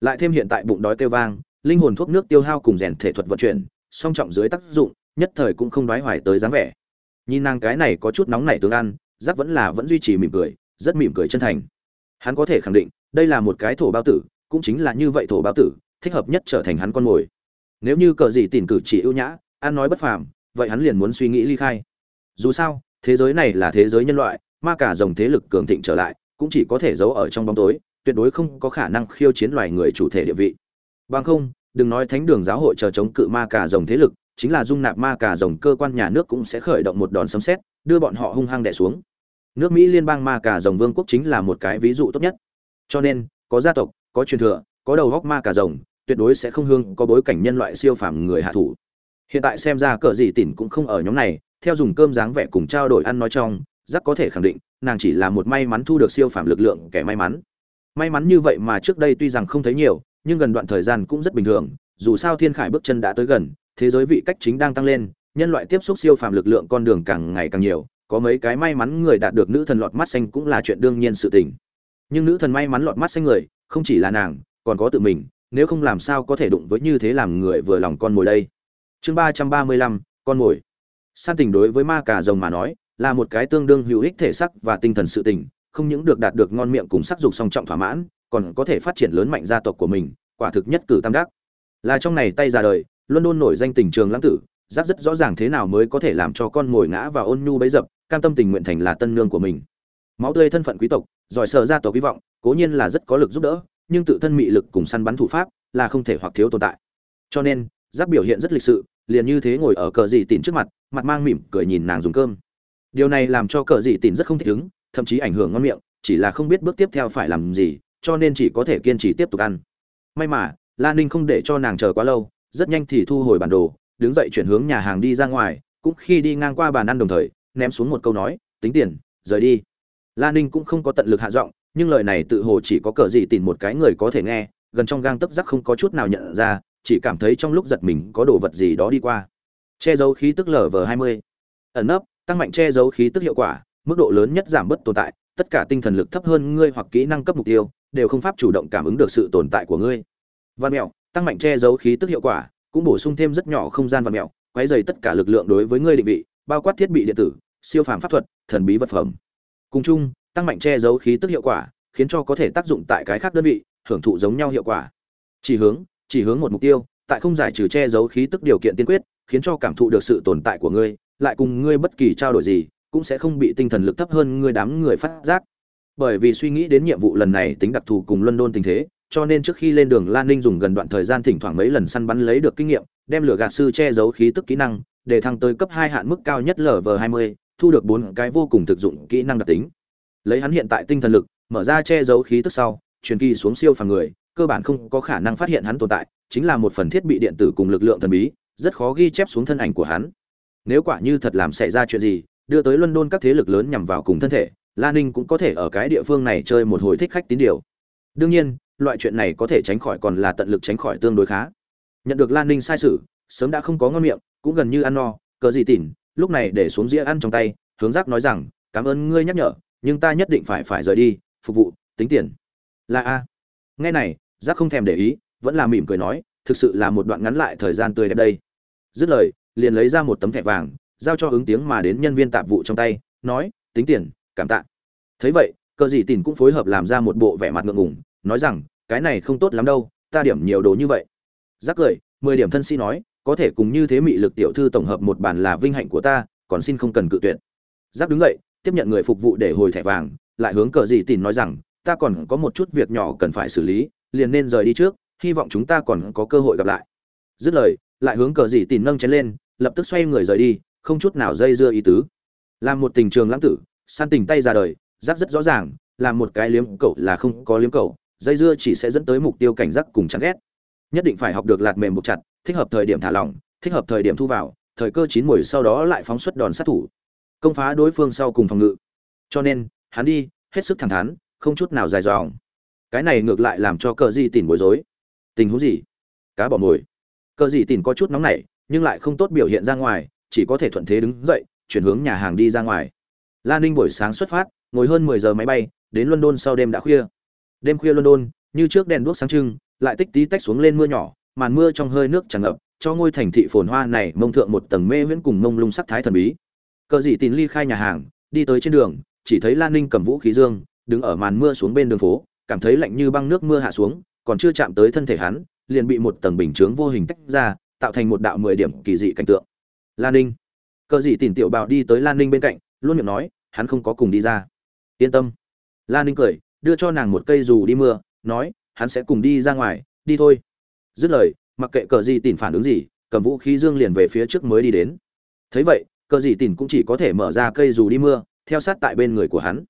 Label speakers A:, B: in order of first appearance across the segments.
A: lại thêm hiện tại bụng đói kêu vang, linh hồn thuốc nước tiêu hao cùng rèn thể thuật vận chuyển, song trọng dưới tác dụng, nhất thời cũng không đoái hoài tới dáng vẻ. Nhìn nàng cái này có chút nóng nảy tương ăn giác vẫn là vẫn duy trì mỉm cười, rất mỉm cười chân thành. Hắn có thể khẳng định, đây là một cái thổ bao tử, cũng chính là như vậy thổ bao tử, thích hợp nhất trở thành hắn con mồi. Nếu như cờ gì tìm cử chỉ ưu nhã, ăn nói bất phàm, vậy hắn liền muốn suy nghĩ ly khai. Dù sao, thế giới này là thế giới nhân loại, ma cả dòng thế lực cường thịnh trở lại, cũng chỉ có thể giấu ở trong bóng tối tuyệt đối không có khả năng khiêu chiến loài người chủ thể địa vị. Bằng không, đừng nói thánh đường giáo hội chờ chống cự ma cà rồng thế lực, chính là dung nạp ma cà rồng cơ quan nhà nước cũng sẽ khởi động một đòn sấm xét đưa bọn họ hung hăng đẻ xuống. Nước mỹ liên bang ma cà rồng vương quốc chính là một cái ví dụ tốt nhất. Cho nên, có gia tộc, có truyền thừa, có đầu góc ma cà rồng, tuyệt đối sẽ không hương có bối cảnh nhân loại siêu phàm người hạ thủ. Hiện tại xem ra cờ gì tỉn cũng không ở nhóm này, theo dùng cơm dáng vẻ cùng trao đổi ăn nói trong giác có thể khẳng định, nàng chỉ là một may mắn thu được siêu phàm lực lượng kẻ may mắn may mắn như vậy mà trước đây tuy rằng không thấy nhiều, nhưng gần đoạn thời gian cũng rất bình thường, dù sao thiên khải bước chân đã tới gần, thế giới vị cách chính đang tăng lên, nhân loại tiếp xúc siêu phàm lực lượng con đường càng ngày càng nhiều, có mấy cái may mắn người đạt được nữ thần lọt mắt xanh cũng là chuyện đương nhiên sự tình. Nhưng nữ thần may mắn lọt mắt xanh người, không chỉ là nàng, còn có tự mình, nếu không làm sao có thể đụng với như thế làm người vừa lòng con mồi đây. Chương ba trăm ba mươi lăm, con mồi. San tình đối với ma cà rồng mà nói, là một cái tương đương hữu ích thể sắc và tinh thần sự tình không những được đạt được ngon miệng cùng sắc dục song trọng thỏa mãn, còn có thể phát triển lớn mạnh gia tộc của mình, quả thực nhất cử tam đắc. Là trong này tay ra đời, london nổi danh tình trường lãng tử, giáp rất rõ ràng thế nào mới có thể làm cho con ngồi ngã và ôn nhu bấy dập, cam tâm tình nguyện thành là tân nương của mình. Máu tươi thân phận quý tộc, giỏi sở gia tộc hy vọng, cố nhiên là rất có lực giúp đỡ, nhưng tự thân mị lực cùng săn bắn thủ pháp là không thể hoặc thiếu tồn tại. Cho nên, giáp biểu hiện rất lịch sự, liền như thế ngồi ở cờ dị tịn trước mặt mặt mang mỉm cười nhìn nàng dùng cơm. Điều này làm cho cờ dị tịn rất không thích ứng thậm chí ảnh hưởng ngon miệng, chỉ là không biết bước tiếp theo phải làm gì, cho nên chỉ có thể kiên trì tiếp tục ăn. May mà lan ninh không để cho nàng chờ quá lâu, rất nhanh thì thu hồi bản đồ, đứng dậy chuyển hướng nhà hàng đi ra ngoài, cũng khi đi ngang qua bàn ăn đồng thời, ném xuống một câu nói, tính tiền, rời đi. Lan ninh cũng không có tận lực hạ giọng, nhưng lời này tự hồ chỉ có cờ gì tìm một cái người có thể nghe, gần trong gang tấp rắc không có chút nào nhận ra, chỉ cảm thấy trong lúc giật mình có đồ vật gì đó đi qua. Che giấu khí tức lv hai mươi. Ẩn nấp, tăng mạnh che giấu khí tức hiệu quả mức độ lớn nhất giảm bớt tồn tại, tất cả tinh thần lực thấp hơn ngươi hoặc kỹ năng cấp mục tiêu, đều không pháp chủ động cảm ứng được sự tồn tại của ngươi. Văn mẹo, tăng mạnh che giấu khí tức hiệu quả, cũng bổ sung thêm rất nhỏ không gian văn mẹo, quấy dày tất cả lực lượng đối với ngươi định vị, bao quát thiết bị điện tử, siêu phàm pháp thuật, thần bí vật phẩm. Cùng chung, tăng mạnh che giấu khí tức hiệu quả, khiến cho có thể tác dụng tại cái khác đơn vị, hưởng thụ giống nhau hiệu quả. Chỉ hướng chỉ hướng một mục tiêu, tại không giải trừ che giấu khí tức điều kiện tiên quyết, khiến cho cảm thụ được sự tồn tại của ngươi, lại cùng ngươi bất kỳ trao đổi gì cũng sẽ không bị tinh thần lực thấp hơn người đám người phát giác. Bởi vì suy nghĩ đến nhiệm vụ lần này tính đặc thù cùng london tình thế, cho nên trước khi lên đường lan ninh dùng gần đoạn thời gian thỉnh thoảng mấy lần săn bắn lấy được kinh nghiệm, đem lửa gạt sư che giấu khí tức kỹ năng, để thăng tới cấp hai hạn mức cao nhất lv hai mươi, thu được bốn cái vô cùng thực dụng kỹ năng đặc tính. Lấy hắn hiện tại tinh thần lực, mở ra che giấu khí tức sau, truyền kỳ xuống siêu phàm người, cơ bản không có khả năng phát hiện hắn tồn tại, chính là một phần thiết bị điện tử cùng lực lượng thần bí, rất khó ghi chép xuống thân ảnh của hắn. Nếu quả như thật làm xảy ra chuyện gì đưa tới london các thế lực lớn nhằm vào cùng thân thể lan ninh cũng có thể ở cái địa phương này chơi một hồi thích khách tín điều. Đương nhiên, loại chuyện này có thể tránh khỏi còn là tận lực tránh khỏi tương đối khá. Nhận được lan ninh sai sự, sớm đã không có ngon miệng, cũng gần như ăn no, cờ gì tỉn, lúc này để xuống dĩa ăn trong tay, hướng giác nói rằng, cảm ơn ngươi nhắc nhở, nhưng ta nhất định phải phải rời đi, phục vụ, tính tiền. Là a. Nghe này, giác không thèm để ý, vẫn là mỉm cười nói, thực sự là một đoạn ngắn lại thời gian tươi đẹp đây. Dứt lời, liền lấy ra một tấm thẻ vàng giao cho ứng tiếng mà đến nhân viên tạp vụ trong tay, nói, tính tiền, cảm tạ. Thấy vậy, cờ gì tìm cũng phối hợp làm ra một bộ vẻ mặt ngượng ngùng, nói rằng, cái này không tốt lắm đâu, ta điểm nhiều đồ như vậy. Giác cười, mười điểm thân sĩ nói, có thể cùng như thế mị lực tiểu thư tổng hợp một bản là vinh hạnh của ta, còn xin không cần cự tuyệt. Giác đứng dậy, tiếp nhận người phục vụ để hồi thẻ vàng, lại hướng cờ gì tìm nói rằng, ta còn có một chút việc nhỏ cần phải xử lý, liền nên rời đi trước, hy vọng chúng ta còn có cơ hội gặp lại. Dứt lời, lại hướng cờ gì tìm nâng chén lên, lập tức xoay người rời đi không chút nào dây dưa ý tứ. Làm một tình trường lãng tử, san tình tay ra đời, giáp rất rõ ràng, làm một cái liếm cậu là không có liếm cậu, dây dưa chỉ sẽ dẫn tới mục tiêu cảnh giác cùng chán ghét. Nhất định phải học được lạt mềm buộc chặt, thích hợp thời điểm thả lỏng, thích hợp thời điểm thu vào, thời cơ chín mùi sau đó lại phóng xuất đòn sát thủ, công phá đối phương sau cùng phòng ngự. Cho nên, hắn đi, hết sức thẳng thắn, không chút nào dài dòng. Cái này ngược lại làm cho cờ di tìm bối rối. Tình huống gì? Cá bỏ mồi. Cờ di tìm có chút nóng nảy, nhưng lại không tốt biểu hiện ra ngoài chỉ có thể thuận thế đứng dậy, chuyển hướng nhà hàng đi ra ngoài. Lan ninh buổi sáng xuất phát, ngồi hơn mười giờ máy bay, đến london sau đêm đã khuya. Đêm khuya london, như trước đèn đuốc sáng trưng, lại tích tí tách xuống lên mưa nhỏ, màn mưa trong hơi nước tràn ngập, cho ngôi thành thị phồn hoa này mông thượng một tầng mê viễn cùng mông lung sắc thái thần bí. Cờ dị tín ly khai nhà hàng, đi tới trên đường, chỉ thấy lan ninh cầm vũ khí dương, đứng ở màn mưa xuống bên đường phố, cảm thấy lạnh như băng nước mưa hạ xuống, còn chưa chạm tới thân thể hắn, liền bị một tầng bình chướng vô hình tách ra, tạo thành một đạo mười điểm kỳ dị cảnh tượng lan ninh. Cờ dị tìm tiểu bảo đi tới lan ninh bên cạnh, luôn miệng nói, hắn không có cùng đi ra. Yên tâm. Lan ninh cười, đưa cho nàng một cây dù đi mưa, nói, hắn sẽ cùng đi ra ngoài, đi thôi. Dứt lời, mặc kệ cờ Dị tìm phản ứng gì, cầm vũ khí dương liền về phía trước mới đi đến. Thấy vậy, cờ Dị tìm cũng chỉ có thể mở ra cây dù đi mưa, theo sát tại bên người của hắn.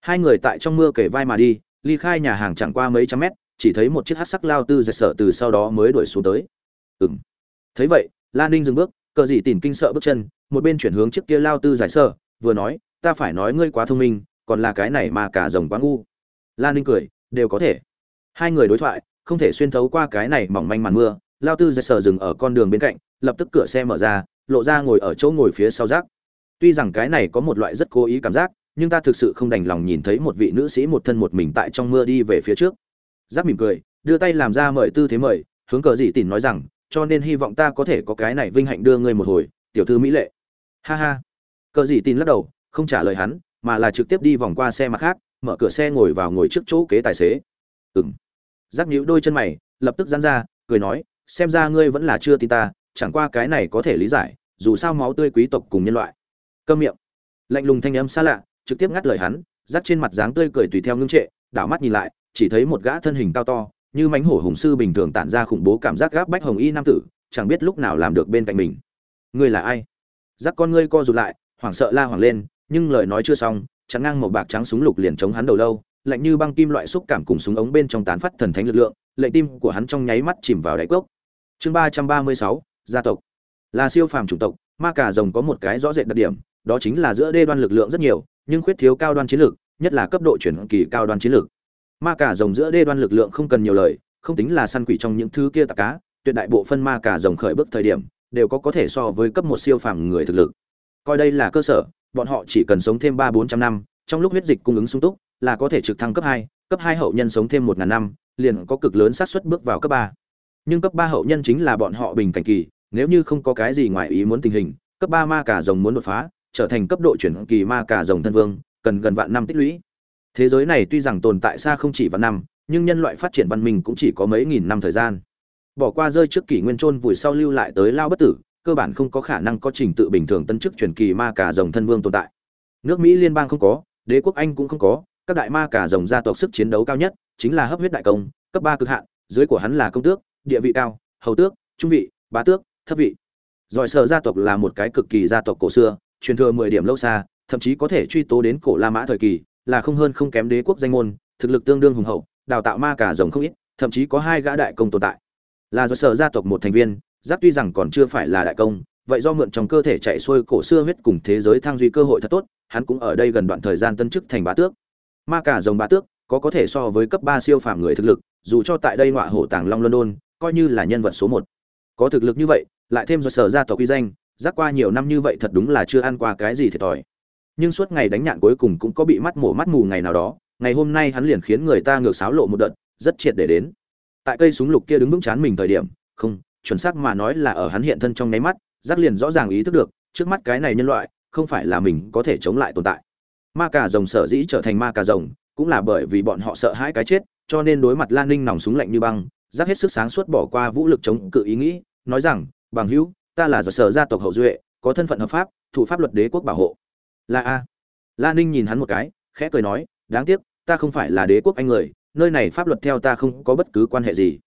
A: Hai người tại trong mưa kể vai mà đi, ly khai nhà hàng chẳng qua mấy trăm mét, chỉ thấy một chiếc hát sắc lao tư dệt sở từ sau đó mới đuổi xuống tới. Ừ m thấy vậy, lan ninh dừng bước cờ gì tìm kinh sợ bước chân, một bên chuyển hướng trước kia lao tư giải sơ, vừa nói, ta phải nói ngươi quá thông minh, còn là cái này mà cả rồng quá ngu. Lan ninh cười, đều có thể. Hai người đối thoại, không thể xuyên thấu qua cái này mỏng manh màn mưa, lao tư giải sơ dừng ở con đường bên cạnh, lập tức cửa xe mở ra, lộ ra ngồi ở chỗ ngồi phía sau rác. Tuy rằng cái này có một loại rất cố ý cảm giác, nhưng ta thực sự không đành lòng nhìn thấy một vị nữ sĩ một thân một mình tại trong mưa đi về phía trước. Giáp mỉm cười, đưa tay làm ra mời tư thế mời, hướng cờ dị tìm nói rằng cho nên hy vọng ta có thể có cái này vinh hạnh đưa ngươi một hồi, tiểu thư mỹ lệ. Ha ha. Cờ gì tin lắc đầu, không trả lời hắn, mà là trực tiếp đi vòng qua xe mặt khác, mở cửa xe ngồi vào ngồi trước chỗ kế tài xế. Ừng giáp nhíu đôi chân mày, lập tức dán ra, cười nói, xem ra ngươi vẫn là chưa tin ta, chẳng qua cái này có thể lý giải, dù sao máu tươi quý tộc cùng nhân loại. Câm miệng. Lạnh lùng thanh âm xa lạ, trực tiếp ngắt lời hắn, rắc trên mặt dáng tươi cười tùy theo ngưng trệ, đảo mắt nhìn lại, chỉ thấy một gã thân hình cao to như mánh hổ hùng sư bình thường tản ra khủng bố cảm giác gáp bách hồng y nam tử, chẳng biết lúc nào làm được bên cạnh mình. Ngươi là ai? Giác con ngươi co rụt lại, hoảng sợ la hoảng lên, nhưng lời nói chưa xong chắn ngang một bạc trắng súng lục liền chống hắn đầu lâu, lạnh như băng kim loại xúc cảm cùng súng ống bên trong tán phát thần thánh lực lượng, lệnh tim của hắn trong nháy mắt chìm vào đáy cốc. Chương ba trăm ba mươi sáu, gia tộc. Là siêu phàm chủng tộc, ma cả rồng có một cái rõ rệt đặc điểm, đó chính là giữa đê đoan lực lượng rất nhiều, nhưng khuyết thiếu cao đoan chiến lược nhất là cấp độ chuyển kỳ cao đoan chiến lược ma cả rồng giữa đê đoan lực lượng không cần nhiều lời, không tính là săn quỷ trong những thứ kia tạp cá, tuyệt đại bộ phân ma cả rồng khởi bước thời điểm, đều có có thể so với cấp một siêu phàm người thực lực. Coi đây là cơ sở, bọn họ chỉ cần sống thêm ba bốn trăm năm, trong lúc huyết dịch cung ứng sung túc, là có thể trực thăng cấp hai cấp hai hậu nhân sống thêm một ngàn năm, liền có cực lớn xác suất bước vào cấp ba. Nhưng cấp ba hậu nhân chính là bọn họ bình cảnh kỳ, nếu như không có cái gì ngoài ý muốn tình hình, cấp ba ma cả rồng muốn đột phá, trở thành cấp độ chuyển kỳ ma cả rồng thân vương, cần gần vạn năm tích lũy thế giới này tuy rằng tồn tại xa không chỉ vạn năm, nhưng nhân loại phát triển văn minh cũng chỉ có mấy nghìn năm thời gian. Bỏ qua rơi trước kỷ nguyên trôn vùi sau lưu lại tới lao bất tử, cơ bản không có khả năng có trình tự bình thường tân chức truyền kỳ ma cả rồng thân vương tồn tại. Nước mỹ liên bang không có, đế quốc anh cũng không có, các đại ma cả rồng gia tộc sức chiến đấu cao nhất chính là hấp huyết đại công, cấp ba cực hạn, dưới của hắn là công tước, địa vị cao, hầu tước, trung vị, bá tước thấp vị. Giỏi sở gia tộc là một cái cực kỳ gia tộc cổ xưa, truyền thừa mười điểm lâu xa, thậm chí có thể truy tố đến cổ la mã thời kỳ là không hơn không kém đế quốc danh môn, thực lực tương đương hùng hậu, đào tạo ma cả rồng không ít, thậm chí có hai gã đại công tồn tại. Là do sở gia tộc một thành viên, giáp tuy rằng còn chưa phải là đại công, vậy do mượn trong cơ thể chạy xuôi cổ xưa huyết cùng thế giới thăng duy cơ hội thật tốt, hắn cũng ở đây gần đoạn thời gian tân chức thành bá tước. Ma cả rồng bá tước, có có thể so với cấp ba siêu phàm người thực lực, dù cho tại đây ngọa hổ tàng long london, coi như là nhân vật số một. Có thực lực như vậy, lại thêm do sở gia tộc uy danh giác qua nhiều năm như vậy thật đúng là chưa ăn qua cái gì thiệt thòi nhưng suốt ngày đánh nhạn cuối cùng cũng có bị mắt mổ mắt mù ngày nào đó, ngày hôm nay hắn liền khiến người ta ngược sáo lộ một đợt, rất triệt để đến. Tại cây súng lục kia đứng vững chán mình thời điểm, không, chuẩn xác mà nói là ở hắn hiện thân trong nháy mắt, giác liền rõ ràng ý thức được, trước mắt cái này nhân loại, không phải là mình có thể chống lại tồn tại. Ma cà rồng sở dĩ trở thành ma cà rồng, cũng là bởi vì bọn họ sợ hãi cái chết, cho nên đối mặt lan ninh nòng súng lạnh như băng, giác hết sức sáng suốt bỏ qua vũ lực chống cự ý nghĩ, nói rằng, bằng hữu, ta là do sở gia tộc hậu duệ, có thân phận hợp pháp, thủ pháp luật đế quốc bảo hộ là a. La ninh nhìn hắn một cái, khẽ cười nói, đáng tiếc, ta không phải là đế quốc anh người, nơi này pháp luật theo ta không có bất cứ quan hệ gì.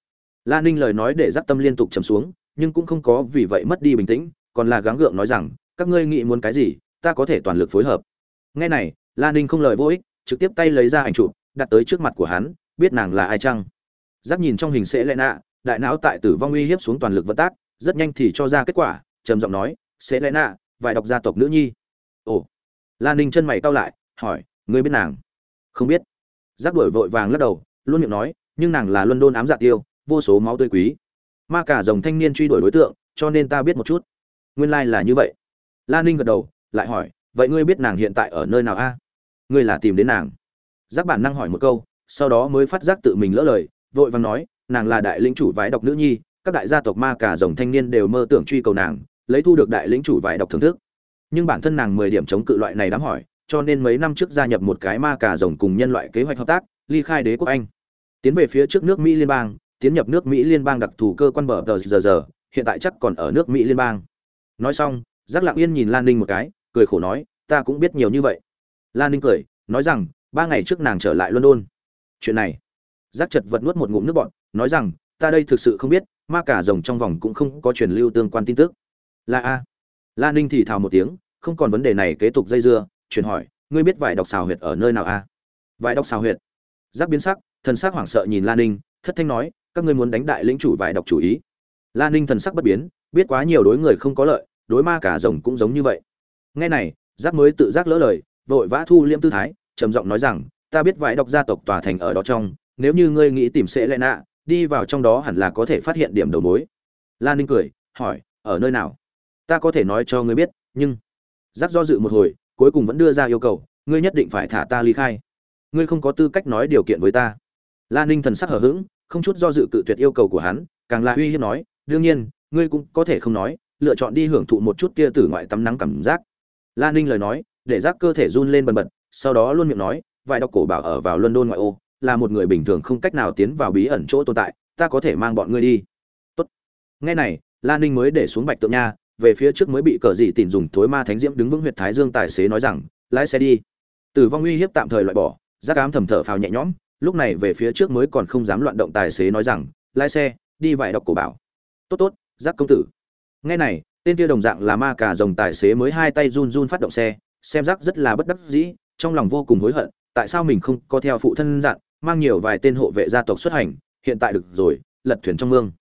A: La ninh lời nói để giáp tâm liên tục trầm xuống, nhưng cũng không có vì vậy mất đi bình tĩnh, còn là gắng gượng nói rằng, các ngươi nghĩ muốn cái gì, ta có thể toàn lực phối hợp. Nghe này, la ninh không lời vô ích, trực tiếp tay lấy ra ảnh chụp, đặt tới trước mặt của hắn, biết nàng là ai chăng. Giáp nhìn trong hình sẽ lẽ nạ, đại não tại tử vong uy hiếp xuống toàn lực vận tác, rất nhanh thì cho ra kết quả, trầm giọng nói, sẽ lẽ nạ, vài đọc gia tộc nữ nhi. Ồ lan ninh chân mày cau lại, hỏi, ngươi biết nàng? Không biết. Giác đuổi vội vàng lắc đầu, luôn miệng nói, nhưng nàng là luân đôn ám dạ tiêu, vô số máu tươi quý. Ma cả dòng thanh niên truy đuổi đối tượng, cho nên ta biết một chút. Nguyên lai、like、là như vậy. Lan ninh gật đầu, lại hỏi, vậy ngươi biết nàng hiện tại ở nơi nào a? Ngươi là tìm đến nàng. Giác bản năng hỏi một câu, sau đó mới phát giác tự mình lỡ lời, vội vàng nói, nàng là đại lĩnh chủ vải Đọc nữ nhi, các đại gia tộc ma cả Dòng thanh niên đều mơ tưởng truy cầu nàng, lấy thu được đại lĩnh chủ vải Đọc thưởng thức nhưng bản thân nàng mười điểm chống cự loại này đám hỏi, cho nên mấy năm trước gia nhập một cái ma cà rồng cùng nhân loại kế hoạch hợp tác, ly khai đế quốc anh. Tiến về phía trước nước mỹ liên bang, tiến nhập nước mỹ liên bang đặc thù cơ quan bờ tờ giờ giờ, hiện tại chắc còn ở nước mỹ liên bang. Nói xong, giác lặng yên nhìn lan ninh một cái, cười khổ nói, ta cũng biết nhiều như vậy. Lan ninh cười, nói rằng, ba ngày trước nàng trở lại london. Chuyện này, giác chật vật nuốt một ngụm nước bọn nói rằng, ta đây thực sự không biết, ma cả rồng trong vòng cũng không có truyền lưu tương quan tin tức. Là a. La ninh thì thào một tiếng, không còn vấn đề này kế tục dây dưa, chuyển hỏi, ngươi biết vải đọc xào huyệt ở nơi nào a vải đọc xào huyệt? Giác biến sắc, thần sắc hoảng sợ nhìn La ninh, thất thanh nói, các ngươi muốn đánh đại lĩnh chủ vải đọc chủ ý. La ninh thần sắc bất biến, biết quá nhiều đối người không có lợi, đối ma cả rồng cũng giống như vậy. Nghe này, giác mới tự giác lỡ lời, vội vã thu liêm tư thái, trầm giọng nói rằng, ta biết vải đọc gia tộc tòa thành ở đó trong, nếu như ngươi nghĩ tìm sẽ lẽ nạ, đi vào trong đó hẳn là có thể phát hiện điểm đầu mối. La ninh cười, hỏi, ở nơi nào? Ta có thể nói cho ngươi biết, nhưng giác do dự một hồi, cuối cùng vẫn đưa ra yêu cầu, ngươi nhất định phải thả ta ly khai. Ngươi không có tư cách nói điều kiện với ta. Lan ninh thần sắc hở h ữ g không chút do dự cự tuyệt yêu cầu của hắn, càng là uy hiếp nói, đương nhiên, ngươi cũng có thể không nói, lựa chọn đi hưởng thụ một chút tia tử ngoại tắm nắng cảm giác. Lan ninh lời nói, để giác cơ thể run lên bần bật, sau đó luôn miệng nói, vài đọc cổ bảo ở vào london ngoại ô, là một người bình thường không cách nào tiến vào bí ẩn chỗ tồn tại, ta có thể mang bọn ngươi đi. Tốt. nghe này lan ninh mới để xuống bạch tượng nha về phía trước mới bị cờ dị tìm dùng thối ma thánh diễm đứng vững huyệt thái dương tài xế nói rằng, lái xe đi. Tử vong uy hiếp tạm thời loại bỏ, giác cám thầm thở phào nhẹ nhõm, lúc này về phía trước mới còn không dám loạn động tài xế nói rằng, lái xe, đi vải đọc cổ bảo. Tốt tốt, giác công tử. Nghe này, tên kia đồng dạng là ma cả dòng tài xế mới hai tay run run phát động xe, xem giác rất là bất đắc dĩ, trong lòng vô cùng hối hận, tại sao mình không có theo phụ thân dặn, mang nhiều vài tên hộ vệ gia tộc xuất hành, hiện tại được rồi, lật thuyền trong mương.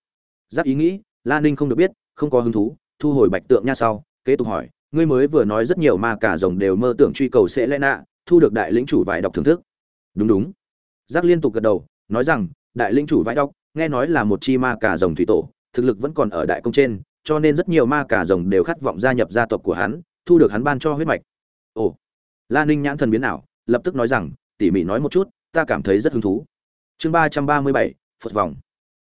A: Giác ý nghĩ, la ninh không được biết, không có hứng thú thu hồi bạch tượng nha sau, kế tục hỏi, ngươi mới vừa nói rất nhiều ma cả rồng đều mơ tưởng truy cầu sẽ lẽ nạ, thu được đại lĩnh chủ vải đọc thưởng thức. Đúng đúng. Giác liên tục gật đầu, nói rằng, đại lĩnh chủ vải đọc nghe nói là một chi ma cả rồng thủy tổ, thực lực vẫn còn ở đại công trên, cho nên rất nhiều ma cả rồng đều khát vọng gia nhập gia tộc của hắn, thu được hắn ban cho huyết mạch. Ồ. La ninh nhãn thần biến ảo, lập tức nói rằng, tỉ mỉ nói một chút, ta cảm thấy rất hứng thú. Chương ba trăm ba mươi bảy, phật vòng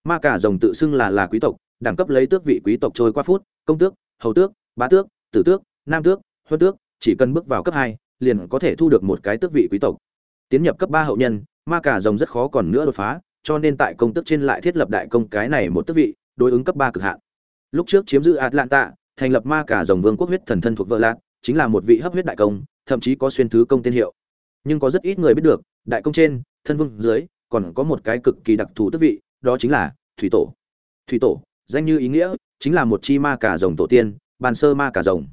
A: ma cả rồng tự xưng là là quý tộc, đẳng cấp lấy tước vị quý tộc trôi qua phút công tước, hầu tước, bá tước, tử tước, nam tước, huân tước, chỉ cần bước vào cấp hai, liền có thể thu được một cái tước vị quý tộc. Tiến nhập cấp ba hậu nhân, ma cả rồng rất khó còn nữa đột phá, cho nên tại công tước trên lại thiết lập đại công cái này một tước vị, đối ứng cấp ba cực hạn. Lúc trước chiếm giữ atlanta, thành lập ma cả rồng vương quốc huyết thần thân thuộc vợ lạc chính là một vị hấp huyết đại công, thậm chí có xuyên thứ công tên hiệu. Nhưng có rất ít người biết được, đại công trên, thân vương dưới, còn có một cái cực kỳ đặc thù tước vị, đó chính là thủy tổ. Thủy tổ, danh như ý nghĩa chính là một chi ma cà rồng tổ tiên, bàn sơ ma cà rồng.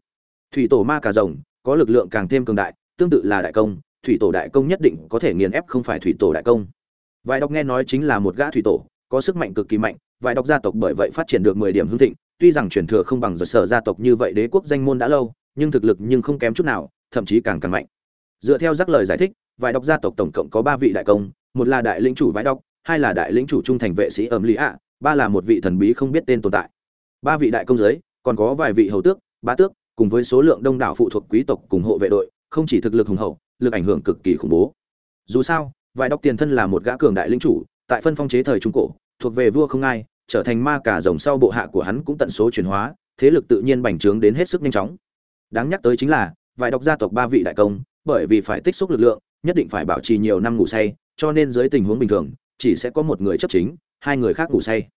A: Thủy tổ ma cà rồng, có lực lượng càng thêm cường đại, tương tự là đại công, thủy tổ đại công nhất định có thể nghiền ép không phải thủy tổ đại công. Vài đọc nghe nói chính là một gã thủy tổ, có sức mạnh cực kỳ mạnh, vài đọc gia tộc bởi vậy phát triển được mười điểm hưng thịnh, tuy rằng truyền thừa không bằng giờ sở gia tộc như vậy đế quốc danh môn đã lâu, nhưng thực lực nhưng không kém chút nào, thậm chí càng càng mạnh. Dựa theo rắc lời giải thích, vài đọc gia tộc tổng cộng có ba vị đại công, một là đại lĩnh chủ vãi đọc hai là đại lĩnh chủ trung thành vệ sĩ ẩm lý ạ, ba là một vị thần bí không biết tên tồn tại ba vị đại công giới, còn có vài vị hầu tước, bá tước, cùng với số lượng đông đảo phụ thuộc quý tộc cùng hộ vệ đội, không chỉ thực lực hùng hậu, lực ảnh hưởng cực kỳ khủng bố. Dù sao, vài đọc tiền thân là một gã cường đại linh chủ, tại phân phong chế thời trung cổ, thuộc về vua không ai, trở thành ma cả rồng sau bộ hạ của hắn cũng tận số chuyển hóa, thế lực tự nhiên bành trướng đến hết sức nhanh chóng. Đáng nhắc tới chính là, vài đọc gia tộc ba vị đại công, bởi vì phải tích xúc lực lượng, nhất định phải bảo trì nhiều năm ngủ say, cho nên dưới tình huống bình thường, chỉ sẽ có một người chấp chính, hai người khác ngủ say.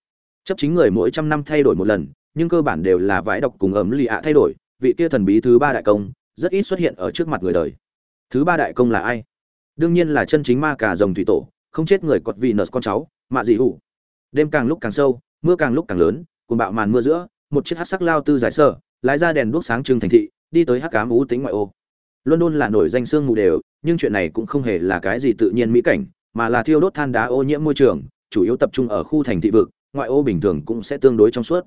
A: Chấp chính người mỗi trăm năm thay đổi một lần nhưng cơ bản đều là vãi độc cùng ấm lì ạ thay đổi, vị kia thần bí thứ ba đại công rất ít xuất hiện ở trước mặt người đời. Thứ ba đại công là ai? Đương nhiên là chân chính ma cả rồng thủy tổ, không chết người cọt vì nợ con cháu, mạ dị hủ. Đêm càng lúc càng sâu, mưa càng lúc càng lớn cùng bạo màn mưa giữa, một chiếc hát sắc lao tư giải sơ, lái ra đèn đuốc sáng trưng thành thị, đi tới hắc cám ú tính ngoại ô. London là nổi danh sương mù đều, nhưng chuyện này cũng không hề là cái gì tự nhiên mỹ cảnh, mà là thiêu đốt than đá ô nhiễm môi trường, chủ yếu tập trung ở khu thành thị vực, ngoại ô bình thường cũng sẽ tương đối trong suốt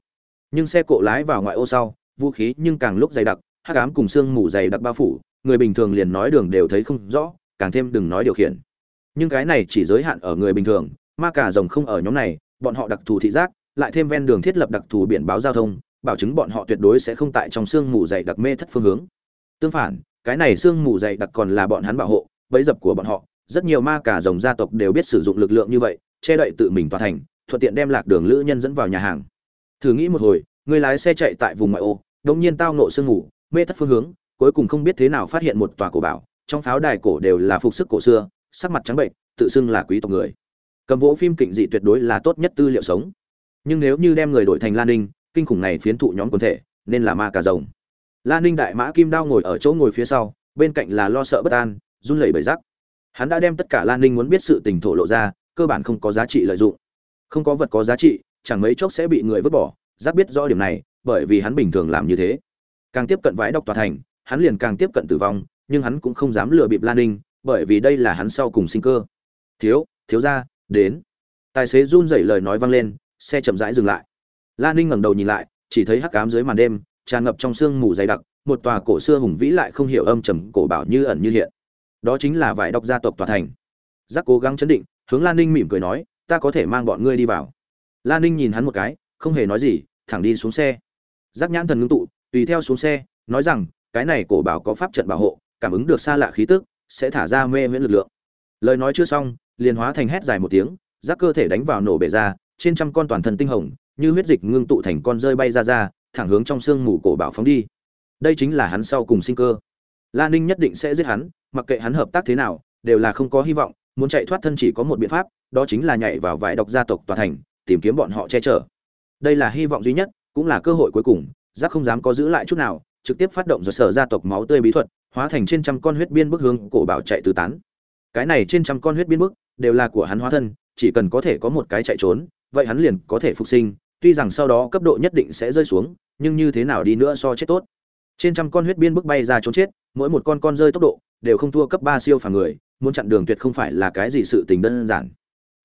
A: nhưng xe cộ lái vào ngoại ô sau, vũ khí nhưng càng lúc dày đặc, hắc ám cùng sương mù dày đặc bao phủ, người bình thường liền nói đường đều thấy không rõ, càng thêm đừng nói điều khiển. Nhưng cái này chỉ giới hạn ở người bình thường, ma cả rồng không ở nhóm này, bọn họ đặc thù thị giác, lại thêm ven đường thiết lập đặc thù biển báo giao thông, bảo chứng bọn họ tuyệt đối sẽ không tại trong sương mù dày đặc mê thất phương hướng. Tương phản, cái này sương mù dày đặc còn là bọn hắn bảo hộ, bẫy dập của bọn họ. Rất nhiều ma cả rồng gia tộc đều biết sử dụng lực lượng như vậy, che đậy tự mình tòa thành, thuận tiện đem lạc đường lữ nhân dẫn vào nhà hàng thử nghĩ một hồi, người lái xe chạy tại vùng ngoại ô, đột nhiên tao nộ sương ngủ mê thất phương hướng, cuối cùng không biết thế nào phát hiện một tòa cổ bảo, trong pháo đài cổ đều là phục sức cổ xưa, sắc mặt trắng bệnh, tự xưng là quý tộc người. Cầm vỗ phim kịch dị tuyệt đối là tốt nhất tư liệu sống. Nhưng nếu như đem người đổi thành lan ninh, kinh khủng này phiến thụ nhóm quần thể, nên là ma cà rồng. Lan ninh đại mã kim đao ngồi ở chỗ ngồi phía sau, bên cạnh là lo sợ bất an, run lẩy bẩy rắc. Hắn đã đem tất cả lan ninh muốn biết sự tình thổ lộ ra, cơ bản không có giá trị lợi dụng. Không có vật có giá trị chẳng mấy chốc sẽ bị người vứt bỏ giác biết rõ điểm này, bởi vì hắn bình thường làm như thế. Càng tiếp cận vãi độc tòa thành, hắn liền càng tiếp cận tử vong, nhưng hắn cũng không dám lừa bịp lan ninh, bởi vì đây là hắn sau cùng sinh cơ. Thiếu thiếu ra đến. Tài xế run rẩy lời nói vang lên, xe chậm rãi dừng lại. Lan ninh ngẩng đầu nhìn lại, chỉ thấy hắc cám dưới màn đêm, tràn ngập trong sương mù dày đặc, một tòa cổ xưa hùng vĩ lại không hiểu âm trầm cổ bảo như ẩn như hiện. Đó chính là vải độc gia tộc tòa thành. Giác cố gắng chấn định, hướng lan ninh mỉm cười nói, ta có thể mang bọn ngươi đi vào lan ninh nhìn hắn một cái, không hề nói gì, thẳng đi xuống xe. Giác nhãn thần ngưng tụ, tùy theo xuống xe, nói rằng, cái này cổ bảo có pháp trận bảo hộ, cảm ứng được xa lạ khí tức, sẽ thả ra mê miễn lực lượng. Lời nói chưa xong, liền hóa thành hét dài một tiếng, giác cơ thể đánh vào nổ bể ra, trên trăm con toàn thân tinh hồng, như huyết dịch ngưng tụ thành con rơi bay ra ra, thẳng hướng trong sương mù cổ bảo phóng đi. Đây chính là hắn sau cùng sinh cơ. La ninh nhất định sẽ giết hắn, mặc kệ hắn hợp tác thế nào, đều là không có hy vọng, muốn chạy thoát thân chỉ có một biện pháp, đó chính là nhảy vào vải độc gia tộc tòa thành tìm kiếm bọn họ che chở. Đây là hy vọng duy nhất, cũng là cơ hội cuối cùng, giác không dám có giữ lại chút nào, trực tiếp phát động rồi sở gia tộc máu tươi bí thuật, hóa thành trên trăm con huyết biên bức hướng cổ bảo chạy tứ tán. Cái này trên trăm con huyết biên bức, đều là của hắn hóa thân, chỉ cần có thể có một cái chạy trốn, vậy hắn liền có thể phục sinh, tuy rằng sau đó cấp độ nhất định sẽ rơi xuống, nhưng như thế nào đi nữa so chết tốt. Trên trăm con huyết biên bức bay ra trốn chết, mỗi một con con rơi tốc độ, đều không thua cấp ba siêu phàm người, muốn chặn đường tuyệt không phải là cái gì sự tình đơn giản.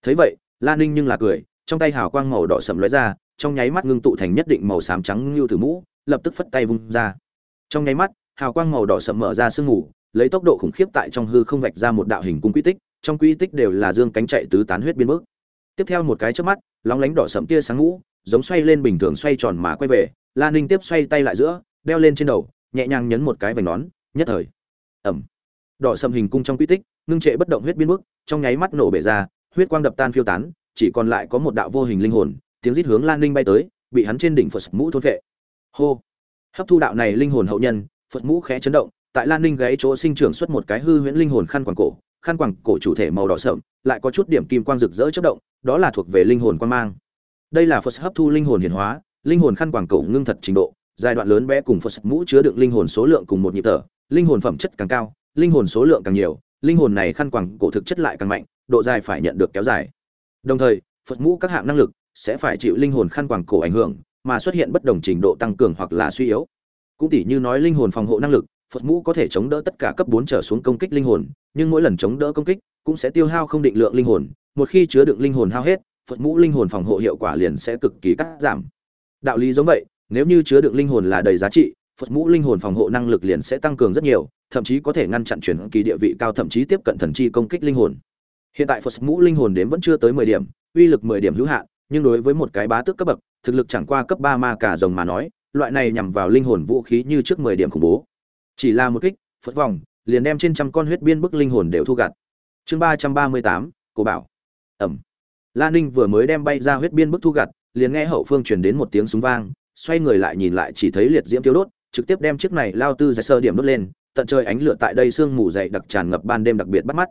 A: Thấy vậy, la ninh nhưng là cười trong tay hào quang màu đỏ sẫm lóe ra trong nháy mắt ngưng tụ thành nhất định màu xám trắng như thử mũ lập tức phất tay vung ra. Trong nháy mắt hào quang màu đỏ sẫm mở ra sương mù lấy tốc độ khủng khiếp tại trong hư không vạch ra một đạo hình cung quy tích trong quy tích đều là dương cánh chạy tứ tán huyết biến bước. Tiếp theo một cái chớp mắt lóng lánh đỏ sẫm tia sáng ngũ giống xoay lên bình thường xoay tròn mà quay về la ninh tiếp xoay tay lại giữa đeo lên trên đầu nhẹ nhàng nhấn một cái vành nón nhất thời. Ầm, đỏ sẫm hình cung trong quy tích ngưng trệ bất động huyết biến bước trong nháy mắt nổ bể ra huyết quang đập tan phiêu tán chỉ còn lại có một đạo vô hình linh hồn, tiếng rít hướng lan ninh bay tới, bị hắn trên đỉnh phật mũ thôn vệ. Hô! Hấp thu đạo này linh hồn hậu nhân, phật mũ khẽ chấn động, tại lan ninh gáy chỗ sinh trưởng xuất một cái hư huyễn linh hồn khăn quàng cổ, khăn quàng cổ chủ thể màu đỏ sậm, lại có chút điểm kim quang rực rỡ chất động, đó là thuộc về linh hồn quan mang. Đây là phật hấp thu linh hồn hiển hóa, linh hồn khăn quàng cổ ngưng thật trình độ, giai đoạn lớn bé cùng phật mũ chứa đựng linh hồn số lượng cùng một nhịp thở, linh hồn phẩm chất càng cao, linh hồn số lượng càng nhiều, linh hồn này khăn quàng cổ thực chất lại càng mạnh, độ dài phải nhận được kéo dài đồng thời, phật mũ các hạng năng lực sẽ phải chịu linh hồn khăn quàng cổ ảnh hưởng mà xuất hiện bất đồng trình độ tăng cường hoặc là suy yếu. Cũng tỉ như nói linh hồn phòng hộ năng lực, phật mũ có thể chống đỡ tất cả cấp bốn trở xuống công kích linh hồn, nhưng mỗi lần chống đỡ công kích cũng sẽ tiêu hao không định lượng linh hồn, một khi chứa đựng linh hồn hao hết, phật mũ linh hồn phòng hộ hiệu quả liền sẽ cực kỳ cắt giảm. Đạo lý giống vậy, nếu như chứa đựng linh hồn là đầy giá trị, phật mũ linh hồn phòng hộ năng lực liền sẽ tăng cường rất nhiều, thậm chí có thể ngăn chặn chuyển kỳ địa vị cao, thậm chí tiếp cận thần chi công kích linh hồn hiện tại phật mũ linh hồn đếm vẫn chưa tới mười điểm, uy lực mười điểm hữu hạn, nhưng đối với một cái bá tước cấp bậc, thực lực chẳng qua cấp ba ma cả rồng mà nói, loại này nhằm vào linh hồn vũ khí như trước mười điểm khủng bố. Chỉ là một kích, phật vòng, liền đem trên trăm con huyết biên bức linh hồn đều thu gặt. Chương ba trăm ba mươi tám, cổ bảo. Ẩm. La ninh vừa mới đem bay ra huyết biên bức thu gặt, liền nghe hậu phương truyền đến một tiếng súng vang, xoay người lại nhìn lại chỉ thấy liệt diễm tiêu đốt, trực tiếp đem chiếc này lao tư giải sơ điểm đốt lên, tận trời ánh lửa tại đây sương mù dày đặc tràn ngập ban đêm đặc biệt bắt mắt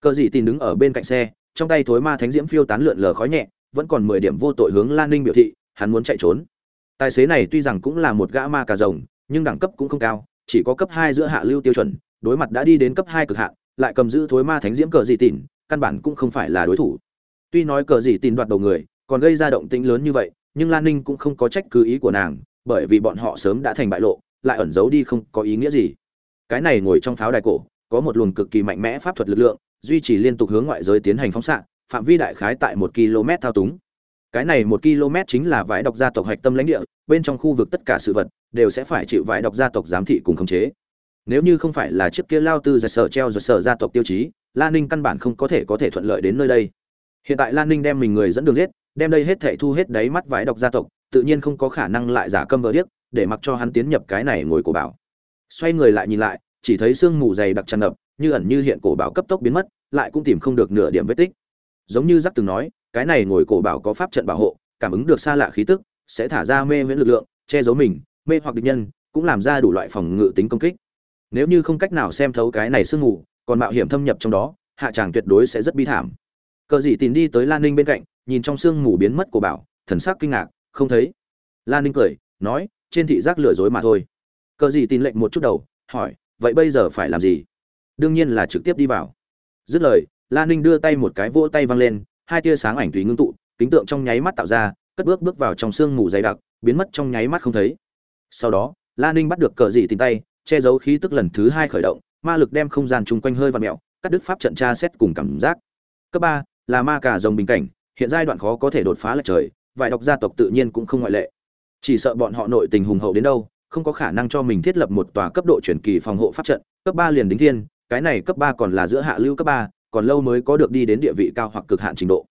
A: cờ dị tìm đứng ở bên cạnh xe, trong tay thối ma thánh diễm phiêu tán lượn lờ khói nhẹ, vẫn còn mười điểm vô tội hướng lan ninh biểu thị, hắn muốn chạy trốn. Tài xế này tuy rằng cũng là một gã ma cà rồng, nhưng đẳng cấp cũng không cao, chỉ có cấp hai giữa hạ lưu tiêu chuẩn, đối mặt đã đi đến cấp hai cực hạn, lại cầm giữ thối ma thánh diễm cờ dị tỉn căn bản cũng không phải là đối thủ. Tuy nói cờ dị tỉn đoạt đầu người, còn gây ra động tĩnh lớn như vậy, nhưng lan ninh cũng không có trách cứ ý của nàng, bởi vì bọn họ sớm đã thành bại lộ, lại ẩn giấu đi không có ý nghĩa gì. Cái này ngồi trong pháo đài cổ, có một luồng cực kỳ mạnh mẽ pháp thuật lực lượng duy trì liên tục hướng ngoại giới tiến hành phóng xạ, phạm vi đại khái tại một km thao túng. Cái này một km chính là vải độc gia tộc hạch tâm lãnh địa, bên trong khu vực tất cả sự vật đều sẽ phải chịu vải độc gia tộc giám thị cùng khống chế. Nếu như không phải là chiếc kia lao tư giật sở treo giật sở gia tộc tiêu chí lan ninh căn bản không có thể có thể thuận lợi đến nơi đây. Hiện tại lan ninh đem mình người dẫn đường giết, đem đây hết thệ thu hết đáy mắt vải độc gia tộc, tự nhiên không có khả năng lại giả câm vỡ điếc để mặc cho hắn tiến nhập cái này ngồi cổ bảo. Xoay người lại nhìn lại, chỉ thấy sương mù dày đặc tràn ngập như ẩn như hiện cổ bảo cấp tốc biến mất, lại cũng tìm không được nửa điểm vết tích. Giống như giác từng nói, cái này ngồi cổ bảo có pháp trận bảo hộ, cảm ứng được xa lạ khí tức, sẽ thả ra mê miễn lực lượng, che giấu mình, mê hoặc địch nhân, cũng làm ra đủ loại phòng ngự tính công kích. Nếu như không cách nào xem thấu cái này sương mù, còn mạo hiểm thâm nhập trong đó, hạ tràng tuyệt đối sẽ rất bi thảm. Cờ dị tìm đi tới lan ninh bên cạnh, nhìn trong sương mù biến mất của bảo, thần sắc kinh ngạc, không thấy. Lan ninh cười, nói, trên thị giác lừa dối mà thôi. Cờ dị tin lệnh một chút đầu, hỏi, vậy bây giờ phải làm gì? Đương nhiên là trực tiếp đi vào. Dứt lời lan ninh đưa tay một cái vỗ tay văng lên, hai tia sáng ảnh tùy ngưng tụ, kính tượng trong nháy mắt tạo ra, cất bước bước vào trong sương mù dày đặc, biến mất trong nháy mắt không thấy. Sau đó lan ninh bắt được cờ dị tin tay, che giấu khí tức lần thứ hai khởi động, ma lực đem không gian chung quanh hơi và mẹo, cắt đứt pháp trận tra xét cùng cảm giác. Cấp ba, là ma cả rồng bình cảnh, hiện giai đoạn khó có thể đột phá lệch trời, vài độc gia tộc tự nhiên cũng không ngoại lệ. Chỉ sợ bọn họ nội tình hùng hậu đến đâu, không có khả năng cho mình thiết lập một tòa cấp độ chuyển kỳ phòng hộ pháp trận, cấp ba liền đính thiên cái này cấp ba còn là giữa hạ lưu cấp ba, còn lâu mới có được đi đến địa vị cao hoặc cực hạn trình độ.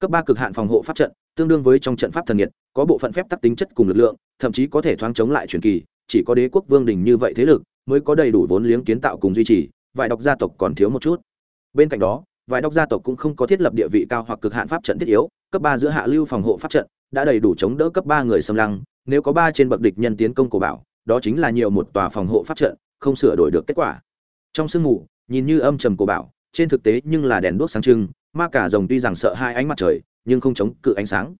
A: Cấp ba cực hạn phòng hộ pháp trận, tương đương với trong trận pháp thần nhiệt, có bộ phận phép tắc tính chất cùng lực lượng, thậm chí có thể thoáng chống lại truyền kỳ, chỉ có đế quốc vương đình như vậy thế lực mới có đầy đủ vốn liếng kiến tạo cùng duy trì, vài độc gia tộc còn thiếu một chút. Bên cạnh đó, vài độc gia tộc cũng không có thiết lập địa vị cao hoặc cực hạn pháp trận thiết yếu, cấp ba giữa hạ lưu phòng hộ pháp trận đã đầy đủ chống đỡ cấp ba người xâm lăng, nếu có ba trên bậc địch nhân tiến công cổ bảo, đó chính là nhiều một tòa phòng hộ pháp trận, không sửa đổi được kết quả trong sương mù, nhìn như âm trầm cổ bảo, trên thực tế nhưng là đèn đuốc sáng trưng, ma cả rồng tuy rằng sợ hai ánh mặt trời, nhưng không chống cự ánh sáng.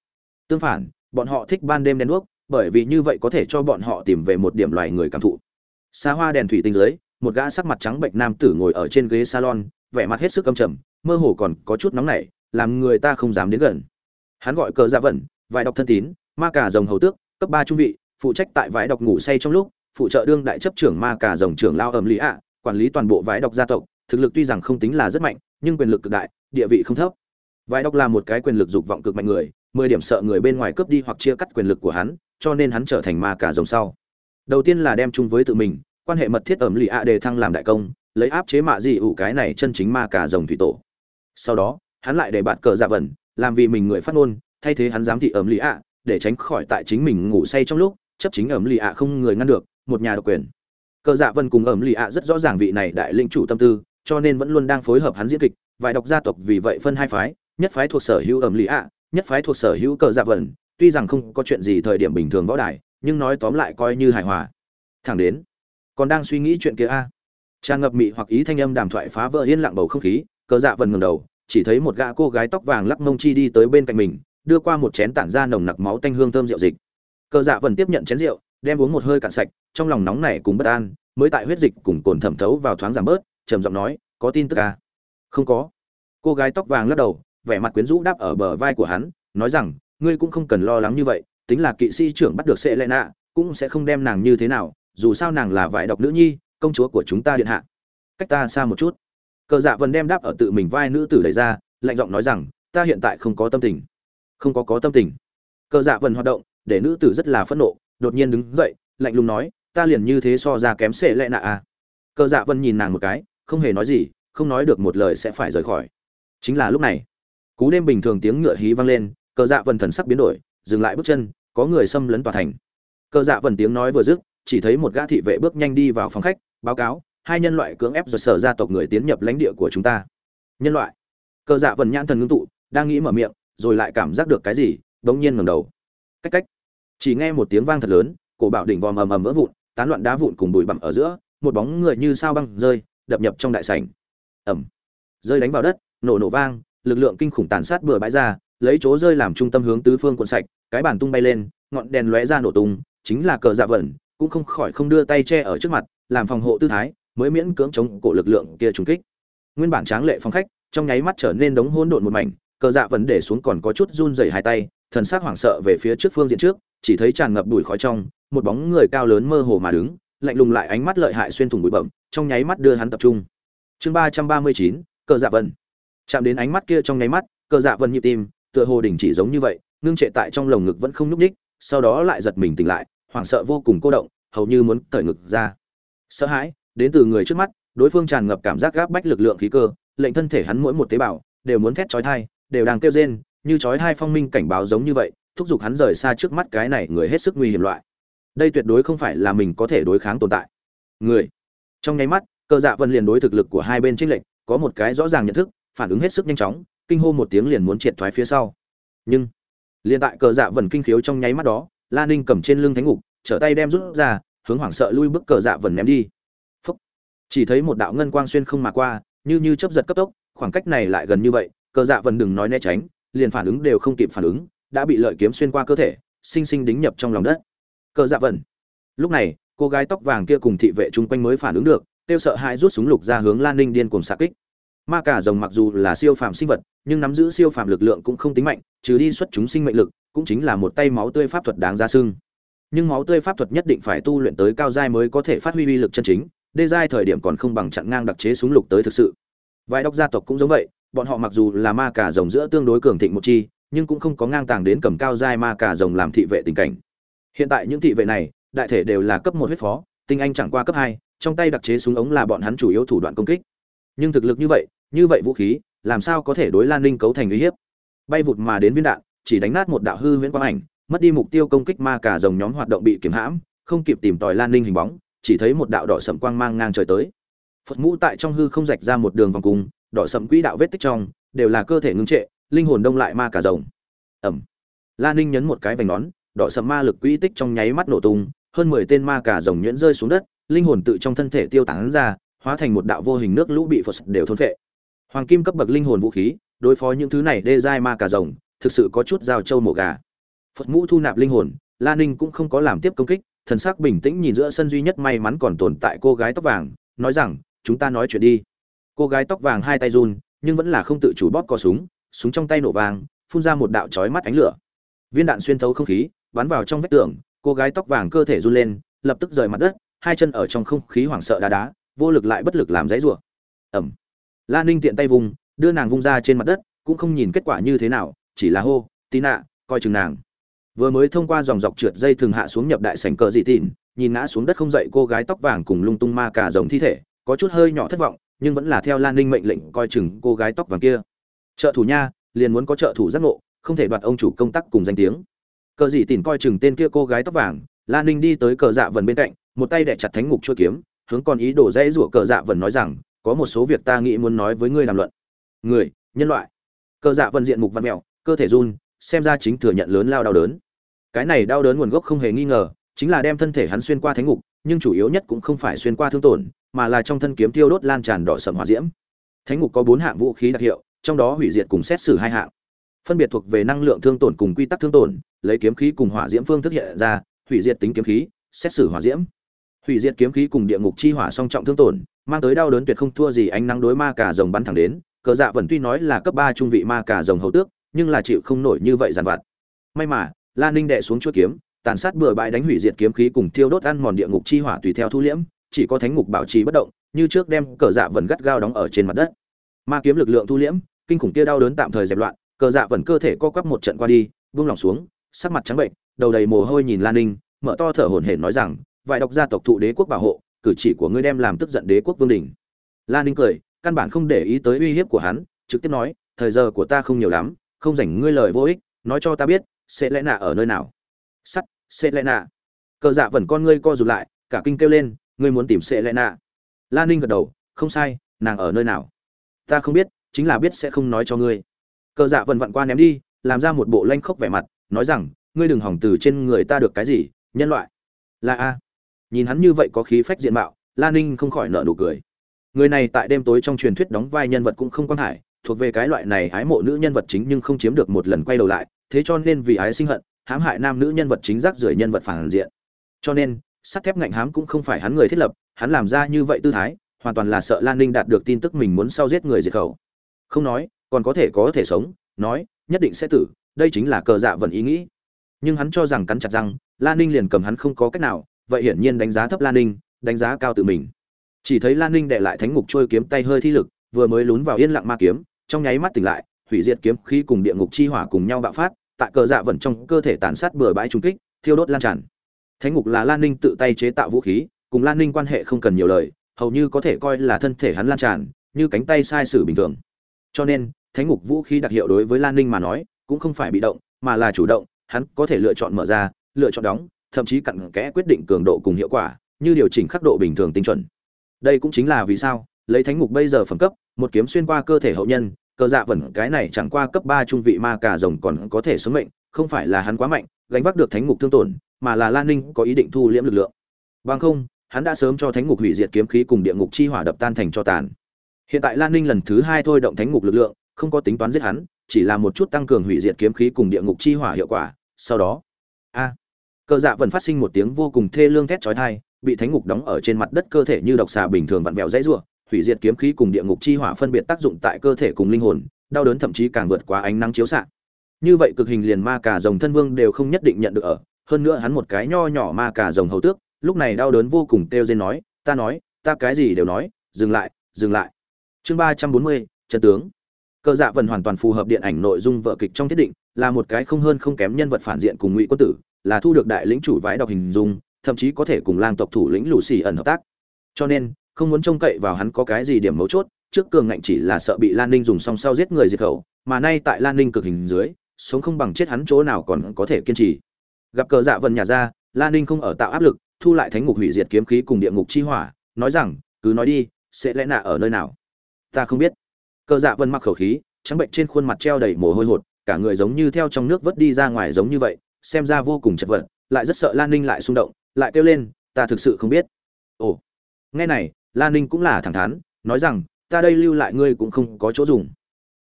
A: Tương phản, bọn họ thích ban đêm đèn đuốc, bởi vì như vậy có thể cho bọn họ tìm về một điểm loài người cảm thụ. Xa hoa đèn thủy tinh dưới, một gã sắc mặt trắng bệnh nam tử ngồi ở trên ghế salon, vẻ mặt hết sức âm trầm, mơ hồ còn có chút nóng nảy, làm người ta không dám đến gần. Hắn gọi cờ dạ ra vẩn vài đọc thân tín, ma cả rồng hầu tước, cấp ba trung vị, phụ trách tại vải đọc ngủ say trong lúc, phụ trợ đương đại chấp trưởng ma cả rồng trưởng lao ẩm lý ạ quản lý toàn bộ vải đọc gia tộc, thực lực tuy rằng không tính là rất mạnh, nhưng quyền lực cực đại, địa vị không thấp. Vải đọc là một cái quyền lực dục vọng cực mạnh người, mười điểm sợ người bên ngoài cướp đi hoặc chia cắt quyền lực của hắn, cho nên hắn trở thành ma cả rồng sau. Đầu tiên là đem chung với tự mình, quan hệ mật thiết ẩm lì ạ đề thăng làm đại công, lấy áp chế mạ dị ủ cái này chân chính ma cả rồng thủy tổ. Sau đó, hắn lại để bạn cờ dạ vẩn, làm vì mình người phát ngôn, thay thế hắn giám thị ẩm lì ạ, để tránh khỏi tại chính mình ngủ say trong lúc, chấp chính ẩm lì ạ không người ngăn được, một nhà độc quyền cờ dạ vân cùng ẩm lì ạ rất rõ ràng vị này đại linh chủ tâm tư, cho nên vẫn luôn đang phối hợp hắn diễn kịch, vài độc gia tộc vì vậy phân hai phái, nhất phái thuộc sở hữu ẩm lì ạ, nhất phái thuộc sở hữu cờ dạ vân. Tuy rằng không có chuyện gì thời điểm bình thường võ đài, nhưng nói tóm lại coi như hài hòa. Thẳng đến, còn đang suy nghĩ chuyện kia a. À? tràn ngập mị hoặc ý thanh âm đàm thoại phá vỡ yên lặng bầu không khí, cờ dạ vần ngầm đầu, chỉ thấy một gã cô gái tóc vàng lắc mông chi đi tới bên cạnh mình, đưa qua một chén tản ra nồng nặc máu tanh hương thơm rượu dịch. Cờ dạ vần tiếp nhận chén rượu, đem uống một hơi cạn sạch trong lòng nóng nảy cùng bất an, mới tại huyết dịch cùng cồn thẩm thấu vào thoáng giảm bớt, trầm giọng nói, có tin tức à? không có. Cô gái tóc vàng lắc đầu, vẻ mặt quyến rũ đáp ở bờ vai của hắn, nói rằng, ngươi cũng không cần lo lắng như vậy, tính là kỵ sĩ trưởng bắt được sệ lệ nạ cũng sẽ không đem nàng như thế nào, dù sao nàng là vải độc nữ nhi, công chúa của chúng ta điện hạ. Cách ta xa một chút. Cờ dạ vần đem đáp ở tự mình vai nữ tử đẩy ra, lạnh giọng nói rằng, ta hiện tại không có tâm tình. Không có có tâm tình. Cờ dạ vần hoạt động, để nữ tử rất là phẫn nộ, đột nhiên đứng dậy, lạnh lùng nói ta liền như thế so ra kém sệ lệ nạ à. Cờ dạ vân nhìn nàng một cái, không hề nói gì, không nói được một lời sẽ phải rời khỏi. Chính là lúc này, cú đêm bình thường tiếng ngựa hí vang lên, cờ dạ vân thần sắc biến đổi, dừng lại bước chân, có người xâm lấn tòa thành. Cờ dạ vân tiếng nói vừa dứt, chỉ thấy một gã thị vệ bước nhanh đi vào phòng khách, báo cáo, hai nhân loại cưỡng ép rồi sở gia tộc người tiến nhập lãnh địa của chúng ta. Nhân loại. Cờ dạ vân nhãn thần ngưng tụ, đang nghĩ mở miệng, rồi lại cảm giác được cái gì bỗng nhiên ngẩng đầu. Cách cách. Chỉ nghe một tiếng vang thật lớn, cổ bảo đỉnh vòm ầm ầm vỡ vụn tán loạn đá vụn cùng bụi bặm ở giữa, một bóng người như sao băng rơi, đập nhập trong đại sảnh. Ẩm rơi đánh vào đất, nổ nổ vang, lực lượng kinh khủng tàn sát bừa bãi ra, lấy chỗ rơi làm trung tâm hướng tứ phương cuộn sạch, cái bàn tung bay lên, ngọn đèn lóe ra nổ tung, chính là cờ dạ vẩn, cũng không khỏi không đưa tay che ở trước mặt, làm phòng hộ tư thái, mới miễn cưỡng chống cổ lực lượng kia trùng kích. Nguyên bản tráng lệ phong khách, trong nháy mắt trở nên đống hỗn độn một mảnh, cờ dạ vận để xuống còn có chút run rẩy hai tay, thần sắc hoảng sợ về phía trước phương diện trước, chỉ thấy tràn ngập bụi khói trong một bóng người cao lớn mơ hồ mà đứng, lạnh lùng lại ánh mắt lợi hại xuyên thủng bụi bậm trong nháy mắt đưa hắn tập trung. Chương ba trăm ba mươi chín, cờ dạ vân. Chạm đến ánh mắt kia trong nháy mắt, cờ dạ vân nhịp tim, tựa hồ đình chỉ giống như vậy, ngưng trệ tại trong lồng ngực vẫn không nhúc ních sau đó lại giật mình tỉnh lại, hoảng sợ vô cùng cô động, hầu như muốn cởi ngực ra. Sợ hãi, đến từ người trước mắt, đối phương tràn ngập cảm giác gáp bách lực lượng khí cơ, lệnh thân thể hắn mỗi một tế bào, đều muốn thét chói thai đều đang kêu rên, như chói thai phong minh cảnh báo giống như vậy, thúc giục hắn rời xa trước mắt cái này người hết sức nguy hiểm loại đây tuyệt đối không phải là mình có thể đối kháng tồn tại. Người. Trong nháy mắt cơ dạ vân liền đối thực lực của hai bên trinh lệnh có một cái rõ ràng nhận thức, phản ứng hết sức nhanh chóng, kinh hô một tiếng liền muốn triệt thoái phía sau. Nhưng, liền tại cờ dạ vần kinh khiếu trong nháy mắt đó, la ninh cầm trên lưng thánh ngục, trở tay đem rút ra, hướng hoảng sợ lui bước cờ dạ vần ném đi. Phúc. chỉ thấy một đạo ngân quang xuyên không mà qua, như như chấp giật cấp tốc, khoảng cách này lại gần như vậy, cờ dạ vần đừng nói né tránh, liền phản ứng đều không kịp phản ứng, đã bị lợi kiếm xuyên qua cơ thể, sinh sinh đính nhập trong lòng đất cờ dạ vẩn. Lúc này, cô gái tóc vàng kia cùng thị vệ chung quanh mới phản ứng được tiêu sợ hãi rút súng lục ra hướng lan ninh điên cuồng xạ kích. Ma cả rồng mặc dù là siêu phàm sinh vật, nhưng nắm giữ siêu phàm lực lượng cũng không tính mạnh, trừ đi xuất chúng sinh mệnh lực, cũng chính là một tay máu tươi pháp thuật đáng ra sưng nhưng máu tươi pháp thuật nhất định phải tu luyện tới cao giai mới có thể phát huy uy lực chân chính, đê giai thời điểm còn không bằng chặn ngang đặc chế súng lục tới thực sự. Vài đốc gia tộc cũng giống vậy, bọn họ mặc dù là ma cả rồng giữa tương đối cường thịnh một chi, nhưng cũng không có ngang tàng đến cầm cao giai ma cả rồng làm thị vệ tình cảnh hiện tại những thị vệ này, đại thể đều là cấp một huyết phó, tinh anh chẳng qua cấp hai, trong tay đặc chế súng ống là bọn hắn chủ yếu thủ đoạn công kích. Nhưng thực lực như vậy như vậy vũ khí, làm sao có thể đối lan ninh cấu thành uy hiếp? Bay vụt mà đến viên đạn, chỉ đánh nát một đạo hư huyễn quang ảnh, mất đi mục tiêu công kích ma cả dòng nhóm hoạt động bị kiểm hãm, không kịp tìm tòi lan ninh hình bóng, chỉ thấy một đạo đỏ sậm quang mang ngang trời tới. Phật mũ tại trong hư không rạch ra một đường vòng cung, đỏ sậm quỹ đạo vết tích trong, đều là cơ thể ngưng trệ, linh hồn đông lại ma cả rồng. Ẩm lan ninh nhấn một cái vành nón đỏ sầm ma lực quỹ tích trong nháy mắt nổ tung, hơn mười tên ma cả rồng nhuyễn rơi xuống đất, linh hồn tự trong thân thể tiêu tán ra, hóa thành một đạo vô hình nước lũ bị phật đều thôn phệ. Hoàng kim cấp bậc linh hồn vũ khí, đối phó những thứ này đê giai ma cả rồng, thực sự có chút giao châu mổ gà. Phật mũ thu nạp linh hồn, la ninh cũng không có làm tiếp công kích, thần sắc bình tĩnh nhìn giữa sân duy nhất may mắn còn tồn tại cô gái tóc vàng, nói rằng, chúng ta nói chuyện đi. Cô gái tóc vàng hai tay run, nhưng vẫn là không tự chủ bóp cò súng súng trong tay nổ vàng phun ra một đạo chói mắt ánh lửa. Viên đạn xuyên thấu không khí bắn vào trong vách tường, cô gái tóc vàng cơ thể run lên, lập tức rời mặt đất, hai chân ở trong không khí hoảng sợ đá đá, vô lực lại bất lực làm dãy rủa. Ẩm. La ninh tiện tay vùng, đưa nàng vung ra trên mặt đất, cũng không nhìn kết quả như thế nào, chỉ là hô tí nạ coi chừng nàng. Vừa mới thông qua dòng dọc trượt dây thường hạ xuống nhập đại sảnh cờ dị tịn, nhìn ngã xuống đất không dậy cô gái tóc vàng cùng lung tung ma cả giống thi thể, có chút hơi nhỏ thất vọng, nhưng vẫn là theo lan ninh mệnh lệnh coi chừng cô gái tóc vàng kia. Trợ thủ nha, liền muốn có trợ thủ giác ngộ, không thể đoạt ông chủ công tác cùng danh tiếng cờ dị tịn coi chừng tên kia cô gái tóc vàng lan ninh đi tới cờ dạ vần bên cạnh, một tay đẻ chặt thánh ngục chua kiếm, hướng còn ý đổ dãy rủa cờ dạ vần nói rằng, có một số việc ta nghĩ muốn nói với ngươi làm luận. Người, nhân loại. Cờ dạ vần diện mục văn mẹo, cơ thể run, xem ra chính thừa nhận lớn lao đau đớn. Cái này đau đớn nguồn gốc không hề nghi ngờ, chính là đem thân thể hắn xuyên qua thánh ngục, nhưng chủ yếu nhất cũng không phải xuyên qua thương tổn, mà là trong thân kiếm tiêu đốt lan tràn đỏ sầm hỏa diễm. Thánh ngục có bốn hạng vũ khí đặc hiệu, trong đó hủy diệt cùng xét xử hai hạng. Phân biệt thuộc về năng lượng thương tổn cùng quy tắc thương tổn lấy kiếm khí cùng hỏa diễm phương thức hiện ra hủy diệt tính kiếm khí xét xử hỏa diễm. Hủy diệt kiếm khí cùng địa ngục chi hỏa song trọng thương tổn mang tới đau đớn tuyệt không thua gì ánh nắng đối ma cả rồng bắn thẳng đến. Cờ dạ vẫn tuy nói là cấp ba trung vị ma cả rồng hầu tước nhưng là chịu không nổi như vậy giàn vặt. May mà Lan Ninh đệ xuống chuôi kiếm, tàn sát bừa bãi đánh hủy diệt kiếm khí cùng thiêu đốt ăn mòn địa ngục chi hỏa tùy theo thu liễm, chỉ có thánh ngục bảo trì bất động, như trước đem cờ dạ vẫn gắt gao đóng ở trên mặt đất. Ma kiếm lực lượng thu liễm, kinh khủng kia đau đớn tạm thời dẹp loạn, cờ dạ vẫn cơ thể co quắp một trận qua đi, buông lỏng xuống, sắc mặt trắng bệnh, đầu đầy mồ hôi nhìn Lan Ninh, mở to thở hổn hển nói rằng, vài độc gia tộc thụ đế quốc bảo hộ, cử chỉ của ngươi đem làm tức giận đế quốc vương đình. Lan Ninh cười, căn bản không để ý tới uy hiếp của hắn, trực tiếp nói, thời giờ của ta không nhiều lắm, không rảnh ngươi lời vô ích, nói cho ta biết, sẽ lẽ nạ ở nơi nào. Sắt sẽ lẽ nạ. Cờ dạ vẫn con ngươi co rụt lại cả kinh kêu lên ngươi muốn tìm sẽ lẽ nạ. Lan ninh gật đầu không sai nàng ở nơi nào? Ta không biết chính là biết sẽ không nói cho ngươi. Cờ dạ vần vặn qua ném đi làm ra một bộ lanh khốc vẻ mặt nói rằng, ngươi đừng hỏng từ trên người ta được cái gì, nhân loại. Là a. Nhìn hắn như vậy có khí phách diện mạo lan ninh không khỏi nợ nụ cười. Người này tại đêm tối trong truyền thuyết đóng vai nhân vật cũng không quan hải thuộc về cái loại này ái mộ nữ nhân vật chính nhưng không chiếm được một lần quay đầu lại, thế cho nên vì ái sinh hận, hãm hại nam nữ nhân vật chính rác rưởi nhân vật phản diện. Cho nên, sắt thép ngạnh hám cũng không phải hắn người thiết lập, hắn làm ra như vậy tư thái, hoàn toàn là sợ lan ninh đạt được tin tức mình muốn sau giết người diệt khẩu. Không nói, còn có thể có thể sống, nói, nhất định sẽ tử đây chính là cờ dạ vẫn ý nghĩ nhưng hắn cho rằng cắn chặt răng lan ninh liền cầm hắn không có cách nào vậy hiển nhiên đánh giá thấp lan ninh đánh giá cao tự mình chỉ thấy lan ninh đệ lại thánh ngục trôi kiếm tay hơi thi lực vừa mới lún vào yên lặng ma kiếm trong nháy mắt tỉnh lại hủy diệt kiếm khí cùng địa ngục chi hỏa cùng nhau bạo phát, tại cờ dạ vận trong cơ thể tàn sát bừa bãi trung kích, thiêu đốt lan tràn. Thánh ngục là Lan Ninh tự tay chế tạo vũ khí, cùng Lan Ninh quan hệ không cần nhiều lời, hầu như có thể coi là thân thể hắn lan tràn, như cánh tay sai sử bình thường. Cho nên, thánh ngục vũ khí đặc hiệu đối với Lan Ninh mà nói, cũng không phải bị động, mà là chủ động, hắn có thể lựa chọn mở ra, lựa chọn đóng, thậm chí cặn kẽ quyết định cường độ cùng hiệu quả, như điều chỉnh khắc độ bình thường tinh chuẩn. Đây cũng chính là vì sao, lấy thánh ngục bây giờ phẩm cấp, một kiếm xuyên qua cơ thể hậu nhân, cờ dạ vẩn cái này chẳng qua cấp ba trung vị ma cà rồng còn có thể sống mệnh không phải là hắn quá mạnh gánh vác được thánh ngục thương tổn mà là lan ninh có ý định thu liễm lực lượng bằng không hắn đã sớm cho thánh ngục hủy diệt kiếm khí cùng địa ngục chi hỏa đập tan thành cho tàn hiện tại lan ninh lần thứ hai thôi động thánh ngục lực lượng không có tính toán giết hắn chỉ là một chút tăng cường hủy diệt kiếm khí cùng địa ngục chi hỏa hiệu quả, sau đó, a, cờ dạ vẫn phát sinh một tiếng vô cùng thê lương thét chói tai, bị thánh ngục đóng ở trên mặt đất cơ thể như độc xà bình thường vặn vẹo dãy rủa, hủy diệt kiếm khí cùng địa ngục chi hỏa phân biệt tác dụng tại cơ thể cùng linh hồn, đau đớn thậm chí càng vượt quá ánh nắng chiếu xạ. Như vậy cực hình liền ma cả rồng thân vương đều không nhất định nhận được ở, hơn nữa hắn một cái nho nhỏ ma cả rồng hầu tước, lúc này đau đớn vô cùng kêu rên nói, ta nói, ta cái gì đều nói, dừng lại dừng lại. Chương ba trăm bốn mươi, chân tướng cơ dạ vần hoàn toàn phù hợp điện ảnh nội dung vợ kịch trong thiết định, là một cái không hơn không kém nhân vật phản diện cùng ngụy quân tử, là thu được đại lĩnh chủ vái đọc hình dung, thậm chí có thể cùng lang tộc thủ lĩnh lù xì ẩn hợp tác. Cho nên, không muốn trông cậy vào hắn có cái gì điểm mấu chốt, trước cường ngạnh chỉ là sợ bị lan ninh dùng song sau giết người diệt khẩu, mà nay tại lan ninh cực hình dưới, sống không bằng chết hắn chỗ nào còn có thể kiên trì. Gặp cờ dạ vần nhà ra, lan ninh không ở tạo áp lực, thu lại thánh ngục hủy diệt kiếm khí cùng địa ngục chi hỏa, nói rằng, cứ nói đi, sẽ lẽ nạ ở nơi nào? Ta không biết cờ dạ vân mặc khẩu khí, trắng bệnh trên khuôn mặt treo đầy mồ hôi hột, cả người giống như theo trong nước vớt đi ra ngoài giống như vậy, xem ra vô cùng chật vật, lại rất sợ lan ninh lại xung động, lại kêu lên, ta thực sự không biết. Ồ, nghe này, lan ninh cũng là thẳng thắn, nói rằng, ta đây lưu lại ngươi cũng không có chỗ dùng.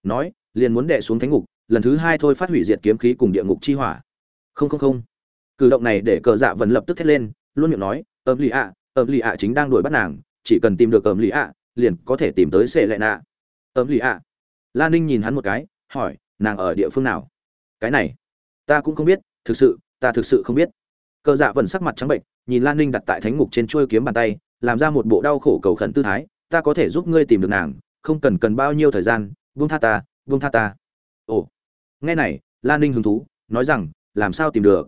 A: Nói, liền muốn đè xuống thánh ngục, lần thứ hai thôi phát hủy diệt kiếm khí cùng địa ngục chi hỏa. Không không không. Cử động này để cờ dạ vẫn lập tức thét lên, luôn miệng nói, ẩm lì ạ, ẩm lì ạ chính đang đuổi bắt nàng, chỉ cần tìm được ẩm lì ạ, liền có thể tìm tới sệ lệ nạ ấm lì ạ. Lan ninh nhìn hắn một cái, hỏi, nàng ở địa phương nào? Cái này, ta cũng không biết, thực sự, ta thực sự không biết. Cờ dạ vẫn sắc mặt trắng bệnh, nhìn lan ninh đặt tại thánh ngục trên chuôi kiếm bàn tay, làm ra một bộ đau khổ cầu khẩn tư thái, ta có thể giúp ngươi tìm được nàng, không cần cần bao nhiêu thời gian, buông tha ta, buông tha ta. Ồ. Nghe này lan ninh hứng thú, nói rằng, làm sao tìm được?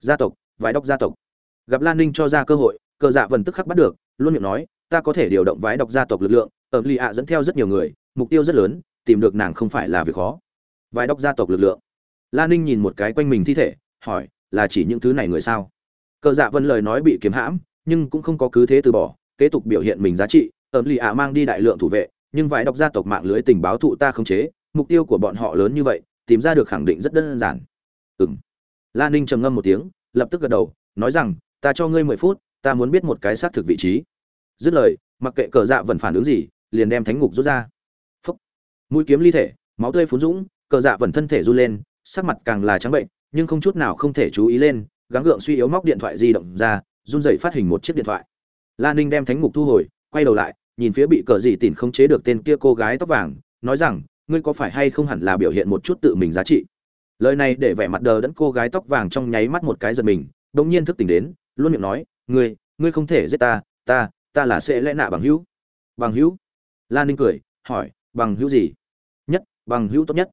A: Gia tộc, vải đọc gia tộc. Gặp lan ninh cho ra cơ hội, cờ dạ vần tức khắc bắt được, luôn miệng nói, ta có thể điều động vái đọc gia tộc lực lượng ở lì ạ dẫn theo rất nhiều người mục tiêu rất lớn, tìm được nàng không phải là việc khó. Vài đọc gia tộc lực lượng. Lan ninh nhìn một cái quanh mình thi thể, hỏi, là chỉ những thứ này người sao? Cờ dạ vân lời nói bị kiếm hãm, nhưng cũng không có cứ thế từ bỏ, kế tục biểu hiện mình giá trị, ẩm lì ạ mang đi đại lượng thủ vệ, nhưng vài đọc gia tộc mạng lưới tình báo thụ ta không chế, mục tiêu của bọn họ lớn như vậy, tìm ra được khẳng định rất đơn giản. Ừng lan ninh trầm ngâm một tiếng, lập tức gật đầu, nói rằng, ta cho ngươi mười phút, ta muốn biết một cái xác thực vị trí. Dứt lời, mặc kệ cờ dạ vẫn phản ứng gì, liền đem thánh ngục rút ra mũi kiếm ly thể, máu tươi phun dũng, cờ dạ vẫn thân thể run lên, sắc mặt càng là trắng bệnh, nhưng không chút nào không thể chú ý lên, gắng gượng suy yếu móc điện thoại di động ra, run rẩy phát hình một chiếc điện thoại. Lan ninh đem thánh ngục thu hồi, quay đầu lại, nhìn phía bị cờ dị tỉn không chế được tên kia cô gái tóc vàng, nói rằng, ngươi có phải hay không hẳn là biểu hiện một chút tự mình giá trị? Lời này để vẻ mặt đờ đẫn cô gái tóc vàng trong nháy mắt một cái giật mình, đột nhiên thức tỉnh đến, luôn miệng nói, ngươi ngươi không thể giết ta ta ta là sẽ lẽ nạ bằng hữu. Bằng hữu? Lan ninh cười, hỏi, bằng hữu gì? Bằng hữu tốt nhất.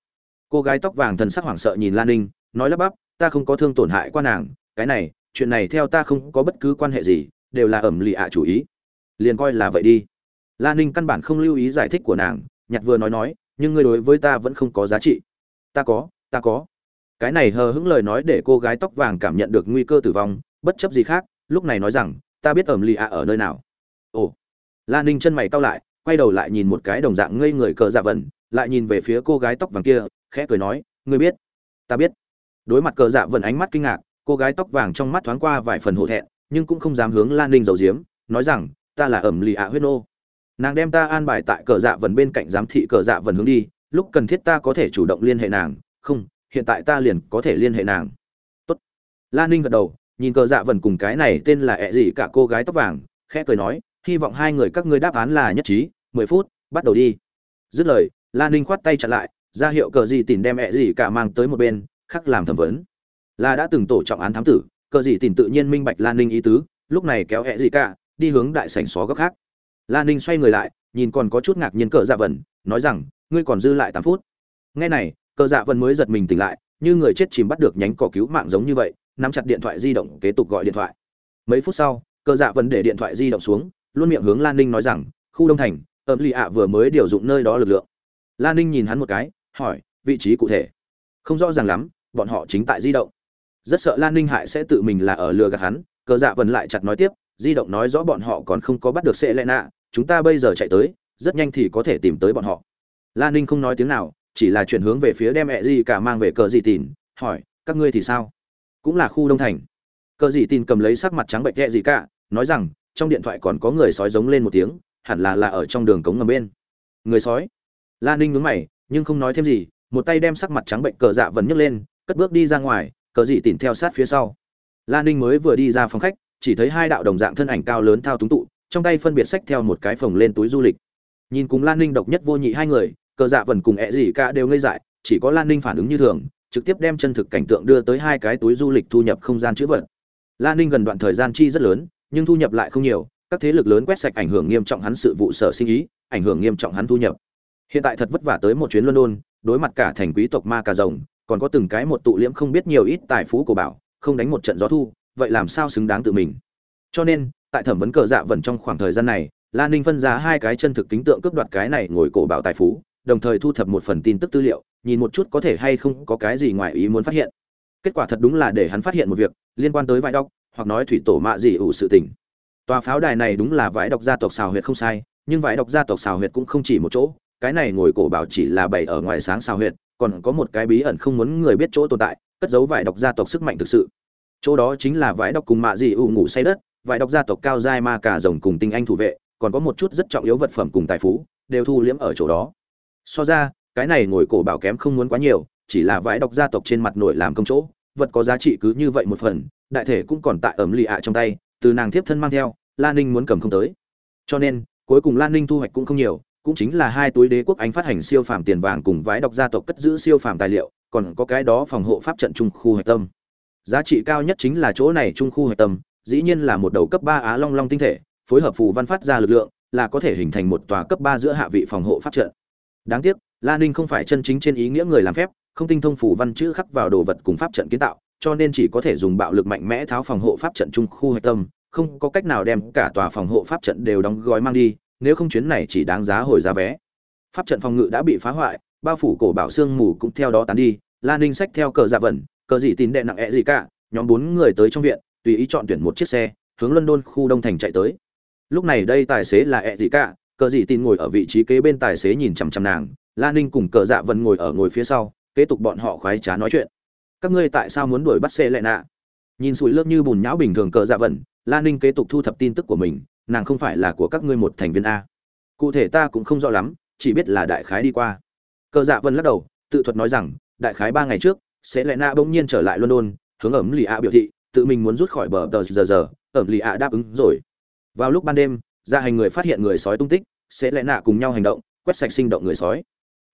A: Cô gái tóc vàng thần sắc hoảng sợ nhìn lan ninh, nói lắp bắp, ta không có thương tổn hại qua nàng, cái này, chuyện này theo ta không có bất cứ quan hệ gì, đều là ẩm lì ạ chủ ý. Liền coi là vậy đi. Lan ninh căn bản không lưu ý giải thích của nàng, nhặt vừa nói nói, nhưng ngươi đối với ta vẫn không có giá trị. Ta có ta có. Cái này hờ hững lời nói để cô gái tóc vàng cảm nhận được nguy cơ tử vong, bất chấp gì khác, lúc này nói rằng, ta biết ẩm lì ạ ở nơi nào. Ồ. Lan ninh chân mày cau lại, quay đầu lại nhìn một cái đồng dạng ngây người cờ dạ vần lại nhìn về phía cô gái tóc vàng kia, khẽ cười nói, ngươi biết, ta biết. Đối mặt cờ dạ vần ánh mắt kinh ngạc, cô gái tóc vàng trong mắt thoáng qua vài phần hổ thẹn, nhưng cũng không dám hướng lan ninh dầu diếm nói rằng, ta là ẩm lì ạ huyết nô. Nàng đem ta an bài tại cờ dạ vần bên cạnh giám thị cờ dạ vần hướng đi, lúc cần thiết ta có thể chủ động liên hệ nàng. Không, hiện tại ta liền có thể liên hệ nàng. Tốt. Lan ninh gật đầu, nhìn cờ dạ vần cùng cái này tên là ẹ gì cả cô gái tóc vàng, khẽ cười nói, hy vọng hai người các ngươi đáp án là nhất trí, mười phút, bắt đầu đi. Dứt lời lan ninh khoát tay chặn lại, ra hiệu cờ gì tìm đem ẹ gì cả mang tới một bên, khắc làm thẩm vấn. Là đã từng tổ trọng án thám tử, cờ gì tìm tự nhiên minh bạch lan ninh ý tứ, lúc này kéo ẹ gì cả, đi hướng đại sảnh xó góc khác. Lan ninh xoay người lại, nhìn còn có chút ngạc nhiên cờ dạ vần, nói rằng, ngươi còn dư lại tám phút. Nghe này, cờ dạ vần mới giật mình tỉnh lại, như người chết chìm bắt được nhánh cỏ cứu mạng giống như vậy, nắm chặt điện thoại di động, kế tục gọi điện thoại. Mấy phút sau, cờ dạ vần để điện thoại di động xuống, luôn miệng hướng lan ninh nói rằng, khu đông thành ẩm lì ạ vừa mới điều dụng nơi đó lực lượng lan ninh nhìn hắn một cái, hỏi, vị trí cụ thể? Không rõ ràng lắm, bọn họ chính tại di động. Rất sợ lan ninh hại sẽ tự mình là ở lừa gạt hắn, cờ dạ vần lại chặt nói tiếp, di động nói rõ bọn họ còn không có bắt được sệ lệ nạ, chúng ta bây giờ chạy tới, rất nhanh thì có thể tìm tới bọn họ. Lan ninh không nói tiếng nào, chỉ là chuyển hướng về phía đem mẹ gì cả mang về cờ Dị tìn, hỏi, các ngươi thì sao? Cũng là khu đông thành. Cờ dị tìn cầm lấy sắc mặt trắng bệnh ghẹ gì cả, nói rằng, trong điện thoại còn có người sói giống lên một tiếng, hẳn là là ở trong đường cống ngầm bên. Người sói? Lan ninh nhướng mày, nhưng không nói thêm gì, một tay đem sắc mặt trắng bệnh cờ dạ vẫn nhấc lên, cất bước đi ra ngoài, cờ dị tìm theo sát phía sau. Lan ninh mới vừa đi ra phòng khách, chỉ thấy hai đạo đồng dạng thân ảnh cao lớn thao túng tụ, trong tay phân biệt sách theo một cái phồng lên túi du lịch. Nhìn cùng lan ninh độc nhất vô nhị hai người, cờ dạ vần cùng ẹ gì cả đều ngây dại, chỉ có lan ninh phản ứng như thường, trực tiếp đem chân thực cảnh tượng đưa tới hai cái túi du lịch thu nhập không gian chữ vật. Lan ninh gần đoạn thời gian chi rất lớn, nhưng thu nhập lại không nhiều, các thế lực lớn quét sạch ảnh hưởng nghiêm trọng hắn sự vụ sở sinh ý, ảnh hưởng nghiêm trọng hắn thu nhập hiện tại thật vất vả tới một chuyến london, đối mặt cả thành quý tộc ma cà rồng, còn có từng cái một tụ liễm không biết nhiều ít tài phú của bảo, không đánh một trận gió thu, vậy làm sao xứng đáng tự mình? Cho nên, tại thẩm vấn cờ dạ vẩn trong khoảng thời gian này lan ninh phân ra hai cái chân thực kính tượng cướp đoạt cái này ngồi cổ bảo tài phú, đồng thời thu thập một phần tin tức tư liệu, nhìn một chút có thể hay không có cái gì ngoài ý muốn phát hiện. Kết quả thật đúng là để hắn phát hiện một việc, liên quan tới vải đọc hoặc nói thủy tổ mạ gì ủ sự tình. Tòa pháo đài này đúng là vải độc gia tộc xào huyệt không sai, nhưng vải độc gia tộc xào huyệt cũng không chỉ một chỗ cái này ngồi cổ bảo chỉ là bày ở ngoài sáng sao huyệt, còn có một cái bí ẩn không muốn người biết chỗ tồn tại, cất giấu vải độc gia tộc sức mạnh thực sự. Chỗ đó chính là vải độc cùng mạ dị ủ ngủ say đất, vải độc gia tộc cao giai ma cả rồng cùng tinh anh thủ vệ, còn có một chút rất trọng yếu vật phẩm cùng tài phú, đều thu liễm ở chỗ đó. So ra, cái này ngồi cổ bảo kém không muốn quá nhiều, chỉ là vải độc gia tộc trên mặt nổi làm công chỗ, vật có giá trị cứ như vậy một phần, đại thể cũng còn tại ẩm lì ạ trong tay, từ nàng tiếp thân mang theo lan ninh muốn cầm không tới. Cho nên, cuối cùng lan ninh thu hoạch cũng không nhiều cũng chính là hai túi đế quốc anh phát hành siêu phàm tiền vàng cùng vái độc gia tộc cất giữ siêu phàm tài liệu, còn có cái đó phòng hộ pháp trận trung khu hạch tâm. Giá trị cao nhất chính là chỗ này trung khu hạch tâm, dĩ nhiên là một đầu cấp ba á long long tinh thể, phối hợp phù văn phát ra lực lượng, là có thể hình thành một tòa cấp ba giữa hạ vị phòng hộ pháp trận. Đáng tiếc, La ninh không phải chân chính trên ý nghĩa người làm phép, không tinh thông phù văn chữ khắc vào đồ vật cùng pháp trận kiến tạo, cho nên chỉ có thể dùng bạo lực mạnh mẽ tháo phòng hộ pháp trận trung khu hạch tâm, không có cách nào đem cả tòa phòng hộ pháp trận đều đóng gói mang đi nếu không chuyến này chỉ đáng giá hồi giá vé. Pháp trận phòng ngự đã bị phá hoại, bao phủ cổ bảo xương mù cũng theo đó tán đi. Lan ninh sách theo cờ dạ vẩn, cờ dị tín đệ nặng ẹ gì cả, nhóm bốn người tới trong viện, tùy ý chọn tuyển một chiếc xe, hướng london khu đông thành chạy tới. Lúc này đây tài xế là ẹ gì cả, cờ dị tín ngồi ở vị trí kế bên tài xế nhìn chằm chằm nàng. Lan ninh cùng cờ dạ vẩn ngồi ở ngồi phía sau, kế tục bọn họ khoái trá nói chuyện. Các ngươi tại sao muốn đuổi bắt xe lại nạ? Nhìn sủi lớp như bùn nhão bình thường cờ dạ vẩn lan ninh kế tục thu thập tin tức của mình nàng không phải là của các ngươi một thành viên a. Cụ thể ta cũng không rõ lắm, chỉ biết là đại khái đi qua. Cờ dạ vân lắc đầu, tự thuật nói rằng, đại khái ba ngày trước, sẽ lẽ na bỗng nhiên trở lại london, hướng ẩm lì ạ biểu thị, tự mình muốn rút khỏi bờ tờ giờ giờ, ẩm lì ạ đáp ứng rồi. Vào lúc ban đêm, gia hành người phát hiện người sói tung tích, sẽ lẽ nạ cùng nhau hành động, quét sạch sinh động người sói.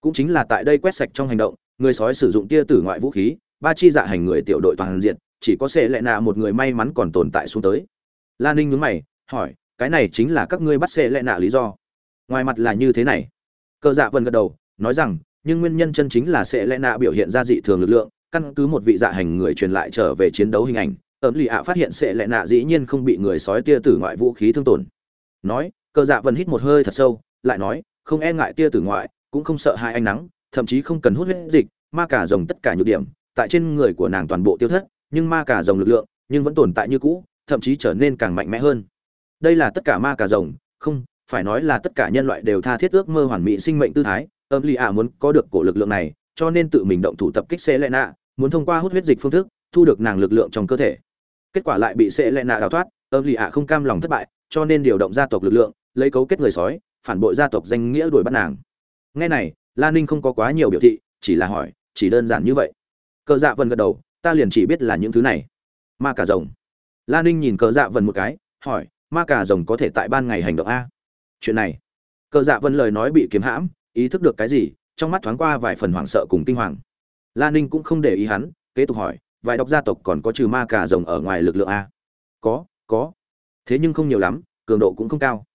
A: Cũng chính là tại đây quét sạch trong hành động, người sói sử dụng tia tử ngoại vũ khí, ba chi dạ hành người tiểu đội toàn diện, chỉ có sẽ lẽ nạ một người may mắn còn tồn tại xuống tới. Lan ninh nhướng mày, hỏi cái này chính là các ngươi bắt xe lẽ nạ lý do. Ngoài mặt là như thế này. Cờ dạ vân gật đầu, nói rằng, nhưng nguyên nhân chân chính là sẽ lẽ nạ biểu hiện ra dị thường lực lượng, căn cứ một vị dạ hành người truyền lại trở về chiến đấu hình ảnh ấm lì ạ phát hiện sẽ lẽ nạ dĩ nhiên không bị người sói tia tử ngoại vũ khí thương tổn. Nói, cờ dạ vân hít một hơi thật sâu, lại nói, không e ngại tia tử ngoại, cũng không sợ hai ánh nắng, thậm chí không cần hút huyết dịch, ma cả rồng tất cả nhược điểm, tại trên người của nàng toàn bộ tiêu thất, nhưng ma cả rồng lực lượng, nhưng vẫn tồn tại như cũ, thậm chí trở nên càng mạnh mẽ hơn đây là tất cả ma cả rồng, không, phải nói là tất cả nhân loại đều tha thiết ước mơ hoàn mỹ sinh mệnh tư thái, âm lì ạ muốn có được cổ lực lượng này, cho nên tự mình động thủ tập kích xe lệ nạ muốn thông qua hút huyết dịch phương thức, thu được nàng lực lượng trong cơ thể. Kết quả lại bị xe lệ nạ đào thoát, âm lì ạ không cam lòng thất bại, cho nên điều động gia tộc lực lượng, lấy cấu kết người sói, phản bội gia tộc danh nghĩa đuổi bắt nàng. Ngay này Lan ninh không có quá nhiều biểu thị, chỉ là hỏi, chỉ đơn giản như vậy. Cờ dạ vần gật đầu, ta liền chỉ biết là những thứ này. Ma cả rồng. Lan ninh nhìn cờ dạ vần một cái, hỏi ma cà rồng có thể tại ban ngày hành động a. Chuyện này, cờ dạ vân lời nói bị kiếm hãm, ý thức được cái gì, trong mắt thoáng qua vài phần hoảng sợ cùng kinh hoàng. Lan ninh cũng không để ý hắn, kế tục hỏi, vài đọc gia tộc còn có trừ ma cà rồng ở ngoài lực lượng a? Có có. Thế nhưng không nhiều lắm, cường độ cũng không cao.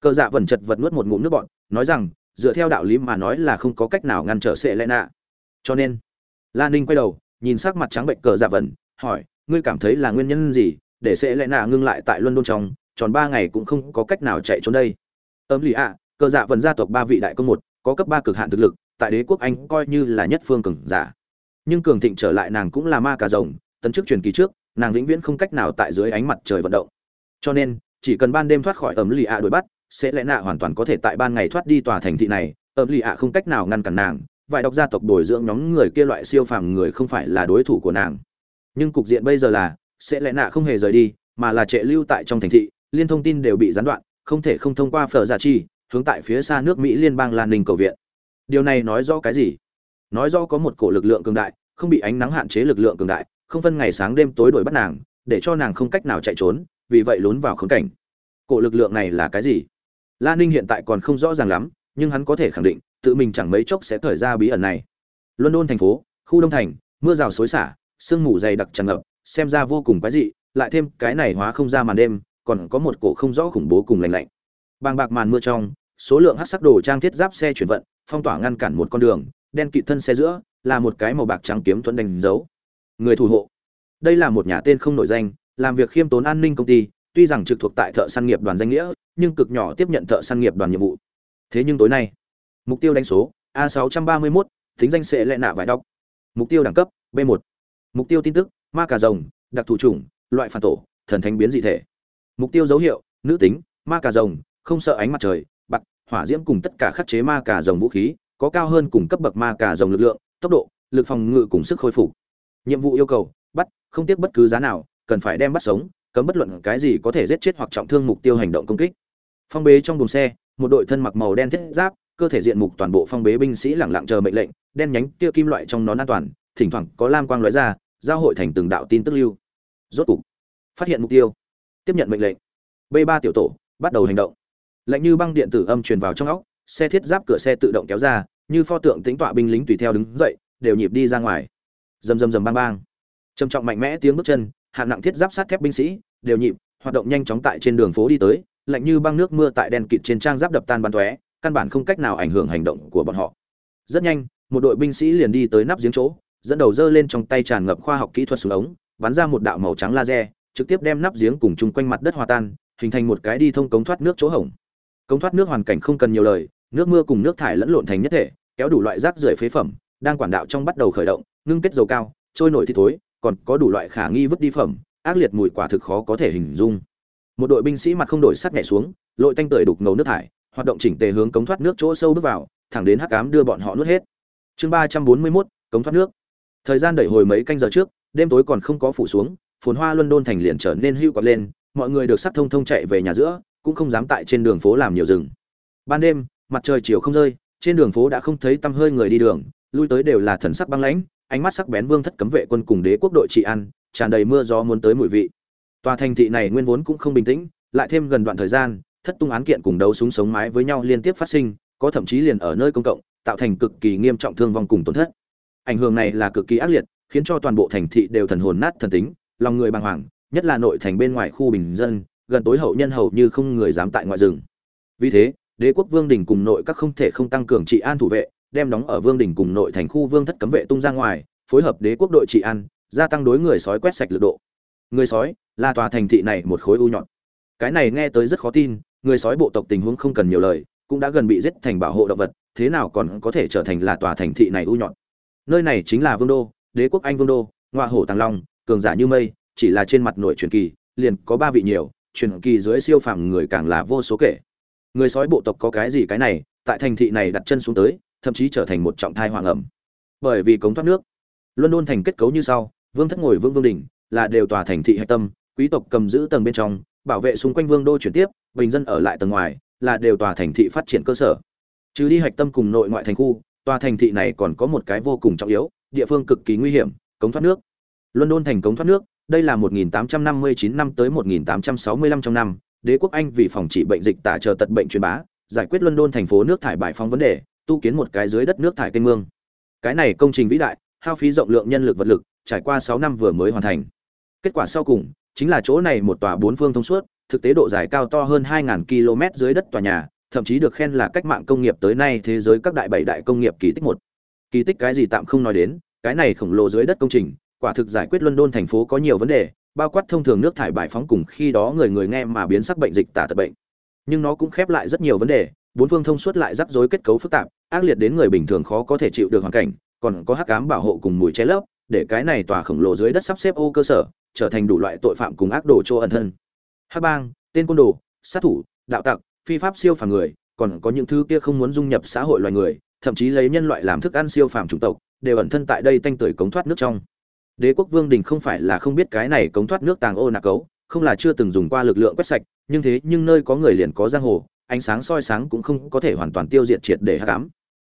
A: Cờ dạ vần chật vật nuốt một ngụm nước bọn nói rằng, dựa theo đạo lý mà nói là không có cách nào ngăn trở sệ lẽ nạ. Cho nên Lan ninh quay đầu, nhìn sắc mặt trắng bệnh cờ dạ vần hỏi, ngươi cảm thấy là nguyên nhân gì để sệ lẽ nạ ngưng lại tại Luân Đôn trong tròn ba ngày cũng không có cách nào chạy trốn đây. Ấm lì ạ, cờ dạ vần gia tộc ba vị đại công một, có cấp ba cực hạn thực lực, tại đế quốc anh coi như là nhất phương cường giả. Nhưng cường thịnh trở lại nàng cũng là ma cà rồng, tấn chức truyền kỳ trước, nàng vĩnh viễn không cách nào tại dưới ánh mặt trời vận động. Cho nên, chỉ cần ban đêm thoát khỏi ấm lì ạ đuổi bắt, sẽ lẽ nạ hoàn toàn có thể tại ban ngày thoát đi tòa thành thị này. Ẩm lì ạ không cách nào ngăn cản nàng, vài đọc gia tộc bồi dưỡng nhóm người kia loại siêu phàm người không phải là đối thủ của nàng. Nhưng cục diện bây giờ là, sẽ lẽ nạ không hề rời đi, mà là trệ lưu tại trong thành thị liên thông tin đều bị gián đoạn, không thể không thông qua phở giả chi, hướng tại phía xa nước mỹ liên bang lan ninh cầu viện. Điều này nói rõ cái gì? Nói rõ có một cổ lực lượng cường đại, không bị ánh nắng hạn chế lực lượng cường đại, không phân ngày sáng đêm tối đuổi bắt nàng, để cho nàng không cách nào chạy trốn, vì vậy lún vào khốn cảnh. Cổ lực lượng này là cái gì? Lan ninh hiện tại còn không rõ ràng lắm, nhưng hắn có thể khẳng định, tự mình chẳng mấy chốc sẽ thời ra bí ẩn này. London thành phố, khu đông thành, mưa rào xối xả, sương mù dày đặc tràn ngập, xem ra vô cùng quái dị, lại thêm cái này hóa không ra màn đêm còn có một cổ không rõ khủng bố cùng lạnh lạnh. Bàng bạc màn mưa trong số lượng hát sắc đồ trang thiết giáp xe chuyển vận phong tỏa ngăn cản một con đường đen kịt thân xe giữa là một cái màu bạc trắng kiếm thuẫn đánh dấu. Người thủ hộ. Đây là một nhà tên không nổi danh làm việc khiêm tốn an ninh công ty tuy rằng trực thuộc tại thợ săn nghiệp đoàn danh nghĩa nhưng cực nhỏ tiếp nhận thợ săn nghiệp đoàn nhiệm vụ. Thế nhưng tối nay mục tiêu đánh số a 631, tính danh sẽ lệ nạ vải đọc mục tiêu đẳng cấp b 1 mục tiêu tin tức ma cà rồng đặc thù chủng loại phản tổ thần thánh biến dị thể mục tiêu dấu hiệu, nữ tính, ma cà rồng, không sợ ánh mặt trời, bạc, hỏa diễm cùng tất cả khắc chế ma cà rồng vũ khí, có cao hơn cùng cấp bậc ma cà rồng lực lượng, tốc độ, lực phòng ngự cùng sức khôi phục. Nhiệm vụ yêu cầu, bắt, không tiếc bất cứ giá nào, cần phải đem bắt sống, cấm bất luận cái gì có thể giết chết hoặc trọng thương mục tiêu hành động công kích. Phong bế trong buồng xe, một đội thân mặc màu đen thiết giáp, cơ thể diện mục toàn bộ phong bế binh sĩ lẳng lặng chờ mệnh lệnh, đen nhánh kia kim loại trong nón an toàn, thỉnh thoảng có lam quang lóe ra, giao hội thành từng đạo tin tức lưu. Rốt cục, phát hiện mục tiêu tiếp nhận mệnh lệnh. B ba tiểu tổ, bắt đầu hành động. Lạnh như băng điện tử âm truyền vào trong óc, xe thiết giáp cửa xe tự động kéo ra, như pho tượng tính tọa binh lính tùy theo đứng dậy, đều nhịp đi ra ngoài. Rầm rầm rầm bang bang. Trầm trọng mạnh mẽ tiếng bước chân, hạng nặng thiết giáp sát thép binh sĩ, đều nhịp, hoạt động nhanh chóng tại trên đường phố đi tới, lạnh như băng nước mưa tại đèn kịt trên trang giáp đập tan bắn tóe, căn bản không cách nào ảnh hưởng hành động của bọn họ. Rất nhanh, một đội binh sĩ liền đi tới nắp giếng chỗ, dẫn đầu dơ lên trong tay tràn ngập khoa học kỹ thuật xuống ống, bắn ra một đạo màu trắng laser trực tiếp đem nắp giếng cùng chung quanh mặt đất hòa tan hình thành một cái đi thông cống thoát nước chỗ hổng. Cống thoát nước hoàn cảnh không cần nhiều lời nước mưa cùng nước thải lẫn lộn thành nhất thể kéo đủ loại rác rưởi phế phẩm đang quản đạo trong bắt đầu khởi động ngưng kết dầu cao trôi nổi thì thối còn có đủ loại khả nghi vứt đi phẩm ác liệt mùi quả thực khó có thể hình dung. Một đội binh sĩ mặt không đổi sắc nhảy xuống lội tanh tưởi đục ngầu nước thải hoạt động chỉnh tề hướng cống thoát nước chỗ sâu bước vào thẳng đến hắc ám đưa bọn họ nuốt hết. Chương ba trăm bốn mươi 341, cống thoát nước. Thời gian đẩy hồi mấy canh giờ trước đêm tối còn không có phủ xuống phồn hoa London thành liền trở nên hưu quạt lên, mọi người được sắt thông thông chạy về nhà giữa, cũng không dám tại trên đường phố làm nhiều rừng. Ban đêm, mặt trời chiều không rơi, trên đường phố đã không thấy tăm hơi người đi đường, lui tới đều là thần sắc băng lãnh, ánh mắt sắc bén vương thất cấm vệ quân cùng đế quốc đội trị an, tràn đầy mưa gió muốn tới mùi vị. Tòa thành thị này nguyên vốn cũng không bình tĩnh, lại thêm gần đoạn thời gian, thất tung án kiện cùng đấu súng sống mái với nhau liên tiếp phát sinh, có thậm chí liền ở nơi công cộng, tạo thành cực kỳ nghiêm trọng thương vong cùng tổn thất. Ảnh hưởng này là cực kỳ ác liệt, khiến cho toàn bộ thành thị đều thần hồn nát thần tính, lòng người bàng hoàng, nhất là nội thành bên ngoài khu bình dân, gần tối hậu nhân hầu như không người dám tại ngoại rừng. Vì thế, đế quốc vương đình cùng nội các không thể không tăng cường trị an thủ vệ, đem đóng ở vương đình cùng nội thành khu vương thất cấm vệ tung ra ngoài, phối hợp đế quốc đội trị an, gia tăng đối người sói quét sạch lực độ. Người sói là tòa thành thị này một khối u nhọn. Cái này nghe tới rất khó tin, người sói bộ tộc tình huống không cần nhiều lời, cũng đã gần bị giết thành bảo hộ động vật, thế nào còn có thể trở thành là tòa thành thị này u nhọn. Nơi này chính là vương đô, đế quốc anh vương đô, ngoại hổ tàng long, cường giả như mây, chỉ là trên mặt nội truyền kỳ, liền có ba vị nhiều, truyền kỳ dưới siêu phàm người càng là vô số kể. Người sói bộ tộc có cái gì cái này, tại thành thị này đặt chân xuống tới, thậm chí trở thành một trọng thai hoàng ẩm. Bởi vì cống thoát nước. London thành kết cấu như sau, vương thất ngồi vương vương đỉnh, là đều tòa thành thị hệ tâm, quý tộc cầm giữ tầng bên trong, bảo vệ xung quanh vương đô chuyển tiếp, bình dân ở lại tầng ngoài, là đều tòa thành thị phát triển cơ sở. Trừ đi hạch tâm cùng nội ngoại thành khu, tòa thành thị này còn có một cái vô cùng trọng yếu, địa phương cực kỳ nguy hiểm, cống thoát nước. London thành công thoát nước, đây là 1859 năm tới 1865 trong năm, đế quốc Anh vì phòng trị bệnh dịch tả chờ tật bệnh truyền bá, giải quyết London thành phố nước thải bài phóng vấn đề, tu kiến một cái dưới đất nước thải kênh mương. Cái này công trình vĩ đại, hao phí rộng lượng nhân lực vật lực, trải qua 6 năm vừa mới hoàn thành. Kết quả sau cùng, chính là chỗ này một tòa bốn phương thông suốt, thực tế độ dài cao to hơn 2000 km dưới đất tòa nhà, thậm chí được khen là cách mạng công nghiệp tới nay thế giới các đại bảy đại công nghiệp kỳ tích một. Kỳ tích cái gì tạm không nói đến, cái này khổng lồ dưới đất công trình, quả thực giải quyết London thành phố có nhiều vấn đề, bao quát thông thường nước thải bài phóng cùng khi đó người người nghe mà biến sắc bệnh dịch tả tật bệnh. Nhưng nó cũng khép lại rất nhiều vấn đề, bốn phương thông suốt lại rắc rối kết cấu phức tạp, ác liệt đến người bình thường khó có thể chịu được hoàn cảnh, còn có hắc ám bảo hộ cùng mùi che lấp, để cái này tòa khổng lồ dưới đất sắp xếp ô cơ sở, trở thành đủ loại tội phạm cùng ác đồ chỗ ẩn thân. Hắc bang, tên côn đồ, sát thủ, đạo tặc, phi pháp siêu phàm người, còn có những thứ kia không muốn dung nhập xã hội loài người thậm chí lấy nhân loại làm thức ăn siêu phàm chủng tộc đều ẩn thân tại đây tanh tưởi cống thoát nước trong đế quốc vương đình không phải là không biết cái này cống thoát nước tàng ô nạc cấu, không là chưa từng dùng qua lực lượng quét sạch, nhưng thế nhưng nơi có người liền có giang hồ, ánh sáng soi sáng cũng không có thể hoàn toàn tiêu diệt triệt để hắc ám.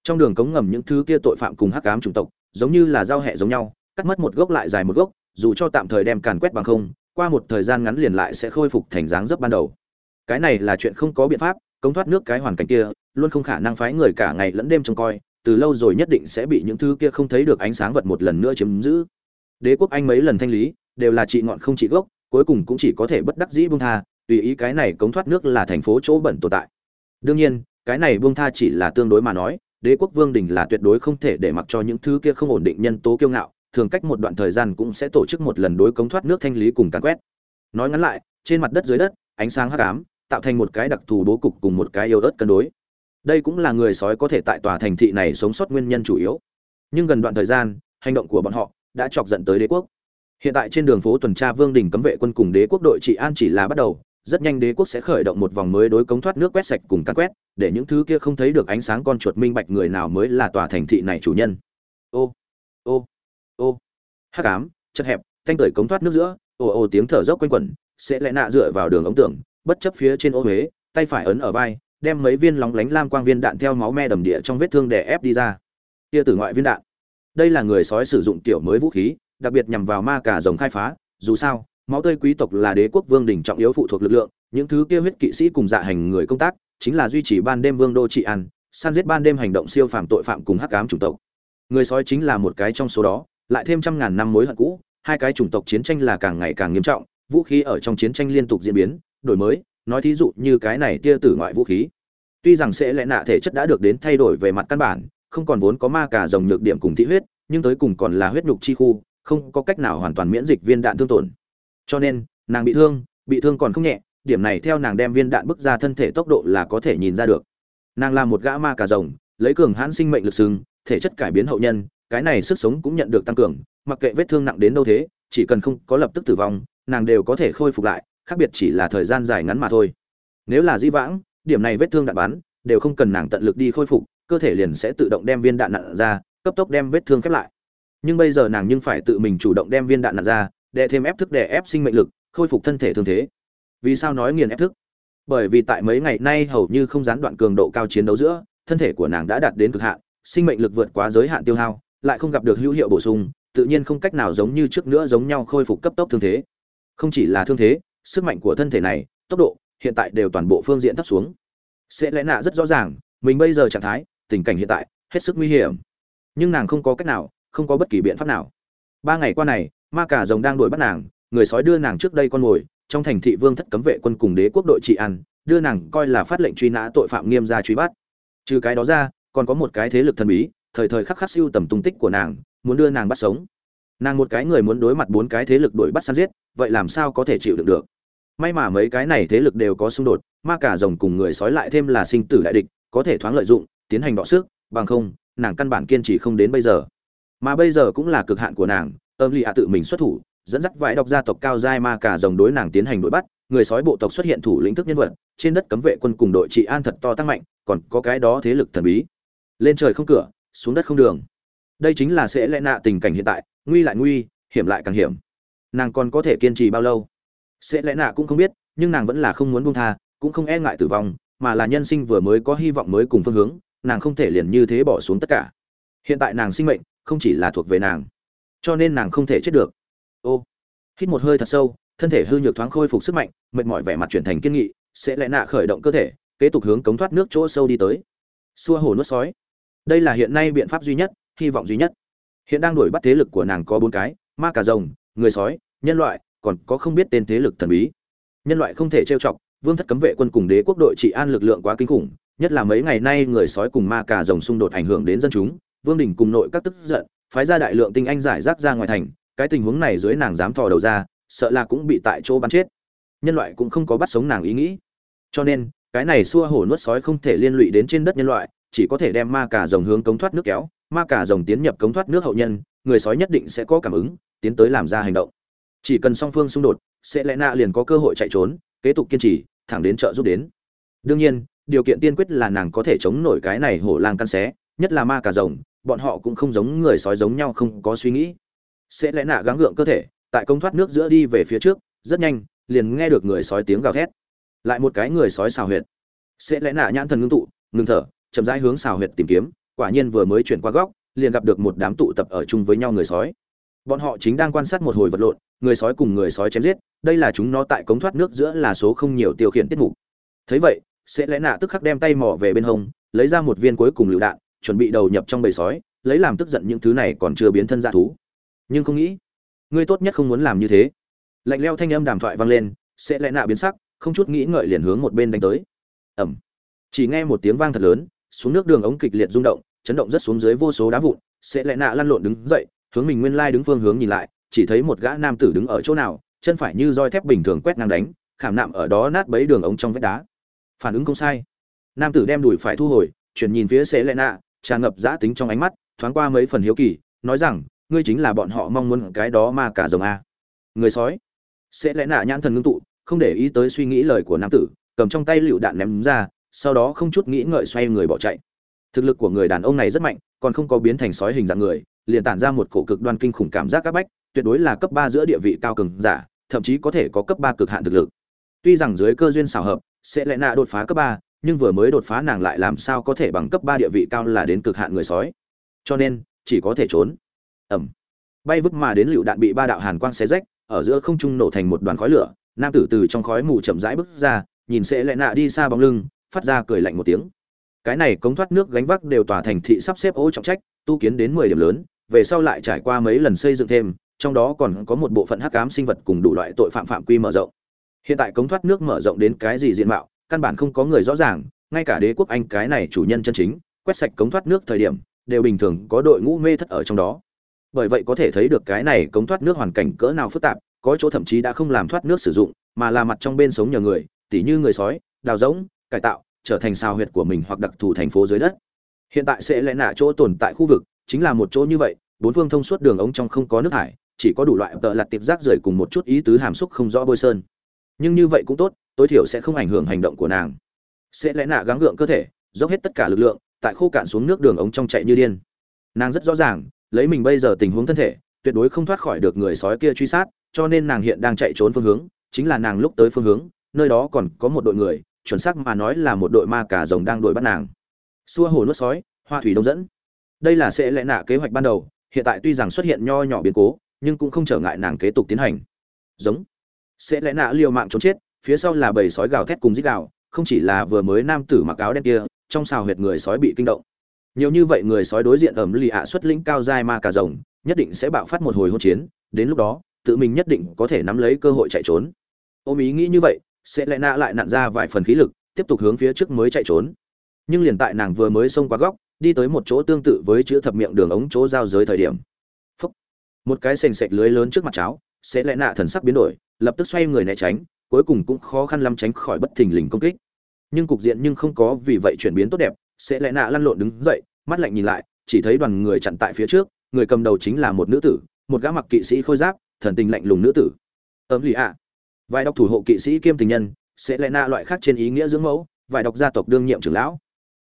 A: Trong đường cống ngầm những thứ kia tội phạm cùng hắc ám chủng tộc, giống như là giao hẹ giống nhau, cắt mất một gốc lại dài một gốc, dù cho tạm thời đem càn quét bằng không, qua một thời gian ngắn liền lại sẽ khôi phục thành dáng dấp ban đầu. Cái này là chuyện không có biện pháp, cống thoát nước cái hoàn cảnh kia, luôn không khả năng phái người cả ngày lẫn đêm trông coi, từ lâu rồi nhất định sẽ bị những thứ kia không thấy được ánh sáng vật một lần nữa chiếm giữ đế quốc anh mấy lần thanh lý, đều là trị ngọn không trị gốc, cuối cùng cũng chỉ có thể bất đắc dĩ buông tha, tùy ý cái này cống thoát nước là thành phố chỗ bẩn tồn tại. Đương nhiên, cái này buông tha chỉ là tương đối mà nói, đế quốc vương đình là tuyệt đối không thể để mặc cho những thứ kia không ổn định nhân tố kiêu ngạo, thường cách một đoạn thời gian cũng sẽ tổ chức một lần đối cống thoát nước thanh lý cùng càn quét. Nói ngắn lại, trên mặt đất dưới đất, ánh sáng hắc ám, tạo thành một cái đặc thù bố cục cùng một cái yếu ớt cân đối. Đây cũng là người sói có thể tại tòa thành thị này sống sót nguyên nhân chủ yếu. Nhưng gần đoạn thời gian, hành động của bọn họ đã chọc giận tới đế quốc. Hiện tại trên đường phố tuần tra vương đình cấm vệ quân cùng đế quốc đội trị an chỉ là bắt đầu rất nhanh đế quốc sẽ khởi động một vòng mới đối cống thoát nước quét sạch cùng cắn quét để những thứ kia không thấy được ánh sáng con chuột minh bạch người nào mới là tòa thành thị này chủ nhân. Ô ô ô. Hắc ám chật hẹp thanh tưởi cống thoát nước giữa ồ ồ tiếng thở dốc quanh quẩn sẽ lại nạ dựa vào đường ống tưởng, bất chấp phía trên ô huế tay phải ấn ở vai đem mấy viên lóng lánh lam quang viên đạn theo máu me đầm địa trong vết thương để ép đi ra. Tia tử ngoại viên đạn đây là người sói sử dụng tiểu mới vũ khí, đặc biệt nhằm vào ma cả rồng khai phá. Dù sao, máu tươi quý tộc là đế quốc vương đỉnh trọng yếu phụ thuộc lực lượng, những thứ kia huyết kỵ sĩ cùng dạ hành người công tác, chính là duy trì ban đêm vương đô trị an, săn giết ban đêm hành động siêu phàm tội phạm cùng hắc ám chủng tộc. Người sói chính là một cái trong số đó, lại thêm trăm ngàn năm mối hận cũ, hai cái chủng tộc chiến tranh là càng ngày càng nghiêm trọng, vũ khí ở trong chiến tranh liên tục diễn biến, đổi mới, nói thí dụ như cái này tia tử ngoại vũ khí. Tuy rằng sẽ lẽ nạ thể chất đã được đến thay đổi về mặt căn bản không còn vốn có ma cả rồng nhược điểm cùng thị huyết, nhưng tới cùng còn là huyết nhục chi khu, không có cách nào hoàn toàn miễn dịch viên đạn thương tổn. Cho nên, nàng bị thương bị thương còn không nhẹ, điểm này theo nàng đem viên đạn bức ra thân thể tốc độ là có thể nhìn ra được. Nàng là một gã ma cả rồng, lấy cường hãn sinh mệnh lực sừng thể chất cải biến hậu nhân, cái này sức sống cũng nhận được tăng cường, mặc kệ vết thương nặng đến đâu thế, chỉ cần không có lập tức tử vong, nàng đều có thể khôi phục lại, khác biệt chỉ là thời gian dài ngắn mà thôi. Nếu là di vãng, điểm này vết thương đạn bắn, đều không cần nàng tận lực đi khôi phục cơ thể liền sẽ tự động đem viên đạn nặn ra, cấp tốc đem vết thương khép lại. Nhưng bây giờ nàng nhưng phải tự mình chủ động đem viên đạn nặn ra để thêm ép thức để ép sinh mệnh lực, khôi phục thân thể thương thế. Vì sao nói nghiền ép thức? Bởi vì tại mấy ngày nay hầu như không gián đoạn cường độ cao chiến đấu giữa, thân thể của nàng đã đạt đến cực hạn, sinh mệnh lực vượt quá giới hạn tiêu hao, lại không gặp được hữu hiệu bổ sung, tự nhiên không cách nào giống như trước nữa giống nhau khôi phục cấp tốc thương thế. Không chỉ là thương thế, sức mạnh của thân thể này, tốc độ, hiện tại đều toàn bộ phương diện thấp xuống. Sẽ lẽ nạ rất rõ ràng, mình bây giờ trạng thái tình cảnh hiện tại, hết sức nguy hiểm. Nhưng nàng không có cách nào, không có bất kỳ biện pháp nào. Ba ngày qua này, ma cả rồng đang đuổi bắt nàng, người sói đưa nàng trước đây con mồi, trong thành thị vương thất cấm vệ quân cùng đế quốc đội trị an, đưa nàng coi là phát lệnh truy nã tội phạm nghiêm ra truy bắt. Trừ cái đó ra, còn có một cái thế lực thần bí, thời thời khắc khắc siêu tầm tung tích của nàng, muốn đưa nàng bắt sống. Nàng một cái người muốn đối mặt bốn cái thế lực đuổi bắt săn giết, vậy làm sao có thể chịu đựng được? May mà mấy cái này thế lực đều có xung đột, ma cả rồng cùng người sói lại thêm là sinh tử đại địch, có thể thoáng lợi dụng tiến hành đọ sức, bằng không, nàng căn bản kiên trì không đến bây giờ. Mà bây giờ cũng là cực hạn của nàng, âm lì ạ tự mình xuất thủ, dẫn dắt vải độc gia tộc cao giai ma cả dòng đối nàng tiến hành đuổi bắt, người sói bộ tộc xuất hiện thủ lĩnh thức nhân vật, trên đất cấm vệ quân cùng đội trị an thật to tăng mạnh, còn có cái đó thế lực thần bí. Lên trời không cửa, xuống đất không đường. Đây chính là sẽ lẽ nạ tình cảnh hiện tại, nguy lại nguy, hiểm lại càng hiểm. Nàng còn có thể kiên trì bao lâu? Sẽ lẽ nạ cũng không biết, nhưng nàng vẫn là không muốn buông tha, cũng không e ngại tử vong, mà là nhân sinh vừa mới có hy vọng mới cùng phương hướng nàng không thể liền như thế bỏ xuống tất cả. Hiện tại nàng sinh mệnh không chỉ là thuộc về nàng, cho nên nàng không thể chết được. Ô, hít một hơi thật sâu, thân thể hư nhược thoáng khôi phục sức mạnh, mệt mỏi vẻ mặt chuyển thành kiên nghị, sẽ lẽ nạ khởi động cơ thể, kế tục hướng cống thoát nước chỗ sâu đi tới. Xua hồ nuốt sói. Đây là hiện nay biện pháp duy nhất, hy vọng duy nhất. Hiện đang đuổi bắt thế lực của nàng có bốn cái, ma cà rồng, người sói, nhân loại, còn có không biết tên thế lực thần bí. Nhân loại không thể trêu chọc, vương thất cấm vệ quân cùng đế quốc đội trị an lực lượng quá kinh khủng nhất là mấy ngày nay người sói cùng ma cà rồng xung đột ảnh hưởng đến dân chúng, vương đình cùng nội các tức giận, phái ra đại lượng tinh anh giải rác ra ngoài thành, cái tình huống này dưới nàng dám thò đầu ra, sợ là cũng bị tại chỗ bắn chết. Nhân loại cũng không có bắt sống nàng ý nghĩ. Cho nên, cái này xua hổ nuốt sói không thể liên lụy đến trên đất nhân loại, chỉ có thể đem ma cà rồng hướng cống thoát nước kéo, ma cà rồng tiến nhập cống thoát nước hậu nhân, người sói nhất định sẽ có cảm ứng, tiến tới làm ra hành động. Chỉ cần song phương xung đột, sẽ lẽ nạ liền có cơ hội chạy trốn, kế tục kiên trì, thẳng đến chợ giúp đến. Đương nhiên điều kiện tiên quyết là nàng có thể chống nổi cái này hổ lang căn xé, nhất là ma cà rồng, bọn họ cũng không giống người sói giống nhau không có suy nghĩ. Sẽ lẽ nạ gắng gượng cơ thể, tại công thoát nước giữa đi về phía trước, rất nhanh, liền nghe được người sói tiếng gào thét. Lại một cái người sói xào huyệt. Sẽ lẽ nạ nhãn thần ngưng tụ ngưng thở, chậm rãi hướng xào huyệt tìm kiếm, quả nhiên vừa mới chuyển qua góc, liền gặp được một đám tụ tập ở chung với nhau người sói. Bọn họ chính đang quan sát một hồi vật lộn, người sói cùng người sói chém giết, đây là chúng nó tại cống thoát nước giữa là số không nhiều tiêu khiển tiết mục. Thấy vậy sẽ lẽ nạ tức khắc đem tay mỏ về bên hông, lấy ra một viên cuối cùng lựu đạn, chuẩn bị đầu nhập trong bầy sói, lấy làm tức giận những thứ này còn chưa biến thân ra thú. Nhưng không nghĩ, ngươi tốt nhất không muốn làm như thế. Lạnh leo thanh âm đàm thoại vang lên, sẽ lẽ nạ biến sắc, không chút nghĩ ngợi liền hướng một bên đánh tới. Ẩm chỉ nghe một tiếng vang thật lớn, xuống nước đường ống kịch liệt rung động, chấn động rất xuống dưới vô số đá vụn, sẽ lẽ nạ lăn lộn đứng dậy, hướng mình nguyên lai đứng phương hướng nhìn lại, chỉ thấy một gã nam tử đứng ở chỗ nào, chân phải như roi thép bình thường quét ngang đánh, khảm nạm ở đó nát bấy đường ống trong vách đá phản ứng không sai. Nam tử đem đùi phải thu hồi, chuyển nhìn phía xế lệ nạ, tràn ngập giã tính trong ánh mắt, thoáng qua mấy phần hiếu kỳ, nói rằng, ngươi chính là bọn họ mong muốn cái đó mà cả rồng a. Người sói. Sẽ lẽ nạ nhãn thần ngưng tụ, không để ý tới suy nghĩ lời của nam tử, cầm trong tay lựu đạn ném ra, sau đó không chút nghĩ ngợi xoay người bỏ chạy. Thực lực của người đàn ông này rất mạnh, còn không có biến thành sói hình dạng người, liền tản ra một cổ cực đoan kinh khủng cảm giác các bách, tuyệt đối là cấp ba giữa địa vị cao cường giả, thậm chí có thể có cấp ba cực hạn thực lực. Tuy rằng dưới cơ duyên xảo hợp sẽ lẽ nạ đột phá cấp ba, nhưng vừa mới đột phá nàng lại làm sao có thể bằng cấp ba địa vị cao là đến cực hạn người sói. Cho nên, chỉ có thể trốn. Ẩm. Bay vứt mà đến lựu đạn bị ba đạo hàn quang xé rách, ở giữa không trung nổ thành một đoàn khói lửa, nam tử từ trong khói mù chậm rãi bước ra, nhìn sẽ lẽ nạ đi xa bóng lưng, phát ra cười lạnh một tiếng. Cái này cống thoát nước gánh vác đều tòa thành thị sắp xếp ô trọng trách, tu kiến đến mười điểm lớn, về sau lại trải qua mấy lần xây dựng thêm, trong đó còn có một bộ phận hắc ám sinh vật cùng đủ loại tội phạm phạm quy mở rộng hiện tại cống thoát nước mở rộng đến cái gì diện mạo, căn bản không có người rõ ràng, ngay cả đế quốc anh cái này chủ nhân chân chính, quét sạch cống thoát nước thời điểm, đều bình thường có đội ngũ mê thất ở trong đó. Bởi vậy có thể thấy được cái này cống thoát nước hoàn cảnh cỡ nào phức tạp, có chỗ thậm chí đã không làm thoát nước sử dụng, mà là mặt trong bên sống nhờ người, tỉ như người sói, đào rỗng, cải tạo, trở thành sao huyệt của mình hoặc đặc thù thành phố dưới đất. Hiện tại sẽ lẽ nạ chỗ tồn tại khu vực, chính là một chỗ như vậy, bốn phương thông suốt đường ống trong không có nước hải chỉ có đủ loại tợ lặt tiệp rác rưởi cùng một chút ý tứ hàm xúc không rõ bôi sơn nhưng như vậy cũng tốt, tối thiểu sẽ không ảnh hưởng hành động của nàng. Sẽ lẽ nạ gắng gượng cơ thể, dốc hết tất cả lực lượng, tại khô cạn xuống nước đường ống trong chạy như điên. Nàng rất rõ ràng, lấy mình bây giờ tình huống thân thể, tuyệt đối không thoát khỏi được người sói kia truy sát, cho nên nàng hiện đang chạy trốn phương hướng, chính là nàng lúc tới phương hướng, nơi đó còn có một đội người, chuẩn xác mà nói là một đội ma cà rồng đang đuổi bắt nàng. Xua hồ nuốt sói, hoa thủy đông dẫn. Đây là sẽ lẽ nạ kế hoạch ban đầu, hiện tại tuy rằng xuất hiện nho nhỏ biến cố, nhưng cũng không trở ngại nàng kế tục tiến hành. Giống sẽ lẽ nạ liều mạng trốn chết, phía sau là bầy sói gào thét cùng dít gào, không chỉ là vừa mới nam tử mặc áo đen kia, trong xào huyệt người sói bị kinh động. Nhiều như vậy người sói đối diện ẩm lì ạ xuất lĩnh cao dai ma cà rồng, nhất định sẽ bạo phát một hồi hỗn chiến, đến lúc đó, tự mình nhất định có thể nắm lấy cơ hội chạy trốn. Ôm ý nghĩ như vậy, sẽ lẽ nạ lại nặn ra vài phần khí lực, tiếp tục hướng phía trước mới chạy trốn. Nhưng liền tại nàng vừa mới xông qua góc, đi tới một chỗ tương tự với chữ thập miệng đường ống chỗ giao giới thời điểm. Phúc. một cái sền sệt lưới lớn trước mặt cháo sẽ lẽ nạ thần sắc biến đổi, lập tức xoay người né tránh, cuối cùng cũng khó khăn lắm tránh khỏi bất thình lình công kích. Nhưng cục diện nhưng không có vì vậy chuyển biến tốt đẹp, sẽ lẽ nạ lăn lộn đứng dậy, mắt lạnh nhìn lại, chỉ thấy đoàn người chặn tại phía trước, người cầm đầu chính là một nữ tử, một gã mặc kỵ sĩ khôi giáp, thần tình lạnh lùng nữ tử. Ấm lì ạ. Vài đọc thủ hộ kỵ sĩ kiêm tình nhân, sẽ lẽ nạ loại khác trên ý nghĩa dưỡng mẫu, vài đọc gia tộc đương nhiệm trưởng lão.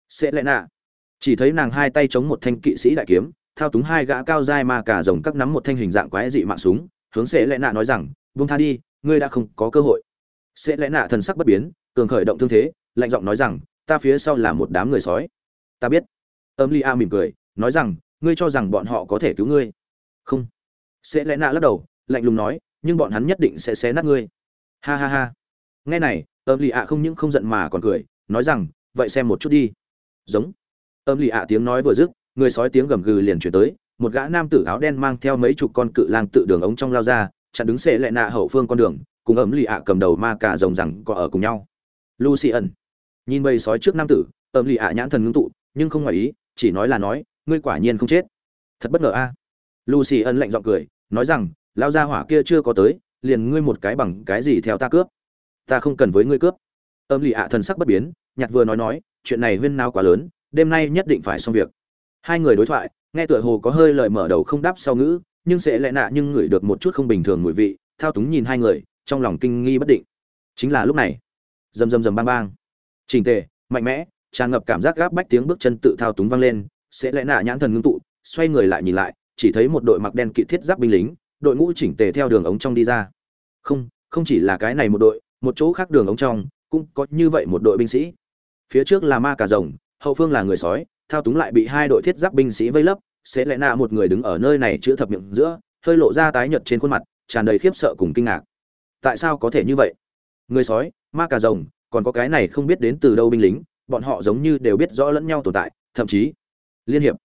A: Sẽ lẽ nạ. Chỉ thấy nàng hai tay chống một thanh kỵ sĩ đại kiếm, thao túng hai gã cao dai mà cả rồng các nắm một thanh hình dạng quái dị mạng súng hướng sẽ lẽ nạ nói rằng, buông tha đi, ngươi đã không có cơ hội. Sẽ lẽ nạ thần sắc bất biến, cường khởi động thương thế, lạnh giọng nói rằng, ta phía sau là một đám người sói. Ta biết. Âm li a mỉm cười, nói rằng, ngươi cho rằng bọn họ có thể cứu ngươi? Không. Sẽ lẽ nạ lắc đầu, lạnh lùng nói, nhưng bọn hắn nhất định sẽ xé nát ngươi. Ha ha ha. Nghe này, âm Ly ạ không những không giận mà còn cười, nói rằng, vậy xem một chút đi. Giống. Âm Ly ạ tiếng nói vừa dứt, người sói tiếng gầm gừ liền chuyển tới một gã nam tử áo đen mang theo mấy chục con cự lang tự đường ống trong lao ra, chặn đứng xệ lại nạ hậu phương con đường, cùng ấm lì ạ cầm đầu ma cả rồng rằng có ở cùng nhau. Lucy ẩn. Nhìn bầy sói trước nam tử ấm lì ạ nhãn thần ngưng tụ, nhưng không ngoài ý, chỉ nói là nói, ngươi quả nhiên không chết. Thật bất ngờ a. Lucy ẩn lạnh giọng cười, nói rằng, lao ra hỏa kia chưa có tới, liền ngươi một cái bằng cái gì theo ta cướp? Ta không cần với ngươi cướp. Âm lì ạ thần sắc bất biến nhặt vừa nói nói, chuyện này huyên nao quá lớn, đêm nay nhất định phải xong việc. Hai người đối thoại nghe tựa hồ có hơi lời mở đầu không đáp sau ngữ, nhưng sẽ lẽ nạ nhưng ngửi được một chút không bình thường mùi vị, thao túng nhìn hai người, trong lòng kinh nghi bất định. Chính là lúc này, rầm rầm rầm bang bang. Trình tề, mạnh mẽ, tràn ngập cảm giác gáp bách tiếng bước chân tự thao túng vang lên, sẽ lẽ nạ nhãn thần ngưng tụ, xoay người lại nhìn lại, chỉ thấy một đội mặc đen kỵ thiết giáp binh lính, đội ngũ chỉnh tề theo đường ống trong đi ra. Không không chỉ là cái này một đội, một chỗ khác đường ống trong, cũng có như vậy một đội binh sĩ. Phía trước là ma cà rồng, hậu phương là người sói thao túng lại bị hai đội thiết giáp binh sĩ vây lấp sẽ lẽ nạ một người đứng ở nơi này chữa thập miệng giữa, hơi lộ ra tái nhợt trên khuôn mặt, tràn đầy khiếp sợ cùng kinh ngạc. Tại sao có thể như vậy? Người sói, ma cà rồng, còn có cái này không biết đến từ đâu binh lính, bọn họ giống như đều biết rõ lẫn nhau tồn tại, thậm chí liên hiệp.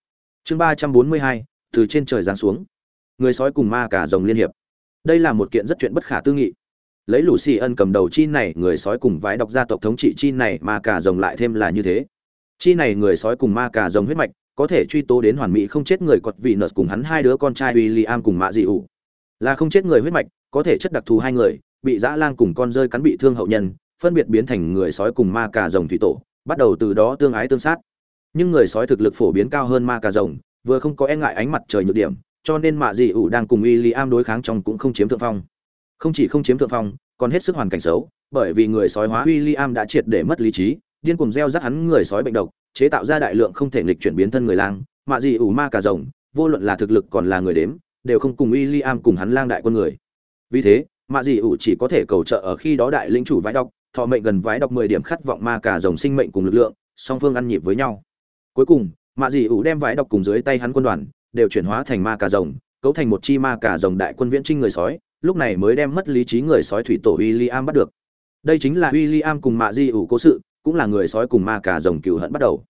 A: Chương ba trăm bốn mươi hai, từ trên trời giáng xuống. Người sói cùng ma cà rồng liên hiệp. Đây là một kiện rất chuyện bất khả tư nghị. Lấy lũ xì ân cầm đầu chi này, người sói cùng vái đọc gia tộc thống trị chi này, ma cà rồng lại thêm là như thế chi này người sói cùng ma cà rồng huyết mạch, có thể truy tố đến hoàn mỹ không chết người cọt vị nợ cùng hắn hai đứa con trai William cùng mạ dị ủ là không chết người huyết mạch, có thể chất đặc thù hai người, bị dã lang cùng con rơi cắn bị thương hậu nhân, phân biệt biến thành người sói cùng ma cà rồng thủy tổ, bắt đầu từ đó tương ái tương sát. Nhưng người sói thực lực phổ biến cao hơn ma cà rồng, vừa không có e ngại ánh mặt trời nhược điểm, cho nên mạ dị ủ đang cùng William đối kháng trong cũng không chiếm thượng phong. Không chỉ không chiếm thượng phong, còn hết sức hoàn cảnh xấu, bởi vì người sói hóa William đã triệt để mất lý trí điên cuồng gieo rắc hắn người sói bệnh độc, chế tạo ra đại lượng không thể nghịch chuyển biến thân người lang mạ dị ủ ma cà rồng, vô luận là thực lực còn là người đếm, đều không cùng William cùng hắn lang đại quân người. Vì thế mạ dị ủ chỉ có thể cầu trợ ở khi đó đại lĩnh chủ vãi độc, thọ mệnh gần vãi độc mười điểm khát vọng ma cà rồng sinh mệnh cùng lực lượng, song phương ăn nhịp với nhau. Cuối cùng mạ dị ủ đem vãi độc cùng dưới tay hắn quân đoàn, đều chuyển hóa thành ma cà rồng, cấu thành một chi ma cà rồng đại quân viễn trinh người sói, lúc này mới đem mất lý trí người sói thủy tổ William bắt được. Đây chính là William cùng mạ dị ủ cố sự cũng là người sói cùng ma cà rồng cừu hận bắt đầu.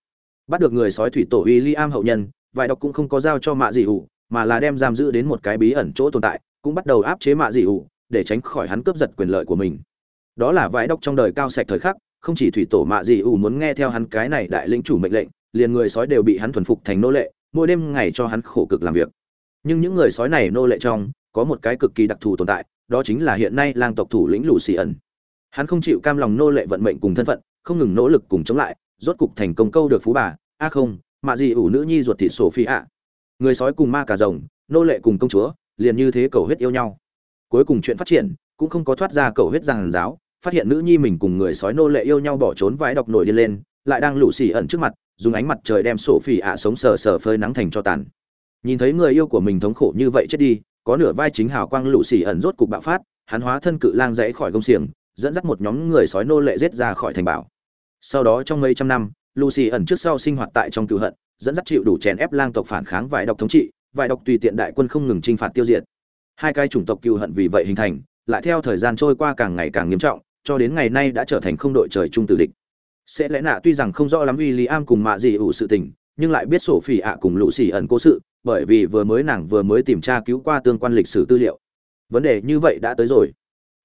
A: Bắt được người sói thủy tổ William hậu nhân, vài độc cũng không có giao cho mạ dị ủ mà là đem giam giữ đến một cái bí ẩn chỗ tồn tại, cũng bắt đầu áp chế mạ dị ủ để tránh khỏi hắn cướp giật quyền lợi của mình. Đó là vài độc trong đời cao sạch thời khắc, không chỉ thủy tổ mạ dị ủ muốn nghe theo hắn cái này đại lĩnh chủ mệnh lệnh, liền người sói đều bị hắn thuần phục thành nô lệ, mỗi đêm ngày cho hắn khổ cực làm việc. Nhưng những người sói này nô lệ trong, có một cái cực kỳ đặc thù tồn tại, đó chính là hiện nay lang tộc thủ lĩnh lù xì ẩn hắn không chịu cam lòng nô lệ vận mệnh cùng thân phận không ngừng nỗ lực cùng chống lại, rốt cục thành công câu được phú bà. A không, mạ gì ủ nữ nhi ruột thịt sổ phi ạ người sói cùng ma cà rồng, nô lệ cùng công chúa, liền như thế cầu huyết yêu nhau. Cuối cùng chuyện phát triển, cũng không có thoát ra cầu huyết giàn giáo, phát hiện nữ nhi mình cùng người sói nô lệ yêu nhau bỏ trốn vãi độc nổi đi lên, lại đang lũ xì ẩn trước mặt, dùng ánh mặt trời đem sổ phi ạ sống sờ sờ phơi nắng thành cho tàn. Nhìn thấy người yêu của mình thống khổ như vậy chết đi, có nửa vai chính hào quang lũ xì ẩn rốt cục bạo phát, hắn hóa thân cự lang dãy khỏi công xiềng, dẫn dắt một nhóm người sói nô lệ giết ra khỏi thành bảo sau đó trong mấy trăm năm, lucy ẩn trước sau sinh hoạt tại trong cựu hận, dẫn dắt chịu đủ chèn ép lang tộc phản kháng vài độc thống trị, vài độc tùy tiện đại quân không ngừng chinh phạt tiêu diệt. Hai cái chủng tộc cựu hận vì vậy hình thành, lại theo thời gian trôi qua càng ngày càng nghiêm trọng, cho đến ngày nay đã trở thành không đội trời chung tử địch. Sẽ lẽ nạ tuy rằng không rõ lắm uy lý am cùng mạ gì ủ sự tình, nhưng lại biết sổ phỉ ạ cùng lũ xỉ ẩn cố sự, bởi vì vừa mới nàng vừa mới tìm tra cứu qua tương quan lịch sử tư liệu. Vấn đề như vậy đã tới rồi.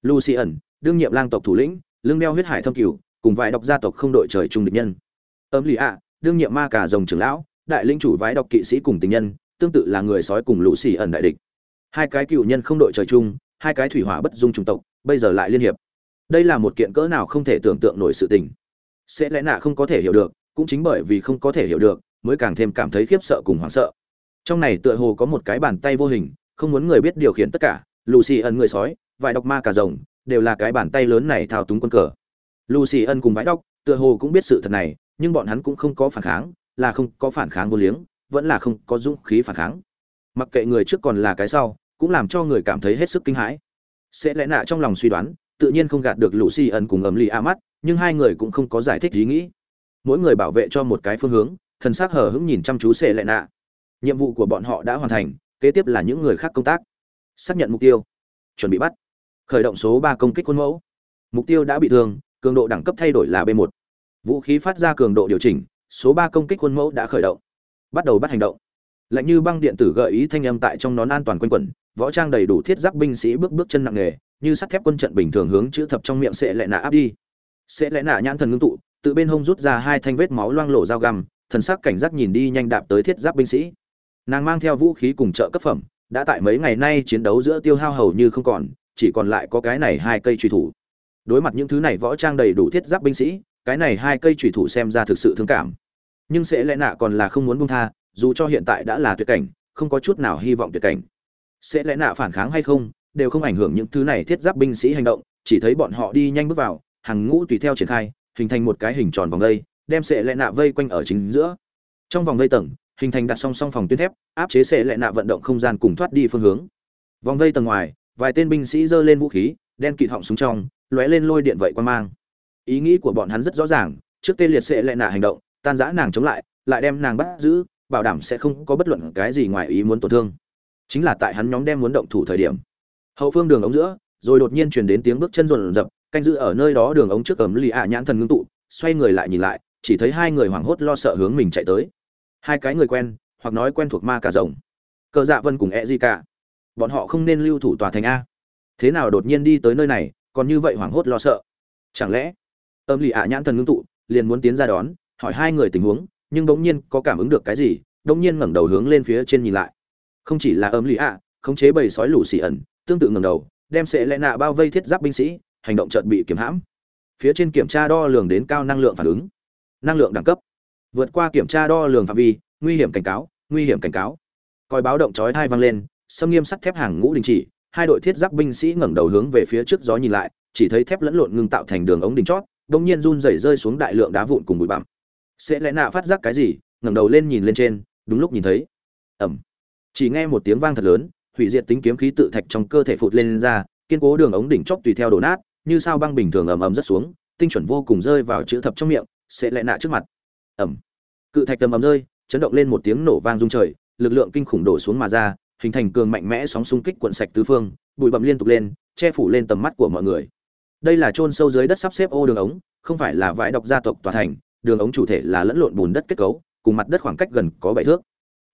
A: Lucy ẩn, đương nhiệm lang tộc thủ lĩnh, lưng đeo huyết hải thâm cửu cùng vài độc gia tộc không đội trời chung địch nhân. Âm lì ạ, đương nhiệm ma cả rồng trưởng lão, đại linh chủ vái độc kỵ sĩ cùng tình nhân, tương tự là người sói cùng lũ xì ẩn đại địch. Hai cái cựu nhân không đội trời chung, hai cái thủy hỏa bất dung chủng tộc, bây giờ lại liên hiệp. Đây là một kiện cỡ nào không thể tưởng tượng nổi sự tình. Sẽ lẽ nạ không có thể hiểu được, cũng chính bởi vì không có thể hiểu được, mới càng thêm cảm thấy khiếp sợ cùng hoảng sợ. Trong này tựa hồ có một cái bàn tay vô hình, không muốn người biết điều khiển tất cả lucy ẩn người sói, vài độc ma cả rồng, đều là cái bàn tay lớn này thao túng quân cờ lucy ân cùng vãi độc tựa hồ cũng biết sự thật này, nhưng bọn hắn cũng không có phản kháng, là không có phản kháng vô liếng, vẫn là không có dũng khí phản kháng. Mặc kệ người trước còn là cái sau, cũng làm cho người cảm thấy hết sức kinh hãi. Sẽ lẽ nạ trong lòng suy đoán, tự nhiên không gạt được lucy ân cùng ấm lì a mắt, nhưng hai người cũng không có giải thích ý nghĩ. Mỗi người bảo vệ cho một cái phương hướng, thần s ắ c hờ hững nhìn chăm chú sẽ lẽ nạ. Nhiệm vụ của bọn họ đã hoàn thành, kế tiếp là những người khác công tác. Xác nhận mục tiêu. Chuẩn bị bắt. Khởi động số ba công kích quân mẫu. Mục tiêu đã bị thương cường độ đẳng cấp thay đổi là b 1 vũ khí phát ra cường độ điều chỉnh, số ba công kích khuôn mẫu đã khởi động. Bắt đầu bắt hành động. Lạnh như băng điện tử gợi ý thanh âm tại trong nón an toàn quanh quẩn, võ trang đầy đủ thiết giáp binh sĩ bước bước chân nặng nề, như sắt thép quân trận bình thường hướng chữ thập trong miệng sẽ lệ nạ áp đi. Sẽ lệ nạ nhãn thần ngưng tụ tự bên hông rút ra hai thanh vết máu loang lổ dao găm, thần sắc cảnh giác nhìn đi nhanh đạp tới thiết giáp binh sĩ. Nàng mang theo vũ khí cùng trợ cấp phẩm, đã tại mấy ngày nay chiến đấu giữa tiêu hao hầu như không còn, chỉ còn lại có cái này hai cây truy thủ đối mặt những thứ này võ trang đầy đủ thiết giáp binh sĩ, cái này hai cây thủy thủ xem ra thực sự thương cảm. Nhưng sẽ lẽ nạ còn là không muốn buông tha, dù cho hiện tại đã là tuyệt cảnh, không có chút nào hy vọng tuyệt cảnh. Sẽ lẽ nạ phản kháng hay không, đều không ảnh hưởng những thứ này thiết giáp binh sĩ hành động, chỉ thấy bọn họ đi nhanh bước vào, hàng ngũ tùy theo triển khai, hình thành một cái hình tròn vòng dây đem sệ lệ nạ vây quanh ở chính giữa. Trong vòng vây tầng, hình thành đặt song song phòng tuyến thép, áp chế sệ lệ nạ vận động không gian cùng thoát đi phương hướng. Vòng vây tầng ngoài, vài tên binh sĩ giơ lên vũ khí, đen kịt họng súng trong lóe lên lôi điện vậy quan mang. Ý nghĩ của bọn hắn rất rõ ràng, trước tên liệt sẽ lệ nạ hành động, tan giã nàng chống lại lại đem nàng bắt giữ, bảo đảm sẽ không có bất luận cái gì ngoài ý muốn tổn thương. Chính là tại hắn nhóm đem muốn động thủ thời điểm, hậu phương đường ống giữa, rồi đột nhiên truyền đến tiếng bước chân rộn rập, canh giữ ở nơi đó đường ống trước ấm lì ạ nhãn thần ngưng tụ, xoay người lại nhìn lại, chỉ thấy hai người hoảng hốt lo sợ hướng mình chạy tới. Hai cái người quen, hoặc nói quen thuộc ma cả rồng. Cờ dạ vân cùng e di cả bọn họ không nên lưu thủ tòa thành a. Thế nào đột nhiên đi tới nơi này còn như vậy hoảng hốt lo sợ. Chẳng lẽ, âm lì ạ nhãn thần ngưng tụ, liền muốn tiến ra đón, hỏi hai người tình huống, nhưng bỗng nhiên có cảm ứng được cái gì, bỗng nhiên ngẩng đầu hướng lên phía trên nhìn lại. Không chỉ là âm lì ạ khống chế bầy sói lũ xì ẩn, tương tự ngẩng đầu, đem sẽ lẽ nạ bao vây thiết giáp binh sĩ, hành động chợt bị kiểm hãm. Phía trên kiểm tra đo lường đến cao năng lượng phản ứng. Năng lượng đẳng cấp. Vượt qua kiểm tra đo lường phạm vi, nguy hiểm cảnh cáo, nguy hiểm cảnh cáo. Coi báo động chói thai vang lên xâm nghiêm sắt thép hàng ngũ đình chỉ hai đội thiết giáp binh sĩ ngẩng đầu hướng về phía trước gió nhìn lại chỉ thấy thép lẫn lộn ngưng tạo thành đường ống đỉnh chót đột nhiên run rẩy rơi xuống đại lượng đá vụn cùng bụi bặm. Sẽ lẽ nạ phát giác cái gì? Ngẩng đầu lên nhìn lên trên đúng lúc nhìn thấy. Ầm chỉ nghe một tiếng vang thật lớn hủy diệt tính kiếm khí tự thạch trong cơ thể phụt lên, lên ra kiên cố đường ống đỉnh chóp tùy theo đổ nát như sao băng bình thường ầm ầm rất xuống tinh chuẩn vô cùng rơi vào chữ thập trong miệng sẽ lẽ nạ trước mặt. Ầm cự thạch tầm ầm rơi chấn động lên một tiếng nổ vang rung trời lực lượng kinh khủng đổ xuống mà ra hình thành cường mạnh mẽ sóng xung kích cuộn sạch tứ phương, bụi bặm liên tục lên, che phủ lên tầm mắt của mọi người. Đây là chôn sâu dưới đất sắp xếp ô đường ống, không phải là vải độc gia tộc tòa thành, đường ống chủ thể là lẫn lộn bùn đất kết cấu, cùng mặt đất khoảng cách gần có bảy thước.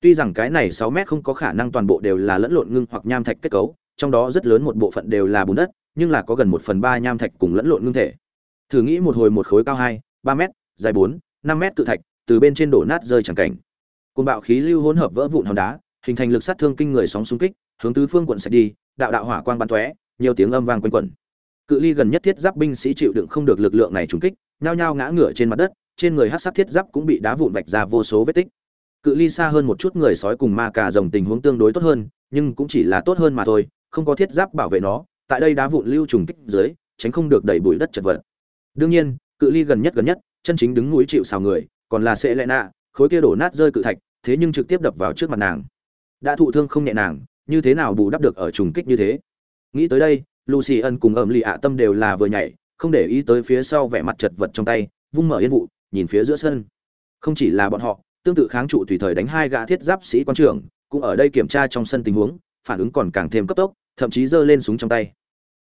A: Tuy rằng cái này sáu mét không có khả năng toàn bộ đều là lẫn lộn ngưng hoặc nham thạch kết cấu, trong đó rất lớn một bộ phận đều là bùn đất, nhưng là có gần một phần ba nham thạch cùng lẫn lộn ngưng thể. Thử nghĩ một hồi một khối cao hai, ba mét, dài bốn, năm mét cự thạch, từ bên trên đổ nát rơi chẳng cảnh. Côn bạo khí lưu hỗn hợp vỡ vụn hòn đá hình thành lực sát thương kinh người sóng xung kích, hướng tứ phương quận sạch đi, đạo đạo hỏa quang bắn tóe, nhiều tiếng âm vang quanh quẩn. Cự ly gần nhất thiết giáp binh sĩ chịu đựng không được lực lượng này trúng kích, nhao nhao ngã ngửa trên mặt đất, trên người hắc sát thiết giáp cũng bị đá vụn vạch ra vô số vết tích. Cự ly xa hơn một chút người sói cùng ma cà rồng tình huống tương đối tốt hơn, nhưng cũng chỉ là tốt hơn mà thôi, không có thiết giáp bảo vệ nó, tại đây đá vụn lưu trùng kích dưới, tránh không được đẩy bụi đất chật vật. Đương nhiên, cự ly gần nhất gần nhất, chân chính đứng núi chịu sào người, còn là sẽ lệ nạ, khối kia đổ nát rơi cự thạch, thế nhưng trực tiếp đập vào trước mặt nàng đã thụ thương không nhẹ nàng, như thế nào bù đắp được ở trùng kích như thế? Nghĩ tới đây, lucy ân cùng ẩm lì ạ tâm đều là vừa nhảy, không để ý tới phía sau vẻ mặt chật vật trong tay, vung mở yên vụ, nhìn phía giữa sân. Không chỉ là bọn họ, tương tự kháng trụ tùy thời đánh hai gã thiết giáp sĩ quan trưởng, cũng ở đây kiểm tra trong sân tình huống, phản ứng còn càng thêm cấp tốc, thậm chí giơ lên súng trong tay.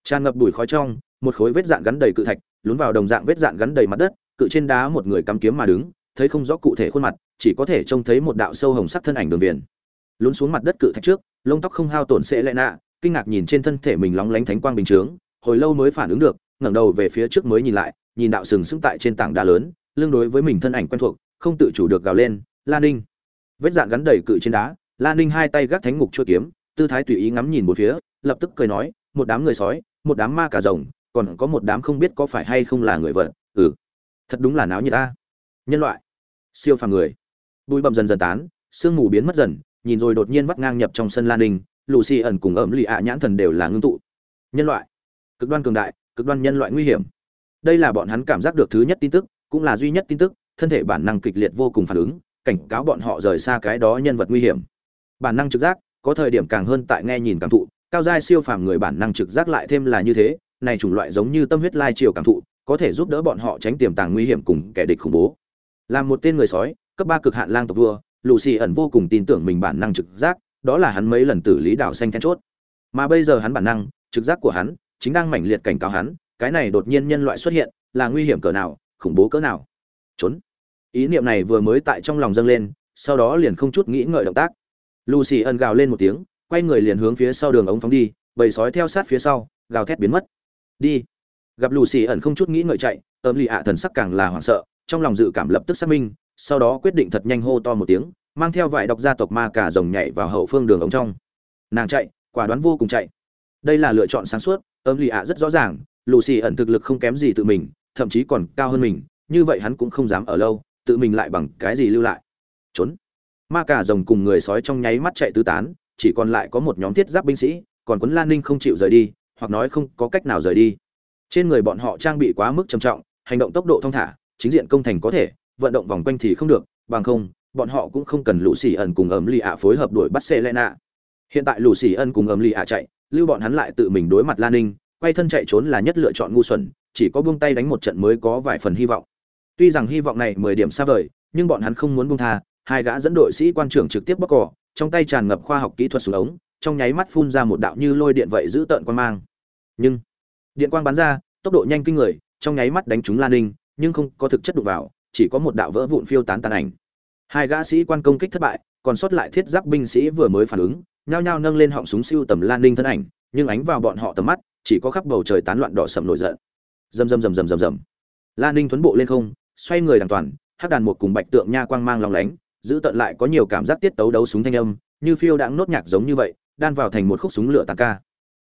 A: Tràn ngập bụi khói trong, một khối vết dạn gắn đầy cự thạch, lún vào đồng dạng vết dạn gắn đầy mặt đất, cự trên đá một người cắm kiếm mà đứng, thấy không rõ cụ thể khuôn mặt, chỉ có thể trông thấy một đạo sâu hồng sắc thân ảnh đường viền lún xuống mặt đất cự thạch trước, lông tóc không hao tổn sẽ lệ nạ, kinh ngạc nhìn trên thân thể mình lóng lánh thánh quang bình chướng, hồi lâu mới phản ứng được, ngẩng đầu về phía trước mới nhìn lại, nhìn đạo sừng sững tại trên tảng đá lớn, lưng đối với mình thân ảnh quen thuộc, không tự chủ được gào lên lan ninh. Vết dạn gắn đầy cự trên đá lan ninh hai tay gác thánh ngục chua kiếm, tư thái tùy ý ngắm nhìn một phía, lập tức cười nói, một đám người sói, một đám ma cả rồng, còn có một đám không biết có phải hay không là người vật. Ừ thật đúng là náo như ta. Nhân loại, siêu phàm người. Bụi bậm dần dần tán, sương mù biến mất dần nhìn rồi đột nhiên vắt ngang nhập trong sân lan đình lù xì ẩn cùng ẩm lì ạ nhãn thần đều là ngưng tụ. Nhân loại. Cực đoan cường đại, cực đoan nhân loại nguy hiểm. Đây là bọn hắn cảm giác được thứ nhất tin tức, cũng là duy nhất tin tức, thân thể bản năng kịch liệt vô cùng phản ứng, cảnh cáo bọn họ rời xa cái đó nhân vật nguy hiểm. Bản năng trực giác, có thời điểm càng hơn tại nghe nhìn cảm thụ, cao giai siêu phàm người bản năng trực giác lại thêm là như thế, này chủng loại giống như tâm huyết lai chiều cảm thụ, có thể giúp đỡ bọn họ tránh tiềm tàng nguy hiểm cùng kẻ địch khủng bố. Làm một tên người sói, cấp ba cực hạn lang tộc vua lù xì ẩn vô cùng tin tưởng mình bản năng trực giác, đó là hắn mấy lần tử lý đảo xanh then chốt. Mà bây giờ hắn bản năng, trực giác của hắn, chính đang mãnh liệt cảnh cáo hắn, cái này đột nhiên nhân loại xuất hiện, là nguy hiểm cỡ nào, khủng bố cỡ nào. Trốn. Ý niệm này vừa mới tại trong lòng dâng lên, sau đó liền không chút nghĩ ngợi động tác. Lucy ẩn gào lên một tiếng, quay người liền hướng phía sau đường ống phóng đi, bầy sói theo sát phía sau, gào thét biến mất. Đi. Gặp lucy ẩn không chút nghĩ ngợi chạy ấm lì ạ thần sắc càng là hoảng sợ, trong lòng dự cảm lập tức xác minh sau đó quyết định thật nhanh hô to một tiếng, mang theo vải độc gia tộc ma cả rồng nhảy vào hậu phương đường ống trong. Nàng chạy, quả đoán vô cùng chạy. Đây là lựa chọn sáng suốt âm lì ạ rất rõ ràng lù xì ẩn thực lực không kém gì tự mình, thậm chí còn cao hơn mình, như vậy hắn cũng không dám ở lâu, tự mình lại bằng cái gì lưu lại. Trốn. Ma cả rồng cùng người sói trong nháy mắt chạy tứ tán, chỉ còn lại có một nhóm thiết giáp binh sĩ, còn quấn lan ninh không chịu rời đi, hoặc nói không có cách nào rời đi. Trên người bọn họ trang bị quá mức trầm trọng, hành động tốc độ thong thả, chính diện công thành có thể vận động vòng quanh thì không được, bằng không, bọn họ cũng không cần lũ xì ẩn cùng ấm lì ạ phối hợp đuổi bắt xe hiện tại lũ xì ẩn cùng ấm lì ạ chạy, lưu bọn hắn lại tự mình đối mặt lan ninh, quay thân chạy trốn là nhất lựa chọn ngu xuẩn, chỉ có buông tay đánh một trận mới có vài phần hy vọng. Tuy rằng hy vọng này mười điểm xa vời, nhưng bọn hắn không muốn buông tha, hai gã dẫn đội sĩ quan trưởng trực tiếp bóc cỏ, trong tay tràn ngập khoa học kỹ thuật xuống ống, trong nháy mắt phun ra một đạo như lôi điện vậy giữ tợn quan mang. Nhưng, điện quang bắn ra, tốc độ nhanh kinh người, trong nháy mắt đánh trúng lan ninh, nhưng không có thực chất đụng vào chỉ có một đạo vỡ vụn phiêu tán tàn ảnh. Hai gã sĩ quan công kích thất bại, còn sót lại thiết giáp binh sĩ vừa mới phản ứng, nhao nhao nâng lên họng súng siêu tầm lan ninh thân ảnh, nhưng ánh vào bọn họ tầm mắt, chỉ có khắp bầu trời tán loạn đỏ sầm nổi giận. Rầm rầm rầm rầm rầm rầm. Lan ninh tuấn bộ lên không, xoay người đàng toàn, hắc đàn một cùng bạch tượng nha quang mang lòng lánh, giữ tận lại có nhiều cảm giác tiết tấu đấu súng thanh âm, như phiêu đãng nốt nhạc giống như vậy, đan vào thành một khúc súng lửa tàn ca.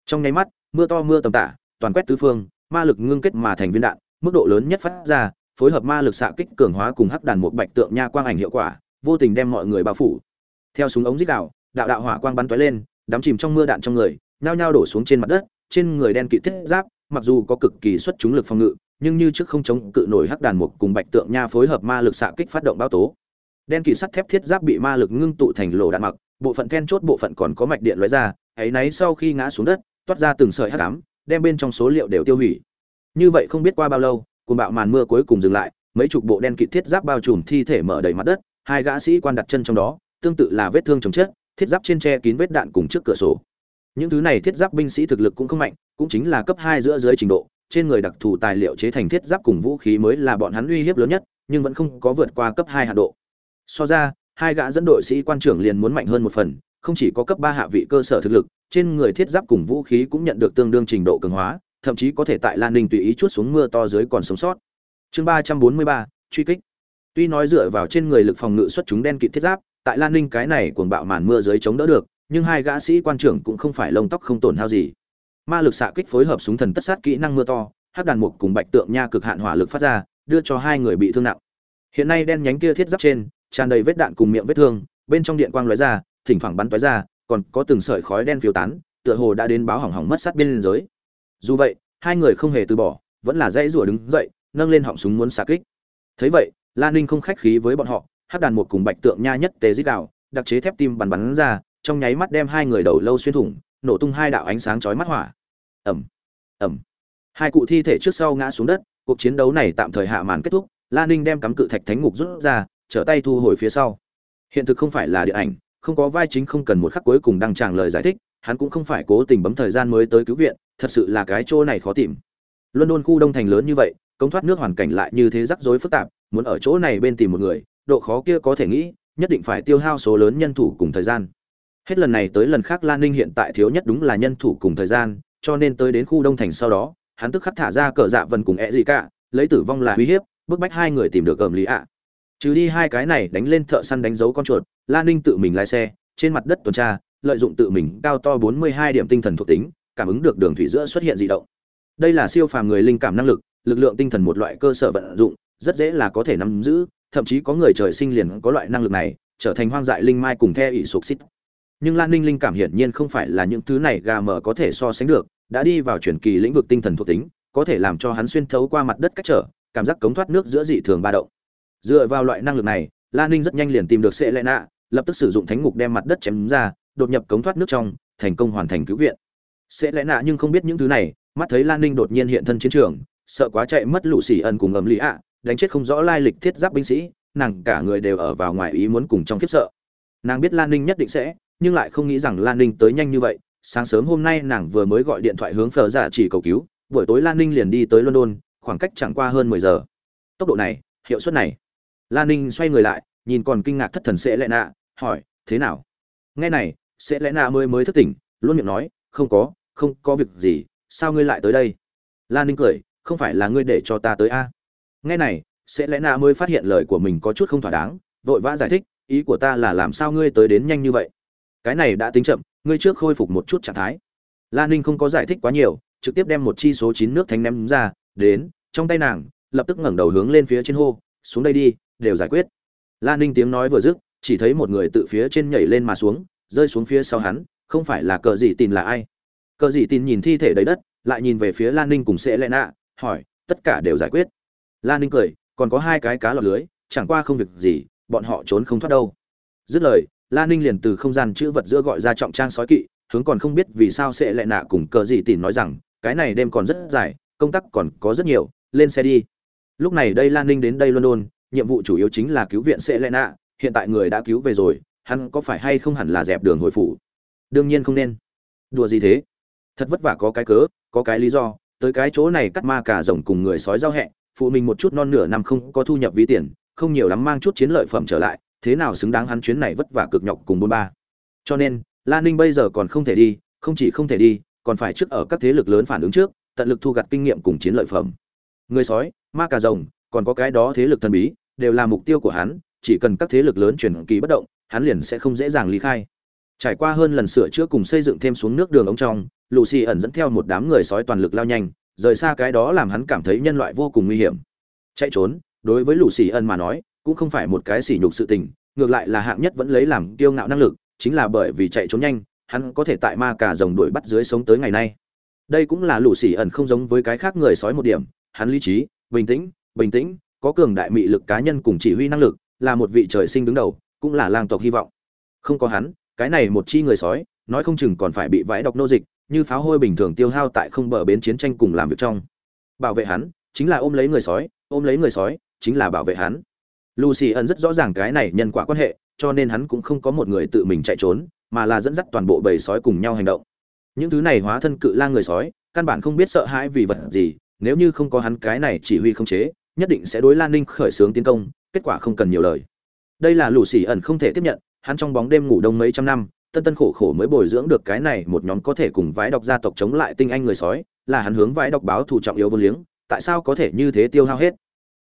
A: Trong nháy mắt, mưa to mưa tầm tả, toàn quét tứ phương, ma lực ngưng kết mà thành viên đạn, mức độ lớn nhất phát ra phối hợp ma lực xạ kích cường hóa cùng hắc đàn một bạch tượng nha quang ảnh hiệu quả, vô tình đem mọi người bao phủ. Theo súng ống dích đạo đạo đạo hỏa quang bắn tóe lên đắm chìm trong mưa đạn trong người, nhao nhao đổ xuống trên mặt đất, trên người đen kịt thiết giáp, mặc dù có cực kỳ xuất chúng lực phòng ngự, nhưng như trước không chống cự nổi hắc đàn mục cùng bạch tượng nha phối hợp ma lực xạ kích phát động bao tố. Đen kịt sắt thép thiết giáp bị ma lực ngưng tụ thành lỗ đạn mặc, bộ phận then chốt bộ phận còn có mạch điện lóe ra, ấy náy sau khi ngã xuống đất, toát ra từng sợi hắc ám, đem bên trong số liệu đều tiêu hủy. Như vậy không biết qua bao lâu cuồng bạo màn mưa cuối cùng dừng lại, mấy chục bộ đen kịt thiết giáp bao trùm thi thể mở đầy mặt đất, hai gã sĩ quan đặt chân trong đó, tương tự là vết thương chồng chết thiết giáp trên tre kín vết đạn cùng trước cửa sổ. Những thứ này thiết giáp binh sĩ thực lực cũng không mạnh, cũng chính là cấp hai giữa dưới trình độ, trên người đặc thù tài liệu chế thành thiết giáp cùng vũ khí mới là bọn hắn uy hiếp lớn nhất, nhưng vẫn không có vượt qua cấp hai hạ độ. So ra, hai gã dẫn đội sĩ quan trưởng liền muốn mạnh hơn một phần, không chỉ có cấp ba hạ vị cơ sở thực lực, trên người thiết giáp cùng vũ khí cũng nhận được tương đương trình độ cường hóa thậm chí có thể tại lan ninh tùy ý chút xuống mưa to dưới còn sống sót. Chương ba trăm bốn mươi ba, truy kích. Tuy nói dựa vào trên người lực phòng ngự xuất chúng đen kịt thiết giáp, tại lan ninh cái này cuồng bạo màn mưa dưới chống đỡ được, nhưng hai gã sĩ quan trưởng cũng không phải lông tóc không tổn hao gì. Ma lực xạ kích phối hợp súng thần tất sát kỹ năng mưa to, hắc đàn mục cùng bạch tượng nha cực hạn hỏa lực phát ra, đưa cho hai người bị thương nặng. Hiện nay đen nhánh kia thiết giáp trên, tràn đầy vết đạn cùng miệng vết thương, bên trong điện quang lóe ra, thỉnh thoảng bắn tóe ra, còn có từng sợi khói đen phiêu tán, tựa hồ đã đến báo hỏng hỏng mất sát biên giới dù vậy, hai người không hề từ bỏ, vẫn là dãy rủa đứng dậy, nâng lên họng súng muốn xạ kích. Thấy vậy lan ninh không khách khí với bọn họ, hát đàn một cùng bạch tượng nha nhất tế dích đạo đặc chế thép tim bắn bắn ra, trong nháy mắt đem hai người đầu lâu xuyên thủng, nổ tung hai đạo ánh sáng chói mắt hỏa. Ẩm ẩm hai cụ thi thể trước sau ngã xuống đất, cuộc chiến đấu này tạm thời hạ màn kết thúc lan ninh đem cắm cự thạch thánh ngục rút ra, trở tay thu hồi phía sau. Hiện thực không phải là điện ảnh, không có vai chính không cần một khắc cuối cùng đăng tràng lời giải thích hắn cũng không phải cố tình bấm thời gian mới tới cứu viện, thật sự là cái chỗ này khó tìm. London khu đông thành lớn như vậy công thoát nước hoàn cảnh lại như thế rắc rối phức tạp, muốn ở chỗ này bên tìm một người, độ khó kia có thể nghĩ, nhất định phải tiêu hao số lớn nhân thủ cùng thời gian. Hết lần này tới lần khác lan ninh hiện tại thiếu nhất đúng là nhân thủ cùng thời gian, cho nên tới đến khu đông thành sau đó, hắn tức khắc thả ra cờ dạ vần cùng ẹ gì cả lấy tử vong là uy hiếp, bức bách hai người tìm được ẩm lý ạ. Trừ đi hai cái này đánh lên thợ săn đánh dấu con chuột lan ninh tự mình lái xe, trên mặt đất tuần tra lợi dụng tự mình cao to 42 điểm tinh thần thuộc tính cảm ứng được đường thủy giữa xuất hiện dị động. Đây là siêu phàm người linh cảm năng lực lực lượng tinh thần một loại cơ sở vận dụng rất dễ là có thể nắm giữ thậm chí có người trời sinh liền có loại năng lực này trở thành hoang dại linh mai cùng theo ỷ sục xít nhưng lan ninh linh cảm hiển nhiên không phải là những thứ này gà mờ có thể so sánh được đã đi vào chuyển kỳ lĩnh vực tinh thần thuộc tính có thể làm cho hắn xuyên thấu qua mặt đất cách trở cảm giác cống thoát nước giữa dị thường ba động. Dựa vào loại năng lực này lan ninh rất nhanh liền tìm được Selena, nạ lập tức sử dụng thánh ngục đem mặt đất chém ra đột nhập cống thoát nước trong, thành công hoàn thành cứu viện. Sẽ lẽ nạ nhưng không biết những thứ này, mắt thấy lan ninh đột nhiên hiện thân chiến trường, sợ quá chạy mất lũ xỉ ẩn cùng ẩm lì ạ, đánh chết không rõ lai lịch thiết giáp binh sĩ, nàng cả người đều ở vào ngoài ý muốn cùng trong khiếp sợ. Nàng biết lan ninh nhất định sẽ, nhưng lại không nghĩ rằng lan ninh tới nhanh như vậy. Sáng sớm hôm nay nàng vừa mới gọi điện thoại hướng phờ giả chỉ cầu cứu, buổi tối lan ninh liền đi tới london, khoảng cách chẳng qua hơn mười giờ. Tốc độ này, hiệu suất này. Lan ninh xoay người lại, nhìn còn kinh ngạc thất thần sẽ lẽ nạ, hỏi, thế nào? Nghe này sẽ lẽ nạ mới mới thức tỉnh? Luôn miệng nói, không có không có việc gì, sao ngươi lại tới đây? Lan ninh cười, không phải là ngươi để cho ta tới a? À? nghe này, sẽ lẽ nạ mới phát hiện lời của mình có chút không thỏa đáng, vội vã giải thích, ý của ta là làm sao ngươi tới đến nhanh như vậy? Cái này đã tính chậm, ngươi trước khôi phục một chút trạng thái. Lan ninh không có giải thích quá nhiều, trực tiếp đem một chi số chín nước thánh ném ra, đến, trong tay nàng, lập tức ngẩng đầu hướng lên phía trên hô, xuống đây đi, đều giải quyết. Lan ninh tiếng nói vừa dứt, chỉ thấy một người tự phía trên nhảy lên mà xuống rơi xuống phía sau hắn, không phải là cờ gì tin là ai. Cờ gì tin nhìn thi thể đầy đất, lại nhìn về phía lan ninh cùng sẽ lẽ nạ, hỏi, tất cả đều giải quyết? Lan ninh cười, còn có hai cái cá lọt lưới, chẳng qua không việc gì, bọn họ trốn không thoát đâu. Dứt lời, Lan ninh liền từ không gian chữ vật giữa gọi ra trọng trang sói kỵ, hướng còn không biết vì sao sẽ lại nạ cùng cờ gì tin nói rằng, cái này đêm còn rất dài, công tác còn có rất nhiều, lên xe đi. Lúc này đây lan ninh đến đây london, nhiệm vụ chủ yếu chính là cứu viện sẽ lại nạ, hiện tại người đã cứu về rồi hắn có phải hay không hẳn là dẹp đường hồi phủ? Đương nhiên không nên. Đùa gì thế? Thật vất vả có cái cớ, có cái lý do, tới cái chỗ này cắt ma cả rồng cùng người sói giao hẹ, phụ mình một chút non nửa năm không có thu nhập ví tiền, không nhiều lắm mang chút chiến lợi phẩm trở lại, thế nào xứng đáng hắn chuyến này vất vả cực nhọc cùng bôn ba. Cho nên lan ninh bây giờ còn không thể đi, không chỉ không thể đi, còn phải trước ở các thế lực lớn phản ứng trước, tận lực thu gặt kinh nghiệm cùng chiến lợi phẩm. Người sói, ma cà rồng, còn có cái đó thế lực thần bí, đều là mục tiêu của hắn, chỉ cần các thế lực lớn chuyển kỳ bất động hắn liền sẽ không dễ dàng ly khai. Trải qua hơn lần sửa chữa cùng xây dựng thêm xuống nước đường ống trong lù xì ẩn dẫn theo một đám người sói toàn lực lao nhanh, rời xa cái đó làm hắn cảm thấy nhân loại vô cùng nguy hiểm. Chạy trốn, đối với lù xì ẩn mà nói, cũng không phải một cái sỉ nhục sự tình, ngược lại là hạng nhất vẫn lấy làm kiêu ngạo năng lực, chính là bởi vì chạy trốn nhanh, hắn có thể tại ma cả rồng đuổi bắt dưới sống tới ngày nay. Đây cũng là lù xì ẩn không giống với cái khác người sói một điểm, hắn lý trí, bình tĩnh bình tĩnh, có cường đại mị lực cá nhân cùng chỉ huy năng lực, là một vị trời sinh đứng đầu cũng là lang tộc hy vọng. Không có hắn, cái này một chi người sói, nói không chừng còn phải bị vãi độc nô dịch, như pháo hôi bình thường tiêu hao tại không bờ bến chiến tranh cùng làm việc trong. Bảo vệ hắn, chính là ôm lấy người sói, ôm lấy người sói, chính là bảo vệ hắn. Lucy ẩn rất rõ ràng cái này nhân quả quan hệ, cho nên hắn cũng không có một người tự mình chạy trốn, mà là dẫn dắt toàn bộ bầy sói cùng nhau hành động. Những thứ này hóa thân cự lang người sói, căn bản không biết sợ hãi vì vật gì, nếu như không có hắn cái này chỉ huy không chế, nhất định sẽ đối lan ninh khởi xướng tiến công, kết quả không cần nhiều lời đây là lũ xỉ ẩn không thể tiếp nhận, hắn trong bóng đêm ngủ đông mấy trăm năm, tân tân khổ khổ mới bồi dưỡng được cái này một nhóm có thể cùng vái độc gia tộc chống lại tinh anh người sói, là hắn hướng vái độc báo thù trọng yếu vô liếng, tại sao có thể như thế tiêu hao hết?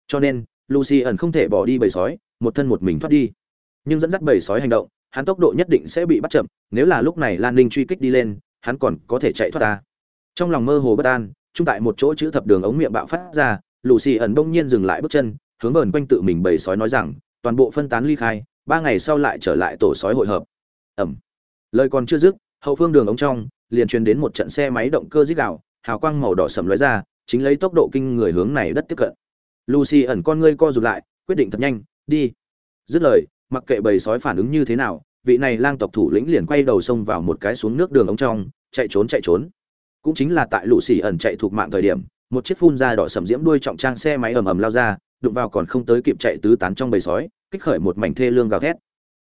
A: Cho nên lucy ẩn không thể bỏ đi bầy sói, một thân một mình thoát đi. Nhưng dẫn dắt bầy sói hành động, hắn tốc độ nhất định sẽ bị bắt chậm, nếu là lúc này lan ninh truy kích đi lên, hắn còn có thể chạy thoát ta. Trong lòng mơ hồ bất an trung tại một chỗ chữ thập đường ống miệng bạo phát ra lucy ẩn bỗng nhiên dừng lại bước chân, hướng vờn quanh tự mình bầy sói nói rằng toàn bộ phân tán ly khai, ba ngày sau lại trở lại tổ sói hội hợp. Ẩm. Lời còn chưa dứt, hậu phương đường ống trong, liền truyền đến một trận xe máy động cơ dích đạo hào quang màu đỏ sầm lóe ra, chính lấy tốc độ kinh người hướng này đất tiếp cận. Lucy ẩn con ngươi co rụt lại, quyết định thật nhanh, đi. Dứt lời, mặc kệ bầy sói phản ứng như thế nào, vị này lang tộc thủ lĩnh liền quay đầu xông vào một cái xuống nước đường ống trong, chạy trốn chạy trốn. Cũng chính là tại lũ xì ẩn chạy thuộc mạng thời điểm, một chiếc phun ra đỏ sầm diễm đuôi trọng trang xe máy ầm ầm lao ra, đụng vào còn không tới kịp chạy tứ tán trong bầy sói kích khởi một mảnh thê lương gào thét.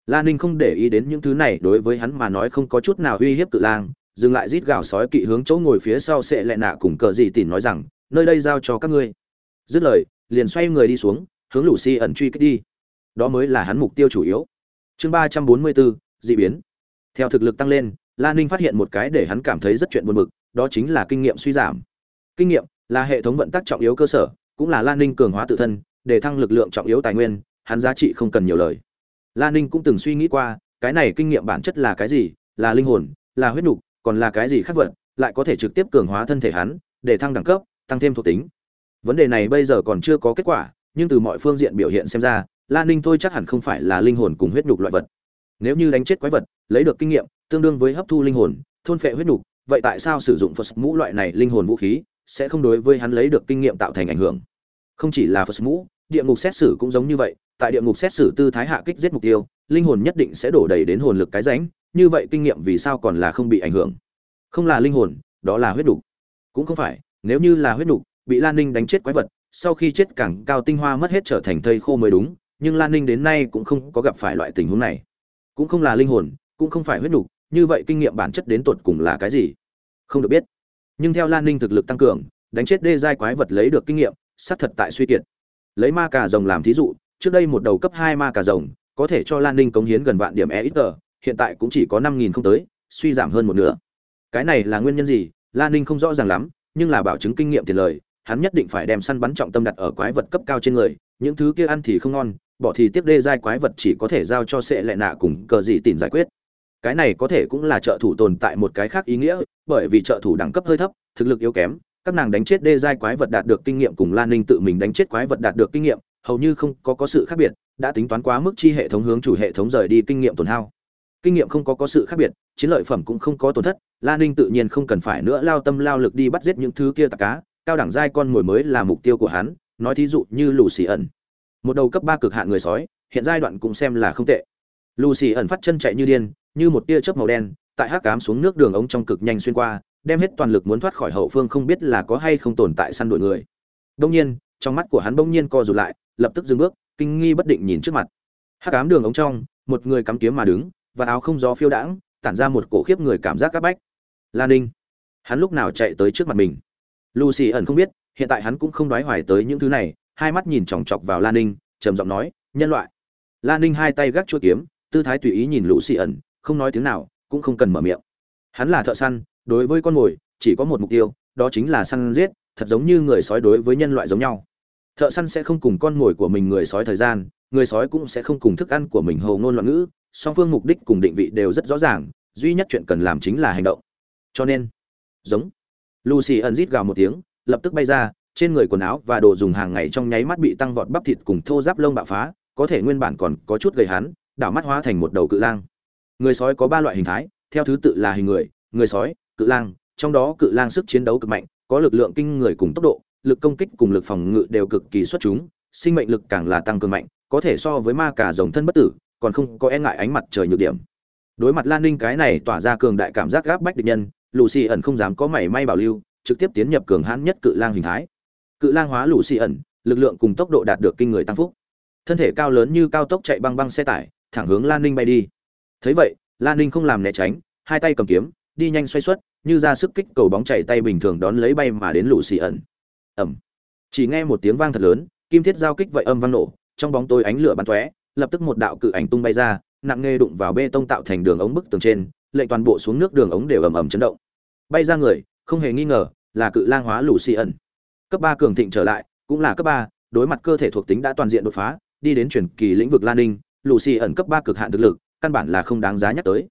A: La ninh không để ý đến những thứ này, đối với hắn mà nói không có chút nào uy hiếp cự lang, dừng lại rít gào sói kỵ hướng chỗ ngồi phía sau sẽ lẹ nạ cùng cờ gì tỉn nói rằng, nơi đây giao cho các ngươi. Dứt lời, liền xoay người đi xuống, hướng lũ xì ẩn truy kích đi. Đó mới là hắn mục tiêu chủ yếu. Chương ba trăm bốn mươi bốn, dị biến. Theo thực lực tăng lên, la ninh phát hiện một cái để hắn cảm thấy rất chuyện buồn bực, đó chính là kinh nghiệm suy giảm. Kinh nghiệm là hệ thống vận tắc trọng yếu cơ sở, cũng là lan ninh cường hóa tự thân, để thăng lực lượng trọng yếu tài nguyên hắn giá trị không cần nhiều lời. Lan ninh cũng từng suy nghĩ qua, cái này kinh nghiệm bản chất là cái gì? Là linh hồn, là huyết nục, còn là cái gì khác vật, lại có thể trực tiếp cường hóa thân thể hắn, để thăng đẳng cấp, tăng thêm thuộc tính. Vấn đề này bây giờ còn chưa có kết quả, nhưng từ mọi phương diện biểu hiện xem ra lan ninh thôi chắc hẳn không phải là linh hồn cùng huyết nhục loại vật. Nếu như đánh chết quái vật, lấy được kinh nghiệm, tương đương với hấp thu linh hồn, thôn phệ huyết nhục vậy tại sao sử dụng phật mũ loại này linh hồn vũ khí sẽ không đối với hắn lấy được kinh nghiệm tạo thành ảnh hưởng? Không chỉ là phật mũ, địa ngục xét xử cũng giống như vậy tại địa ngục xét xử tư thái hạ kích giết mục tiêu, linh hồn nhất định sẽ đổ đầy đến hồn lực cái ránh như vậy kinh nghiệm vì sao còn là không bị ảnh hưởng? Không là linh hồn, đó là huyết đục. Cũng không phải, nếu như là huyết đục, bị lan ninh đánh chết quái vật, sau khi chết càng cao tinh hoa mất hết trở thành thây khô mới đúng, nhưng lan ninh đến nay cũng không có gặp phải loại tình huống này. Cũng không là linh hồn, cũng không phải huyết đục, như vậy kinh nghiệm bản chất đến tột cùng là cái gì? Không được biết. Nhưng theo lan ninh thực lực tăng cường, đánh chết đê giai quái vật lấy được kinh nghiệm, xác thật tại suy kiệt. Lấy ma cà rồng làm thí dụ trước đây một đầu cấp hai ma cà rồng có thể cho lan ninh cống hiến gần vạn điểm EXP, ít hiện tại cũng chỉ có năm nghìn không tới suy giảm hơn một nửa. Cái này là nguyên nhân gì? Lan ninh không rõ ràng lắm nhưng là bảo chứng kinh nghiệm tiền lời hắn nhất định phải đem săn bắn trọng tâm đặt ở quái vật cấp cao trên người những thứ kia ăn thì không ngon bỏ thì tiếp đê giai quái vật chỉ có thể giao cho sệ lệ nạ cùng cờ gì tìm giải quyết. Cái này có thể cũng là trợ thủ tồn tại một cái khác ý nghĩa bởi vì trợ thủ đẳng cấp hơi thấp thực lực yếu kém các nàng đánh chết đê giai quái vật đạt được kinh nghiệm cùng lan ninh tự mình đánh chết quái vật đạt được kinh nghiệm hầu như không có có sự khác biệt, đã tính toán quá mức chi hệ thống hướng chủ hệ thống rời đi kinh nghiệm tổn hao. Kinh nghiệm không có có sự khác biệt, chiến lợi phẩm cũng không có tổn thất lan ninh tự nhiên không cần phải nữa lao tâm lao lực đi bắt giết những thứ kia tạc cá, cao đẳng giai con mồi mới là mục tiêu của hắn, nói thí dụ như lù xì ẩn. Một đầu cấp ba cực hạn người sói, hiện giai đoạn cũng xem là không tệ. Lucy ẩn phát chân chạy như điên, như một tia chớp màu đen, tại hắc cám xuống nước đường ống trong cực nhanh xuyên qua, đem hết toàn lực muốn thoát khỏi hậu phương không biết là có hay không tồn tại săn đuổi người. Đương nhiên, trong mắt của hắn bỗng nhiên co rụt lại lập tức dừng bước, kinh nghi bất định nhìn trước mặt. Hắc ám đường ống trong, một người cắm kiếm mà đứng, và áo không gió phiêu đãng, tản ra một cổ khiếp người cảm giác áp bách. Lan ninh, hắn lúc nào chạy tới trước mặt mình? Lucy ẩn không biết, hiện tại hắn cũng không đoái hoài tới những thứ này, hai mắt nhìn chòng chọc vào lan ninh, trầm giọng nói, nhân loại. Lan ninh hai tay gác chuỗi kiếm, tư thái tùy ý nhìn lucy ẩn, không nói tiếng nào, cũng không cần mở miệng. Hắn là thợ săn, đối với con mồi, chỉ có một mục tiêu, đó chính là săn giết, thật giống như người sói đối với nhân loại giống nhau thợ săn sẽ không cùng con mồi của mình người sói thời gian, người sói cũng sẽ không cùng thức ăn của mình hầu ngôn loạn ngữ, song phương mục đích cùng định vị đều rất rõ ràng, duy nhất chuyện cần làm chính là hành động. Cho nên, giống, lucy ẩn rít gào một tiếng, lập tức bay ra, trên người quần áo và đồ dùng hàng ngày trong nháy mắt bị tăng vọt bắp thịt cùng thô giáp lông bạo phá, có thể nguyên bản còn có chút gầy hắn, đảo mắt hóa thành một đầu cự lang. Người sói có ba loại hình thái, theo thứ tự là hình người người sói, cự lang, trong đó cự lang sức chiến đấu cực mạnh, có lực lượng kinh người cùng tốc độ lực công kích cùng lực phòng ngự đều cực kỳ xuất chúng, sinh mệnh lực càng là tăng cường mạnh, có thể so với ma cả rồng thân bất tử, còn không có e ngại ánh mặt trời nhược điểm. Đối mặt lan ninh cái này tỏa ra cường đại cảm giác gáp bách địch nhân, Lucy ẩn không dám có mảy may bảo lưu, trực tiếp tiến nhập cường hãn nhất cự lang hình thái. Cự lang hóa Lucy ẩn, lực lượng cùng tốc độ đạt được kinh người tăng phúc. Thân thể cao lớn như cao tốc chạy băng băng xe tải, thẳng hướng lan ninh bay đi. Thấy vậy, lan ninh không làm né tránh, hai tay cầm kiếm, đi nhanh xoay xuất, như ra sức kích cầu bóng chạy tay bình thường đón lấy bay mà đến Lucy ẩn ẩm chỉ nghe một tiếng vang thật lớn, kim thiết giao kích vậy âm vang nổ, trong bóng tối ánh lửa bắn tóe, lập tức một đạo cự ảnh tung bay ra, nặng nề đụng vào bê tông tạo thành đường ống bức tường trên, lệnh toàn bộ xuống nước đường ống đều ầm ầm chấn động. Bay ra người, không hề nghi ngờ, là cự lang hóa lù xì ẩn. Cấp ba cường thịnh trở lại, cũng là cấp ba, đối mặt cơ thể thuộc tính đã toàn diện đột phá, đi đến chuyển kỳ lĩnh vực lan ninh lù xì ẩn cấp ba cực hạn thực lực, căn bản là không đáng giá nhắc tới.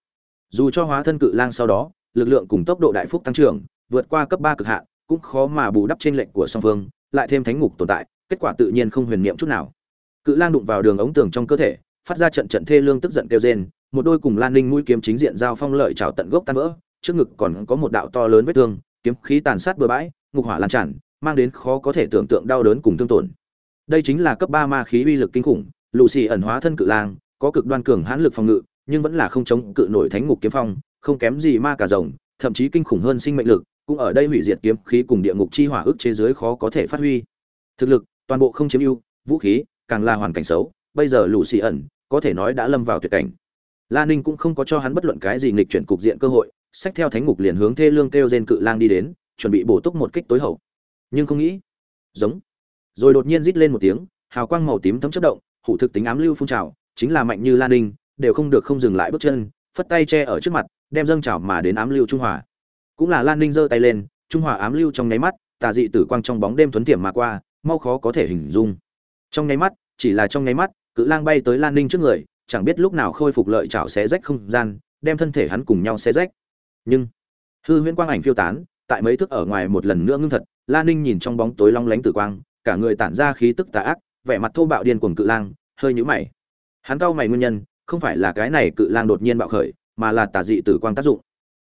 A: Dù cho hóa thân cự lang sau đó, lực lượng cùng tốc độ đại phúc tăng trưởng, vượt qua cấp ba cực hạn cũng khó mà bù đắp trên lệnh của song phương, lại thêm thánh ngục tồn tại, kết quả tự nhiên không huyền niệm chút nào. Cự lang đụng vào đường ống tường trong cơ thể, phát ra trận trận thê lương tức giận kêu rên, một đôi cùng lan ninh mũi kiếm chính diện giao phong lợi trào tận gốc tan vỡ, trước ngực còn có một đạo to lớn vết thương, kiếm khí tàn sát bừa bãi, ngục hỏa lan tràn, mang đến khó có thể tưởng tượng đau đớn cùng thương tổn. Đây chính là cấp ba ma khí uy lực kinh khủng lụ xì ẩn hóa thân cự lang, có cực đoan cường hãn lực phòng ngự, nhưng vẫn là không chống cự nổi thánh ngục kiếm phong, không kém gì ma cả rồng, thậm chí kinh khủng hơn sinh mệnh lực cũng ở đây hủy diệt kiếm khí cùng địa ngục chi hỏa ức chế giới khó có thể phát huy. Thực lực, toàn bộ không chiếm ưu, vũ khí, càng là hoàn cảnh xấu, bây giờ lù xì ẩn, có thể nói đã lâm vào tuyệt cảnh. La ninh cũng không có cho hắn bất luận cái gì nghịch chuyển cục diện cơ hội sách theo thánh ngục liền hướng thê lương kêu trên cự lang đi đến, chuẩn bị bổ túc một kích tối hậu. Nhưng không nghĩ, giống, rồi đột nhiên rít lên một tiếng, hào quang màu tím thấm chất động, hủ thực tính ám lưu phun trào, chính là mạnh như la ninh, đều không được không dừng lại bước chân, phất tay che ở trước mặt, đem dâng trào mà đến ám lưu trung hòa cũng là lan ninh giơ tay lên, trung hòa ám lưu trong nháy mắt, tà dị tử quang trong bóng đêm thuấn tiệm mà qua, mau khó có thể hình dung. Trong nháy mắt, chỉ là trong nháy mắt, cự lang bay tới lan ninh trước người, chẳng biết lúc nào khôi phục lợi chảo xé rách không gian, đem thân thể hắn cùng nhau xé rách. Nhưng, hư huyễn quang ảnh phiêu tán, tại mấy thước ở ngoài một lần nữa ngưng thật, lan ninh nhìn trong bóng tối long lánh tử quang, cả người tản ra khí tức tà ác, vẻ mặt thô bạo điên cuồng cự lang, hơi nhũ mày. Hắn cau mày nguyên nhân, không phải là cái này cự lang đột nhiên bạo khởi, mà là tà dị tử quang tác dụng.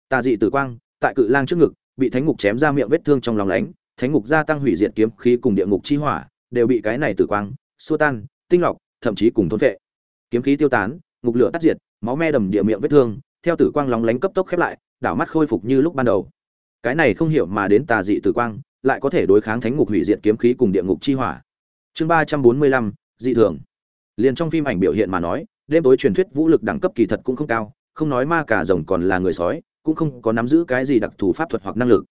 A: Tà dị tử quang tại cự lang trước ngực, bị thánh ngục chém ra miệng vết thương trong lòng lánh, thánh ngục gia tăng hủy diệt kiếm khí cùng địa ngục chi hỏa, đều bị cái này tử quang, xua tan, tinh lọc, thậm chí cùng thôn vệ kiếm khí tiêu tán, ngục lửa tắt diệt, máu me đầm địa miệng vết thương, theo tử quang lóng lánh cấp tốc khép lại, đảo mắt khôi phục như lúc ban đầu. Cái này không hiểu mà đến tà dị tử quang, lại có thể đối kháng thánh ngục hủy diệt kiếm khí cùng địa ngục chi hỏa. Chương ba trăm bốn mươi lăm, dị thường. Liền trong phim ảnh biểu hiện mà nói, đêm tối truyền thuyết vũ lực đẳng cấp kỳ thật cũng không cao, không nói ma cả rồng còn là người sói cũng không có nắm giữ cái gì đặc thù pháp thuật hoặc năng lực.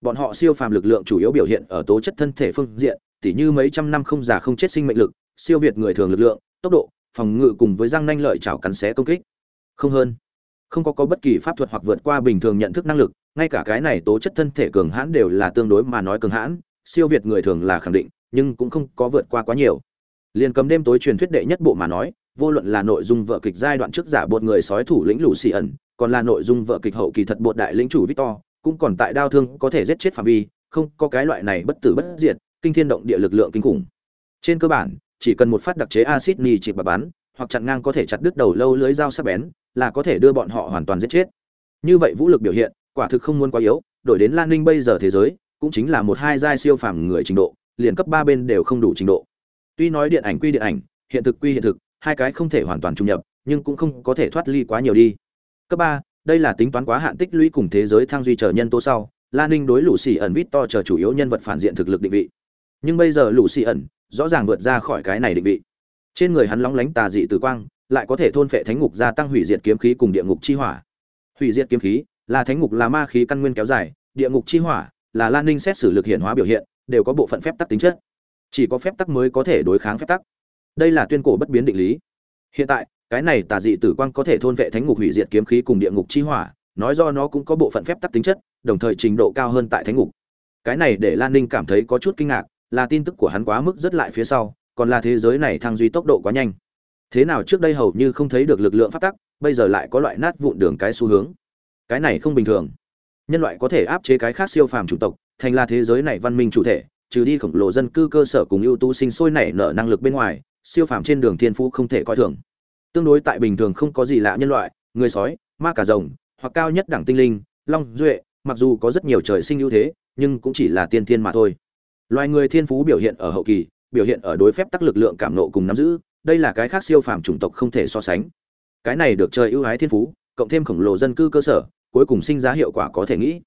A: Bọn họ siêu phàm lực lượng chủ yếu biểu hiện ở tố chất thân thể phương diện, tỉ như mấy trăm năm không già không chết sinh mệnh lực, siêu việt người thường lực lượng, tốc độ, phòng ngự cùng với răng nanh lợi chảo cắn xé công kích. Không hơn, không có có bất kỳ pháp thuật hoặc vượt qua bình thường nhận thức năng lực, ngay cả cái này tố chất thân thể cường hãn đều là tương đối mà nói cường hãn, siêu việt người thường là khẳng định, nhưng cũng không có vượt qua quá nhiều. Liền cấm đêm tối truyền thuyết đệ nhất bộ mà nói, vô luận là nội dung vợ kịch giai đoạn trước giả bột người sói thủ lĩnh lũ xì ẩn còn là nội dung vợ kịch hậu kỳ thật bột đại lĩnh chủ victor, cũng còn tại đao thương có thể giết chết phạm vi, không có cái loại này bất tử bất diệt, kinh thiên động địa lực lượng kinh khủng. Trên cơ bản, chỉ cần một phát đặc chế acid ni chỉ bà bắn, hoặc chặn ngang có thể chặt đứt đầu lâu lưới dao sắc bén, là có thể đưa bọn họ hoàn toàn giết chết. Như vậy vũ lực biểu hiện, quả thực không muốn quá yếu, đổi đến lan ninh bây giờ thế giới, cũng chính là một hai giai siêu phàm người trình độ, liền cấp ba bên đều không đủ trình độ. Tuy nói điện ảnh quy điện ảnh, hiện thực quy hiện thực, hai cái không thể hoàn toàn trùng nhập, nhưng cũng không có thể thoát ly quá nhiều đi cấp ba, đây là tính toán quá hạn tích lũy cùng thế giới thăng duy chờ nhân tố sau. La ninh đối lũ xì ẩn vít to chờ chủ yếu nhân vật phản diện thực lực định vị. Nhưng bây giờ lũ xì ẩn rõ ràng vượt ra khỏi cái này định vị. Trên người hắn lóng lánh tà dị tử quang, lại có thể thôn phệ thánh ngục gia tăng hủy diệt kiếm khí cùng địa ngục chi hỏa. Hủy diệt kiếm khí là thánh ngục là ma khí căn nguyên kéo dài, địa ngục chi hỏa là lan ninh xét xử lực hiện hóa biểu hiện, đều có bộ phận phép tắc tính chất. Chỉ có phép tắc mới có thể đối kháng phép tắc. Đây là tuyên cổ bất biến định lý. Hiện tại cái này tà dị tử quang có thể thôn vệ thánh ngục hủy diệt kiếm khí cùng địa ngục chi hỏa, nói do nó cũng có bộ phận phép tắc tính chất, đồng thời trình độ cao hơn tại thánh ngục. Cái này để lan ninh cảm thấy có chút kinh ngạc, là tin tức của hắn quá mức rất lại phía sau, còn là thế giới này thăng duy tốc độ quá nhanh. Thế nào trước đây hầu như không thấy được lực lượng phát tắc, bây giờ lại có loại nát vụn đường cái xu hướng. Cái này không bình thường. Nhân loại có thể áp chế cái khác siêu phàm chủng tộc, thành là thế giới này văn minh chủ thể, trừ đi khổng lồ dân cư cơ sở cùng ưu tú sinh sôi nảy nở năng lực bên ngoài, siêu phàm trên đường thiên phú không thể coi thường tương đối tại bình thường không có gì lạ nhân loại, người sói, ma cả rồng, hoặc cao nhất đẳng tinh linh, long, duệ, mặc dù có rất nhiều trời sinh ưu thế, nhưng cũng chỉ là tiên thiên mà thôi. Loài người thiên phú biểu hiện ở hậu kỳ, biểu hiện ở đối phép tắc lực lượng cảm nộ cùng nắm giữ, đây là cái khác siêu phàm chủng tộc không thể so sánh. Cái này được trời ưu ái thiên phú, cộng thêm khổng lồ dân cư cơ sở, cuối cùng sinh ra hiệu quả có thể nghĩ.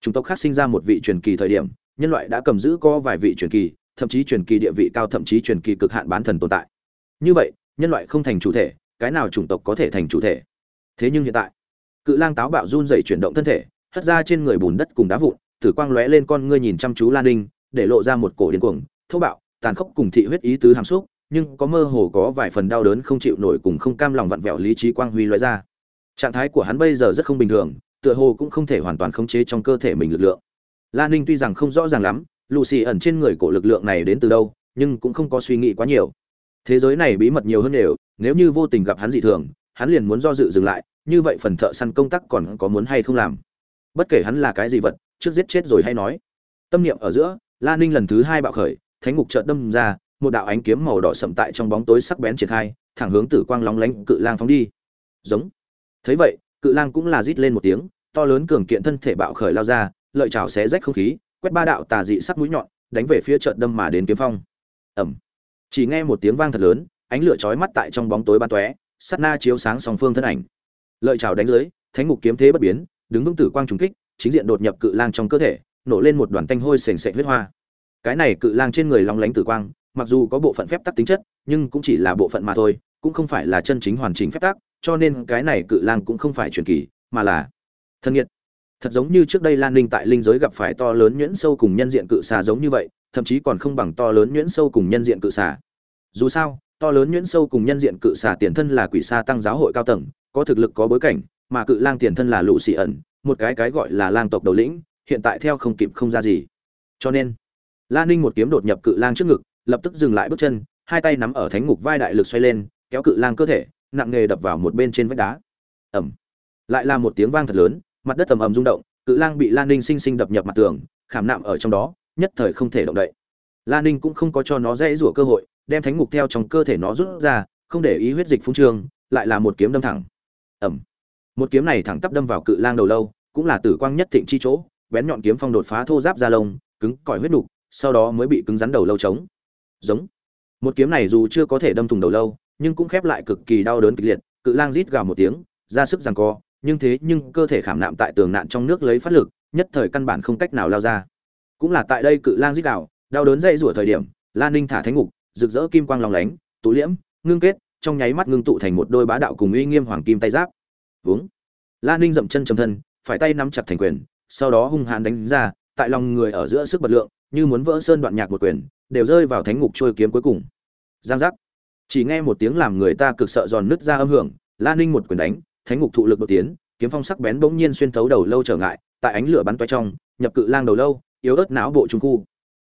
A: Chủng tộc khác sinh ra một vị truyền kỳ thời điểm, nhân loại đã cầm giữ có vài vị truyền kỳ, thậm chí truyền kỳ địa vị cao, thậm chí truyền kỳ cực hạn bán thần tồn tại. Như vậy, nhân loại không thành chủ thể cái nào chủng tộc có thể thành chủ thể. Thế nhưng hiện tại, cự lang táo bạo run dày chuyển động thân thể, hất ra trên người bùn đất cùng đá vụn, tử quang lóe lên con ngươi nhìn chăm chú lan ninh, để lộ ra một cổ điên cuồng, thô bạo, tàn khốc cùng thị huyết ý tứ hàm xúc, nhưng có mơ hồ có vài phần đau đớn không chịu nổi cùng không cam lòng vặn vẹo lý trí quang huy lóe ra. Trạng thái của hắn bây giờ rất không bình thường, tựa hồ cũng không thể hoàn toàn khống chế trong cơ thể mình lực lượng. Lan ninh tuy rằng không rõ ràng lắm lù xì ẩn trên người cổ lực lượng này đến từ đâu, nhưng cũng không có suy nghĩ quá nhiều thế giới này bí mật nhiều hơn đều nếu như vô tình gặp hắn dị thường, hắn liền muốn do dự dừng lại, như vậy phần thợ săn công tác còn có muốn hay không làm? Bất kể hắn là cái gì vật, trước giết chết rồi hay nói. Tâm niệm ở giữa, la ninh lần thứ hai bạo khởi, thánh ngục chợt đâm ra, một đạo ánh kiếm màu đỏ sậm tại trong bóng tối sắc bén triển khai, thẳng hướng tử quang lóng lánh cự lang phóng đi. Giống. Thấy vậy, cự lang cũng là rít lên một tiếng, to lớn cường kiện thân thể bạo khởi lao ra, lợi chảo xé rách không khí, quét ba đạo tà dị sắc mũi nhọn, đánh về phía chợt đâm mà đến kiếm phong. Ẩm chỉ nghe một tiếng vang thật lớn ánh lửa chói mắt tại trong bóng tối ban tóe sát na chiếu sáng song phương thân ảnh. Lợi chào đánh lưới, thánh ngục kiếm thế bất biến đứng vững tử quang trùng kích chính diện đột nhập cự lang trong cơ thể nổ lên một đoàn tanh hôi sền sệt huyết hoa. Cái này cự lang trên người long lánh tử quang mặc dù có bộ phận phép tắc tính chất nhưng cũng chỉ là bộ phận mà thôi cũng không phải là chân chính hoàn chỉnh phép tắc cho nên cái này cự lang cũng không phải truyền kỳ mà là thân nhiệt thật giống như trước đây lan ninh tại linh giới gặp phải to lớn nhuyễn sâu cùng nhân diện cự xà giống như vậy, thậm chí còn không bằng to lớn nhuyễn sâu cùng nhân diện cự xà. Dù sao, to lớn nhuyễn sâu cùng nhân diện cự xà tiền thân là quỷ xa tăng giáo hội cao tầng, có thực lực có bối cảnh, mà cự lang tiền thân là lũ xì ẩn, một cái cái gọi là lang tộc đầu lĩnh, hiện tại theo không kịp không ra gì. Cho nên, Lan ninh một kiếm đột nhập cự lang trước ngực, lập tức dừng lại bước chân, hai tay nắm ở thánh ngục vai đại lực xoay lên, kéo cự lang cơ thể, nặng nghề đập vào một bên trên vách đá. Ẩm lại là một tiếng vang thật lớn mặt đất ầm ầm rung động, cự lang bị lan ninh sinh sinh đập nhập mặt tường, khảm nạm ở trong đó, nhất thời không thể động đậy. Lan ninh cũng không có cho nó dễ rủa cơ hội, đem thánh ngục theo trong cơ thể nó rút ra, không để ý huyết dịch phun trương, lại là một kiếm đâm thẳng. Ẩm một kiếm này thẳng tắp đâm vào cự lang đầu lâu, cũng là tử quang nhất thịnh chi chỗ, bén nhọn kiếm phong đột phá thô giáp da lông, cứng cỏi huyết đục sau đó mới bị cứng rắn đầu lâu trống giống. Một kiếm này dù chưa có thể đâm thùng đầu lâu, nhưng cũng khép lại cực kỳ đau đớn kịch liệt, cự lang rít gào một tiếng, ra sức giằng co nhưng thế nhưng cơ thể khảm nạm tại tường nạn trong nước lấy phát lực, nhất thời căn bản không cách nào lao ra. Cũng là tại đây cự lang rít đạo đau đớn dây rủa thời điểm, lan ninh thả thánh ngục, rực rỡ kim quang lòng lánh, tú liễm, ngưng kết, trong nháy mắt ngưng tụ thành một đôi bá đạo cùng uy nghiêm hoàng kim tay giáp. Vướng lan ninh dậm chân chầm thân, phải tay nắm chặt thành quyền, sau đó hung hãn đánh ra, tại lòng người ở giữa sức bật lượng, như muốn vỡ sơn đoạn nhạc một quyền, đều rơi vào thánh ngục trôi kiếm cuối cùng. Giang giác. Chỉ nghe một tiếng làm người ta cực sợ giòn nứt ra âm hưởng, lan ninh một quyền đánh thánh ngục thụ lực đột tiến, kiếm phong sắc bén bỗng nhiên xuyên thấu đầu lâu trở ngại, tại ánh lửa bắn toé trong, nhập cự lang đầu lâu, yếu ớt não bộ trung khu.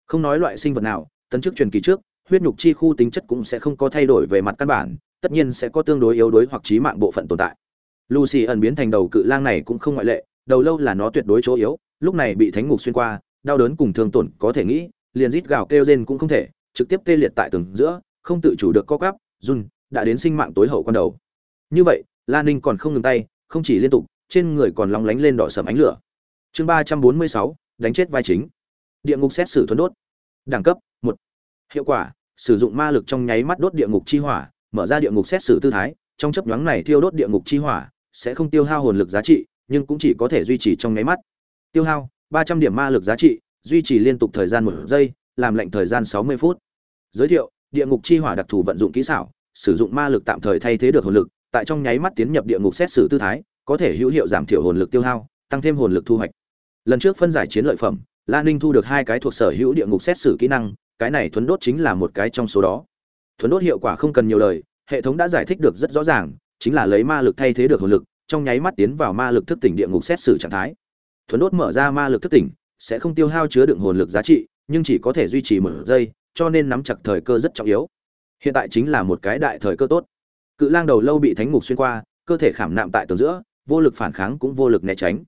A: Không nói loại sinh vật nào, tấn chức truyền kỳ trước, huyết nhục chi khu tính chất cũng sẽ không có thay đổi về mặt căn bản, tất nhiên sẽ có tương đối yếu đuối hoặc trí mạng bộ phận tồn tại. Lucy ẩn biến thành đầu cự lang này cũng không ngoại lệ, đầu lâu là nó tuyệt đối chỗ yếu, lúc này bị thánh ngục xuyên qua, đau đớn cùng thương tổn có thể nghĩ, liền rít gào kêu rên cũng không thể, trực tiếp tê liệt tại tường giữa, không tự chủ được co cắp run, đã đến sinh mạng tối hậu quan đầu. Như vậy la ninh còn không ngừng tay, không chỉ liên tục, trên người còn lóng lánh lên đỏ sầm ánh lửa. Chương ba trăm bốn mươi sáu, đánh chết vai chính. Địa ngục xét xử thuấn đốt. Đẳng cấp, một. Hiệu quả, sử dụng ma lực trong nháy mắt đốt địa ngục chi hỏa, mở ra địa ngục xét xử tư thái, trong chấp nhoáng này thiêu đốt địa ngục chi hỏa, sẽ không tiêu hao hồn lực giá trị, nhưng cũng chỉ có thể duy trì trong nháy mắt. Tiêu hao, ba trăm điểm ma lực giá trị, duy trì liên tục thời gian một giây, làm lệnh thời gian sáu mươi phút. Giới thiệu, địa ngục chi hỏa đặc thù vận dụng kỹ xảo, sử dụng ma lực tạm thời thay thế được hồn lực tại trong nháy mắt tiến nhập địa ngục xét xử tư thái, có thể hữu hiệu giảm thiểu hồn lực tiêu hao, tăng thêm hồn lực thu hoạch. Lần trước phân giải chiến lợi phẩm, la ninh thu được hai cái thuộc sở hữu địa ngục xét xử kỹ năng, cái này thuấn đốt chính là một cái trong số đó. Thuấn đốt hiệu quả không cần nhiều lời, hệ thống đã giải thích được rất rõ ràng, chính là lấy ma lực thay thế được hồn lực, trong nháy mắt tiến vào ma lực thức tỉnh địa ngục xét xử trạng thái. Thuấn đốt mở ra ma lực thức tỉnh, sẽ không tiêu hao chứa đựng hồn lực giá trị, nhưng chỉ có thể duy trì một giây, cho nên nắm chặt thời cơ rất trọng yếu. Hiện tại chính là một cái đại thời cơ tốt cự lang đầu lâu bị thánh ngục xuyên qua, cơ thể khảm nạm tại tường giữa, vô lực phản kháng cũng vô lực né tránh.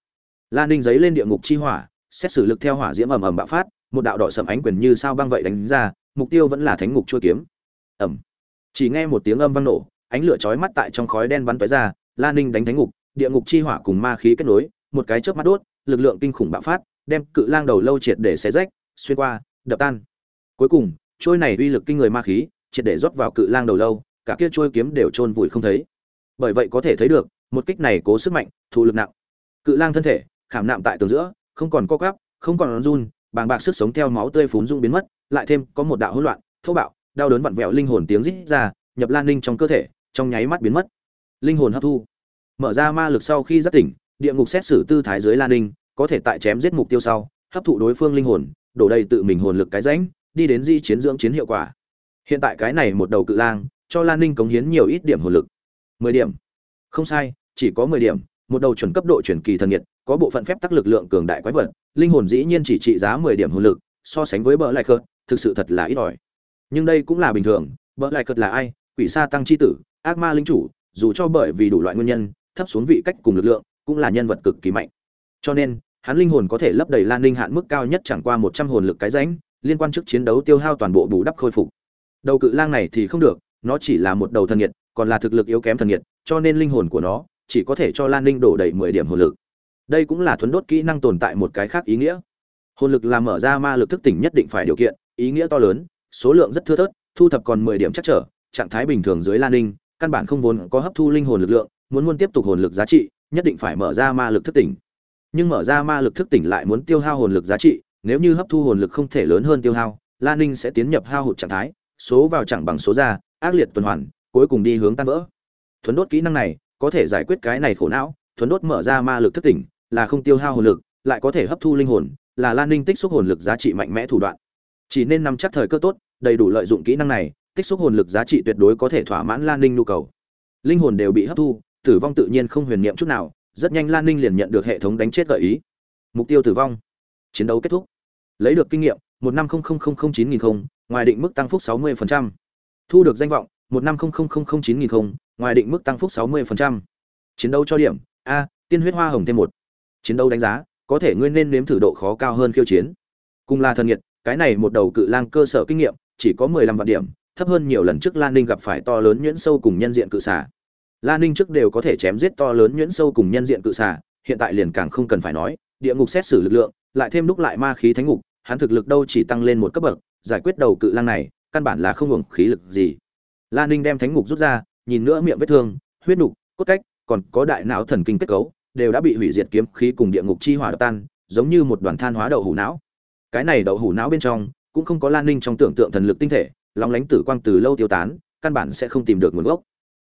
A: Lan ninh giấy lên địa ngục chi hỏa, xét xử lực theo hỏa diễm ầm ầm bạo phát, một đạo đỏ sầm ánh quyền như sao băng vậy đánh ra, mục tiêu vẫn là thánh ngục chua kiếm. Ẩm chỉ nghe một tiếng âm vang nổ, ánh lửa chói mắt tại trong khói đen bắn tóe ra Lan ninh đánh thánh ngục, địa ngục chi hỏa cùng ma khí kết nối, một cái chớp mắt đốt, lực lượng kinh khủng bạo phát, đem cự lang đầu lâu triệt để xé rách, xuyên qua, đập tan. Cuối cùng, trôi này uy lực kinh người ma khí, triệt để rót vào cự lang đầu lâu cả kia trôi kiếm đều chôn vùi không thấy. Bởi vậy có thể thấy được, một kích này cố sức mạnh thủ lực nặng. Cự lang thân thể, khảm nạm tại tường giữa, không còn co quắp, không còn run, bàng bạc sức sống theo máu tươi phún dung biến mất, lại thêm có một đạo hỗn loạn, thô bạo, đau đớn vặn vẹo linh hồn tiếng rít ra, nhập lan ninh trong cơ thể, trong nháy mắt biến mất. Linh hồn hấp thu. Mở ra ma lực sau khi giác tỉnh, địa ngục xét xử tư thái dưới lan ninh, có thể tại chém giết mục tiêu sau, hấp thụ đối phương linh hồn, đổ đầy tự mình hồn lực cái rãnh, đi đến di chiến dưỡng chiến hiệu quả. Hiện tại cái này một đầu cự lang cho lan ninh cống hiến nhiều ít điểm hồn lực. mười điểm. Không sai chỉ có mười điểm một đầu chuẩn cấp độ chuyển kỳ thần nhiệt có bộ phận phép tắc lực lượng cường đại quái vật linh hồn dĩ nhiên chỉ trị giá mười điểm hồn lực so sánh với bỡ lại cợt thực sự thật là ít ỏi. Nhưng đây cũng là bình thường bỡ lại cợt là ai? Quỷ sa tăng chi tử ác ma linh chủ dù cho bởi vì đủ loại nguyên nhân thấp xuống vị cách cùng lực lượng cũng là nhân vật cực kỳ mạnh. Cho nên hắn linh hồn có thể lấp đầy lan ninh hạn mức cao nhất chẳng qua một trăm hồn lực cái ránh, liên quan trước chiến đấu tiêu hao toàn bộ bù đắp khôi phục. Đầu cự lang này thì không được nó chỉ là một đầu thần nhiệt, còn là thực lực yếu kém thần nhiệt, cho nên linh hồn của nó chỉ có thể cho lan ninh đổ đầy mười điểm hồn lực. Đây cũng là thuấn đốt kỹ năng tồn tại một cái khác ý nghĩa. Hồn lực là mở ra ma lực thức tỉnh nhất định phải điều kiện, ý nghĩa to lớn, số lượng rất thưa thớt, thu thập còn mười điểm chắc trở, trạng thái bình thường dưới lan ninh, căn bản không vốn có hấp thu linh hồn lực lượng, muốn muốn tiếp tục hồn lực giá trị, nhất định phải mở ra ma lực thức tỉnh. Nhưng mở ra ma lực thức tỉnh lại muốn tiêu hao hồn lực giá trị, nếu như hấp thu hồn lực không thể lớn hơn tiêu hao, lan ninh sẽ tiến nhập hao hụt trạng thái, số vào chẳng bằng số ra ác liệt tuần hoàn, cuối cùng đi hướng tan vỡ. Thuấn đốt kỹ năng này, có thể giải quyết cái này khổ não, thuấn đốt mở ra ma lực thức tỉnh, là không tiêu hao hồn lực, lại có thể hấp thu linh hồn, là lan ninh tích xúc hồn lực giá trị mạnh mẽ thủ đoạn. Chỉ nên nắm chắc thời cơ tốt, đầy đủ lợi dụng kỹ năng này, tích xúc hồn lực giá trị tuyệt đối có thể thỏa mãn lan ninh nhu cầu. Linh hồn đều bị hấp thu, tử vong tự nhiên không huyền niệm chút nào, rất nhanh lan ninh liền nhận được hệ thống đánh chết gợi ý. Mục tiêu tử vong. Chiến đấu kết thúc. Lấy được kinh nghiệm, một năm chín nghìn không, ngoài định mức tăng phúc sáu mươi thu được danh vọng, một năm chín nghìn không, ngoài định mức tăng phúc sáu mươi chiến đấu cho điểm, a, tiên huyết hoa hồng thêm một. Chiến đấu đánh giá, có thể ngươi nên nếm thử độ khó cao hơn khiêu chiến. Cùng là thần nhiệt cái này một đầu cự lang cơ sở kinh nghiệm, chỉ có mười lăm vạn điểm, thấp hơn nhiều lần trước lan ninh gặp phải to lớn nhuyễn sâu cùng nhân diện cự xả lan ninh trước đều có thể chém giết to lớn nhuyễn sâu cùng nhân diện cự xả hiện tại liền càng không cần phải nói, địa ngục xét xử lực lượng, lại thêm đúc lại ma khí thánh ngục, hắn thực lực đâu chỉ tăng lên một cấp bậc, giải quyết đầu cự lang này căn bản là không hưởng khí lực gì. Lan ninh đem thánh ngục rút ra, nhìn nữa miệng vết thương, huyết nục, cốt cách, còn có đại não thần kinh kết cấu, đều đã bị hủy diệt kiếm khí cùng địa ngục chi hỏa đập tan, giống như một đoàn than hóa đậu hủ não. Cái này đậu hủ não bên trong, cũng không có lan ninh trong tưởng tượng thần lực tinh thể long lánh tử quang từ lâu tiêu tán, căn bản sẽ không tìm được nguồn gốc.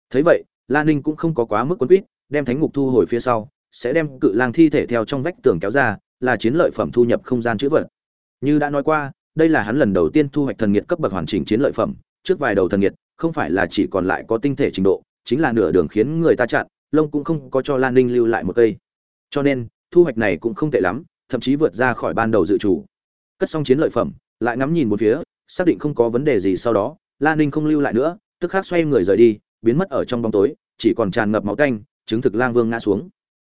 A: Thấy vậy lan ninh cũng không có quá mức quấn quýt, đem thánh ngục thu hồi phía sau, sẽ đem cự lang thi thể theo trong vách tường kéo ra, là chiến lợi phẩm thu nhập không gian chữ vật. Như đã nói qua đây là hắn lần đầu tiên thu hoạch thần nghiệt cấp bậc hoàn chỉnh chiến lợi phẩm, trước vài đầu thần nghiệt, không phải là chỉ còn lại có tinh thể trình độ, chính là nửa đường khiến người ta chặn, lông cũng không có cho lan ninh lưu lại một cây. Cho nên, thu hoạch này cũng không tệ lắm, thậm chí vượt ra khỏi ban đầu dự chủ cất xong chiến lợi phẩm, lại ngắm nhìn một phía, xác định không có vấn đề gì sau đó, lan ninh không lưu lại nữa, tức khắc xoay người rời đi, biến mất ở trong bóng tối, chỉ còn tràn ngập máu tanh chứng thực lang vương ngã xuống.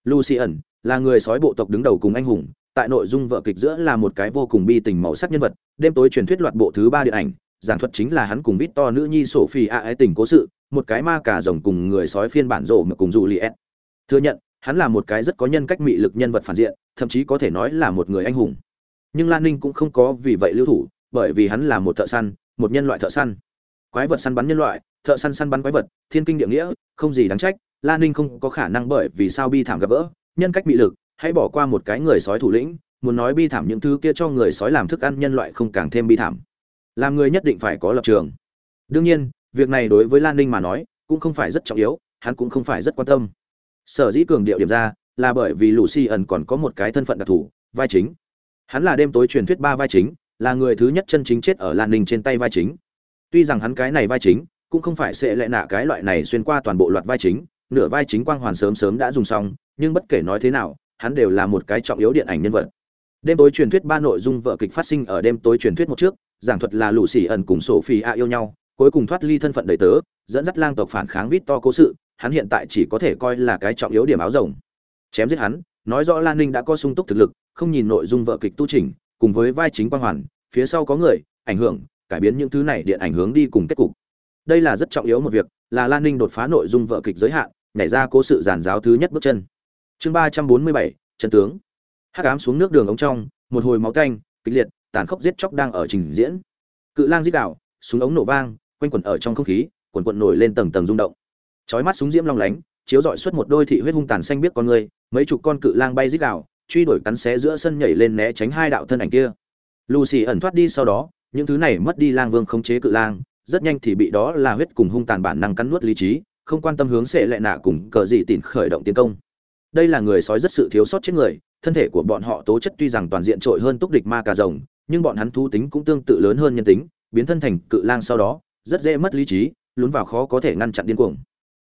A: Lucy ẩn là người sói bộ tộc đứng đầu cùng anh hùng, tại nội dung vợ kịch giữa là một cái vô cùng bi tình màu sắc nhân vật đêm tối truyền thuyết loạt bộ thứ ba điện ảnh giảng thuật chính là hắn cùng vít to nữ nhi sổ phi a ái tình cố sự một cái ma cả rồng cùng người sói phiên bản rộ mà cùng Juliet. Thừa nhận, hắn là một cái rất có nhân cách mị lực nhân vật phản diện, thậm chí có thể nói là một người anh hùng. Nhưng Lan Ninh cũng không có vì vậy lưu thủ, bởi vì hắn là một thợ săn, một nhân loại thợ săn quái vật săn bắn nhân loại thợ săn săn bắn quái vật thiên kinh địa nghĩa không gì đáng trách lan ninh không có khả năng bởi vì sao bi thảm gặp gỡ nhân cách bị lực hãy bỏ qua một cái người sói thủ lĩnh muốn nói bi thảm những thứ kia cho người sói làm thức ăn nhân loại không càng thêm bi thảm. Làm người nhất định phải có lập trường. Đương nhiên, việc này đối với lan ninh mà nói, cũng không phải rất trọng yếu, hắn cũng không phải rất quan tâm. Sở dĩ cường điệu điểm ra, là bởi vì lucy ẩn còn có một cái thân phận đặc thù, vai chính. Hắn là đêm tối truyền thuyết ba vai chính, là người thứ nhất chân chính chết ở lan ninh trên tay vai chính. Tuy rằng hắn cái này vai chính, cũng không phải sẽ lệ nạ cái loại này xuyên qua toàn bộ loạt vai chính, nửa vai chính quang hoàn sớm sớm đã dùng xong, nhưng bất kể nói thế nào, hắn đều là một cái trọng yếu điện ảnh nhân vật đêm tối truyền thuyết ba nội dung vợ kịch phát sinh ở đêm tối truyền thuyết một trước, giảng thuật là lũ xỉ ẩn cùng sổ phi a yêu nhau, cuối cùng thoát ly thân phận đầy tớ, dẫn dắt lang tộc phản kháng vít to cố sự, hắn hiện tại chỉ có thể coi là cái trọng yếu điểm áo rồng. Chém giết hắn, nói rõ lan ninh đã có sung túc thực lực, không nhìn nội dung vợ kịch tu trình cùng với vai chính quang hoàn, phía sau có người, ảnh hưởng, cải biến những thứ này điện ảnh hướng đi cùng kết cục. Đây là rất trọng yếu một việc, là lan ninh đột phá nội dung vợ kịch giới hạn, nhảy ra cố sự giàn giáo thứ nhất bước chân. Chương ba trăm bốn mươi bảy chân tướng hắc ám xuống nước đường ống trong, một hồi máu tanh, kịch liệt, tàn khốc giết chóc đang ở trình diễn. Cự lang giết đạo súng ống nổ vang, quanh quẩn ở trong không khí, quần quần nổi lên tầng tầng rung động. Chói mắt súng diễm long lánh, chiếu dọi suốt một đôi thị huyết hung tàn xanh biết con người, mấy chục con cự lang bay giết đạo truy đuổi cắn xé giữa sân nhảy lên né tránh hai đạo thân ảnh kia. Lucy ẩn thoát đi sau đó, những thứ này mất đi lang vương khống chế cự lang, rất nhanh thì bị đó là huyết cùng hung tàn bản năng cắn nuốt lý trí, không quan tâm hướng sẽ lại nạ cùng cờ gì tịn khởi động tiến công. Đây là người sói rất sự thiếu sót chết người thân thể của bọn họ tố chất tuy rằng toàn diện trội hơn túc địch ma cà rồng, nhưng bọn hắn thú tính cũng tương tự lớn hơn nhân tính, biến thân thành cự lang sau đó, rất dễ mất lý trí, lún vào khó có thể ngăn chặn điên cuồng.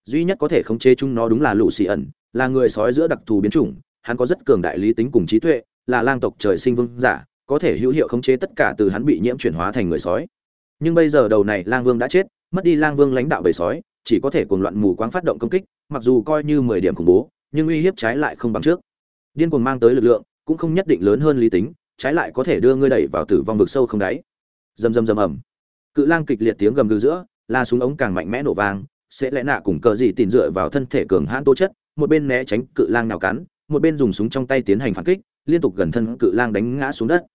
A: Duy nhất có thể khống chế chúng nó đúng là lũ xì ẩn, là người sói giữa đặc thù biến chủng, hắn có rất cường đại lý tính cùng trí tuệ, là lang tộc trời sinh vương giả, có thể hữu hiệu khống chế tất cả từ hắn bị nhiễm chuyển hóa thành người sói. Nhưng bây giờ đầu này lang vương đã chết, mất đi lang vương lãnh đạo bầy sói, chỉ có thể cuồng loạn mù quáng phát động công kích, mặc dù coi như mười điểm khủng bố, nhưng uy hiếp trái lại không bằng trước điên cuồng mang tới lực lượng, cũng không nhất định lớn hơn lý tính, trái lại có thể đưa ngươi đẩy vào tử vong vực sâu không đáy. Rầm rầm rầm ầm. Cự lang kịch liệt tiếng gầm gừ giữa, la súng ống càng mạnh mẽ nổ vang, sẽ lẽ nạ cùng cờ gì tìm dựa vào thân thể cường hãn tố chất, một bên né tránh cự lang nào cắn, một bên dùng súng trong tay tiến hành phản kích, liên tục gần thân cự lang đánh ngã xuống đất.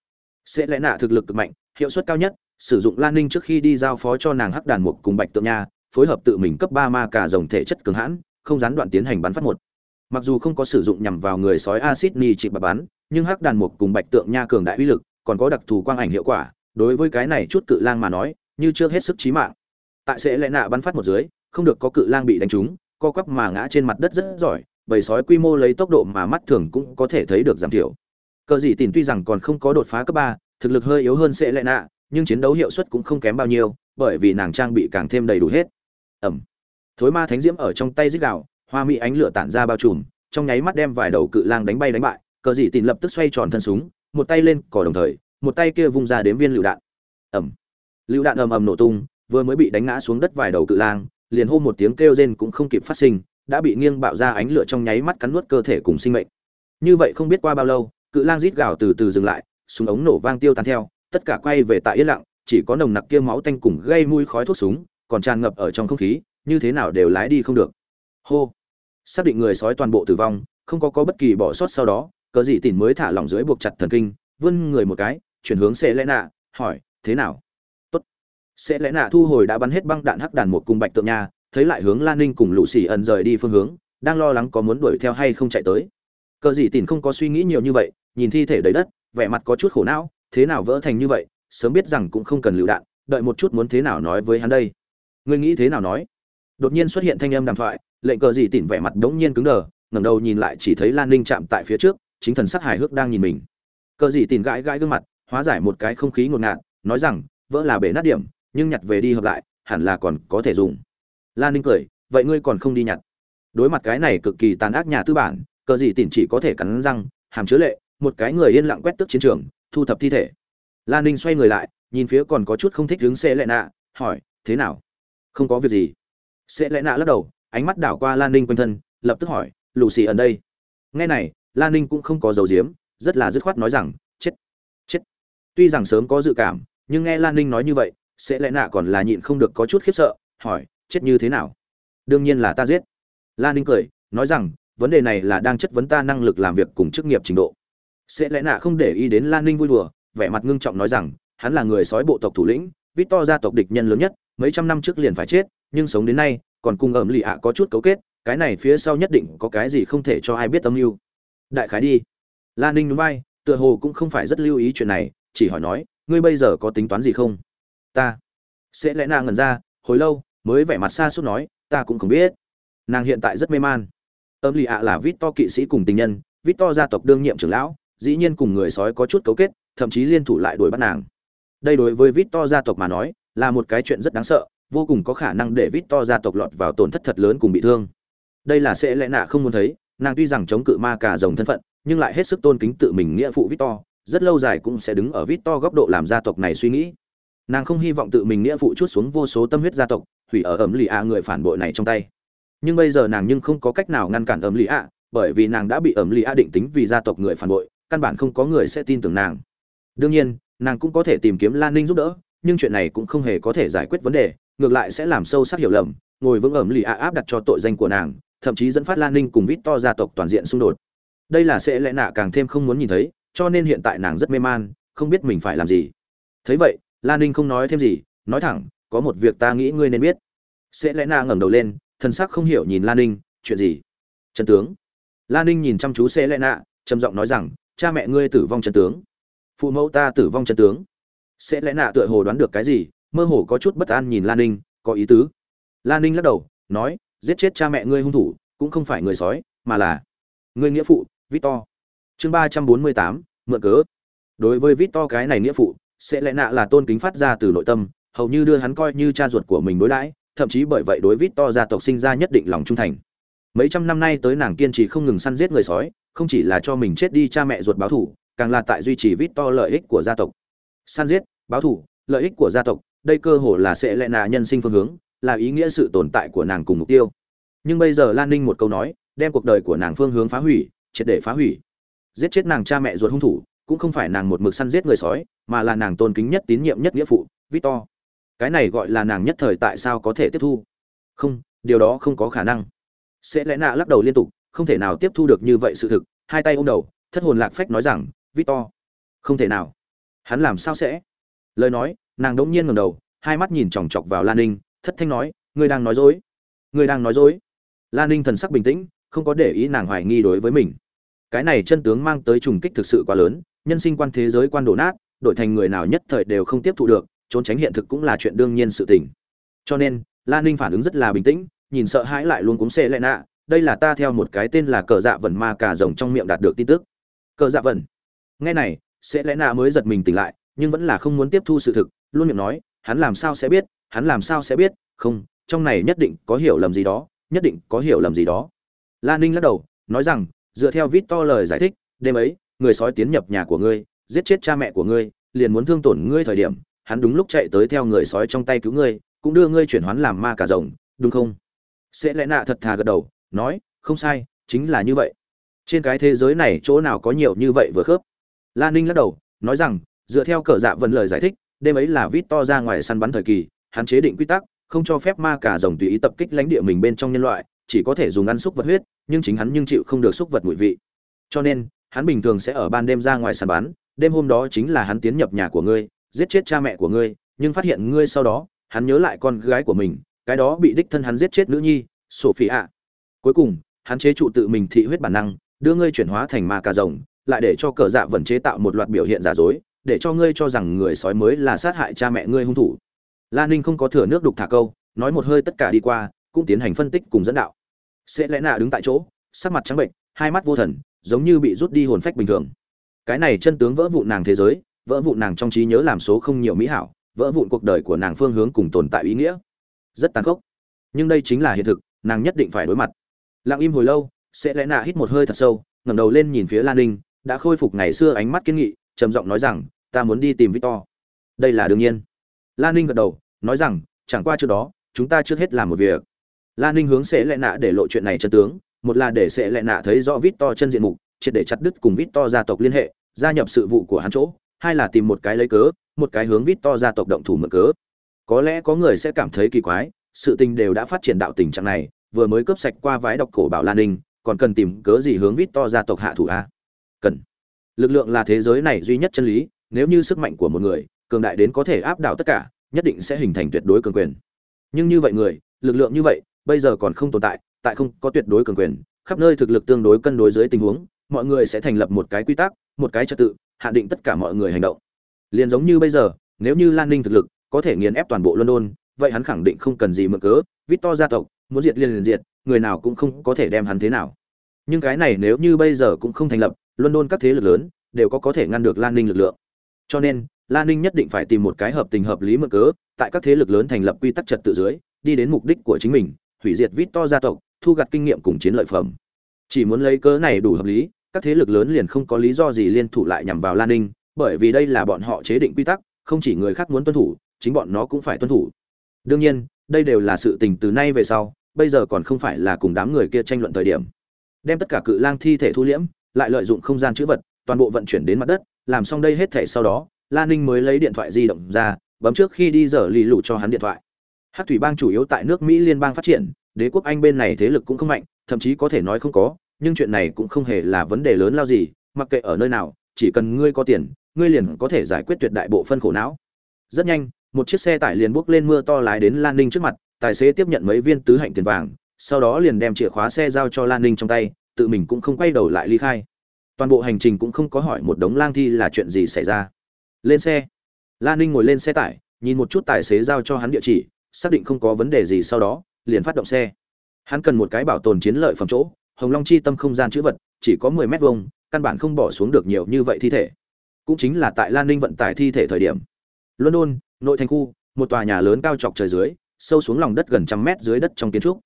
A: Sẽ lẽ nạ thực lực cực mạnh, hiệu suất cao nhất, sử dụng lan ninh trước khi đi giao phó cho nàng hắc đàn mục cùng bạch tượng nha, phối hợp tự mình cấp ba ma cả dòng thể chất cường hãn, không gián đoạn tiến hành bắn phát một mặc dù không có sử dụng nhằm vào người sói acid ni trị bạc bắn, nhưng hắc đàn mục cùng bạch tượng nha cường đại uy lực còn có đặc thù quang ảnh hiệu quả, đối với cái này chút cự lang mà nói, như chưa hết sức chí mạng. Tại sẽ lẽ nạ bắn phát một dưới, không được có cự lang bị đánh trúng, co quắp mà ngã trên mặt đất rất giỏi, bầy sói quy mô lấy tốc độ mà mắt thường cũng có thể thấy được giảm thiểu. Cờ dị tìm tuy rằng còn không có đột phá cấp ba, thực lực hơi yếu hơn sẽ lẽ nạ, nhưng chiến đấu hiệu suất cũng không kém bao nhiêu, bởi vì nàng trang bị càng thêm đầy đủ hết. Ẩm. Thối ma thánh diễm ở trong tay dích đạo hoa mỹ ánh lửa tản ra bao trùm, trong nháy mắt đem vài đầu cự lang đánh bay đánh bại, cờ dị tìm lập tức xoay tròn thân súng, một tay lên cỏ đồng thời, một tay kia vung ra đếm viên lựu đạn. Ẩm lựu đạn ầm ầm nổ tung, vừa mới bị đánh ngã xuống đất vài đầu cự lang, liền hô một tiếng kêu rên cũng không kịp phát sinh, đã bị nghiêng bạo ra ánh lửa trong nháy mắt cắn nuốt cơ thể cùng sinh mệnh. Như vậy không biết qua bao lâu, cự lang rít gào từ từ dừng lại, súng ống nổ vang tiêu tan theo, tất cả quay về tại yên lặng, chỉ có nồng nặc kia máu tanh cùng gây mùi khói thuốc súng, còn tràn ngập ở trong không khí, như thế nào đều lái đi không được hô. Xác định người sói toàn bộ tử vong, không có có bất kỳ bỏ sót sau đó, cờ gì tìm mới thả lỏng dưới buộc chặt thần kinh, vươn người một cái, chuyển hướng xe lẽ nạ, hỏi, thế nào? Tốt. Sẽ lẽ nạ thu hồi đã bắn hết băng đạn hắc đàn một cùng bạch tượng nha, thấy lại hướng lan ninh cùng lũ xì ẩn rời đi phương hướng, đang lo lắng có muốn đuổi theo hay không chạy tới. Cờ gì tìm không có suy nghĩ nhiều như vậy, nhìn thi thể đầy đất, vẻ mặt có chút khổ não, thế nào vỡ thành như vậy, sớm biết rằng cũng không cần lựu đạn, đợi một chút muốn thế nào nói với hắn đây. Ngươi nghĩ thế nào nói? Đột nhiên xuất hiện thanh âm đàm thoại lệnh cờ gì tỉn vẻ mặt đống nhiên cứng đờ, ngẩng đầu nhìn lại chỉ thấy lan ninh chạm tại phía trước, chính thần sắc hài hước đang nhìn mình. Cờ gì tỉn gãi gãi gương mặt, hóa giải một cái không khí ngột ngạt, nói rằng, vỡ là bể nát điểm, nhưng nhặt về đi hợp lại, hẳn là còn có thể dùng. Lan ninh cười, vậy ngươi còn không đi nhặt? Đối mặt cái này cực kỳ tàn ác nhà tư bản, cờ gì tỉn chỉ có thể cắn răng, hàm chứa lệ, một cái người yên lặng quét tước chiến trường, thu thập thi thể. Lan ninh xoay người lại, nhìn phía còn có chút không thích đứng xe lệ nạ, hỏi, thế nào? Không có việc gì? Sẽ lẽ nạ lắc đầu ánh mắt đảo qua lan ninh quanh thân, lập tức hỏi lù xì ở đây? Nghe này, lan ninh cũng không có dầu diếm rất là dứt khoát nói rằng, chết chết. Tuy rằng sớm có dự cảm, nhưng nghe lan ninh nói như vậy, sẽ lẽ nạ còn là nhịn không được có chút khiếp sợ, hỏi, chết như thế nào? Đương nhiên là ta giết. Lan ninh cười, nói rằng, vấn đề này là đang chất vấn ta năng lực làm việc cùng chức nghiệp trình độ. Sẽ lẽ nạ không để ý đến lan ninh vui đùa, vẻ mặt ngưng trọng nói rằng, hắn là người sói bộ tộc thủ lĩnh victor gia tộc địch nhân lớn nhất, mấy trăm năm trước liền phải chết, nhưng sống đến nay còn cùng ẩm lì ạ có chút cấu kết, cái này phía sau nhất định có cái gì không thể cho ai biết âm mưu. Đại khái đi. Lan ninh núi bay tựa hồ cũng không phải rất lưu ý chuyện này, chỉ hỏi nói, ngươi bây giờ có tính toán gì không? Ta. Sẽ lẽ nàng ngẩn ra, hồi lâu, mới vẻ mặt xa suốt nói, ta cũng không biết. Nàng hiện tại rất mê man. Âm lì ạ là vít to kỵ sĩ cùng tình nhân vít to gia tộc đương nhiệm trưởng lão, dĩ nhiên cùng người sói có chút cấu kết, thậm chí liên thủ lại đuổi bắt nàng. Đây đối với vít to gia tộc mà nói, là một cái chuyện rất đáng sợ vô cùng có khả năng để vít to gia tộc lọt vào tổn thất thật lớn cùng bị thương. Đây là sẽ lẽ nạ không muốn thấy, nàng tuy rằng chống cự ma cả rồng thân phận, nhưng lại hết sức tôn kính tự mình nghĩa phụ vít to, rất lâu dài cũng sẽ đứng ở vít to góc độ làm gia tộc này suy nghĩ. Nàng không hy vọng tự mình nghĩa phụ chút xuống vô số tâm huyết gia tộc, hủy ở ẩm lì ạ người phản bội này trong tay. Nhưng bây giờ nàng nhưng không có cách nào ngăn cản ẩm lì ạ, bởi vì nàng đã bị ẩm lì ạ định tính vì gia tộc người phản bội, căn bản không có người sẽ tin tưởng nàng. Đương nhiên, nàng cũng có thể tìm kiếm lan ninh giúp đỡ, nhưng chuyện này cũng không hề có thể giải quyết vấn đề ngược lại sẽ làm sâu sắc hiểu lầm, ngồi vững ẩm lì ạ áp đặt cho tội danh của nàng, thậm chí dẫn phát lan ninh cùng vít to gia tộc toàn diện xung đột. Đây là sẽ lẽ nạ càng thêm không muốn nhìn thấy, cho nên hiện tại nàng rất mê man, không biết mình phải làm gì. Thấy vậy, lan ninh không nói thêm gì, nói thẳng, có một việc ta nghĩ ngươi nên biết. Sẽ lẽ nạ ngẩng đầu lên, thần sắc không hiểu nhìn lan ninh, chuyện gì? Trần tướng. Lan ninh nhìn chăm chú sẽ lẽ nạ, trầm giọng nói rằng, cha mẹ ngươi tử vong trần tướng. Phụ mẫu ta tử vong trần tướng. Sẽ lẽ nạ tựa hồ đoán được cái gì mơ hồ có chút bất an nhìn lan ninh, có ý tứ. Lan ninh lắc đầu, nói, giết chết cha mẹ ngươi hung thủ, cũng không phải người sói, mà là ngươi nghĩa phụ, victor. Chương ba trăm bốn mươi tám, mượn cớ. Đối với victor cái này nghĩa phụ, sẽ lẽ nạ là tôn kính phát ra từ nội tâm, hầu như đưa hắn coi như cha ruột của mình đối đãi, thậm chí bởi vậy đối victor gia tộc sinh ra nhất định lòng trung thành. Mấy trăm năm nay tới nàng kiên trì không ngừng săn giết người sói, không chỉ là cho mình chết đi cha mẹ ruột báo thủ càng là tại duy trì victor lợi ích của gia tộc. Săn giết, báo thủ lợi ích của gia tộc đây cơ hồ là sẽ lẽ nạ nhân sinh phương hướng, là ý nghĩa sự tồn tại của nàng cùng mục tiêu. Nhưng bây giờ lan ninh một câu nói, đem cuộc đời của nàng phương hướng phá hủy, triệt để phá hủy. Giết chết nàng cha mẹ ruột hung thủ, cũng không phải nàng một mực săn giết người sói, mà là nàng tôn kính nhất tín nhiệm nhất nghĩa phụ, victor. Cái này gọi là nàng nhất thời tại sao có thể tiếp thu? Không, điều đó không có khả năng. Sẽ lẽ nạ lắc đầu liên tục, không thể nào tiếp thu được như vậy sự thực, hai tay ôm đầu, thất hồn lạc phách nói rằng, victor, không thể nào. Hắn làm sao sẽ? Lời nói nàng đỗng nhiên ngẩng đầu, hai mắt nhìn chòng chọc vào lan ninh, thất thanh nói, ngươi đang nói dối. Ngươi đang nói dối. Lan ninh thần sắc bình tĩnh, không có để ý nàng hoài nghi đối với mình. Cái này chân tướng mang tới trùng kích thực sự quá lớn, nhân sinh quan thế giới quan đổ nát, đổi thành người nào nhất thời đều không tiếp thu được, trốn tránh hiện thực cũng là chuyện đương nhiên sự tình. Cho nên, lan ninh phản ứng rất là bình tĩnh, nhìn sợ hãi lại luôn cúng xê lệ nạ, đây là ta theo một cái tên là cờ dạ vần ma cả rồng trong miệng đạt được tin tức. Cờ dạ vần nghe này sẽ lẽ nạ mới giật mình tỉnh lại, nhưng vẫn là không muốn tiếp thu sự thực luôn miệng nói, hắn làm sao sẽ biết, hắn làm sao sẽ biết, không, trong này nhất định có hiểu lầm gì đó, nhất định có hiểu lầm gì đó. Lan ninh lắc đầu, nói rằng, dựa theo vít to lời giải thích, đêm ấy, người sói tiến nhập nhà của ngươi, giết chết cha mẹ của ngươi, liền muốn thương tổn ngươi thời điểm, hắn đúng lúc chạy tới theo người sói trong tay cứu ngươi, cũng đưa ngươi chuyển hoán làm ma cả rồng, đúng không? Sẽ lẽ nạ thật thà gật đầu, nói, không sai, chính là như vậy. Trên cái thế giới này chỗ nào có nhiều như vậy vừa khớp? Lan ninh lắc đầu, nói rằng, dựa theo cờ dạ vần lời giải thích đêm ấy là vít to ra ngoài săn bắn thời kỳ hắn chế định quy tắc, không cho phép ma cả rồng tùy ý tập kích lãnh địa mình bên trong nhân loại, chỉ có thể dùng ăn xúc vật huyết, nhưng chính hắn nhưng chịu không được xúc vật mùi vị. Cho nên, hắn bình thường sẽ ở ban đêm ra ngoài săn bắn, đêm hôm đó chính là hắn tiến nhập nhà của ngươi, giết chết cha mẹ của ngươi, nhưng phát hiện ngươi sau đó, hắn nhớ lại con gái của mình, cái đó bị đích thân hắn giết chết nữ nhi sophie ạ cuối cùng, hắn chế trụ tự mình thị huyết bản năng, đưa ngươi chuyển hóa thành ma cà rồng, lại để cho cờ dạ vẩn chế tạo một loạt biểu hiện giả dối để cho ngươi cho rằng người sói mới là sát hại cha mẹ ngươi hung thủ. Lan ninh không có thừa nước đục thả câu, nói một hơi tất cả đi qua, cũng tiến hành phân tích cùng dẫn đạo. Sẽ lẽ nạ đứng tại chỗ, sắc mặt trắng bệnh, hai mắt vô thần, giống như bị rút đi hồn phách bình thường. Cái này chân tướng vỡ vụn nàng thế giới, vỡ vụn nàng trong trí nhớ làm số không nhiều mỹ hảo, vỡ vụn cuộc đời của nàng phương hướng cùng tồn tại ý nghĩa. Rất tàn khốc. Nhưng đây chính là hiện thực, nàng nhất định phải đối mặt. Lặng im hồi lâu, sẽ lẽ nạ hít một hơi thật sâu, ngẩng đầu lên nhìn phía lan ninh, đã khôi phục ngày xưa ánh mắt kiên nghị, trầm giọng nói rằng ta muốn đi tìm victor. Đây là đương nhiên. Lan ninh gật đầu, nói rằng, chẳng qua trước đó, chúng ta trước hết làm một việc. Lan ninh hướng sẽ lệ nạ để lộ chuyện này chân tướng. Một là để sẽ lệ nạ thấy rõ victor chân diện mục, triệt để chặt đứt cùng victor gia tộc liên hệ, gia nhập sự vụ của hắn chỗ. Hai là tìm một cái lấy cớ, một cái hướng victor gia tộc động thủ mượn cớ. Có lẽ có người sẽ cảm thấy kỳ quái, sự tình đều đã phát triển đạo tình trạng này, vừa mới cướp sạch qua vái độc cổ bảo lan ninh, còn cần tìm cớ gì hướng victor gia tộc hạ thủ a? Cần. Lực lượng là thế giới này duy nhất chân lý nếu như sức mạnh của một người cường đại đến có thể áp đảo tất cả, nhất định sẽ hình thành tuyệt đối cường quyền. Nhưng như vậy người, lực lượng như vậy, bây giờ còn không tồn tại tại không có tuyệt đối cường quyền, khắp nơi thực lực tương đối cân đối dưới tình huống, mọi người sẽ thành lập một cái quy tắc, một cái trật tự hạn định tất cả mọi người hành động. Liền giống như bây giờ, nếu như lan ninh thực lực có thể nghiền ép toàn bộ london, vậy hắn khẳng định không cần gì mượn cớ victor gia tộc, muốn diệt liền liền diệt, người nào cũng không có thể đem hắn thế nào. Nhưng cái này nếu như bây giờ cũng không thành lập, london các thế lực lớn đều có có thể ngăn được lan ninh lực lượng cho nên lan ninh nhất định phải tìm một cái hợp tình hợp lý mượn cớ, tại các thế lực lớn thành lập quy tắc trật tự dưới, đi đến mục đích của chính mình, hủy diệt victor gia tộc, thu gặt kinh nghiệm cùng chiến lợi phẩm. Chỉ muốn lấy cớ này đủ hợp lý, các thế lực lớn liền không có lý do gì liên thủ lại nhằm vào lan ninh, bởi vì đây là bọn họ chế định quy tắc, không chỉ người khác muốn tuân thủ, chính bọn nó cũng phải tuân thủ. Đương nhiên, đây đều là sự tình từ nay về sau, bây giờ còn không phải là cùng đám người kia tranh luận thời điểm. Đem tất cả cự lang thi thể thu liễm, lại lợi dụng không gian chữ vật, toàn bộ vận chuyển đến mặt đất làm xong đây hết thể sau đó lan ninh mới lấy điện thoại di động ra, bấm trước khi đi giờ lì lụ cho hắn điện thoại. Hát thủy bang chủ yếu tại nước mỹ liên bang phát triển, đế quốc anh bên này thế lực cũng không mạnh, thậm chí có thể nói không có, nhưng chuyện này cũng không hề là vấn đề lớn lao gì, mặc kệ ở nơi nào, chỉ cần ngươi có tiền, ngươi liền có thể giải quyết tuyệt đại bộ phân khổ não. Rất nhanh, một chiếc xe tải liền bốc lên mưa to lái đến lan ninh trước mặt, tài xế tiếp nhận mấy viên tứ hạnh tiền vàng, sau đó liền đem chìa khóa xe giao cho lan ninh trong tay, tự mình cũng không quay đầu lại ly khai toàn bộ hành trình cũng không có hỏi một đống lang thi là chuyện gì xảy ra. Lên xe. Lan ninh ngồi lên xe tải, nhìn một chút tài xế giao cho hắn địa chỉ, xác định không có vấn đề gì sau đó, liền phát động xe. Hắn cần một cái bảo tồn chiến lợi phẩm chỗ, hồng long chi tâm không gian chữ vật, chỉ có mười mét vuông, căn bản không bỏ xuống được nhiều như vậy thi thể. Cũng chính là tại lan ninh vận tải thi thể thời điểm. London, nội thành khu, một tòa nhà lớn cao chọc trời dưới, sâu xuống lòng đất gần trăm mét dưới đất trong kiến trúc.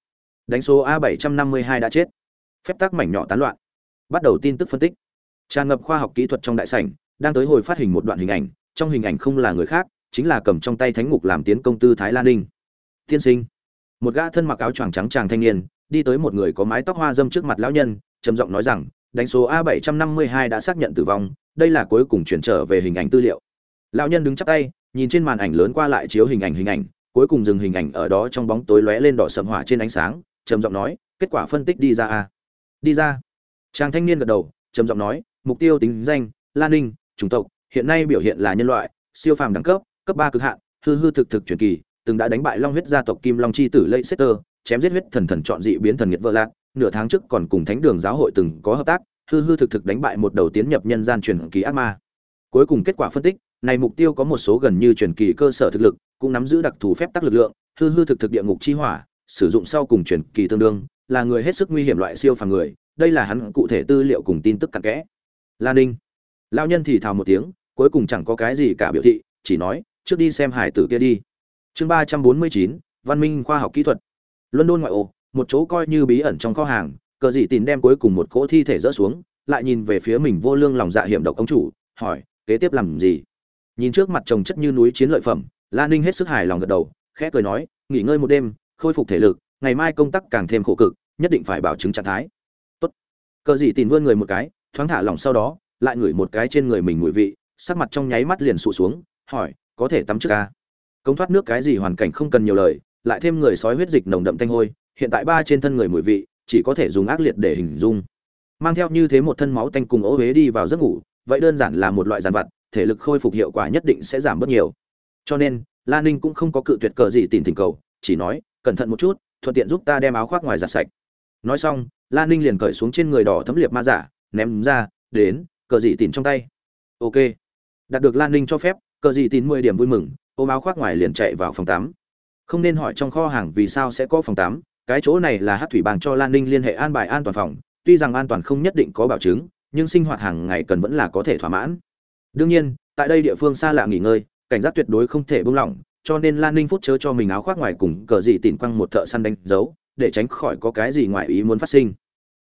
A: Đánh số a 752 đã chết. Phép tắc mảnh nhỏ tán loạn. Bắt đầu tin tức phân tích tràn ngập khoa học kỹ thuật trong đại sảnh, đang tới hồi phát hình một đoạn hình ảnh, trong hình ảnh không là người khác, chính là cầm trong tay thánh ngục làm tiến công tư thái lan ninh. Tiên sinh. Một gã thân mặc áo choàng trắng tràng thanh niên, đi tới một người có mái tóc hoa dâm trước mặt lão nhân, trầm giọng nói rằng, đánh số a 752 đã xác nhận tử vong, đây là cuối cùng chuyển trở về hình ảnh tư liệu. Lão nhân đứng chắp tay, nhìn trên màn ảnh lớn qua lại chiếu hình ảnh hình ảnh, cuối cùng dừng hình ảnh ở đó trong bóng tối lóe lên đỏ sầm hỏa trên ánh sáng, trầm giọng nói, kết quả phân tích đi ra a. Đi ra. Chàng thanh niên gật đầu, trầm giọng nói mục tiêu tính danh lan ninh, chủng tộc, hiện nay biểu hiện là nhân loại, siêu phàm đẳng cấp cấp ba cực hạn, hư hư thực thực truyền kỳ, từng đã đánh bại long huyết gia tộc kim long chi tử lây setter chém giết huyết thần thần chọn dị biến thần nghiệt vợ lạc, nửa tháng trước còn cùng thánh đường giáo hội từng có hợp tác, hư hư thực thực đánh bại một đầu tiến nhập nhân gian truyền kỳ ác ma. Cuối cùng kết quả phân tích, này mục tiêu có một số gần như truyền kỳ cơ sở thực lực, cũng nắm giữ đặc thù phép tắc lực lượng, hư hư thực thực địa ngục chi hỏa, sử dụng sau cùng truyền kỳ tương đương, là người hết sức nguy hiểm loại siêu phàm người, đây là hắn cụ thể tư liệu cùng tin tức cặn kẽ lan ninh. Lao nhân thì thào một tiếng, cuối cùng chẳng có cái gì cả biểu thị, chỉ nói, trước đi xem hải tử kia đi. Chương ba trăm bốn mươi chín, văn minh khoa học kỹ thuật. London ngoại ô, một chỗ coi như bí ẩn trong kho hàng, cờ dị tìm đem cuối cùng một cỗ thi thể rỡ xuống, lại nhìn về phía mình vô lương lòng dạ hiểm độc ông chủ, hỏi, kế tiếp làm gì? Nhìn trước mặt chồng chất như núi chiến lợi phẩm lan ninh hết sức hài lòng gật đầu, khẽ cười nói, nghỉ ngơi một đêm, khôi phục thể lực, ngày mai công tác càng thêm khổ cực, nhất định phải bảo chứng trạng thái. Tốt. Cờ dị tìm vươn người một cái thoáng thả lỏng sau đó, lại ngửi một cái trên người mình mùi vị, sắc mặt trong nháy mắt liền sụt xuống, hỏi, có thể tắm trước ca? Công thoát nước cái gì hoàn cảnh không cần nhiều lời, lại thêm người sói huyết dịch nồng đậm thanh hôi, hiện tại ba trên thân người mùi vị, chỉ có thể dùng ác liệt để hình dung. Mang theo như thế một thân máu tanh cùng ố huế đi vào giấc ngủ, vậy đơn giản là một loại giàn vật thể lực khôi phục hiệu quả nhất định sẽ giảm bớt nhiều. Cho nên Lan ninh cũng không có cự tuyệt cờ gì tìm thỉnh cầu, chỉ nói, cẩn thận một chút, thuận tiện giúp ta đem áo khoác ngoài giặt sạch. Nói xong Lan ninh liền cởi xuống trên người đỏ thấm liệt ma giả ném ra, đến, cờ dị tìm trong tay. Ok. Đạt được lan ninh cho phép, cờ dị tìm mười điểm vui mừng, ôm áo khoác ngoài liền chạy vào phòng tắm. Không nên hỏi trong kho hàng vì sao sẽ có phòng tắm, cái chỗ này là hát thủy bàng cho lan ninh liên hệ an bài an toàn phòng, tuy rằng an toàn không nhất định có bảo chứng, nhưng sinh hoạt hàng ngày cần vẫn là có thể thỏa mãn. Đương nhiên, tại đây địa phương xa lạ nghỉ ngơi, cảnh giác tuyệt đối không thể buông lỏng, cho nên lan ninh phút chớ cho mình áo khoác ngoài cùng cờ dị tìm quăng một thợ săn đánh dấu, để tránh khỏi có cái gì ngoài ý muốn phát sinh.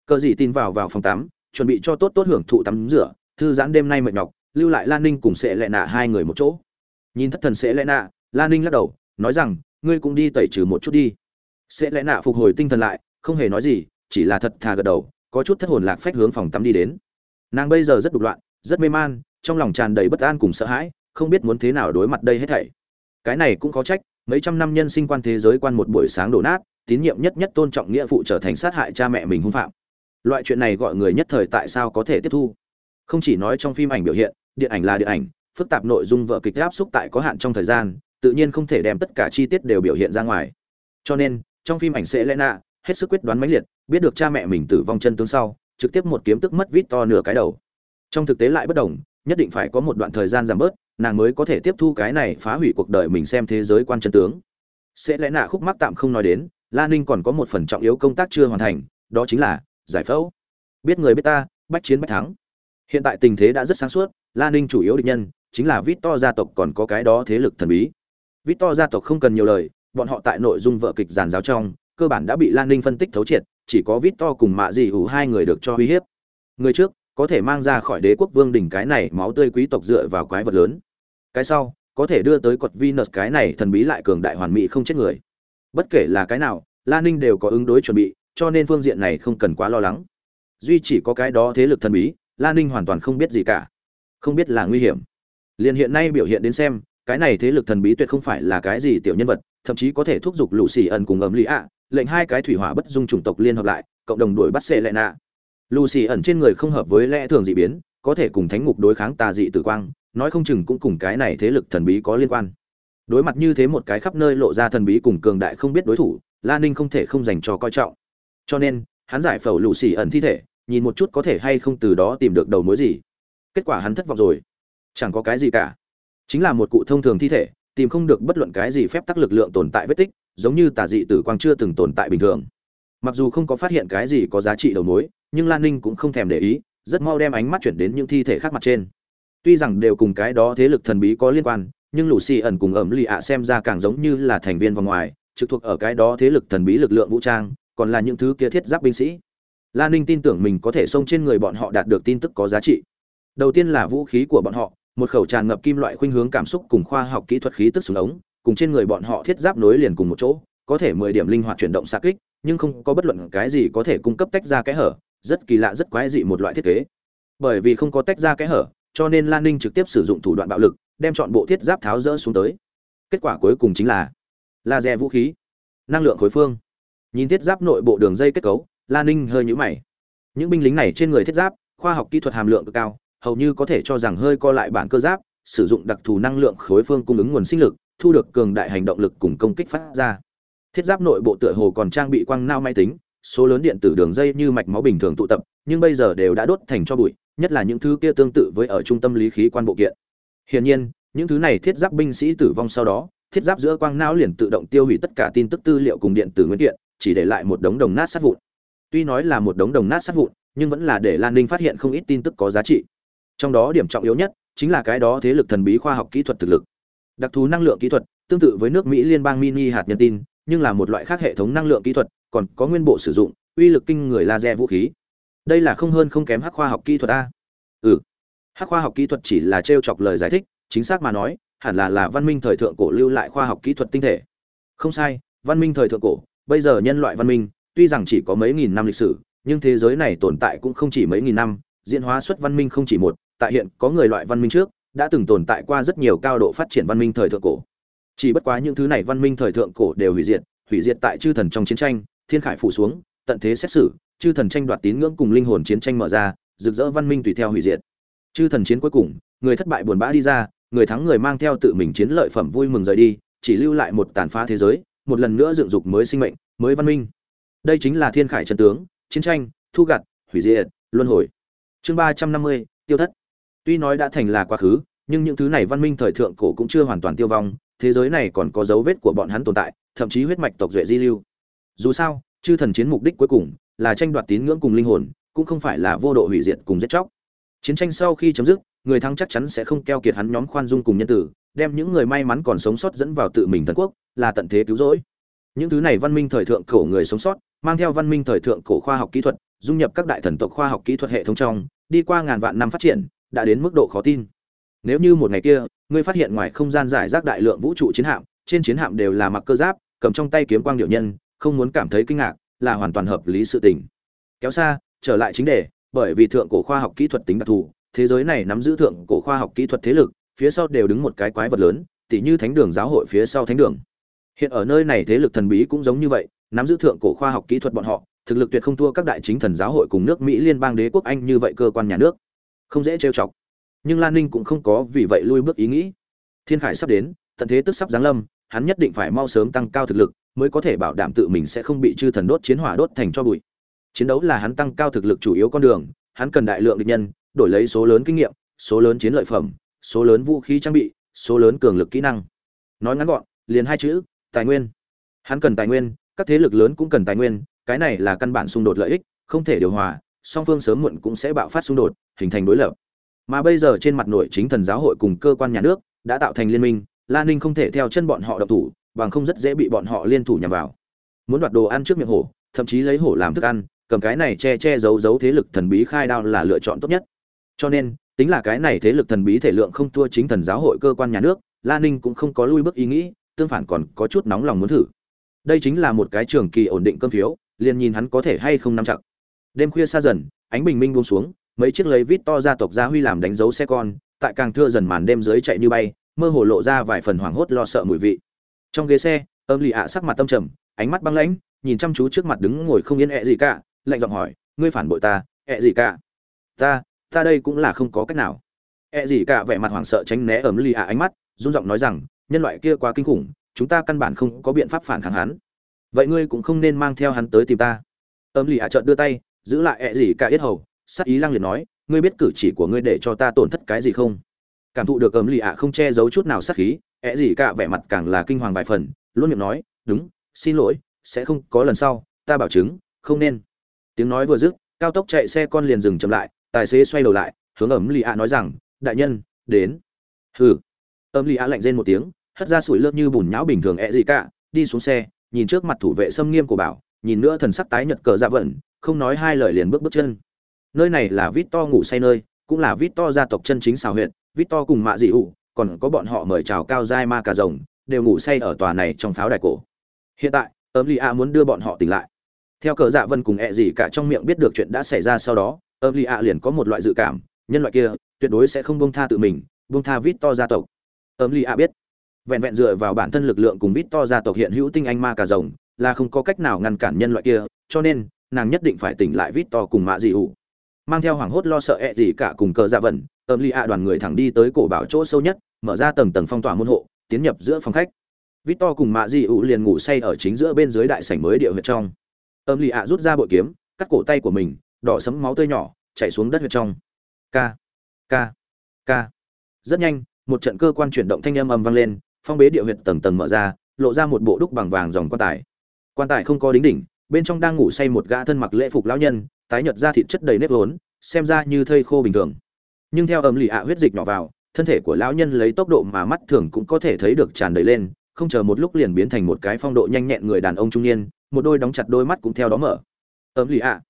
A: Cờ dị tin vào vào phòng tắm chuẩn bị cho tốt tốt hưởng thụ tắm rửa, thư giãn đêm nay mệt nhọc, lưu lại lan ninh cùng sệ lệ nạ hai người một chỗ. Nhìn thất thần sệ lệ nạ, lan ninh lắc đầu, nói rằng, ngươi cũng đi tẩy trừ một chút đi. Sệ lệ nạ phục hồi tinh thần lại, không hề nói gì, chỉ là thật thà gật đầu, có chút thất hồn lạc phách hướng phòng tắm đi đến. Nàng bây giờ rất đục loạn, rất mê man, trong lòng tràn đầy bất an cùng sợ hãi, không biết muốn thế nào đối mặt đây hết thảy. Cái này cũng có trách, mấy trăm năm nhân sinh quan thế giới quan một buổi sáng đổ nát, tín nhiệm nhất nhất tôn trọng nghĩa phụ trở thành sát hại cha mẹ mình hung phạm loại chuyện này gọi người nhất thời tại sao có thể tiếp thu? Không chỉ nói trong phim ảnh biểu hiện, điện ảnh là điện ảnh, phức tạp nội dung vợ kịch áp xúc tại có hạn trong thời gian, tự nhiên không thể đem tất cả chi tiết đều biểu hiện ra ngoài. Cho nên, trong phim ảnh sẽ lẽ nạ, hết sức quyết đoán mãnh liệt, biết được cha mẹ mình tử vong chân tướng sau, trực tiếp một kiếm tức mất vít to nửa cái đầu. Trong thực tế lại bất đồng, nhất định phải có một đoạn thời gian giảm bớt, nàng mới có thể tiếp thu cái này phá hủy cuộc đời mình xem thế giới quan chân tướng. Sẽ lẽ nạ khúc mắc tạm không nói đến, la ninh còn có một phần trọng yếu công tác chưa hoàn thành, đó chính là giải phẫu. Biết người biết ta bách chiến bách thắng. Hiện tại tình thế đã rất sáng suốt la ninh chủ yếu địch nhân chính là vít to gia tộc còn có cái đó thế lực thần bí. Vít to gia tộc không cần nhiều lời bọn họ tại nội dung vợ kịch giàn giáo trong cơ bản đã bị lan ninh phân tích thấu triệt chỉ có vít to cùng mạ dị hủ hai người được cho uy hiếp. Người trước có thể mang ra khỏi đế quốc vương đỉnh cái này máu tươi quý tộc dựa vào quái vật lớn. Cái sau có thể đưa tới cột Venus cái này thần bí lại cường đại hoàn mỹ không chết người. Bất kể là cái nào, Lan Ninh đều có ứng đối chuẩn bị, cho nên phương diện này không cần quá lo lắng. Duy chỉ có cái đó thế lực thần bí, Lan Ninh hoàn toàn không biết gì cả. Không biết là nguy hiểm. Liên hiện nay biểu hiện đến xem, cái này thế lực thần bí tuyệt không phải là cái gì tiểu nhân vật, thậm chí có thể thúc giục lũ xì ẩn cùng ấm lý ạ, lệnh hai cái thủy hỏa bất dung chủng tộc liên hợp lại, cộng đồng đuổi bắt xê lệ nạ. Lucy ẩn trên người không hợp với lẽ thường dị biến, có thể cùng thánh ngục đối kháng tà dị tử quang, nói không chừng cũng cùng cái này thế lực thần bí có liên quan đối mặt như thế một cái khắp nơi lộ ra thần bí cùng cường đại không biết đối thủ la ninh không thể không dành cho coi trọng cho nên, hắn giải phẫu lũ xì ẩn thi thể, nhìn một chút có thể hay không từ đó tìm được đầu mối gì. Kết quả hắn thất vọng rồi. Chẳng có cái gì cả. Chính là một cụ thông thường thi thể, tìm không được bất luận cái gì phép tắc lực lượng tồn tại vết tích, giống như tà dị tử quang chưa từng tồn tại bình thường. Mặc dù không có phát hiện cái gì có giá trị đầu mối, nhưng lan ninh cũng không thèm để ý, rất mau đem ánh mắt chuyển đến những thi thể khác mặt trên. Tuy rằng đều cùng cái đó thế lực thần bí có liên quan, nhưng lũ xì ẩn cùng ẩm lì ạ xem ra càng giống như là thành viên vòng ngoài, trực thuộc ở cái đó thế lực thần bí lực lượng vũ trang còn là những thứ kia thiết giáp binh sĩ la ninh tin tưởng mình có thể xông trên người bọn họ đạt được tin tức có giá trị đầu tiên là vũ khí của bọn họ một khẩu tràn ngập kim loại khuynh hướng cảm xúc cùng khoa học kỹ thuật khí tức súng ống cùng trên người bọn họ thiết giáp nối liền cùng một chỗ có thể mười điểm linh hoạt chuyển động xa kích nhưng không có bất luận cái gì có thể cung cấp tách ra kẽ hở rất kỳ lạ rất quái dị một loại thiết kế bởi vì không có tách ra kẽ hở cho nên Lan Ninh trực tiếp sử dụng thủ đoạn bạo lực, đem chọn bộ thiết giáp tháo rỡ xuống tới. Kết quả cuối cùng chính là laser vũ khí, năng lượng khối phương. Nhìn thiết giáp nội bộ đường dây kết cấu, Lan Ninh hơi nhũ mày. Những binh lính này trên người thiết giáp, khoa học kỹ thuật hàm lượng cực cao, hầu như có thể cho rằng hơi co lại bản cơ giáp, sử dụng đặc thù năng lượng khối phương cung ứng nguồn sinh lực, thu được cường đại hành động lực cùng công kích phát ra. Thiết giáp nội bộ tựa hồ còn trang bị quang nao máy tính, số lớn điện tử đường dây như mạch máu bình thường tụ tập, nhưng bây giờ đều đã đốt thành cho bụi, nhất là những thứ kia tương tự với ở trung tâm lý khí quan bộ kiện. Hiển nhiên, những thứ này thiết giáp binh sĩ tử vong sau đó, thiết giáp giữa quang não liền tự động tiêu hủy tất cả tin tức tư liệu cùng điện tử nguyên kiện, chỉ để lại một đống đồng nát sát vụn. Tuy nói là một đống đồng nát sát vụn, nhưng vẫn là để Lan Ninh phát hiện không ít tin tức có giá trị. Trong đó điểm trọng yếu nhất chính là cái đó thế lực thần bí khoa học kỹ thuật thực lực. Đặc thú năng lượng kỹ thuật, tương tự với nước Mỹ liên bang mini hạt nhân tin, nhưng là một loại khác hệ thống năng lượng kỹ thuật, còn có nguyên bộ sử dụng, uy lực kinh người laser vũ khí đây là không hơn không kém hắc khoa học kỹ thuật a ừ hắc khoa học kỹ thuật chỉ là t chọc lời giải thích chính xác mà nói hẳn là là văn minh thời thượng cổ lưu lại khoa học kỹ thuật tinh thể không sai văn minh thời thượng cổ bây giờ nhân loại văn minh, tuy rằng chỉ có mấy nghìn năm lịch sử, nhưng thế giới này tồn tại cũng không chỉ mấy nghìn năm, diễn hóa xuất văn minh không chỉ một, tại hiện có người loại văn minh trước, đã từng tồn tại qua rất nhiều cao độ phát triển văn minh thời thượng cổ. Chỉ bất quá những thứ này văn minh thời thượng cổ đều hủy diệt hủy diệt tại chư thần trong chiến tranh, thiên khải phủ xuống, tận thế xét xử, chư thần tranh đoạt tín ngưỡng cùng linh hồn chiến tranh mở ra, rực rỡ văn minh tùy theo hủy diệt. Chư thần chiến cuối cùng, người thất bại buồn bã đi ra, người thắng người mang theo tự mình chiến lợi phẩm vui mừng rời đi, chỉ lưu lại một tàn phá thế giới một lần nữa dựng dục mới sinh mệnh, mới văn minh. Đây chính là thiên khải chân tướng, chiến tranh, thu gặt, hủy diệt, luân hồi. Chương ba trăm năm mươi, tiêu thất. Tuy nói đã thành là quá khứ, nhưng những thứ này văn minh thời thượng cổ cũng chưa hoàn toàn tiêu vong, thế giới này còn có dấu vết của bọn hắn tồn tại, thậm chí huyết mạch tộc duệ di lưu. Dù sao, chư thần chiến mục đích cuối cùng là tranh đoạt tín ngưỡng cùng linh hồn, cũng không phải là vô độ hủy diệt cùng giết chóc. Chiến tranh sau khi chấm dứt, người thắng chắc chắn sẽ không keo kiệt hắn nhóm khoan dung cùng nhân tử đem những người may mắn còn sống sót dẫn vào tự mình thần quốc, là tận thế cứu rỗi. Những thứ này văn minh thời thượng cổ người sống sót, mang theo văn minh thời thượng cổ khoa học kỹ thuật, dung nhập các đại thần tộc khoa học kỹ thuật hệ thống trong, đi qua ngàn vạn năm phát triển, đã đến mức độ khó tin. Nếu như một ngày kia, ngươi phát hiện ngoài không gian giải rác đại lượng vũ trụ chiến hạm, trên chiến hạm đều là mặc cơ giáp, cầm trong tay kiếm quang điệu nhân, không muốn cảm thấy kinh ngạc, là hoàn toàn hợp lý sự tình. Kéo xa, trở lại chính đề, bởi vì thượng cổ khoa học kỹ thuật tính đặc thù, thế giới này nắm giữ thượng cổ khoa học kỹ thuật thế lực phía sau đều đứng một cái quái vật lớn, tỉ như thánh đường giáo hội phía sau thánh đường. Hiện ở nơi này thế lực thần bí cũng giống như vậy, nắm giữ thượng cổ khoa học kỹ thuật bọn họ, thực lực tuyệt không thua các đại chính thần giáo hội cùng nước mỹ liên bang đế quốc anh như vậy cơ quan nhà nước. Không dễ trêu chọc. Nhưng lan ninh cũng không có vì vậy lui bước ý nghĩ. Thiên khải sắp đến, tận thế tức sắp giáng lâm, hắn nhất định phải mau sớm tăng cao thực lực, mới có thể bảo đảm tự mình sẽ không bị chư thần đốt chiến hỏa đốt thành cho bụi. Chiến đấu là hắn tăng cao thực lực chủ yếu con đường, hắn cần đại lượng địch nhân, đổi lấy số lớn kinh nghiệm, số lớn chiến lợi phẩm số lớn vũ khí trang bị, số lớn cường lực kỹ năng. Nói ngắn gọn, liền hai chữ, tài nguyên. Hắn cần tài nguyên, các thế lực lớn cũng cần tài nguyên, cái này là căn bản xung đột lợi ích, không thể điều hòa, song phương sớm muộn cũng sẽ bạo phát xung đột, hình thành đối lập. Mà bây giờ trên mặt nội chính thần giáo hội cùng cơ quan nhà nước đã tạo thành liên minh, la ninh không thể theo chân bọn họ độc thủ, bằng không rất dễ bị bọn họ liên thủ nhằm vào. Muốn đoạt đồ ăn trước miệng hổ, thậm chí lấy hổ làm thức ăn, cầm cái này che che giấu giấu thế lực thần bí khai đao là lựa chọn tốt nhất. Cho nên tính là cái này thế lực thần bí thể lượng không thua chính thần giáo hội cơ quan nhà nước, la ninh cũng không có lui bước ý nghĩ, tương phản còn có chút nóng lòng muốn thử. Đây chính là một cái trường kỳ ổn định cơm phiếu, liền nhìn hắn có thể hay không nắm chặt. Đêm khuya xa dần, ánh bình minh buông xuống, mấy chiếc lấy vít to gia tộc gia huy làm đánh dấu xe con, tại càng thưa dần màn đêm dưới chạy như bay, mơ hồ lộ ra vài phần hoảng hốt lo sợ mùi vị. Trong ghế xe, âm lì ạ sắc mặt tâm trầm, ánh mắt băng lãnh, nhìn chăm chú trước mặt đứng ngồi không yên ẹ gì cả, lạnh giọng hỏi, ngươi phản bội ta, ẹ gì cả? Ta ta đây cũng là không có cách nào. E gì cả vẻ mặt hoảng sợ tránh né ẩm lì ạ ánh mắt, run giọng nói rằng, nhân loại kia quá kinh khủng, chúng ta căn bản không có biện pháp phản kháng hắn. Vậy ngươi cũng không nên mang theo hắn tới tìm ta. Ẩm lì ạ trợn đưa tay, giữ lại E gì cả yết hầu sắc ý lăng liệt nói, ngươi biết cử chỉ của ngươi để cho ta tổn thất cái gì không? Cảm thụ được ẩm lì ạ không che giấu chút nào sắc khí E gì cả vẻ mặt càng là kinh hoàng vài phần, luôn miệng nói, đúng, xin lỗi, sẽ không có lần sau, ta bảo chứng, không nên. Tiếng nói vừa dứt, cao tốc chạy xe con liền dừng chậm lại tài xế xoay đầu lại, hướng ấm lì ạ nói rằng, đại nhân, đến. Hừ. Ấm lì ạ lạnh rên một tiếng, hất ra sủi lớp như bùn nhão bình thường ẹ gì cả, đi xuống xe, nhìn trước mặt thủ vệ xâm nghiêm của bảo, nhìn nữa thần sắc tái nhật cờ dạ vận, không nói hai lời liền bước bước chân. Nơi này là vít to ngủ say nơi, cũng là vít to gia tộc chân chính xào huyện vít to cùng mạ dị ủ còn có bọn họ mời chào cao giai ma cà rồng, đều ngủ say ở tòa này trong pháo đài cổ. Hiện tại ấm lì ạ muốn đưa bọn họ tỉnh lại. Theo cờ dạ vân cùng ẹ gì cả trong miệng biết được chuyện đã xảy ra sau đó ấm lì ạ liền có một loại dự cảm nhân loại kia tuyệt đối sẽ không bông tha tự mình bông tha vít to gia tộc. Ấm lì ạ biết vẹn vẹn dựa vào bản thân lực lượng cùng vít to gia tộc hiện hữu tinh anh ma cà rồng là không có cách nào ngăn cản nhân loại kia cho nên nàng nhất định phải tỉnh lại vít to cùng mạ dị ủ mang theo hoảng hốt lo sợ ẹ gì cả cùng cờ dạ vần ấm lì ạ đoàn người thẳng đi tới cổ bảo chỗ sâu nhất mở ra tầng tầng phong tỏa môn hộ tiến nhập giữa phòng khách. Victor cùng Mạ Dị ủ liền ngủ say ở chính giữa bên dưới đại sảnh mới địa huyệt trong. Âm Lì ạ rút ra bội kiếm, cắt cổ tay của mình, đỏ sẫm máu tươi nhỏ chảy xuống đất huyệt trong. Ca, ca, ca. Rất nhanh, một trận cơ quan chuyển động thanh âm ầm vang lên, phong bế địa huyệt tầng tầng mở ra, lộ ra một bộ đúc bằng vàng dòng quan tài. Quan tài không có đính đỉnh, bên trong đang ngủ say một gã thân mặc lễ phục lão nhân, tái nhợt da thịt chất đầy nếp vốn, xem ra như thây khô bình thường. Nhưng theo ẩm lì ạ huyết dịch nhỏ vào, thân thể của lão nhân lấy tốc độ mà mắt thường cũng có thể thấy được tràn đầy lên, không chờ một lúc liền biến thành một cái phong độ nhanh nhẹn người đàn ông trung niên một đôi đóng chặt đôi mắt cũng theo đó mở ấm lì ạ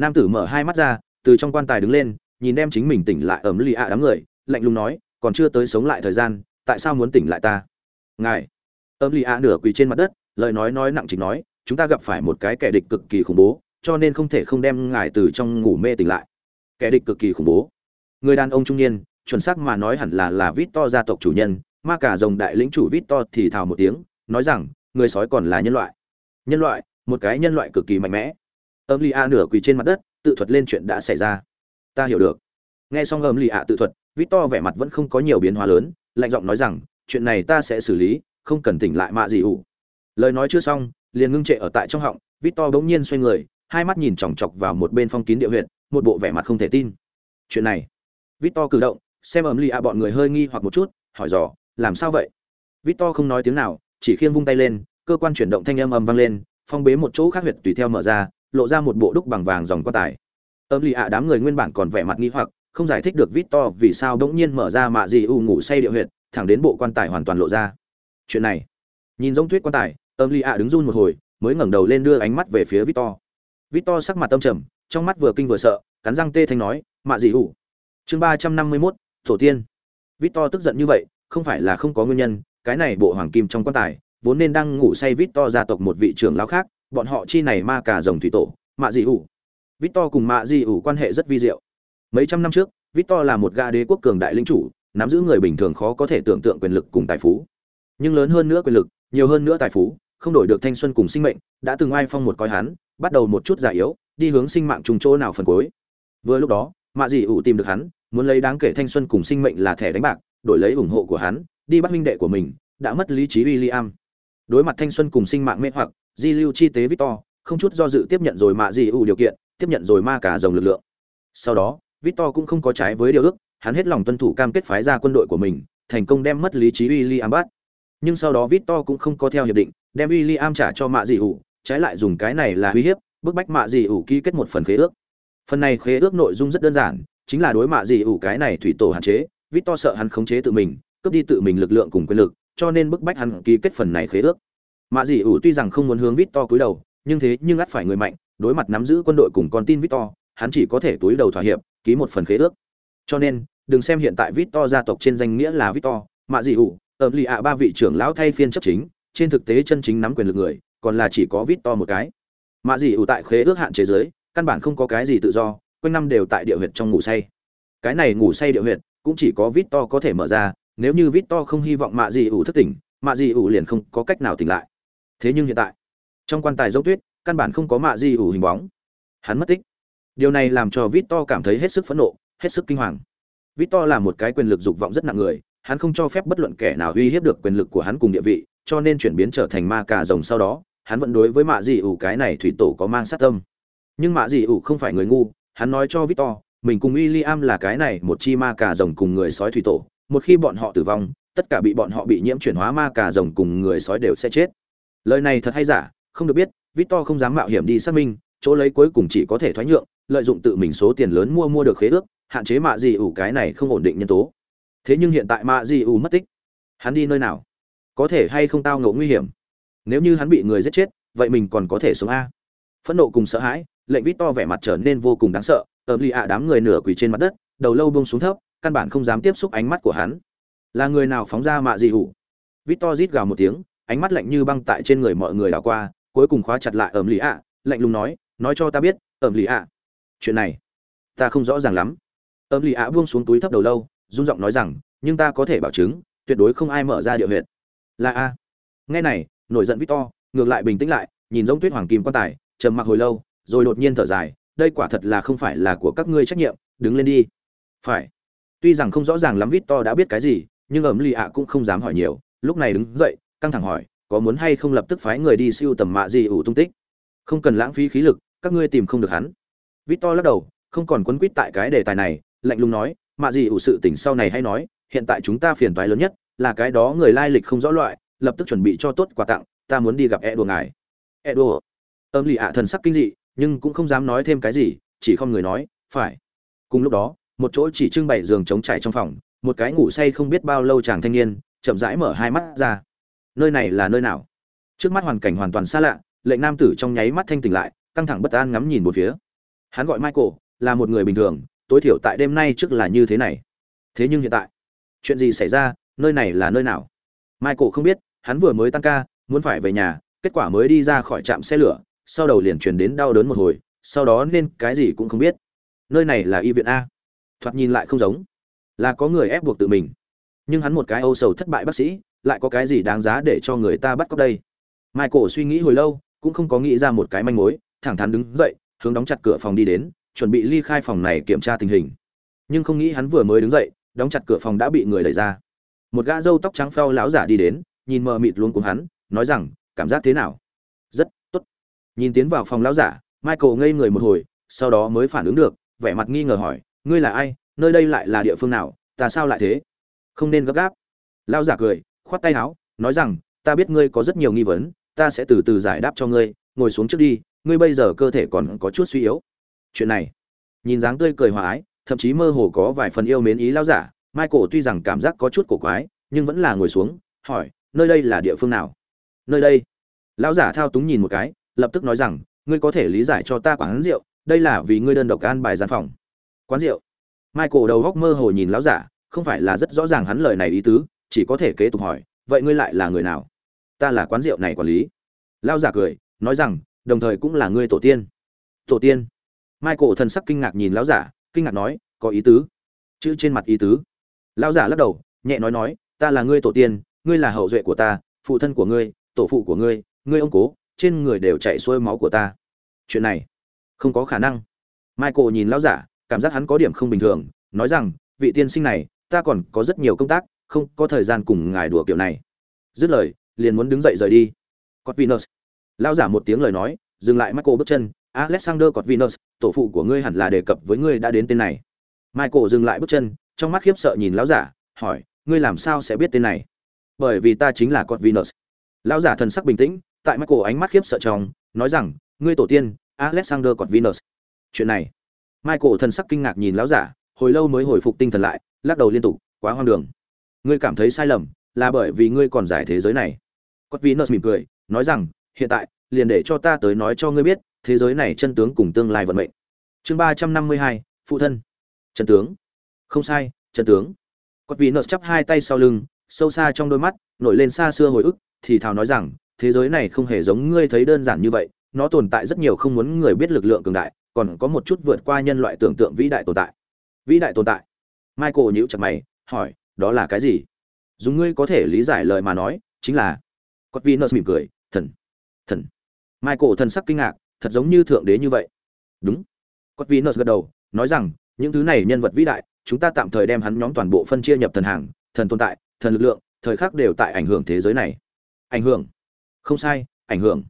A: nam tử mở hai mắt ra, từ trong quan tài đứng lên, nhìn đem chính mình tỉnh lại ẩm lì ạ đám người, lạnh lùng nói, còn chưa tới sống lại thời gian, tại sao muốn tỉnh lại ta? Ngài. Ẩm lì ạ nửa quỳ trên mặt đất, lời nói nói nặng chính nói, chúng ta gặp phải một cái kẻ địch cực kỳ khủng bố, cho nên không thể không đem ngài từ trong ngủ mê tỉnh lại. Kẻ địch cực kỳ khủng bố? Người đàn ông trung niên, chuẩn xác mà nói hẳn là là vít to gia tộc chủ nhân, ma cả rồng đại lĩnh chủ vít to thì thào một tiếng, nói rằng, người sói còn là nhân loại. Nhân loại, một cái nhân loại cực kỳ mạnh mẽ âm lì a nửa quỳ trên mặt đất, tự thuật lên chuyện đã xảy ra. Ta hiểu được. Nghe xong âm lì a tự thuật vít to vẻ mặt vẫn không có nhiều biến hóa lớn, lạnh giọng nói rằng, chuyện này ta sẽ xử lý, không cần tỉnh lại mạ gì ủ lời nói chưa xong, liền ngưng trệ ở tại trong họng vít to bỗng nhiên xoay người, hai mắt nhìn chòng chọc vào một bên phong kín địa huyện một bộ vẻ mặt không thể tin. Chuyện này. Vít to cử động, xem ẩm lì a bọn người hơi nghi hoặc một chút, hỏi dò, làm sao vậy? Victor không nói tiếng nào, chỉ khiêng vung tay lên, cơ quan chuyển động thanh âm ầm vang lên, phong bế một chỗ khác huyệt tùy theo mở ra lộ ra một bộ đúc bằng vàng dòng quan tài. Âm lì ạ đám người nguyên bản còn vẻ mặt nghi hoặc không giải thích được victor vì sao đống nhiên mở ra mạ gì u ngủ say địa huyệt thẳng đến bộ quan tài hoàn toàn lộ ra. Chuyện này nhìn giống thuyết quan tài âm lì ạ đứng run một hồi mới ngẩng đầu lên đưa ánh mắt về phía victor victor sắc mặt tâm trầm trong mắt vừa kinh vừa sợ cắn răng tê thanh nói mạ gì u chương ba trăm năm mươi mốt tổ tiên. Victor tức giận như vậy không phải là không có nguyên nhân, cái này bộ hoàng kim trong quan tài, vốn nên đang ngủ say Victor gia tộc một vị trưởng lão khác, bọn họ chi này ma cả rồng thủy tổ, Mạ Dị ủ. Victor cùng Mạ Dị ủ quan hệ rất vi diệu. Mấy trăm năm trước, Victor là một gã đế quốc cường đại linh chủ, nắm giữ người bình thường khó có thể tưởng tượng quyền lực cùng tài phú. Nhưng lớn hơn nữa quyền lực, nhiều hơn nữa tài phú, không đổi được thanh xuân cùng sinh mệnh, đã từng ai phong một coi hắn, bắt đầu một chút già yếu, đi hướng sinh mạng trùng chỗ nào phần cuối. Vừa lúc đó, Mạ Dị ủ tìm được hắn, muốn lấy đáng kể thanh xuân cùng sinh mệnh là thẻ đánh bạc, đổi lấy ủng hộ của hắn, đi bắt minh đệ của mình, đã mất lý trí William. Đối mặt thanh xuân cùng sinh mạng mê hoặc, di lưu chi tế Victor, không chút do dự tiếp nhận rồi mạ di ủ điều kiện, tiếp nhận rồi ma cả dòng lực lượng. Sau đó, Victor cũng không có trái với điều ước, hắn hết lòng tuân thủ cam kết phái ra quân đội của mình, thành công đem mất lý trí William bắt. Nhưng sau đó Victor cũng không có theo hiệp định, đem William trả cho mạ di ủ, trái lại dùng cái này là uy hiếp, bức bách mạ di ủ ký kết một phần khế ước. Phần này khế ước nội dung rất đơn giản, chính là đối mạ di ủ cái này thủy tổ hạn chế, Victor sợ hắn khống chế tự mình, cướp đi tự mình lực lượng cùng quyền lực, cho nên bức bách hắn ký kết phần này khế ước. Mạ Dị ủ tuy rằng không muốn hướng Victor cúi đầu, nhưng thế nhưng ắt phải người mạnh, đối mặt nắm giữ quân đội cùng con tin Victor, hắn chỉ có thể túi đầu thỏa hiệp, ký một phần khế ước. Cho nên, đừng xem hiện tại Victor gia tộc trên danh nghĩa là Victor, mạ Dị ủ, ẩm lì ạ ba vị trưởng lão thay phiên chấp chính, trên thực tế chân chính nắm quyền lực người, còn là chỉ có Victor một cái. Mạ Dị ủ tại khế ước hạn chế giới, căn bản không có cái gì tự do, quanh năm đều tại địa huyệt trong ngủ say. Cái này ngủ say địa huyệt, cũng chỉ có Victor có thể mở ra, nếu như Victor không hy vọng mạ Dị ủ thức tỉnh, mạ Dị ủ liền không có cách nào tỉnh lại. Thế nhưng hiện tại, trong quan tài dốc tuyết, căn bản không có mạ gì ủ hình bóng. Hắn mất tích. Điều này làm cho Victor cảm thấy hết sức phẫn nộ, hết sức kinh hoàng. Victor là một cái quyền lực dục vọng rất nặng người, hắn không cho phép bất luận kẻ nào uy hiếp được quyền lực của hắn cùng địa vị, cho nên chuyển biến trở thành ma cà rồng sau đó, hắn vẫn đối với mạ dị ủ cái này thủy tổ có mang sát tâm. Nhưng mạ dị ủ không phải người ngu, hắn nói cho Victor, mình cùng William là cái này một chi ma cà rồng cùng người sói thủy tổ, một khi bọn họ tử vong, tất cả bị bọn họ bị nhiễm chuyển hóa ma cà rồng cùng người sói đều sẽ chết. Lời này thật hay giả, không được biết, Victor không dám mạo hiểm đi xác minh, chỗ lấy cuối cùng chỉ có thể thoái nhượng, lợi dụng tự mình số tiền lớn mua mua được khế ước, hạn chế mạ dị ủ cái này không ổn định nhân tố. Thế nhưng hiện tại mạ dị ủ mất tích, hắn đi nơi nào? Có thể hay không tao ngộ nguy hiểm? Nếu như hắn bị người giết chết, vậy mình còn có thể sống a? Phẫn nộ cùng sợ hãi, lệnh Victor vẻ mặt trở nên vô cùng đáng sợ, ở lì ạ đám người nửa quỳ trên mặt đất đầu lâu buông xuống thấp căn bản không dám tiếp xúc ánh mắt của hắn là người nào phóng ra mạ dị hủ to rít gào một tiếng ánh mắt lạnh như băng tại trên người mọi người đảo qua, cuối cùng khóa chặt lại ẩm lì ạ, lạnh lùng nói nói cho ta biết, ẩm lì ạ. Chuyện này, ta không rõ ràng lắm. Ẩm lì ạ buông xuống túi thấp đầu lâu, run giọng nói rằng, nhưng ta có thể bảo chứng, tuyệt đối không ai mở ra địa huyệt. Là a. Nghe này, nổi giận victor ngược lại bình tĩnh lại, nhìn giống tuyết hoàng kim quan tài, trầm mặc hồi lâu, rồi đột nhiên thở dài, đây quả thật là không phải là của các ngươi trách nhiệm, đứng lên đi. Phải. Tuy rằng không rõ ràng lắm vít to đã biết cái gì, nhưng ẩm lì ạ cũng không dám hỏi nhiều, lúc này đứng dậy căng thẳng hỏi, có muốn hay không lập tức phái người đi siêu tầm mạ gì ủ tung tích? Không cần lãng phí khí lực, các ngươi tìm không được hắn. Vít to lắc đầu, không còn quấn quýt tại cái đề tài này, lạnh lùng nói, mạ gì ủ sự tỉnh sau này hay nói, hiện tại chúng ta phiền toái lớn nhất là cái đó người lai lịch không rõ loại, lập tức chuẩn bị cho tốt quà tặng, ta muốn đi gặp e đùa ngài. E đùa âm lì ạ thần sắc kinh dị, nhưng cũng không dám nói thêm cái gì, chỉ không người nói, phải. Cùng lúc đó, một chỗ chỉ trưng bày giường trống trải trong phòng, một cái ngủ say không biết bao lâu chàng thanh niên chậm rãi mở hai mắt ra nơi này là nơi nào? Trước mắt hoàn cảnh hoàn toàn xa lạ, lệnh nam tử trong nháy mắt thanh tỉnh lại, căng thẳng bất an ngắm nhìn một phía. Hắn gọi michael, là một người bình thường, tối thiểu tại đêm nay trước là như thế này. Thế nhưng hiện tại, chuyện gì xảy ra, nơi này là nơi nào? Michael không biết, hắn vừa mới tăng ca, muốn phải về nhà, kết quả mới đi ra khỏi trạm xe lửa, sau đầu liền truyền đến đau đớn một hồi, sau đó nên cái gì cũng không biết. Nơi này là y viện a. Thoạt nhìn lại không giống, là có người ép buộc tự mình. Nhưng hắn một cái âu sầu thất bại bác sĩ lại có cái gì đáng giá để cho người ta bắt cóc đây? Michael suy nghĩ hồi lâu, cũng không có nghĩ ra một cái manh mối, thẳng thắn đứng dậy, hướng đóng chặt cửa phòng đi đến, chuẩn bị ly khai phòng này kiểm tra tình hình. Nhưng không nghĩ hắn vừa mới đứng dậy, đóng chặt cửa phòng đã bị người đẩy ra. Một gã râu tóc trắng pheo láo giả đi đến, nhìn mờ mịt luôn cùng hắn, nói rằng, cảm giác thế nào? Rất tốt. nhìn tiến vào phòng lão giả, michael ngây người một hồi, sau đó mới phản ứng được, vẻ mặt nghi ngờ hỏi, ngươi là ai? Nơi đây lại là địa phương nào? Ta sao lại thế? Không nên gấp gáp. Lão giả cười khoát tay áo, nói rằng, ta biết ngươi có rất nhiều nghi vấn, ta sẽ từ từ giải đáp cho ngươi, ngồi xuống trước đi, ngươi bây giờ cơ thể còn có chút suy yếu. Chuyện này, nhìn dáng tươi cười hòa ái, thậm chí mơ hồ có vài phần yêu mến ý lão giả, michael tuy rằng cảm giác có chút cổ quái, nhưng vẫn là ngồi xuống, hỏi, nơi đây là địa phương nào? Nơi đây. Lão giả thao túng nhìn một cái, lập tức nói rằng, ngươi có thể lý giải cho ta quán rượu, đây là vì ngươi đơn độc an bài gian phòng. Quán rượu? Michael đầu góc mơ hồ nhìn lão giả, không phải là rất rõ ràng hắn lời này ý tứ chỉ có thể kế tục hỏi, vậy ngươi lại là người nào? Ta là quán rượu này quản lý. Lão giả cười, nói rằng, đồng thời cũng là ngươi tổ tiên. Tổ tiên? Michael thần sắc kinh ngạc nhìn lão giả, kinh ngạc nói, có ý tứ. Chữ trên mặt ý tứ. Lão giả lắc đầu, nhẹ nói nói, ta là ngươi tổ tiên, ngươi là hậu duệ của ta, phụ thân của ngươi, tổ phụ của ngươi ngươi ông cố, trên người đều chảy xuôi máu của ta. Chuyện này, không có khả năng. Michael nhìn lão giả, cảm giác hắn có điểm không bình thường, nói rằng, vị tiên sinh này, ta còn có rất nhiều công tác không có thời gian cùng ngài đùa kiểu này. Dứt lời, liền muốn đứng dậy rời đi. Cọt venus lao giả một tiếng lời nói, dừng lại michael bước chân. Alexander cọt venus tổ phụ của ngươi hẳn là đề cập với ngươi đã đến tên này. Michael dừng lại bước chân, trong mắt khiếp sợ nhìn lão giả, hỏi, ngươi làm sao sẽ biết tên này? Bởi vì ta chính là cọt venus lão giả thần sắc bình tĩnh, tại michael ánh mắt khiếp sợ trong, nói rằng, ngươi tổ tiên, alexander cọt venus chuyện này, michael thần sắc kinh ngạc nhìn lão giả, hồi lâu mới hồi phục tinh thần lại, lắc đầu liên tục, quá hoang đường ngươi cảm thấy sai lầm, là bởi vì ngươi còn giải thế giới này. Cọt venus mỉm cười, nói rằng, hiện tại, liền để cho ta tới nói cho ngươi biết, thế giới này chân tướng cùng tương lai vận mệnh. Chương ba trăm năm mươi hai, phụ thân. Chân tướng. Không sai, chân tướng. Cọt venus chắp hai tay sau lưng, sâu xa trong đôi mắt, nổi lên xa xưa hồi ức, thì thào nói rằng, thế giới này không hề giống ngươi thấy đơn giản như vậy, nó tồn tại rất nhiều không muốn người biết lực lượng cường đại, còn có một chút vượt qua nhân loại tưởng tượng vĩ đại tồn tại. Vĩ đại tồn tại. Michael nhíu chặt mày, hỏi đó là cái gì? Dùng ngươi có thể lý giải lời mà nói, chính là cốt venus mỉm cười, thần thần. Michael thần sắc kinh ngạc, thật giống như thượng đế như vậy. Đúng. Cốt venus gật đầu, nói rằng, những thứ này nhân vật vĩ đại, chúng ta tạm thời đem hắn nhóm toàn bộ phân chia nhập thần hàng, thần tồn tại, thần lực lượng, thời khắc đều tại ảnh hưởng thế giới này. Ảnh hưởng? Không sai, ảnh hưởng.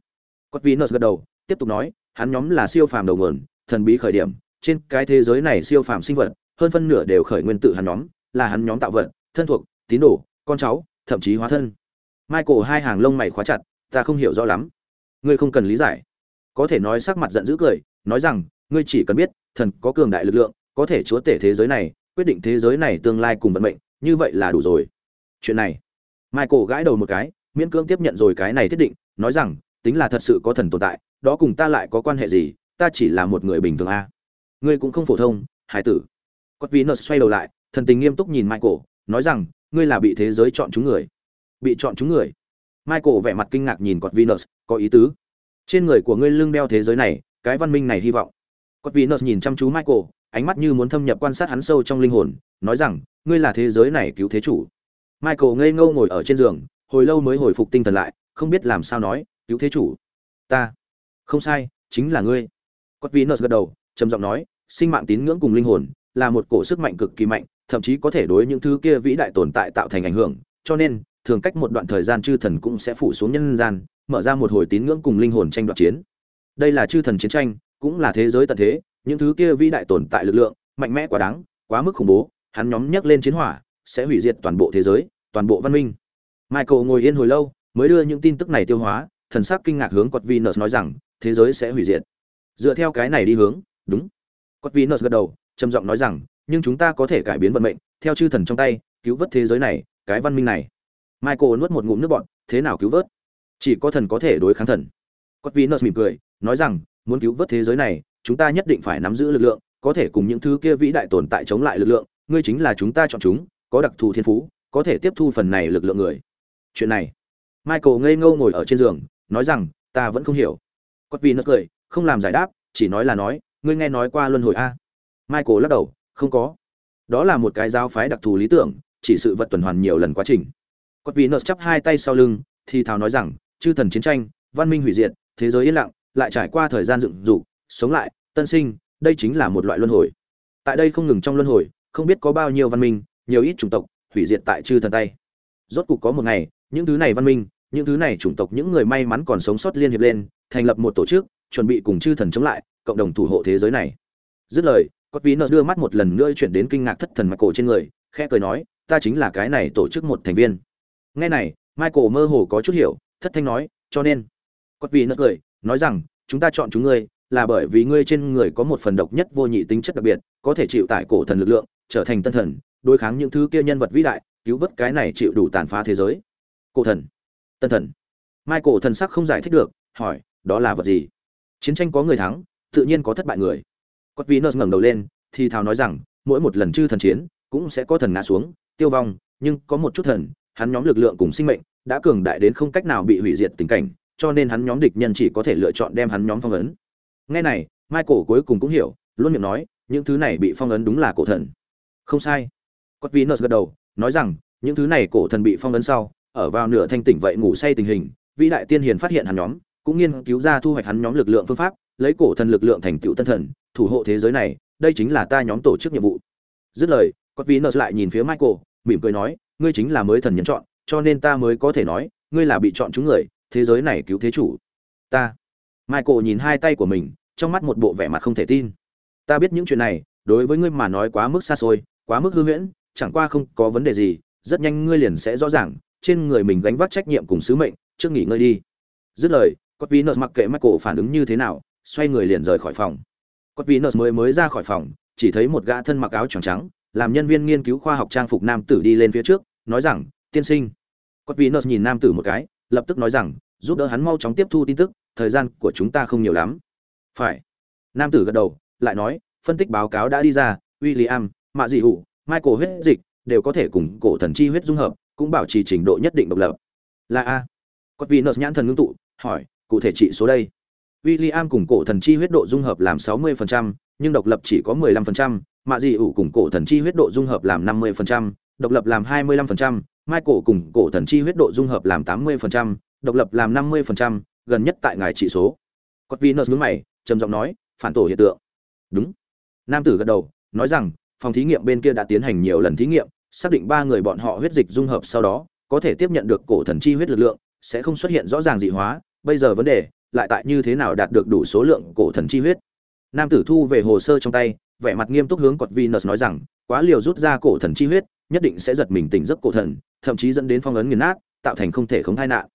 A: Cốt venus gật đầu, tiếp tục nói, hắn nhóm là siêu phàm đầu nguồn, thần bí khởi điểm, trên cái thế giới này siêu phàm sinh vật, hơn phân nửa đều khởi nguyên tự hắn nhóm, là hắn nhóm tạo vật thân thuộc, tín đồ, con cháu, thậm chí hóa thân. Michael hai hàng lông mày khóa chặt, ta không hiểu rõ lắm. Ngươi không cần lý giải. Có thể nói sắc mặt giận dữ cười, nói rằng, ngươi chỉ cần biết, thần có cường đại lực lượng, có thể chúa tể thế giới này, quyết định thế giới này tương lai cùng vận mệnh, như vậy là đủ rồi. Chuyện này, michael gãi đầu một cái, miễn cưỡng tiếp nhận rồi cái này thiết định, nói rằng, tính là thật sự có thần tồn tại, đó cùng ta lại có quan hệ gì, ta chỉ là một người bình thường a. Ngươi cũng không phổ thông, hải tử. Cốt nở xoay đầu lại, thần tình nghiêm túc nhìn michael nói rằng, ngươi là bị thế giới chọn chúng người. Bị chọn chúng người. Michael vẻ mặt kinh ngạc nhìn cọt venus, có ý tứ. Trên người của ngươi lưng đeo thế giới này, cái văn minh này hy vọng. Cọt venus nhìn chăm chú michael, ánh mắt như muốn thâm nhập quan sát hắn sâu trong linh hồn, nói rằng, ngươi là thế giới này cứu thế chủ. Michael ngây ngô ngồi ở trên giường, hồi lâu mới hồi phục tinh thần lại, không biết làm sao nói, cứu thế chủ, ta. Không sai, chính là ngươi. Cọt venus gật đầu, trầm giọng nói, sinh mạng tín ngưỡng cùng linh hồn là một cổ sức mạnh cực kỳ mạnh thậm chí có thể đối những thứ kia vĩ đại tồn tại tạo thành ảnh hưởng, cho nên, thường cách một đoạn thời gian chư thần cũng sẽ phủ xuống nhân gian, mở ra một hồi tín ngưỡng cùng linh hồn tranh đoạt chiến. Đây là chư thần chiến tranh, cũng là thế giới tận thế, những thứ kia vĩ đại tồn tại lực lượng, mạnh mẽ quá đáng, quá mức khủng bố, hắn nhóm nhấc lên chiến hỏa, sẽ hủy diệt toàn bộ thế giới, toàn bộ văn minh. Michael ngồi yên hồi lâu, mới đưa những tin tức này tiêu hóa, thần sắc kinh ngạc hướng cột venus nói rằng, thế giới sẽ hủy diệt. Dựa theo cái này đi hướng, đúng. Cột venus gật đầu, trầm giọng nói rằng nhưng chúng ta có thể cải biến vận mệnh, theo chư thần trong tay, cứu vớt thế giới này, cái văn minh này. Michael nuốt một ngụm nước bọt, thế nào cứu vớt? Chỉ có thần có thể đối kháng thần. Cột venus mỉm cười, nói rằng, muốn cứu vớt thế giới này, chúng ta nhất định phải nắm giữ lực lượng, có thể cùng những thứ kia vĩ đại tồn tại chống lại lực lượng, ngươi chính là chúng ta chọn chúng, có đặc thù thiên phú, có thể tiếp thu phần này lực lượng người. Chuyện này, michael ngây ngô ngồi ở trên giường, nói rằng, ta vẫn không hiểu. Cốt vì cười, không làm giải đáp, chỉ nói là nói, ngươi nghe nói qua luân hồi a? Michael lắc đầu không có. Đó là một cái giáo phái đặc thù lý tưởng, chỉ sự vật tuần hoàn nhiều lần quá trình. Cốt vì nó chắp hai tay sau lưng, thì thào nói rằng, chư thần chiến tranh, văn minh hủy diệt, thế giới yên lặng, lại trải qua thời gian dựng dục, sống lại, tân sinh, đây chính là một loại luân hồi. Tại đây không ngừng trong luân hồi, không biết có bao nhiêu văn minh, nhiều ít chủng tộc, hủy diệt tại chư thần tay. Rốt cục có một ngày, những thứ này văn minh, những thứ này chủng tộc, những người may mắn còn sống sót liên hiệp lên, thành lập một tổ chức, chuẩn bị cùng chư thần chống lại, cộng đồng thủ hộ thế giới này. Dứt lời cốt ví nợ đưa mắt một lần nữa chuyển đến kinh ngạc thất thần mặt cổ trên người, khẽ cười nói, ta chính là cái này tổ chức một thành viên. Nghe này, michael mơ hồ có chút hiểu, thất thanh nói, cho nên. Cốt ví nợ cười, nói rằng, chúng ta chọn chúng ngươi là bởi vì ngươi trên người có một phần độc nhất vô nhị tính chất đặc biệt, có thể chịu tải cổ thần lực lượng, trở thành tân thần, đối kháng những thứ kia nhân vật vĩ đại, cứu vớt cái này chịu đủ tàn phá thế giới. Cổ thần. Tân thần. Michael thần sắc không giải thích được, hỏi, đó là vật gì? Chiến tranh có người thắng, tự nhiên có thất bại người cốt venus ngẩng đầu lên, thì thào nói rằng, mỗi một lần chư thần chiến, cũng sẽ có thần ngã xuống, tiêu vong, nhưng có một chút thần, hắn nhóm lực lượng cùng sinh mệnh, đã cường đại đến không cách nào bị hủy diệt tình cảnh, cho nên hắn nhóm địch nhân chỉ có thể lựa chọn đem hắn nhóm phong ấn. Nghe này, michael cuối cùng cũng hiểu, luôn miệng nói, những thứ này bị phong ấn đúng là cổ thần. Không sai. Cốt venus gật đầu, nói rằng, những thứ này cổ thần bị phong ấn sau, ở vào nửa thanh tỉnh vậy ngủ say tình hình, vĩ đại tiên hiền phát hiện hắn nhóm, cũng nghiên cứu ra thu hoạch hắn nhóm lực lượng phương pháp lấy cổ thần lực lượng thành tựu tân thần, thủ hộ thế giới này, đây chính là ta nhóm tổ chức nhiệm vụ. Dứt lời, cốt nợ lại nhìn phía michael, mỉm cười nói, ngươi chính là mới thần nhân chọn, cho nên ta mới có thể nói, ngươi là bị chọn chúng người, thế giới này cứu thế chủ. Ta. Michael nhìn hai tay của mình, trong mắt một bộ vẻ mặt không thể tin. Ta biết những chuyện này, đối với ngươi mà nói quá mức xa xôi, quá mức hư huyễn, chẳng qua không có vấn đề gì, rất nhanh ngươi liền sẽ rõ ràng, trên người mình gánh vác trách nhiệm cùng sứ mệnh, trước nghỉ ngơi đi. Dứt lời, cốt vì nợ mặc kệ michael phản ứng như thế nào xoay người liền rời khỏi phòng. Cốt vì nợ mới mới ra khỏi phòng chỉ thấy một gã thân mặc áo trắng trắng làm nhân viên nghiên cứu khoa học trang phục nam tử đi lên phía trước nói rằng tiên sinh. Cốt vì nợ nhìn nam tử một cái lập tức nói rằng giúp đỡ hắn mau chóng tiếp thu tin tức thời gian của chúng ta không nhiều lắm. Phải. Nam tử gật đầu lại nói phân tích báo cáo đã đi ra William, mạ dị hủ michael huyết dịch đều có thể cùng cổ thần chi huyết dung hợp cũng bảo trì trình độ nhất định độc lập. Là a. Cốt vì nợ nhãn thần ngưng tụ hỏi cụ thể trị số đây? William cùng cổ thần chi huyết độ dung hợp làm 60%, nhưng độc lập chỉ có 15%, mạ dị ủ cùng cổ thần chi huyết độ dung hợp làm 50%, độc lập làm 25%, Michael cùng cổ thần chi huyết độ dung hợp làm 80%, độc lập làm 50%, gần nhất tại ngài chỉ số. Cốt Venus nhướng mày, trầm giọng nói, phản tổ hiện tượng. Đúng. Nam tử gật đầu, nói rằng, phòng thí nghiệm bên kia đã tiến hành nhiều lần thí nghiệm, xác định ba người bọn họ huyết dịch dung hợp sau đó, có thể tiếp nhận được cổ thần chi huyết lực lượng, sẽ không xuất hiện rõ ràng dị hóa, bây giờ vấn đề lại tại như thế nào đạt được đủ số lượng cổ thần chi huyết. Nam tử thu về hồ sơ trong tay, vẻ mặt nghiêm túc hướng Cột Venus nói rằng, quá liều rút ra cổ thần chi huyết, nhất định sẽ giật mình tỉnh giấc cổ thần, thậm chí dẫn đến phong ấn nghiền nát, tạo thành không thể không thai nạn.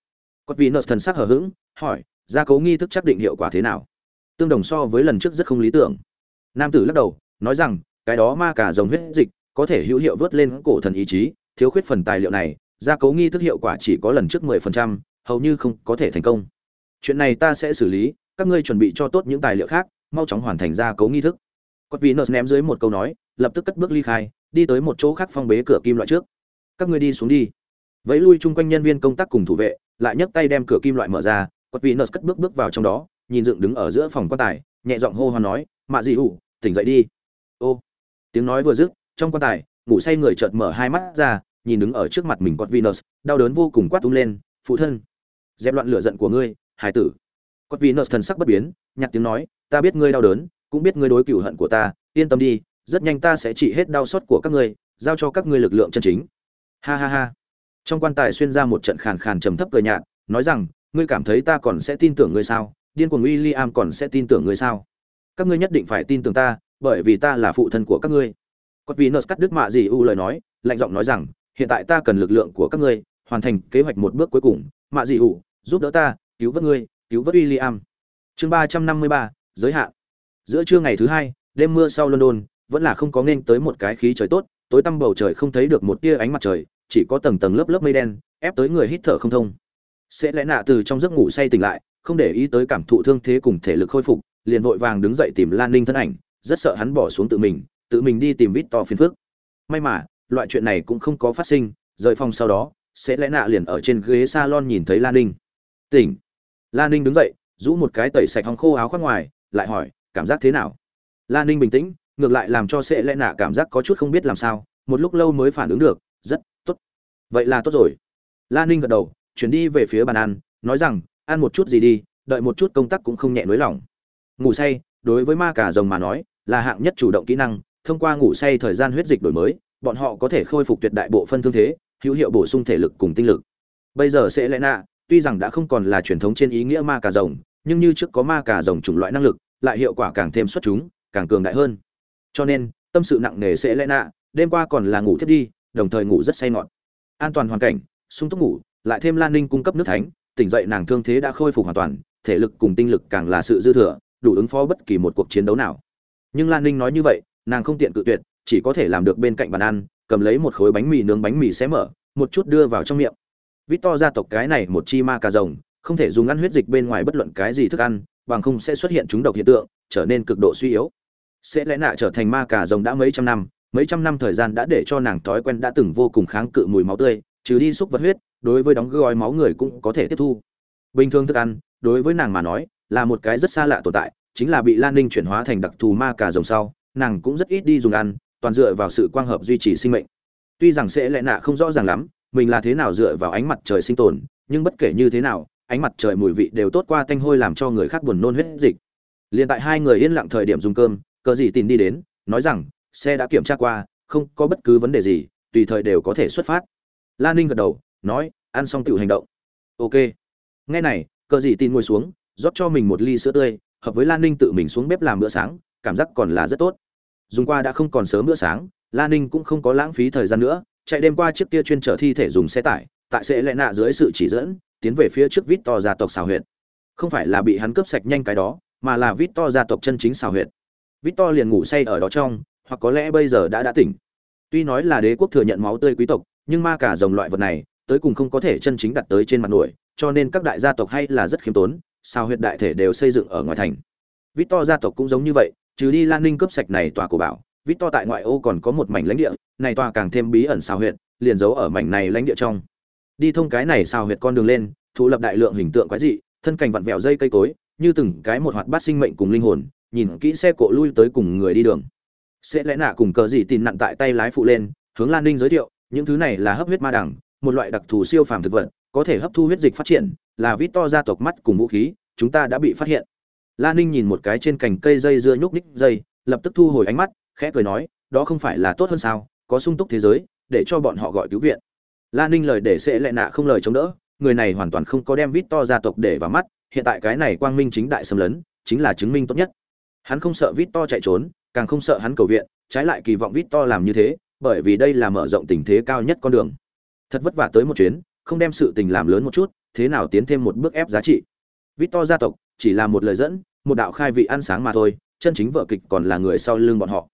A: Cột Venus thần sắc hờ hững, hỏi, gia cố nghi thức chắc định hiệu quả thế nào? Tương đồng so với lần trước rất không lý tưởng. Nam tử lắc đầu, nói rằng, cái đó ma cả rồng huyết dịch, có thể hữu hiệu vớt lên cổ thần ý chí, thiếu khuyết phần tài liệu này, gia cố nghi thức hiệu quả chỉ có lần trước 10%, hầu như không có thể thành công. Chuyện này ta sẽ xử lý, các ngươi chuẩn bị cho tốt những tài liệu khác, mau chóng hoàn thành gia cố nghi thức. Cốt Venus ném dưới một câu nói, lập tức cất bước ly khai, đi tới một chỗ khác phong bế cửa kim loại trước. Các ngươi đi xuống đi. Vẫy lui chung quanh nhân viên công tác cùng thủ vệ, lại nhấc tay đem cửa kim loại mở ra, Cốt Venus cất bước bước vào trong đó, nhìn dựng đứng ở giữa phòng quan tài, nhẹ giọng hô hoán nói, "Mạ Dị ủ tỉnh dậy đi." Ô. Tiếng nói vừa dứt, trong quan tài, ngủ say người chợt mở hai mắt ra, nhìn đứng ở trước mặt mình Cốt Venus, đau đớn vô cùng quát tung lên, "Phụ thân, dẹp loạn lửa giận của ngươi, hải tử." Cốt Venus thần sắc bất biến, nhạt tiếng nói, "Ta biết ngươi đau đớn, cũng biết ngươi đối cửu hận của ta, yên tâm đi, rất nhanh ta sẽ trị hết đau xót của các ngươi, giao cho các ngươi lực lượng chân chính." Ha ha ha. Trong quan tài xuyên ra một trận khàn khàn trầm thấp cười nhạt, nói rằng, ngươi cảm thấy ta còn sẽ tin tưởng ngươi sao? Điên cuồng William còn sẽ tin tưởng ngươi sao? Các ngươi nhất định phải tin tưởng ta, bởi vì ta là phụ thân của các ngươi. Cốt Venus cắt đứt mạ gì u lời nói, lạnh giọng nói rằng, hiện tại ta cần lực lượng của các ngươi, hoàn thành kế hoạch một bước cuối cùng, mạ Dị u, giúp đỡ ta, cứu vớt ngươi, cứu vớt William. Chương ba trăm năm mươi ba, giới hạn. Giữa trưa ngày thứ hai đêm mưa sau london vẫn là không có nên tới một cái khí trời tốt tối tăm bầu trời không thấy được một tia ánh mặt trời chỉ có tầng tầng lớp lớp mây đen ép tới người hít thở không thông. Sẽ lẽ nạ từ trong giấc ngủ say tỉnh lại không để ý tới cảm thụ thương thế cùng thể lực khôi phục liền vội vàng đứng dậy tìm lan ninh thân ảnh rất sợ hắn bỏ xuống tự mình tự mình đi tìm vít to phiền phước may mà loại chuyện này cũng không có phát sinh rời phòng sau đó sẽ lẽ nạ liền ở trên ghế salon nhìn thấy lan ninh. Tỉnh lan ninh đứng dậy, rũ một cái tẩy sạch hòng khô áo khoác ngoài, lại hỏi, cảm giác thế nào? La ninh bình tĩnh, ngược lại làm cho sệ lẽ nạ cảm giác có chút không biết làm sao, một lúc lâu mới phản ứng được, rất tốt. Vậy là tốt rồi. La ninh gật đầu, chuyển đi về phía bàn ăn, nói rằng, ăn một chút gì đi, đợi một chút công tác cũng không nhẹ nới lỏng ngủ say, đối với ma cả rồng mà nói, là hạng nhất chủ động kỹ năng, thông qua ngủ say thời gian huyết dịch đổi mới, bọn họ có thể khôi phục tuyệt đại bộ phân thương thế, hữu hiệu bổ sung thể lực cùng tinh lực. Bây giờ sẽ lẽ nạ tuy rằng đã không còn là truyền thống trên ý nghĩa ma cà rồng, nhưng như trước có ma cà rồng chủng loại năng lực, lại hiệu quả càng thêm xuất chúng, càng cường đại hơn. Cho nên, tâm sự nặng nề sẽ lẽ nạ, đêm qua còn là ngủ thiết đi, đồng thời ngủ rất say ngọt. An toàn hoàn cảnh, sung túc ngủ, lại thêm lan ninh cung cấp nước thánh, tỉnh dậy nàng thương thế đã khôi phục hoàn toàn, thể lực cùng tinh lực càng là sự dư thừa, đủ ứng phó bất kỳ một cuộc chiến đấu nào. Nhưng lan ninh nói như vậy, nàng không tiện cự tuyệt, chỉ có thể làm được bên cạnh bàn ăn, cầm lấy một khối bánh mì nướng bánh mì xé mở, một chút đưa vào trong miệng vít to gia tộc cái này một chi ma cà rồng không thể dùng ăn huyết dịch bên ngoài bất luận cái gì thức ăn bằng không sẽ xuất hiện chúng độc hiện tượng, trở nên cực độ suy yếu. Sẽ lẽ nạ trở thành ma cà rồng đã mấy trăm năm, mấy trăm năm thời gian đã để cho nàng thói quen đã từng vô cùng kháng cự mùi máu tươi, trừ đi xúc vật huyết, đối với đóng gói máu người cũng có thể tiếp thu. Bình thường thức ăn, đối với nàng mà nói, là một cái rất xa lạ tồn tại, chính là bị Lan Ninh chuyển hóa thành đặc thù ma cà rồng sau, nàng cũng rất ít đi dùng ăn, toàn dựa vào sự quang hợp duy trì sinh mệnh. Tuy rằng sẽ lẽ nạ không rõ ràng lắm, mình là thế nào dựa vào ánh mặt trời sinh tồn, nhưng bất kể như thế nào, ánh mặt trời mùi vị đều tốt qua tanh hôi làm cho người khác buồn nôn huyết dịch. Liền tại hai người yên lặng thời điểm dùng cơm cờ gì tìm đi đến nói rằng xe đã kiểm tra qua không có bất cứ vấn đề gì tùy thời đều có thể xuất phát. Lan ninh gật đầu nói ăn xong tự hành động. Ok. Nghe này cờ gì tin ngồi xuống rót cho mình một ly sữa tươi hợp với lan ninh tự mình xuống bếp làm bữa sáng cảm giác còn là rất tốt. Dùng qua đã không còn sớm bữa sáng lan ninh cũng không có lãng phí thời gian nữa chạy đêm qua chiếc kia chuyên chở thi thể dùng xe tải, tại sẽ lẽ nạ dưới sự chỉ dẫn, tiến về phía trước vít to gia tộc xào huyện không phải là bị hắn cướp sạch nhanh cái đó, mà là vít to gia tộc chân chính xào huyện vít to liền ngủ say ở đó trong, hoặc có lẽ bây giờ đã đã tỉnh. Tuy nói là đế quốc thừa nhận máu tươi quý tộc, nhưng ma cả dòng loại vật này, tới cùng không có thể chân chính đặt tới trên mặt nổi, cho nên các đại gia tộc hay là rất khiêm tốn sao huyệt đại thể đều xây dựng ở ngoài thành. Victor gia tộc cũng giống như vậy, trừ đi lan ninh cướp sạch này tòa cổ bảo victor tại ngoại ô còn có một mảnh lãnh địa, này tòa càng thêm bí ẩn sao huyệt, liền giấu ở mảnh này lãnh địa trong. Đi thông cái này sao huyệt con đường lên, thụ lập đại lượng hình tượng quái dị, thân cảnh vặn vẹo dây cây cối, như từng cái một hoạt bát sinh mệnh cùng linh hồn, nhìn kỹ xe cộ lui tới cùng người đi đường. Sẽ lẽ nạ cùng cờ gì tin nặng tại tay lái phụ lên, hướng lan ninh giới thiệu, những thứ này là hấp huyết ma đẳng, một loại đặc thù siêu phàm thực vật, có thể hấp thu huyết dịch phát triển, là vít to gia tộc mắt cùng vũ khí, chúng ta đã bị phát hiện. Lan ninh nhìn một cái trên cành cây dây dưa nhúc ních dây, lập tức thu hồi ánh mắt khẽ cười nói, đó không phải là tốt hơn sao? Có sung túc thế giới, để cho bọn họ gọi cứu viện. Lan ninh lời để sẽ lại nạ không lời chống đỡ, người này hoàn toàn không có đem vít to gia tộc để vào mắt, hiện tại cái này quang minh chính đại xâm lấn, chính là chứng minh tốt nhất. Hắn không sợ vít to chạy trốn, càng không sợ hắn cầu viện, trái lại kỳ vọng vít to làm như thế, bởi vì đây là mở rộng tình thế cao nhất con đường. Thật vất vả tới một chuyến, không đem sự tình làm lớn một chút, thế nào tiến thêm một bước ép giá trị. Vít to gia tộc, chỉ là một lời dẫn, một đạo khai vị ăn sáng mà thôi, chân chính vợ kịch còn là người sau lưng bọn họ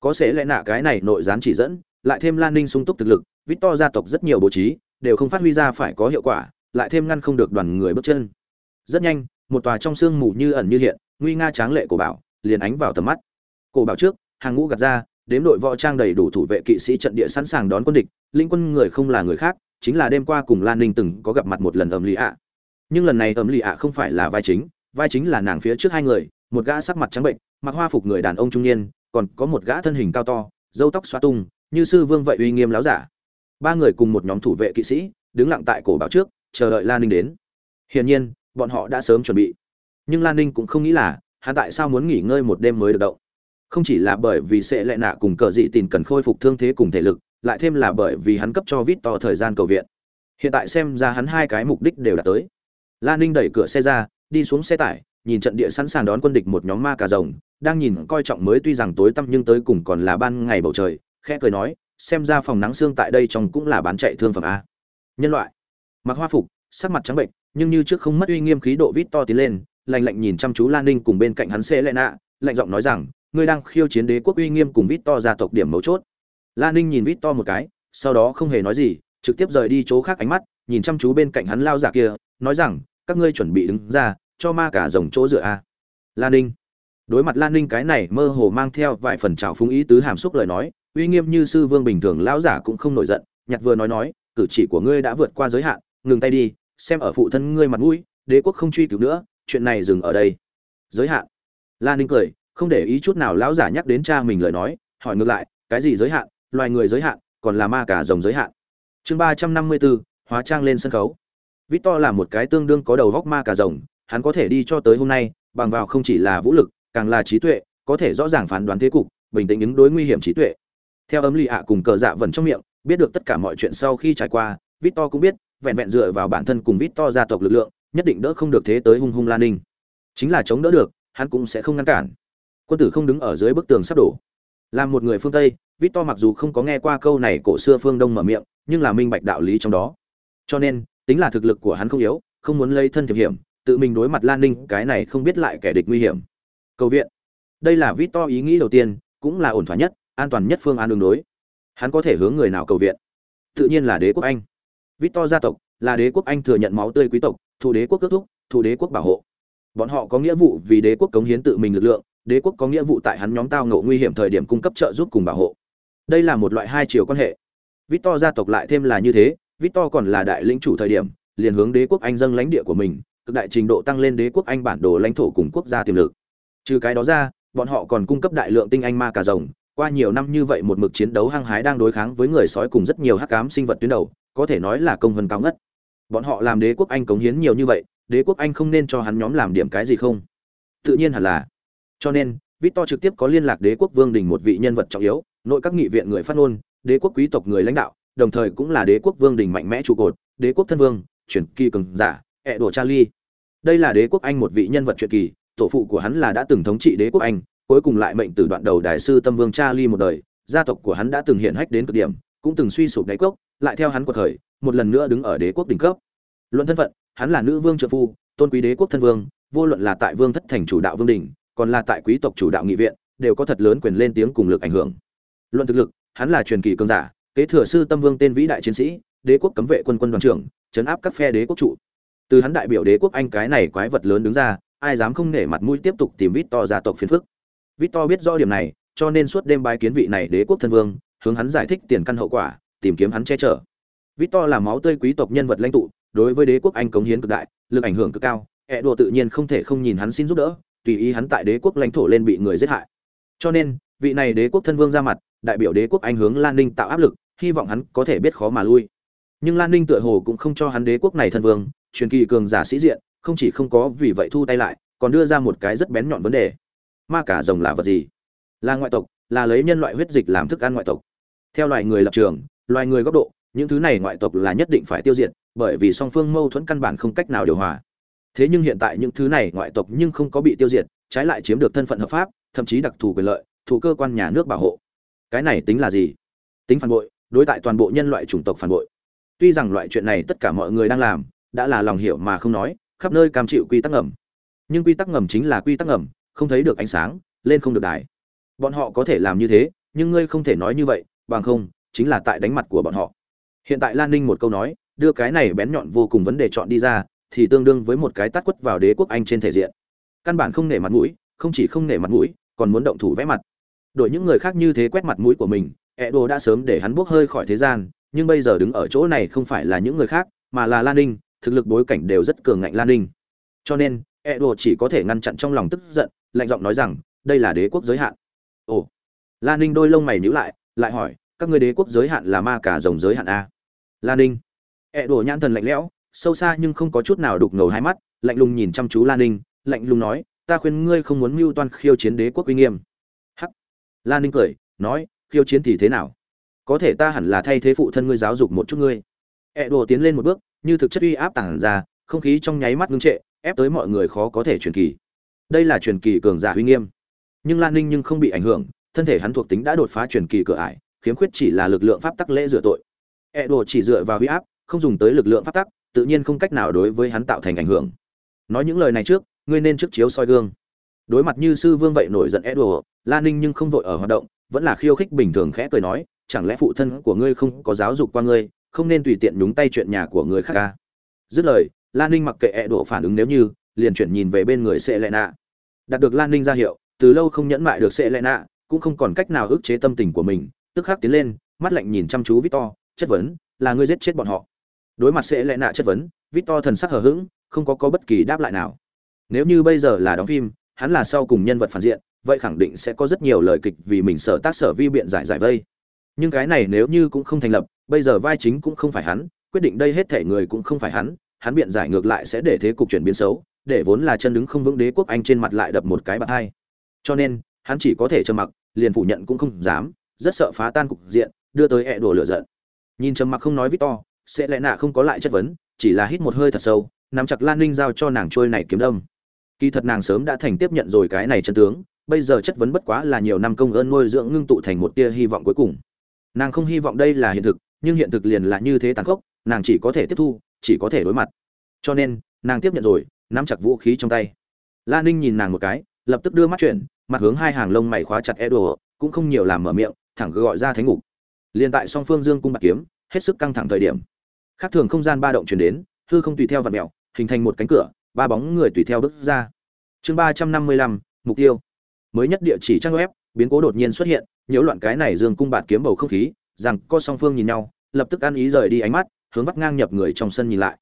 A: có sẽ lẽ nạ cái này nội gián chỉ dẫn, lại thêm lan ninh sung túc thực lực vít to gia tộc rất nhiều bố trí, đều không phát huy ra phải có hiệu quả, lại thêm ngăn không được đoàn người bước chân. Rất nhanh, một tòa trong sương mù như ẩn như hiện, nguy nga tráng lệ của bảo, liền ánh vào tầm mắt. Cổ bảo trước, hàng ngũ gạt ra, đếm đội võ trang đầy đủ thủ vệ kỵ sĩ trận địa sẵn sàng đón quân địch, linh quân người không là người khác, chính là đêm qua cùng lan ninh từng có gặp mặt một lần ẩm lì ạ. Nhưng lần này ẩm lì ạ không phải là vai chính vai chính là nàng phía trước hai người, một gã sắc mặt trắng bệnh, mặc hoa phục người đàn ông trung niên còn có một gã thân hình cao to dâu tóc xoa tung, như sư vương vậy uy nghiêm láo giả. Ba người cùng một nhóm thủ vệ kỵ sĩ, đứng lặng tại cổ bảo trước, chờ đợi lan ninh đến. Hiển nhiên, bọn họ đã sớm chuẩn bị. Nhưng lan ninh cũng không nghĩ là, hắn tại sao muốn nghỉ ngơi một đêm mới được động? Không chỉ là bởi vì sẽ lệ nạ cùng cờ dị tìm cần khôi phục thương thế cùng thể lực, lại thêm là bởi vì hắn cấp cho vít to thời gian cầu viện. Hiện tại xem ra hắn hai cái mục đích đều đã tới. Lan ninh đẩy cửa xe ra, đi xuống xe tải, nhìn trận địa sẵn sàng đón quân địch một nhóm ma cà rồng đang nhìn coi trọng mới tuy rằng tối tăm nhưng tới cùng còn là ban ngày bầu trời, khẽ cười nói, xem ra phòng nắng xương tại đây trong cũng là bán chạy thương phẩm a. Nhân loại. Mặc hoa phục, sắc mặt trắng bệnh, nhưng như trước không mất uy nghiêm khí độ vít to tiến lên, lạnh lạnh nhìn chăm chú lan ninh cùng bên cạnh hắn xe lệ nạ lạnh giọng nói rằng, ngươi đang khiêu chiến đế quốc uy nghiêm cùng vít to gia tộc điểm mấu chốt. Lan ninh nhìn vít to một cái, sau đó không hề nói gì, trực tiếp rời đi chỗ khác ánh mắt, nhìn chăm chú bên cạnh hắn lao giả kia, nói rằng, các ngươi chuẩn bị đứng ra, cho ma cả rồng chỗ dựa a. Lan ninh đối mặt lan ninh cái này mơ hồ mang theo vài phần trào phúng ý tứ hàm xúc lời nói, uy nghiêm như sư vương bình thường lão giả cũng không nổi giận, nhặt vừa nói nói, cử chỉ của ngươi đã vượt qua giới hạn, ngừng tay đi, xem ở phụ thân ngươi mặt mũi, đế quốc không truy cứu nữa, chuyện này dừng ở đây. Giới hạn? Lan ninh cười, không để ý chút nào lão giả nhắc đến cha mình lời nói, hỏi ngược lại, cái gì giới hạn? Loài người giới hạn, còn là ma cả rồng giới hạn? Chương ba trăm năm mươi bốn hóa trang lên sân khấu. Victor là một cái tương đương có đầu góc ma cả rồng, hắn có thể đi cho tới hôm nay, bằng vào không chỉ là vũ lực càng là trí tuệ, có thể rõ ràng phán đoán thế cục, bình tĩnh ứng đối nguy hiểm trí tuệ. Theo ấm lì ạ cùng cờ dạ vần trong miệng, biết được tất cả mọi chuyện sau khi trải qua, victor cũng biết, vẹn vẹn dựa vào bản thân cùng victor gia tộc lực lượng, nhất định đỡ không được thế tới hung hung lan ninh. Chính là chống đỡ được, hắn cũng sẽ không ngăn cản. Quân tử không đứng ở dưới bức tường sắp đổ. Làm một người phương tây, victor mặc dù không có nghe qua câu này cổ xưa phương đông mở miệng, nhưng là minh bạch đạo lý trong đó. Cho nên, tính là thực lực của hắn không yếu, không muốn lấy thân thiệp hiểm, tự mình đối mặt lan ninh, cái này không biết lại kẻ địch nguy hiểm cầu viện. Đây là victor ý nghĩ đầu tiên, cũng là ổn thỏa nhất, an toàn nhất phương án đường đối. Hắn có thể hướng người nào cầu viện? Tự nhiên là đế quốc anh. Victor gia tộc là đế quốc anh thừa nhận máu tươi quý tộc thủ đế quốc kết thúc thủ đế quốc bảo hộ. Bọn họ có nghĩa vụ vì đế quốc cống hiến tự mình lực lượng, đế quốc có nghĩa vụ tại hắn nhóm tao ngộ nguy hiểm thời điểm cung cấp trợ giúp cùng bảo hộ. Đây là một loại hai chiều quan hệ. Victor gia tộc lại thêm là như thế, victor còn là đại lĩnh chủ thời điểm, liền hướng đế quốc anh dâng lãnh địa của mình, cực đại trình độ tăng lên đế quốc anh bản đồ lãnh thổ cùng quốc gia tiềm lực trừ cái đó ra, bọn họ còn cung cấp đại lượng tinh anh ma cà rồng. Qua nhiều năm như vậy một mực chiến đấu hăng hái đang đối kháng với người sói cùng rất nhiều hắc ám sinh vật tuyến đầu, có thể nói là công vân cao ngất. Bọn họ làm đế quốc anh cống hiến nhiều như vậy, đế quốc anh không nên cho hắn nhóm làm điểm cái gì không? Tự nhiên hẳn là. Cho nên, victor trực tiếp có liên lạc đế quốc vương đình một vị nhân vật trọng yếu, nội các nghị viện người phát ngôn, đế quốc quý tộc người lãnh đạo, đồng thời cũng là đế quốc vương đình mạnh mẽ trụ cột, đế quốc thân vương, chuyển kỳ cường giả ẹ đồ charlie. Đây là đế quốc anh một vị nhân vật truyện kỳ tổ phụ của hắn là đã từng thống trị đế quốc anh, cuối cùng lại mệnh từ đoạn đầu đại sư tâm vương charlie một đời, gia tộc của hắn đã từng hiện hách đến cực điểm, cũng từng suy sụp đế quốc lại theo hắn cuộc thời một lần nữa đứng ở đế quốc đỉnh cấp. Luận thân phận, hắn là nữ vương trợ phu, tôn quý đế quốc thân vương, vô luận là tại vương thất thành chủ đạo vương đình còn là tại quý tộc chủ đạo nghị viện, đều có thật lớn quyền lên tiếng cùng lực ảnh hưởng. Luận thực lực, hắn là truyền kỳ cường giả, kế thừa sư tâm vương tên vĩ đại chiến sĩ, đế quốc cấm vệ quân quân đoàn trưởng, chấn áp các phe đế quốc trụ. Từ hắn đại biểu đế quốc anh cái này quái vật lớn đứng ra ai dám không nể mặt mũi tiếp tục tìm vít to gia tộc phiền phức. Vít to biết rõ điểm này, cho nên suốt đêm bái kiến vị này đế quốc thân vương, hướng hắn giải thích tiền căn hậu quả, tìm kiếm hắn che chở. Vít to là máu tươi quý tộc nhân vật lãnh tụ, đối với đế quốc anh cống hiến cực đại, lực ảnh hưởng cực cao ẹ đùa tự nhiên không thể không nhìn hắn xin giúp đỡ, tùy ý hắn tại đế quốc lãnh thổ lên bị người giết hại. Cho nên, vị này đế quốc thân vương ra mặt, đại biểu đế quốc anh hướng lan ninh tạo áp lực, hy vọng hắn có thể biết khó mà lui. Nhưng lan ninh tựa hồ cũng không cho hắn đế quốc này thân vương, truyền kỳ cường giả sĩ diện không chỉ không có vì vậy thu tay lại, còn đưa ra một cái rất bén nhọn vấn đề. Ma cả rồng là vật gì? Là ngoại tộc, là lấy nhân loại huyết dịch làm thức ăn ngoại tộc. Theo loài người lập trường, loài người góc độ, những thứ này ngoại tộc là nhất định phải tiêu diệt, bởi vì song phương mâu thuẫn căn bản không cách nào điều hòa. Thế nhưng hiện tại những thứ này ngoại tộc nhưng không có bị tiêu diệt, trái lại chiếm được thân phận hợp pháp, thậm chí đặc thù quyền lợi thủ cơ quan nhà nước bảo hộ. Cái này tính là gì? Tính phản bội, đối tại toàn bộ nhân loại chủng tộc phản bội. Tuy rằng loại chuyện này tất cả mọi người đang làm, đã là lòng hiểu mà không nói khắp nơi cam chịu quy tắc ngầm. Nhưng quy tắc ngầm chính là quy tắc ngầm, không thấy được ánh sáng, lên không được đài. Bọn họ có thể làm như thế, nhưng ngươi không thể nói như vậy, bằng không, chính là tại đánh mặt của bọn họ. Hiện tại lan ninh một câu nói, đưa cái này bén nhọn vô cùng vấn đề chọn đi ra, thì tương đương với một cái tát quất vào đế quốc anh trên thể diện. Căn bản không nể mặt mũi, không chỉ không nể mặt mũi, còn muốn động thủ vẽ mặt. Đổi những người khác như thế quét mặt mũi của mình ẹ đồ đã sớm để hắn buốc hơi khỏi thế gian, nhưng bây giờ đứng ở chỗ này không phải là những người khác, mà là lan ninh thực lực bối cảnh đều rất cường ngạnh lan ninh. Cho nên ẹ chỉ có thể ngăn chặn trong lòng tức giận, lạnh giọng nói rằng, đây là đế quốc giới hạn. Ồ. Lan ninh đôi lông mày nhíu lại lại hỏi, các ngươi đế quốc giới hạn là ma cả rồng giới hạn a? Lan ninh. Ẹ nhãn thần lạnh lẽo, sâu xa nhưng không có chút nào đục ngầu hai mắt, lạnh lùng nhìn chăm chú lan ninh, lạnh lùng nói, ta khuyên ngươi không muốn mưu toan khiêu chiến đế quốc uy nghiêm. Hắc. Lan ninh cười, nói, khiêu chiến thì thế nào? Có thể ta hẳn là thay thế phụ thân ngươi giáo dục một chút ngươi. Ẹ đồ tiến lên một bước như thực chất uy áp tàng ra, không khí trong nháy mắt ngưng trệ, ép tới mọi người khó có thể truyền kỳ. Đây là truyền kỳ cường giả uy nghiêm. Nhưng lan ninh nhưng không bị ảnh hưởng, thân thể hắn thuộc tính đã đột phá truyền kỳ cửa ải, khiếm khuyết chỉ là lực lượng pháp tắc lễ dựa tội. E đồ chỉ dựa vào uy áp, không dùng tới lực lượng pháp tắc, tự nhiên không cách nào đối với hắn tạo thành ảnh hưởng. Nói những lời này trước, ngươi nên trước chiếu soi gương. Đối mặt như sư vương vậy nổi giận ép đồ lan ninh nhưng không vội ở hoạt động, vẫn là khiêu khích bình thường khẽ cười nói, chẳng lẽ phụ thân của ngươi không có giáo dục qua ngươi không nên tùy tiện nhúng tay chuyện nhà của người khác ca. Dứt lời, lan ninh mặc kệ ẹ phản ứng nếu như, liền chuyển nhìn về bên người sệ lệ nạ đạt được lan ninh ra hiệu, từ lâu không nhẫn mại được sệ lệ nạ cũng không còn cách nào ức chế tâm tình của mình, tức khắc tiến lên, mắt lạnh nhìn chăm chú victor, chất vấn, là ngươi giết chết bọn họ? Đối mặt sệ lệ nạ chất vấn, victor thần sắc hờ hững, không có có bất kỳ đáp lại nào. Nếu như bây giờ là đóng phim, hắn là sau cùng nhân vật phản diện, vậy khẳng định sẽ có rất nhiều lời kịch vì mình sở tác sở vi biện giải giải vây. Nhưng cái này nếu như cũng không thành lập bây giờ vai chính cũng không phải hắn, quyết định đây hết thể người cũng không phải hắn hắn biện giải ngược lại sẽ để thế cục chuyển biến xấu, để vốn là chân đứng không vững đế quốc anh trên mặt lại đập một cái bạc hai. Cho nên, hắn chỉ có thể trầm mặc, liền phủ nhận cũng không dám, rất sợ phá tan cục diện, đưa tới ẹ đổ lửa giận. Nhìn trầm mặc không nói victor sẽ lẽ nạ không có lại chất vấn, chỉ là hít một hơi thật sâu, nắm chặt lan ninh giao cho nàng trôi này kiếm đâm. Kỳ thật nàng sớm đã thành tiếp nhận rồi cái này chân tướng, bây giờ chất vấn bất quá là nhiều năm công ơn nuôi dưỡng ngưng tụ thành một tia hy vọng cuối cùng. Nàng không hy vọng đây là hiện thực nhưng hiện thực liền là như thế tàn khốc, nàng chỉ có thể tiếp thu, chỉ có thể đối mặt. Cho nên, nàng tiếp nhận rồi, nắm chặt vũ khí trong tay. Lan ninh nhìn nàng một cái, lập tức đưa mắt chuyển, mặt hướng hai hàng lông mày khóa chặt e đồ cũng không nhiều làm mở miệng, thẳng gọi ra thánh ngục. Liền tại song phương dương cung bạc kiếm, hết sức căng thẳng thời điểm. Khác thường không gian ba động chuyển đến, hư không tùy theo vật mẹo hình thành một cánh cửa, ba bóng người tùy theo bước ra. Chương ba trăm năm mươi lăm, mục tiêu. Mới nhất địa chỉ trang web, biến cố đột nhiên xuất hiện, nhiễu loạn cái này dương cung bạt kiếm bầu không khí rằng co song phương nhìn nhau, lập tức ăn ý rời đi ánh mắt, hướng vắt ngang nhập người trong sân nhìn lại.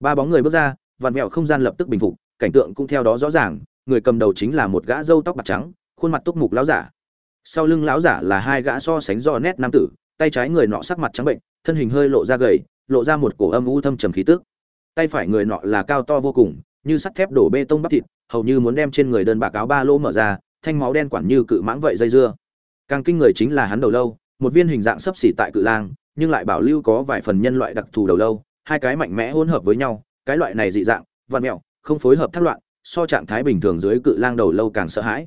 A: Ba bóng người bước ra, vặn vẹo không gian lập tức bình phục, cảnh tượng cũng theo đó rõ ràng, người cầm đầu chính là một gã râu tóc bạc trắng, khuôn mặt túc mục lão giả. Sau lưng lão giả là hai gã so sánh do nét nam tử, tay trái người nọ sắc mặt trắng bệnh, thân hình hơi lộ ra gầy, lộ ra một cổ âm u thâm trầm khí tức. Tay phải người nọ là cao to vô cùng, như sắt thép đổ bê tông bắp thịt, hầu như muốn đem trên người đơn bạc áo ba lỗ mở ra, thanh máu đen quản như cự mãng vậy dây dưa. Càng kinh người chính là hắn đầu lâu một viên hình dạng sấp xỉ tại cự lang, nhưng lại bảo lưu có vài phần nhân loại đặc thù đầu lâu, hai cái mạnh mẽ hỗn hợp với nhau, cái loại này dị dạng vằn mẹo, không phối hợp thác loạn, so trạng thái bình thường dưới cự lang đầu lâu càng sợ hãi.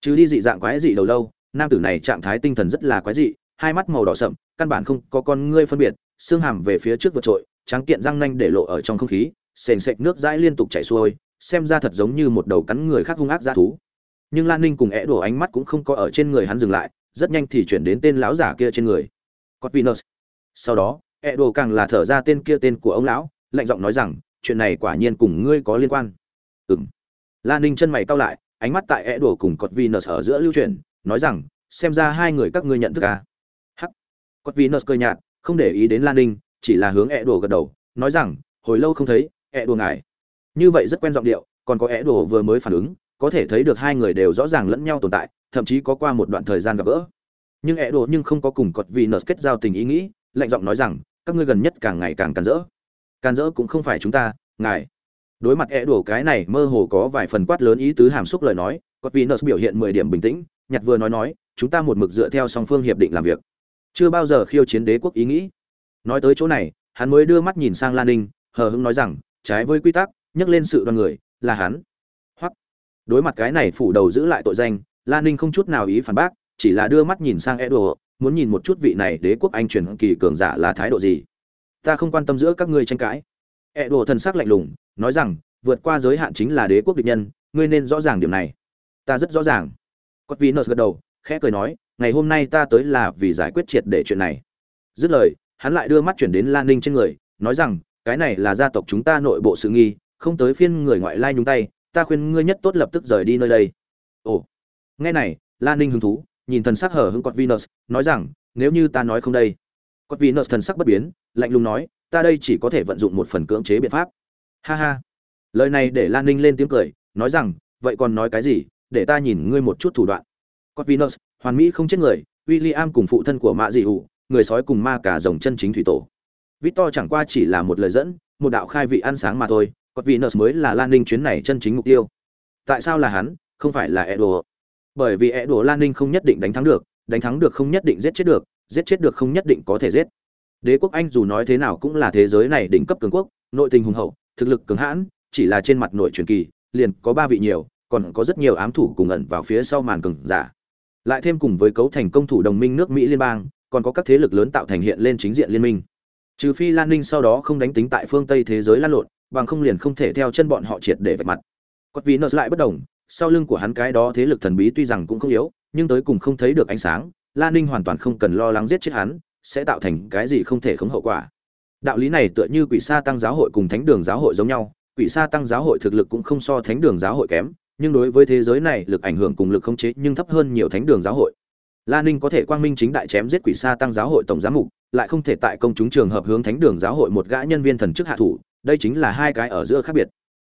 A: Chứ đi dị dạng quái dị đầu lâu, nam tử này trạng thái tinh thần rất là quái dị, hai mắt màu đỏ sậm, căn bản không có con ngươi phân biệt, xương hàm về phía trước vượt trội trắng kiện răng nanh để lộ ở trong không khí, sền sệt nước dãi liên tục chảy xuôi, xem ra thật giống như một đầu cắn người khác hung ác dã thú. Nhưng lan ninh cùng é đổ ánh mắt cũng không có ở trên người hắn dừng lại rất nhanh thì chuyển đến tên lão giả kia trên người. Cốt venus sau đó é đổ càng là thở ra tên kia tên của ông lão, lạnh giọng nói rằng, chuyện này quả nhiên cùng ngươi có liên quan. Ừng lan ninh chân mày cau lại, ánh mắt tại é đổ cùng cốt venus ở giữa lưu truyền nói rằng, xem ra hai người các ngươi nhận thức à? Hắc. Cốt venus cười nhạt, không để ý đến lan ninh, chỉ là hướng é đổ gật đầu, nói rằng, hồi lâu không thấy é đổ ngài như vậy rất quen giọng điệu, còn có é đổ vừa mới phản ứng có thể thấy được hai người đều rõ ràng lẫn nhau tồn tại, thậm chí có qua một đoạn thời gian gặp gỡ. Nhưng ẹ đồ nhưng không có cùng cọt vì nợ kết giao tình ý nghĩ, lạnh giọng nói rằng, các ngươi gần nhất càng ngày càng càn rỡ. Càn rỡ cũng không phải chúng ta, ngài. Đối mặt ẹ đồ cái này mơ hồ có vài phần quát lớn ý tứ hàm xúc lời nói cọt vì nợ biểu hiện mười điểm bình tĩnh, nhặt vừa nói nói, chúng ta một mực dựa theo song phương hiệp định làm việc. Chưa bao giờ khiêu chiến đế quốc ý nghĩ. Nói tới chỗ này, hắn mới đưa mắt nhìn sang lan ninh, hờ hững nói rằng, trái với quy tắc, nhắc lên sự đoàn người, là hắn đối mặt cái này phủ đầu giữ lại tội danh lan ninh không chút nào ý phản bác, chỉ là đưa mắt nhìn sang edo, muốn nhìn một chút vị này đế quốc anh truyền kỳ cường giả là thái độ gì. Ta không quan tâm giữa các ngươi tranh cãi. Edo thân sắc lạnh lùng, nói rằng, vượt qua giới hạn chính là đế quốc địch nhân, ngươi nên rõ ràng điểm này. Ta rất rõ ràng. Cốt nợ gật đầu, khẽ cười nói, ngày hôm nay ta tới là vì giải quyết triệt để chuyện này. Dứt lời, hắn lại đưa mắt chuyển đến lan ninh trên người, nói rằng, cái này là gia tộc chúng ta nội bộ sự nghi, không tới phiên người ngoại lai nhúng tay ta khuyên ngươi nhất tốt lập tức rời đi nơi đây. Ồ, nghe này lan ninh hứng thú, nhìn thần sắc hở hứng cọt venus nói rằng, nếu như ta nói không đây. Cọt venus thần sắc bất biến, lạnh lùng nói, ta đây chỉ có thể vận dụng một phần cưỡng chế biện pháp. Ha ha. Lời này để lan ninh lên tiếng cười, nói rằng, vậy còn nói cái gì, để ta nhìn ngươi một chút thủ đoạn. Cọt venus hoàn mỹ không chết người, William cùng phụ thân của mạ dị ủ người sói cùng ma cả rồng chân chính thủy tổ. Victor chẳng qua chỉ là một lời dẫn, một đạo khai vị ăn sáng mà thôi còn vì nợ mới là Lan Ninh chuyến này chân chính mục tiêu. Tại sao là hắn, không phải là Edo? Bởi vì Edo Lan Ninh không nhất định đánh thắng được, đánh thắng được không nhất định giết chết được, giết chết được không nhất định có thể giết. Đế quốc Anh dù nói thế nào cũng là thế giới này đỉnh cấp cường quốc, nội tình hùng hậu, thực lực cường hãn, chỉ là trên mặt nội truyền kỳ, liền có ba vị nhiều, còn có rất nhiều ám thủ cùng ẩn vào phía sau màn cường giả. Lại thêm cùng với cấu thành công thủ đồng minh nước Mỹ liên bang, còn có các thế lực lớn tạo thành hiện lên chính diện liên minh. Trừ phi Lan Ninh sau đó không đánh tính tại phương Tây thế giới lan lộn, bằng không liền không thể theo chân bọn họ triệt để vạch mặt. Cốt vì nợ lại bất đồng sau lưng của hắn cái đó thế lực thần bí tuy rằng cũng không yếu, nhưng tới cùng không thấy được ánh sáng, la ninh hoàn toàn không cần lo lắng giết chết hắn, sẽ tạo thành cái gì không thể khống hậu quả. Đạo lý này tựa như quỷ sa tăng giáo hội cùng thánh đường giáo hội giống nhau, quỷ sa tăng giáo hội thực lực cũng không so thánh đường giáo hội kém, nhưng đối với thế giới này lực ảnh hưởng cùng lực khống chế nhưng thấp hơn nhiều thánh đường giáo hội. La ninh có thể quang minh chính đại chém giết quỷ sa tăng giáo hội tổng giám mục, lại không thể tại công chúng trường hợp hướng thánh đường giáo hội một gã nhân viên thần chức hạ thủ đây chính là hai cái ở giữa khác biệt.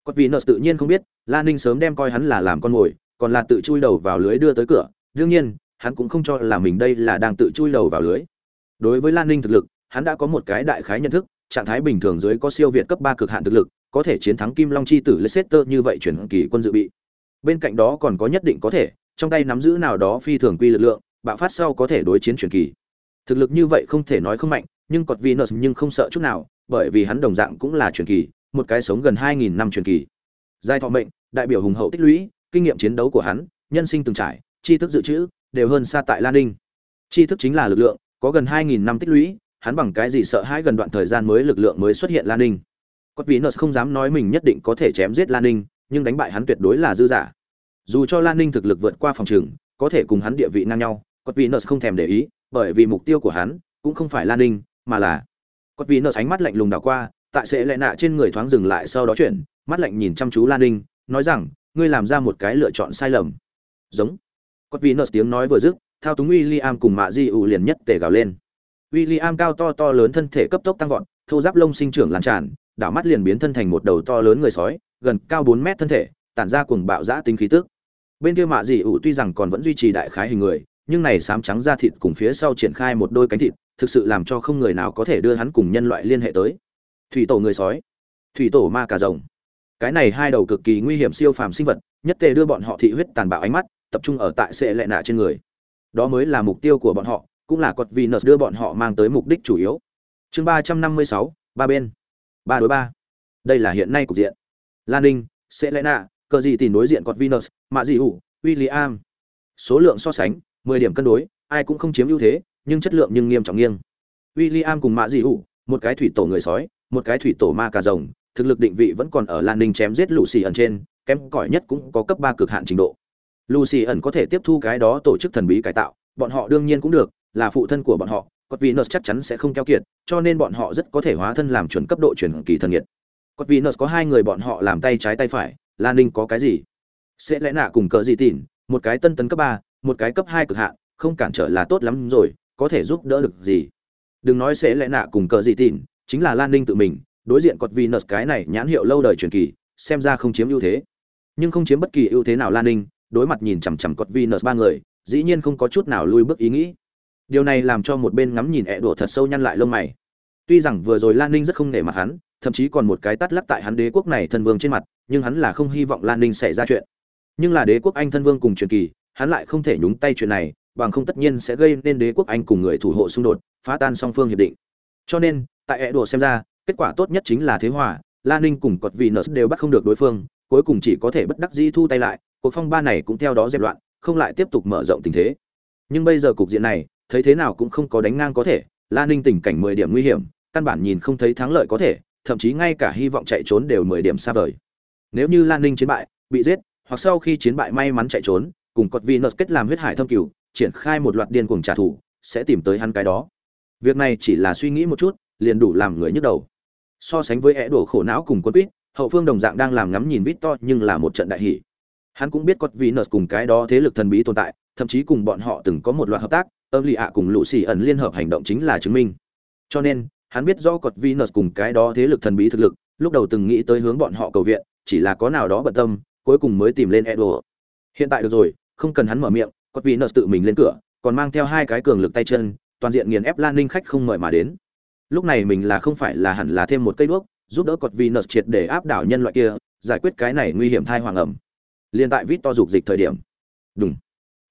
A: Cốt vì nợ tự nhiên không biết, la ninh sớm đem coi hắn là làm con mồi, còn là tự chui đầu vào lưới đưa tới cửa. Đương nhiên, hắn cũng không cho là mình đây là đang tự chui đầu vào lưới. Đối với lan ninh thực lực, hắn đã có một cái đại khái nhận thức, trạng thái bình thường dưới có siêu việt cấp ba cực hạn thực lực, có thể chiến thắng kim long chi tử leicester như vậy chuyển kỳ quân dự bị. Bên cạnh đó còn có nhất định có thể, trong tay nắm giữ nào đó phi thường quy lực lượng, bạo phát sau có thể đối chiến chuyển kỳ. Thực lực như vậy không thể nói không mạnh, nhưng cọt venus nhưng không sợ chút nào bởi vì hắn đồng dạng cũng là truyền kỳ, một cái sống gần 2000 năm truyền kỳ. Giai thọ mệnh, đại biểu hùng hậu tích lũy, kinh nghiệm chiến đấu của hắn, nhân sinh từng trải, tri thức dự trữ, đều hơn xa tại Lan Ninh. Tri thức chính là lực lượng, có gần 2000 năm tích lũy, hắn bằng cái gì sợ hãi gần đoạn thời gian mới lực lượng mới xuất hiện Lan Ninh. Cốt Venus không dám nói mình nhất định có thể chém giết Lan Ninh, nhưng đánh bại hắn tuyệt đối là dư giả. Dù cho Lan Ninh thực lực vượt qua phòng trường, có thể cùng hắn địa vị ngang nhau, Cốt Venus không thèm để ý, bởi vì mục tiêu của hắn cũng không phải Lan Ninh, mà là Cốt Vĩ nợ ánh mắt lạnh lùng đảo qua, tại sẽ lệ nạ trên người thoáng dừng lại sau đó chuyển, mắt lạnh nhìn chăm chú Lan Ninh, nói rằng, ngươi làm ra một cái lựa chọn sai lầm. Giống. Cốt Vĩ nợ tiếng nói vừa dứt, thao túng William cùng Mạ Di ủ liền nhất tề gào lên. William cao to to lớn thân thể cấp tốc tăng vọt, thô giáp lông sinh trưởng lan tràn, đảo mắt liền biến thân thành một đầu to lớn người sói, gần cao 4 mét thân thể, tản ra cuồng bạo dã tính khí tức. Bên kia Mạ Di ủ tuy rằng còn vẫn duy trì đại khái hình người, nhưng này sám trắng da thịt cùng phía sau triển khai một đôi cánh thịt, thực sự làm cho không người nào có thể đưa hắn cùng nhân loại liên hệ tới. Thủy tổ người sói. Thủy tổ ma cà rồng. Cái này hai đầu cực kỳ nguy hiểm siêu phàm sinh vật nhất tề đưa bọn họ thị huyết tàn bạo ánh mắt tập trung ở tại sệ lệ nạ trên người. Đó mới là mục tiêu của bọn họ cũng là cọt vì nợ đưa bọn họ mang tới mục đích chủ yếu. Chương ba trăm năm mươi sáu ba bên. Ba đối ba. Đây là hiện nay cục diện. Lan ninh nạ, cờ gì tìm đối diện cọt venus mạ dị hủ william. Số lượng so sánh mười điểm cân đối ai cũng không chiếm ưu thế nhưng chất lượng nhưng nghiêm trọng nghiêng. William cùng mạ dị hủ một cái thủy tổ người sói, một cái thủy tổ ma cà rồng, thực lực định vị vẫn còn ở lan ninh chém giết Lucy ẩn trên, kém cỏi nhất cũng có cấp ba cực hạn trình độ. Lucy ẩn có thể tiếp thu cái đó tổ chức thần bí cải tạo, bọn họ đương nhiên cũng được, là phụ thân của bọn họ cốt venus chắc chắn sẽ không keo kiệt, cho nên bọn họ rất có thể hóa thân làm chuẩn cấp độ chuyển kỳ thần nhiệt cốt venus có hai người bọn họ làm tay trái tay phải, lan ninh có cái gì? Sẽ lẽ nạ cùng cỡ gì tỉn, một cái tân tấn cấp ba, một cái cấp hai cực hạn, không cản trở là tốt lắm rồi có thể giúp đỡ được gì. Đừng nói sẽ lẽ nạ cùng cờ gì tỉn chính là lan ninh tự mình, đối diện cột venus cái này nhãn hiệu lâu đời truyền kỳ, xem ra không chiếm ưu thế. Nhưng không chiếm bất kỳ ưu thế nào lan ninh, đối mặt nhìn chằm chằm cột venus ba người, dĩ nhiên không có chút nào lui bước ý nghĩ. Điều này làm cho một bên ngắm nhìn ẹ đổ thật sâu nhăn lại lông mày. Tuy rằng vừa rồi lan ninh rất không nể mặt hắn, thậm chí còn một cái tắt lắc tại hắn đế quốc này thân vương trên mặt, nhưng hắn là không hy vọng lan ninh xảy ra chuyện. Nhưng là đế quốc anh thân vương cùng truyền kỳ, hắn lại không thể nhúng tay chuyện này bằng không tất nhiên sẽ gây nên đế quốc anh cùng người thủ hộ xung đột, phá tan song phương hiệp định. Cho nên, tại ẹ đổ xem ra, kết quả tốt nhất chính là thế hòa lan ninh cùng cột vị nợ đều bắt không được đối phương, cuối cùng chỉ có thể bất đắc dĩ thu tay lại, cuộc phong ba này cũng theo đó dẹp loạn, không lại tiếp tục mở rộng tình thế. Nhưng bây giờ cục diện này, thấy thế nào cũng không có đánh ngang có thể lan ninh tình cảnh mười điểm nguy hiểm, căn bản nhìn không thấy thắng lợi có thể, thậm chí ngay cả hy vọng chạy trốn đều mười điểm xa vời. Nếu như lan ninh chiến bại, bị giết, hoặc sau khi chiến bại may mắn chạy trốn, cùng cột nợ kết làm huyết hải thâm cửu triển khai một loạt điên cuồng trả thù, sẽ tìm tới hắn cái đó. Việc này chỉ là suy nghĩ một chút, liền đủ làm người nhức đầu. So sánh với ẻ đổ khổ não cùng quân quýt, hậu phương đồng dạng đang làm ngắm nhìn vít to, nhưng là một trận đại hỉ. Hắn cũng biết cột venus cùng cái đó thế lực thần bí tồn tại, thậm chí cùng bọn họ từng có một loạt hợp tác, âm lì ạ cùng lũ xì ẩn liên hợp hành động chính là chứng minh. Cho nên, hắn biết rõ cột venus cùng cái đó thế lực thần bí thực lực, lúc đầu từng nghĩ tới hướng bọn họ cầu viện, chỉ là có nào đó bận tâm, cuối cùng mới tìm lên edo hiện tại được rồi, không cần hắn mở miệng cột nợ tự mình lên cửa, còn mang theo hai cái cường lực tay chân, toàn diện nghiền ép lan ninh khách không mời mà đến. Lúc này mình là không phải là hẳn là thêm một cây đuốc, giúp đỡ cột nợ triệt để áp đảo nhân loại kia, giải quyết cái này nguy hiểm thai hoàng ẩm. Liền tại vít to dục dịch thời điểm. Đúng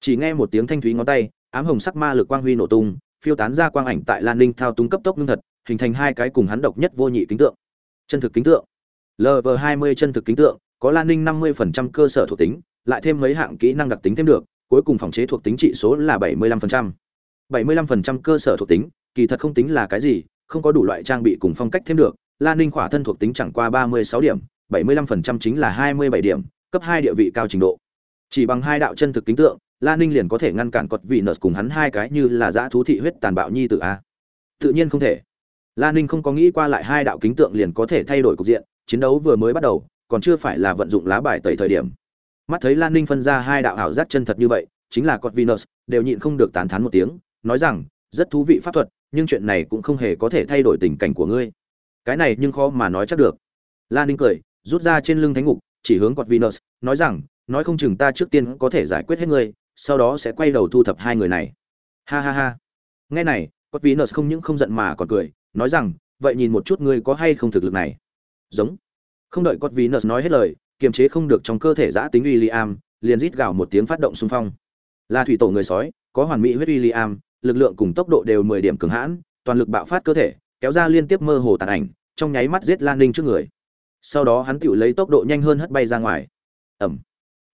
A: chỉ nghe một tiếng thanh thúy ngón tay, ám hồng sắc ma lực quang huy nổ tung, phiêu tán ra quang ảnh tại lan ninh thao túng cấp tốc ngưng thật, hình thành hai cái cùng hắn độc nhất vô nhị kính tượng. Chân thực kính tượng. Lv hai mươi chân thực kính tượng, có lan ninh năm mươi phần trăm cơ sở thuộc tính, lại thêm mấy hạng kỹ năng đặc tính thêm được cuối cùng phòng chế thuộc tính trị số là bảy mươi lăm phần trăm. bảy mươi lăm phần trăm cơ sở thuộc tính, kỳ thật không tính là cái gì, không có đủ loại trang bị cùng phong cách thêm được lan ninh khỏa thân thuộc tính chẳng qua ba mươi sáu điểm, bảy mươi lăm phần trăm chính là hai mươi bảy điểm, cấp hai địa vị cao trình độ. Chỉ bằng hai đạo chân thực kính tượng lan ninh liền có thể ngăn cản cột vị nợ cùng hắn hai cái như là dã thú thị huyết tàn bạo nhi tử a. Tự nhiên không thể. Lan ninh không có nghĩ qua lại hai đạo kính tượng liền có thể thay đổi cục diện, chiến đấu vừa mới bắt đầu, còn chưa phải là vận dụng lá bài tẩy thời điểm mắt thấy lan ninh phân ra hai đạo ảo giác chân thật như vậy, chính là cọt venus, đều nhịn không được tán thán một tiếng, nói rằng, rất thú vị pháp thuật, nhưng chuyện này cũng không hề có thể thay đổi tình cảnh của ngươi. Cái này nhưng khó mà nói chắc được. Lan ninh cười, rút ra trên lưng thánh ngục, chỉ hướng cọt venus, nói rằng, nói không chừng ta trước tiên có thể giải quyết hết ngươi, sau đó sẽ quay đầu thu thập hai người này. Ha ha ha. Nghe này, cọt venus không những không giận mà còn cười, nói rằng, vậy nhìn một chút ngươi có hay không thực lực này. Giống. Không đợi cọt venus nói hết lời kiềm chế không được trong cơ thể giã tính William, liền rít gào một tiếng phát động xung phong. Là thủy tổ người sói, có hoàn mỹ huyết William, lực lượng cùng tốc độ đều 10 điểm cường hãn, toàn lực bạo phát cơ thể, kéo ra liên tiếp mơ hồ tàn ảnh, trong nháy mắt giết Lan Ninh trước người. Sau đó hắn tiểu lấy tốc độ nhanh hơn hất bay ra ngoài. Ầm.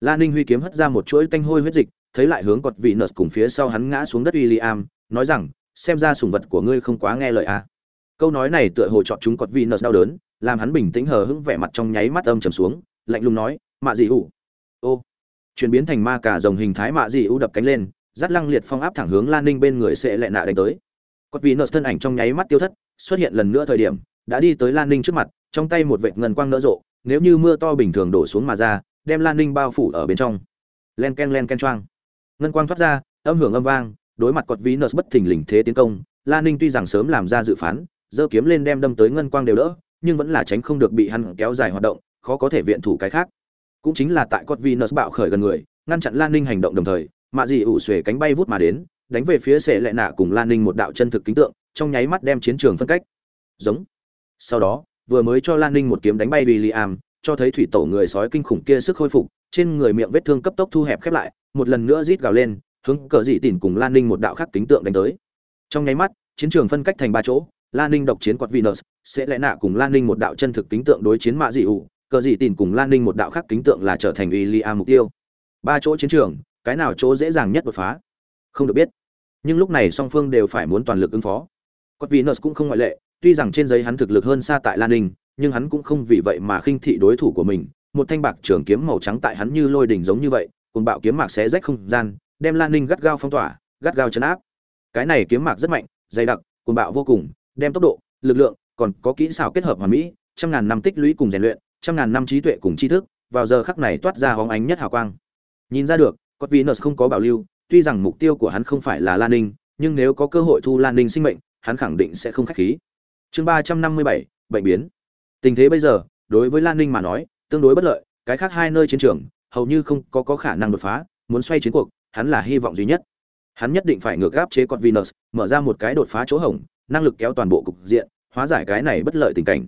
A: Lan Ninh huy kiếm hất ra một chuỗi tanh hôi huyết dịch, thấy lại hướng cột vị nợt cùng phía sau hắn ngã xuống đất William, nói rằng, xem ra sủng vật của ngươi không quá nghe lời. À. Câu nói này tựa hồ chọn chúng cột vị nợt đau đớn, làm hắn bình tĩnh hờ hững vẻ mặt trong nháy mắt âm trầm xuống, lạnh lùng nói, mạ dị ủ. Ô. Chuyển biến thành ma cả dòng hình thái mạ dị ủ đập cánh lên, dắt lăng liệt phong áp thẳng hướng lan ninh bên người sẽ lẹ nạ đánh tới. Cốt vì nợ thân ảnh trong nháy mắt tiêu thất, xuất hiện lần nữa thời điểm, đã đi tới lan ninh trước mặt, trong tay một vệt ngân quang nở rộ, nếu như mưa to bình thường đổ xuống mà ra, đem lan ninh bao phủ ở bên trong. Len ken len ken choang. Ngân quang thoát ra, âm hưởng âm vang, đối mặt cột ví nợ bất thình lình thế tiến công, lan ninh tuy rằng sớm làm ra dự phán, giơ kiếm lên đem đâm tới ngân quang đều đỡ, nhưng vẫn là tránh không được bị hắn kéo dài hoạt động khó có thể viện thủ cái khác. Cũng chính là tại cốt venus bạo khởi gần người ngăn chặn lan ninh hành động đồng thời mạ dị ủ xuề cánh bay vút mà đến đánh về phía sệ lệ nạ cùng lan ninh một đạo chân thực kính tượng trong nháy mắt đem chiến trường phân cách. Giống. Sau đó vừa mới cho lan ninh một kiếm đánh bay William, cho thấy thủy tổ người sói kinh khủng kia sức khôi phục trên người miệng vết thương cấp tốc thu hẹp khép lại một lần nữa rít gào lên hướng cờ dị tỉn cùng lan ninh một đạo khác kính tượng đánh tới. Trong nháy mắt chiến trường phân cách thành ba chỗ lan ninh độc chiến quạt venus sẽ lẽ nạ cùng lan ninh một đạo chân thực kính tượng đối chiến mạ dị ủ cờ dị tìm cùng lan ninh một đạo khác kính tượng là trở thành uy li mục tiêu. Ba chỗ chiến trường, cái nào chỗ dễ dàng nhất đột phá? Không được biết. Nhưng lúc này song phương đều phải muốn toàn lực ứng phó. Quạt Nurse cũng không ngoại lệ, tuy rằng trên giấy hắn thực lực hơn xa tại lan ninh, nhưng hắn cũng không vì vậy mà khinh thị đối thủ của mình. Một thanh bạc trường kiếm màu trắng tại hắn như lôi đỉnh giống như vậy cùng bạo kiếm mạc xé rách không gian, đem lan ninh gắt gao phong tỏa, gắt gao chấn áp. Cái này kiếm mạc rất mạnh, dày đặc cùng bạo vô cùng, đem tốc độ, lực lượng còn có kỹ xảo kết hợp hoàn mỹ, trăm ngàn năm tích lũy cùng rèn luyện trăm ngàn năm trí tuệ cùng tri thức vào giờ khắc này toát ra hóng ánh nhất hào quang. Nhìn ra được cốt venus không có bảo lưu tuy rằng mục tiêu của hắn không phải là lan ninh nhưng nếu có cơ hội thu lan ninh sinh mệnh hắn khẳng định sẽ không khách khí. Chương ba trăm năm mươi bảy bệnh biến. Tình thế bây giờ đối với lan ninh mà nói tương đối bất lợi cái khác hai nơi chiến trường hầu như không có, có khả năng đột phá muốn xoay chiến cuộc hắn là hy vọng duy nhất. Hắn nhất định phải ngược gáp chế con venus mở ra một cái đột phá chỗ hổng năng lực kéo toàn bộ cục diện hóa giải cái này bất lợi tình cảnh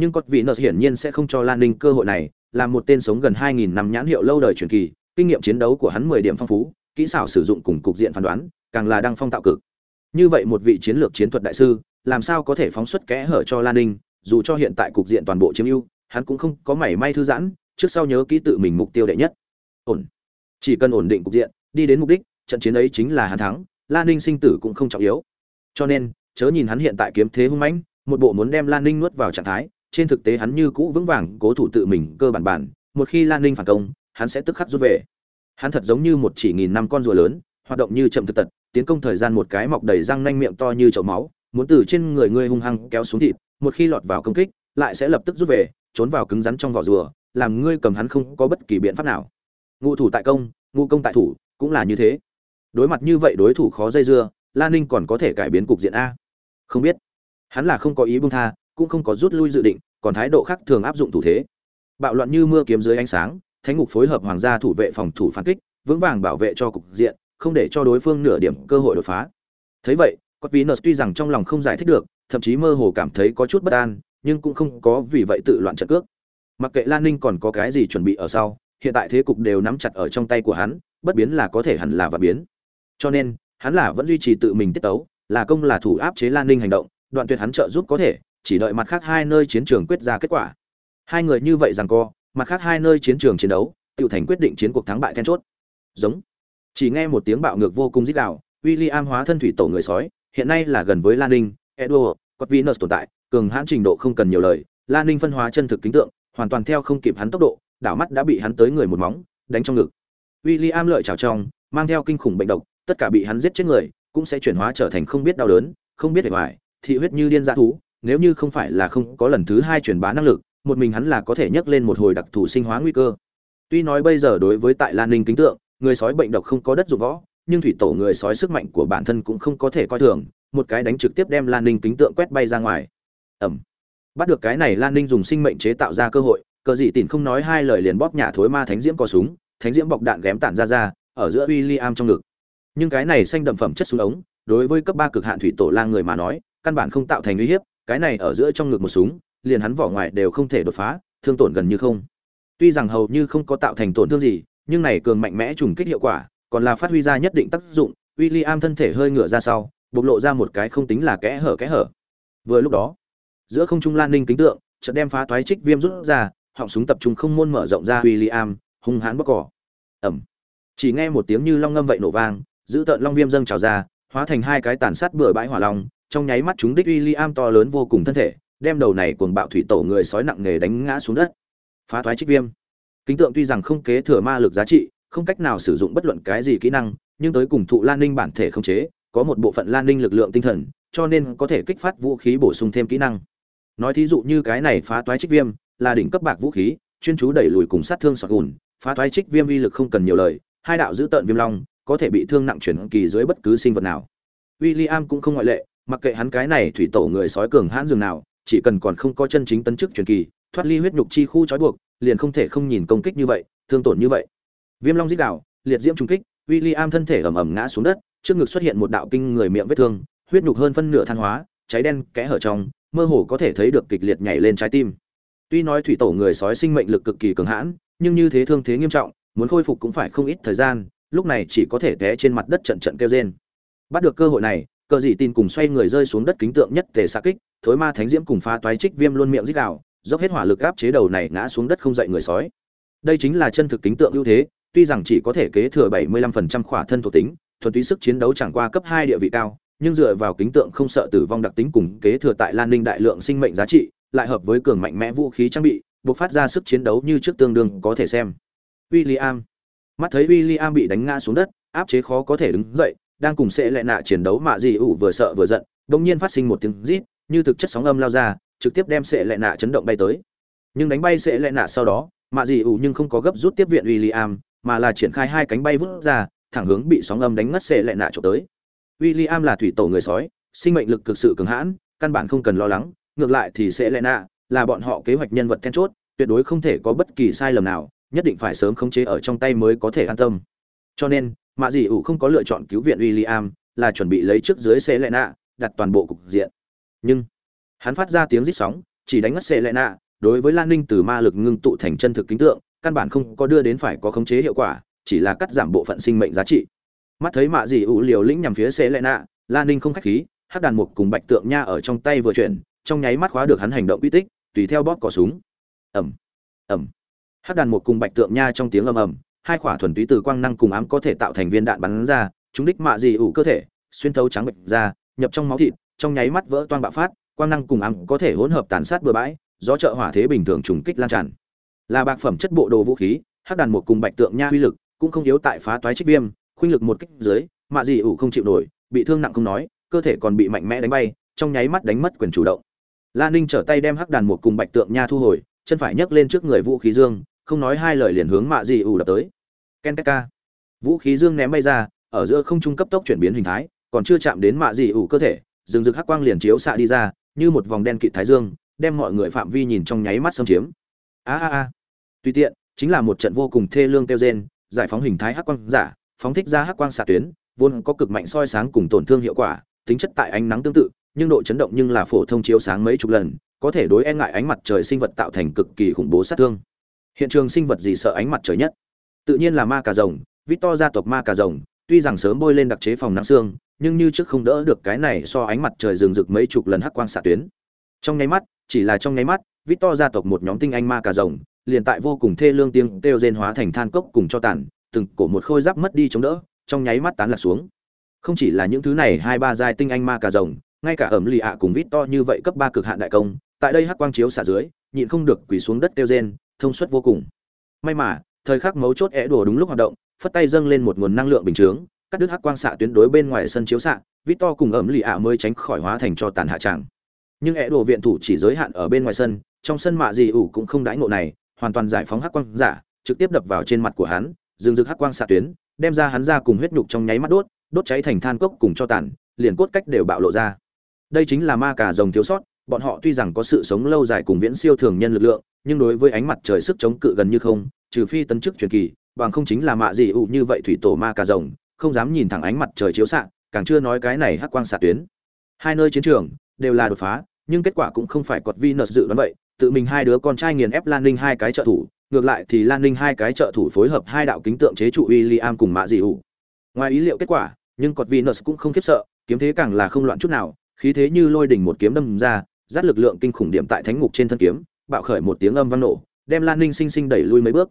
A: nhưng cọt vị nợ hiển nhiên sẽ không cho lan ninh cơ hội này, là một tên sống gần 2.000 năm nhãn hiệu lâu đời truyền kỳ, kinh nghiệm chiến đấu của hắn 10 điểm phong phú, kỹ xảo sử dụng cùng cục diện phán đoán, càng là đăng phong tạo cực. Như vậy một vị chiến lược chiến thuật đại sư, làm sao có thể phóng xuất kẽ hở cho lan ninh, dù cho hiện tại cục diện toàn bộ chiếm ưu, hắn cũng không có mảy may thư giãn, trước sau nhớ kỹ tự mình mục tiêu đệ nhất. Ổn. Chỉ cần ổn định cục diện, đi đến mục đích, trận chiến ấy chính là hắn thắng, lan ninh sinh tử cũng không trọng yếu. Cho nên, chớ nhìn hắn hiện tại kiếm thế hung mãnh, một bộ muốn đem lan ninh nuốt vào trạng thái trên thực tế hắn như cũ vững vàng, cố thủ tự mình, cơ bản bản. Một khi lan ninh phản công, hắn sẽ tức khắc rút về. Hắn thật giống như một chỉ nghìn năm con rùa lớn, hoạt động như chậm thực tật, tiến công thời gian một cái mọc đầy răng nanh miệng to như chậu máu, muốn từ trên người ngươi hung hăng kéo xuống thịt, một khi lọt vào công kích, lại sẽ lập tức rút về, trốn vào cứng rắn trong vỏ rùa, làm ngươi cầm hắn không có bất kỳ biện pháp nào. Ngụ thủ tại công, ngụ công tại thủ, cũng là như thế. Đối mặt như vậy đối thủ khó dây dưa, lan ninh còn có thể cải biến cục diện a. Không biết. Hắn là không có ý buông tha cũng không có rút lui dự định, còn thái độ khác thường áp dụng thủ thế. Bạo loạn như mưa kiếm dưới ánh sáng, thánh ngục phối hợp hoàng gia thủ vệ phòng thủ phản kích, vững vàng bảo vệ cho cục diện, không để cho đối phương nửa điểm cơ hội đột phá. Thấy vậy cốt ví nợ tuy rằng trong lòng không giải thích được, thậm chí mơ hồ cảm thấy có chút bất an, nhưng cũng không có vì vậy tự loạn trận cước. Mặc kệ lan ninh còn có cái gì chuẩn bị ở sau, hiện tại thế cục đều nắm chặt ở trong tay của hắn, bất biến là có thể hẳn là và biến. Cho nên, hắn là vẫn duy trì tự mình tiết tấu, là công là thủ áp chế lan ninh hành động, đoạn tuyệt hắn trợ giúp có thể chỉ đợi mặt khác hai nơi chiến trường quyết ra kết quả. Hai người như vậy rằng co, mặt khác hai nơi chiến trường chiến đấu, tiểu thành quyết định chiến cuộc thắng bại then chốt. Giống. Chỉ nghe một tiếng bạo ngược vô cùng rít đạo William hóa thân thủy tổ người sói, hiện nay là gần với lan ninh, edward, Corvinus tồn tại, cường hãn trình độ không cần nhiều lời, lan ninh phân hóa chân thực kính tượng, hoàn toàn theo không kịp hắn tốc độ, đảo mắt đã bị hắn tới người một móng, đánh trong ngực. William lợi chảo trong, mang theo kinh khủng bệnh độc, tất cả bị hắn giết chết người, cũng sẽ chuyển hóa trở thành không biết đau đớn, không biết hề hoài, thị huyết như điên dã thú nếu như không phải là không có lần thứ hai truyền bá năng lực, một mình hắn là có thể nhấc lên một hồi đặc thù sinh hóa nguy cơ. Tuy nói bây giờ đối với tại lan ninh kính tượng, người sói bệnh độc không có đất dụng võ, nhưng thủy tổ người sói sức mạnh của bản thân cũng không có thể coi thường, một cái đánh trực tiếp đem lan ninh kính tượng quét bay ra ngoài. Ẩm. Bắt được cái này lan ninh dùng sinh mệnh chế tạo ra cơ hội, cờ dị tìn không nói hai lời liền bóp nhà thối ma thánh diễm có súng, thánh diễm bọc đạn ghém tản ra ra, ở giữa w i l l i am trong ngực. Nhưng cái này xanh đậm phẩm chất xuống ống, đối với cấp ba cực hạn thủy tổ lang người mà nói, căn bản không tạo thành uy hiếp cái này ở giữa trong ngực một súng, liền hắn vỏ ngoài đều không thể đột phá, thương tổn gần như không. Tuy rằng hầu như không có tạo thành tổn thương gì, nhưng này cường mạnh mẽ trùng kích hiệu quả, còn là phát huy ra nhất định tác dụng, William thân thể hơi ngửa ra sau, bộc lộ ra một cái không tính là kẽ hở kẽ hở. Vừa lúc đó, giữa không trung lan ninh kính tượng, chợt đem phá toái trích viêm rút ra, họng súng tập trung không môn mở rộng ra, William hung hãn bóc cỏ ẩm chỉ nghe một tiếng như long ngâm vậy nổ vang, giữ tợn long viêm dâng trào ra, hóa thành hai cái tàn sát bừa bãi hỏa long trong nháy mắt chúng đích William am to lớn vô cùng thân thể đem đầu này cuồng bạo thủy tổ người sói nặng nghề đánh ngã xuống đất. Phá thoái trích viêm. Kính tượng tuy rằng không kế thừa ma lực giá trị không cách nào sử dụng bất luận cái gì kỹ năng nhưng tới cùng thụ lan ninh bản thể không chế có một bộ phận lan ninh lực lượng tinh thần cho nên có thể kích phát vũ khí bổ sung thêm kỹ năng. Nói thí dụ như cái này phá toái trích viêm là đỉnh cấp bạc vũ khí chuyên chú đẩy lùi cùng sát thương sọt ùn, phá toái trích viêm uy lực không cần nhiều lời hai đạo giữ tợn viêm long có thể bị thương nặng chuyển kỳ dưới bất cứ sinh vật nào. William cũng không ngoại lệ mặc kệ hắn cái này thủy tổ người sói cường hãn dường nào, chỉ cần còn không có chân chính tấn chức truyền kỳ, thoát ly huyết nhục chi khu trói buộc, liền không thể không nhìn công kích như vậy, thương tổn như vậy. Viêm long dích đạo liệt diễm trung kích, William thân thể ầm ầm ngã xuống đất, trước ngực xuất hiện một đạo kinh người miệng vết thương, huyết nhục hơn phân nửa than hóa, cháy đen kẽ hở trong, mơ hồ có thể thấy được kịch liệt nhảy lên trái tim. Tuy nói thủy tổ người sói sinh mệnh lực cực kỳ cường hãn, nhưng như thế thương thế nghiêm trọng, muốn khôi phục cũng phải không ít thời gian, lúc này chỉ có thể té trên mặt đất trận trận kêu rên. Bắt được cơ hội này cờ dị tin cùng xoay người rơi xuống đất kính tượng nhất tề xa kích, thối ma thánh diễm cùng phá toái trích viêm luôn miệng dích đạo dốc hết hỏa lực áp chế đầu này ngã xuống đất không dậy người sói. Đây chính là chân thực kính tượng ưu thế, tuy rằng chỉ có thể kế thừa 75% khỏa thân thuộc tính, thuần túy sức chiến đấu chẳng qua cấp 2 địa vị cao, nhưng dựa vào kính tượng không sợ tử vong đặc tính cùng kế thừa tại lan ninh đại lượng sinh mệnh giá trị, lại hợp với cường mạnh mẽ vũ khí trang bị, buộc phát ra sức chiến đấu như trước tương đương có thể xem. William. Mắt thấy William bị đánh ngã xuống đất, áp chế khó có thể đứng dậy đang cùng sẽ lệ nạ chiến đấu mạ dị ủ vừa sợ vừa giận bỗng nhiên phát sinh một tiếng rít, như thực chất sóng âm lao ra, trực tiếp đem sẽ lệ nạ chấn động bay tới. Nhưng đánh bay sẽ lệ nạ sau đó, mạ dị ủ nhưng không có gấp rút tiếp viện William, mà là triển khai hai cánh bay vút ra, thẳng hướng bị sóng âm đánh ngất sẽ lệ nạ trộm tới. William là thủy tổ người sói, sinh mệnh lực cực sự cường hãn, căn bản không cần lo lắng, ngược lại thì sẽ lệ nạ là bọn họ kế hoạch nhân vật then chốt, tuyệt đối không thể có bất kỳ sai lầm nào, nhất định phải sớm khống chế ở trong tay mới có thể an tâm. Cho nên mạ dị ủ không có lựa chọn cứu viện William, là chuẩn bị lấy trước dưới xe lệ nạ đặt toàn bộ cục diện. Nhưng hắn phát ra tiếng rít sóng chỉ đánh ngất xe lệ nạ đối với lan ninh từ ma lực ngưng tụ thành chân thực kính tượng căn bản không có đưa đến phải có khống chế hiệu quả chỉ là cắt giảm bộ phận sinh mệnh giá trị. Mắt thấy mạ dị ủ liều lĩnh nhằm phía xe lệ nạ lan ninh không khách khí hắc đàn mục cùng bạch tượng nha ở trong tay vừa chuyển trong nháy mắt khóa được hắn hành động uy tích tùy theo bóp cỏ súng. Ẩm ẩm hắc đàn mục cùng bạch tượng nha trong tiếng ầm ầm hai quả thuần túy từ quang năng cùng ám có thể tạo thành viên đạn bắn ra, chúng đích mạ gì ủ cơ thể, xuyên thấu trắng bệnh ra, nhập trong máu thịt, trong nháy mắt vỡ toang bạo phát, quang năng cùng ám có thể hỗn hợp tàn sát bừa bãi, gió trợ hỏa thế bình thường trùng kích lan tràn. Là bạc phẩm chất bộ đồ vũ khí, hắc đàn một cùng bạch tượng nha uy lực, cũng không yếu tại phá toái trích viêm, khuynh lực một kích dưới, mạ gì ủ không chịu nổi, bị thương nặng không nói, cơ thể còn bị mạnh mẽ đánh bay, trong nháy mắt đánh mất quyền chủ động. La Ninh trở tay đem hắc đàn một cùng bạch tượng nha thu hồi, chân phải nhấc lên trước người vũ khí dương, không nói hai lời liền hướng mạ dị ủ đập tới. Ken ka vũ khí dương ném bay ra, ở giữa không trung cấp tốc chuyển biến hình thái, còn chưa chạm đến mạ dị ủ cơ thể, rừng rực hắc quang liền chiếu xạ đi ra, như một vòng đen kịt thái dương, đem mọi người phạm vi nhìn trong nháy mắt xâm chiếm. A a a. Tùy tiện, chính là một trận vô cùng thê lương tiêu gen giải phóng hình thái hắc quang giả, phóng thích ra hắc quang xạ tuyến, vốn có cực mạnh soi sáng cùng tổn thương hiệu quả, tính chất tại ánh nắng tương tự, nhưng độ chấn động nhưng là phổ thông chiếu sáng mấy chục lần, có thể đối e ngại ánh mặt trời sinh vật tạo thành cực kỳ khủng bố sát thương hiện trường sinh vật gì sợ ánh mặt trời nhất? Tự nhiên là ma cà rồng, victor gia tộc ma cà rồng, tuy rằng sớm bôi lên đặc chế phòng nắng xương, nhưng như trước không đỡ được cái này so ánh mặt trời rừng rực mấy chục lần hắc quang xạ tuyến. Trong nháy mắt, chỉ là trong nháy mắt, victor gia tộc một nhóm tinh anh ma cà rồng, liền tại vô cùng thê lương tiếng kêu rên hóa thành than cốc cùng cho tàn, từng cổ một khôi giáp mất đi chống đỡ, trong nháy mắt tán lạc xuống. Không chỉ là những thứ này, hai ba giai tinh anh ma cà rồng, ngay cả ẩm lì ạ cùng vít to như vậy cấp ba cực hạn đại công, tại đây hắc quang chiếu xả dưới, nhịn không được quỳ xuống đất kêu rên thông suất vô cùng. May mà, thời khắc mấu chốt é đùa đúng lúc hoạt động, phất tay dâng lên một nguồn năng lượng bình chướng, cắt đứt hắc quang xạ tuyến đối bên ngoài sân chiếu xạ, victor cùng ẩm lì ạ mới tránh khỏi hóa thành cho tàn hạ tràng nhưng é đùa viện thủ chỉ giới hạn ở bên ngoài sân, trong sân mạ gì ủ cũng không đãi ngộ này, hoàn toàn giải phóng hắc quang giả, trực tiếp đập vào trên mặt của hắn, dừng rực hắc quang xạ tuyến, đem ra hắn ra cùng huyết nhục trong nháy mắt đốt đốt cháy thành than cốc cùng cho tàn, liền cốt cách đều bạo lộ ra. Đây chính là ma cà rồng thiếu sót, bọn họ tuy rằng có sự sống lâu dài cùng viễn siêu thường nhân lực lượng nhưng đối với ánh mặt trời sức chống cự gần như không, trừ phi tấn chức truyền kỳ, bằng không chính là mạ gì ủ như vậy thủy tổ ma cà rồng, không dám nhìn thẳng ánh mặt trời chiếu xạ, càng chưa nói cái này hắc quang xạ tuyến. Hai nơi chiến trường đều là đột phá, nhưng kết quả cũng không phải cọt vi nợ dự đoán vậy, tự mình hai đứa con trai nghiền ép lan ninh hai cái trợ thủ, ngược lại thì lan ninh hai cái trợ thủ phối hợp hai đạo kính tượng chế trụ w i l l i am cùng mạ dị ủ. Ngoài ý liệu kết quả, nhưng cọt vi nợ cũng không khiếp sợ, kiếm thế càng là không loạn chút nào, khí thế như lôi đỉnh một kiếm đâm ra, dắt lực lượng kinh khủng điểm tại thánh ngục trên thân kiếm bạo khởi một tiếng âm vang nổ, đem lan ninh sinh sinh đẩy lui mấy bước.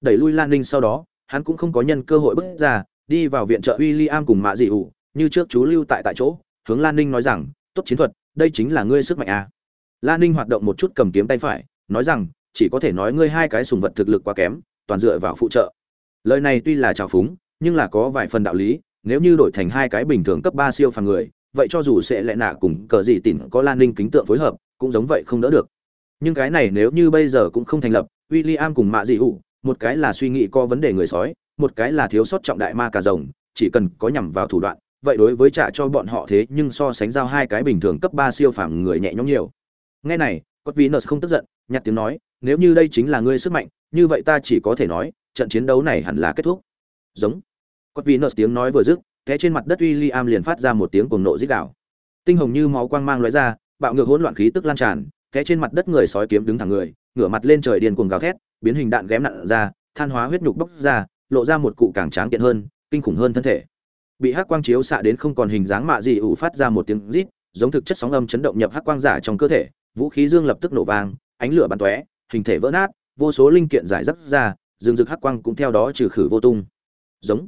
A: Đẩy lui lan ninh sau đó, hắn cũng không có nhân cơ hội bước ra, đi vào viện trợ w i l l i am cùng mạ dị ủ, như trước chú lưu tại tại chỗ, hướng lan ninh nói rằng, tốt chiến thuật, đây chính là ngươi sức mạnh à. lan ninh hoạt động một chút cầm kiếm tay phải, nói rằng, chỉ có thể nói ngươi hai cái sùng vật thực lực quá kém, toàn dựa vào phụ trợ. Lời này tuy là trào phúng, nhưng là có vài phần đạo lý, nếu như đổi thành hai cái bình thường cấp ba siêu phàm người, vậy cho dù sẽ lệ nạ cùng cờ gì tỉn có lan ninh kính tượng phối hợp, cũng giống vậy không đỡ được nhưng cái này nếu như bây giờ cũng không thành lập w i l l i am cùng mạ dị hụ một cái là suy nghĩ có vấn đề người sói, một cái là thiếu sót trọng đại ma cà rồng, chỉ cần có nhằm vào thủ đoạn, vậy đối với trả cho bọn họ thế nhưng so sánh giao hai cái bình thường cấp ba siêu phàm người nhẹ nhõm nhiều. Nghe này, cốt venus không tức giận, nhặt tiếng nói, nếu như đây chính là ngươi sức mạnh, như vậy ta chỉ có thể nói, trận chiến đấu này hẳn là kết thúc. Giống. Cốt venus tiếng nói vừa dứt, té trên mặt đất William liền phát ra một tiếng cuồng nộ dích đạo tinh hồng như máu quang mang lóe ra, bạo ngược hỗn loạn khí tức lan tràn té trên mặt đất người sói kiếm đứng thẳng người, ngửa mặt lên trời điên cuồng gào thét, biến hình đạn ghém nặn ra, than hóa huyết nhục bốc ra, lộ ra một cụ càng tráng kiện hơn, kinh khủng hơn thân thể. Bị hắc quang chiếu xạ đến không còn hình dáng mạ gì ủ phát ra một tiếng rít, giống thực chất sóng âm chấn động nhập hắc quang giả trong cơ thể, vũ khí dương lập tức nổ vang, ánh lửa bắn tóe, hình thể vỡ nát, vô số linh kiện giải rác ra, dương rực hắc quang cũng theo đó trừ khử vô tung. Giống.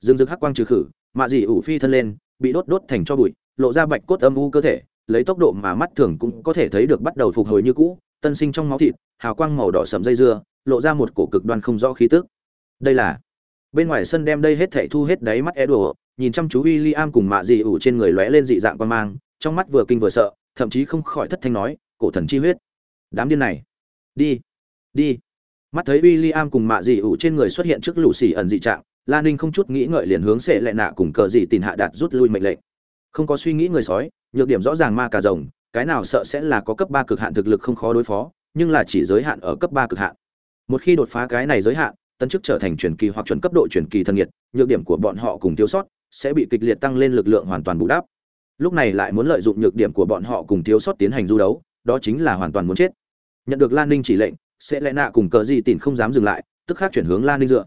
A: Dương rực hắc quang trừ khử, mạ dị ủ phi thân lên, bị đốt đốt thành cho bụi, lộ ra bạch cốt âm u cơ thể lấy tốc độ mà mắt thường cũng có thể thấy được bắt đầu phục hồi như cũ tân sinh trong máu thịt hào quang màu đỏ sậm dây dưa lộ ra một cổ cực đoan không rõ khí tức đây là bên ngoài sân đem đây hết thảy thu hết đáy mắt Edward, nhìn chăm chú William cùng mạ dị ủ trên người lóe lên dị dạng quan mang, trong mắt vừa kinh vừa sợ, thậm chí không khỏi thất thanh nói, cổ thần chi huyết. Đám điên này, đi, đi. Mắt thấy William cùng mạ dị ủ trên người xuất hiện trước lũ xỉ ẩn dị trạng, Lan Ninh không chút nghĩ ngợi liền hướng sẽ lệ nạ cùng cờ dị tìm hạ đạt rút lui mệnh lệnh. Không có suy nghĩ người sói, nhược điểm rõ ràng ma cà rồng, cái nào sợ sẽ là có cấp ba cực hạn thực lực không khó đối phó, nhưng là chỉ giới hạn ở cấp ba cực hạn. Một khi đột phá cái này giới hạn, tấn chức trở thành truyền kỳ hoặc chuẩn cấp độ truyền kỳ thân nhiệt, nhược điểm của bọn họ cùng thiếu sót sẽ bị kịch liệt tăng lên lực lượng hoàn toàn bù đắp. Lúc này lại muốn lợi dụng nhược điểm của bọn họ cùng thiếu sót tiến hành du đấu, đó chính là hoàn toàn muốn chết. Nhận được Lan Ninh chỉ lệnh, sẽ lẽ nạ cùng cờ gì tìm không dám dừng lại, tức khắc chuyển hướng Lan Ninh dựa.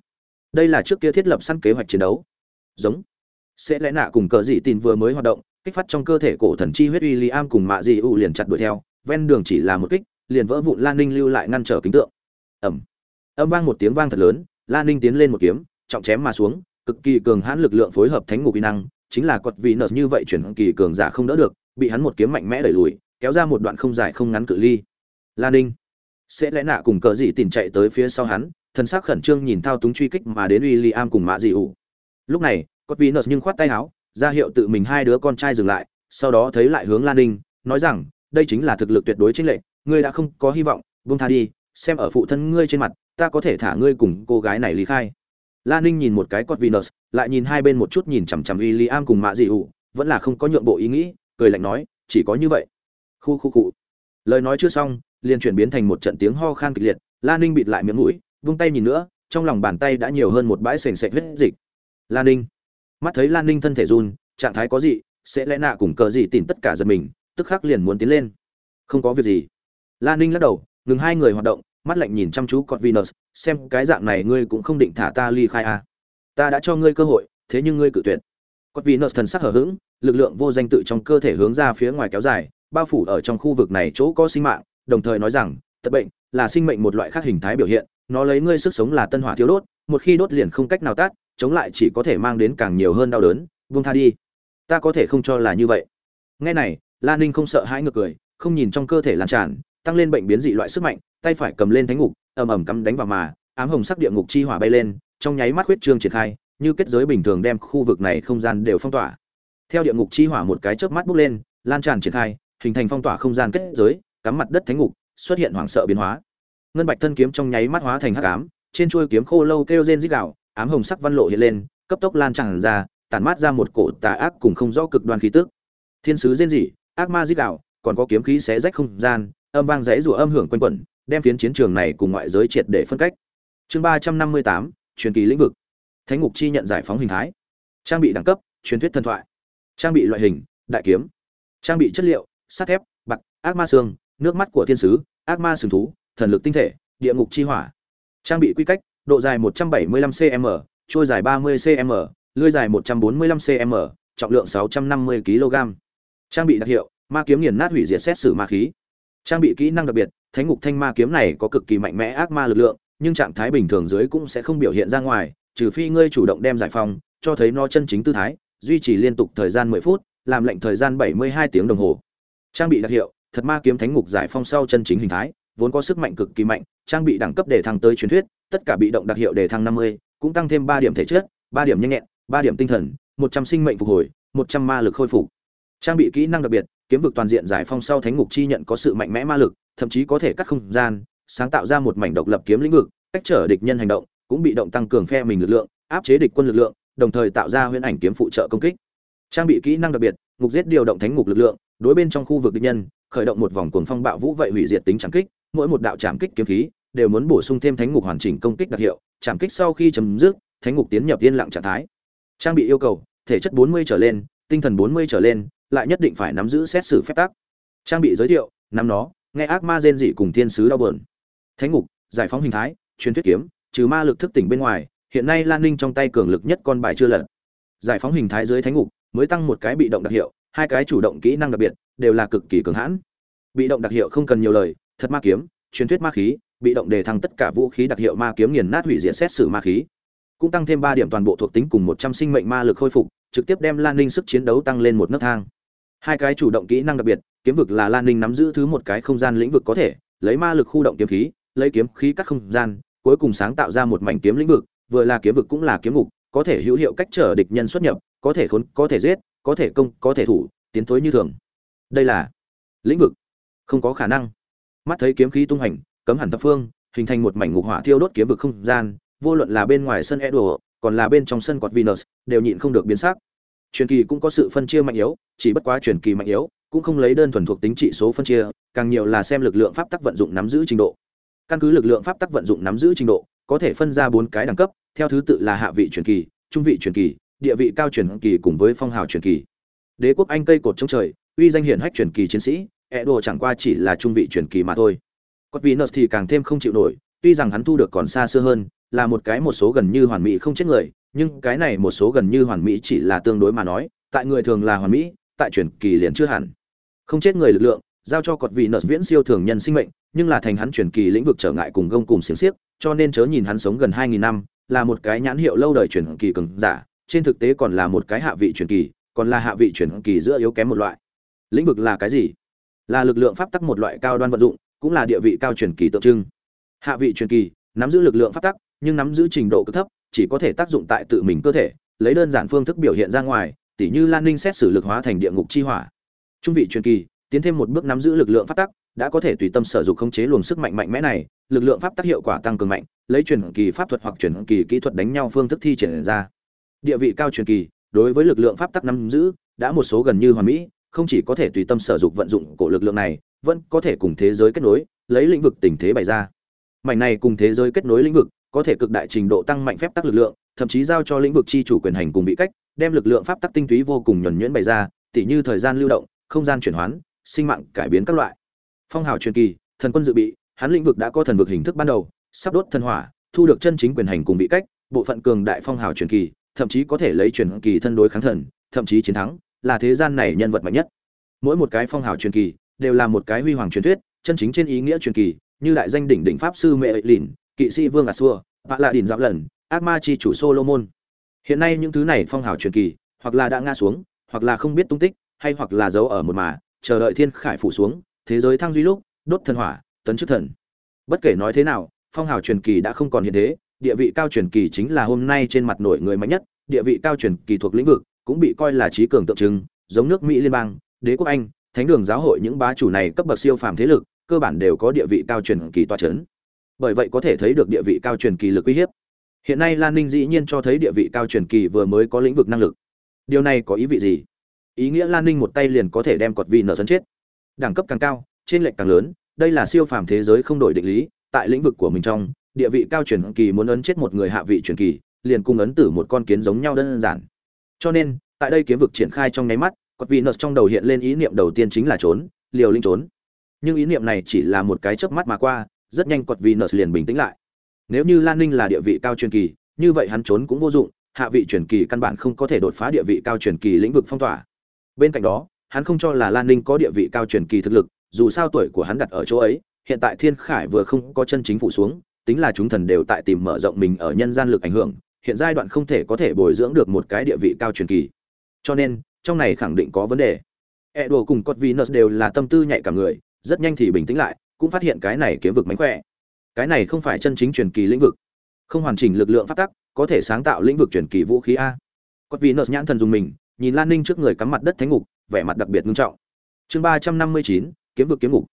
A: Đây là trước kia thiết lập sẵn kế hoạch chiến đấu. Giống. Sẽ lẽ nạ cùng cờ gì tỉnh vừa mới hoạt động, kích phát trong cơ thể cổ thần chi huyết uy liam cùng mạ dị u liền chặt đuổi theo, ven đường chỉ là một kích, liền vỡ vụn Lan Ninh lưu lại ngăn trở kính tượng. Ầm. Âm vang một tiếng vang thật lớn lan ninh tiến lên một kiếm trọng chém mà xuống cực kỳ cường hãn lực lượng phối hợp thánh ngục kỹ năng chính là quật vị nợ như vậy chuyển kỳ cường giả không đỡ được bị hắn một kiếm mạnh mẽ đẩy lùi kéo ra một đoạn không dài không ngắn cự ly. Lan ninh. Sẽ lẽ nạ cùng cờ dị tìm chạy tới phía sau hắn thần sắc khẩn trương nhìn thao túng truy kích mà đến uy li am cùng mạ dị ủ lúc này quật vị nợ nhưng khoát tay áo ra hiệu tự mình hai đứa con trai dừng lại, sau đó thấy lại hướng lan ninh, nói rằng, đây chính là thực lực tuyệt đối chính lệnh ngươi đã không có hy vọng, buông tha đi, xem ở phụ thân ngươi trên mặt, ta có thể thả ngươi cùng cô gái này lý khai. Lan ninh nhìn một cái cọt venus, lại nhìn hai bên một chút nhìn chằm chằm w i l l i am cùng mạ dị ủ vẫn là không có nhượng bộ ý nghĩ, cười lạnh nói, chỉ có như vậy. Khu khu cụ lời nói chưa xong, liền chuyển biến thành một trận tiếng ho khan kịch liệt, Lan ninh bịt lại miệng mũi, vung tay nhìn nữa, trong lòng bàn tay đã nhiều hơn một bãi sền sệt huyết dịch. Lan ninh mắt thấy lan ninh thân thể run trạng thái có gì sẽ lẽ nạ cùng cờ gì tìm tất cả giật mình tức khắc liền muốn tiến lên không có việc gì lan ninh lắc đầu ngừng hai người hoạt động mắt lạnh nhìn chăm chú cọt Venus, xem cái dạng này ngươi cũng không định thả ta ly khai à. Ta đã cho ngươi cơ hội, thế nhưng ngươi cự tuyệt. Cọt Venus thần sắc hở hững, lực lượng vô danh tự trong cơ thể hướng ra phía ngoài kéo dài, bao phủ ở trong khu vực này chỗ có sinh mạng, đồng thời nói rằng, tật bệnh là sinh mệnh một loại khác hình thái biểu hiện, nó lấy ngươi sức sống là tân hỏa thiếu đốt, một khi đốt liền không cách nào tát chống lại chỉ có thể mang đến càng nhiều hơn đau đớn, buông tha đi. Ta có thể không cho là như vậy. Nghe này, Lan Ninh không sợ hãi ngược cười, không nhìn trong cơ thể lan tràn, tăng lên bệnh biến dị loại sức mạnh, tay phải cầm lên thánh ngục, ầm ầm cắm đánh vào mà, ám hồng sắc địa ngục chi hỏa bay lên, trong nháy mắt huyết trương triển khai, như kết giới bình thường đem khu vực này không gian đều phong tỏa. Theo địa ngục chi hỏa một cái chớp mắt bốc lên, lan tràn triển khai, hình thành phong tỏa không gian kết giới, cắm mặt đất thánh ngục, xuất hiện hoảng sợ biến hóa. Ngân bạch thân kiếm trong nháy mắt hóa thành hắc ám, trên chuôi kiếm khô lâu kêu rên rít gào, ám hồng sắc văn lộ hiện lên, cấp tốc lan tràn ra, tản mát ra một cổ tà ác cùng không rõ cực đoan khí tức. Thiên sứ rên rỉ, ác ma rít gào, còn có kiếm khí xé rách không gian, âm vang rẽ rủa âm hưởng quanh quẩn, đem phiến chiến trường này cùng ngoại giới triệt để phân cách. Chương ba trăm năm mươi tám truyền kỳ lĩnh vực. Thánh ngục chi nhận giải phóng hình thái. Trang bị đẳng cấp, truyền thuyết thần thoại. Trang bị loại hình, đại kiếm. Trang bị chất liệu, sắt thép, bạc, ác ma xương, nước mắt của thiên sứ, ác ma sừng thú, thần lực tinh thể, địa ngục chi hỏa. Trang bị quy cách, độ dài 175 cm, trôi dài 30 cm, lưỡi dài 145 cm, trọng lượng 650 kg. Trang bị đặc hiệu, ma kiếm nghiền nát hủy diệt xét xử ma khí. Trang bị kỹ năng đặc biệt thánh ngục thanh ma kiếm này có cực kỳ mạnh mẽ ác ma lực lượng nhưng trạng thái bình thường dưới cũng sẽ không biểu hiện ra ngoài trừ phi ngươi chủ động đem giải phóng, cho thấy nó chân chính tư thái duy trì liên tục thời gian mười phút làm lệnh thời gian bảy mươi hai tiếng đồng hồ. Trang bị đặc hiệu thật ma kiếm thánh ngục giải phong sau chân chính hình thái vốn có sức mạnh cực kỳ mạnh, trang bị đẳng cấp để thăng tới truyền thuyết, tất cả bị động đặc hiệu để thăng năm mươi, cũng tăng thêm ba điểm thể chất, ba điểm nhanh nhẹn, ba điểm tinh thần, một trăm sinh mệnh phục hồi, một trăm ma lực khôi phục. Trang bị kỹ năng đặc biệt, kiếm vực toàn diện giải phong sau thánh ngục chi nhận có sự mạnh mẽ ma lực, thậm chí có thể cắt không gian, sáng tạo ra một mảnh độc lập kiếm lĩnh vực, cách trở địch nhân hành động, cũng bị động tăng cường phe mình lực lượng, áp chế địch quân lực lượng, đồng thời tạo ra huyễn ảnh kiếm phụ trợ công kích. Trang bị kỹ năng đặc biệt, ngục giết điều động thánh ngục lực lượng, đối bên trong khu vực địch nhân, khởi động một vòng cuồng phong bạo vũ vậy hủy diệt tính chẳng kích mỗi một đạo trảm kích kiếm khí đều muốn bổ sung thêm thánh ngục hoàn chỉnh công kích đặc hiệu, trảm kích sau khi chấm dứt, thánh ngục tiến nhập yên lặng trạng thái. Trang bị yêu cầu, thể chất 40 trở lên, tinh thần 40 trở lên, lại nhất định phải nắm giữ xét xử phép tắc. Trang bị giới thiệu, nắm nó, nghe ác ma rên dị cùng thiên sứ đau bờn thánh ngục, giải phóng hình thái, truyền thuyết kiếm, trừ ma lực thức tỉnh bên ngoài, hiện nay lan ninh trong tay cường lực nhất con bài chưa lật. Giải phóng hình thái dưới thánh ngục, mới tăng một cái bị động đặc hiệu, hai cái chủ động kỹ năng đặc biệt, đều là cực kỳ cường hãn. Bị động đặc hiệu không cần nhiều lời thật ma kiếm, truyền thuyết ma khí, bị động đề thăng tất cả vũ khí đặc hiệu ma kiếm nghiền nát hủy diệt xét xử ma khí. Cũng tăng thêm ba điểm toàn bộ thuộc tính cùng một trăm sinh mệnh ma lực khôi phục, trực tiếp đem lan ninh sức chiến đấu tăng lên một nấc thang. Hai cái chủ động kỹ năng đặc biệt, kiếm vực là lan ninh nắm giữ thứ một cái không gian lĩnh vực có thể, lấy ma lực khu động kiếm khí, lấy kiếm khí cắt không gian, cuối cùng sáng tạo ra một mảnh kiếm lĩnh vực, vừa là kiếm vực cũng là kiếm ngục, có thể hữu hiệu cách trở địch nhân xuất nhập, có thể khốn, có thể giết, có thể công, có thể thủ, tiến thối như thường. Đây là lĩnh vực không có khả năng mắt thấy kiếm khí tung hành cấm hẳn thập phương hình thành một mảnh ngục hỏa thiêu đốt kiếm vực không gian vô luận là bên ngoài sân Edo, còn là bên trong sân quạt Venus, đều nhịn không được biến sắc. Truyền kỳ cũng có sự phân chia mạnh yếu, chỉ bất quá truyền kỳ mạnh yếu, cũng không lấy đơn thuần thuộc tính trị số phân chia, càng nhiều là xem lực lượng pháp tắc vận dụng nắm giữ trình độ. Căn cứ lực lượng pháp tắc vận dụng nắm giữ trình độ, có thể phân ra bốn cái đẳng cấp, theo thứ tự là hạ vị truyền kỳ, trung vị truyền kỳ, địa vị cao truyền kỳ cùng với phong hào truyền kỳ. Đế quốc Anh cây cột trong trời, uy danh hiển hách truyền kỳ chiến sĩ, e đồ chẳng qua chỉ là trung vị truyền kỳ mà thôi. Cốt Venus thì càng thêm không chịu nổi, tuy rằng hắn thu được còn xa xưa hơn, là một cái một số gần như hoàn mỹ không chết người, nhưng cái này một số gần như hoàn mỹ chỉ là tương đối mà nói, tại người thường là hoàn mỹ, tại truyền kỳ liền chưa hẳn. Không chết người lực lượng, giao cho cột vị nợ viễn siêu thường nhân sinh mệnh, nhưng là thành hắn truyền kỳ lĩnh vực trở ngại cùng gông cùng xiềng xiếc, cho nên chớ nhìn hắn sống gần 2000 năm, là một cái nhãn hiệu lâu đời truyền kỳ cường giả, trên thực tế còn là một cái hạ vị truyền kỳ, còn là hạ vị truyền kỳ giữa yếu kém một loại. Lĩnh vực là cái gì? Là lực lượng pháp tắc một loại cao đoan vận dụng, cũng là địa vị cao truyền kỳ tượng trưng. Hạ vị truyền kỳ, nắm giữ lực lượng pháp tắc, nhưng nắm giữ trình độ cực thấp, chỉ có thể tác dụng tại tự mình cơ thể, lấy đơn giản phương thức biểu hiện ra ngoài, tỉ như Lan Ninh xét xử lực hóa thành địa ngục chi hỏa. Trung vị truyền kỳ, tiến thêm một bước nắm giữ lực lượng pháp tắc, đã có thể tùy tâm sở dụng khống chế luồng sức mạnh mạnh mẽ này, lực lượng pháp tắc hiệu quả tăng cường mạnh, lấy truyền kỳ pháp thuật hoặc truyền kỳ kỹ thuật đánh nhau phương thức thi triển ra. Địa vị cao truyền kỳ, đối với lực lượng pháp tắc nắm giữ, đã một số gần như hoàn mỹ, không chỉ có thể tùy tâm sở dụng vận dụng cổ lực lượng này, vẫn có thể cùng thế giới kết nối, lấy lĩnh vực tình thế bày ra. Mảnh này cùng thế giới kết nối lĩnh vực, có thể cực đại trình độ tăng mạnh phép tắc lực lượng, thậm chí giao cho lĩnh vực chi chủ quyền hành cùng bị cách, đem lực lượng pháp tắc tinh túy vô cùng nhuần nhuyễn bày ra, tỉ như thời gian lưu động, không gian chuyển hoán, sinh mạng cải biến các loại. Phong hào truyền kỳ, thần quân dự bị, hắn lĩnh vực đã có thần vực hình thức ban đầu, sắp đốt thần hỏa, thu được chân chính quyền hành cùng bị cách, bộ phận cường đại phong hào truyền kỳ, thậm chí có thể lấy truyền kỳ thân đối kháng thần, thậm chí chiến thắng, là thế gian này nhân vật mạnh nhất. Mỗi một cái phong hào truyền kỳ đều là một cái huy hoàng truyền thuyết, chân chính trên ý nghĩa truyền kỳ, như đại danh đỉnh đỉnh pháp sư Mẹ Lìn, kỵ sĩ vương Asua, vạ Lạ Đỉnh Dạo Lần, ác ma chi chủ Solomon. Hiện nay những thứ này phong hào truyền kỳ, hoặc là đã ngã xuống, hoặc là không biết tung tích, hay hoặc là giấu ở một mà, chờ đợi thiên khải phủ xuống, thế giới thăng duy lúc, đốt thần hỏa, tấn chức thần. Bất kể nói thế nào, phong hào truyền kỳ đã không còn hiện thế, địa vị cao truyền kỳ chính là hôm nay trên mặt nổi người mạnh nhất, địa vị cao truyền kỳ thuộc lĩnh vực, cũng bị coi là trí cường tượng trưng, giống nước Mỹ liên bang, đế quốc Anh, thánh đường giáo hội những bá chủ này cấp bậc siêu phàm thế lực, cơ bản đều có địa vị cao truyền kỳ tọa chấn. Bởi vậy có thể thấy được địa vị cao truyền kỳ lực uy hiếp. Hiện nay Lan Ninh dĩ nhiên cho thấy địa vị cao truyền kỳ vừa mới có lĩnh vực năng lực. Điều này có ý vị gì? Ý nghĩa Lan Ninh một tay liền có thể đem cọt vị nợ sấn chết. Đẳng cấp càng cao, trên lệch càng lớn, đây là siêu phàm thế giới không đổi định lý, tại lĩnh vực của mình trong, địa vị cao truyền kỳ muốn ấn chết một người hạ vị truyền kỳ, liền cung ấn tử một con kiến giống nhau đơn giản. Cho nên, tại đây kiếm vực triển khai trong nháy mắt, quật vị nợ trong đầu hiện lên ý niệm đầu tiên chính là trốn, liều linh trốn. Nhưng ý niệm này chỉ là một cái chớp mắt mà qua, rất nhanh quật vị nợ liền bình tĩnh lại. Nếu như Lan Ninh là địa vị cao truyền kỳ, như vậy hắn trốn cũng vô dụng, hạ vị truyền kỳ căn bản không có thể đột phá địa vị cao truyền kỳ lĩnh vực phong tỏa. Bên cạnh đó, hắn không cho là Lan Ninh có địa vị cao truyền kỳ thực lực, dù sao tuổi của hắn đặt ở chỗ ấy, hiện tại Thiên Khải vừa không có chân chính phụ xuống, tính là chúng thần đều tại tìm mở rộng mình ở nhân gian lực ảnh hưởng, hiện giai đoạn không thể có thể bồi dưỡng được một cái địa vị cao truyền kỳ. Cho nên, trong này khẳng định có vấn đề. Edo cùng Cốt Venus đều là tâm tư nhạy cảm người, rất nhanh thì bình tĩnh lại, cũng phát hiện cái này kiếm vực mánh khỏe. Cái này không phải chân chính truyền kỳ lĩnh vực, không hoàn chỉnh lực lượng phát tắc, có thể sáng tạo lĩnh vực truyền kỳ vũ khí a. Cốt Venus nhãn thần dùng mình, nhìn Lan Ninh trước người cắm mặt đất thánh ngục, vẻ mặt đặc biệt nghiêm trọng. Chương ba trăm năm mươi chín kiếm vực kiếm ngục.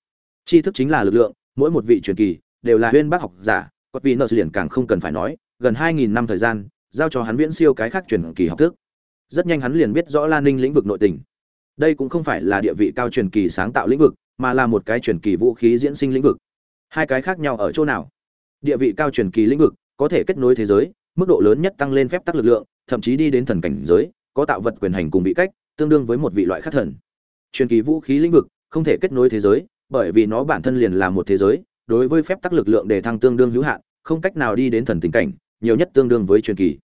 A: Tri thức chính là lực lượng, mỗi một vị truyền kỳ đều là huyên bác học giả, Cốt Venus liền càng không cần phải nói, gần hai nghìn năm thời gian, giao cho hắn viễn siêu cái khác truyền kỳ học thức. Rất nhanh hắn liền biết rõ Lan Ninh lĩnh vực nội tình. Đây cũng không phải là địa vị cao truyền kỳ sáng tạo lĩnh vực, mà là một cái truyền kỳ vũ khí diễn sinh lĩnh vực. Hai cái khác nhau ở chỗ nào? Địa vị cao truyền kỳ lĩnh vực có thể kết nối thế giới, mức độ lớn nhất tăng lên phép tắc lực lượng, thậm chí đi đến thần cảnh giới, có tạo vật quyền hành cùng vị cách, tương đương với một vị loại khác thần. Truyền kỳ vũ khí lĩnh vực không thể kết nối thế giới, bởi vì nó bản thân liền là một thế giới, đối với phép tắc lực lượng để thăng tương đương hữu hạn, không cách nào đi đến thần tình cảnh, nhiều nhất tương đương với truyền kỳ.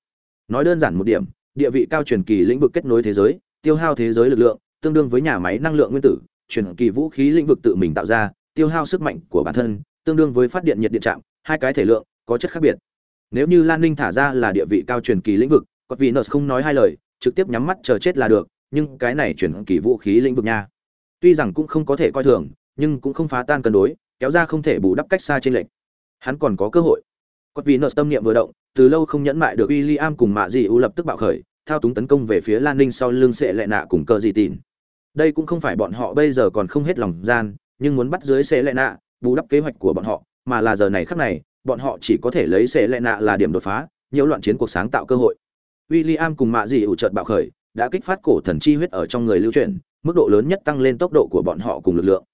A: Nói đơn giản một điểm, địa vị cao truyền kỳ lĩnh vực kết nối thế giới tiêu hao thế giới lực lượng tương đương với nhà máy năng lượng nguyên tử truyền kỳ vũ khí lĩnh vực tự mình tạo ra tiêu hao sức mạnh của bản thân tương đương với phát điện nhiệt điện chạm hai cái thể lượng có chất khác biệt. Nếu như lan ninh thả ra là địa vị cao truyền kỳ lĩnh vực có vì nợ không nói hai lời trực tiếp nhắm mắt chờ chết là được nhưng cái này truyền kỳ vũ khí lĩnh vực nha. Tuy rằng cũng không có thể coi thường nhưng cũng không phá tan cân đối kéo ra không thể bù đắp cách xa trên lệnh hắn còn có cơ hội có vì nợ tâm niệm vừa động từ lâu không nhẫn mại được William cùng Mạ Dị U lập tức bạo khởi, thao túng tấn công về phía Lan Ninh sau lưng sẽ lệ nạ cùng cờ dị tịn. Đây cũng không phải bọn họ bây giờ còn không hết lòng gian, nhưng muốn bắt dưới sẽ lệ nạ, bù đắp kế hoạch của bọn họ, mà là giờ này khắc này, bọn họ chỉ có thể lấy sẽ lệ nạ là điểm đột phá, nhiễu loạn chiến cuộc sáng tạo cơ hội. William cùng Mạ Dị U chợt bạo khởi, đã kích phát cổ thần chi huyết ở trong người lưu chuyển, mức độ lớn nhất tăng lên tốc độ của bọn họ cùng lực lượng.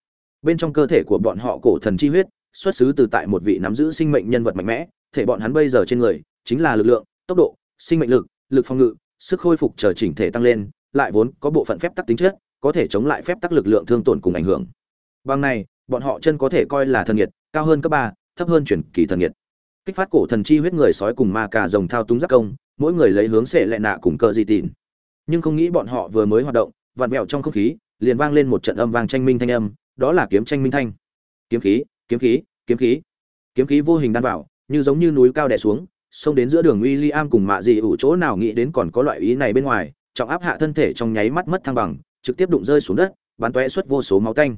A: Bên trong cơ thể của bọn họ cổ thần chi huyết, xuất xứ từ tại một vị nắm giữ sinh mệnh nhân vật mạnh mẽ, thể bọn hắn bây giờ trên người chính là lực lượng, tốc độ, sinh mệnh lực, lực phòng ngự, sức khôi phục chờ chỉnh thể tăng lên, lại vốn có bộ phận phép tắc tính chất, có thể chống lại phép tắc lực lượng thương tổn cùng ảnh hưởng. Bằng này, bọn họ chân có thể coi là thần nhiệt, cao hơn cấp ba, thấp hơn chuyển kỳ thần nhiệt. Kích phát cổ thần chi huyết người sói cùng ma cà rồng thao túng giáp công, mỗi người lấy hướng sẽ lệ nạ cùng cờ di tịn. Nhưng không nghĩ bọn họ vừa mới hoạt động, vặn vẹo trong không khí, liền vang lên một trận âm vang tranh minh thanh âm, đó là kiếm tranh minh thanh. Kiếm khí, kiếm khí, kiếm khí. Kiếm khí vô hình đan vào, như giống như núi cao đè xuống, xông đến giữa đường William cùng mạ dị ủ chỗ nào nghĩ đến còn có loại ý này bên ngoài, trọng áp hạ thân thể trong nháy mắt mất thăng bằng, trực tiếp đụng rơi xuống đất, bắn tóe xuất vô số máu tanh.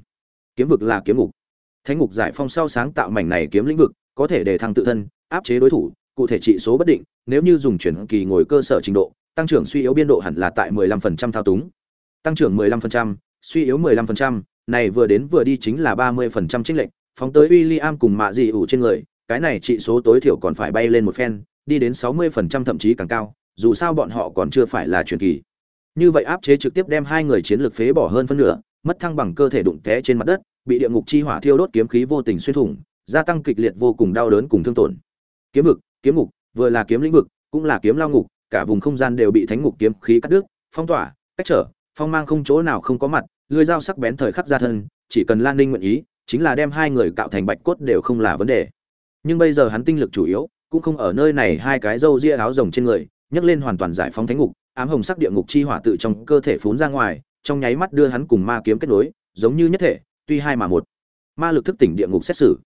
A: Kiếm vực là kiếm ngục. Thánh ngục giải phong sau sáng tạo mảnh này kiếm lĩnh vực, có thể để thăng tự thân, áp chế đối thủ, cụ thể trị số bất định, nếu như dùng chuyển kỳ ngồi cơ sở trình độ, tăng trưởng suy yếu biên độ hẳn là tại 15% thao túng. Tăng trưởng 15%, suy yếu 15%, này vừa đến vừa đi chính là 30% chênh lệch, phóng tới William cùng mạ dị ủ trên người, cái này trị số tối thiểu còn phải bay lên một phen, đi đến 60% thậm chí càng cao, dù sao bọn họ còn chưa phải là truyền kỳ. Như vậy áp chế trực tiếp đem hai người chiến lược phế bỏ hơn phân nửa, mất thăng bằng cơ thể đụng té trên mặt đất, bị địa ngục chi hỏa thiêu đốt kiếm khí vô tình xuyên thủng, gia tăng kịch liệt vô cùng đau đớn cùng thương tổn. Kiếm vực, kiếm ngục, vừa là kiếm lĩnh vực, cũng là kiếm lao ngục, cả vùng không gian đều bị thánh ngục kiếm khí cắt đứt, phong tỏa, cách trở, phong mang không chỗ nào không có mặt, lưỡi dao sắc bén thời khắc ra thân, chỉ cần Lan Ninh nguyện ý, chính là đem hai người cạo thành bạch cốt đều không là vấn đề nhưng bây giờ hắn tinh lực chủ yếu, cũng không ở nơi này hai cái râu ria áo rồng trên người, nhấc lên hoàn toàn giải phóng thánh ngục, ám hồng sắc địa ngục chi hỏa tự trong cơ thể phún ra ngoài, trong nháy mắt đưa hắn cùng ma kiếm kết nối, giống như nhất thể, tuy hai mà một. Ma lực thức tỉnh địa ngục xét xử.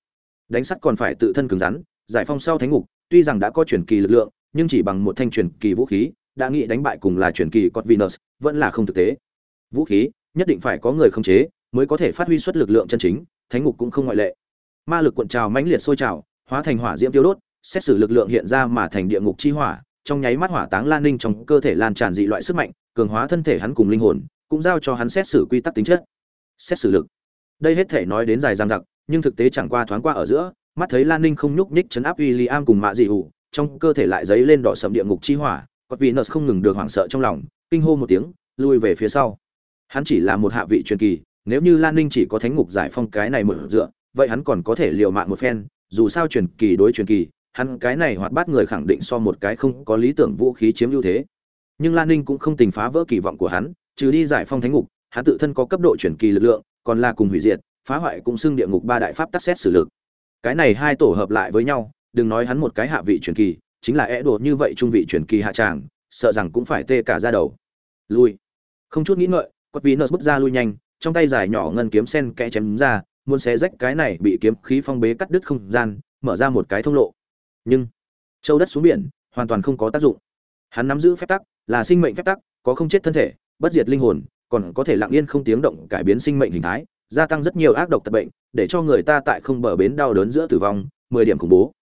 A: Đánh sắt còn phải tự thân cứng rắn, giải phong sau thánh ngục, tuy rằng đã có truyền kỳ lực lượng, nhưng chỉ bằng một thanh truyền kỳ vũ khí, đã nghĩ đánh bại cùng là truyền kỳ cột venus, vẫn là không thực tế. Vũ khí, nhất định phải có người khống chế, mới có thể phát huy xuất lực lượng chân chính, thánh ngục cũng không ngoại lệ. Ma lực cuộn trào mãnh liệt sôi trào hóa thành hỏa diễm tiêu đốt, xét xử lực lượng hiện ra mà thành địa ngục chi hỏa, trong nháy mắt hỏa táng lan ninh trong cơ thể lan tràn dị loại sức mạnh, cường hóa thân thể hắn cùng linh hồn, cũng giao cho hắn xét xử quy tắc tính chất, xét xử lực. Đây hết thể nói đến dài dằng dặc, nhưng thực tế chẳng qua thoáng qua ở giữa, mắt thấy lan ninh không nhúc nhích chấn áp uy am cùng mạ dị ủ trong cơ thể lại dấy lên đỏ sầm địa ngục chi hỏa, có vì nợ không ngừng được hoảng sợ trong lòng, kinh hô một tiếng, lui về phía sau. Hắn chỉ là một hạ vị truyền kỳ, nếu như lan ninh chỉ có thánh ngục giải phong cái này mở dựa, vậy hắn còn có thể liều mạng một phen dù sao truyền kỳ đối truyền kỳ, hắn cái này hoạt bát người khẳng định so một cái không có lý tưởng vũ khí chiếm ưu thế. Nhưng Lan Ninh cũng không tình phá vỡ kỳ vọng của hắn, trừ đi giải phong thánh ngục, hắn tự thân có cấp độ truyền kỳ lực lượng, còn là cùng hủy diệt, phá hoại cũng xưng địa ngục ba đại pháp tắc xét xử lực. Cái này hai tổ hợp lại với nhau, đừng nói hắn một cái hạ vị truyền kỳ, chính là é đột như vậy trung vị truyền kỳ hạ tràng, sợ rằng cũng phải tê cả ra đầu. Lui. Không chút nghĩ ngợi, quật vị nợ bước ra lui nhanh, trong tay dài nhỏ ngân kiếm sen kẽ chém ra, muốn xé rách cái này bị kiếm khí phong bế cắt đứt không gian, mở ra một cái thông lộ. Nhưng châu đất xuống biển, hoàn toàn không có tác dụng. Hắn nắm giữ phép tắc, là sinh mệnh phép tắc, có không chết thân thể, bất diệt linh hồn, còn có thể lặng yên không tiếng động cải biến sinh mệnh hình thái, gia tăng rất nhiều ác độc tật bệnh, để cho người ta tại không bờ bến đau đớn giữa tử vong, 10 điểm khủng bố.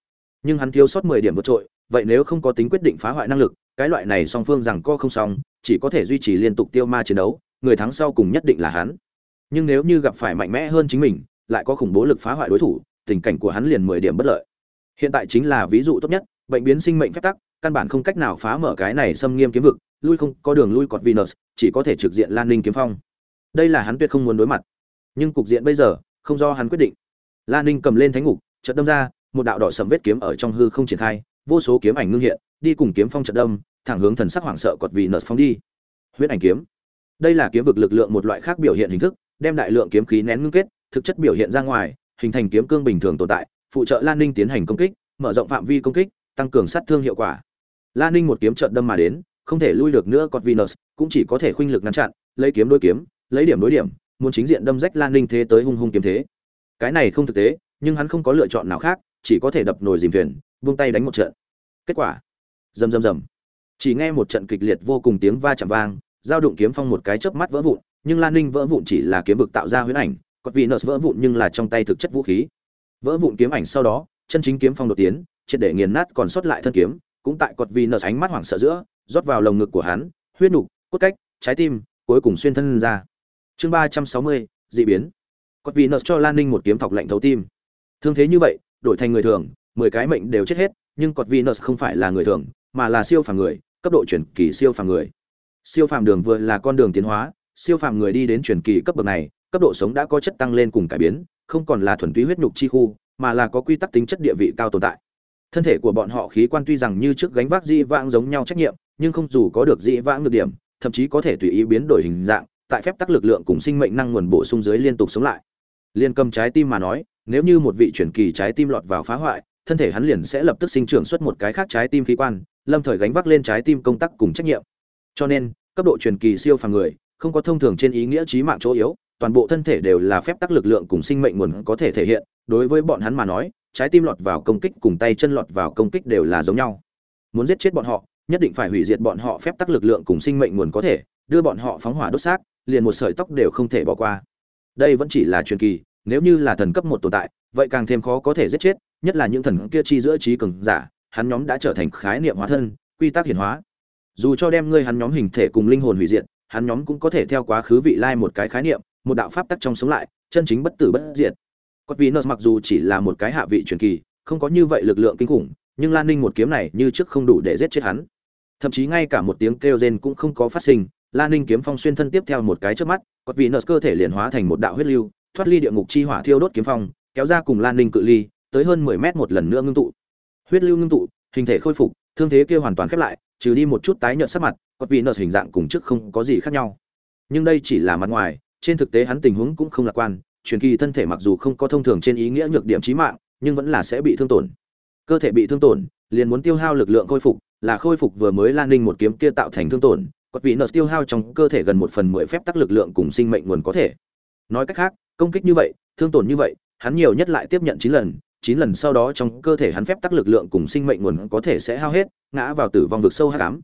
A: Nhưng hắn thiếu sót 10 điểm vượt trội, vậy nếu không có tính quyết định phá hoại năng lực, cái loại này song phương rằng co không xong, chỉ có thể duy trì liên tục tiêu ma chiến đấu, người thắng sau cùng nhất định là hắn. Nhưng nếu như gặp phải mạnh mẽ hơn chính mình, lại có khủng bố lực phá hoại đối thủ, tình cảnh của hắn liền 10 điểm bất lợi. Hiện tại chính là ví dụ tốt nhất, bệnh biến sinh mệnh phép tắc, căn bản không cách nào phá mở cái này xâm nghiêm kiếm vực, lui không có đường lui cọt Venus, chỉ có thể trực diện Lan Ninh kiếm phong. Đây là hắn tuyệt không muốn đối mặt. Nhưng cục diện bây giờ, không do hắn quyết định. Lan Ninh cầm lên thánh ngục, chợt đâm ra, một đạo đỏ sẫm vết kiếm ở trong hư không triển khai, vô số kiếm ảnh ngưng hiện, đi cùng kiếm phong chợt đâm, thẳng hướng thần sắc hoảng sợ cọt Venus phong đi. Huyết ảnh kiếm. Đây là kiếm vực lực lượng một loại khác biểu hiện hình thức, đem đại lượng kiếm khí nén ngưng kết, thực chất biểu hiện ra ngoài, hình thành kiếm cương bình thường tồn tại, phụ trợ Lan Ninh tiến hành công kích, mở rộng phạm vi công kích, tăng cường sát thương hiệu quả. Lan Ninh một kiếm chợt đâm mà đến, không thể lui được nữa cọt Venus, cũng chỉ có thể khuynh lực ngăn chặn, lấy kiếm đối kiếm, lấy điểm đối điểm, muốn chính diện đâm rách Lan Ninh thế tới hung hung kiếm thế. Cái này không thực tế, nhưng hắn không có lựa chọn nào khác, chỉ có thể đập nồi dìm thuyền, buông tay đánh một trận. Kết quả, rầm rầm rầm. Chỉ nghe một trận kịch liệt vô cùng tiếng va chạm vang, giao đụng kiếm phong một cái chớp mắt vỡ vụn, nhưng Lan Ninh vỡ vụn chỉ là kiếm vực tạo ra huyễn ảnh, còn nợ vỡ vụn nhưng là trong tay thực chất vũ khí. Vỡ vụn kiếm ảnh sau đó, chân chính kiếm phong đột tiến, triệt để nghiền nát còn sót lại thân kiếm, cũng tại cột nợ ánh mắt hoảng sợ giữa, rót vào lồng ngực của hắn, huyết nục, cốt cách, trái tim, cuối cùng xuyên thân ra. Chương ba trăm sáu mươi dị biến. Cột nợ cho Lan Ninh một kiếm thọc lạnh thấu tim. Thương thế như vậy, đổi thành người thường, mười cái mệnh đều chết hết, nhưng cột nợ không phải là người thường, mà là siêu phàm người, cấp độ chuyển kỳ siêu phàm người. Siêu phàm đường vừa là con đường tiến hóa, siêu phàm người đi đến chuyển kỳ cấp bậc này, cấp độ sống đã có chất tăng lên cùng cải biến, không còn là thuần túy huyết nhục chi khu, mà là có quy tắc tính chất địa vị cao tồn tại. Thân thể của bọn họ khí quan tuy rằng như trước gánh vác dị vãng giống nhau trách nhiệm, nhưng không dù có được dị vãng nhược điểm, thậm chí có thể tùy ý biến đổi hình dạng, tại phép tắc lực lượng cùng sinh mệnh năng nguồn bổ sung dưới liên tục sống lại. Liên cầm trái tim mà nói, nếu như một vị chuyển kỳ trái tim lọt vào phá hoại, thân thể hắn liền sẽ lập tức sinh trưởng xuất một cái khác trái tim khí quan, lâm thời gánh vác lên trái tim công tác cùng trách nhiệm. Cho nên, cấp độ truyền kỳ siêu phàm người, không có thông thường trên ý nghĩa trí mạng chỗ yếu, toàn bộ thân thể đều là phép tắc lực lượng cùng sinh mệnh nguồn có thể thể hiện, đối với bọn hắn mà nói, trái tim lọt vào công kích cùng tay chân lọt vào công kích đều là giống nhau. Muốn giết chết bọn họ, nhất định phải hủy diệt bọn họ phép tắc lực lượng cùng sinh mệnh nguồn có thể, đưa bọn họ phóng hỏa đốt xác, liền một sợi tóc đều không thể bỏ qua. Đây vẫn chỉ là truyền kỳ, nếu như là thần cấp một tồn tại, vậy càng thêm khó có thể giết chết, nhất là những thần kia chi giữa trí cường giả, hắn nhóm đã trở thành khái niệm hóa thân, quy tắc hiển hóa. Dù cho đem ngươi hắn nhóm hình thể cùng linh hồn hủy diệt, hắn nhóm cũng có thể theo quá khứ vị lai một cái khái niệm, một đạo pháp tắc trong sống lại, chân chính bất tử bất diệt. Cốt Venus mặc dù chỉ là một cái hạ vị truyền kỳ, không có như vậy lực lượng kinh khủng, nhưng Lan Ninh một kiếm này như trước không đủ để giết chết hắn. Thậm chí ngay cả một tiếng kêu rên cũng không có phát sinh, Lan Ninh kiếm phong xuyên thân tiếp theo một cái chớp mắt, Cốt Venus cơ thể liền hóa thành một đạo huyết lưu, thoát ly địa ngục chi hỏa thiêu đốt kiếm phong, kéo ra cùng Lan Ninh cự ly, tới hơn 10 mét một lần nữa ngưng tụ. Huyết lưu ngưng tụ, hình thể khôi phục, thương thế kia hoàn toàn khép lại, trừ đi một chút tái nhợt sắc mặt, Cốt Venus hình dạng cùng trước không có gì khác nhau. Nhưng đây chỉ là mặt ngoài, trên thực tế hắn tình huống cũng không lạc quan, truyền kỳ thân thể mặc dù không có thông thường trên ý nghĩa nhược điểm chí mạng, nhưng vẫn là sẽ bị thương tổn. Cơ thể bị thương tổn, liền muốn tiêu hao lực lượng khôi phục, là khôi phục vừa mới Lan Ninh một kiếm kia tạo thành thương tổn, cốt vị nợ tiêu hao trong cơ thể gần một phần mười phép tắc lực lượng cùng sinh mệnh nguồn có thể. Nói cách khác, công kích như vậy, thương tổn như vậy, hắn nhiều nhất lại tiếp nhận chín lần, chín lần sau đó trong cơ thể hắn phép tắc lực lượng cùng sinh mệnh nguồn có thể sẽ hao hết, ngã vào tử vong vực sâu hắc ám.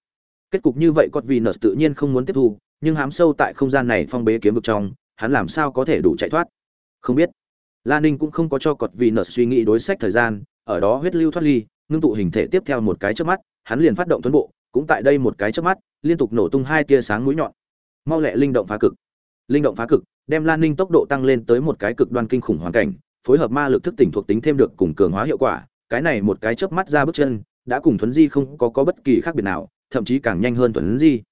A: Kết cục như vậy cốt vị nợ tự nhiên không muốn tiếp thu, nhưng hám sâu tại không gian này phong bế kiếm vực trong, hắn làm sao có thể đủ chạy thoát? Không biết. Lan ninh cũng không có cho cọt vì nợ suy nghĩ đối sách thời gian ở đó huyết lưu thoát ly ngưng tụ hình thể tiếp theo một cái trước mắt hắn liền phát động tuấn bộ cũng tại đây một cái trước mắt liên tục nổ tung hai tia sáng mũi nhọn. Mau lẹ linh động phá cực. Linh động phá cực đem lan ninh tốc độ tăng lên tới một cái cực đoan kinh khủng hoàn cảnh phối hợp ma lực thức tỉnh thuộc tính thêm được cùng cường hóa hiệu quả cái này một cái chớp mắt ra bước chân đã cùng thuấn di không có có bất kỳ khác biệt nào thậm chí càng nhanh hơn thuấn di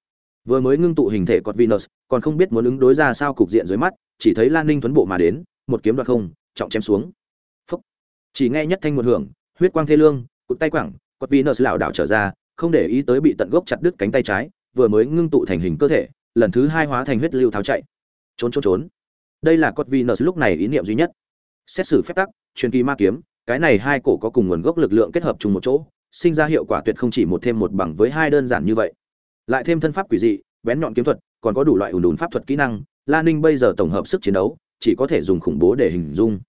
A: vừa mới ngưng tụ hình thể cọt venus, còn không biết muốn ứng đối ra sao cục diện dưới mắt, chỉ thấy lan ninh tuấn bộ mà đến, một kiếm đoạt không, trọng chém xuống. Phúc. chỉ nghe nhất thanh một hưởng, huyết quang thê lương, cụt tay quẳng cọt venus lảo đảo trở ra, không để ý tới bị tận gốc chặt đứt cánh tay trái, vừa mới ngưng tụ thành hình cơ thể, lần thứ hai hóa thành huyết lưu tháo chạy. Trốn trốn trốn. Đây là cọt venus lúc này ý niệm duy nhất. Xét xử phép tắc, truyền kỳ ma kiếm, cái này hai cổ có cùng nguồn gốc lực lượng kết hợp chung một chỗ, sinh ra hiệu quả tuyệt không chỉ một thêm một bằng với hai đơn giản như vậy lại thêm thân pháp quỷ dị, bén nhọn kiếm thuật, còn có đủ loại ủn đùn pháp thuật kỹ năng, la ninh bây giờ tổng hợp sức chiến đấu, chỉ có thể dùng khủng bố để hình dung.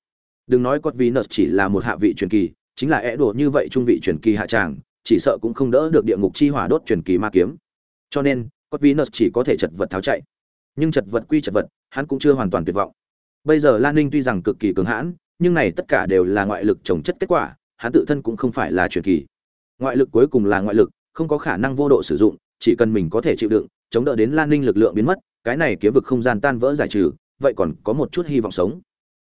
A: Đừng nói cốt venus chỉ là một hạ vị truyền kỳ, chính là é đồ như vậy trung vị truyền kỳ hạ tràng, chỉ sợ cũng không đỡ được địa ngục chi hỏa đốt truyền kỳ ma kiếm. Cho nên, cốt venus chỉ có thể chật vật tháo chạy. Nhưng chật vật quy chật vật, hắn cũng chưa hoàn toàn tuyệt vọng. Bây giờ lan ninh tuy rằng cực kỳ cường hãn, nhưng này tất cả đều là ngoại lực trồng chất kết quả, hắn tự thân cũng không phải là truyền kỳ. Ngoại lực cuối cùng là ngoại lực, không có khả năng vô độ sử dụng chỉ cần mình có thể chịu đựng, chống đỡ đến lan ninh lực lượng biến mất, cái này kiếm vực không gian tan vỡ giải trừ, vậy còn có một chút hy vọng sống.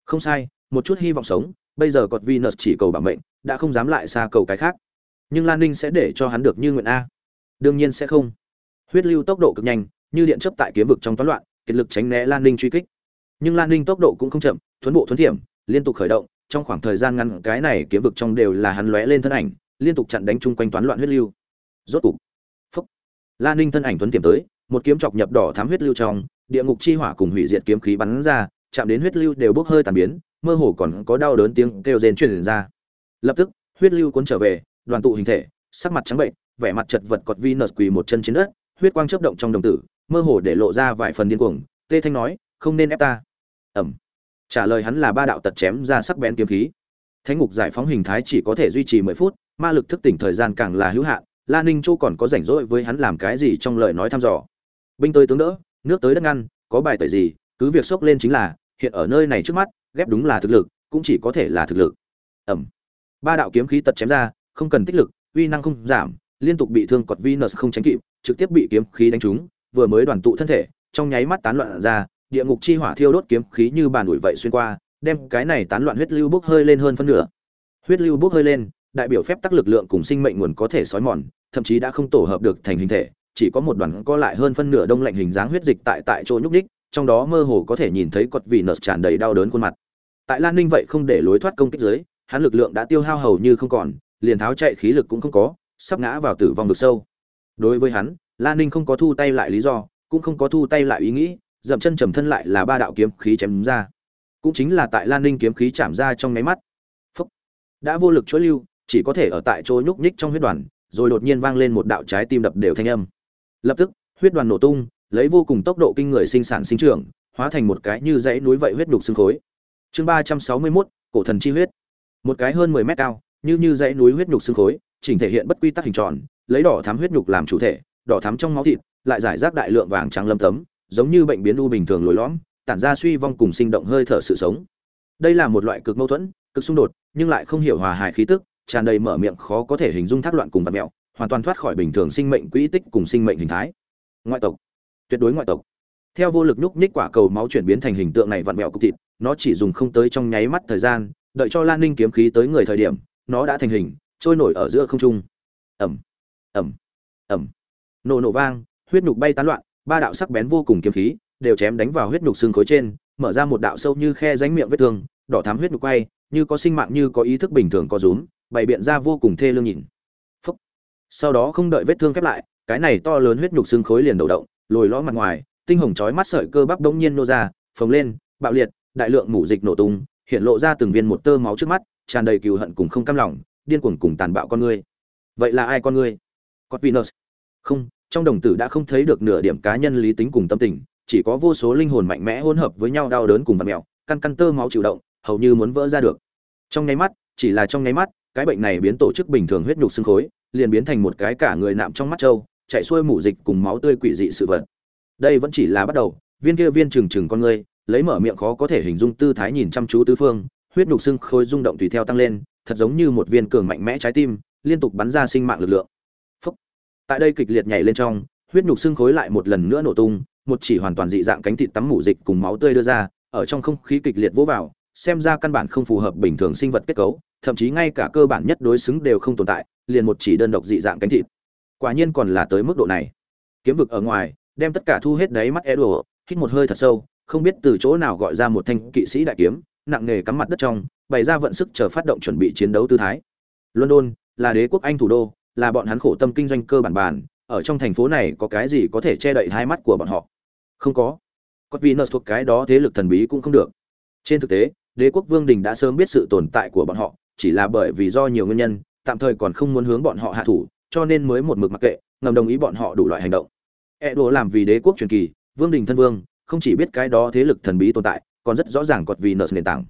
A: Không sai, một chút hy vọng sống, bây giờ cọt venus chỉ cầu bảo mệnh, đã không dám lại xa cầu cái khác. Nhưng lan ninh sẽ để cho hắn được như nguyện a. Đương nhiên sẽ không. Huyết lưu tốc độ cực nhanh, như điện chấp tại kiếm vực trong toán loạn, kiệt lực tránh né lan ninh truy kích. Nhưng lan ninh tốc độ cũng không chậm, thuấn bộ thuấn thiểm, liên tục khởi động, trong khoảng thời gian ngắn cái này kiếm vực trong đều là hắn lóe lên thân ảnh, liên tục chặn đánh chung quanh toán loạn huyết lưu. Rốt cục La Ninh thân ảnh tuấn tiềm tới, một kiếm chọc nhập đỏ thám huyết lưu trong, địa ngục chi hỏa cùng hủy diệt kiếm khí bắn ra, chạm đến huyết lưu đều bốc hơi tàn biến, mơ hồ còn có đau đớn tiếng kêu rên truyền ra. Lập tức, huyết lưu cuốn trở về, đoàn tụ hình thể, sắc mặt trắng bệnh, vẻ mặt chật vật cọt Venus quỳ một chân trên đất, huyết quang chớp động trong đồng tử mơ hồ để lộ ra vài phần điên cuồng tê thanh nói không nên ép ta. Ẩm. Trả lời hắn là ba đạo tật chém ra sắc bén kiếm khí. Thánh ngục giải phóng hình thái chỉ có thể duy trì mười phút ma lực thức tỉnh thời gian càng là hữu hạn la ninh châu còn có rảnh rỗi với hắn làm cái gì trong lời nói thăm dò? Binh tới tướng đỡ nước tới đất ngăn có bài tẩy gì cứ việc xốc lên chính là hiện ở nơi này trước mắt ghép đúng là thực lực cũng chỉ có thể là thực lực. Ẩm. Ba đạo kiếm khí tật chém ra không cần tích lực uy năng không giảm liên tục bị thương cọt Venus không tránh kịp, trực tiếp bị kiếm khí đánh trúng, vừa mới đoàn tụ thân thể, trong nháy mắt tán loạn ra, địa ngục chi hỏa thiêu đốt kiếm khí như bàn ủi vậy xuyên qua, đem cái này tán loạn huyết lưu bốc hơi lên hơn phân nửa. Huyết lưu bốc hơi lên, đại biểu phép tắc lực lượng cùng sinh mệnh nguồn có thể sói mòn, thậm chí đã không tổ hợp được thành hình thể, chỉ có một đoàn co lại hơn phân nửa đông lạnh hình dáng huyết dịch tại tại chỗ nhúc nhích, trong đó mơ hồ có thể nhìn thấy cột vị nợ tràn đầy đau đớn khuôn mặt. Tại Lan Ninh vậy không để lối thoát công kích dưới, hắn lực lượng đã tiêu hao hầu như không còn, liền tháo chạy khí lực cũng không có, sắp ngã vào tử vong vực sâu đối với hắn Lan ninh không có thu tay lại lý do cũng không có thu tay lại ý nghĩ dậm chân trầm thân lại là ba đạo kiếm khí chém ra cũng chính là tại lan ninh kiếm khí chạm ra trong nháy mắt Phúc. đã vô lực chuỗi lưu chỉ có thể ở tại chỗ nhúc nhích trong huyết đoàn rồi đột nhiên vang lên một đạo trái tim đập đều thanh âm. Lập tức huyết đoàn nổ tung lấy vô cùng tốc độ kinh người sinh sản sinh trưởng hóa thành một cái như dãy núi vậy huyết đục xương khối. Chương ba trăm sáu mươi mốt cổ thần chi huyết. Một cái hơn mười mét cao như như dãy núi huyết nhục xương khối chỉnh thể hiện bất quy tắc hình tròn, lấy đỏ thắm huyết nhục làm chủ thể, đỏ thắm trong máu thịt, lại giải rác đại lượng vàng trắng lâm tấm, giống như bệnh biến u bình thường lồi lõm, tản ra suy vong cùng sinh động hơi thở sự sống. Đây là một loại cực mâu thuẫn, cực xung đột, nhưng lại không hiểu hòa hài khí tức, tràn đầy mở miệng khó có thể hình dung thác loạn cùng vật mèo, hoàn toàn thoát khỏi bình thường sinh mệnh quỹ tích cùng sinh mệnh hình thái. Ngoại tộc, tuyệt đối ngoại tộc. Theo vô lực nhúc nhích quả cầu máu chuyển biến thành hình tượng này vặn vẹo cục thịt, nó chỉ dùng không tới trong nháy mắt thời gian, đợi cho Lan Ninh kiếm khí tới người thời điểm, nó đã thành hình, trôi nổi ở giữa không trung. Ẩm ẩm ẩm nổ nổ vang huyết nhục bay tán loạn ba đạo sắc bén vô cùng kiếm khí đều chém đánh vào huyết nhục xương khối trên mở ra một đạo sâu như khe ránh miệng vết thương đỏ thắm huyết nhục quay như có sinh mạng như có ý thức bình thường có rúm bày biện ra vô cùng thê lương nhìn. Phúc. sau đó không đợi vết thương khép lại, cái này to lớn huyết nhục xương khối liền đầu động, lồi lõm mặt ngoài, tinh hồng chói mắt sợi cơ bắp đống nhiên nô ra, phồng lên, bạo liệt, đại lượng mủ dịch nổ tung, hiện lộ ra từng viên một tơ máu trước mắt, tràn đầy cừu hận cùng không cam lòng, điên cuồng cùng tàn bạo con ngươi. Vậy là ai con ngươi? Cốt venus không, trong đồng tử đã không thấy được nửa điểm cá nhân lý tính cùng tâm tình, chỉ có vô số linh hồn mạnh mẽ hỗn hợp với nhau đau đớn cùng vật mèo, căn căn tơ máu chịu động, hầu như muốn vỡ ra được. Trong nháy mắt, chỉ là trong nháy mắt cái bệnh này biến tổ chức bình thường huyết nhục xương khối, liền biến thành một cái cả người nạm trong mắt trâu, chạy xuôi mủ dịch cùng máu tươi quỷ dị sự vật đây vẫn chỉ là bắt đầu, viên kia viên trừng trừng con ngươi, lấy mở miệng khó có thể hình dung tư thái nhìn chăm chú tứ phương, huyết nhục xương khối rung động tùy theo tăng lên, thật giống như một viên cường mạnh mẽ trái tim, liên tục bắn ra sinh mạng lực lượng Phúc. tại đây kịch liệt nhảy lên trong, huyết nhục xương khối lại một lần nữa nổ tung, một chỉ hoàn toàn dị dạng cánh thịt tắm mủ dịch cùng máu tươi đưa ra, ở trong không khí kịch liệt vỗ vào xem ra căn bản không phù hợp bình thường sinh vật kết cấu thậm chí ngay cả cơ bản nhất đối xứng đều không tồn tại liền một chỉ đơn độc dị dạng cánh thịt quả nhiên còn là tới mức độ này kiếm vực ở ngoài đem tất cả thu hết đáy mắt é đùa hít một hơi thật sâu không biết từ chỗ nào gọi ra một thanh kỵ sĩ đại kiếm nặng nề cắm mặt đất trong bày ra vận sức chờ phát động chuẩn bị chiến đấu tư thái. London là đế quốc Anh thủ đô, là bọn hắn khổ tâm kinh doanh cơ bản bản, ở trong thành phố này có cái gì có thể che đậy hai mắt của bọn họ? Không có. có vì nợ thuộc cái đó thế lực thần bí cũng không được. Trên thực tế, đế quốc Vương đình đã sớm biết sự tồn tại của bọn họ, chỉ là bởi vì do nhiều nguyên nhân, tạm thời còn không muốn hướng bọn họ hạ thủ, cho nên mới một mực mặc kệ, ngầm đồng ý bọn họ đủ loại hành động. Edo làm vì đế quốc truyền kỳ, Vương đình thân vương, không chỉ biết cái đó thế lực thần bí tồn tại, còn rất rõ ràng cọt vì nợ nền tảng.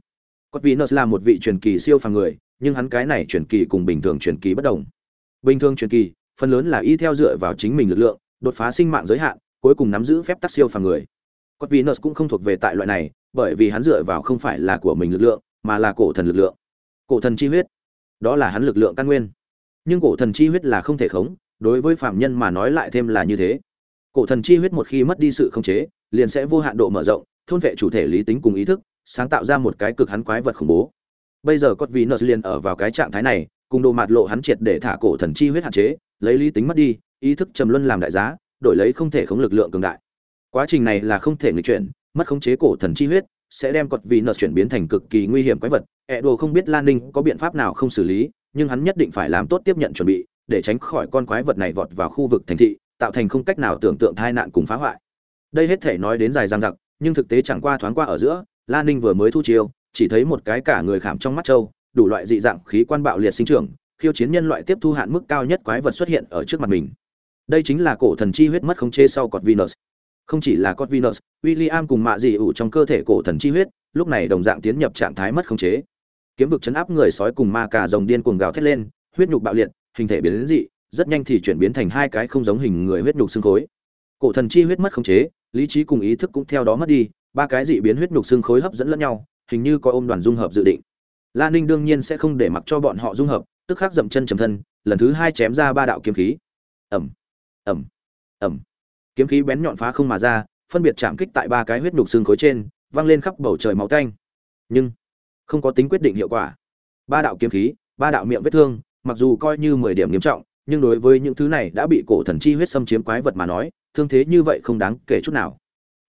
A: cọt vì nợ là một vị truyền kỳ siêu phàm người, nhưng hắn cái này truyền kỳ cùng bình thường truyền kỳ bất đồng. Bình thường truyền kỳ, phần lớn là y theo dựa vào chính mình lực lượng, đột phá sinh mạng giới hạn, cuối cùng nắm giữ phép tắc siêu phàm người. Cốt Venus cũng không thuộc về tại loại này, bởi vì hắn dựa vào không phải là của mình lực lượng, mà là cổ thần lực lượng. Cổ thần chi huyết, đó là hắn lực lượng căn nguyên. Nhưng cổ thần chi huyết là không thể khống, đối với phạm nhân mà nói lại thêm là như thế. Cổ thần chi huyết một khi mất đi sự khống chế, liền sẽ vô hạn độ mở rộng, thôn vệ chủ thể lý tính cùng ý thức, sáng tạo ra một cái cực hắn quái vật khủng bố bây giờ cốt Venus liền ở vào cái trạng thái này cùng đồ mạt lộ hắn triệt để thả cổ thần chi huyết hạn chế lấy lý tính mất đi ý thức trầm luân làm đại giá đổi lấy không thể khống lực lượng cường đại quá trình này là không thể nghịch chuyển mất khống chế cổ thần chi huyết sẽ đem cột vì nợ chuyển biến thành cực kỳ nguy hiểm quái vật. Ẹ đồ không biết lan ninh có biện pháp nào không xử lý nhưng hắn nhất định phải làm tốt tiếp nhận chuẩn bị để tránh khỏi con quái vật này vọt vào khu vực thành thị tạo thành không cách nào tưởng tượng tai nạn cùng phá hoại. Đây hết thể nói đến dài dằng dặc nhưng thực tế chẳng qua thoáng qua ở giữa Lan Ninh vừa mới thu chiêu, chỉ thấy một cái cả người khảm trong mắt trâu, đủ loại dị dạng khí quan bạo liệt sinh trưởng, khiêu chiến nhân loại tiếp thu hạn mức cao nhất quái vật xuất hiện ở trước mặt mình. đây chính là cổ thần chi huyết mất khống chế sau cọt venus không chỉ là cốt venus, william cùng mạ dị ủ trong cơ thể cổ thần chi huyết, lúc này đồng dạng tiến nhập trạng thái mất khống chế. Kiếm vực chấn áp người sói cùng ma cà rồng điên cuồng gào thét lên, huyết nhục bạo liệt, hình thể biến đến dị, rất nhanh thì chuyển biến thành hai cái không giống hình người huyết nhục xương khối. Cổ thần chi huyết mất khống chế, lý trí cùng ý thức cũng theo đó mất đi, ba cái dị biến huyết nhục xương khối hấp dẫn lẫn nhau, hình như có ôm đoàn dung hợp dự định. La ninh đương nhiên sẽ không để mặc cho bọn họ dung hợp, tức khắc dậm chân trầm thân, lần thứ hai chém ra ba đạo kiếm khí. Ầm ầm ầm kiếm khí bén nhọn phá không mà ra, phân biệt chạm kích tại ba cái huyết nhục xương khối trên văng lên khắp bầu trời máu tanh. Nhưng, không có tính quyết định hiệu quả. Ba đạo kiếm khí, ba đạo miệng vết thương, mặc dù coi như mười điểm nghiêm trọng, nhưng đối với những thứ này đã bị cổ thần chi huyết xâm chiếm quái vật mà nói, thương thế như vậy không đáng kể chút nào.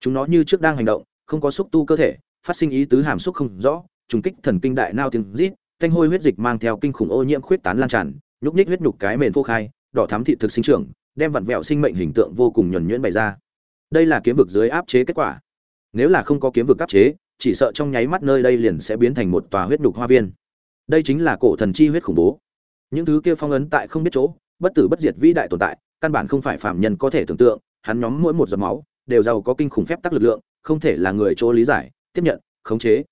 A: Chúng nó như trước đang hành động, không có xúc tu cơ thể, phát sinh ý tứ hàm xúc không rõ, trùng kích thần kinh đại nao tiếng rít, thanh hôi huyết dịch mang theo kinh khủng ô nhiễm khuyết tán lan tràn, nhúc nhích huyết nhục cái mền phô khai, đỏ thắm thị thực sinh trưởng đem vặn vẹo sinh mệnh hình tượng vô cùng nhuần nhuyễn bày ra. Đây là kiếm vực dưới áp chế kết quả. Nếu là không có kiếm vực áp chế, chỉ sợ trong nháy mắt nơi đây liền sẽ biến thành một tòa huyết nhục hoa viên. Đây chính là cổ thần chi huyết khủng bố. Những thứ kia phong ấn tại không biết chỗ, bất tử bất diệt vĩ đại tồn tại, căn bản không phải phạm nhân có thể tưởng tượng, hắn nhóm mỗi một giọt máu đều giàu có kinh khủng phép tắc lực lượng, không thể là người chỗ lý giải, tiếp nhận, khống chế.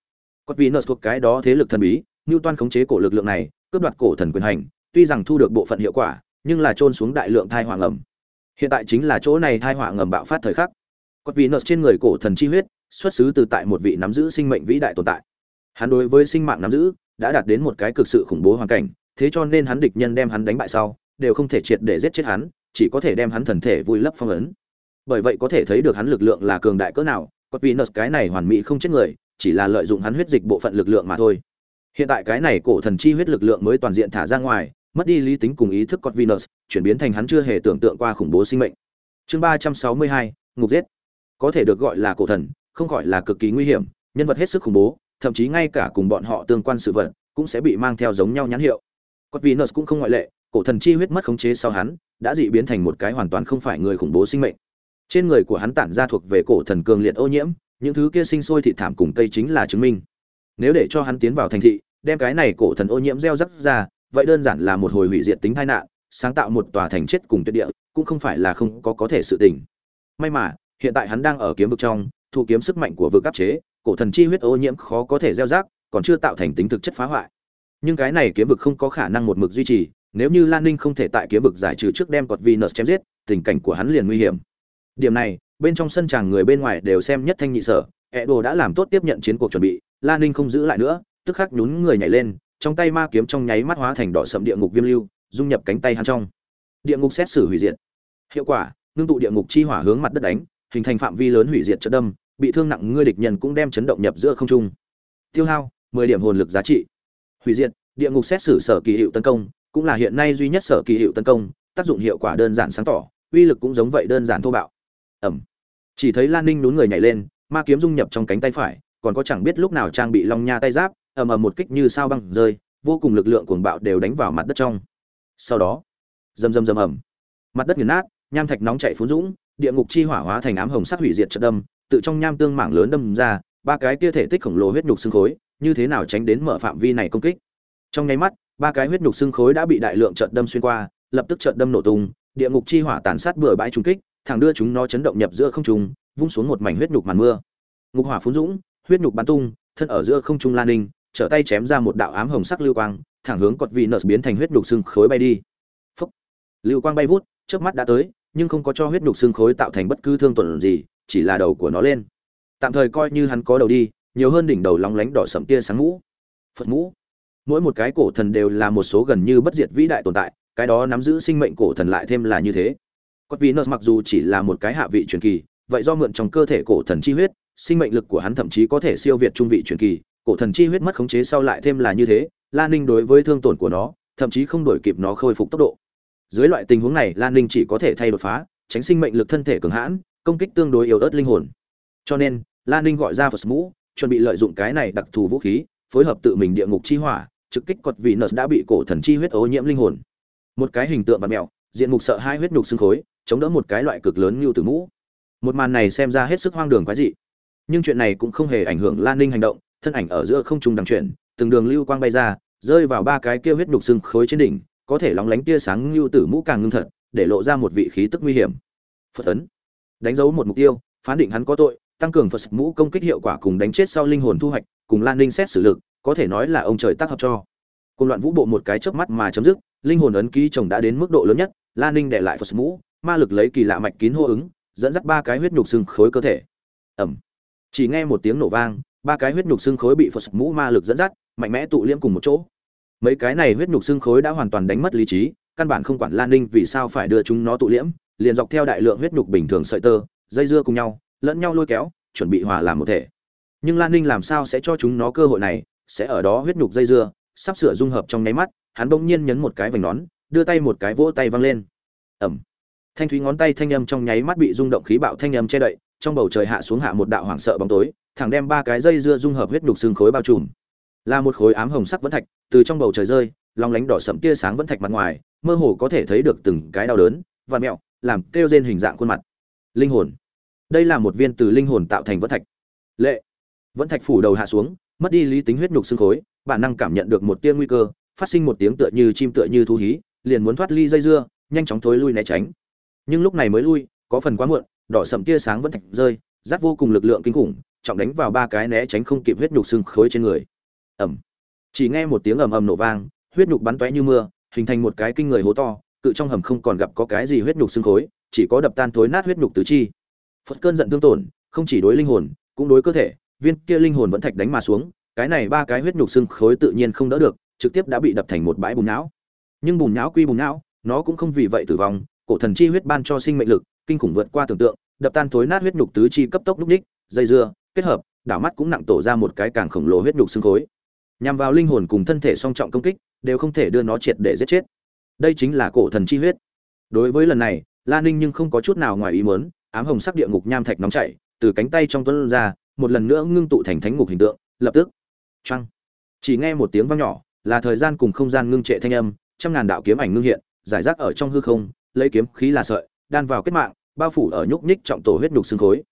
A: Cốt vì nợ thuộc cái đó thế lực thần bí như toan khống chế cổ lực lượng này, cướp đoạt cổ thần quyền hành, tuy rằng thu được bộ phận hiệu quả nhưng là trôn xuống đại lượng thai hỏa ngầm. Hiện tại chính là chỗ này thai hỏa ngầm bạo phát thời khắc. Cốt vị nợ trên người cổ thần chi huyết, xuất xứ từ tại một vị nắm giữ sinh mệnh vĩ đại tồn tại. Hắn đối với sinh mạng nắm giữ, đã đạt đến một cái cực sự khủng bố hoàn cảnh, thế cho nên hắn địch nhân đem hắn đánh bại sau, đều không thể triệt để giết chết hắn, chỉ có thể đem hắn thần thể vui lấp phong ấn. Bởi vậy có thể thấy được hắn lực lượng là cường đại cỡ nào có vị nợ cái này hoàn mỹ không chết người, chỉ là lợi dụng hắn huyết dịch bộ phận lực lượng mà thôi. Hiện tại cái này cổ thần chi huyết lực lượng mới toàn diện thả ra ngoài mất đi lý tính cùng ý thức cốt Venus, chuyển biến thành hắn chưa hề tưởng tượng qua khủng bố sinh mệnh. Chương ba trăm sáu mươi hai, ngục giết. Có thể được gọi là cổ thần, không gọi là cực kỳ nguy hiểm, nhân vật hết sức khủng bố, thậm chí ngay cả cùng bọn họ tương quan sự vật cũng sẽ bị mang theo giống nhau nhãn hiệu. Cốt Venus cũng không ngoại lệ, cổ thần chi huyết mất khống chế sau hắn, đã dị biến thành một cái hoàn toàn không phải người khủng bố sinh mệnh. Trên người của hắn tản ra thuộc về cổ thần cường liệt ô nhiễm, những thứ kia sinh sôi thị thảm cùng cây chính là chứng minh. Nếu để cho hắn tiến vào thành thị, đem cái này cổ thần ô nhiễm gieo rắc ra, vậy đơn giản là một hồi hủy diệt tính tai nạn, sáng tạo một tòa thành chết cùng tuyệt địa, cũng không phải là không có có thể sự tình. May mà, hiện tại hắn đang ở kiếm vực trong, thu kiếm sức mạnh của vực áp chế, cổ thần chi huyết ô nhiễm khó có thể gieo rắc, còn chưa tạo thành tính thực chất phá hoại. Nhưng cái này kiếm vực không có khả năng một mực duy trì, nếu như Lan Ninh không thể tại kiếm vực giải trừ trước đem cột Venus chém giết, tình cảnh của hắn liền nguy hiểm. Điểm này, bên trong sân chàng người bên ngoài đều xem nhất thanh nhị sở, Edo đã làm tốt tiếp nhận chiến cuộc chuẩn bị, Lan Ninh không giữ lại nữa, tức khắc nhún người nhảy lên, trong tay ma kiếm trong nháy mắt hóa thành đỏ sậm địa ngục viêm lưu, dung nhập cánh tay hắn trong. Địa ngục xét xử hủy diệt. Hiệu quả, ngưng tụ địa ngục chi hỏa hướng mặt đất đánh, hình thành phạm vi lớn hủy diệt trận đâm, bị thương nặng ngươi địch nhân cũng đem chấn động nhập giữa không trung. Tiêu hao, 10 điểm hồn lực giá trị. Hủy diệt, địa ngục xét xử sở kỳ hiệu tấn công, cũng là hiện nay duy nhất sở kỳ hiệu tấn công, tác dụng hiệu quả đơn giản sáng tỏ, uy lực cũng giống vậy đơn giản thô bạo. Ầm. Chỉ thấy Lan Ninh nhún người nhảy lên, ma kiếm dung nhập trong cánh tay phải, còn có chẳng biết lúc nào trang bị long nha tay giáp, ầm ầm một kích như sao băng rơi, vô cùng lực lượng cuồng bạo đều đánh vào mặt đất trong. Sau đó, rầm rầm rầm ầm, mặt đất nghiền nát, nham thạch nóng chảy phun dũng, địa ngục chi hỏa hóa thành ám hồng sắc hủy diệt chợt đâm, tự trong nham tương mảng lớn đâm ra, ba cái kia thể tích khổng lồ huyết nhục xương khối, như thế nào tránh đến mở phạm vi này công kích. Trong nháy mắt, ba cái huyết nhục xương khối đã bị đại lượng chợt đâm xuyên qua, lập tức chợt đâm nổ tung, địa ngục chi hỏa tàn sát bừa bãi trùng kích, thẳng đưa chúng nó chấn động nhập giữa không trung, vung xuống một mảnh huyết nhục màn mưa. Ngục hỏa phun dũng, huyết nhục bắn tung, thân ở giữa không trung lan ninh, trở tay chém ra một đạo ám hồng sắc lưu quang, thẳng hướng cột vị nợ biến thành huyết nhục xương khối bay đi. Phốc. Lưu quang bay vút, chớp mắt đã tới, nhưng không có cho huyết nhục xương khối tạo thành bất cứ thương tổn gì, chỉ là đầu của nó lên. Tạm thời coi như hắn có đầu đi, nhiều hơn đỉnh đầu lóng lánh đỏ sẫm tia sáng mũ. Phật mũ. Mỗi một cái cổ thần đều là một số gần như bất diệt vĩ đại tồn tại, cái đó nắm giữ sinh mệnh cổ thần lại thêm là như thế. Cốt Venus mặc dù chỉ là một cái hạ vị truyền kỳ, vậy do mượn trong cơ thể cổ thần chi huyết, sinh mệnh lực của hắn thậm chí có thể siêu việt trung vị truyền kỳ, cổ thần chi huyết mất khống chế sau lại thêm là như thế, Lan Ninh đối với thương tổn của nó, thậm chí không đổi kịp nó khôi phục tốc độ. Dưới loại tình huống này, Lan Ninh chỉ có thể thay đột phá, tránh sinh mệnh lực thân thể cường hãn, công kích tương đối yếu ớt linh hồn. Cho nên, Lan Ninh gọi ra Phật mũ, chuẩn bị lợi dụng cái này đặc thù vũ khí, phối hợp tự mình địa ngục chi hỏa, trực kích cột vị nợ đã bị cổ thần chi huyết ô nhiễm linh hồn. Một cái hình tượng vật mèo, diện mục sợ hai huyết nhục xương khối, chống đỡ một cái loại cực lớn như tử mũ. Một màn này xem ra hết sức hoang đường quái dị. Nhưng chuyện này cũng không hề ảnh hưởng Lan Ninh hành động, thân ảnh ở giữa không trung đằng chuyển, từng đường lưu quang bay ra, rơi vào ba cái kia huyết đục xương khối trên đỉnh, có thể lóng lánh tia sáng lưu tử mũ càng ngưng thật, để lộ ra một vị khí tức nguy hiểm. Phật tấn đánh dấu một mục tiêu phán định hắn có tội tăng cường phật mũ công kích hiệu quả cùng đánh chết sau linh hồn thu hoạch cùng lan ninh xét xử lực có thể nói là ông trời tác hợp cho. Cùng loạn vũ bộ một cái chớp mắt mà chấm dứt linh hồn ấn ký chồng đã đến mức độ lớn nhất lan ninh để lại phật mũ ma lực lấy kỳ lạ mạch kín hô ứng dẫn dắt ba cái huyết nhục xương khối cơ thể. Ẩm chỉ nghe một tiếng nổ vang ba cái huyết nhục xương khối bị phật mũ ma lực dẫn dắt, mạnh mẽ tụ liễm cùng một chỗ. Mấy cái này huyết nhục xương khối đã hoàn toàn đánh mất lý trí, căn bản không quản lan ninh vì sao phải đưa chúng nó tụ liễm, liền dọc theo đại lượng huyết nhục bình thường sợi tơ, dây dưa cùng nhau, lẫn nhau lôi kéo, chuẩn bị hòa làm một thể. Nhưng lan ninh làm sao sẽ cho chúng nó cơ hội này, sẽ ở đó huyết nhục dây dưa, sắp sửa dung hợp trong nháy mắt, hắn bỗng nhiên nhấn một cái vành nón, đưa tay một cái vỗ tay văng lên. Ẩm thanh thúy ngón tay thanh âm trong nháy mắt bị rung động khí bạo thanh âm che đậy trong bầu trời hạ xuống hạ một đạo hoảng sợ bóng tối, thẳng đem ba cái dây dưa dung hợp huyết nhục xương khối bao trùm. Là một khối ám hồng sắc vẫn thạch, từ trong bầu trời rơi, long lánh đỏ sẫm tia sáng vẫn thạch mặt ngoài, mơ hồ có thể thấy được từng cái đau đớn và mẹo, làm kêu trên hình dạng khuôn mặt. Linh hồn. Đây là một viên từ linh hồn tạo thành vẫn thạch. Lệ. Vẫn thạch phủ đầu hạ xuống, mất đi lý tính huyết nhục xương khối, bản năng cảm nhận được một tia nguy cơ, phát sinh một tiếng tựa như chim tựa như thú hí, liền muốn thoát ly dây dưa, nhanh chóng thối lui né tránh. Nhưng lúc này mới lui, có phần quá muộn đỏ sậm tia sáng vẫn thạch rơi, rát vô cùng lực lượng kinh khủng, trọng đánh vào ba cái né tránh không kịp huyết nhục xương khối trên người. Ẩm chỉ nghe một tiếng ầm ầm nổ vang, huyết nhục bắn tóe như mưa, hình thành một cái kinh người hố to, cự trong hầm không còn gặp có cái gì huyết nhục xương khối, chỉ có đập tan thối nát huyết nhục tứ chi. Phật cơn giận thương tổn, không chỉ đối linh hồn, cũng đối cơ thể, viên kia linh hồn vẫn thạch đánh mà xuống, cái này ba cái huyết nhục xương khối tự nhiên không đỡ được, trực tiếp đã bị đập thành một bãi bùn não. Nhưng bùn não quy bùn não, nó cũng không vì vậy tử vong cổ thần chi huyết ban cho sinh mệnh lực, kinh khủng vượt qua tưởng tượng, đập tan thối nát huyết nhục tứ chi cấp tốc lúc ních, dây dưa, kết hợp, đảo mắt cũng nặng tổ ra một cái càng khổng lồ huyết nhục xương khối. Nhằm vào linh hồn cùng thân thể song trọng công kích, đều không thể đưa nó triệt để giết chết. Đây chính là cổ thần chi huyết. Đối với lần này, la ninh nhưng không có chút nào ngoài ý muốn, ám hồng sắc địa ngục nham thạch nóng chảy, từ cánh tay trong tuấn ra, một lần nữa ngưng tụ thành thánh ngục hình tượng, lập tức trăng chỉ nghe một tiếng vang nhỏ, là thời gian cùng không gian ngưng trệ thanh âm, trăm ngàn đạo kiếm ảnh ngưng hiện, giải rác ở trong hư không lấy kiếm khí là sợi, đan vào kết mạng, bao phủ ở nhúc nhích trọng tổ huyết nhục xương khối.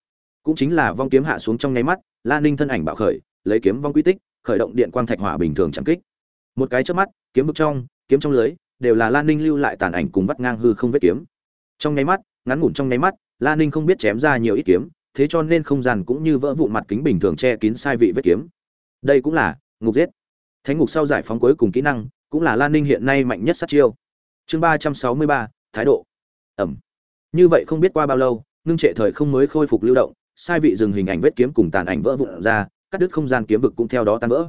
A: Cũng chính là vong kiếm hạ xuống trong nháy mắt, la ninh thân ảnh bạo khởi, lấy kiếm vong quy tích, khởi động điện quang thạch hỏa bình thường chẳng kích. Một cái chớp mắt, kiếm vực trong, kiếm trong lưới, đều là lan ninh lưu lại tàn ảnh cùng vắt ngang hư không vết kiếm. Trong nháy mắt, ngắn ngủn trong nháy mắt lan ninh không biết chém ra nhiều ít kiếm, thế cho nên không gian cũng như vỡ vụn mặt kính bình thường che kín sai vị vết kiếm. Đây cũng là ngục giết. Thánh ngục sau giải phóng cuối cùng kỹ năng, cũng là lan ninh hiện nay mạnh nhất sát chiêu. Chương ba trăm sáu mươi ba thái độ. Ẩm. Như vậy không biết qua bao lâu, ngưng trệ thời không mới khôi phục lưu động, sai vị dừng hình ảnh vết kiếm cùng tàn ảnh vỡ vụn ra, cắt đứt không gian kiếm vực cũng theo đó tan vỡ.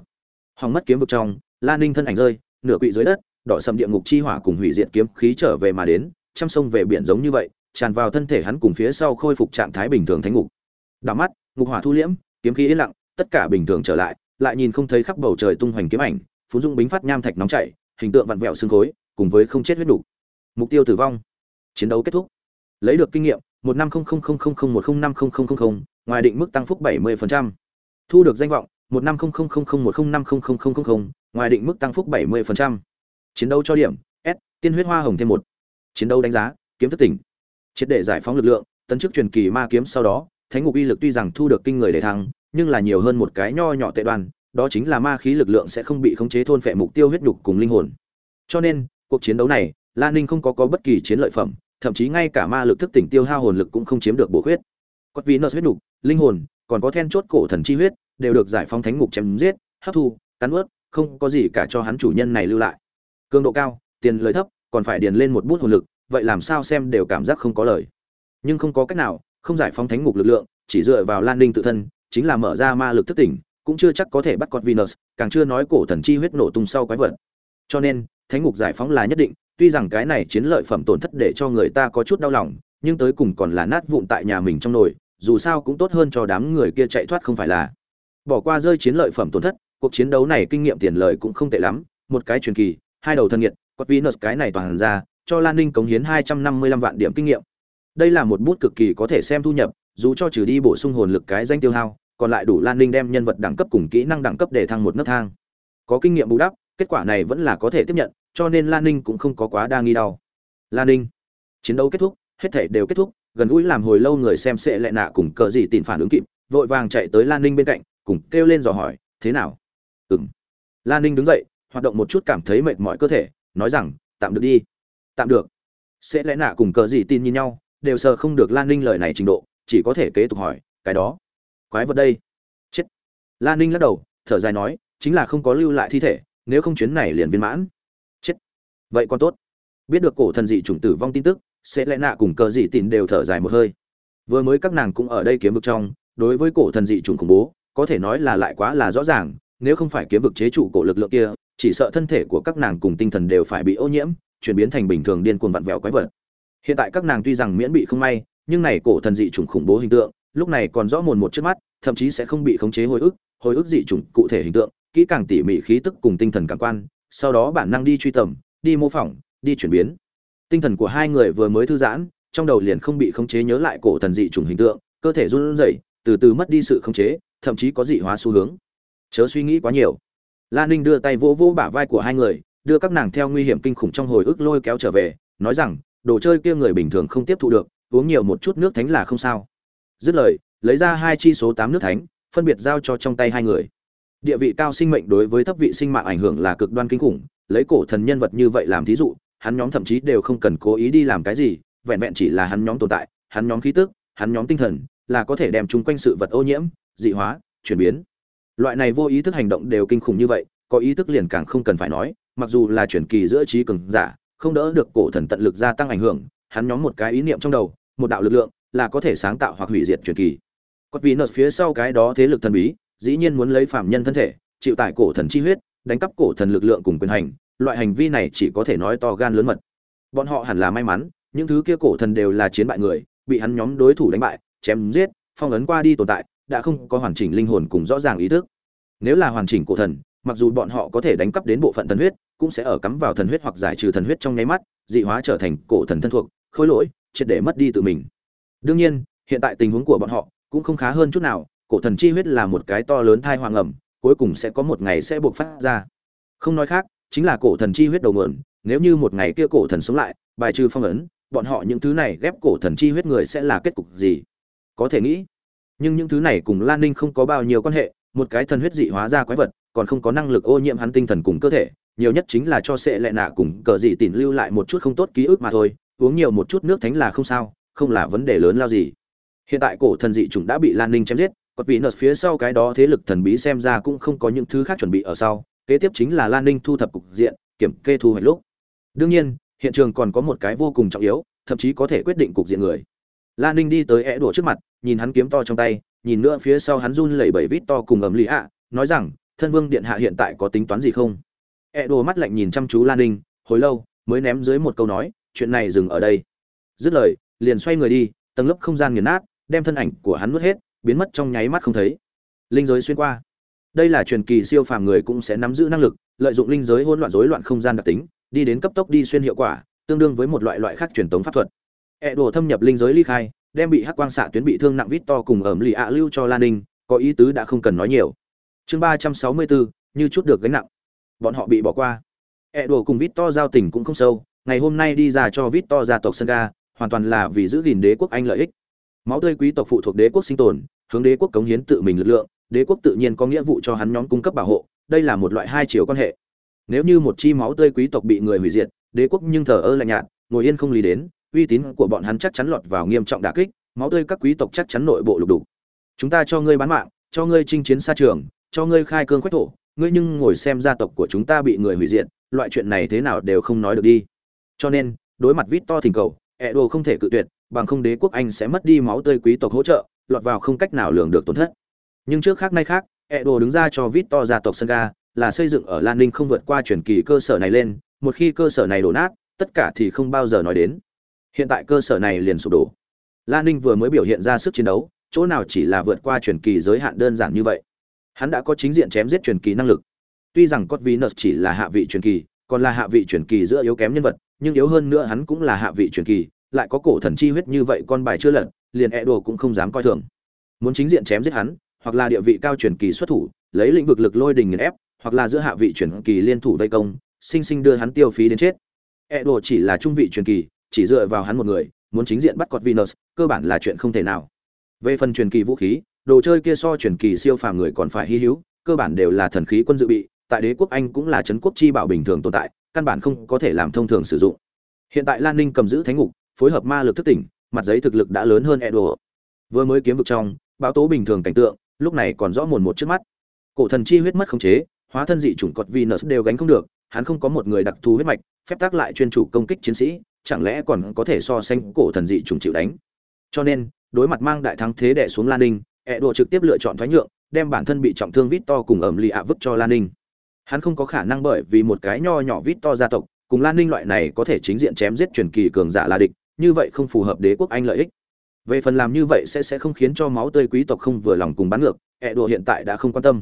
A: Hòng mất kiếm vực trong lan ninh thân ảnh rơi, nửa quỵ dưới đất, đỏ sầm địa ngục chi hỏa cùng hủy diệt kiếm khí trở về mà đến chăm sông về biển giống như vậy, tràn vào thân thể hắn cùng phía sau khôi phục trạng thái bình thường thánh ngục. Đảo mắt, ngục hỏa thu liễm, kiếm khí yên lặng, tất cả bình thường trở lại lại nhìn không thấy khắp bầu trời tung hoành kiếm ảnh phú dung bính phát nham thạch nóng chảy, hình tượng vặn vẹo xương khối, cùng với không chết huyết đủ mục tiêu tử vong chiến đấu kết thúc lấy được kinh nghiệm một năm không không không không không một không năm không không không không ngoài định mức tăng phúc bảy mươi phần trăm thu được danh vọng một năm không không không không một không năm không không không không ngoài định mức tăng phúc bảy mươi phần trăm chiến đấu cho điểm s tiên huyết hoa hồng thêm một chiến đấu đánh giá kiếm thất tỉnh triệt để giải phóng lực lượng tấn chức truyền kỳ ma kiếm sau đó thánh ngục uy lực tuy rằng thu được kinh người để thăng nhưng là nhiều hơn một cái nho nhỏ tệ đoàn, đó chính là ma khí lực lượng sẽ không bị khống chế thôn phệ mục tiêu huyết nhục cùng linh hồn cho nên cuộc chiến đấu này lan ninh không có có bất kỳ chiến lợi phẩm, thậm chí ngay cả ma lực thức tỉnh tiêu hao hồn lực cũng không chiếm được bổ huyết cốt vì nợ huyết nục, linh hồn, còn có then chốt cổ thần chi huyết, đều được giải phóng thánh ngục chém giết, hấp thu, cắn ướt, không có gì cả cho hắn chủ nhân này lưu lại. Cường độ cao, tiền lời thấp, còn phải điền lên một bút hồn lực, vậy làm sao xem đều cảm giác không có lời. Nhưng không có cách nào, không giải phóng thánh ngục lực lượng, chỉ dựa vào lan ninh tự thân, chính là mở ra ma lực thức tỉnh, cũng chưa chắc có thể bắt con venus càng chưa nói cổ thần chi huyết nổ tung sau quái vật. Cho nên, thánh ngục giải phóng là nhất định tuy rằng cái này chiến lợi phẩm tổn thất để cho người ta có chút đau lòng, nhưng tới cùng còn là nát vụn tại nhà mình trong nồi, dù sao cũng tốt hơn cho đám người kia chạy thoát không phải là. Bỏ qua rơi chiến lợi phẩm tổn thất, cuộc chiến đấu này kinh nghiệm tiền lợi cũng không tệ lắm, một cái truyền kỳ, hai đầu thân nhiệt quật venus cái này toàn ra, cho lan ninh cống hiến hai trăm năm mươi lăm vạn điểm kinh nghiệm. Đây là một bút cực kỳ có thể xem thu nhập, dù cho trừ đi bổ sung hồn lực cái danh tiêu hao, còn lại đủ lan ninh đem nhân vật đẳng cấp cùng kỹ năng đẳng cấp để thăng một nấc thang. Có kinh nghiệm bù đắp, kết quả này vẫn là có thể tiếp nhận cho nên lan ninh cũng không có quá đa nghi đau. Lan ninh chiến đấu kết thúc hết thể đều kết thúc gần gũi làm hồi lâu người xem sẽ lại nạ cùng cờ gì tìm phản ứng kịp vội vàng chạy tới lan ninh bên cạnh cùng kêu lên dò hỏi thế nào? Ừm, lan ninh đứng dậy hoạt động một chút cảm thấy mệt mỏi cơ thể nói rằng tạm được đi. Tạm được. Sẽ lẽ nạ cùng cờ gì tin nhìn nhau đều sợ không được lan ninh lời này trình độ chỉ có thể kế tục hỏi cái đó? Quái vật đây. Chết. Lan ninh lắc đầu thở dài nói chính là không có lưu lại thi thể nếu không chuyến này liền viên mãn vậy còn tốt. Biết được cổ thần dị chủng tử vong tin tức, sẽ lẽ nạ cùng cờ dị tin đều thở dài một hơi. Vừa mới các nàng cũng ở đây kiếm vực trong, đối với cổ thần dị chủng khủng bố, có thể nói là lại quá là rõ ràng, nếu không phải kiếm vực chế trụ cổ lực lượng kia, chỉ sợ thân thể của các nàng cùng tinh thần đều phải bị ô nhiễm, chuyển biến thành bình thường điên cuồng vặn vẹo quái vật. Hiện tại các nàng tuy rằng miễn bị không may, nhưng này cổ thần dị chủng khủng bố hình tượng, lúc này còn rõ mồn một trước mắt, thậm chí sẽ không bị khống chế hồi ức hồi ức dị chủng cụ thể hình tượng, kỹ càng tỉ mỉ khí tức cùng tinh thần cảm quan, sau đó bản năng đi truy tầm đi mô phỏng, đi chuyển biến. Tinh thần của hai người vừa mới thư giãn, trong đầu liền không bị khống chế nhớ lại cổ thần dị trùng hình tượng, cơ thể run rẩy, từ từ mất đi sự khống chế, thậm chí có dị hóa xu hướng. Chớ suy nghĩ quá nhiều. La ninh đưa tay vỗ vỗ bả vai của hai người, đưa các nàng theo nguy hiểm kinh khủng trong hồi ức lôi kéo trở về, nói rằng, đồ chơi kia người bình thường không tiếp thụ được, uống nhiều một chút nước thánh là không sao. Dứt lời, lấy ra hai chi số tám nước thánh, phân biệt giao cho trong tay hai người địa vị cao sinh mệnh đối với thấp vị sinh mạng ảnh hưởng là cực đoan kinh khủng, lấy cổ thần nhân vật như vậy làm thí dụ, hắn nhóm thậm chí đều không cần cố ý đi làm cái gì, vẹn vẹn chỉ là hắn nhóm tồn tại, hắn nhóm khí tức, hắn nhóm tinh thần, là có thể đem chung quanh sự vật ô nhiễm, dị hóa, chuyển biến. Loại này vô ý thức hành động đều kinh khủng như vậy, có ý thức liền càng không cần phải nói, mặc dù là chuyển kỳ giữa trí cường giả, không đỡ được cổ thần tận lực gia tăng ảnh hưởng, hắn nhóm một cái ý niệm trong đầu, một đạo lực lượng, là có thể sáng tạo hoặc hủy diệt chuyển kỳ. Còn vì nợ phía sau cái đó thế lực thần bí dĩ nhiên muốn lấy phạm nhân thân thể, chịu tải cổ thần chi huyết, đánh cắp cổ thần lực lượng cùng quyền hành, loại hành vi này chỉ có thể nói to gan lớn mật. Bọn họ hẳn là may mắn, những thứ kia cổ thần đều là chiến bại người, bị hắn nhóm đối thủ đánh bại, chém giết, phong ấn qua đi tồn tại, đã không có hoàn chỉnh linh hồn cùng rõ ràng ý thức. Nếu là hoàn chỉnh cổ thần, mặc dù bọn họ có thể đánh cắp đến bộ phận thần huyết, cũng sẽ ở cắm vào thần huyết hoặc giải trừ thần huyết trong nháy mắt, dị hóa trở thành cổ thần thân thuộc khối lỗi, triệt để mất đi tự mình. Đương nhiên, hiện tại tình huống của bọn họ cũng không khá hơn chút nào cổ thần chi huyết là một cái to lớn thai hoàng ẩm, cuối cùng sẽ có một ngày sẽ buộc phát ra. Không nói khác, chính là cổ thần chi huyết đầu nguồn, nếu như một ngày kia cổ thần sống lại, bài trừ phong ấn, bọn họ những thứ này ghép cổ thần chi huyết người sẽ là kết cục gì? Có thể nghĩ, nhưng những thứ này cùng lan ninh không có bao nhiêu quan hệ, một cái thần huyết dị hóa ra quái vật, còn không có năng lực ô nhiễm hắn tinh thần cùng cơ thể, nhiều nhất chính là cho sệ lệ nạ cùng cờ dị tỉn lưu lại một chút không tốt ký ức mà thôi, uống nhiều một chút nước thánh là không sao, không là vấn đề lớn lao gì. Hiện tại cổ thần dị chủng đã bị lan ninh chém giết còn vị nợ phía sau cái đó thế lực thần bí xem ra cũng không có những thứ khác chuẩn bị ở sau, kế tiếp chính là lan ninh thu thập cục diện, kiểm kê thu hoạch lúc. Đương nhiên, hiện trường còn có một cái vô cùng trọng yếu, thậm chí có thể quyết định cục diện người. Lan ninh đi tới é đổ trước mặt, nhìn hắn kiếm to trong tay, nhìn nữa phía sau hắn run lẩy bẩy vít to cùng ầm lì ạ, nói rằng, thân vương điện hạ hiện tại có tính toán gì không? É đổ mắt lạnh nhìn chăm chú lan ninh, hồi lâu, mới ném dưới một câu nói, chuyện này dừng ở đây. Dứt lời, liền xoay người đi, tầng lớp không gian nghiền nát, đem thân ảnh của hắn nuốt hết biến mất trong nháy mắt không thấy. Linh giới xuyên qua. Đây là truyền kỳ siêu phàm người cũng sẽ nắm giữ năng lực, lợi dụng linh giới hỗn loạn rối loạn không gian đặc tính, đi đến cấp tốc đi xuyên hiệu quả, tương đương với một loại loại khác truyền tống pháp thuật. E đồ thâm nhập linh giới ly khai, đem bị hắc quang xạ tuyến bị thương nặng vít to cùng ẩm lì ạ lưu cho lan ninh, có ý tứ đã không cần nói nhiều. Chương ba trăm sáu mươi bốn như chút được gánh nặng. Bọn họ bị bỏ qua. E đồ cùng vít to giao tình cũng không sâu, ngày hôm nay đi ra cho vít to gia tộc sân ga hoàn toàn là vì giữ gìn đế quốc anh lợi ích. Máu tươi quý tộc phụ thuộc đế quốc sinh tồn hướng đế quốc cống hiến tự mình lực lượng, đế quốc tự nhiên có nghĩa vụ cho hắn nhóm cung cấp bảo hộ, đây là một loại hai chiều quan hệ. Nếu như một chi máu tươi quý tộc bị người hủy diệt, đế quốc nhưng thờ ơ lạnh nhạt, ngồi yên không lý đến, uy tín của bọn hắn chắc chắn lọt vào nghiêm trọng đả kích, máu tươi các quý tộc chắc chắn nội bộ lục đục. Chúng ta cho ngươi bán mạng, cho ngươi chinh chiến xa trường, cho ngươi khai cương quách thổ, ngươi nhưng ngồi xem gia tộc của chúng ta bị người hủy diệt, loại chuyện này thế nào đều không nói được đi. Cho nên, đối mặt vít to thỉnh cầu ẹ không thể cự tuyệt, bằng không đế quốc anh sẽ mất đi máu tươi quý tộc hỗ trợ lọt vào không cách nào lường được tổn thất. Nhưng trước khác nay khác Edo đứng ra cho vít to gia tộc Sanga, là xây dựng ở lan ninh không vượt qua truyền kỳ cơ sở này lên một khi cơ sở này đổ nát tất cả thì không bao giờ nói đến. Hiện tại cơ sở này liền sụp đổ. Lan ninh vừa mới biểu hiện ra sức chiến đấu chỗ nào chỉ là vượt qua truyền kỳ giới hạn đơn giản như vậy. Hắn đã có chính diện chém giết truyền kỳ năng lực. Tuy rằng cốt venus chỉ là hạ vị truyền kỳ còn là hạ vị truyền kỳ giữa yếu kém nhân vật nhưng yếu hơn nữa hắn cũng là hạ vị truyền kỳ lại có cổ thần chi huyết như vậy con bài chưa lật liền e đồ cũng không dám coi thường. Muốn chính diện chém giết hắn, hoặc là địa vị cao truyền kỳ xuất thủ, lấy lĩnh vực lực lôi đình nghiền ép, hoặc là giữa hạ vị truyền kỳ liên thủ vây công, sinh sinh đưa hắn tiêu phí đến chết. E đồ chỉ là trung vị truyền kỳ, chỉ dựa vào hắn một người, muốn chính diện bắt cọt venus, cơ bản là chuyện không thể nào. Về phần truyền kỳ vũ khí, đồ chơi kia so truyền kỳ siêu phàm người còn phải hy hữu, cơ bản đều là thần khí quân dự bị, tại đế quốc anh cũng là trấn quốc chi bảo bình thường tồn tại, căn bản không có thể làm thông thường sử dụng. Hiện tại lan ninh cầm giữ thánh ngục, phối hợp ma lực thức tỉnh mặt giấy thực lực đã lớn hơn edo. Vừa mới kiếm vực trong báo tố bình thường cảnh tượng, lúc này còn rõ mồn một trước mắt. Cổ thần chi huyết mất khống chế, hóa thân dị chủng cột venus đều gánh không được, hắn không có một người đặc thù huyết mạch, phép tác lại chuyên chủ công kích chiến sĩ, chẳng lẽ còn có thể so sánh cổ thần dị chủng chịu đánh? Cho nên, đối mặt mang đại thắng thế đẻ xuống lan ninh, edo trực tiếp lựa chọn thoái nhượng, đem bản thân bị trọng thương vít to cùng ẩm lì ạ vứt cho lan ninh. Hắn không có khả năng bởi vì một cái nho nhỏ vít to gia tộc, cùng lan ninh loại này có thể chính diện chém giết truyền kỳ cường giả là địch như vậy không phù hợp đế quốc anh lợi ích. Về phần làm như vậy sẽ sẽ không khiến cho máu tươi quý tộc không vừa lòng cùng bắn ngược, ẹ đùa hiện tại đã không quan tâm.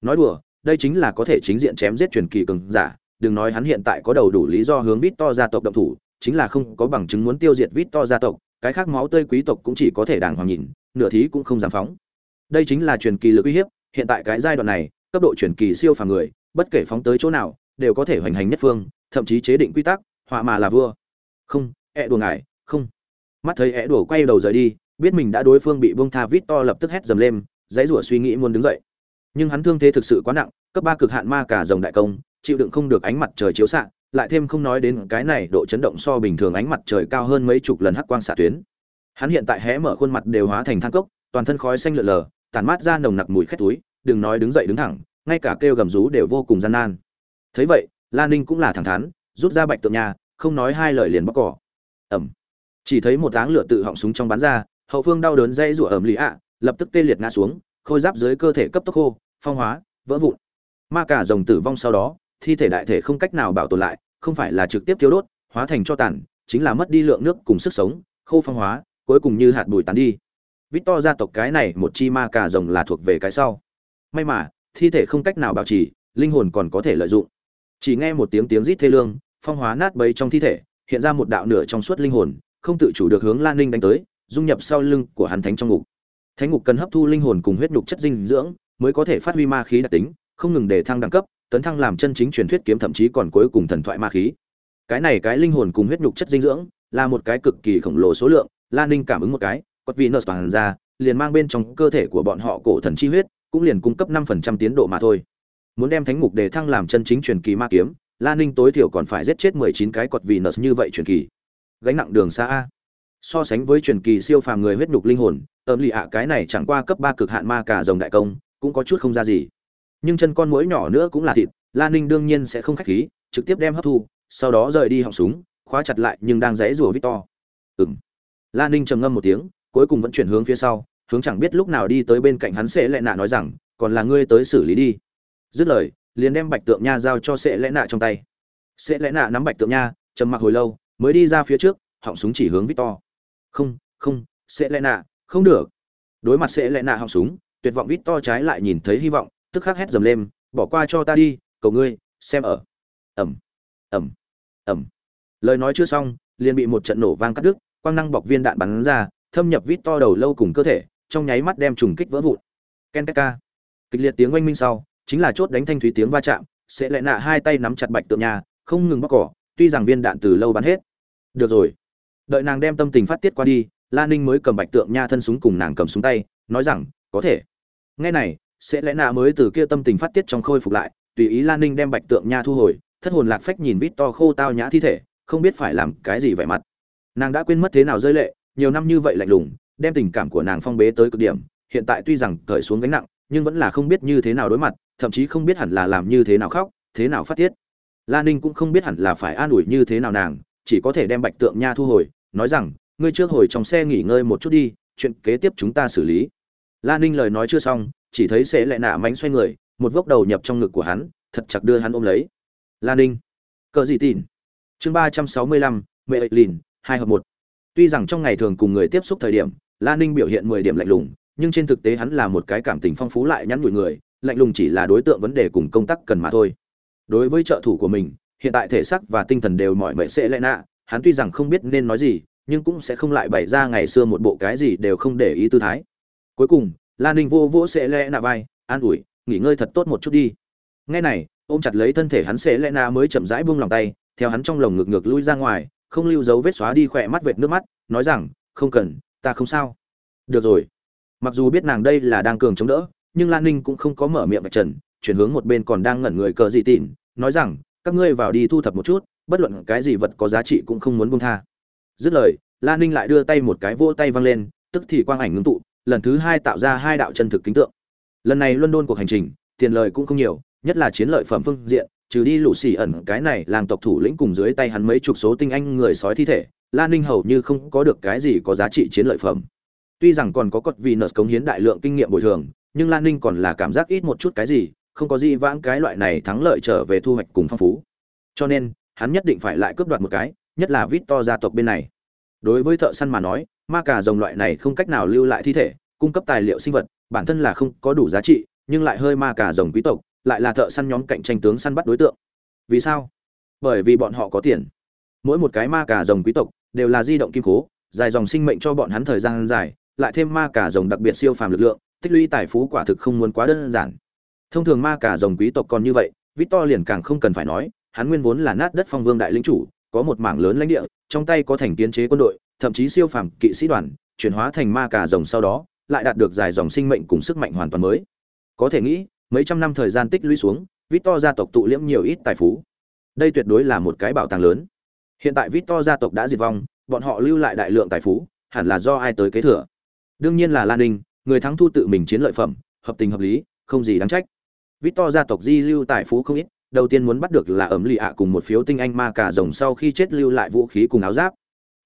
A: Nói đùa, đây chính là có thể chính diện chém giết truyền kỳ cường giả, đừng nói hắn hiện tại có đầu đủ lý do hướng vít to gia tộc động thủ, chính là không có bằng chứng muốn tiêu diệt vít to gia tộc, cái khác máu tươi quý tộc cũng chỉ có thể đàng hoàng nhìn, nửa thí cũng không dám phóng. Đây chính là truyền kỳ lực uy hiếp, hiện tại cái giai đoạn này, cấp độ truyền kỳ siêu phàm người, bất kể phóng tới chỗ nào, đều có thể hoành hành nhất phương, thậm chí chế định quy tắc, họa mà là vua. Không, ẹ đùa ngài không. Mắt thấy é đổ quay đầu rời đi, biết mình đã đối phương bị bông tha vít to lập tức hét dầm lên, dãy rủa suy nghĩ muốn đứng dậy. Nhưng hắn thương thế thực sự quá nặng, cấp ba cực hạn ma cả rồng đại công, chịu đựng không được ánh mặt trời chiếu xạ, lại thêm không nói đến cái này độ chấn động so bình thường ánh mặt trời cao hơn mấy chục lần hắc quang xạ tuyến. Hắn hiện tại hé mở khuôn mặt đều hóa thành than cốc, toàn thân khói xanh lượn lờ, tản mát ra nồng nặc mùi khét túi, đừng nói đứng dậy đứng thẳng, ngay cả kêu gầm rú đều vô cùng gian nan. Thấy vậy lan ninh cũng là thẳng thắn, rút ra bạch tượng nhà, không nói hai lời liền bóc cỏ. Ẩm chỉ thấy một áng lửa tự họng súng trong bắn ra, hậu phương đau đớn dây rủa ẩm lì ạ, lập tức tê liệt ngã xuống, khôi giáp dưới cơ thể cấp tốc khô, phong hóa, vỡ vụn. Ma cả rồng tử vong sau đó, thi thể đại thể không cách nào bảo tồn lại, không phải là trực tiếp thiếu đốt, hóa thành cho tàn, chính là mất đi lượng nước cùng sức sống, khô phong hóa, cuối cùng như hạt bụi tán đi. Victor gia tộc cái này một chi ma cả rồng là thuộc về cái sau. May mà, thi thể không cách nào bảo trì, linh hồn còn có thể lợi dụng. Chỉ nghe một tiếng tiếng rít thê lương, phong hóa nát bấy trong thi thể, hiện ra một đạo nửa trong suốt linh hồn không tự chủ được hướng Lan Ninh đánh tới, dung nhập sau lưng của hắn thánh trong ngục. Thánh ngục cần hấp thu linh hồn cùng huyết nhục chất dinh dưỡng, mới có thể phát huy ma khí đặc tính, không ngừng để thăng đẳng cấp, tấn thăng làm chân chính truyền thuyết kiếm thậm chí còn cuối cùng thần thoại ma khí. Cái này cái linh hồn cùng huyết nhục chất dinh dưỡng, là một cái cực kỳ khổng lồ số lượng, Lan Ninh cảm ứng một cái, quật vị nợ toàn ra, liền mang bên trong cơ thể của bọn họ cổ thần chi huyết, cũng liền cung cấp 5% tiến độ mà thôi. Muốn đem thánh ngục để thăng làm chân chính truyền kỳ ma kiếm, Lan Ninh tối thiểu còn phải giết chết 19 cái quật vị nợ như vậy truyền kỳ gánh nặng đường xa a. So sánh với truyền kỳ siêu phàm người huyết nhục linh hồn tâm lì ạ cái này chẳng qua cấp ba cực hạn ma cả rồng đại công, cũng có chút không ra gì. Nhưng chân con mũi nhỏ nữa cũng là thịt lan ninh đương nhiên sẽ không khách khí, trực tiếp đem hấp thu, sau đó rời đi họng súng, khóa chặt lại nhưng đang dãy rủa victor. Ừng lan ninh trầm ngâm một tiếng, cuối cùng vẫn chuyển hướng phía sau, hướng chẳng biết lúc nào đi tới bên cạnh hắn sẽ lẽ nạ nói rằng, còn là ngươi tới xử lý đi. Dứt lời, liền đem bạch tượng nha giao cho sẽ lẽ nạ trong tay. Sẽ lẽ nạ nắm bạch tượng nha, trầm mặc hồi lâu mới đi ra phía trước, họng súng chỉ hướng victor. Không không, sẽ lẽ nạ, không được. Đối mặt sẽ lẽ nạ họng súng, tuyệt vọng victor trái lại nhìn thấy hy vọng, tức khắc hét dầm lên, bỏ qua cho ta đi, cầu ngươi, xem ở. Ẩm ẩm ẩm. Lời nói chưa xong, liền bị một trận nổ vang cắt đứt, quang năng bọc viên đạn bắn ra, thâm nhập vít to đầu lâu cùng cơ thể, trong nháy mắt đem trùng kích vỡ vụn. Ken ka kịch liệt tiếng oanh minh sau, chính là chốt đánh thanh thúy tiếng va chạm, sẽ lẽ nạ hai tay nắm chặt bạch tượng nhà, không ngừng bóc cỏ, tuy rằng viên đạn từ lâu bắn hết được rồi. Đợi nàng đem tâm tình phát tiết qua đi, la ninh mới cầm bạch tượng nha thân súng cùng nàng cầm súng tay, nói rằng, có thể. Ngay này, sẽ lẽ nạ mới từ kia tâm tình phát tiết trong khôi phục lại, tùy ý la ninh đem bạch tượng nha thu hồi, thất hồn lạc phách nhìn vít to khô tao nhã thi thể, không biết phải làm cái gì vẻ mặt. Nàng đã quên mất thế nào rơi lệ, nhiều năm như vậy lạnh lùng, đem tình cảm của nàng phong bế tới cực điểm, hiện tại tuy rằng cởi xuống gánh nặng, nhưng vẫn là không biết như thế nào đối mặt, thậm chí không biết hẳn là làm như thế nào khóc, thế nào phát tiết. La ninh cũng không biết hẳn là phải an ủi như thế nào nàng chỉ có thể đem bạch tượng nha thu hồi, nói rằng, ngươi trước hồi trong xe nghỉ ngơi một chút đi, chuyện kế tiếp chúng ta xử lý. La ninh lời nói chưa xong, chỉ thấy sẽ lại nạ mánh xoay người, một vốc đầu nhập trong ngực của hắn, thật chặt đưa hắn ôm lấy. La ninh, cờ gì tin chương ba trăm sáu mươi lăm, mẹ ệ lìn, hai hợp một. Tuy rằng trong ngày thường cùng người tiếp xúc thời điểm, la ninh biểu hiện mười điểm lạnh lùng, nhưng trên thực tế hắn là một cái cảm tình phong phú lại nhắn nhủi người, lạnh lùng chỉ là đối tượng vấn đề cùng công tác cần mà thôi. Đối với trợ thủ của mình hiện tại thể xác và tinh thần đều mỏi mệt sẽ lẽ nạ. Hắn tuy rằng không biết nên nói gì, nhưng cũng sẽ không lại bày ra ngày xưa một bộ cái gì đều không để ý tư thái. Cuối cùng, lan ninh vô vỗ sẽ lẽ nạ vai, an ủi, nghỉ ngơi thật tốt một chút đi. Ngay này, ôm chặt lấy thân thể hắn sẽ lẽ nạ mới chậm rãi buông lòng tay, theo hắn trong lồng ngực ngược lui ra ngoài, không lưu dấu vết xóa đi khỏe mắt vệt nước mắt, nói rằng, không cần, ta không sao. Được rồi. Mặc dù biết nàng đây là đang cường chống đỡ, nhưng lan ninh cũng không có mở miệng vạch trần, chuyển hướng một bên còn đang ngẩn người cờ dị tịn, nói rằng các ngươi vào đi thu thập một chút, bất luận cái gì vật có giá trị cũng không muốn buông tha. Dứt lời lan ninh lại đưa tay một cái vỗ tay văng lên, tức thì quang ảnh ngưng tụ, lần thứ hai tạo ra hai đạo chân thực kính tượng. Lần này london cuộc hành trình, tiền lời cũng không nhiều, nhất là chiến lợi phẩm phương diện, trừ đi lũ xì ẩn, cái này làng tộc thủ lĩnh cùng dưới tay hắn mấy chục số tinh anh người sói thi thể lan ninh hầu như không có được cái gì có giá trị chiến lợi phẩm. Tuy rằng còn có cọt vì nợ cống hiến đại lượng kinh nghiệm bồi thường, nhưng lan ninh còn là cảm giác ít một chút cái gì không có gì vãng cái loại này thắng lợi trở về thu hoạch cùng phong phú. Cho nên, hắn nhất định phải lại cướp đoạt một cái, nhất là vít to gia tộc bên này. Đối với thợ săn mà nói, ma cà rồng loại này không cách nào lưu lại thi thể, cung cấp tài liệu sinh vật, bản thân là không có đủ giá trị, nhưng lại hơi ma cà rồng quý tộc, lại là thợ săn nhóm cạnh tranh tướng săn bắt đối tượng. Vì sao? Bởi vì bọn họ có tiền. Mỗi một cái ma cà rồng quý tộc đều là di động kim cố, dài dòng sinh mệnh cho bọn hắn thời gian dài, lại thêm ma cà rồng đặc biệt siêu phàm lực lượng, tích lũy tài phú quả thực không muốn quá đơn giản thông thường ma cà rồng quý tộc còn như vậy, victor liền càng không cần phải nói, hắn nguyên vốn là nát đất phong vương đại lĩnh chủ, có một mảng lớn lãnh địa, trong tay có thành kiến chế quân đội, thậm chí siêu phàm kỵ sĩ đoàn, chuyển hóa thành ma cà rồng sau đó, lại đạt được dài dòng sinh mệnh cùng sức mạnh hoàn toàn mới. Có thể nghĩ, mấy trăm năm thời gian tích lũy xuống, victor gia tộc tụ liễm nhiều ít tài phú. Đây tuyệt đối là một cái bảo tàng lớn. Hiện tại victor gia tộc đã diệt vong, bọn họ lưu lại đại lượng tài phú, hẳn là do ai tới kế thừa? Đương nhiên là lan ninh, người thắng thu tự mình chiến lợi phẩm, hợp tình hợp lý, không gì đáng trách victor gia tộc di lưu tài phú không ít, đầu tiên muốn bắt được là ẩm lì ạ cùng một phiếu tinh anh ma cà rồng sau khi chết lưu lại vũ khí cùng áo giáp.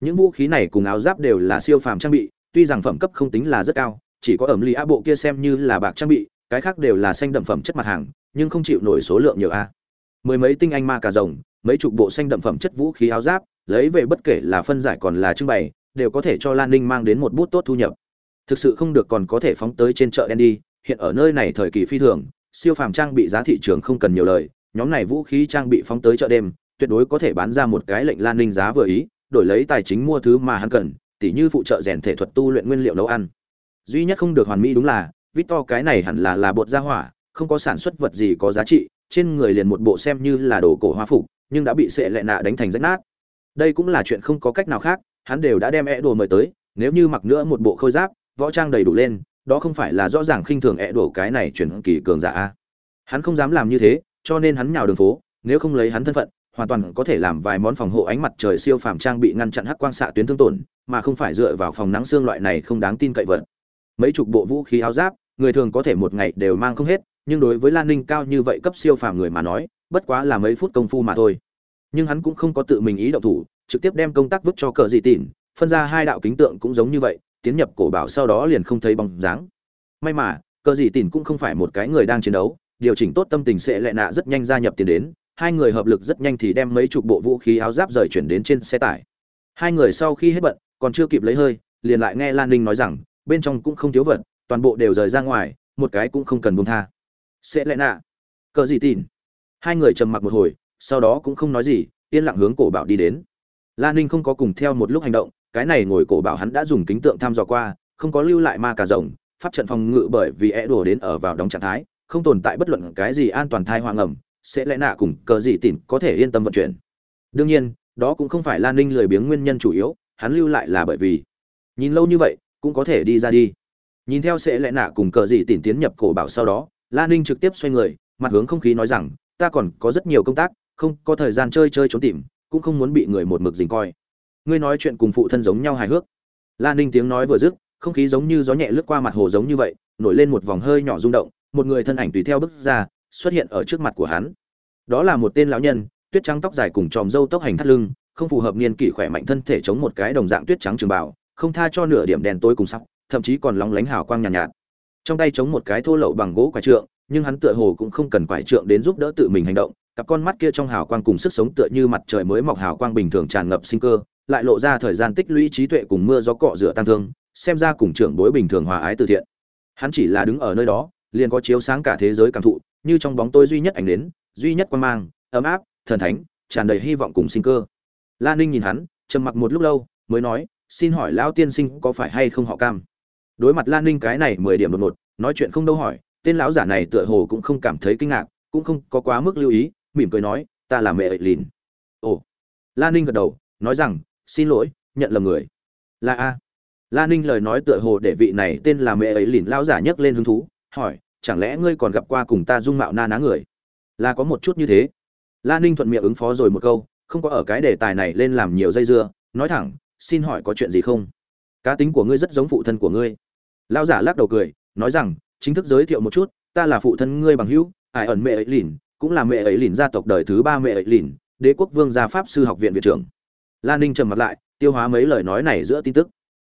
A: Những vũ khí này cùng áo giáp đều là siêu phàm trang bị, tuy rằng phẩm cấp không tính là rất cao, chỉ có ẩm lì ạ bộ kia xem như là bạc trang bị, cái khác đều là xanh đậm phẩm chất mặt hàng, nhưng không chịu nổi số lượng nhiều a. Mười mấy tinh anh ma cà rồng, mấy chục bộ xanh đậm phẩm chất vũ khí áo giáp, lấy về bất kể là phân giải còn là trưng bày, đều có thể cho lan ninh mang đến một bút tốt thu nhập. Thực sự không được còn có thể phóng tới trên chợ đen đi, hiện ở nơi này thời kỳ phi thường siêu phàm trang bị giá thị trường không cần nhiều lời, nhóm này vũ khí trang bị phóng tới chợ đêm, tuyệt đối có thể bán ra một cái lệnh lan ninh giá vừa ý, đổi lấy tài chính mua thứ mà hắn cần, tỉ như phụ trợ rèn thể thuật tu luyện nguyên liệu nấu ăn. Duy nhất không được hoàn mỹ đúng là, victor cái này hẳn là là bột gia hỏa, không có sản xuất vật gì có giá trị, trên người liền một bộ xem như là đồ cổ hoa phục, nhưng đã bị sệ lệ nạ đánh thành rách nát. Đây cũng là chuyện không có cách nào khác, hắn đều đã đem e đồ mời tới, nếu như mặc nữa một bộ khôi giáp, võ trang đầy đủ lên đó không phải là rõ ràng khinh thường e đổ cái này chuyển kỳ cường giả a. Hắn không dám làm như thế, cho nên hắn nhào đường phố, nếu không lấy hắn thân phận, hoàn toàn có thể làm vài món phòng hộ ánh mặt trời siêu phàm trang bị ngăn chặn hắc quang xạ tuyến thương tổn, mà không phải dựa vào phòng nắng xương loại này không đáng tin cậy vật. Mấy chục bộ vũ khí áo giáp, người thường có thể một ngày đều mang không hết, nhưng đối với lan ninh cao như vậy cấp siêu phàm người mà nói, bất quá là mấy phút công phu mà thôi. Nhưng hắn cũng không có tự mình ý động thủ, trực tiếp đem công tác vứt cho cờ dị tỉn, phân ra hai đạo kính tượng cũng giống như vậy tiến nhập cổ bảo sau đó liền không thấy bóng dáng. May mà, cờ gì tỉn cũng không phải một cái người đang chiến đấu, điều chỉnh tốt tâm tình sẽ lệ nạ rất nhanh gia nhập tiền đến, hai người hợp lực rất nhanh thì đem mấy chục bộ vũ khí áo giáp rời chuyển đến trên xe tải. Hai người sau khi hết bận, còn chưa kịp lấy hơi, liền lại nghe lan ninh nói rằng, bên trong cũng không thiếu vật, toàn bộ đều rời ra ngoài, một cái cũng không cần buông tha. Sẽ lẽ nạ. Cờ gì tin hai người trầm mặc một hồi, sau đó cũng không nói gì, yên lặng hướng cổ bảo đi đến. Lan ninh không có cùng theo một lúc hành động cái này ngồi cổ bảo hắn đã dùng kính tượng thăm dò qua, không có lưu lại ma cà rồng, pháp trận phòng ngự bởi vì é đổ đến ở vào đóng trạng thái, không tồn tại bất luận cái gì an toàn thai hoang ẩm, sẽ lẽ nạ cùng cờ gì tỉn có thể yên tâm vận chuyển. Đương nhiên, đó cũng không phải lan ninh lười biếng nguyên nhân chủ yếu, hắn lưu lại là bởi vì, nhìn lâu như vậy, cũng có thể đi ra đi. Nhìn theo sẽ lẽ nạ cùng cờ gì tỉn tiến nhập cổ bảo sau đó, lan ninh trực tiếp xoay người, mặt hướng không khí nói rằng, ta còn có rất nhiều công tác, không có thời gian chơi chơi trốn tìm, cũng không muốn bị người một mực dình coi ngươi nói chuyện cùng phụ thân giống nhau hài hước. Lan ninh tiếng nói vừa dứt không khí giống như gió nhẹ lướt qua mặt hồ giống như vậy nổi lên một vòng hơi nhỏ rung động một người thân ảnh tùy theo bước ra xuất hiện ở trước mặt của hắn. Đó là một tên lão nhân tuyết trắng tóc dài cùng tròm râu tóc hành thắt lưng không phù hợp niên kỷ khỏe mạnh thân thể chống một cái đồng dạng tuyết trắng trường bảo không tha cho nửa điểm đèn tối cùng sắc thậm chí còn lóng lánh hào quang nhàn nhạt, nhạt. Trong tay chống một cái thô lậu bằng gỗ quải trượng nhưng hắn tựa hồ cũng không cần quải trượng đến giúp đỡ tự mình hành động cặp con mắt kia trong hào quang cùng sức sống tựa như mặt trời mới mọc hào quang bình thường tràn ngập sinh cơ lại lộ ra thời gian tích lũy trí tuệ cùng mưa gió cọ rửa tăng thương, xem ra cùng trưởng bối bình thường hòa ái từ thiện. Hắn chỉ là đứng ở nơi đó, liền có chiếu sáng cả thế giới cảm thụ, như trong bóng tôi duy nhất ảnh đến duy nhất quan mang, ấm áp, thần thánh, tràn đầy hy vọng cùng sinh cơ. La ninh nhìn hắn, trầm mặc một lúc lâu, mới nói, xin hỏi lão tiên sinh có phải hay không họ cam? Đối mặt lan ninh cái này mười điểm đột ngột, nói chuyện không đâu hỏi, tên lão giả này tựa hồ cũng không cảm thấy kinh ngạc, cũng không có quá mức lưu ý, mỉm cười nói, ta là mẹ ệ lìn. Ồ. Lan ninh gật đầu, nói rằng xin lỗi, nhận lầm người. Là a. La ninh lời nói tựa hồ để vị này tên là mẹ ấy lìn lão giả nhấc lên hứng thú, hỏi, chẳng lẽ ngươi còn gặp qua cùng ta dung mạo na ná người? Là có một chút như thế. La ninh thuận miệng ứng phó rồi một câu, không có ở cái đề tài này lên làm nhiều dây dưa, nói thẳng, xin hỏi có chuyện gì không? Cá tính của ngươi rất giống phụ thân của ngươi. Lao giả lắc đầu cười, nói rằng, chính thức giới thiệu một chút, ta là phụ thân ngươi bằng hữu ải ẩn mẹ ấy lìn, cũng là mẹ ấy lìn gia tộc đời thứ ba mẹ ấy lìn, đế quốc vương gia pháp sư học viện viện trưởng lan ninh trầm mặt lại, tiêu hóa mấy lời nói này giữa tin tức.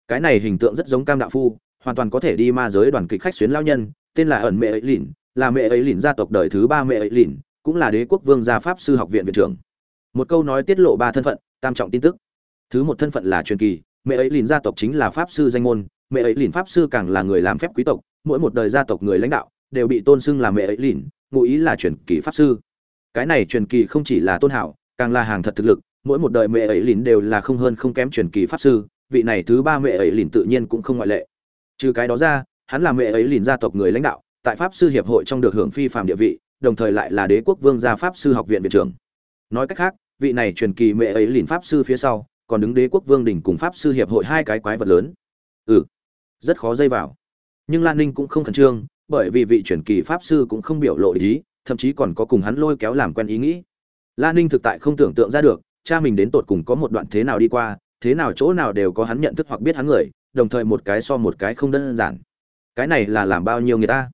A: Cái này hình tượng rất giống cam đạo phu, hoàn toàn có thể đi ma giới đoàn kịch khách xuyến lao nhân, tên là ẩn mẹ ấy lìn, là mẹ ấy lìn gia tộc đời thứ ba mẹ ấy lìn, cũng là đế quốc vương gia pháp sư học viện viện trưởng. Một câu nói tiết lộ ba thân phận, tam trọng tin tức. Thứ một thân phận là truyền kỳ, mẹ ấy lìn gia tộc chính là pháp sư danh môn, mẹ ấy lìn pháp sư càng là người làm phép quý tộc, mỗi một đời gia tộc người lãnh đạo đều bị tôn xưng là mẹ ấy lìn, ngụ ý là truyền kỳ pháp sư. Cái này truyền kỳ không chỉ là tôn hảo, càng là hàng thật thực lực mỗi một đời mẹ ấy lìn đều là không hơn không kém truyền kỳ pháp sư, vị này thứ ba mẹ ấy lìn tự nhiên cũng không ngoại lệ. Trừ cái đó ra, hắn là mẹ ấy lìn gia tộc người lãnh đạo, tại pháp sư hiệp hội trong được hưởng phi phạm địa vị, đồng thời lại là đế quốc vương gia pháp sư học viện viện trưởng. Nói cách khác, vị này truyền kỳ mẹ ấy lìn pháp sư phía sau, còn đứng đế quốc vương đình cùng pháp sư hiệp hội hai cái quái vật lớn. Ừ rất khó dây vào. Nhưng lan ninh cũng không khẩn trương, bởi vì vị truyền kỳ pháp sư cũng không biểu lộ ý, thậm chí còn có cùng hắn lôi kéo làm quen ý nghĩ. Lan ninh thực tại không tưởng tượng ra được cha mình đến tột cùng có một đoạn thế nào đi qua thế nào chỗ nào đều có hắn nhận thức hoặc biết hắn người đồng thời một cái so một cái không đơn giản. Cái này là làm bao nhiêu người ta?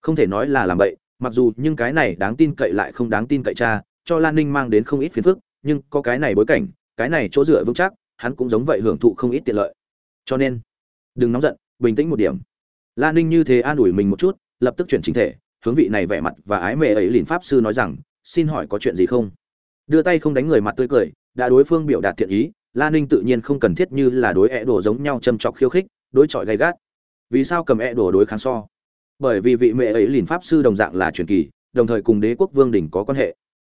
A: Không thể nói là làm vậy, mặc dù nhưng cái này đáng tin cậy lại không đáng tin cậy cha cho lan ninh mang đến không ít phiền phức nhưng có cái này bối cảnh cái này chỗ dựa vững chắc hắn cũng giống vậy hưởng thụ không ít tiện lợi. Cho nên đừng nóng giận bình tĩnh một điểm. Lan ninh như thế an ủi mình một chút lập tức chuyển chính thể hướng vị này vẻ mặt và ái mệ ấy liền pháp sư nói rằng xin hỏi có chuyện gì không? Đưa tay không đánh người mặt tươi cười đã đối phương biểu đạt thiện ý lan ninh tự nhiên không cần thiết như là đối ẹ đổ giống nhau châm chọc khiêu khích, đối chọi gay gắt. Vì sao cầm ẹ đổ đối kháng so? Bởi vì vị mẹ ấy liền pháp sư đồng dạng là truyền kỳ, đồng thời cùng đế quốc vương đình có quan hệ.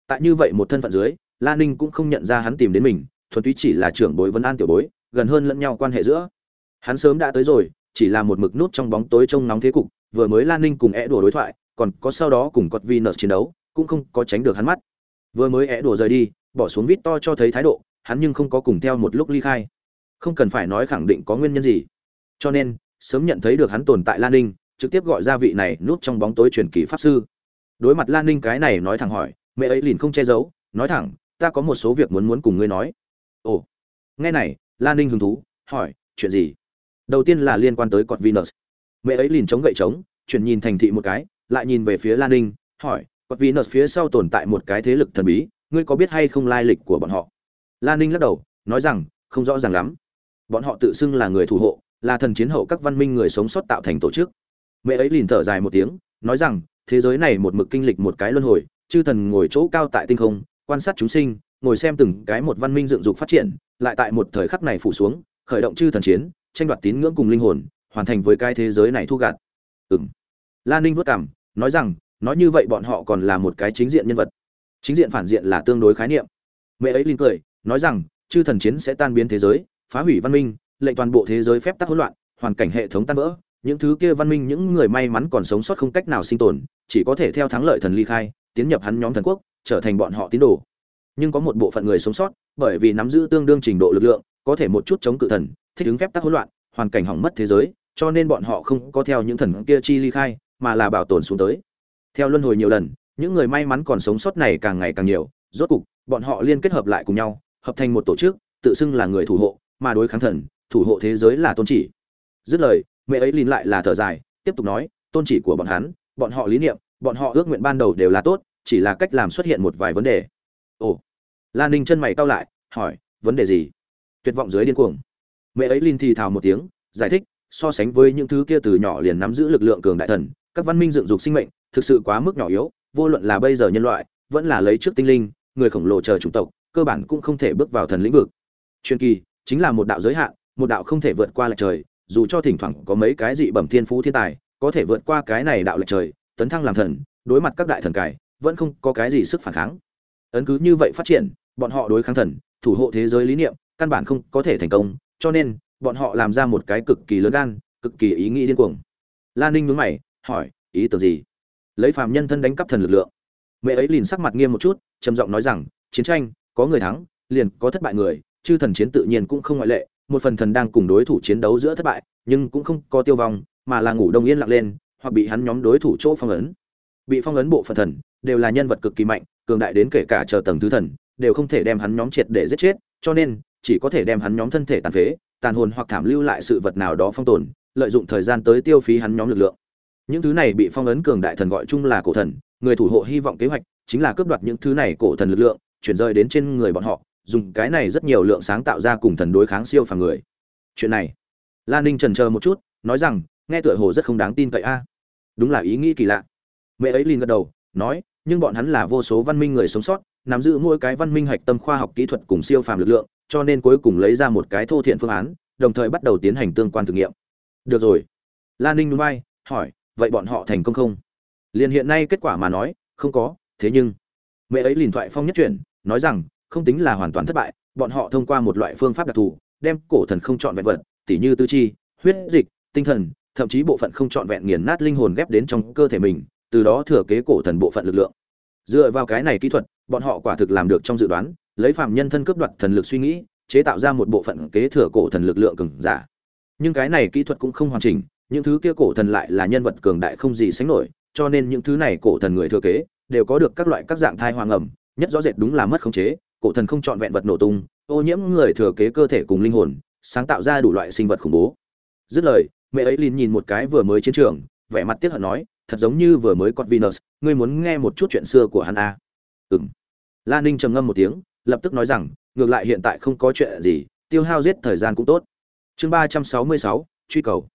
A: Tại như vậy một thân phận dưới lan ninh cũng không nhận ra hắn tìm đến mình, thuần túy chỉ là trưởng bối vấn an tiểu bối, gần hơn lẫn nhau quan hệ giữa. Hắn sớm đã tới rồi, chỉ là một mực nút trong bóng tối trông nóng thế cục, vừa mới lan ninh cùng é đùa đối thoại, còn có sau đó cùng cọt vi nợ chiến đấu, cũng không có tránh được hắn mắt. Vừa mới é đùa rời đi bỏ xuống vít to cho thấy thái độ, hắn nhưng không có cùng theo một lúc ly khai. Không cần phải nói khẳng định có nguyên nhân gì. Cho nên, sớm nhận thấy được hắn tồn tại lan ninh, trực tiếp gọi ra vị này núp trong bóng tối truyền kỳ pháp sư. Đối mặt lan ninh cái này nói thẳng hỏi, mẹ ấy liền không che giấu, nói thẳng, ta có một số việc muốn muốn cùng ngươi nói. Ồ. Nghe này, lan ninh hứng thú, hỏi, chuyện gì? Đầu tiên là liên quan tới cọt venus. Mẹ ấy liền chống gậy trống, chuyển nhìn thành thị một cái, lại nhìn về phía lan ninh, hỏi cọt venus phía sau tồn tại một cái thế lực thần bí ngươi có biết hay không lai lịch của bọn họ? Lan ninh lắc đầu, nói rằng, không rõ ràng lắm. Bọn họ tự xưng là người thủ hộ, là thần chiến hậu các văn minh người sống sót tạo thành tổ chức. Mẹ ấy liền thở dài một tiếng, nói rằng, thế giới này một mực kinh lịch một cái luân hồi, chư thần ngồi chỗ cao tại tinh không, quan sát chúng sinh, ngồi xem từng cái một văn minh dựng dục phát triển, lại tại một thời khắc này phủ xuống, khởi động chư thần chiến, tranh đoạt tín ngưỡng cùng linh hồn, hoàn thành với cái thế giới này thu gạt. Ừng lan ninh vất cảm nói rằng, nói như vậy bọn họ còn là một cái chính diện nhân vật chính diện phản diện là tương đối khái niệm. Mẹ ấy linh cười, nói rằng, chư thần chiến sẽ tan biến thế giới, phá hủy văn minh, lệnh toàn bộ thế giới phép tắc hỗn loạn, hoàn cảnh hệ thống tan vỡ, những thứ kia văn minh, những người may mắn còn sống sót không cách nào sinh tồn, chỉ có thể theo thắng lợi thần ly khai, tiến nhập hắn nhóm thần quốc, trở thành bọn họ tín đồ. Nhưng có một bộ phận người sống sót, bởi vì nắm giữ tương đương trình độ lực lượng, có thể một chút chống cự thần, thích ứng phép tắc hỗn loạn, hoàn cảnh hỏng mất thế giới, cho nên bọn họ không có theo những thần kia chi ly khai, mà là bảo tồn xuống tới. Theo luân hồi nhiều lần những người may mắn còn sống sót này càng ngày càng nhiều, rốt cục, bọn họ liên kết hợp lại cùng nhau, hợp thành một tổ chức, tự xưng là người thủ hộ, mà đối kháng thần, thủ hộ thế giới là tôn chỉ. Dứt lời, mẹ ấy lìn lại là thở dài, tiếp tục nói, tôn chỉ của bọn hắn, bọn họ lý niệm, bọn họ ước nguyện ban đầu đều là tốt, chỉ là cách làm xuất hiện một vài vấn đề. Ồ, lan ninh chân mày cau lại, hỏi, vấn đề gì? Tuyệt vọng dưới điên cuồng. Mẹ ấy linh thì thào một tiếng, giải thích, so sánh với những thứ kia từ nhỏ liền nắm giữ lực lượng cường đại thần, các văn minh dựng dục sinh mệnh, thực sự quá mức nhỏ yếu vô luận là bây giờ nhân loại, vẫn là lấy trước tinh linh, người khổng lồ chờ chủng tộc, cơ bản cũng không thể bước vào thần lĩnh vực. Truyền kỳ, chính là một đạo giới hạn, một đạo không thể vượt qua lệch trời, dù cho thỉnh thoảng có mấy cái dị bẩm thiên phú thiên tài, có thể vượt qua cái này đạo lệch trời, tấn thăng làm thần, đối mặt các đại thần cải, vẫn không có cái gì sức phản kháng. Ấn cứ như vậy phát triển, bọn họ đối kháng thần, thủ hộ thế giới lý niệm, căn bản không có thể thành công, cho nên, bọn họ làm ra một cái cực kỳ lớn gan, cực kỳ ý nghĩ điên cuồng. Lan ninh nhướng mày, hỏi, ý tưởng gì? Lấy phàm nhân thân đánh cắp thần lực lượng. Mẹ ấy liền sắc mặt nghiêm một chút, trầm giọng nói rằng, chiến tranh, có người thắng, liền có thất bại người, chư thần chiến tự nhiên cũng không ngoại lệ, một phần thần đang cùng đối thủ chiến đấu giữa thất bại, nhưng cũng không có tiêu vong, mà là ngủ đông yên lặng lên, hoặc bị hắn nhóm đối thủ chỗ phong ấn. Bị phong ấn bộ phận thần, đều là nhân vật cực kỳ mạnh, cường đại đến kể cả chờ tầng thứ thần, đều không thể đem hắn nhóm triệt để giết chết, cho nên, chỉ có thể đem hắn nhóm thân thể tàn phế, tàn hồn hoặc thảm lưu lại sự vật nào đó phong tồn, lợi dụng thời gian tới tiêu phí hắn nhóm lực lượng những thứ này bị phong ấn cường đại thần gọi chung là cổ thần, người thủ hộ hy vọng kế hoạch chính là cướp đoạt những thứ này cổ thần lực lượng, chuyển rời đến trên người bọn họ, dùng cái này rất nhiều lượng sáng tạo ra cùng thần đối kháng siêu phàm người. Chuyện này, lan ninh trần chờ một chút, nói rằng, nghe tựa hồ rất không đáng tin cậy a. Đúng là ý nghĩ kỳ lạ. Mẹ ấy liền gật đầu, nói, nhưng bọn hắn là vô số văn minh người sống sót, nắm giữ mỗi cái văn minh hạch tâm khoa học kỹ thuật cùng siêu phàm lực lượng, cho nên cuối cùng lấy ra một cái thô thiện phương án, đồng thời bắt đầu tiến hành tương quan thử nghiệm. Được rồi. Lan ninh núi hỏi vậy bọn họ thành công không? Liền hiện nay kết quả mà nói, không có, thế nhưng, mẹ ấy liền thoại phong nhất chuyển, nói rằng, không tính là hoàn toàn thất bại, bọn họ thông qua một loại phương pháp đặc thù, đem cổ thần không chọn vẹn vật, tỉ như tư chi, huyết dịch, tinh thần, thậm chí bộ phận không chọn vẹn nghiền nát linh hồn ghép đến trong cơ thể mình, từ đó thừa kế cổ thần bộ phận lực lượng. Dựa vào cái này kỹ thuật, bọn họ quả thực làm được trong dự đoán, lấy phạm nhân thân cướp đoạt thần lực suy nghĩ, chế tạo ra một bộ phận kế thừa cổ thần lực lượng cường giả. Nhưng cái này kỹ thuật cũng không hoàn chỉnh những thứ kia cổ thần lại là nhân vật cường đại không gì sánh nổi, cho nên những thứ này cổ thần người thừa kế đều có được các loại các dạng thai hoang ẩm, nhất rõ rệt đúng là mất khống chế, cổ thần không chọn vẹn vật nổ tung, ô nhiễm người thừa kế cơ thể cùng linh hồn, sáng tạo ra đủ loại sinh vật khủng bố. Dứt lời, mẹ ấy liền nhìn một cái vừa mới chiến trường, vẻ mặt tiếc hận nói, thật giống như vừa mới con venus, ngươi muốn nghe một chút chuyện xưa của hắn à. ừng lan ninh trầm ngâm một tiếng, lập tức nói rằng, ngược lại hiện tại không có chuyện gì, tiêu hao giết thời gian cũng tốt. Chương ba trăm sáu mươi sáu, truy cầu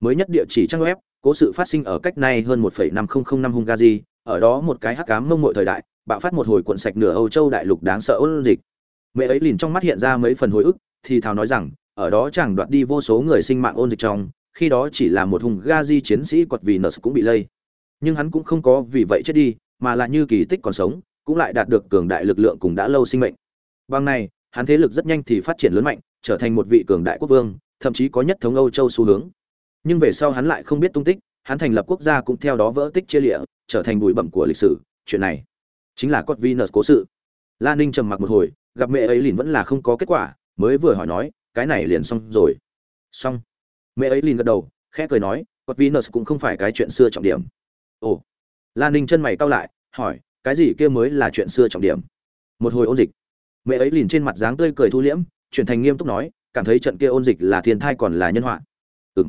A: mới nhất địa chỉ trang web, cố sự phát sinh ở cách nay hơn một năm nghìn năm hungary, ở đó một cái hắc cám mông mội thời đại, bạo phát một hồi cuộn sạch nửa âu châu đại lục đáng sợ ôn dịch. Mẹ ấy liền trong mắt hiện ra mấy phần hồi ức, thì thào nói rằng, ở đó chẳng đoạt đi vô số người sinh mạng ôn dịch trong, khi đó chỉ là một hùng gazi chiến sĩ quật vì nợ cũng bị lây. Nhưng hắn cũng không có vì vậy chết đi, mà là như kỳ tích còn sống, cũng lại đạt được cường đại lực lượng cùng đã lâu sinh mệnh. Bằng này, hắn thế lực rất nhanh thì phát triển lớn mạnh, trở thành một vị cường đại quốc vương, thậm chí có nhất thống âu châu xu hướng nhưng về sau hắn lại không biết tung tích, hắn thành lập quốc gia cũng theo đó vỡ tích chia lịa, trở thành bụi bẩm của lịch sử. Chuyện này chính là cốt venus cố sự. Lan ninh trầm mặc một hồi, gặp mẹ ấy liền vẫn là không có kết quả, mới vừa hỏi nói, cái này liền xong rồi. Xong. Mẹ ấy liền gật đầu, khẽ cười nói, cốt venus cũng không phải cái chuyện xưa trọng điểm. Ồ. Lan ninh chân mày cau lại, hỏi, cái gì kia mới là chuyện xưa trọng điểm? Một hồi ôn dịch. Mẹ ấy liền trên mặt dáng tươi cười thu liễm, chuyển thành nghiêm túc nói, cảm thấy trận kia ôn dịch là thiên thai còn là nhân họa. Ừ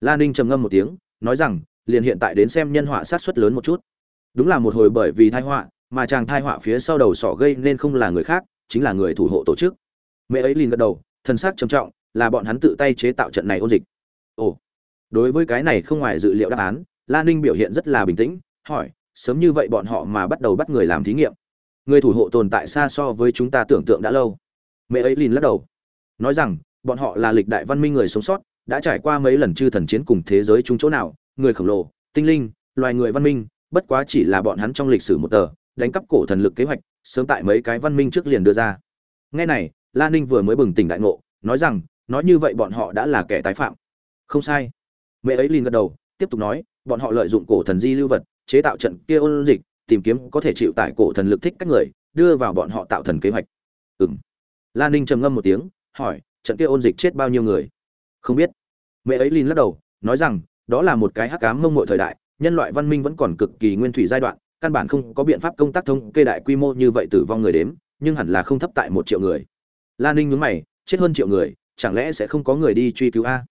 A: la lan ninh trầm ngâm một tiếng, nói rằng, liền hiện tại đến xem nhân họa sát xuất lớn một chút. Đúng là một hồi bởi vì thai họa, mà chàng thai họa phía sau đầu sỏ gây nên không là người khác, chính là người thủ hộ tổ chức. Mẹ ấy liền gật đầu thân xác trầm trọng, là bọn hắn tự tay chế tạo trận này ôn dịch. Ồ, đối với cái này không ngoài dự liệu đáp án lan ninh biểu hiện rất là bình tĩnh, hỏi, sớm như vậy bọn họ mà bắt đầu bắt người làm thí nghiệm. Người thủ hộ tồn tại xa so với chúng ta tưởng tượng đã lâu. Mẹ ấy liền lắc đầu, nói rằng, bọn họ là lịch đại văn minh người sống sót đã trải qua mấy lần chư thần chiến cùng thế giới chung chỗ nào, người khổng lồ, tinh linh, loài người văn minh, bất quá chỉ là bọn hắn trong lịch sử một tờ, đánh cắp cổ thần lực kế hoạch, sớm tại mấy cái văn minh trước liền đưa ra. Ngay này, la ninh vừa mới bừng tỉnh đại ngộ, nói rằng, nói như vậy bọn họ đã là kẻ tái phạm. Không sai. Mẹ ấy liền gật đầu, tiếp tục nói, bọn họ lợi dụng cổ thần di lưu vật, chế tạo trận kia ôn dịch, tìm kiếm có thể chịu tải cổ thần lực thích các người, đưa vào bọn họ tạo thần kế hoạch. Ừng la ninh trầm ngâm một tiếng, hỏi, trận kia ôn dịch chết bao nhiêu người? Không biết mẹ ấy lin lắc đầu, nói rằng, đó là một cái hắc cám mông mội thời đại, nhân loại văn minh vẫn còn cực kỳ nguyên thủy giai đoạn, căn bản không có biện pháp công tác thống kê đại quy mô như vậy tử vong người đếm, nhưng hẳn là không thấp tại một triệu người. Lan ninh nhướng mày, chết hơn triệu người, chẳng lẽ sẽ không có người đi truy cứu a?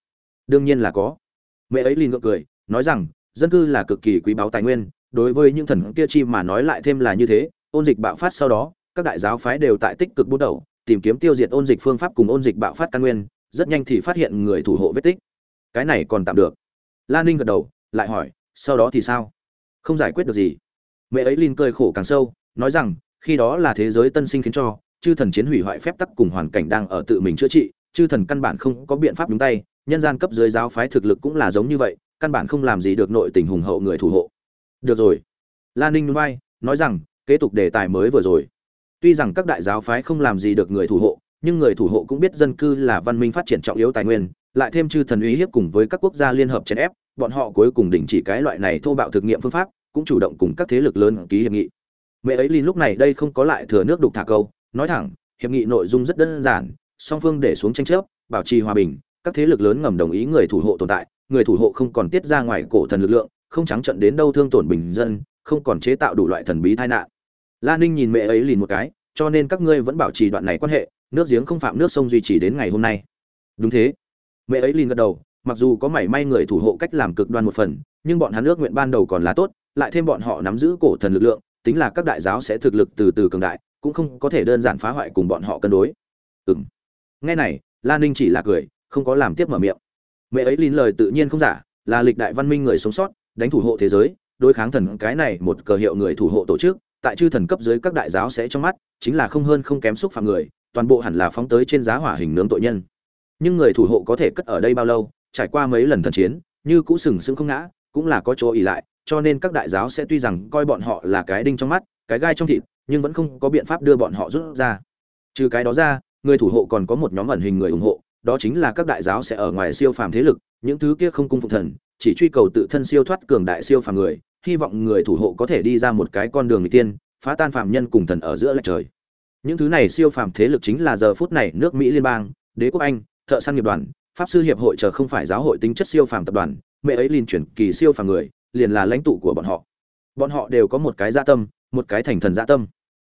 A: Đương nhiên là có. Mẹ ấy lin ngượng cười, nói rằng, dân cư là cực kỳ quý báu tài nguyên, đối với những thần kia chi mà nói lại thêm là như thế, ôn dịch bạo phát sau đó, các đại giáo phái đều tại tích cực bút đầu, tìm kiếm tiêu diệt ôn dịch phương pháp cùng ôn dịch bạo phát căn nguyên, rất nhanh thì phát hiện người thủ hộ vết tích cái này còn tạm được. Lan ninh gật đầu, lại hỏi, sau đó thì sao? Không giải quyết được gì. Mẹ ấy linh cười khổ càng sâu, nói rằng, khi đó là thế giới tân sinh khiến cho, chư thần chiến hủy hoại phép tắc cùng hoàn cảnh đang ở tự mình chữa trị, chư thần căn bản không có biện pháp nhúng tay, nhân gian cấp dưới giáo phái thực lực cũng là giống như vậy, căn bản không làm gì được nội tình hùng hậu người thủ hộ. Được rồi. Lan ninh núi vai, nói rằng, kế tục đề tài mới vừa rồi. Tuy rằng các đại giáo phái không làm gì được người thủ hộ, nhưng người thủ hộ cũng biết dân cư là văn minh phát triển trọng yếu tài nguyên lại thêm chư thần uy hiếp cùng với các quốc gia liên hợp chèn ép, bọn họ cuối cùng đình chỉ cái loại này thô bạo thực nghiệm phương pháp, cũng chủ động cùng các thế lực lớn ký hiệp nghị. Mẹ ấy lin lúc này đây không có lại thừa nước đục thả câu, nói thẳng, hiệp nghị nội dung rất đơn giản, song phương để xuống tranh chấp, bảo trì hòa bình, các thế lực lớn ngầm đồng ý người thủ hộ tồn tại, người thủ hộ không còn tiết ra ngoài cổ thần lực lượng, không trắng trận đến đâu thương tổn bình dân, không còn chế tạo đủ loại thần bí tai nạn. La ninh nhìn mẹ ấy lìn một cái, cho nên các ngươi vẫn bảo trì đoạn này quan hệ, nước giếng không phạm nước sông duy trì đến ngày hôm nay. Đúng thế mẹ ấy liền gật đầu, mặc dù có mảy may người thủ hộ cách làm cực đoan một phần, nhưng bọn hắn ước nguyện ban đầu còn là tốt, lại thêm bọn họ nắm giữ cổ thần lực lượng, tính là các đại giáo sẽ thực lực từ từ cường đại, cũng không có thể đơn giản phá hoại cùng bọn họ cân đối. Ừng nghe này lan ninh chỉ là cười, không có làm tiếp mở miệng. Mẹ ấy lín lời tự nhiên không giả, là lịch đại văn minh người sống sót, đánh thủ hộ thế giới, đối kháng thần cái này một cờ hiệu người thủ hộ tổ chức, tại chư thần cấp dưới các đại giáo sẽ trong mắt, chính là không hơn không kém xúc phạm người, toàn bộ hẳn là phóng tới trên giá hỏa hình nướng tội nhân nhưng người thủ hộ có thể cất ở đây bao lâu, trải qua mấy lần thần chiến, như cũ sừng sững không ngã, cũng là có chỗ ỉ lại, cho nên các đại giáo sẽ tuy rằng coi bọn họ là cái đinh trong mắt, cái gai trong thịt, nhưng vẫn không có biện pháp đưa bọn họ rút ra. Trừ cái đó ra, người thủ hộ còn có một nhóm ẩn hình người ủng hộ, đó chính là các đại giáo sẽ ở ngoài siêu phàm thế lực, những thứ kia không cung phục thần, chỉ truy cầu tự thân siêu thoát cường đại siêu phàm người, hy vọng người thủ hộ có thể đi ra một cái con đường người tiên, phá tan phàm nhân cùng thần ở giữa lạch trời. Những thứ này siêu phàm thế lực chính là giờ phút này nước mỹ liên bang, đế quốc anh thợ săn nghiệp đoàn, pháp sư hiệp hội chờ không phải giáo hội tính chất siêu phàm tập đoàn, mẹ ấy liền chuyển kỳ siêu phàm người, liền là lãnh tụ của bọn họ. Bọn họ đều có một cái gia tâm, một cái thành thần gia tâm.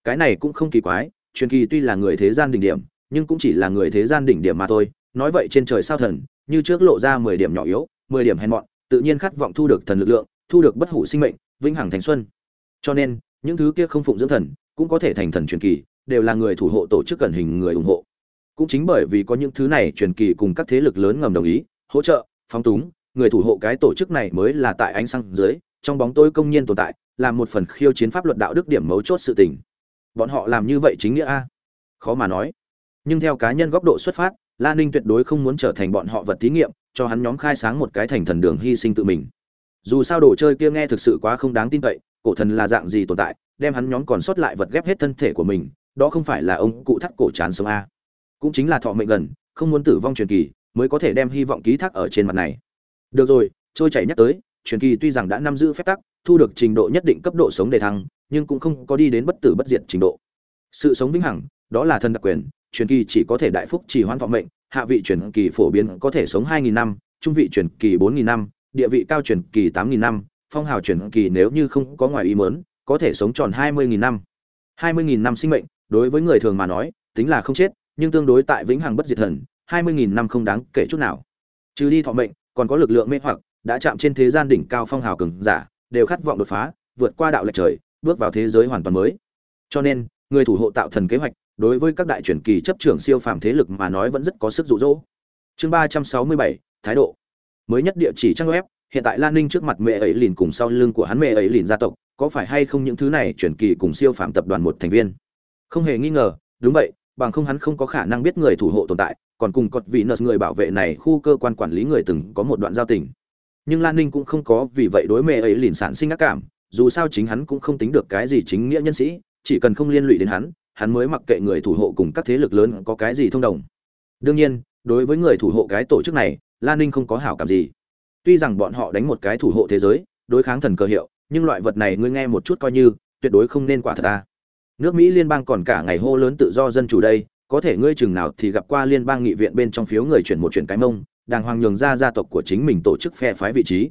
A: Cái này cũng không kỳ quái, truyền kỳ tuy là người thế gian đỉnh điểm, nhưng cũng chỉ là người thế gian đỉnh điểm mà thôi. Nói vậy trên trời sao thần, như trước lộ ra mười điểm nhỏ yếu, mười điểm hèn mọn, tự nhiên khát vọng thu được thần lực lượng, thu được bất hủ sinh mệnh, vĩnh hằng thành xuân. Cho nên, những thứ kia không phụng dưỡng thần, cũng có thể thành thần truyền kỳ, đều là người thủ hộ tổ chức cẩn hình người ủng hộ cũng chính bởi vì có những thứ này truyền kỳ cùng các thế lực lớn ngầm đồng ý, hỗ trợ, phóng túng, người thủ hộ cái tổ chức này mới là tại ánh sáng dưới, trong bóng tối công nhiên tồn tại, là một phần khiêu chiến pháp luật đạo đức điểm mấu chốt sự tình. Bọn họ làm như vậy chính nghĩa a? Khó mà nói. Nhưng theo cá nhân góc độ xuất phát Lan ninh tuyệt đối không muốn trở thành bọn họ vật thí nghiệm, cho hắn nhóm khai sáng một cái thành thần đường hy sinh tự mình. Dù sao đồ chơi kia nghe thực sự quá không đáng tin cậy, cổ thần là dạng gì tồn tại, đem hắn nhóm còn sót lại vật ghép hết thân thể của mình, đó không phải là ông cụ thắt cổ chán sống a? Cũng chính là thọ mệnh gần, không muốn tử vong truyền kỳ, mới có thể đem hy vọng ký thác ở trên mặt này. Được rồi, trôi chảy nhắc tới, truyền kỳ tuy rằng đã nắm giữ phép tắc, thu được trình độ nhất định cấp độ sống đề thăng, nhưng cũng không có đi đến bất tử bất diệt trình độ. Sự sống vĩnh hằng, đó là thân đặc quyền, truyền kỳ chỉ có thể đại phúc chỉ hoãn thọ mệnh, hạ vị truyền kỳ phổ biến có thể sống 2.000 năm, trung vị truyền kỳ 4.000 năm, địa vị cao truyền kỳ 8.000 năm, phong hào truyền kỳ nếu như không có ngoài ý muốn, có thể sống tròn 20.000 năm. 20.000 năm sinh mệnh, đối với người thường mà nói, tính là không chết nhưng tương đối tại vĩnh hằng bất diệt thần 20.000 năm không đáng kể chút nào. Trừ đi thọ mệnh, còn có lực lượng mê hoặc, đã chạm trên thế gian đỉnh cao phong hào cường giả, đều khát vọng đột phá, vượt qua đạo lệch trời, bước vào thế giới hoàn toàn mới. Cho nên, người thủ hộ tạo thần kế hoạch, đối với các đại truyền kỳ chấp trưởng siêu phàm thế lực mà nói vẫn rất có sức dụ dỗ. Chương ba trăm sáu mươi bảy, thái độ. Mới nhất địa chỉ trang web, hiện tại lan ninh trước mặt mẹ ấy lìn cùng sau lưng của hắn mẹ ấy lìn gia tộc, có phải hay không những thứ này truyền kỳ cùng siêu phàm tập đoàn một thành viên? Không hề nghi ngờ, đúng vậy bằng không hắn không có khả năng biết người thủ hộ tồn tại, còn cùng cột vị nợ người bảo vệ này khu cơ quan quản lý người từng có một đoạn giao tình. Nhưng lan ninh cũng không có vì vậy đối mẹ ấy liền sản sinh ác cảm, dù sao chính hắn cũng không tính được cái gì chính nghĩa nhân sĩ, chỉ cần không liên lụy đến hắn hắn mới mặc kệ người thủ hộ cùng các thế lực lớn có cái gì thông đồng. Đương nhiên, đối với người thủ hộ cái tổ chức này, lan ninh không có hảo cảm gì. Tuy rằng bọn họ đánh một cái thủ hộ thế giới, đối kháng thần cơ hiệu, nhưng loại vật này ngươi nghe một chút coi như, tuyệt đối không nên quả thật ta nước mỹ liên bang còn cả ngày hô lớn tự do dân chủ đây, có thể ngươi chừng nào thì gặp qua liên bang nghị viện bên trong phiếu người chuyển một chuyển cái mông, đàng hoàng nhường ra gia tộc của chính mình tổ chức phe phái vị trí.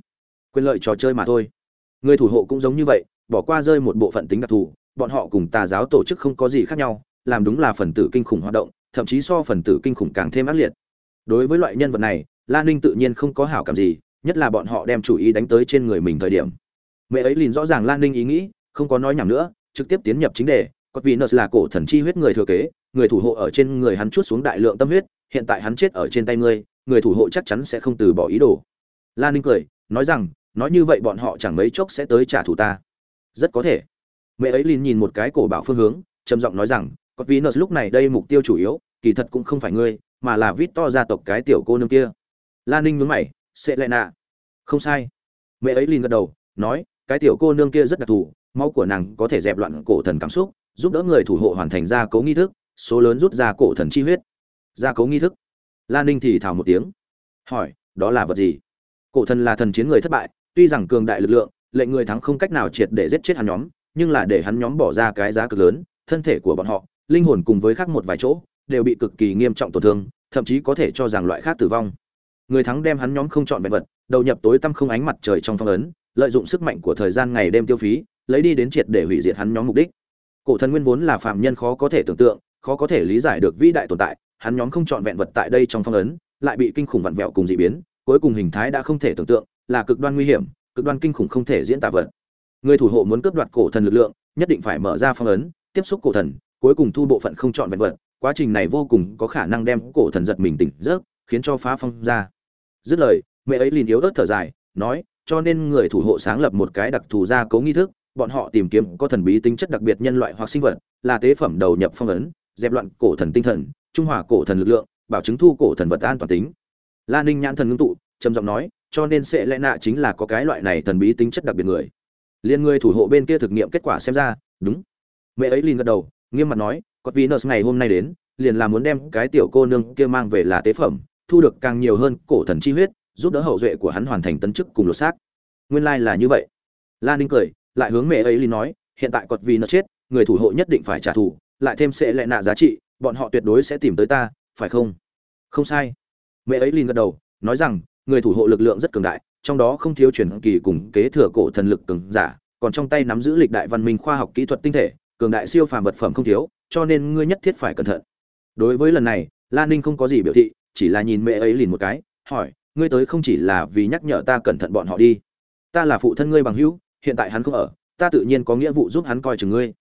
A: Quyền lợi trò chơi mà thôi. Người thủ hộ cũng giống như vậy, bỏ qua rơi một bộ phận tính đặc thù, bọn họ cùng tà giáo tổ chức không có gì khác nhau, làm đúng là phần tử kinh khủng hoạt động, thậm chí so phần tử kinh khủng càng thêm ác liệt. Đối với loại nhân vật này lan ninh tự nhiên không có hảo cảm gì, nhất là bọn họ đem chủ ý đánh tới trên người mình thời điểm. Mẹ ấy liền rõ ràng lan ninh ý nghĩ, không có nói nhảm nữa, trực tiếp tiến nhập chính đề có vì nợ là cổ thần chi huyết người thừa kế, người thủ hộ ở trên người hắn chút xuống đại lượng tâm huyết, hiện tại hắn chết ở trên tay ngươi, người thủ hộ chắc chắn sẽ không từ bỏ ý đồ. Lan ninh cười, nói rằng, nói như vậy bọn họ chẳng mấy chốc sẽ tới trả thù ta. Rất có thể. Mẹ ấy liền nhìn một cái cổ bảo phương hướng, trầm giọng nói rằng có vì nợ lúc này đây mục tiêu chủ yếu, kỳ thật cũng không phải ngươi, mà là vít to gia tộc cái tiểu cô nương kia. Lan ninh nhướng mày, sẽ lại nạ? Không sai. Mẹ ấy liền gật đầu, nói, cái tiểu cô nương kia rất đặc thù, máu của nàng có thể dẹp loạn cổ thần cảm xúc giúp đỡ người thủ hộ hoàn thành gia cố nghi thức, số lớn rút ra cổ thần chi huyết. Gia cố nghi thức? Lan ninh thì thào một tiếng. Hỏi, đó là vật gì? Cổ thần là thần chiến người thất bại, tuy rằng cường đại lực lượng, lệnh người thắng không cách nào triệt để giết chết hắn nhóm, nhưng là để hắn nhóm bỏ ra cái giá cực lớn, thân thể của bọn họ, linh hồn cùng với khác một vài chỗ, đều bị cực kỳ nghiêm trọng tổn thương, thậm chí có thể cho rằng loại khác tử vong. Người thắng đem hắn nhóm không chọn vẹn vật, đầu nhập tối tăm không ánh mặt trời trong phong ấn, lợi dụng sức mạnh của thời gian ngày đêm tiêu phí, lấy đi đến triệt để hủy diệt hắn nhóm mục đích cổ thần nguyên vốn là phạm nhân khó có thể tưởng tượng, khó có thể lý giải được vĩ đại tồn tại, hắn nhóm không chọn vẹn vật tại đây trong phong ấn, lại bị kinh khủng vặn vẹo cùng dị biến, cuối cùng hình thái đã không thể tưởng tượng, là cực đoan nguy hiểm, cực đoan kinh khủng không thể diễn tả vật. Người thủ hộ muốn cướp đoạt cổ thần lực lượng, nhất định phải mở ra phong ấn, tiếp xúc cổ thần, cuối cùng thu bộ phận không chọn vẹn vật, quá trình này vô cùng có khả năng đem cổ thần giật mình tỉnh giấc, khiến cho phá phong ra. Dứt lời, mẹ ấy liền yếu ớt thở dài, nói, cho nên người thủ hộ sáng lập một cái đặc thù gia cố nghi thức bọn họ tìm kiếm có thần bí tính chất đặc biệt nhân loại hoặc sinh vật, là tế phẩm đầu nhập phong ấn, dẹp loạn cổ thần tinh thần, trung hòa cổ thần lực lượng, bảo chứng thu cổ thần vật an toàn tính. La ninh nhãn thần ngưng tụ, trầm giọng nói, cho nên sẽ lẽ nạ chính là có cái loại này thần bí tính chất đặc biệt người. Liên người thủ hộ bên kia thực nghiệm kết quả xem ra, đúng. Mẹ ấy liền gật đầu, nghiêm mặt nói có venus ngày hôm nay đến, liền là muốn đem cái tiểu cô nương kia mang về là tế phẩm, thu được càng nhiều hơn cổ thần chi huyết, giúp đỡ hậu duệ của hắn hoàn thành tấn chức cùng lột xác. Nguyên lai là như vậy. La ninh cười lại hướng mẹ ấy liền nói, hiện tại cọt vì nó chết, người thủ hộ nhất định phải trả thù, lại thêm sẽ lệ nạ giá trị, bọn họ tuyệt đối sẽ tìm tới ta, phải không? Không sai. Mẹ ấy liền gật đầu, nói rằng, người thủ hộ lực lượng rất cường đại, trong đó không thiếu truyền kỳ cùng kế thừa cổ thần lực cường giả, còn trong tay nắm giữ lịch đại văn minh khoa học kỹ thuật tinh thể, cường đại siêu phàm vật phẩm không thiếu, cho nên ngươi nhất thiết phải cẩn thận. Đối với lần này lan ninh không có gì biểu thị, chỉ là nhìn mẹ ấy lìn một cái, hỏi, ngươi tới không chỉ là vì nhắc nhở ta cẩn thận bọn họ đi. Ta là phụ thân ngươi bằng hữu hiện tại hắn không ở, ta tự nhiên có nghĩa vụ giúp hắn coi chừng ngươi.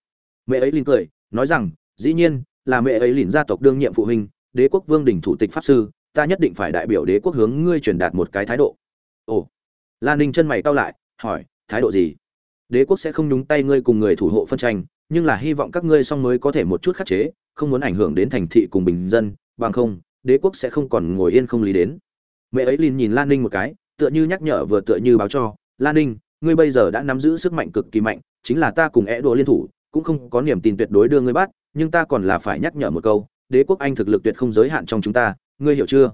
A: Mẹ ấy liền cười, nói rằng, dĩ nhiên, là mẹ ấy liền gia tộc đương nhiệm phụ huynh, đế quốc vương đình thủ tịch pháp sư, ta nhất định phải đại biểu đế quốc hướng ngươi truyền đạt một cái thái độ. Ồ. Lan ninh chân mày cau lại, hỏi, thái độ gì? Đế quốc sẽ không nhúng tay ngươi cùng người thủ hộ phân tranh, nhưng là hy vọng các ngươi song mới có thể một chút khắc chế, không muốn ảnh hưởng đến thành thị cùng bình dân, bằng không, đế quốc sẽ không còn ngồi yên không lý đến. Mẹ ấy liền nhìn lan ninh một cái, tựa như nhắc nhở vừa tựa như báo cho, lan ninh ngươi bây giờ đã nắm giữ sức mạnh cực kỳ mạnh, chính là ta cùng é đùa liên thủ, cũng không có niềm tin tuyệt đối đưa ngươi bắt, nhưng ta còn là phải nhắc nhở một câu, đế quốc anh thực lực tuyệt không giới hạn trong chúng ta, ngươi hiểu chưa?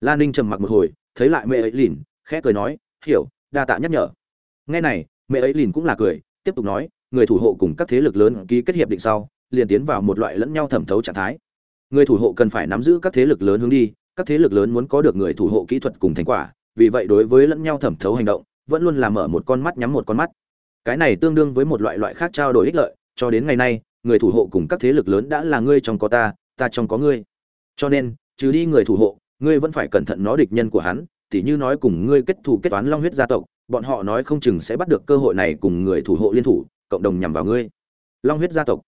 A: Lan ninh trầm mặc một hồi, thấy lại mẹ ấy lìn khẽ cười nói, hiểu, đa tạ nhắc nhở. Nghe này, mẹ ấy lìn cũng là cười, tiếp tục nói, người thủ hộ cùng các thế lực lớn ký kết hiệp định sau, liền tiến vào một loại lẫn nhau thẩm thấu trạng thái. Người thủ hộ cần phải nắm giữ các thế lực lớn hướng đi, các thế lực lớn muốn có được người thủ hộ kỹ thuật cùng thành quả, vì vậy đối với lẫn nhau thẩm thấu hành động vẫn luôn là mở một con mắt nhắm một con mắt. Cái này tương đương với một loại loại khác trao đổi ích lợi, cho đến ngày nay, người thủ hộ cùng các thế lực lớn đã là ngươi trong có ta ta trong có ngươi. Cho nên, trừ đi người thủ hộ, ngươi vẫn phải cẩn thận nó địch nhân của hắn, tỉ như nói cùng ngươi kết thù kết toán long huyết gia tộc, bọn họ nói không chừng sẽ bắt được cơ hội này cùng người thủ hộ liên thủ, cộng đồng nhằm vào ngươi. Long huyết gia tộc.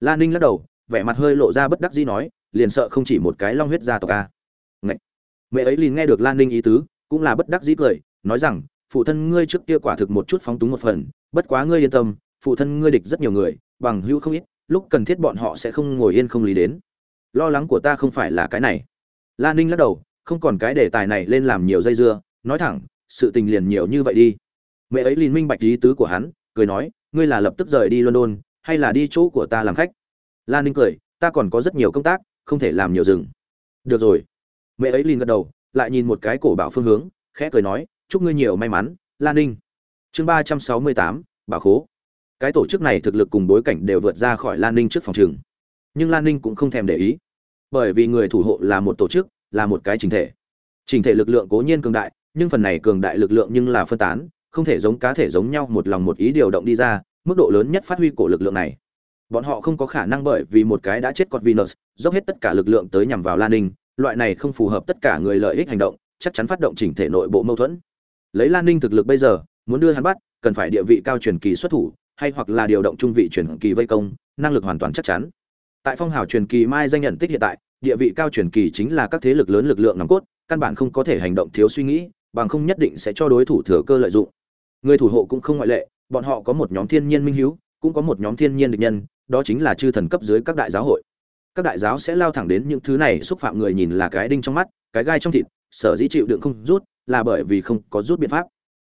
A: La ninh lắc đầu, vẻ mặt hơi lộ ra bất đắc dĩ nói, liền sợ không chỉ một cái long huyết gia tộc a. À. Mẹ ấy liền nghe được lan ninh ý tứ, cũng là bất đắc dĩ cười, nói rằng phụ thân ngươi trước kia quả thực một chút phóng túng một phần, bất quá ngươi yên tâm, phụ thân ngươi địch rất nhiều người, bằng hữu không ít, lúc cần thiết bọn họ sẽ không ngồi yên không lý đến. Lo lắng của ta không phải là cái này. La ninh lắc đầu, không còn cái đề tài này lên làm nhiều dây dưa, nói thẳng, sự tình liền nhiều như vậy đi. Mẹ ấy liền minh bạch ý tứ của hắn, cười nói, ngươi là lập tức rời đi london, hay là đi chỗ của ta làm khách? La ninh cười, ta còn có rất nhiều công tác, không thể làm nhiều rừng được rồi. Mẹ ấy liền gật đầu, lại nhìn một cái cổ bảo phương hướng, khẽ cười nói chúc ngươi nhiều may mắn lan ninh. Chương ba trăm sáu mươi tám bà khố. Cái tổ chức này thực lực cùng bối cảnh đều vượt ra khỏi lan ninh trước phòng trường. Nhưng lan ninh cũng không thèm để ý bởi vì người thủ hộ là một tổ chức là một cái trình thể. Trình thể lực lượng cố nhiên cường đại nhưng phần này cường đại lực lượng nhưng là phân tán không thể giống cá thể giống nhau một lòng một ý điều động đi ra mức độ lớn nhất phát huy của lực lượng này. Bọn họ không có khả năng bởi vì một cái đã chết con Venus, dốc hết tất cả lực lượng tới nhằm vào Lan Ninh, loại này không phù hợp tất cả người lợi ích hành động, chắc chắn phát động chỉnh thể nội bộ mâu thuẫn. Lấy Lan Ninh thực lực bây giờ, muốn đưa hắn bắt, cần phải địa vị cao truyền kỳ xuất thủ, hay hoặc là điều động trung vị truyền kỳ vây công, năng lực hoàn toàn chắc chắn. Tại phong hào truyền kỳ mai danh nhận tích hiện tại, địa vị cao truyền kỳ chính là các thế lực lớn lực lượng nòng cốt, căn bản không có thể hành động thiếu suy nghĩ, bằng không nhất định sẽ cho đối thủ thừa cơ lợi dụng. Người thủ hộ cũng không ngoại lệ, bọn họ có một nhóm thiên nhiên minh hiếu, cũng có một nhóm thiên nhiên địch nhân, đó chính là chư thần cấp dưới các đại giáo hội các đại giáo sẽ lao thẳng đến những thứ này xúc phạm người nhìn là cái đinh trong mắt cái gai trong thịt sở dĩ chịu đựng không rút là bởi vì không có rút biện pháp.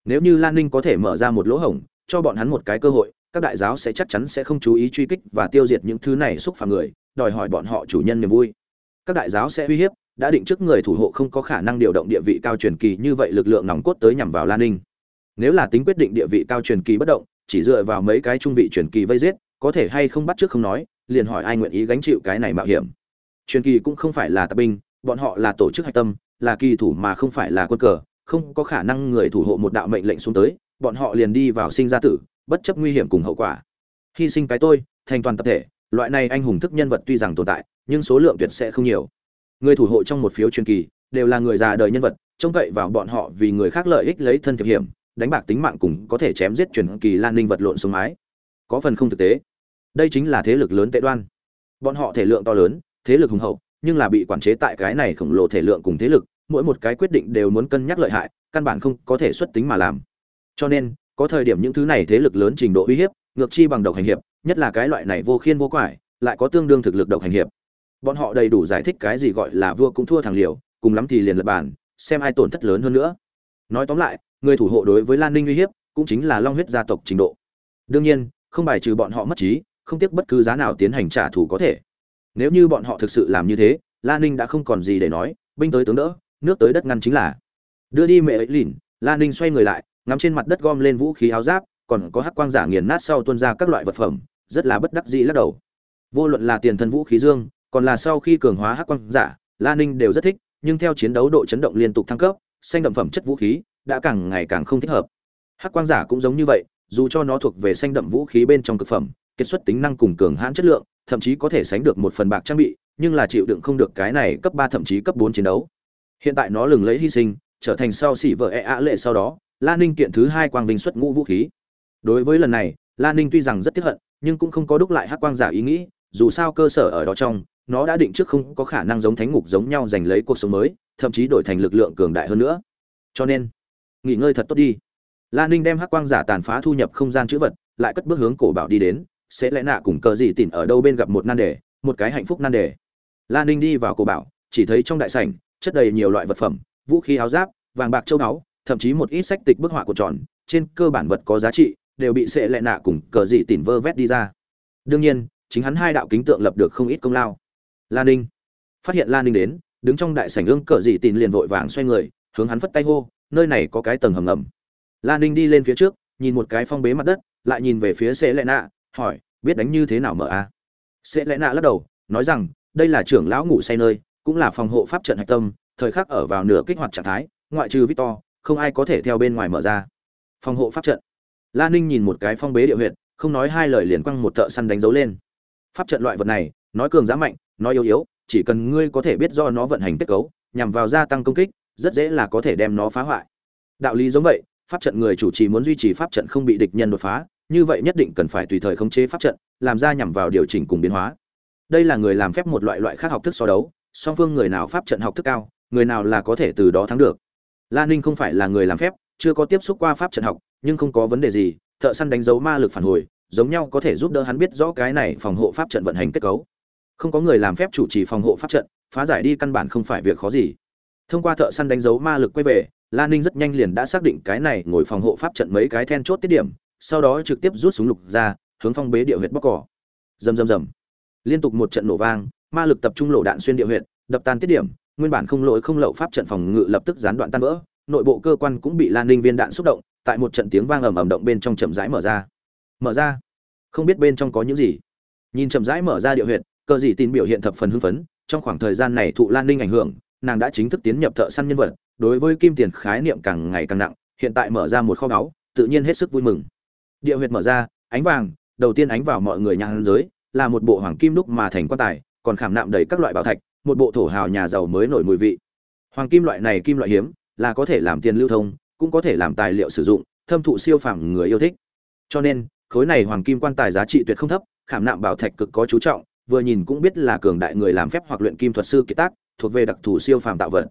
A: Nếu như lan ninh có thể mở ra một lỗ hổng, cho bọn hắn một cái cơ hội, các đại giáo sẽ chắc chắn sẽ không chú ý truy kích và tiêu diệt những thứ này xúc phạm người, đòi hỏi bọn họ chủ nhân niềm vui. Các đại giáo sẽ uy hiếp, đã định trước người thủ hộ không có khả năng điều động địa vị cao truyền kỳ, như vậy lực lượng nòng cốt tới nhằm vào lan ninh. Nếu là tính quyết định địa vị cao truyền kỳ bất động, chỉ dựa vào mấy cái trung vị truyền kỳ vây giết, có thể hay không bắt trước không nói, liền hỏi ai nguyện ý gánh chịu cái này mạo hiểm. Truyền kỳ cũng không phải là tạp binh, bọn họ là tổ chức hạch tâm là kỳ thủ mà không phải là quân cờ, không có khả năng người thủ hộ một đạo mệnh lệnh xuống tới, bọn họ liền đi vào sinh ra tử, bất chấp nguy hiểm cùng hậu quả. Hy sinh cái tôi, thành toàn tập thể, loại này anh hùng thức nhân vật tuy rằng tồn tại, nhưng số lượng tuyệt sẽ không nhiều. Người thủ hộ trong một phiếu truyền kỳ, đều là người già đời nhân vật, trông cậy vào bọn họ vì người khác lợi ích lấy thân thiệp hiểm, đánh bạc tính mạng cùng có thể chém giết truyền kỳ lan ninh vật lộn xuống mái. Có phần không thực tế. Đây chính là thế lực lớn tệ đoan. Bọn họ thể lượng to lớn, thế lực hùng hậu, nhưng là bị quản chế tại cái này khổng lồ thể lượng cùng thế lực mỗi một cái quyết định đều muốn cân nhắc lợi hại, căn bản không có thể xuất tính mà làm. Cho nên, có thời điểm những thứ này thế lực lớn trình độ uy hiếp, ngược chi bằng độc hành hiệp, nhất là cái loại này vô khiên vô quải, lại có tương đương thực lực độc hành hiệp. Bọn họ đầy đủ giải thích cái gì gọi là vua cũng thua thằng liều, cùng lắm thì liền lập bản xem ai tổn thất lớn hơn nữa. Nói tóm lại, người thủ hộ đối với lan ninh uy hiếp, cũng chính là long huyết gia tộc trình độ. Đương nhiên, không bài trừ bọn họ mất trí, không tiếc bất cứ giá nào tiến hành trả thù có thể. Nếu như bọn họ thực sự làm như thế, lan ninh đã không còn gì để nói, binh tới tướng đỡ nước tới đất ngăn chính là. Đưa đi mẹ ấy lìn lan ninh xoay người lại, ngắm trên mặt đất gom lên vũ khí áo giáp, còn có hắc quang giả nghiền nát sau tuôn ra các loại vật phẩm, rất là bất đắc dĩ lắc đầu. Vô luận là tiền thân vũ khí dương, còn là sau khi cường hóa hắc quang giả lan ninh đều rất thích, nhưng theo chiến đấu độ chấn động liên tục thăng cấp, xanh đậm phẩm chất vũ khí đã càng ngày càng không thích hợp. Hắc quang giả cũng giống như vậy, dù cho nó thuộc về xanh đậm vũ khí bên trong cực phẩm kết xuất tính năng cùng cường hãn chất lượng, thậm chí có thể sánh được một phần bạc trang bị, nhưng là chịu đựng không được cái này cấp ba thậm chí cấp bốn chiến đấu hiện tại nó lừng lấy hy sinh, trở thành sau xỉ vợ e ạ lệ sau đó, la ninh kiện thứ hai quang vinh xuất ngũ vũ khí. Đối với lần này, la ninh tuy rằng rất tiếc hận, nhưng cũng không có đúc lại hắc quang giả ý nghĩ, dù sao cơ sở ở đó trong, nó đã định trước không có khả năng giống thánh ngục giống nhau giành lấy cuộc sống mới, thậm chí đổi thành lực lượng cường đại hơn nữa. Cho nên, nghỉ ngơi thật tốt đi. La ninh đem hắc quang giả tàn phá thu nhập không gian chữ vật, lại cất bước hướng cổ bảo đi đến, sẽ lẽ nạ cùng cờ gì tỉn ở đâu bên gặp một nan đề, một cái hạnh phúc nan đề. La ninh đi vào cổ bảo, chỉ thấy trong đại sảnh chất đầy nhiều loại vật phẩm, vũ khí áo giáp, vàng bạc châu báu, thậm chí một ít sách tịch bức họa của tròn, trên cơ bản vật có giá trị, đều bị sệ lệ nạ cùng cờ dị tỉn vơ vét đi ra. Đương nhiên, chính hắn hai đạo kính tượng lập được không ít công lao. Lan ninh. Phát hiện lan ninh đến, đứng trong đại sảnh ương cờ dị tỉn liền vội vàng xoay người, hướng hắn phất tay hô, nơi này có cái tầng hầm ngầm. Lan ninh đi lên phía trước, nhìn một cái phong bế mặt đất, lại nhìn về phía sệ lệ nạ, hỏi, biết đánh như thế nào mở a? À? sệ lệ nạ lắc đầu, nói rằng, đây là trưởng lão ngủ say nơi cũng là phòng hộ pháp trận hạch tâm, thời khắc ở vào nửa kích hoạt trạng thái, ngoại trừ victor, không ai có thể theo bên ngoài mở ra. Phòng hộ pháp trận. La ninh nhìn một cái phong bế địa huyện không nói hai lời liền quăng một thợ săn đánh dấu lên. Pháp trận loại vật này, nói cường giá mạnh, nói yếu yếu, chỉ cần ngươi có thể biết do nó vận hành kết cấu, nhằm vào gia tăng công kích, rất dễ là có thể đem nó phá hoại. Đạo lý giống vậy, pháp trận người chủ trì muốn duy trì pháp trận không bị địch nhân đột phá, như vậy nhất định cần phải tùy thời khống chế pháp trận, làm ra nhằm vào điều chỉnh cùng biến hóa. Đây là người làm phép một loại loại khác học thức so đấu song phương người nào pháp trận học thức cao, người nào là có thể từ đó thắng được. La ninh không phải là người làm phép, chưa có tiếp xúc qua pháp trận học, nhưng không có vấn đề gì, thợ săn đánh dấu ma lực phản hồi, giống nhau có thể giúp đỡ hắn biết rõ cái này phòng hộ pháp trận vận hành kết cấu. Không có người làm phép chủ trì phòng hộ pháp trận, phá giải đi căn bản không phải việc khó gì. Thông qua thợ săn đánh dấu ma lực quay về, la ninh rất nhanh liền đã xác định cái này ngồi phòng hộ pháp trận mấy cái then chốt tiết điểm, sau đó trực tiếp rút súng lục ra, hướng phong bế địa huyệt bóc cỏ. Rầm rầm rầm. Liên tục một trận nổ vang ma lực tập trung lộ đạn xuyên địa huyệt, đập tan tiết điểm, nguyên bản không lỗi không lậu pháp trận phòng ngự lập tức gián đoạn tan vỡ, nội bộ cơ quan cũng bị lan ninh viên đạn xúc động, tại một trận tiếng vang ầm ầm động bên trong chậm rãi mở ra. Mở ra? Không biết bên trong có những gì. Nhìn chậm rãi mở ra địa huyệt cơ gì tin biểu hiện thập phần hưng phấn, trong khoảng thời gian này thụ lan ninh ảnh hưởng, nàng đã chính thức tiến nhập thợ săn nhân vật, đối với kim tiền khái niệm càng ngày càng nặng, hiện tại mở ra một kho báu, tự nhiên hết sức vui mừng. Địa huyệt mở ra, ánh vàng, đầu tiên ánh vào mọi người nhà giới, là một bộ hoàng kim đúc mà thành quan tài còn khảm nạm đầy các loại bảo thạch, một bộ thổ hào nhà giàu mới nổi mùi vị. Hoàng kim loại này kim loại hiếm, là có thể làm tiền lưu thông, cũng có thể làm tài liệu sử dụng, thâm thụ siêu phàm người yêu thích. Cho nên, khối này hoàng kim quan tài giá trị tuyệt không thấp, khảm nạm bảo thạch cực có chú trọng, vừa nhìn cũng biết là cường đại người làm phép hoặc luyện kim thuật sư kiệt tác, thuộc về đặc thù siêu phàm tạo vật.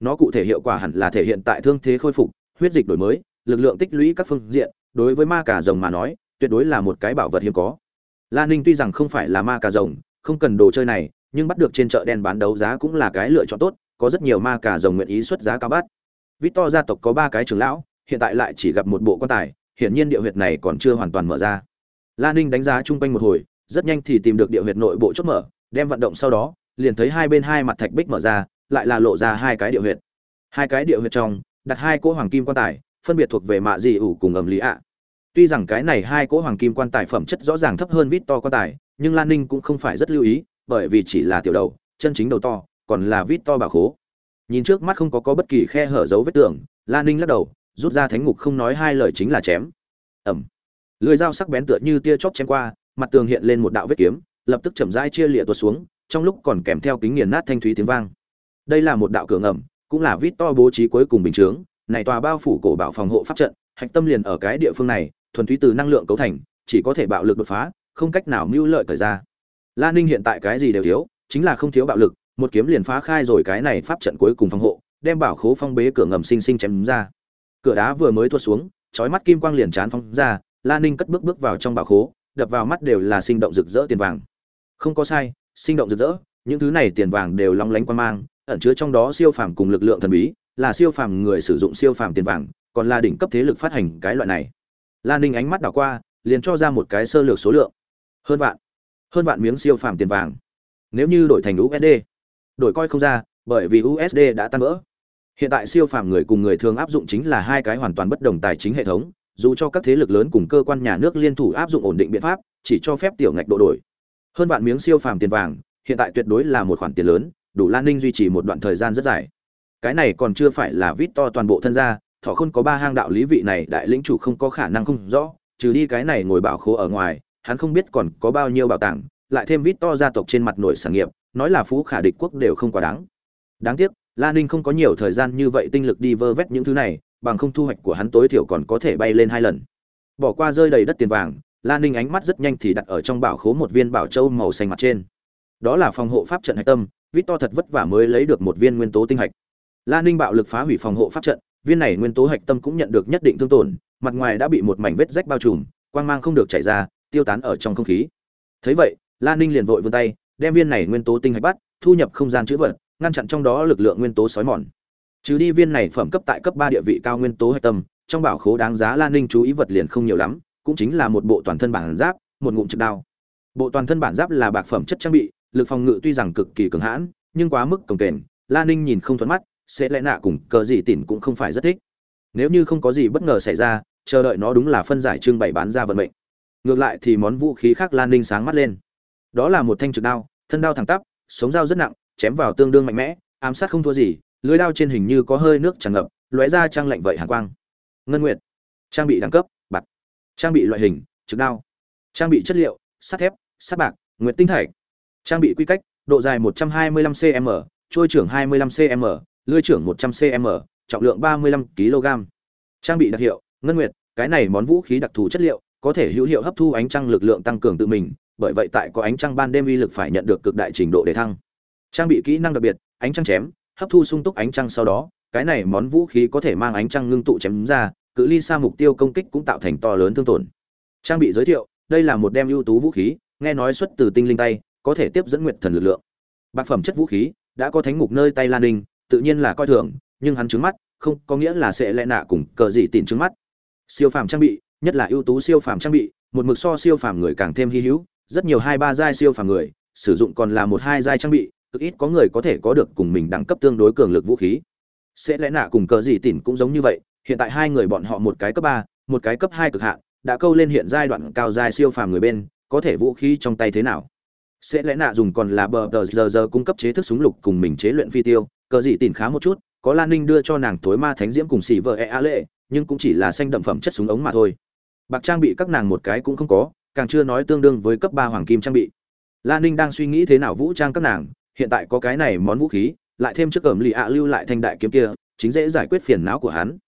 A: Nó cụ thể hiệu quả hẳn là thể hiện tại thương thế khôi phục, huyết dịch đổi mới, lực lượng tích lũy các phương diện, đối với ma cà rồng mà nói, tuyệt đối là một cái bảo vật hiếm có. La ninh tuy rằng không phải là ma cà rồng không cần đồ chơi này, nhưng bắt được trên chợ đen bán đấu giá cũng là cái lựa chọn tốt, có rất nhiều ma cả rồng nguyện ý xuất giá cao bát. Victor gia tộc có ba cái trưởng lão, hiện tại lại chỉ gặp một bộ quan tài, hiển nhiên địa huyệt này còn chưa hoàn toàn mở ra. Lan ninh đánh giá chung quanh một hồi, rất nhanh thì tìm được địa huyệt nội bộ chốt mở, đem vận động sau đó, liền thấy hai bên hai mặt thạch bích mở ra, lại là lộ ra hai cái địa huyệt. Hai cái địa huyệt trong, đặt hai cỗ hoàng kim quan tài, phân biệt thuộc về mạ dị ủ cùng ẩm lý ạ. Tuy rằng cái này hai cỗ hoàng kim quan tài phẩm chất rõ ràng thấp hơn vít to quan tài nhưng lan ninh cũng không phải rất lưu ý, bởi vì chỉ là tiểu đầu, chân chính đầu to, còn là vít to bà khố. Nhìn trước mắt không có có bất kỳ khe hở dấu vết tường, lan ninh lắc đầu, rút ra thánh ngục không nói hai lời chính là chém. Ẩm lưới dao sắc bén tựa như tia chóp chém qua, mặt tường hiện lên một đạo vết kiếm, lập tức chậm rãi chia lịa tuột xuống, trong lúc còn kèm theo kính nghiền nát thanh thúy tiếng vang. Đây là một đạo cửa ngầm cũng là vít to bố trí cuối cùng bình chướng, này tòa bao phủ cổ bảo phòng hộ pháp trận, hạch tâm liền ở cái địa phương này, thuần túy từ năng lượng cấu thành, chỉ có thể bạo lực đột phá không cách nào mưu lợi thời ra la ninh hiện tại cái gì đều thiếu, chính là không thiếu bạo lực, một kiếm liền phá khai rồi cái này pháp trận cuối cùng phòng hộ, đem bảo khố phong bế cửa ngầm sinh sinh chém ra. Cửa đá vừa mới tuột xuống, chói mắt kim quang liền chán phóng ra, la ninh cất bước bước vào trong bảo khố, đập vào mắt đều là sinh động rực rỡ tiền vàng. Không có sai, sinh động rực rỡ, những thứ này tiền vàng đều long lánh quan mang, ẩn chứa trong đó siêu phàm cùng lực lượng thần bí, là siêu phàm người sử dụng siêu phàm tiền vàng, còn là đỉnh cấp thế lực phát hành cái loại này. La ninh ánh mắt đảo qua, liền cho ra một cái sơ lược số lượng hơn vạn. Hơn vạn miếng siêu phàm tiền vàng. Nếu như đổi thành usd đổi coi không ra, bởi vì usd đã tan vỡ. Hiện tại siêu phàm người cùng người thường áp dụng chính là hai cái hoàn toàn bất đồng tài chính hệ thống, dù cho các thế lực lớn cùng cơ quan nhà nước liên thủ áp dụng ổn định biện pháp, chỉ cho phép tiểu ngạch độ đổi. Hơn vạn miếng siêu phàm tiền vàng, hiện tại tuyệt đối là một khoản tiền lớn, đủ lan ninh duy trì một đoạn thời gian rất dài. Cái này còn chưa phải là vít to toàn bộ thân gia, thọ không có ba hang đạo lý vị này đại lĩnh chủ không có khả năng không rõ, trừ đi cái này ngồi bảo khố ở ngoài hắn không biết còn có bao nhiêu bảo tàng, lại thêm vít to gia tộc trên mặt nổi sản nghiệp, nói là phú khả địch quốc đều không quá đáng. Đáng tiếc, la ninh không có nhiều thời gian như vậy tinh lực đi vơ vét những thứ này, bằng không thu hoạch của hắn tối thiểu còn có thể bay lên hai lần. Bỏ qua rơi đầy đất tiền vàng, la ninh ánh mắt rất nhanh thì đặt ở trong bảo khố một viên bảo châu màu xanh mặt trên. Đó là phòng hộ pháp trận hạch tâm, vít to thật vất vả mới lấy được một viên nguyên tố tinh hạch. La ninh bạo lực phá hủy phòng hộ pháp trận, viên này nguyên tố hạch tâm cũng nhận được nhất định thương tổn, mặt ngoài đã bị một mảnh vết rách bao trùm, quang mang không được chảy ra tiêu tán ở trong không khí. Thấy vậy Lan ninh liền vội vươn tay, đem viên này nguyên tố tinh hạch bắt, thu nhập không gian chữ vật, ngăn chặn trong đó lực lượng nguyên tố sói mòn. Trừ đi viên này phẩm cấp tại cấp ba địa vị cao nguyên tố hạch tâm, trong bảo khố đáng giá Lan ninh chú ý vật liền không nhiều lắm, cũng chính là một bộ toàn thân bản giáp, một ngụm trực đao. Bộ toàn thân bản giáp là bạc phẩm chất trang bị, lực phòng ngự tuy rằng cực kỳ cường hãn, nhưng quá mức cồng kềnh Lan ninh nhìn không thuận mắt, sẽ lẽ nạ cùng cờ gì tỉn cũng không phải rất thích. Nếu như không có gì bất ngờ xảy ra, chờ đợi nó đúng là phân giải trưng bày bán ra vận mệnh ngược lại thì món vũ khí khác lan ninh sáng mắt lên. Đó là một thanh trực đao, thân đao thẳng tắp, sống dao rất nặng, chém vào tương đương mạnh mẽ, ám sát không thua gì, lưới đao trên hình như có hơi nước tràn ngập, lóe ra trang lạnh vậy hàn quang. Ngân nguyệt, trang bị đẳng cấp, bạc. Trang bị loại hình, trực đao. Trang bị chất liệu, sắt thép, sắt bạc, nguyệt tinh thạch. Trang bị quy cách, độ dài 125 cm trôi trưởng 25 cm lưỡi trưởng 100 cm trọng lượng 35 kg trang bị đặc hiệu, ngân nguyệt, cái này món vũ khí đặc thù chất liệu có thể hữu hiệu hấp thu ánh trăng lực lượng tăng cường tự mình bởi vậy tại có ánh trăng ban đêm uy lực phải nhận được cực đại trình độ để thăng. Trang bị kỹ năng đặc biệt ánh trăng chém hấp thu sung túc ánh trăng sau đó cái này món vũ khí có thể mang ánh trăng ngưng tụ chém ra cự ly xa mục tiêu công kích cũng tạo thành to lớn thương tổn. Trang bị giới thiệu đây là một đem ưu tú vũ khí nghe nói xuất từ tinh linh tay có thể tiếp dẫn nguyệt thần lực lượng. Bạc phẩm chất vũ khí đã có thánh mục nơi tay lan đình, tự nhiên là coi thường nhưng hắn trứng mắt không có nghĩa là sẽ lẽ nạ cùng cờ gì tìm trứng mắt. Siêu phàm trang bị nhất là ưu tú siêu phàm trang bị, một mực so siêu phàm người càng thêm hy hữu, rất nhiều hai ba giai siêu phàm người, sử dụng còn là một hai giai trang bị, cực ít có người có thể có được cùng mình đẳng cấp tương đối cường lực vũ khí. Sẽ lẽ nạ cùng cờ gì tỉn cũng giống như vậy, hiện tại hai người bọn họ một cái cấp ba, một cái cấp hai cực hạn, đã câu lên hiện giai đoạn cao giai siêu phàm người bên, có thể vũ khí trong tay thế nào? Sẽ lẽ nạ dùng còn là bờ tờ giờ giờ cung cấp chế thức súng lục cùng mình chế luyện phi tiêu, cờ gì tỉn khá một chút, có lan ninh đưa cho nàng tối ma thánh diễm cùng xì vợ e a lệ, nhưng cũng chỉ là xanh đậm phẩm chất súng ống mà thôi bạc trang bị các nàng một cái cũng không có, càng chưa nói tương đương với cấp ba hoàng kim trang bị. Lan ninh đang suy nghĩ thế nào vũ trang các nàng, hiện tại có cái này món vũ khí, lại thêm chiếc ẩm lì ạ lưu lại thanh đại kiếm kia, chính dễ giải quyết phiền não của hắn.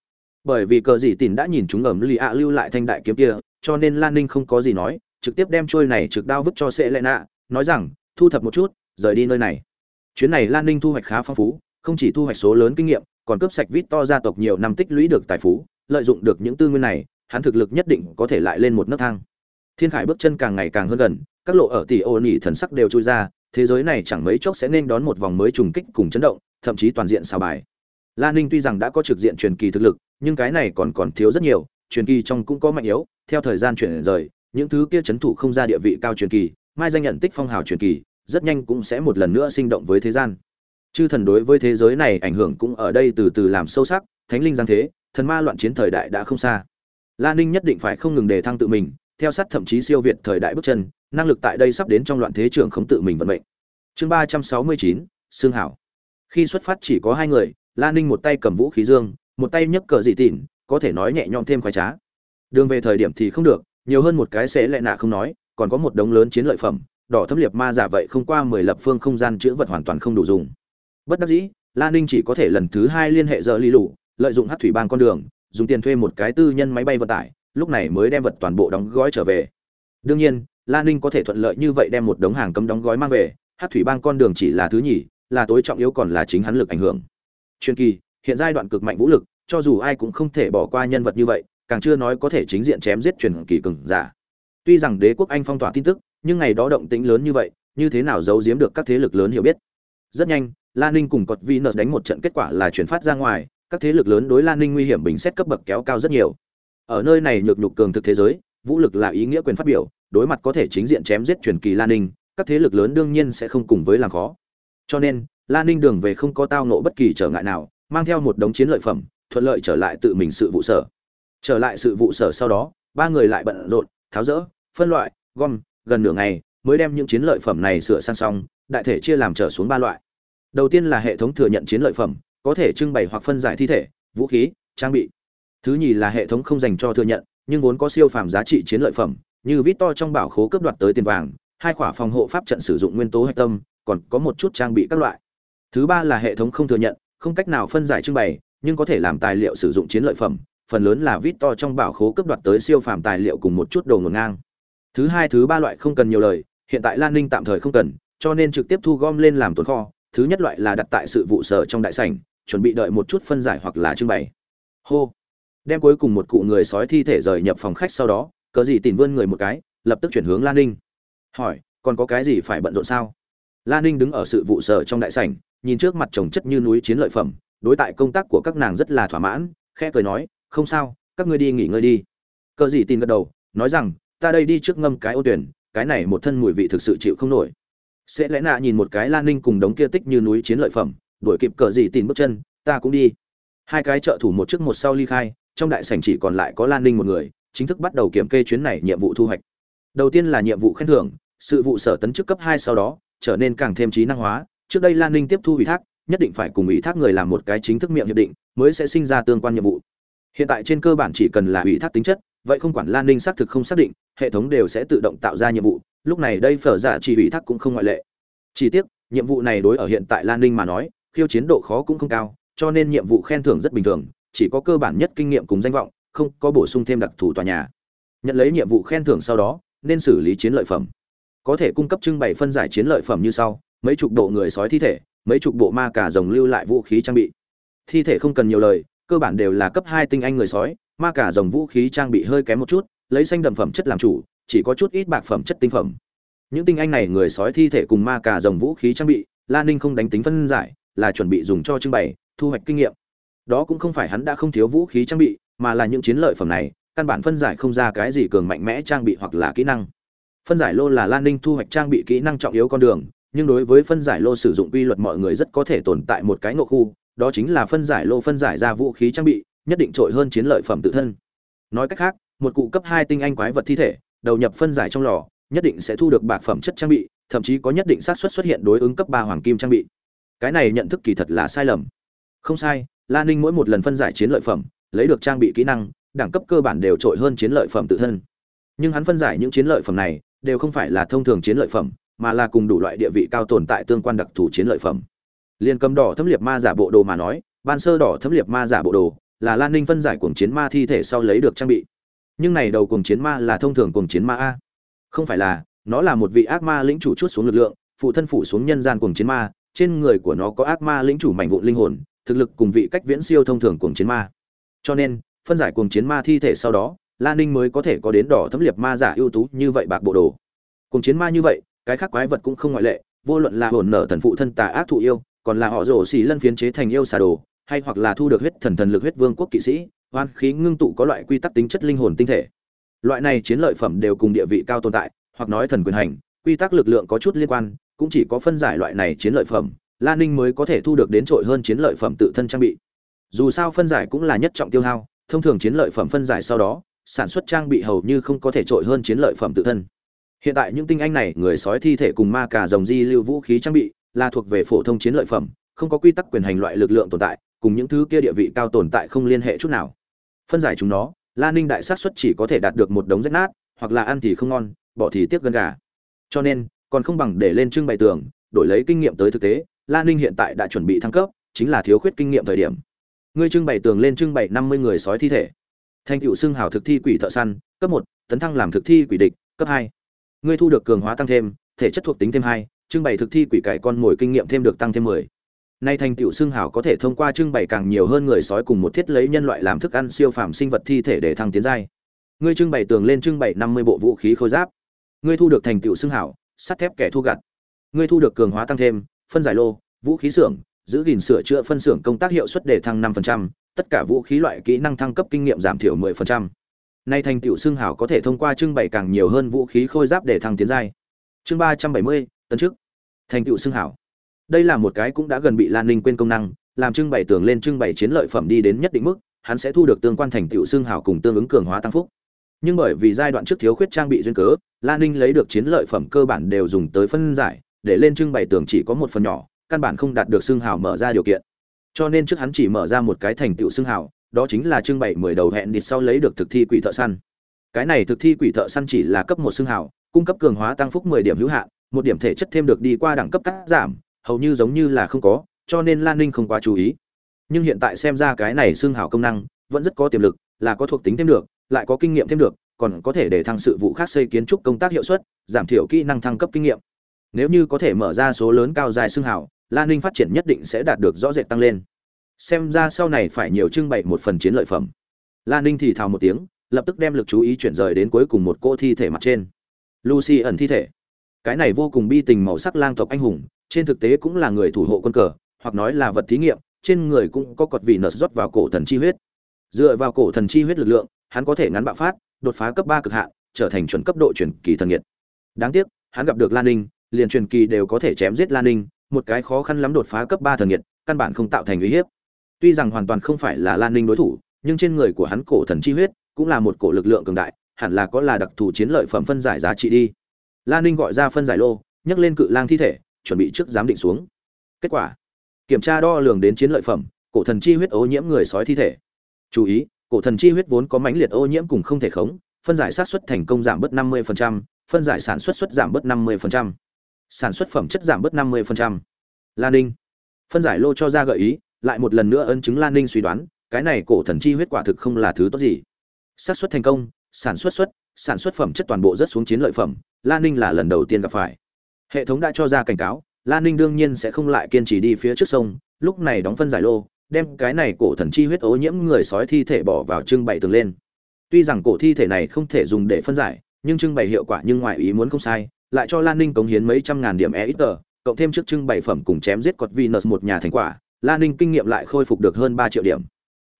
A: Bởi vì cờ gì tìn đã nhìn chúng ẩm lì ạ lưu lại thanh đại kiếm kia, cho nên lan ninh không có gì nói, trực tiếp đem trôi này trực đao vứt cho sệ lệ nạ, nói rằng, thu thập một chút, rời đi nơi này. Chuyến này lan ninh thu hoạch khá phong phú, không chỉ thu hoạch số lớn kinh nghiệm, còn cướp sạch vít to gia tộc nhiều năm tích lũy được tài phú, lợi dụng được những tư nguyên này hắn thực lực nhất định có thể lại lên một nấc thang. Thiên khải bước chân càng ngày càng hơn gần, các lộ ở tỷ ô nỉ thần sắc đều trôi ra, thế giới này chẳng mấy chốc sẽ nên đón một vòng mới trùng kích cùng chấn động, thậm chí toàn diện xào bài. La ninh tuy rằng đã có trực diện truyền kỳ thực lực, nhưng cái này còn còn thiếu rất nhiều, truyền kỳ trong cũng có mạnh yếu, theo thời gian chuyển rời, những thứ kia chấn thủ không ra địa vị cao truyền kỳ, mai danh nhận tích phong hào truyền kỳ, rất nhanh cũng sẽ một lần nữa sinh động với thế gian. Chư thần đối với thế giới này ảnh hưởng cũng ở đây từ từ làm sâu sắc, thánh linh giáng thế, thần ma loạn chiến thời đại đã không xa la ninh nhất định phải không ngừng đề thăng tự mình, theo sát thậm chí siêu việt thời đại bước chân, năng lực tại đây sắp đến trong loạn thế trường không tự mình vận mệnh. Chương ba trăm sáu mươi chín, Sương hảo. Khi xuất phát chỉ có hai người, la ninh một tay cầm vũ khí dương, một tay nhấc cờ dị tỉn, có thể nói nhẹ nhõm thêm khoái trá. Đường về thời điểm thì không được, nhiều hơn một cái sẽ lệ nạ không nói, còn có một đống lớn chiến lợi phẩm, đỏ thâm liệt ma giả vậy không qua mười lập phương không gian chữa vật hoàn toàn không đủ dùng. Bất đắc dĩ lan ninh chỉ có thể lần thứ hai liên hệ giờ ly lụ, lợi dụng hắc thủy bang con đường dùng tiền thuê một cái tư nhân máy bay vận tải, lúc này mới đem vật toàn bộ đóng gói trở về. Đương nhiên lan ninh có thể thuận lợi như vậy đem một đống hàng cấm đóng gói mang về, hát thủy bang con đường chỉ là thứ nhì, là tối trọng yếu còn là chính hắn lực ảnh hưởng. Truyền kỳ, hiện giai đoạn cực mạnh vũ lực, cho dù ai cũng không thể bỏ qua nhân vật như vậy, càng chưa nói có thể chính diện chém giết truyền kỳ cường giả. Tuy rằng đế quốc anh phong tỏa tin tức, nhưng ngày đó động tĩnh lớn như vậy, như thế nào giấu giếm được các thế lực lớn hiểu biết? Rất nhanh lan ninh cùng cọt venus đánh một trận kết quả là chuyển phát ra ngoài các thế lực lớn đối lan ninh nguy hiểm bình xét cấp bậc kéo cao rất nhiều. Ở nơi này nhược nhục cường thực thế giới, vũ lực là ý nghĩa quyền phát biểu, đối mặt có thể chính diện chém giết truyền kỳ lan ninh, các thế lực lớn đương nhiên sẽ không cùng với làm khó. Cho nên lan ninh đường về không có tao nộ bất kỳ trở ngại nào, mang theo một đống chiến lợi phẩm, thuận lợi trở lại tự mình sự vụ sở. Trở lại sự vụ sở sau đó, ba người lại bận rộn, tháo rỡ, phân loại, gom, gần nửa ngày mới đem những chiến lợi phẩm này sửa sang xong, đại thể chia làm trở xuống ba loại. Đầu tiên là hệ thống thừa nhận chiến lợi phẩm có thể trưng bày hoặc phân giải thi thể, vũ khí, trang bị. Thứ nhì là hệ thống không dành cho thừa nhận, nhưng vốn có siêu phàm giá trị chiến lợi phẩm, như vít to trong bảo khố cướp đoạt tới tiền vàng, hai khỏa phòng hộ pháp trận sử dụng nguyên tố hạch tâm, còn có một chút trang bị các loại. Thứ ba là hệ thống không thừa nhận, không cách nào phân giải trưng bày, nhưng có thể làm tài liệu sử dụng chiến lợi phẩm, phần lớn là vít to trong bảo khố cướp đoạt tới siêu phàm tài liệu cùng một chút đồ ngổn ngang. Thứ hai, thứ ba loại không cần nhiều lời, hiện tại lan ninh tạm thời không cần, cho nên trực tiếp thu gom lên làm tồn kho, thứ nhất loại là đặt tại sự vụ sở trong đại sảnh chuẩn bị đợi một chút phân giải hoặc là trưng bày. Hô. Đem cuối cùng một cụ người sói thi thể rời nhập phòng khách sau đó cớ gì tìm vươn người một cái, lập tức chuyển hướng lan ninh. Hỏi, còn có cái gì phải bận rộn sao? Lan ninh đứng ở sự vụ sở trong đại sảnh, nhìn trước mặt chồng chất như núi chiến lợi phẩm, đối tại công tác của các nàng rất là thỏa mãn, khẽ cười nói, không sao, các ngươi đi nghỉ ngơi đi. Cờ gì tin gật đầu, nói rằng, ta đây đi trước ngâm cái ô tuyển, cái này một thân mùi vị thực sự chịu không nổi. Sẽ lẽ nạ nhìn một cái lan ninh cùng đống kia tích như núi chiến lợi phẩm đuổi kịp cờ gì tìm bước chân, ta cũng đi. Hai cái trợ thủ một trước một sau ly khai, trong đại sảnh chỉ còn lại có lan ninh một người, chính thức bắt đầu kiểm kê chuyến này nhiệm vụ thu hoạch. Đầu tiên là nhiệm vụ khen thưởng, sự vụ sở tấn chức cấp hai sau đó, trở nên càng thêm trí năng hóa. Trước đây lan ninh tiếp thu ủy thác, nhất định phải cùng ủy thác người làm một cái chính thức miệng hiệp định, mới sẽ sinh ra tương quan nhiệm vụ. Hiện tại trên cơ bản chỉ cần là ủy thác tính chất, vậy không quản lan ninh xác thực không xác định, hệ thống đều sẽ tự động tạo ra nhiệm vụ. Lúc này đây phở giả chỉ ủy thác cũng không ngoại lệ. Chỉ tiếc, nhiệm vụ này đối ở hiện tại lan ninh mà nói khiêu chiến độ khó cũng không cao, cho nên nhiệm vụ khen thưởng rất bình thường, chỉ có cơ bản nhất kinh nghiệm cùng danh vọng, không có bổ sung thêm đặc thù tòa nhà. Nhận lấy nhiệm vụ khen thưởng sau đó, nên xử lý chiến lợi phẩm. Có thể cung cấp trưng bày phân giải chiến lợi phẩm như sau, mấy chục bộ người sói thi thể, mấy chục bộ ma cả rồng lưu lại vũ khí trang bị. Thi thể không cần nhiều lời, cơ bản đều là cấp hai tinh anh người sói, ma cả rồng vũ khí trang bị hơi kém một chút, lấy xanh đậm phẩm chất làm chủ, chỉ có chút ít bạc phẩm chất tinh phẩm. Những tinh anh này người sói thi thể cùng ma cả rồng vũ khí trang bị, la ninh không đánh tính phân giải là chuẩn bị dùng cho trưng bày, thu hoạch kinh nghiệm. Đó cũng không phải hắn đã không thiếu vũ khí trang bị, mà là những chiến lợi phẩm này, căn bản phân giải không ra cái gì cường mạnh mẽ trang bị hoặc là kỹ năng. Phân giải lô là lan ninh thu hoạch trang bị kỹ năng trọng yếu con đường, nhưng đối với phân giải lô sử dụng quy luật mọi người rất có thể tồn tại một cái ngộ khu, đó chính là phân giải lô phân giải ra vũ khí trang bị, nhất định trội hơn chiến lợi phẩm tự thân. Nói cách khác, một cụ cấp hai tinh anh quái vật thi thể, đầu nhập phân giải trong lò, nhất định sẽ thu được bạc phẩm chất trang bị, thậm chí có nhất định xác suất xuất hiện đối ứng cấp ba hoàng kim trang bị cái này nhận thức kỳ thật là sai lầm. Không sai, la ninh mỗi một lần phân giải chiến lợi phẩm, lấy được trang bị kỹ năng, đẳng cấp cơ bản đều trội hơn chiến lợi phẩm tự thân. Nhưng hắn phân giải những chiến lợi phẩm này, đều không phải là thông thường chiến lợi phẩm, mà là cùng đủ loại địa vị cao tồn tại tương quan đặc thù chiến lợi phẩm. Liên cầm đỏ thâm liệt ma giả bộ đồ mà nói, ban sơ đỏ thâm liệt ma giả bộ đồ là lan ninh phân giải cuồng chiến ma thi thể sau lấy được trang bị. Nhưng này đầu cuồng chiến ma là thông thường cuồng chiến ma a. Không phải là, nó là một vị ác ma lĩnh chủ chút xuống lực lượng, phụ thân phủ xuống nhân gian cuồng chiến ma trên người của nó có ác ma lĩnh chủ mảnh vụn linh hồn, thực lực cùng vị cách viễn siêu thông thường cuồng chiến ma. Cho nên, phân giải cuồng chiến ma thi thể sau đó lan ninh mới có thể có đến đỏ thấm liệt ma giả ưu tú như vậy bạc bộ đồ. Cuồng chiến ma như vậy, cái khác quái vật cũng không ngoại lệ, vô luận là hồn nở thần phụ thân tà ác thụ yêu, còn là họ rổ xì lân phiến chế thành yêu xà đồ, hay hoặc là thu được huyết thần thần lực huyết vương quốc kỵ sĩ hoan khí ngưng tụ có loại quy tắc tính chất linh hồn tinh thể. Loại này chiến lợi phẩm đều cùng địa vị cao tồn tại, hoặc nói thần quyền hành, quy tắc lực lượng có chút liên quan cũng chỉ có phân giải loại này chiến lợi phẩm lan ninh mới có thể thu được đến trội hơn chiến lợi phẩm tự thân trang bị. Dù sao phân giải cũng là nhất trọng tiêu hao, thông thường chiến lợi phẩm phân giải sau đó, sản xuất trang bị hầu như không có thể trội hơn chiến lợi phẩm tự thân. Hiện tại những tinh anh này, người sói thi thể cùng ma cà rồng di lưu vũ khí trang bị, là thuộc về phổ thông chiến lợi phẩm, không có quy tắc quyền hành loại lực lượng tồn tại, cùng những thứ kia địa vị cao tồn tại không liên hệ chút nào. Phân giải chúng nó Lan ninh đại sát xuất chỉ có thể đạt được một đống rách nát, hoặc là ăn thì không ngon, bỏ thì tiếc gân gà. Cho nên còn không bằng để lên trưng bày tường, đổi lấy kinh nghiệm tới thực tế lan ninh hiện tại đã chuẩn bị thăng cấp, chính là thiếu khuyết kinh nghiệm thời điểm. Ngươi trưng bày tường lên trưng bày năm mươi người sói thi thể. Thành cựu xưng hào thực thi quỷ thợ săn, cấp một, tấn thăng làm thực thi quỷ địch, cấp hai. Ngươi thu được cường hóa tăng thêm, thể chất thuộc tính thêm hai, trưng bày thực thi quỷ cải con mồi kinh nghiệm thêm được tăng thêm mười. Nay thành tựu xưng hào có thể thông qua trưng bày càng nhiều hơn người sói cùng một thiết lấy nhân loại làm thức ăn siêu phàm sinh vật thi thể để thăng tiến giai. Ngươi trưng bày tường lên trưng bày năm mươi bộ vũ khí khôi giáp. Ngươi thu được thành tựu xưng hảo sắt thép kẻ thu gặt ngươi thu được cường hóa tăng thêm phân giải lô vũ khí xưởng giữ gìn sửa chữa phân xưởng công tác hiệu suất để thăng 5%, tất cả vũ khí loại kỹ năng thăng cấp kinh nghiệm giảm thiểu 10%. Nay thành tựu xương hảo có thể thông qua trưng bày càng nhiều hơn vũ khí khôi giáp để thăng tiến giai. Chương 370, tấn trước. Thành tựu xương hảo. Đây là một cái cũng đã gần bị Lan Ninh quên công năng, làm trưng bày tưởng lên trưng bày chiến lợi phẩm đi đến nhất định mức, hắn sẽ thu được tương quan thành tựu xương hảo cùng tương ứng cường hóa tăng phúc. Nhưng bởi vì giai đoạn trước thiếu khuyết trang bị duyên cớ, Lan Ninh lấy được chiến lợi phẩm cơ bản đều dùng tới phân giải, để lên trưng bày tưởng chỉ có một phần nhỏ, căn bản không đạt được xương hào mở ra điều kiện. Cho nên trước hắn chỉ mở ra một cái thành tựu xương hào đó chính là trưng bày mười đầu hẹn địt sau lấy được thực thi quỷ thợ săn. Cái này thực thi quỷ thợ săn chỉ là cấp một xương hào cung cấp cường hóa tăng phúc mười điểm hữu hạn một điểm thể chất thêm được đi qua đẳng cấp cắt giảm hầu như giống như là không có cho nên lan ninh không quá chú ý. Nhưng hiện tại xem ra cái này xương hào công năng vẫn rất có tiềm lực là có thuộc tính thêm được lại có kinh nghiệm thêm được còn có thể để thăng sự vụ khác xây kiến trúc công tác hiệu suất giảm thiểu kỹ năng thăng cấp kinh nghiệm nếu như có thể mở ra số lớn cao dài xương hào Lan Ninh phát triển nhất định sẽ đạt được rõ rệt tăng lên. Xem ra sau này phải nhiều trưng bày một phần chiến lợi phẩm. Lan Ninh thì thào một tiếng, lập tức đem lực chú ý chuyển rời đến cuối cùng một cô thi thể mặt trên. Lucy ẩn thi thể. Cái này vô cùng bi tình màu sắc lang tộc anh hùng, trên thực tế cũng là người thủ hộ quân cờ, hoặc nói là vật thí nghiệm, trên người cũng có cột vị nợ rót vào cổ thần chi huyết. Dựa vào cổ thần chi huyết lực lượng, hắn có thể ngắn bạo phát, đột phá cấp ba cực hạn, trở thành chuẩn cấp độ truyền kỳ thần nghiệt. Đáng tiếc, hắn gặp được Lan Ninh, liền truyền kỳ đều có thể chém giết Lan Ninh, một cái khó khăn lắm đột phá cấp ba thần nhiệt, căn bản không tạo thành uy hiếp. Tuy rằng hoàn toàn không phải là Lan Ninh đối thủ, nhưng trên người của hắn cổ thần chi huyết cũng là một cổ lực lượng cường đại, hẳn là có là đặc thù chiến lợi phẩm phân giải giá trị đi. Lan Ninh gọi ra phân giải lô, nhấc lên cự lang thi thể, chuẩn bị trước giám định xuống. Kết quả, kiểm tra đo lường đến chiến lợi phẩm, cổ thần chi huyết ô nhiễm người sói thi thể. Chú ý, cổ thần chi huyết vốn có mãnh liệt ô nhiễm cùng không thể khống, phân giải sát xuất thành công giảm bớt 50%, phân giải sản xuất suất giảm bớt 50% sản xuất phẩm chất giảm bớt 50%. Lan Ninh. Phân giải lô cho ra gợi ý, lại một lần nữa ấn chứng Lan Ninh suy đoán, cái này cổ thần chi huyết quả thực không là thứ tốt gì. Sát xuất thành công, sản xuất xuất, sản xuất phẩm chất toàn bộ rất xuống chiến lợi phẩm, Lan Ninh là lần đầu tiên gặp phải. Hệ thống đã cho ra cảnh cáo, Lan Ninh đương nhiên sẽ không lại kiên trì đi phía trước sông, lúc này đóng phân giải lô, đem cái này cổ thần chi huyết ô nhiễm người sói thi thể bỏ vào trưng bày tường lên. Tuy rằng cổ thi thể này không thể dùng để phân giải, nhưng trưng bày hiệu quả nhưng ngoài ý muốn không sai, lại cho Lan Ninh cống hiến mấy trăm ngàn điểm EXP, cộng thêm trước trưng bày phẩm cùng chém giết cột Venus một nhà thành quả, Lan Ninh kinh nghiệm lại khôi phục được hơn 3 triệu điểm.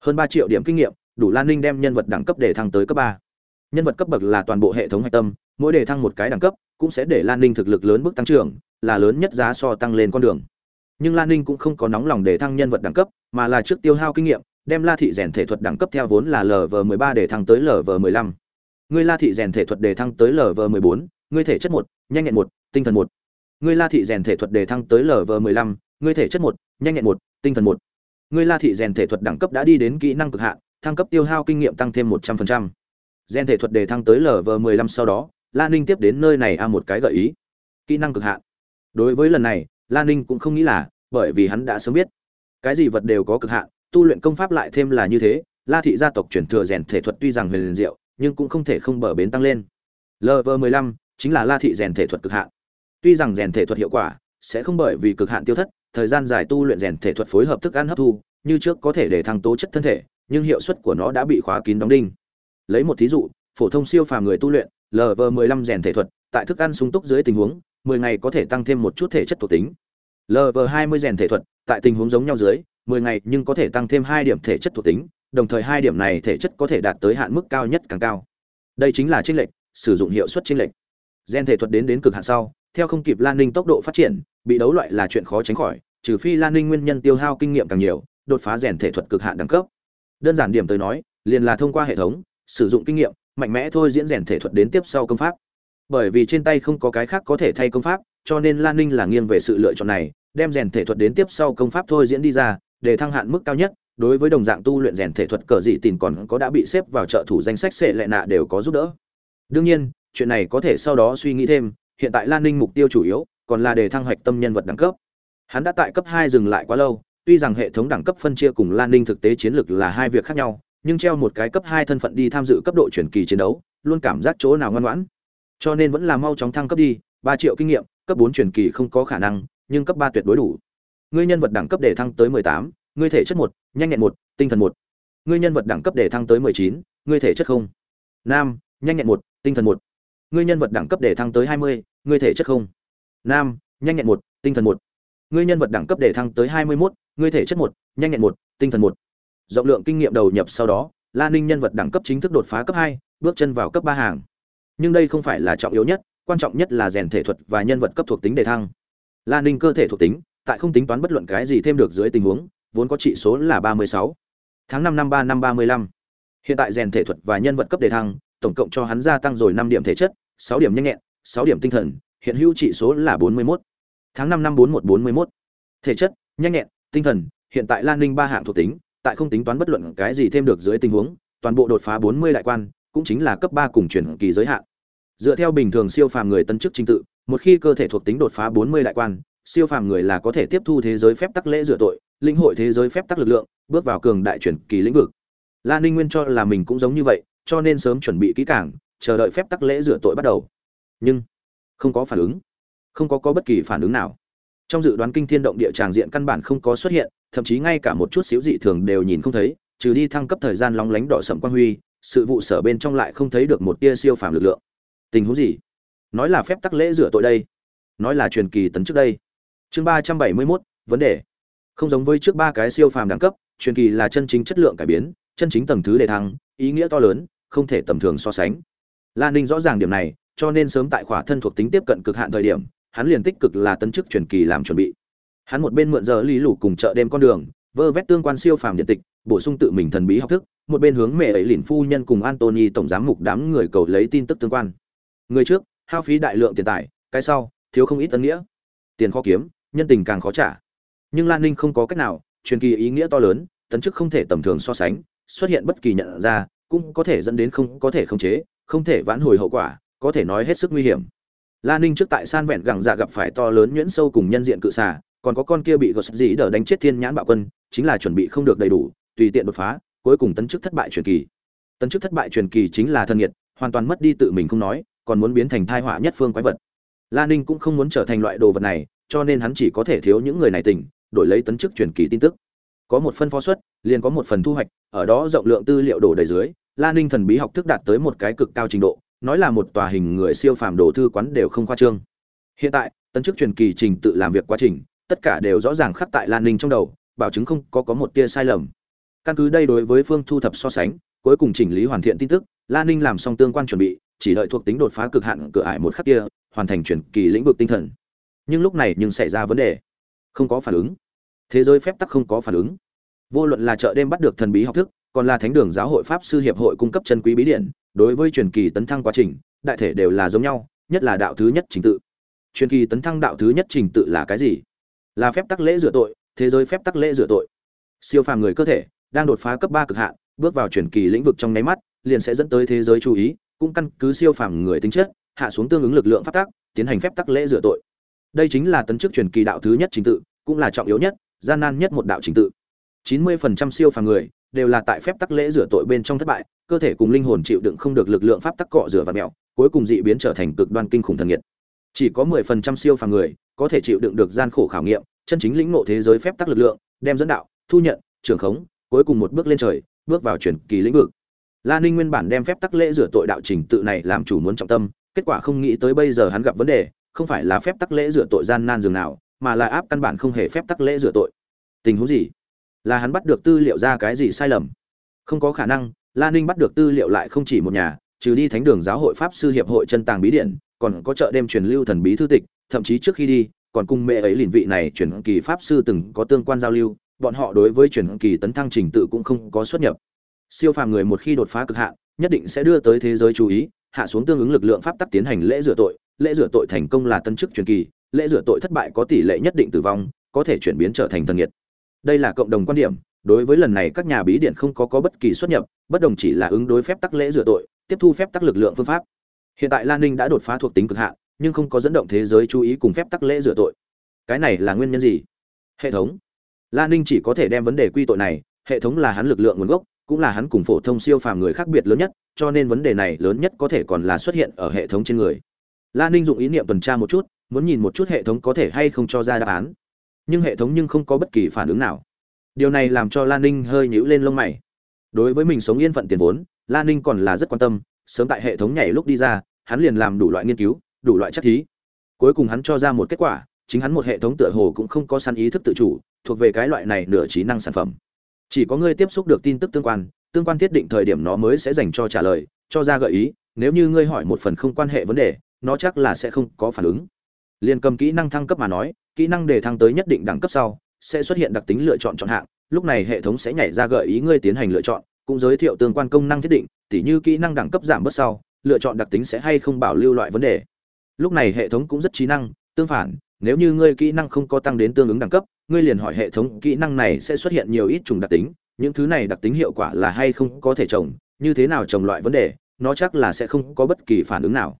A: Hơn 3 triệu điểm kinh nghiệm, đủ Lan Ninh đem nhân vật đẳng cấp để thăng tới cấp 3. Nhân vật cấp bậc là toàn bộ hệ thống hạch tâm, mỗi đề thăng một cái đẳng cấp, cũng sẽ để Lan Ninh thực lực lớn bước tăng trưởng, là lớn nhất giá so tăng lên con đường. Nhưng Lan Ninh cũng không có nóng lòng để thăng nhân vật đẳng cấp, mà là trước tiêu hao kinh nghiệm, đem La thị rèn thể thuật đẳng cấp theo vốn là LV13 để thăng tới LV15. Ngươi La thị rèn thể thuật để thăng tới LV14, ngươi thể chất một nhanh nhẹn một tinh thần một. Ngươi la thị rèn thể thuật đề thăng tới lv mười lăm ngươi thể chất một nhanh nhẹn một tinh thần một. Ngươi la thị rèn thể thuật đẳng cấp đã đi đến kỹ năng cực hạn thăng cấp tiêu hao kinh nghiệm tăng thêm một trăm phần trăm. Rèn thể thuật đề thăng tới lv mười lăm sau đó Lan ninh tiếp đến nơi này a một cái gợi ý. Kỹ năng cực hạn. Đối với lần này la ninh cũng không nghĩ là, bởi vì hắn đã sớm biết, cái gì vật đều có cực hạn, tu luyện công pháp lại thêm là như thế, la thị gia tộc chuyển thừa rèn thể thuật tuy rằng huyền diệu, nhưng cũng không thể không bờ bến tăng lên. Lv mười lăm chính là la thị rèn thể thuật cực hạn. Tuy rằng rèn thể thuật hiệu quả sẽ không bởi vì cực hạn tiêu thất, thời gian dài tu luyện rèn thể thuật phối hợp thức ăn hấp thu, như trước có thể để thăng tố chất thân thể, nhưng hiệu suất của nó đã bị khóa kín đóng đinh. Lấy một thí dụ, phổ thông siêu phàm người tu luyện lv 15 rèn thể thuật, tại thức ăn sung túc dưới tình huống 10 ngày có thể tăng thêm một chút thể chất thuộc tính. Lv 20 rèn thể thuật tại tình huống giống nhau dưới 10 ngày nhưng có thể tăng thêm hai điểm thể chất thuộc tính đồng thời hai điểm này thể chất có thể đạt tới hạn mức cao nhất càng cao. Đây chính là chiến lệnh, sử dụng hiệu suất chiến lệnh. gen thể thuật đến đến cực hạn sau theo không kịp lan ninh tốc độ phát triển bị đấu loại là chuyện khó tránh khỏi trừ phi lan ninh nguyên nhân tiêu hao kinh nghiệm càng nhiều đột phá rèn thể thuật cực hạn đẳng cấp. Đơn giản điểm tới nói liền là thông qua hệ thống sử dụng kinh nghiệm mạnh mẽ thôi diễn rèn thể thuật đến tiếp sau công pháp bởi vì trên tay không có cái khác có thể thay công pháp, cho nên lan ninh là nghiêng về sự lựa chọn này, đem rèn thể thuật đến tiếp sau công pháp thôi diễn đi ra, để thăng hạn mức cao nhất, đối với đồng dạng tu luyện rèn thể thuật cờ dị tìm còn có đã bị xếp vào trợ thủ danh sách sệ lệ nạ đều có giúp đỡ. Đương nhiên, chuyện này có thể sau đó suy nghĩ thêm, hiện tại lan ninh mục tiêu chủ yếu, còn là để thăng hoạch tâm nhân vật đẳng cấp. Hắn đã tại cấp hai dừng lại quá lâu, tuy rằng hệ thống đẳng cấp phân chia cùng lan ninh thực tế chiến lược là hai việc khác nhau, nhưng treo một cái cấp hai thân phận đi tham dự cấp độ chuyển kỳ chiến đấu, luôn cảm giác chỗ nào ngoan ngoãn cho nên vẫn là mau chóng thăng cấp đi, ba triệu kinh nghiệm, cấp bốn truyền kỳ không có khả năng, nhưng cấp ba tuyệt đối đủ. Ngươi nhân vật đẳng cấp để thăng tới mười tám, ngươi thể chất một, nhanh nhẹn một, tinh thần một. Ngươi nhân vật đẳng cấp để thăng tới mười chín, ngươi thể chất không. Nam, nhanh nhẹn một, tinh thần một. Ngươi nhân vật đẳng cấp để thăng tới hai mươi, ngươi thể chất không. Nam, nhanh nhẹn một, tinh thần một. Ngươi nhân vật đẳng cấp để thăng tới hai mươi mốt, ngươi thể chất một, nhanh nhẹn một, tinh thần một. Rộng lượng kinh nghiệm đầu nhập sau đó lan ninh nhân vật đẳng cấp chính thức đột phá cấp hai, bước chân vào cấp ba hàng nhưng đây không phải là trọng yếu nhất, quan trọng nhất là rèn thể thuật và nhân vật cấp thuộc tính đề thăng. Lan ninh cơ thể thuộc tính, tại không tính toán bất luận cái gì thêm được dưới tình huống, vốn có trị số là ba mươi sáu. Tháng năm năm ba năm ba mươi lăm. Hiện tại rèn thể thuật và nhân vật cấp đề thăng, tổng cộng cho hắn gia tăng rồi năm điểm thể chất, sáu điểm nhanh nhẹn, sáu điểm tinh thần, hiện hữu trị số là bốn mươi mốt. Tháng năm năm bốn một bốn mươi mốt. Thể chất, nhanh nhẹn, tinh thần, hiện tại lan ninh ba hạng thuộc tính, tại không tính toán bất luận cái gì thêm được dưới tình huống, toàn bộ đột phá bốn mươi đại quan cũng chính là cấp ba cùng chuyển kỳ giới hạn. Dựa theo bình thường siêu phàm người tân chức trình tự, một khi cơ thể thuộc tính đột phá bốn mươi đại quan, siêu phàm người là có thể tiếp thu thế giới phép tắc lễ rửa tội, linh hội thế giới phép tắc lực lượng, bước vào cường đại chuyển kỳ lĩnh vực. Lan ninh nguyên cho là mình cũng giống như vậy, cho nên sớm chuẩn bị kỹ càng, chờ đợi phép tắc lễ rửa tội bắt đầu. Nhưng, không có phản ứng. Không có có bất kỳ phản ứng nào. Trong dự đoán kinh thiên động địa tràng diện căn bản không có xuất hiện, thậm chí ngay cả một chút xíu dị thường đều nhìn không thấy, trừ đi thăng cấp thời gian lóng lánh đỏ sậm quang huy sự vụ sở bên trong lại không thấy được một tia siêu phàm lực lượng. Tình huống gì? Nói là phép tắc lễ rửa tội đây. Nói là truyền kỳ tấn trước đây. Chương ba trăm bảy mươi mốt, vấn đề. Không giống với trước ba cái siêu phàm đẳng cấp, truyền kỳ là chân chính chất lượng cải biến, chân chính tầng thứ đề thăng, ý nghĩa to lớn, không thể tầm thường so sánh. Lan ninh rõ ràng điểm này, cho nên sớm tại khỏa thân thuộc tính tiếp cận cực hạn thời điểm, hắn liền tích cực là tấn chức truyền kỳ làm chuẩn bị. Hắn một bên mượn giờ lý lủ cùng chợ đêm con đường, vơ vét tương quan siêu phàm điện tịch, bổ sung tự mình thần bí học thức một bên hướng mẹ ấy lìn phu nhân cùng antony tổng giám mục đám người cầu lấy tin tức tương quan. Người trước, hao phí đại lượng tiền tài, cái sau, thiếu không ít tân nghĩa. Tiền khó kiếm, nhân tình càng khó trả. Nhưng lan ninh không có cách nào, truyền kỳ ý nghĩa to lớn, tấn chức không thể tầm thường so sánh, xuất hiện bất kỳ nhận ra, cũng có thể dẫn đến không, có thể khống chế, không thể vãn hồi hậu quả, có thể nói hết sức nguy hiểm. Lan ninh trước tại san vẹn gẳng dạ gặp phải to lớn nhuyễn sâu cùng nhân diện cự xà, còn có con kia bị gột dĩ đỡ đánh chết thiên nhãn bạo quân, chính là chuẩn bị không được đầy đủ, tùy tiện đột phá cuối cùng tấn chức thất bại truyền kỳ. Tấn chức thất bại truyền kỳ chính là thân nhiệt, hoàn toàn mất đi tự mình không nói, còn muốn biến thành thai họa nhất phương quái vật. La ninh cũng không muốn trở thành loại đồ vật này, cho nên hắn chỉ có thể thiếu những người này tỉnh, đổi lấy tấn chức truyền kỳ tin tức. Có một phân phó suất liền có một phần thu hoạch, ở đó rộng lượng tư liệu đổ đầy dưới, La ninh thần bí học thức đạt tới một cái cực cao trình độ, nói là một tòa hình người siêu phàm đồ thư quán đều không khoa trương. Hiện tại, tấn chức truyền kỳ trình tự làm việc quá trình, tất cả đều rõ ràng khắc tại lan ninh trong đầu, bảo chứng không có có một tia sai lầm căn cứ đây đối với phương thu thập so sánh, cuối cùng chỉnh lý hoàn thiện tin tức lan ninh làm xong tương quan chuẩn bị, chỉ đợi thuộc tính đột phá cực hạn cửa ải một khắc kia, hoàn thành chuyển kỳ lĩnh vực tinh thần. Nhưng lúc này nhưng xảy ra vấn đề. Không có phản ứng. Thế giới phép tắc không có phản ứng. Vô luận là chợ đêm bắt được thần bí học thức, còn là thánh đường giáo hội pháp sư hiệp hội cung cấp chân quý bí điển đối với truyền kỳ tấn thăng quá trình, đại thể đều là giống nhau, nhất là đạo thứ nhất trình tự. Truyền kỳ tấn thăng đạo thứ nhất trình tự là cái gì? Là phép tắc lễ rửa tội, thế giới phép tắc lễ rửa tội. Siêu phàm người cơ thể đang đột phá cấp ba cực hạn, bước vào chuyển kỳ lĩnh vực trong nháy mắt, liền sẽ dẫn tới thế giới chú ý, cũng căn cứ siêu phàm người tính chất, hạ xuống tương ứng lực lượng pháp tắc, tiến hành phép tắc lễ rửa tội. Đây chính là tấn chức chuyển kỳ đạo thứ nhất trình tự, cũng là trọng yếu nhất, gian nan nhất một đạo trình tự. 90% siêu phàm người đều là tại phép tắc lễ rửa tội bên trong thất bại, cơ thể cùng linh hồn chịu đựng không được lực lượng pháp tắc cọ rửa và mèo cuối cùng dị biến trở thành cực đoan kinh khủng thần nghiệt. Chỉ có 10% siêu phàm người có thể chịu đựng được gian khổ khảo nghiệm, chân chính lĩnh ngộ thế giới phép tắc lực lượng, đem dẫn đạo, thu nhận, trưởng khống cuối cùng một bước lên trời, bước vào truyền kỳ lĩnh vực. La ninh nguyên bản đem phép tắc lễ rửa tội đạo trình tự này làm chủ muốn trọng tâm, kết quả không nghĩ tới bây giờ hắn gặp vấn đề, không phải là phép tắc lễ rửa tội gian nan dường nào, mà là áp căn bản không hề phép tắc lễ rửa tội. Tình huống gì? Là hắn bắt được tư liệu ra cái gì sai lầm? Không có khả năng, la ninh bắt được tư liệu lại không chỉ một nhà, trừ đi thánh đường giáo hội pháp sư hiệp hội chân tàng bí điện, còn có chợ đêm truyền lưu thần bí thư tịch, thậm chí trước khi đi, còn cùng mẹ ấy liền vị này truyền kỳ pháp sư từng có tương quan giao lưu bọn họ đối với truyền kỳ tấn thăng trình tự cũng không có xuất nhập. Siêu phàm người một khi đột phá cực hạn, nhất định sẽ đưa tới thế giới chú ý, hạ xuống tương ứng lực lượng pháp tắc tiến hành lễ rửa tội. Lễ rửa tội thành công là tân chức truyền kỳ, lễ rửa tội thất bại có tỷ lệ nhất định tử vong, có thể chuyển biến trở thành thần nhiệt đây là cộng đồng quan điểm, đối với lần này các nhà bí điện không có có bất kỳ xuất nhập, bất đồng chỉ là ứng đối phép tắc lễ rửa tội, tiếp thu phép tắc lực lượng phương pháp. Hiện tại lan ninh đã đột phá thuộc tính cực hạn, nhưng không có dẫn động thế giới chú ý cùng phép tắc lễ rửa tội. Cái này là nguyên nhân gì? Hệ thống lan ninh chỉ có thể đem vấn đề quy tội này, hệ thống là hắn lực lượng nguồn gốc, cũng là hắn cùng phổ thông siêu phàm người khác biệt lớn nhất, cho nên vấn đề này lớn nhất có thể còn là xuất hiện ở hệ thống trên người. Lan ninh dụng ý niệm tuần tra một chút, muốn nhìn một chút hệ thống có thể hay không cho ra đáp án. Nhưng hệ thống nhưng không có bất kỳ phản ứng nào. Điều này làm cho lan ninh hơi nhíu lên lông mày. Đối với mình sống yên phận tiền vốn lan ninh còn là rất quan tâm, sớm tại hệ thống nhảy lúc đi ra, hắn liền làm đủ loại nghiên cứu, đủ loại chắc thí. Cuối cùng hắn cho ra một kết quả, chính hắn một hệ thống tựa hồ cũng không có săn ý thức tự chủ thuộc về cái loại này nửa trí năng sản phẩm. Chỉ có ngươi tiếp xúc được tin tức tương quan tương quan thiết định thời điểm nó mới sẽ dành cho trả lời, cho ra gợi ý, nếu như ngươi hỏi một phần không quan hệ vấn đề, nó chắc là sẽ không có phản ứng. Liền cầm kỹ năng thăng cấp mà nói, kỹ năng để thăng tới nhất định đẳng cấp sau, sẽ xuất hiện đặc tính lựa chọn chọn hạng, lúc này hệ thống sẽ nhảy ra gợi ý ngươi tiến hành lựa chọn, cũng giới thiệu tương quan công năng thiết định, tỉ như kỹ năng đẳng cấp giảm bớt sau, lựa chọn đặc tính sẽ hay không bảo lưu loại vấn đề. Lúc này hệ thống cũng rất trí năng, tương phản, nếu như ngươi kỹ năng không có tăng đến tương ứng đẳng cấp ngươi liền hỏi hệ thống kỹ năng này sẽ xuất hiện nhiều ít trùng đặc tính, những thứ này đặc tính hiệu quả là hay không có thể trồng, như thế nào trồng loại vấn đề, nó chắc là sẽ không có bất kỳ phản ứng nào.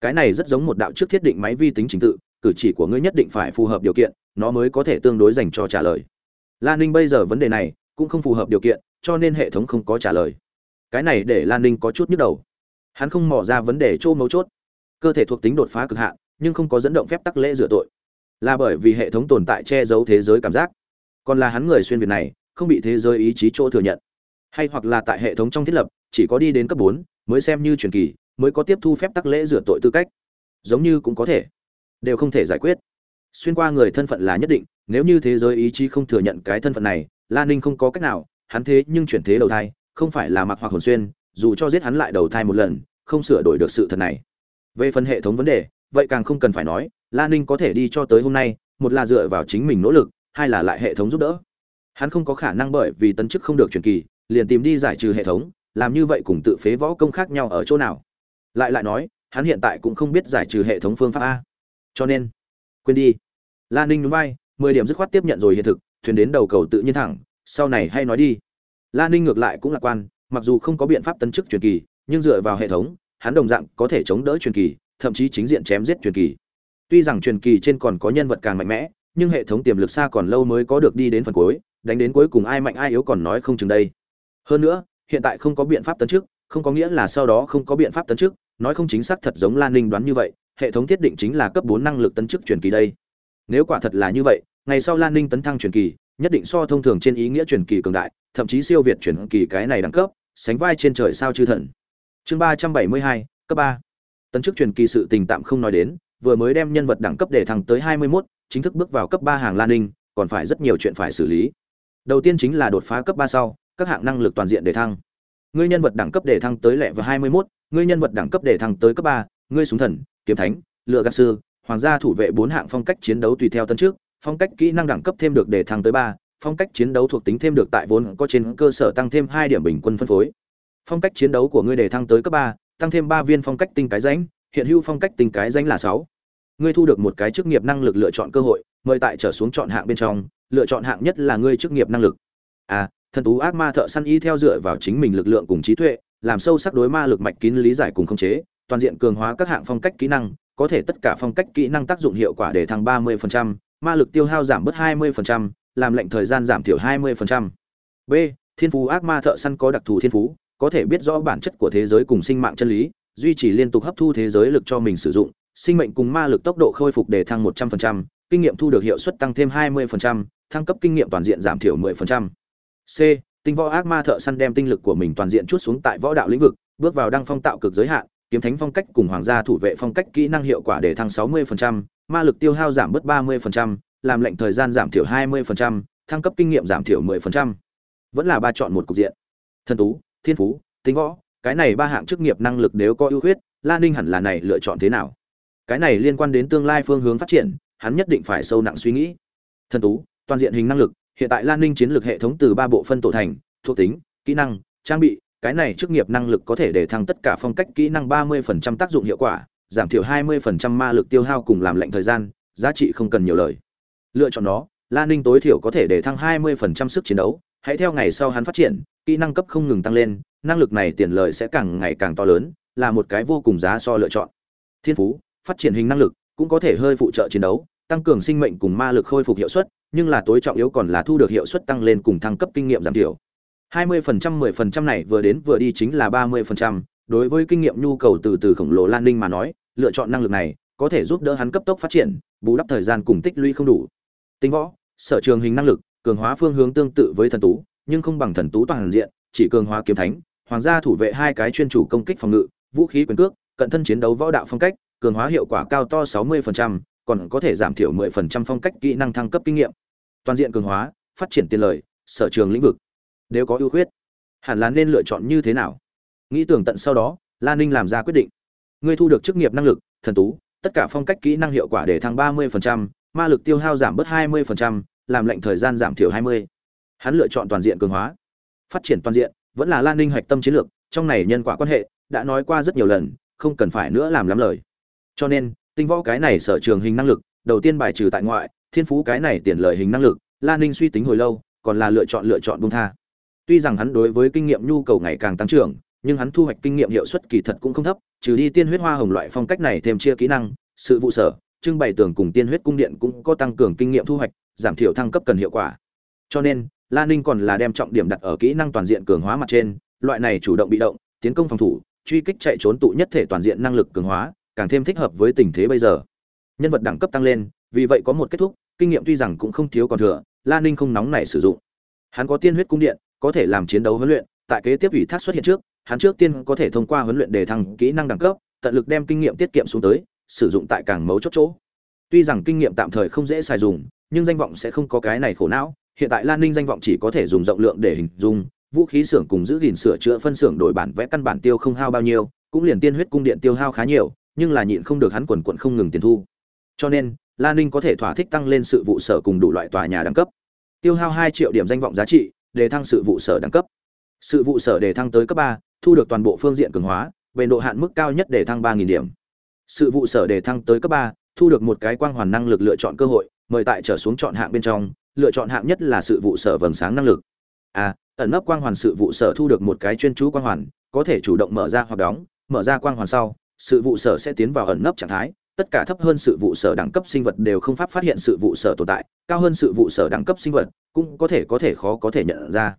A: Cái này rất giống một đạo trước thiết định máy vi tính trình tự, cử chỉ của ngươi nhất định phải phù hợp điều kiện, nó mới có thể tương đối dành cho trả lời. Lan ninh bây giờ vấn đề này cũng không phù hợp điều kiện, cho nên hệ thống không có trả lời. Cái này để lan ninh có chút nhức đầu. Hắn không mò ra vấn đề chỗ mấu chốt. Cơ thể thuộc tính đột phá cực hạn, nhưng không có dẫn động phép tắc lễ rửa tội là bởi vì hệ thống tồn tại che giấu thế giới cảm giác. Còn là hắn người xuyên việt này, không bị thế giới ý chí chỗ thừa nhận. Hay hoặc là tại hệ thống trong thiết lập, chỉ có đi đến cấp bốn, mới xem như truyền kỳ, mới có tiếp thu phép tắc lễ rửa tội tư cách. Giống như cũng có thể. Đều không thể giải quyết. Xuyên qua người thân phận là nhất định, nếu như thế giới ý chí không thừa nhận cái thân phận này lan ninh không có cách nào, hắn thế nhưng chuyển thế đầu thai, không phải là mặc hoặc hồn xuyên, dù cho giết hắn lại đầu thai một lần, không sửa đổi được sự thật này. Về phần hệ thống vấn đề, vậy càng không cần phải nói lan ninh có thể đi cho tới hôm nay, một là dựa vào chính mình nỗ lực, hai là lại hệ thống giúp đỡ. Hắn không có khả năng bởi vì tấn chức không được truyền kỳ, liền tìm đi giải trừ hệ thống, làm như vậy cùng tự phế võ công khác nhau ở chỗ nào. Lại lại nói, hắn hiện tại cũng không biết giải trừ hệ thống phương pháp a. Cho nên, quên đi. Lan ninh nhún vai, mười điểm dứt khoát tiếp nhận rồi hiện thực, thuyền đến đầu cầu tự nhiên thẳng, sau này hay nói đi. Lan ninh ngược lại cũng lạc quan, mặc dù không có biện pháp tấn chức truyền kỳ, nhưng dựa vào hệ thống, hắn đồng dạng có thể chống đỡ truyền kỳ, thậm chí chính diện chém giết truyền kỳ tuy rằng truyền kỳ trên còn có nhân vật càng mạnh mẽ nhưng hệ thống tiềm lực xa còn lâu mới có được đi đến phần cuối đánh đến cuối cùng ai mạnh ai yếu còn nói không chừng đây. Hơn nữa hiện tại không có biện pháp tấn trước, không có nghĩa là sau đó không có biện pháp tấn trước, nói không chính xác thật giống lan ninh đoán như vậy hệ thống thiết định chính là cấp bốn năng lực tấn chức truyền kỳ đây. Nếu quả thật là như vậy ngày sau lan ninh tấn thăng truyền kỳ nhất định so thông thường trên ý nghĩa truyền kỳ cường đại thậm chí siêu việt truyền kỳ cái này đẳng cấp sánh vai trên trời sao chư thần. Chương ba trăm bảy mươi hai cấp ba. Tấn chức truyền kỳ sự tình tạm không nói đến vừa mới đem nhân vật đẳng cấp để thăng tới 21, chính thức bước vào cấp ba hàng lan ninh còn phải rất nhiều chuyện phải xử lý. Đầu tiên chính là đột phá cấp ba sau các hạng năng lực toàn diện để thăng. Ngươi nhân vật đẳng cấp để thăng tới lẹ và 21, ngươi nhân vật đẳng cấp để thăng tới cấp ba ngươi súng thần kiếm thánh lựa gạt sư hoàng gia thủ vệ bốn hạng phong cách chiến đấu tùy theo tân trước phong cách kỹ năng đẳng cấp thêm được để thăng tới ba phong cách chiến đấu thuộc tính thêm được tại vốn có trên cơ sở tăng thêm hai điểm bình quân phân phối. Phong cách chiến đấu của ngươi để thăng tới cấp ba tăng thêm ba viên phong cách tinh cái rãnh hiện hữu phong cách tinh cái rãnh là sáu ngươi thu được một cái chức nghiệp năng lực lựa chọn cơ hội mời tại trở xuống chọn hạng bên trong lựa chọn hạng nhất là ngươi chức nghiệp năng lực a thần tú ác ma thợ săn y theo dựa vào chính mình lực lượng cùng trí tuệ làm sâu sắc đối ma lực mạch kín lý giải cùng khống chế toàn diện cường hóa các hạng phong cách kỹ năng có thể tất cả phong cách kỹ năng tác dụng hiệu quả để thăng 30%, ma lực tiêu hao giảm bớt 20%, làm lệnh thời gian giảm thiểu 20%. B. Thiên phú ác ma thợ săn có đặc thù thiên phú, có thể biết rõ bản chất của thế giới cùng sinh mạng chân lý, duy trì liên tục hấp thu thế giới lực cho mình sử dụng, sinh mệnh cùng ma lực tốc độ khôi phục để thăng 100%, kinh nghiệm thu được hiệu suất tăng thêm 20%, thăng cấp kinh nghiệm toàn diện giảm thiểu 10%. C. Tinh võ ác ma thợ săn đem tinh lực của mình toàn diện chút xuống tại võ đạo lĩnh vực, bước vào đăng phong tạo cực giới hạn, kiếm thánh phong cách cùng hoàng gia thủ vệ phong cách kỹ năng hiệu quả để thăng 60%, ma lực tiêu hao giảm bớt 30%, làm lệnh thời gian giảm thiểu 20%, thăng cấp kinh nghiệm giảm thiểu 10%. Vẫn là ba chọn một cục diện. Thần tú, thiên phú, tính võ, cái này ba hạng chức nghiệp năng lực nếu có ưu huyết, Lan Ninh hẳn là này lựa chọn thế nào? Cái này liên quan đến tương lai phương hướng phát triển, hắn nhất định phải sâu nặng suy nghĩ. Thần tú, toàn diện hình năng lực, hiện tại Lan Ninh chiến lược hệ thống từ ba bộ phân tổ thành, thuộc tính, kỹ năng, trang bị, cái này chức nghiệp năng lực có thể để thăng tất cả phong cách kỹ năng 30% tác dụng hiệu quả, giảm thiểu 20% ma lực tiêu hao cùng làm lệnh thời gian, giá trị không cần nhiều lời. Lựa chọn nó, Lan Ninh tối thiểu có thể để thăng 20% sức chiến đấu, hãy theo ngày sau hắn phát triển, kỹ năng cấp không ngừng tăng lên, năng lực này tiền lợi sẽ càng ngày càng to lớn, là một cái vô cùng giá so lựa chọn. Thiên phú phát triển hình năng lực cũng có thể hơi phụ trợ chiến đấu tăng cường sinh mệnh cùng ma lực khôi phục hiệu suất nhưng là tối trọng yếu còn là thu được hiệu suất tăng lên cùng thăng cấp kinh nghiệm giảm thiểu. 20% 10% này vừa đến vừa đi chính là 30%, đối với kinh nghiệm nhu cầu từ từ khổng lồ Lan Ninh mà nói, lựa chọn năng lực này có thể giúp đỡ hắn cấp tốc phát triển, bù đắp thời gian cùng tích lũy không đủ. Tinh võ, sở trường hình năng lực, cường hóa phương hướng tương tự với thần tú, nhưng không bằng thần tú toàn diện, chỉ cường hóa kiếm thánh, hoàng gia thủ vệ hai cái chuyên chủ công kích phòng ngự, vũ khí quyền cước, cận thân chiến đấu võ đạo phong cách, cường hóa hiệu quả cao to 60%, còn có thể giảm thiểu 10% phong cách kỹ năng thăng cấp kinh nghiệm. Toàn diện cường hóa, phát triển tiền lợi, sở trường lĩnh vực đều có ưu khuyết, hẳn là nên lựa chọn như thế nào? Nghĩ tưởng tận sau đó, Lan Ninh làm ra quyết định. Ngươi thu được chức nghiệp năng lực, thần tú, tất cả phong cách kỹ năng hiệu quả để thăng 30%, ma lực tiêu hao giảm bớt 20%, làm lệnh thời gian giảm thiểu 20. Hắn lựa chọn toàn diện cường hóa. Phát triển toàn diện, vẫn là Lan Ninh hoạch tâm chiến lược, trong này nhân quả quan hệ, đã nói qua rất nhiều lần, không cần phải nữa làm lắm lời. Cho nên, tinh võ cái này sở trường hình năng lực, đầu tiên bài trừ tại ngoại, thiên phú cái này tiền lợi hình năng lực, Lan Ninh suy tính hồi lâu, còn là lựa chọn lựa chọn bung tha. Tuy rằng hắn đối với kinh nghiệm nhu cầu ngày càng tăng trưởng, nhưng hắn thu hoạch kinh nghiệm hiệu suất kỳ thật cũng không thấp, trừ đi tiên huyết hoa hồng loại phong cách này thêm chia kỹ năng, sự vụ sở, trưng bày tường cùng tiên huyết cung điện cũng có tăng cường kinh nghiệm thu hoạch, giảm thiểu thăng cấp cần hiệu quả. Cho nên, La Ninh còn là đem trọng điểm đặt ở kỹ năng toàn diện cường hóa mặt trên, loại này chủ động bị động, tiến công phòng thủ, truy kích chạy trốn tụ nhất thể toàn diện năng lực cường hóa, càng thêm thích hợp với tình thế bây giờ. Nhân vật đẳng cấp tăng lên, vì vậy có một kết thúc, kinh nghiệm tuy rằng cũng không thiếu còn thừa, La Ninh không nóng nảy sử dụng. Hắn có tiên huyết cung điện, có thể làm chiến đấu huấn luyện, tại kế tiếp ủy thác xuất hiện trước, hắn trước tiên có thể thông qua huấn luyện để thăng kỹ năng đẳng cấp, tận lực đem kinh nghiệm tiết kiệm xuống tới, sử dụng tại càng mấu chốt chỗ. Tuy rằng kinh nghiệm tạm thời không dễ xài dùng, nhưng danh vọng sẽ không có cái này khổ não. Hiện tại Lan Ninh danh vọng chỉ có thể dùng rộng lượng để hình dung, vũ khí xưởng cùng giữ gìn sửa chữa phân xưởng đổi bản vẽ căn bản tiêu không hao bao nhiêu, cũng liền tiên huyết cung điện tiêu hao khá nhiều, nhưng là nhịn không được hắn quần quần không ngừng tiền thu. Cho nên, Lan Ninh có thể thỏa thích tăng lên sự vụ sở cùng đủ loại tòa nhà đẳng cấp. Tiêu hao 2 triệu điểm danh vọng giá trị, để thăng sự vụ sở đẳng cấp. Sự vụ sở để thăng tới cấp 3, thu được toàn bộ phương diện cường hóa, về độ hạn mức cao nhất để thăng 3000 điểm. Sự vụ sở để thăng tới cấp 3, thu được một cái quang hoàn năng lực lựa chọn cơ hội, mời tại trở xuống chọn hạng bên trong, lựa chọn hạng nhất là sự vụ sở vầng sáng năng lực. A, ẩn nấp quang hoàn sự vụ sở thu được một cái chuyên chú quang hoàn, có thể chủ động mở ra hoặc đóng, mở ra quang hoàn sau, sự vụ sở sẽ tiến vào ẩn nấp trạng thái, tất cả thấp hơn sự vụ sở đẳng cấp sinh vật đều không pháp phát hiện sự vụ sở tồn tại, cao hơn sự vụ sở đẳng cấp sinh vật cũng có thể có thể khó có thể nhận ra.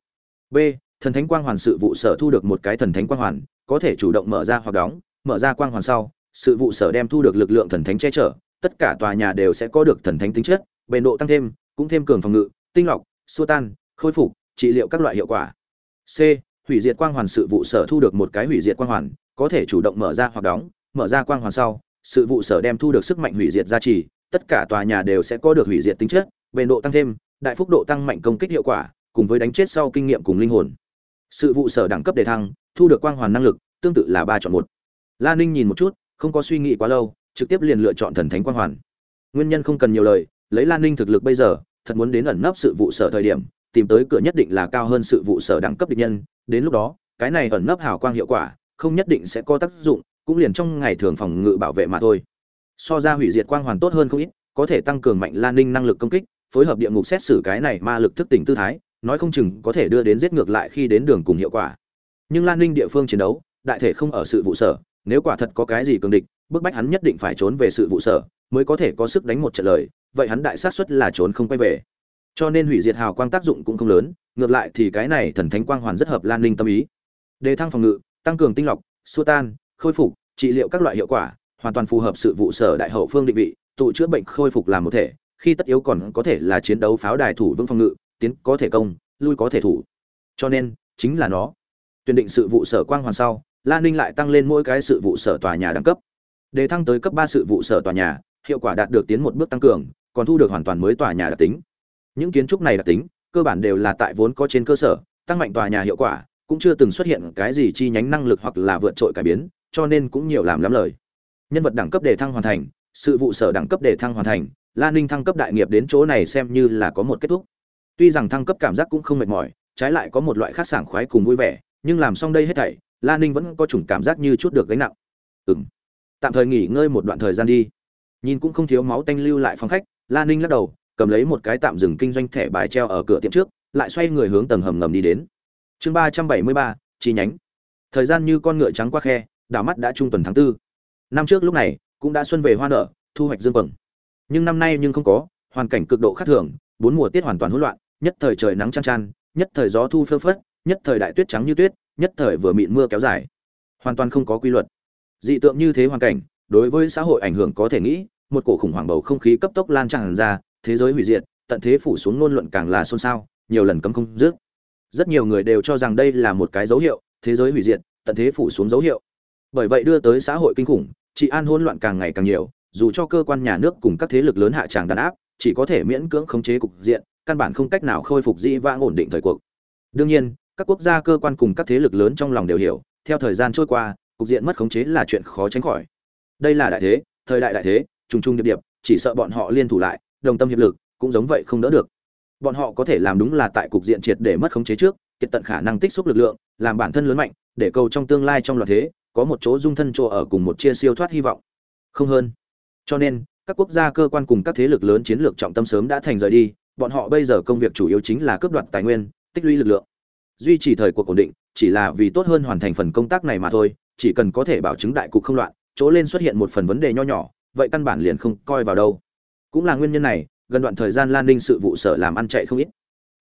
A: B, thần thánh quang hoàn sự vụ sở thu được một cái thần thánh quang hoàn, có thể chủ động mở ra hoặc đóng, mở ra quang hoàn sau, sự vụ sở đem thu được lực lượng thần thánh che chở, tất cả tòa nhà đều sẽ có được thần thánh tính chất, bền độ tăng thêm, cũng thêm cường phòng ngự, tinh lọc, xua tan, khôi phục, trị liệu các loại hiệu quả. C. Hủy diệt quang hoàn sự vụ sở thu được một cái hủy diệt quang hoàn, có thể chủ động mở ra hoặc đóng, mở ra quang hoàn sau, sự vụ sở đem thu được sức mạnh hủy diệt gia trì, tất cả tòa nhà đều sẽ có được hủy diệt tính chất, bền độ tăng thêm, đại phúc độ tăng mạnh công kích hiệu quả, cùng với đánh chết sau kinh nghiệm cùng linh hồn. Sự vụ sở đẳng cấp đề thăng, thu được quang hoàn năng lực, tương tự là ba chọn một. La Ninh nhìn một chút, không có suy nghĩ quá lâu, trực tiếp liền lựa chọn thần thánh quang hoàn. Nguyên nhân không cần nhiều lời, lấy Lan Ninh thực lực bây giờ, thật muốn đến ẩn nấp sự vụ sở thời điểm, tìm tới cửa nhất định là cao hơn sự vụ sở đẳng cấp địch nhân, đến lúc đó, cái này ẩn nấp hào quang hiệu quả, không nhất định sẽ có tác dụng, cũng liền trong ngày thường phòng ngự bảo vệ mà thôi. So ra hủy diệt quang hoàn tốt hơn không ít, có thể tăng cường mạnh Lan Ninh năng lực công kích, phối hợp địa ngục xét xử cái này ma lực thức tỉnh tư thái, nói không chừng có thể đưa đến giết ngược lại khi đến đường cùng hiệu quả. Nhưng Lan Ninh địa phương chiến đấu, đại thể không ở sự vụ sở, nếu quả thật có cái gì cường địch, bức bách hắn nhất định phải trốn về sự vụ sở, mới có thể có sức đánh một trận lời, vậy hắn đại xác suất là trốn không quay về. Cho nên hủy diệt hào quang tác dụng cũng không lớn, ngược lại thì cái này thần thánh quang hoàn rất hợp Lan Ninh tâm ý. Đề thăng phòng ngự, tăng cường tinh lọc, xua tan, khôi phục, trị liệu các loại hiệu quả, hoàn toàn phù hợp sự vụ sở đại hậu phương định vị, tụ chữa bệnh khôi phục làm một thể, khi tất yếu còn có thể là chiến đấu pháo đài thủ vững phòng ngự, tiến có thể công, lui có thể thủ. Cho nên, chính là nó. Tuyển định sự vụ sở quang hoàn sau, Lan Ninh lại tăng lên mỗi cái sự vụ sở tòa nhà đẳng cấp. Đề thăng tới cấp ba sự vụ sở tòa nhà, hiệu quả đạt được tiến một bước tăng cường, còn thu được hoàn toàn mới tòa nhà đặc tính. Những kiến trúc này đặc tính, cơ bản đều là tại vốn có trên cơ sở, tăng mạnh tòa nhà hiệu quả, cũng chưa từng xuất hiện cái gì chi nhánh năng lực hoặc là vượt trội cải biến, cho nên cũng nhiều làm lắm lời. Nhân vật đẳng cấp đề thăng hoàn thành, sự vụ sở đẳng cấp đề thăng hoàn thành, Lan Ninh thăng cấp đại nghiệp đến chỗ này xem như là có một kết thúc. Tuy rằng thăng cấp cảm giác cũng không mệt mỏi, trái lại có một loại khác sảng khoái cùng vui vẻ, nhưng làm xong đây hết thảy, Lan Ninh vẫn có chủng cảm giác như chút được gánh nặng. Ừm, tạm thời nghỉ ngơi một đoạn thời gian đi. Nhìn cũng không thiếu máu tanh lưu lại phòng khách, Lan Ninh lắc đầu, cầm lấy một cái tạm dừng kinh doanh thẻ bài treo ở cửa tiệm trước, lại xoay người hướng tầng hầm ngầm đi đến. Chương ba trăm bảy mươi ba, chi nhánh. Thời gian như con ngựa trắng qua khe, đảo mắt đã trung tuần tháng tư năm trước lúc này cũng đã xuân về hoa nở thu hoạch dương quầng nhưng năm nay nhưng không có hoàn cảnh cực độ khác thường bốn mùa tiết hoàn toàn hỗn loạn nhất thời trời nắng chăn chan nhất thời gió thu phơ phất nhất thời đại tuyết trắng như tuyết nhất thời vừa mịn mưa kéo dài hoàn toàn không có quy luật dị tượng như thế hoàn cảnh đối với xã hội ảnh hưởng có thể nghĩ, một cổ khủng hoảng bầu không khí cấp tốc lan tràn ra, thế giới hủy diệt, tận thế phủ xuống ngôn luận càng là xôn xao, nhiều lần cấm không dứt. Rất nhiều người đều cho rằng đây là một cái dấu hiệu, thế giới hủy diệt, tận thế phủ xuống dấu hiệu. Bởi vậy đưa tới xã hội kinh khủng, trị an hỗn loạn càng ngày càng nhiều, dù cho cơ quan nhà nước cùng các thế lực lớn hạ tràng đàn áp, chỉ có thể miễn cưỡng khống chế cục diện, căn bản không cách nào khôi phục dĩ vãng ổn định thời cuộc. Đương nhiên, các quốc gia, cơ quan cùng các thế lực lớn trong lòng đều hiểu, theo thời gian trôi qua, cục diện mất khống chế là chuyện khó tránh khỏi đây là đại thế, thời đại đại thế, trùng trùng điệp điệp, chỉ sợ bọn họ liên thủ lại, đồng tâm hiệp lực, cũng giống vậy không đỡ được. Bọn họ có thể làm đúng là tại cục diện triệt để mất khống chế trước, kiệt tận khả năng tích xúc lực lượng, làm bản thân lớn mạnh, để cầu trong tương lai trong loạt thế, có một chỗ dung thân chỗ ở cùng một chia siêu thoát hy vọng. Không hơn. Cho nên, các quốc gia cơ quan cùng các thế lực lớn chiến lược trọng tâm sớm đã thành rời đi, bọn họ bây giờ công việc chủ yếu chính là cướp đoạt tài nguyên, tích lũy lực lượng. Duy trì thời cuộc ổn định, chỉ là vì tốt hơn hoàn thành phần công tác này mà thôi, chỉ cần có thể bảo chứng đại cục không loạn chỗ lên xuất hiện một phần vấn đề nho nhỏ, vậy căn bản liền không coi vào đâu. Cũng là nguyên nhân này, gần đoạn thời gian lan ninh sự vụ sở làm ăn chạy không ít.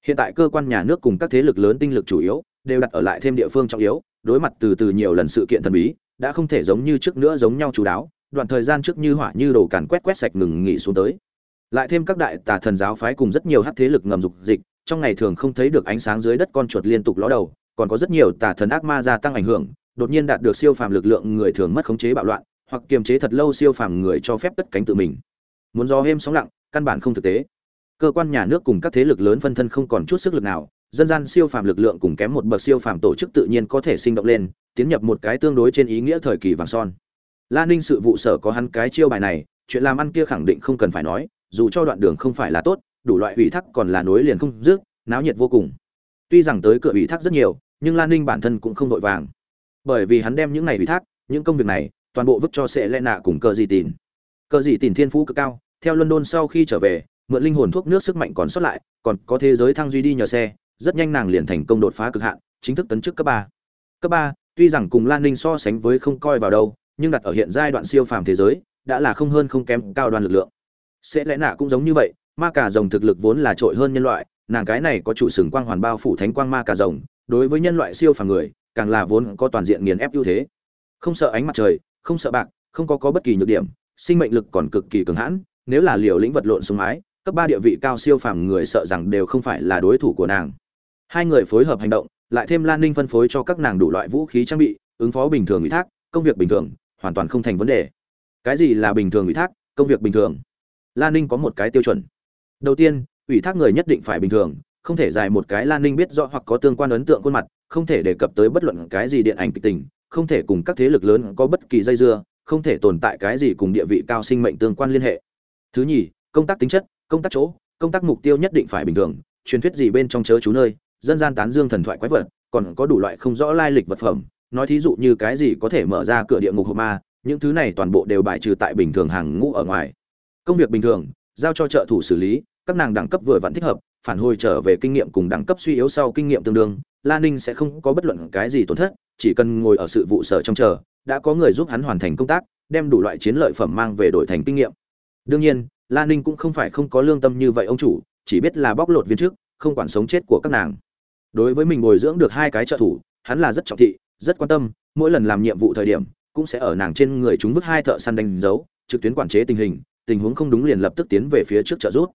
A: Hiện tại cơ quan nhà nước cùng các thế lực lớn tinh lực chủ yếu, đều đặt ở lại thêm địa phương trọng yếu, đối mặt từ từ nhiều lần sự kiện thần bí, đã không thể giống như trước nữa giống nhau chú đáo, đoạn thời gian trước như hỏa như đồ càn quét quét sạch ngừng nghỉ xuống tới. Lại thêm các đại tà thần giáo phái cùng rất nhiều hát thế lực ngầm dục dịch, trong ngày thường không thấy được ánh sáng dưới đất con chuột liên tục ló đầu, còn có rất nhiều tà thần ác ma gia tăng ảnh hưởng đột nhiên đạt được siêu phàm lực lượng người thường mất khống chế bạo loạn, hoặc kiềm chế thật lâu siêu phàm người cho phép cất cánh tự mình. Muốn do êm sóng lặng, căn bản không thực tế. Cơ quan nhà nước cùng các thế lực lớn phân thân không còn chút sức lực nào, dân gian siêu phàm lực lượng cùng kém một bậc siêu phàm tổ chức tự nhiên có thể sinh động lên, tiến nhập một cái tương đối trên ý nghĩa thời kỳ vàng son. La ninh sự vụ sở có hắn cái chiêu bài này, chuyện làm ăn kia khẳng định không cần phải nói, dù cho đoạn đường không phải là tốt, đủ loại ủy thác còn là nối liền không dứt, náo nhiệt vô cùng. Tuy rằng tới cửa ủy thác rất nhiều, nhưng lan ninh bản thân cũng không vội vàng bởi vì hắn đem những này ủy thác, những công việc này, toàn bộ vứt cho sẽ lẽ nạ cùng cờ gì tìn. Cờ gì tìn thiên phú cực cao, theo london sau khi trở về, mượn linh hồn thuốc nước sức mạnh còn sót lại, còn có thế giới thăng duy đi nhờ xe, rất nhanh nàng liền thành công đột phá cực hạn, chính thức tấn chức cấp ba. Cấp ba, tuy rằng cùng lan ninh so sánh với không coi vào đâu, nhưng đặt ở hiện giai đoạn siêu phàm thế giới, đã là không hơn không kém cao đoàn lực lượng. Sẽ lẽ nạ cũng giống như vậy, ma cà rồng thực lực vốn là trội hơn nhân loại, nàng cái này có chủ sừng quang hoàn bao phủ thánh quang ma cà rồng, đối với nhân loại siêu phàm người càng là vốn có toàn diện nghiền ép ưu thế. Không sợ ánh mặt trời, không sợ bạc, không có có bất kỳ nhược điểm, sinh mệnh lực còn cực kỳ cường hãn, nếu là liều lĩnh vật lộn xuống mái, cấp ba địa vị cao siêu phàm người sợ rằng đều không phải là đối thủ của nàng. Hai người phối hợp hành động, lại thêm lan ninh phân phối cho các nàng đủ loại vũ khí trang bị, ứng phó bình thường ủy thác, công việc bình thường, hoàn toàn không thành vấn đề. Cái gì là bình thường ủy thác? Công việc bình thường. Lan ninh có một cái tiêu chuẩn. Đầu tiên, ủy thác người nhất định phải bình thường không thể dài một cái lan ninh biết rõ hoặc có tương quan ấn tượng khuôn mặt, không thể đề cập tới bất luận cái gì điện ảnh kịch tình, không thể cùng các thế lực lớn có bất kỳ dây dưa, không thể tồn tại cái gì cùng địa vị cao sinh mệnh tương quan liên hệ. Thứ nhì, công tác tính chất, công tác chỗ, công tác mục tiêu nhất định phải bình thường, truyền thuyết gì bên trong chớ chú nơi, dân gian tán dương thần thoại quái vật, còn có đủ loại không rõ lai lịch vật phẩm, nói thí dụ như cái gì có thể mở ra cửa địa ngục hộp ma, những thứ này toàn bộ đều bài trừ tại bình thường hàng ngũ ở ngoài. Công việc bình thường, giao cho trợ thủ xử lý, các nàng đẳng cấp vừa vặn thích hợp phản hồi trở về kinh nghiệm cùng đẳng cấp suy yếu sau kinh nghiệm tương đương, la ninh sẽ không có bất luận cái gì tổn thất, chỉ cần ngồi ở sự vụ sở trong chờ, đã có người giúp hắn hoàn thành công tác, đem đủ loại chiến lợi phẩm mang về đổi thành kinh nghiệm. Đương nhiên, la ninh cũng không phải không có lương tâm như vậy ông chủ, chỉ biết là bóc lột viên trước không quản sống chết của các nàng. Đối với mình bồi dưỡng được hai cái trợ thủ, hắn là rất trọng thị, rất quan tâm, mỗi lần làm nhiệm vụ thời điểm, cũng sẽ ở nàng trên người chúng vứt hai thợ săn đánh dấu, trực tuyến quản chế tình hình, tình huống không đúng liền lập tức tiến về phía trước trợ rút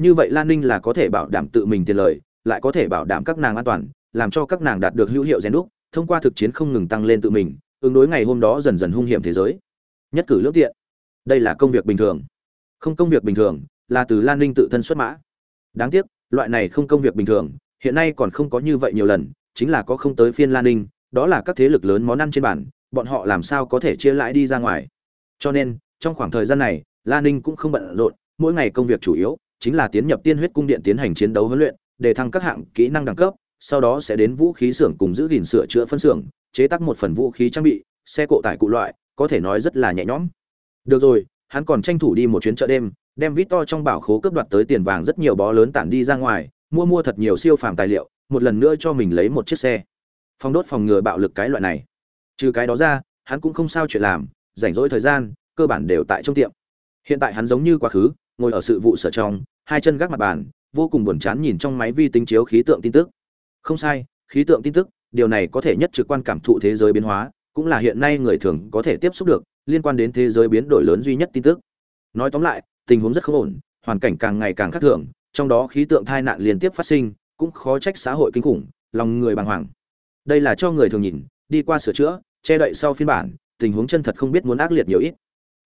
A: như vậy lan ninh là có thể bảo đảm tự mình tiền lời, lại có thể bảo đảm các nàng an toàn, làm cho các nàng đạt được hữu hiệu rèn đúc, thông qua thực chiến không ngừng tăng lên tự mình, ứng đối ngày hôm đó dần dần hung hiểm thế giới. Nhất cử lước tiện. Đây là công việc bình thường. Không công việc bình thường, là từ lan ninh tự thân xuất mã. Đáng tiếc, loại này không công việc bình thường, hiện nay còn không có như vậy nhiều lần, chính là có không tới phiên lan ninh, đó là các thế lực lớn món ăn trên bản bọn họ làm sao có thể chia lãi đi ra ngoài. Cho nên, trong khoảng thời gian này, lan ninh cũng không bận rộn, mỗi ngày công việc chủ yếu chính là tiến nhập tiên huyết cung điện tiến hành chiến đấu huấn luyện, để thăng các hạng kỹ năng đẳng cấp, sau đó sẽ đến vũ khí xưởng cùng giữ gìn sửa chữa phân xưởng, chế tác một phần vũ khí trang bị, xe cộ tải cụ loại, có thể nói rất là nhẹ nhõm. Được rồi, hắn còn tranh thủ đi một chuyến chợ đêm, đem vít to trong bảo khố cướp đoạt tới tiền vàng rất nhiều bó lớn tản đi ra ngoài, mua mua thật nhiều siêu phàm tài liệu, một lần nữa cho mình lấy một chiếc xe. Phong đốt phòng ngừa bạo lực cái loại này. Trừ cái đó ra, hắn cũng không sao chuyện làm, rảnh rỗi thời gian, cơ bản đều tại trong tiệm. Hiện tại hắn giống như quá khứ, ngồi ở sự vụ sở trong hai chân gác mặt bàn, vô cùng buồn chán nhìn trong máy vi tính chiếu khí tượng tin tức. Không sai, khí tượng tin tức, điều này có thể nhất trực quan cảm thụ thế giới biến hóa, cũng là hiện nay người thường có thể tiếp xúc được, liên quan đến thế giới biến đổi lớn duy nhất tin tức. Nói tóm lại, tình huống rất không ổn, hoàn cảnh càng ngày càng khác thường, trong đó khí tượng tai nạn liên tiếp phát sinh, cũng khó trách xã hội kinh khủng, lòng người bàng hoàng. Đây là cho người thường nhìn, đi qua sửa chữa, che đậy sau phiên bản, tình huống chân thật không biết muốn ác liệt nhiều ít.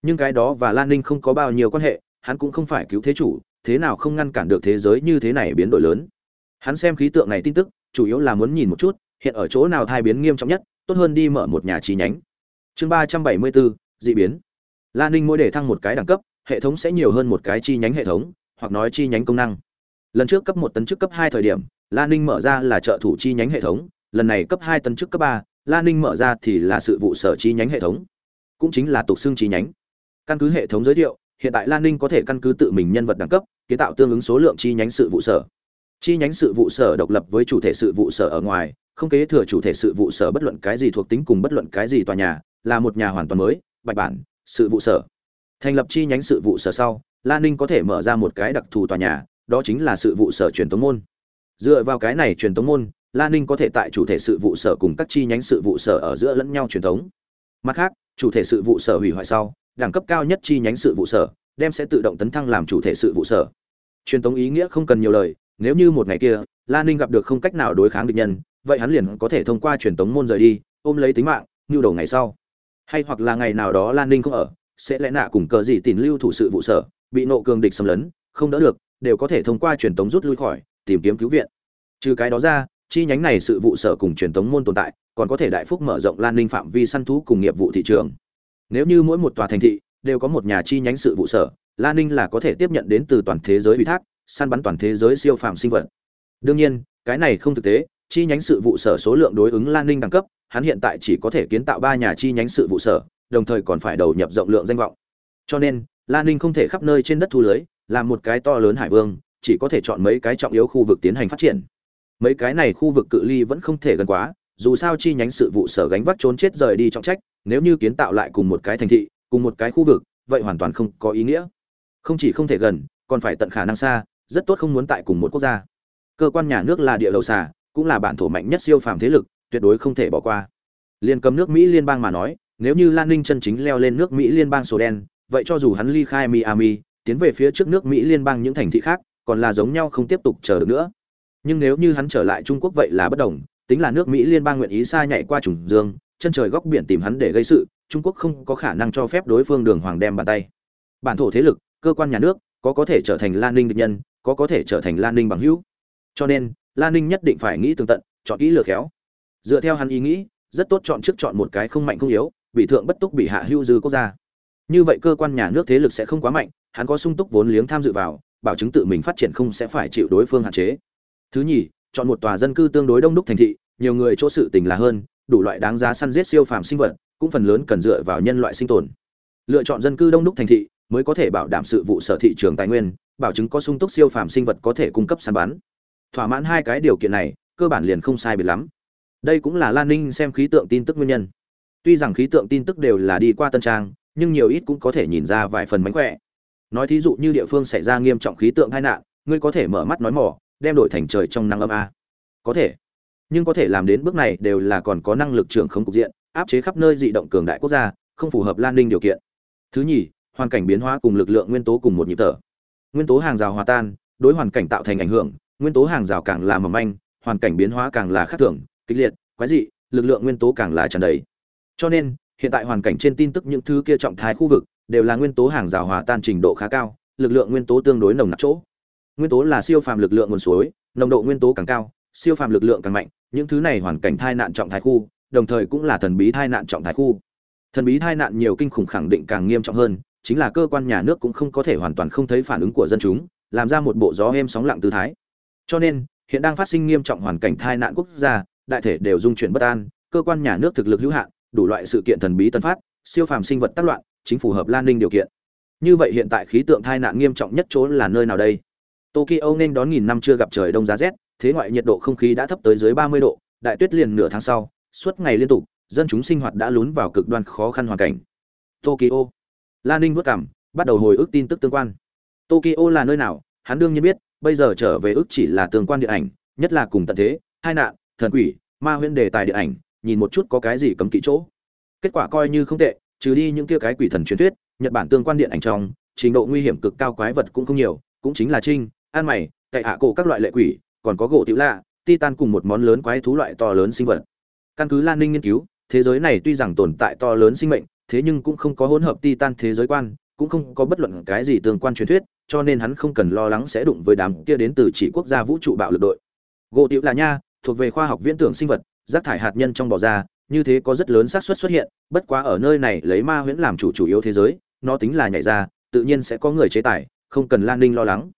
A: Nhưng cái đó và lan ninh không có bao nhiêu quan hệ, hắn cũng không phải cứu thế chủ thế nào không ngăn cản được thế giới như thế này biến đổi lớn. Hắn xem khí tượng này tin tức, chủ yếu là muốn nhìn một chút, hiện ở chỗ nào thai biến nghiêm trọng nhất, tốt hơn đi mở một nhà chi nhánh. Chương ba trăm bảy mươi bốn, dị biến. Lan ninh mỗi để thăng một cái đẳng cấp, hệ thống sẽ nhiều hơn một cái chi nhánh hệ thống, hoặc nói chi nhánh công năng. Lần trước cấp một tấn chức cấp hai thời điểm lan ninh mở ra là trợ thủ chi nhánh hệ thống, lần này cấp hai tấn chức cấp ba lan ninh mở ra thì là sự vụ sở chi nhánh hệ thống. Cũng chính là tục xương chi nhánh. Căn cứ hệ thống giới thiệu hiện tại lan ninh có thể căn cứ tự mình nhân vật đẳng cấp kiến tạo tương ứng số lượng chi nhánh sự vụ sở chi nhánh sự vụ sở độc lập với chủ thể sự vụ sở ở ngoài không kế thừa chủ thể sự vụ sở bất luận cái gì thuộc tính cùng bất luận cái gì tòa nhà là một nhà hoàn toàn mới bạch bản sự vụ sở thành lập chi nhánh sự vụ sở sau lan ninh có thể mở ra một cái đặc thù tòa nhà đó chính là sự vụ sở truyền tống môn dựa vào cái này truyền tống môn lan ninh có thể tại chủ thể sự vụ sở cùng các chi nhánh sự vụ sở ở giữa lẫn nhau truyền tống mặt khác chủ thể sự vụ sở hủy hoại sau đẳng cấp cao nhất chi nhánh sự vụ sở, đem sẽ tự động tấn thăng làm chủ thể sự vụ sở. Truyền tống ý nghĩa không cần nhiều lời, nếu như một ngày kia lan ninh gặp được không cách nào đối kháng địch nhân, vậy hắn liền có thể thông qua truyền tống môn rời đi, ôm lấy tính mạng như đầu ngày sau. Hay hoặc là ngày nào đó lan ninh không ở, sẽ lẽ nạ cùng cờ gì tìm lưu thủ sự vụ sở, bị nộ cường địch xâm lấn, không đỡ được, đều có thể thông qua truyền tống rút lui khỏi, tìm kiếm cứu viện. Trừ cái đó ra, chi nhánh này sự vụ sở cùng truyền tống môn tồn tại, còn có thể đại phúc mở rộng lan ninh phạm vi săn thú cùng nghiệp vụ thị trường nếu như mỗi một tòa thành thị đều có một nhà chi nhánh sự vụ sở lan ninh là có thể tiếp nhận đến từ toàn thế giới ủy thác, săn bắn toàn thế giới siêu phàm sinh vật. Đương nhiên, cái này không thực tế, chi nhánh sự vụ sở số lượng đối ứng lan ninh đẳng cấp, hắn hiện tại chỉ có thể kiến tạo ba nhà chi nhánh sự vụ sở, đồng thời còn phải đầu nhập rộng lượng danh vọng. Cho nên lan ninh không thể khắp nơi trên đất thu lưới làm một cái to lớn hải vương, chỉ có thể chọn mấy cái trọng yếu khu vực tiến hành phát triển. Mấy cái này khu vực cự ly vẫn không thể gần quá, dù sao chi nhánh sự vụ sở gánh vác trốn chết rời đi trọng trách nếu như kiến tạo lại cùng một cái thành thị, cùng một cái khu vực, vậy hoàn toàn không có ý nghĩa. Không chỉ không thể gần, còn phải tận khả năng xa, rất tốt không muốn tại cùng một quốc gia. Cơ quan nhà nước là địa đầu xà, cũng là bản thổ mạnh nhất siêu phàm thế lực, tuyệt đối không thể bỏ qua. Liên cầm nước mỹ liên bang mà nói, nếu như lan ninh chân chính leo lên nước mỹ liên bang sổ đen, vậy cho dù hắn ly khai miami, tiến về phía trước nước mỹ liên bang những thành thị khác, còn là giống nhau không tiếp tục chờ được nữa. Nhưng nếu như hắn trở lại trung quốc vậy là bất đồng, tính là nước mỹ liên bang nguyện ý xa nhảy qua trùng dương chân trời góc biển tìm hắn để gây sự, trung quốc không có khả năng cho phép đối phương đường hoàng đem bàn tay. Bản thổ thế lực, cơ quan nhà nước, có có thể trở thành lan ninh địch nhân, có có thể trở thành lan ninh bằng hữu. Cho nên lan ninh nhất định phải nghĩ tường tận, chọn kỹ lừa khéo. Dựa theo hắn ý nghĩ, rất tốt chọn trước chọn một cái không mạnh không yếu, bị thượng bất túc bị hạ hữu dư quốc gia. Như vậy cơ quan nhà nước thế lực sẽ không quá mạnh, hắn có sung túc vốn liếng tham dự vào, bảo chứng tự mình phát triển không sẽ phải chịu đối phương hạn chế. Thứ nhì, chọn một tòa dân cư tương đối đông đúc thành thị, nhiều người chỗ sự tình là hơn đủ loại đáng giá săn giết siêu phàm sinh vật, cũng phần lớn cần dựa vào nhân loại sinh tồn. Lựa chọn dân cư đông đúc thành thị mới có thể bảo đảm sự vụ sở thị trường tài nguyên, bảo chứng có sung túc siêu phàm sinh vật có thể cung cấp săn bắn. Thỏa mãn hai cái điều kiện này, cơ bản liền không sai biệt lắm. Đây cũng là lan ninh xem khí tượng tin tức nguyên nhân. Tuy rằng khí tượng tin tức đều là đi qua tân trang, nhưng nhiều ít cũng có thể nhìn ra vài phần mánh khỏe. Nói thí dụ như địa phương xảy ra nghiêm trọng khí tượng tai nạn, ngươi có thể mở mắt nói mỏ, đem đổi thành trời trong nắng ấm a. Có thể nhưng có thể làm đến bước này đều là còn có năng lực trưởng không cục diện, áp chế khắp nơi dị động cường đại quốc gia, không phù hợp lan ninh điều kiện. Thứ nhì, hoàn cảnh biến hóa cùng lực lượng nguyên tố cùng một nhịp thở. Nguyên tố hàng rào hòa tan, đối hoàn cảnh tạo thành ảnh hưởng, nguyên tố hàng rào càng là mầm manh, hoàn cảnh biến hóa càng là khắc thường, kịch liệt, quái dị, lực lượng nguyên tố càng là tràn đầy. Cho nên, hiện tại hoàn cảnh trên tin tức những thứ kia trọng thái khu vực, đều là nguyên tố hàng rào hòa tan trình độ khá cao, lực lượng nguyên tố tương đối nồng nặc chỗ. Nguyên tố là siêu phàm lực lượng nguồn suối, nồng độ nguyên tố càng cao, siêu phàm lực lượng càng mạnh những thứ này hoàn cảnh thai nạn trọng thái khu, đồng thời cũng là thần bí thai nạn trọng thái khu. Thần bí thai nạn nhiều kinh khủng khẳng định càng nghiêm trọng hơn, chính là cơ quan nhà nước cũng không có thể hoàn toàn không thấy phản ứng của dân chúng, làm ra một bộ gió êm sóng lặng tư thái. Cho nên, hiện đang phát sinh nghiêm trọng hoàn cảnh thai nạn quốc gia, đại thể đều dung chuyển bất an, cơ quan nhà nước thực lực hữu hạn, đủ loại sự kiện thần bí tân phát, siêu phàm sinh vật tác loạn, chính phù hợp lan ninh điều kiện. Như vậy hiện tại khí tượng thai nạn nghiêm trọng nhất chỗ là nơi nào đây? Tokyo nên đón nghìn năm chưa gặp trời đông giá rét thế ngoại nhiệt độ không khí đã thấp tới dưới 30 độ, đại tuyết liền nửa tháng sau, suốt ngày liên tục, dân chúng sinh hoạt đã lún vào cực đoan khó khăn hoàn cảnh. Tokyo. Lan ninh vất cảm bắt đầu hồi ức tin tức tương quan. Tokyo là nơi nào? Hắn đương nhiên biết, bây giờ trở về ức chỉ là tương quan điện ảnh, nhất là cùng tận thế, hai nạn, thần quỷ, ma huyễn đề tài điện ảnh, nhìn một chút có cái gì cấm kỵ chỗ. Kết quả coi như không tệ, trừ đi những kia cái quỷ thần truyền thuyết, nhật bản tương quan điện ảnh trong, trình độ nguy hiểm cực cao quái vật cũng không nhiều, cũng chính là trinh, an mày cậy hạ cổ các loại lệ quỷ còn có gỗ tiểu lạ, titan cùng một món lớn quái thú loại to lớn sinh vật. Căn cứ lan ninh nghiên cứu, thế giới này tuy rằng tồn tại to lớn sinh mệnh, thế nhưng cũng không có hỗn hợp titan thế giới quan, cũng không có bất luận cái gì tương quan truyền thuyết, cho nên hắn không cần lo lắng sẽ đụng với đám kia đến từ chỉ quốc gia vũ trụ bạo lực đội. Gỗ tiểu là nha, thuộc về khoa học viễn tưởng sinh vật, rác thải hạt nhân trong bò ra như thế có rất lớn xác suất xuất hiện, bất quá ở nơi này lấy ma huyễn làm chủ chủ yếu thế giới, nó tính là nhảy ra, tự nhiên sẽ có người chế tài, không cần lan ninh lo lắng.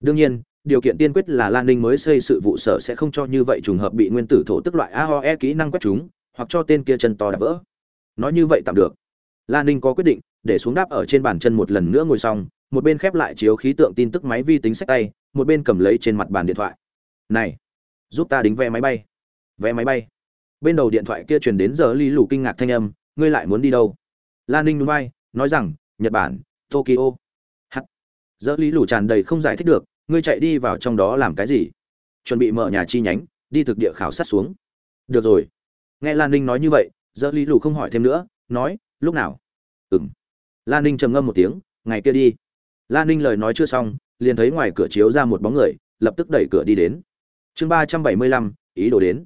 A: Đương nhiên điều kiện tiên quyết là lan ninh mới xây sự vụ sở sẽ không cho như vậy trùng hợp bị nguyên tử thổ tức loại aoe kỹ năng quét chúng, hoặc cho tên kia chân to đã vỡ. Nói như vậy tạm được. Lan ninh có quyết định, để xuống đáp ở trên bàn chân một lần nữa ngồi xong, một bên khép lại chiếu khí tượng tin tức máy vi tính sách tay, một bên cầm lấy trên mặt bàn điện thoại. Này, giúp ta đính vé máy bay. Vé máy bay. Bên đầu điện thoại kia truyền đến giờ lý lù kinh ngạc thanh âm, ngươi lại muốn đi đâu? Lan ninh núi bay nói rằng, nhật bản, tokyo. Hắt. Giờ lý lù tràn đầy không giải thích được ngươi chạy đi vào trong đó làm cái gì? Chuẩn bị mở nhà chi nhánh, đi thực địa khảo sát xuống. Được rồi. Nghe lan ninh nói như vậy giờ lý lù không hỏi thêm nữa, nói, lúc nào? Ừng lan ninh trầm ngâm một tiếng, ngày kia đi. Lan ninh lời nói chưa xong, liền thấy ngoài cửa chiếu ra một bóng người, lập tức đẩy cửa đi đến. Chương ba trăm bảy mươi lăm, ý đồ đến.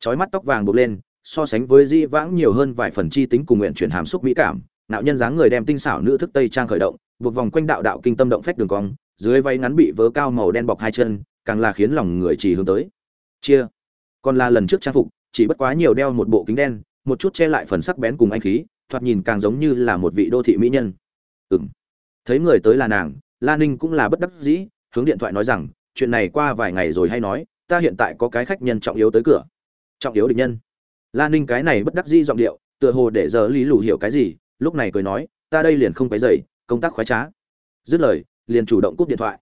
A: Trói mắt tóc vàng buộc lên, so sánh với di vãng nhiều hơn vài phần chi tính cùng nguyện chuyển hàm xúc mỹ cảm nạo nhân dáng người đem tinh xảo nữ thức tây trang khởi động, buộc vòng quanh đạo đạo kinh tâm động phách đường cong dưới váy ngắn bị vớ cao màu đen bọc hai chân, càng là khiến lòng người chỉ hướng tới. Chia. Còn là lần trước trang phục, chỉ bất quá nhiều đeo một bộ kính đen, một chút che lại phần sắc bén cùng anh khí, thoạt nhìn càng giống như là một vị đô thị mỹ nhân. Ừng thấy người tới là nàng, la ninh cũng là bất đắc dĩ, hướng điện thoại nói rằng, chuyện này qua vài ngày rồi hay nói, ta hiện tại có cái khách nhân trọng yếu tới cửa. Trọng yếu địch nhân. La ninh cái này bất đắc dĩ giọng điệu, tựa hồ để giờ lý lù hiểu cái gì, lúc này cười nói, ta đây liền không cái dậy công tác khoái trá. Dứt lời liền chủ động cúp điện thoại.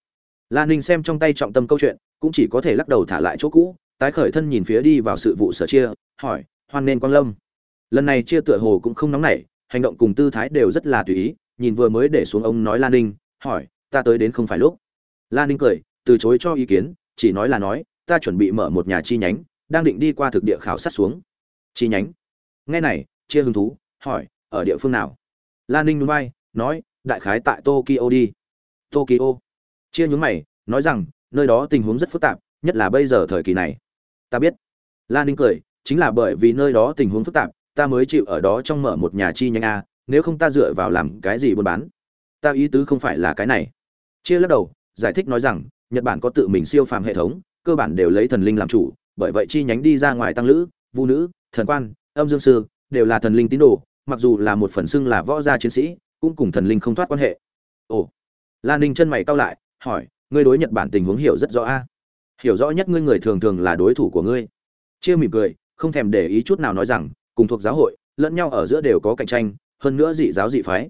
A: Lan ninh xem trong tay trọng tâm câu chuyện, cũng chỉ có thể lắc đầu thả lại chỗ cũ, tái khởi thân nhìn phía đi vào sự vụ sở chia, hỏi, hoan nên quang lâm? Lần này chia tựa hồ cũng không nóng nảy, hành động cùng tư thái đều rất là tùy ý, nhìn vừa mới để xuống ông nói lan ninh, hỏi, ta tới đến không phải lúc? Lan ninh cười, từ chối cho ý kiến, chỉ nói là nói, ta chuẩn bị mở một nhà chi nhánh, đang định đi qua thực địa khảo sát xuống. Chi nhánh? Nghe này, chia hứng thú, hỏi, ở địa phương nào? Lan ninh núi bay nói, đại khái tại tokyo đi tokyo. Chia nhúng mày, nói rằng, nơi đó tình huống rất phức tạp, nhất là bây giờ thời kỳ này. Ta biết. Lan ninh cười, chính là bởi vì nơi đó tình huống phức tạp, ta mới chịu ở đó trong mở một nhà chi nhánh a, nếu không ta dựa vào làm cái gì buôn bán. Ta ý tứ không phải là cái này. Chia lắc đầu, giải thích nói rằng, nhật bản có tự mình siêu phàm hệ thống, cơ bản đều lấy thần linh làm chủ, bởi vậy chi nhánh đi ra ngoài tăng lữ, vũ nữ, thần quan, âm dương sư, đều là thần linh tín đồ, mặc dù là một phần xưng là võ gia chiến sĩ, cũng cùng thần linh không thoát quan hệ. Ồ lan ninh chân mày cau lại, hỏi, ngươi đối nhật bản tình huống hiểu rất rõ a? Hiểu rõ nhất ngươi người thường thường là đối thủ của ngươi. Chia mỉm cười, không thèm để ý chút nào nói rằng, cùng thuộc giáo hội, lẫn nhau ở giữa đều có cạnh tranh, hơn nữa dị giáo dị phái.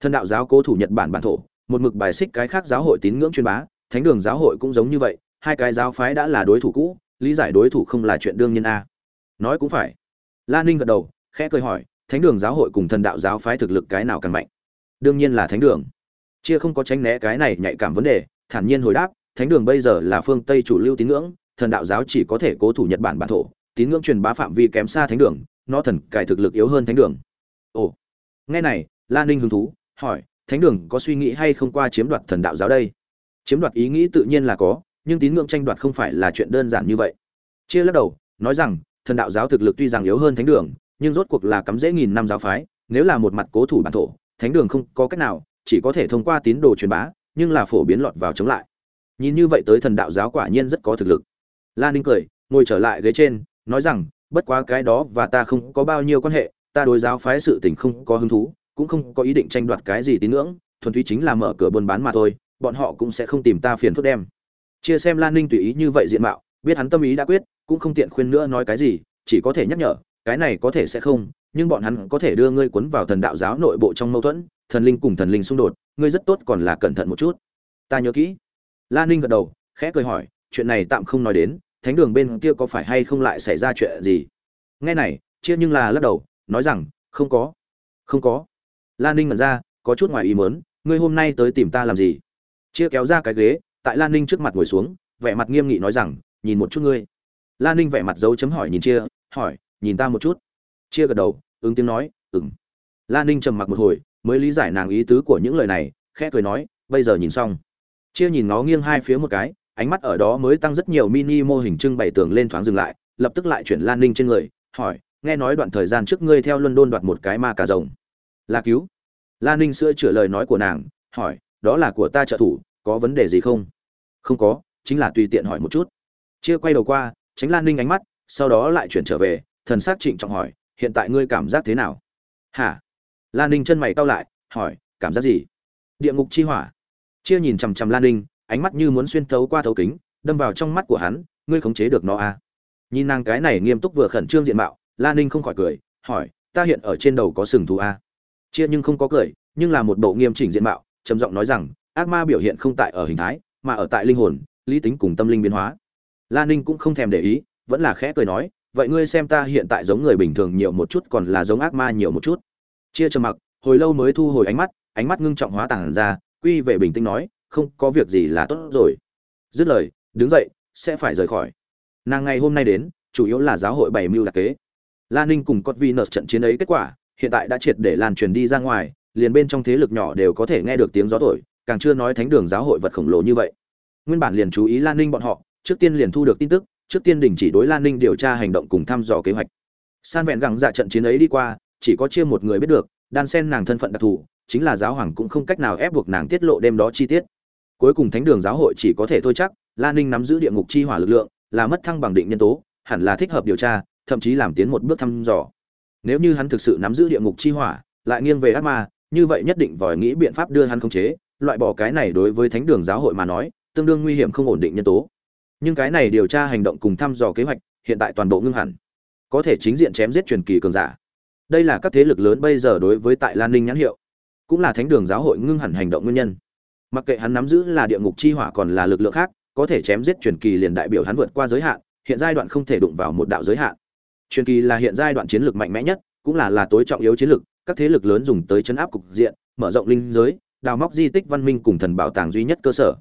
A: Thân đạo giáo cố thủ nhật bản bản thổ, một mực bài xích cái khác giáo hội tín ngưỡng chuyên bá, thánh đường giáo hội cũng giống như vậy, hai cái giáo phái đã là đối thủ cũ, lý giải đối thủ không là chuyện đương nhiên a. Nói cũng phải. Lan ninh gật đầu, khẽ cười hỏi, thánh đường giáo hội cùng thần đạo giáo phái thực lực cái nào càng mạnh? Đương nhiên là thánh đường chia không có tránh né cái này nhạy cảm vấn đề, thản nhiên hồi đáp, thánh đường bây giờ là phương tây chủ lưu tín ngưỡng, thần đạo giáo chỉ có thể cố thủ nhật bản bản thổ, tín ngưỡng truyền bá phạm vi kém xa thánh đường, nó thần cải thực lực yếu hơn thánh đường. Ồ. Nghe này lan ninh hứng thú, hỏi, thánh đường có suy nghĩ hay không qua chiếm đoạt thần đạo giáo đây? Chiếm đoạt ý nghĩ tự nhiên là có, nhưng tín ngưỡng tranh đoạt không phải là chuyện đơn giản như vậy. Chia lắc đầu, nói rằng, thần đạo giáo thực lực tuy rằng yếu hơn thánh đường, nhưng rốt cuộc là cắm dễ nghìn năm giáo phái, nếu là một mặt cố thủ bản thổ, thánh đường không có cách nào chỉ có thể thông qua tín đồ truyền bá, nhưng là phổ biến lọt vào chống lại. Nhìn như vậy tới thần đạo giáo quả nhiên rất có thực lực. Lan ninh cười, ngồi trở lại ghế trên, nói rằng, bất quá cái đó và ta không có bao nhiêu quan hệ, ta đối giáo phái sự tình không có hứng thú, cũng không có ý định tranh đoạt cái gì tín ngưỡng, thuần túy chính là mở cửa buôn bán mà thôi, bọn họ cũng sẽ không tìm ta phiền phức đem. Chia xem lan ninh tùy ý như vậy diện mạo, biết hắn tâm ý đã quyết, cũng không tiện khuyên nữa nói cái gì, chỉ có thể nhắc nhở, cái này có thể sẽ không, nhưng bọn hắn có thể đưa ngươi cuốn vào thần đạo giáo nội bộ trong mâu thuẫn thần linh cùng thần linh xung đột, ngươi rất tốt còn là cẩn thận một chút. Ta nhớ kỹ. Lan ninh gật đầu, khẽ cười hỏi, chuyện này tạm không nói đến, thánh đường bên kia có phải hay không lại xảy ra chuyện gì? Nghe này, chia nhưng là lắc đầu, nói rằng, không có. Không có. Lan ninh mật ra, có chút ngoài ý mớn ngươi hôm nay tới tìm ta làm gì? Chia kéo ra cái ghế, tại lan ninh trước mặt ngồi xuống, vẻ mặt nghiêm nghị nói rằng, nhìn một chút ngươi. Lan ninh vẻ mặt dấu chấm hỏi nhìn chia, hỏi, nhìn ta một chút. Chia gật đầu, ứng tiếng nói ừng lan ninh trầm mặc một hồi mới lý giải nàng ý tứ của những lời này, khẽ cười nói, bây giờ nhìn xong. Chia nhìn nó nghiêng hai phía một cái, ánh mắt ở đó mới tăng rất nhiều mini mô hình trưng bày tường lên thoáng dừng lại, lập tức lại chuyển lan ninh trên người, hỏi, nghe nói đoạn thời gian trước ngươi theo london đoạt một cái ma cà rồng? Là cứu. Lan ninh sữa chữa lời nói của nàng, hỏi, đó là của ta trợ thủ, có vấn đề gì không? Không có, chính là tùy tiện hỏi một chút. Chia quay đầu qua, tránh lan ninh ánh mắt, sau đó lại chuyển trở về, thần s á c trịnh trọng hỏi, hiện tại ngươi cảm giác thế nào? Hả? Lan ninh chân mày cau lại, hỏi, cảm giác gì địa ngục chi hỏa chia nhìn chằm chằm lan ninh, ánh mắt như muốn xuyên thấu qua thấu kính, đâm vào trong mắt của hắn, ngươi khống chế được nó à. nhìn nàng cái này nghiêm túc vừa khẩn trương diện mạo lan ninh không khỏi cười, hỏi, ta hiện ở trên đầu có sừng thú à. chia nhưng không có cười, nhưng là một bộ nghiêm chỉnh diện mạo, trầm giọng nói rằng, ác ma biểu hiện không tại ở hình thái, mà ở tại linh hồn, lý tính cùng tâm linh biến hóa lan ninh cũng không thèm để ý, vẫn là khẽ cười nói, vậy ngươi xem ta hiện tại giống người bình thường nhiều một chút còn là giống ác ma nhiều một chút chia trầm mặc, hồi lâu mới thu hồi ánh mắt ánh mắt ngưng trọng hóa tàng ra, quy về bình tĩnh nói, không, có việc gì là tốt rồi. Dứt lời, đứng dậy, sẽ phải rời khỏi. Nàng ngày hôm nay đến, chủ yếu là giáo hội bày mưu đặc kế. Lan ninh cùng cốt vi nợ trận chiến ấy kết quả, hiện tại đã triệt để lan truyền đi ra ngoài, liền bên trong thế lực nhỏ đều có thể nghe được tiếng gió thổi, càng chưa nói thánh đường giáo hội vật khổng lồ như vậy. Nguyên bản liền chú ý lan ninh bọn họ, trước tiên liền thu được tin tức, trước tiên đình chỉ đối lan ninh điều tra hành động cùng thăm dò kế hoạch. San vẹn gẳng dạ trận chiến ấy đi qua chỉ có chia một người biết được, đan sen nàng thân phận đặc thù, chính là giáo hoàng cũng không cách nào ép buộc nàng tiết lộ đêm đó chi tiết. Cuối cùng thánh đường giáo hội chỉ có thể thôi chắc lan ninh nắm giữ địa ngục chi hỏa lực lượng, là mất thăng bằng định nhân tố, hẳn là thích hợp điều tra, thậm chí làm tiến một bước thăm dò. Nếu như hắn thực sự nắm giữ địa ngục chi hỏa, lại nghiêng về ác ma, như vậy nhất định vòi nghĩ biện pháp đưa hắn khống chế, loại bỏ cái này đối với thánh đường giáo hội mà nói, tương đương nguy hiểm không ổn định nhân tố. Nhưng cái này điều tra hành động cùng thăm dò kế hoạch, hiện tại toàn bộ ngưng hẳn. Có thể chính diện chém giết truyền kỳ cường giả đây là các thế lực lớn bây giờ đối với tại lan ninh nhãn hiệu, cũng là thánh đường giáo hội ngưng hẳn hành động nguyên nhân. Mặc kệ hắn nắm giữ là địa ngục chi hỏa còn là lực lượng khác, có thể chém giết truyền kỳ liền đại biểu hắn vượt qua giới hạn, hiện giai đoạn không thể đụng vào một đạo giới hạn. Truyền kỳ là hiện giai đoạn chiến lược mạnh mẽ nhất, cũng là là tối trọng yếu chiến lược, các thế lực lớn dùng tới chấn áp cục diện, mở rộng linh giới, đào móc di tích văn minh cùng thần bảo tàng duy nhất cơ sở.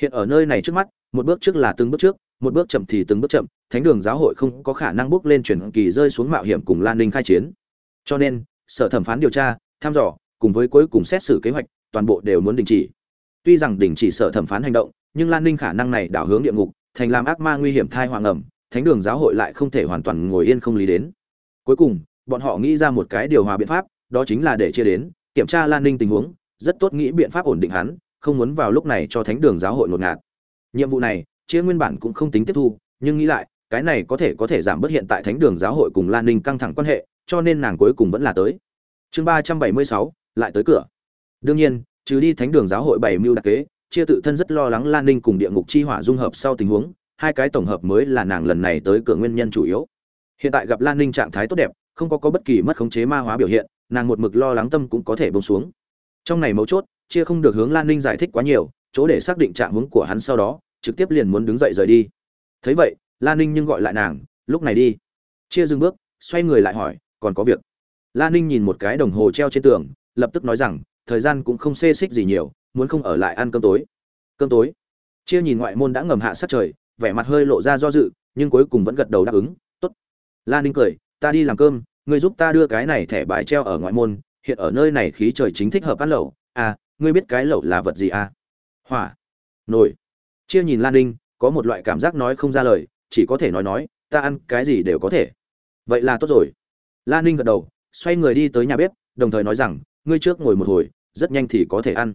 A: Hiện ở nơi này trước mắt, một bước trước là từng bước trước, một bước chậm thì từng bước chậm, thánh đường giáo hội không có khả năng bước lên truyền kỳ rơi xuống mạo hiểm cùng lan ninh khai chiến cho nên, sở thẩm phán điều tra, thăm dò, cùng với cuối cùng xét xử kế hoạch, toàn bộ đều muốn đình chỉ. Tuy rằng đình chỉ sở thẩm phán hành động, nhưng lan ninh khả năng này đảo hướng địa ngục, thành làm ác ma nguy hiểm thai hoàng ẩm thánh đường giáo hội lại không thể hoàn toàn ngồi yên không lý đến. Cuối cùng, bọn họ nghĩ ra một cái điều hòa biện pháp, đó chính là để chia đến, kiểm tra lan ninh tình huống, rất tốt nghĩ biện pháp ổn định hắn, không muốn vào lúc này cho thánh đường giáo hội ngột ngạt. Nhiệm vụ này, chia nguyên bản cũng không tính tiếp thu, nhưng nghĩ lại, cái này có thể có thể giảm bớt hiện tại thánh đường giáo hội cùng lan ninh căng thẳng quan hệ cho nên nàng cuối cùng vẫn là tới. Chương ba trăm bảy mươi sáu, lại tới cửa. Đương nhiên, trừ đi thánh đường giáo hội bảy mưu đặc kế, chia tự thân rất lo lắng lan ninh cùng địa ngục chi hỏa dung hợp sau tình huống, hai cái tổng hợp mới là nàng lần này tới cửa nguyên nhân chủ yếu. Hiện tại gặp lan ninh trạng thái tốt đẹp, không có có bất kỳ mất khống chế ma hóa biểu hiện, nàng một mực lo lắng tâm cũng có thể bông xuống. Trong này mấu chốt, chia không được hướng lan ninh giải thích quá nhiều, chỗ để xác định trạng hướng của hắn sau đó, trực tiếp liền muốn đứng dậy rời đi. Thấy vậy, lan ninh nhưng gọi lại nàng, lúc này đi. Chia dừng bước, xoay người lại hỏi còn có việc. Lan ninh nhìn một cái đồng hồ treo trên tường, lập tức nói rằng, thời gian cũng không xê xích gì nhiều, muốn không ở lại ăn cơm tối. Cơm tối? Chia nhìn ngoại môn đã ngầm hạ sát trời, vẻ mặt hơi lộ ra do dự, nhưng cuối cùng vẫn gật đầu đáp ứng, tốt. Lan ninh cười, ta đi làm cơm, ngươi giúp ta đưa cái này thẻ bài treo ở ngoại môn, hiện ở nơi này khí trời chính thích hợp ăn lẩu. À ngươi biết cái lẩu là vật gì à? Hỏa. Nổi. chia nhìn lan ninh, có một loại cảm giác nói không ra lời, chỉ có thể nói nói, ta ăn cái gì đều có thể. Vậy là tốt rồi lan ninh gật đầu, xoay người đi tới nhà bếp, đồng thời nói rằng, ngươi trước ngồi một hồi, rất nhanh thì có thể ăn.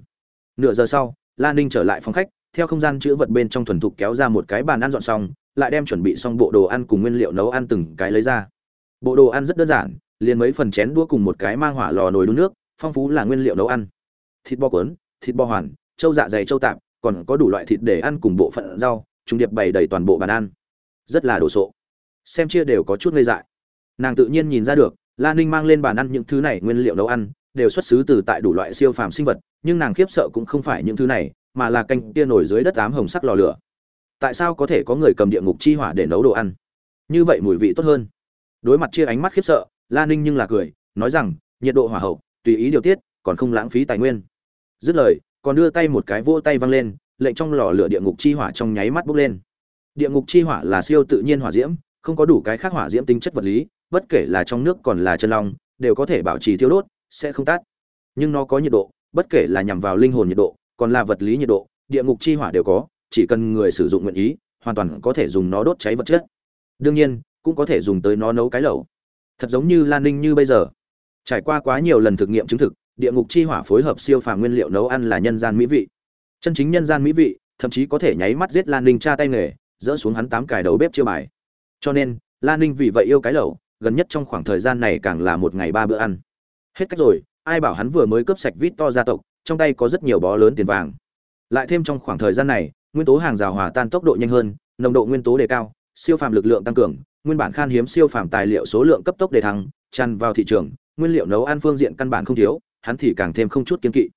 A: Nửa giờ sau lan ninh trở lại phòng khách, theo không gian chữ vật bên trong thuần thục kéo ra một cái bàn ăn dọn xong, lại đem chuẩn bị xong bộ đồ ăn cùng nguyên liệu nấu ăn từng cái lấy ra. Bộ đồ ăn rất đơn giản, liền mấy phần chén đũa cùng một cái mang hỏa lò nồi đun nước, phong phú là nguyên liệu nấu ăn. Thịt bò cuốn, thịt bò hoàn, trâu dạ dày trâu tạp, còn có đủ loại thịt để ăn cùng bộ phận rau, trùng điệp bày đầy toàn bộ bàn ăn. Rất là đồ sộ. Xem chia đều có chút ngây dại nàng tự nhiên nhìn ra được, la ninh mang lên bàn ăn những thứ này nguyên liệu nấu ăn, đều xuất xứ từ tại đủ loại siêu phàm sinh vật, nhưng nàng khiếp sợ cũng không phải những thứ này, mà là canh kia nổi dưới đất ám hồng sắc lò lửa. Tại sao có thể có người cầm địa ngục chi hỏa để nấu đồ ăn? Như vậy mùi vị tốt hơn. Đối mặt chia ánh mắt khiếp sợ lan ninh nhưng là cười, nói rằng, nhiệt độ hỏa hậu, tùy ý điều tiết, còn không lãng phí tài nguyên. Dứt lời, còn đưa tay một cái vỗ tay văng lên, lệnh trong lò lửa địa ngục chi hỏa trong nháy mắt bốc lên. Địa ngục chi hỏa là siêu tự nhiên hỏa diễm, không có đủ cái khác hỏa diễm tính chất vật lý bất kể là trong nước còn là chân long, đều có thể bảo trì thiêu đốt, sẽ không tắt nhưng nó có nhiệt độ, bất kể là nhằm vào linh hồn nhiệt độ, còn là vật lý nhiệt độ, địa ngục chi hỏa đều có, chỉ cần người sử dụng nguyện ý, hoàn toàn có thể dùng nó đốt cháy vật chất. Đương nhiên, cũng có thể dùng tới nó nấu cái lẩu. Thật giống như lan ninh như bây giờ. Trải qua quá nhiều lần thực nghiệm chứng thực, địa ngục chi hỏa phối hợp siêu phàm nguyên liệu nấu ăn là nhân gian mỹ vị. Chân chính nhân gian mỹ vị, thậm chí có thể nháy mắt giết lan ninh cha tay nghề, dỡ xuống hắn tám cài đầu bếp chiêu bài. Cho nên, lan ninh vì vậy yêu cái lẩu gần nhất trong khoảng thời gian này càng là một ngày ba bữa ăn. Hết cách rồi, ai bảo hắn vừa mới cướp sạch vít to gia tộc, trong tay có rất nhiều bó lớn tiền vàng. Lại thêm trong khoảng thời gian này, nguyên tố hàng rào hòa tan tốc độ nhanh hơn, nồng độ nguyên tố đề cao, siêu phàm lực lượng tăng cường, nguyên bản khan hiếm siêu phàm tài liệu số lượng cấp tốc đề thăng, tràn vào thị trường, nguyên liệu nấu ăn phương diện căn bản không thiếu, hắn thì càng thêm không chút kiên kỵ.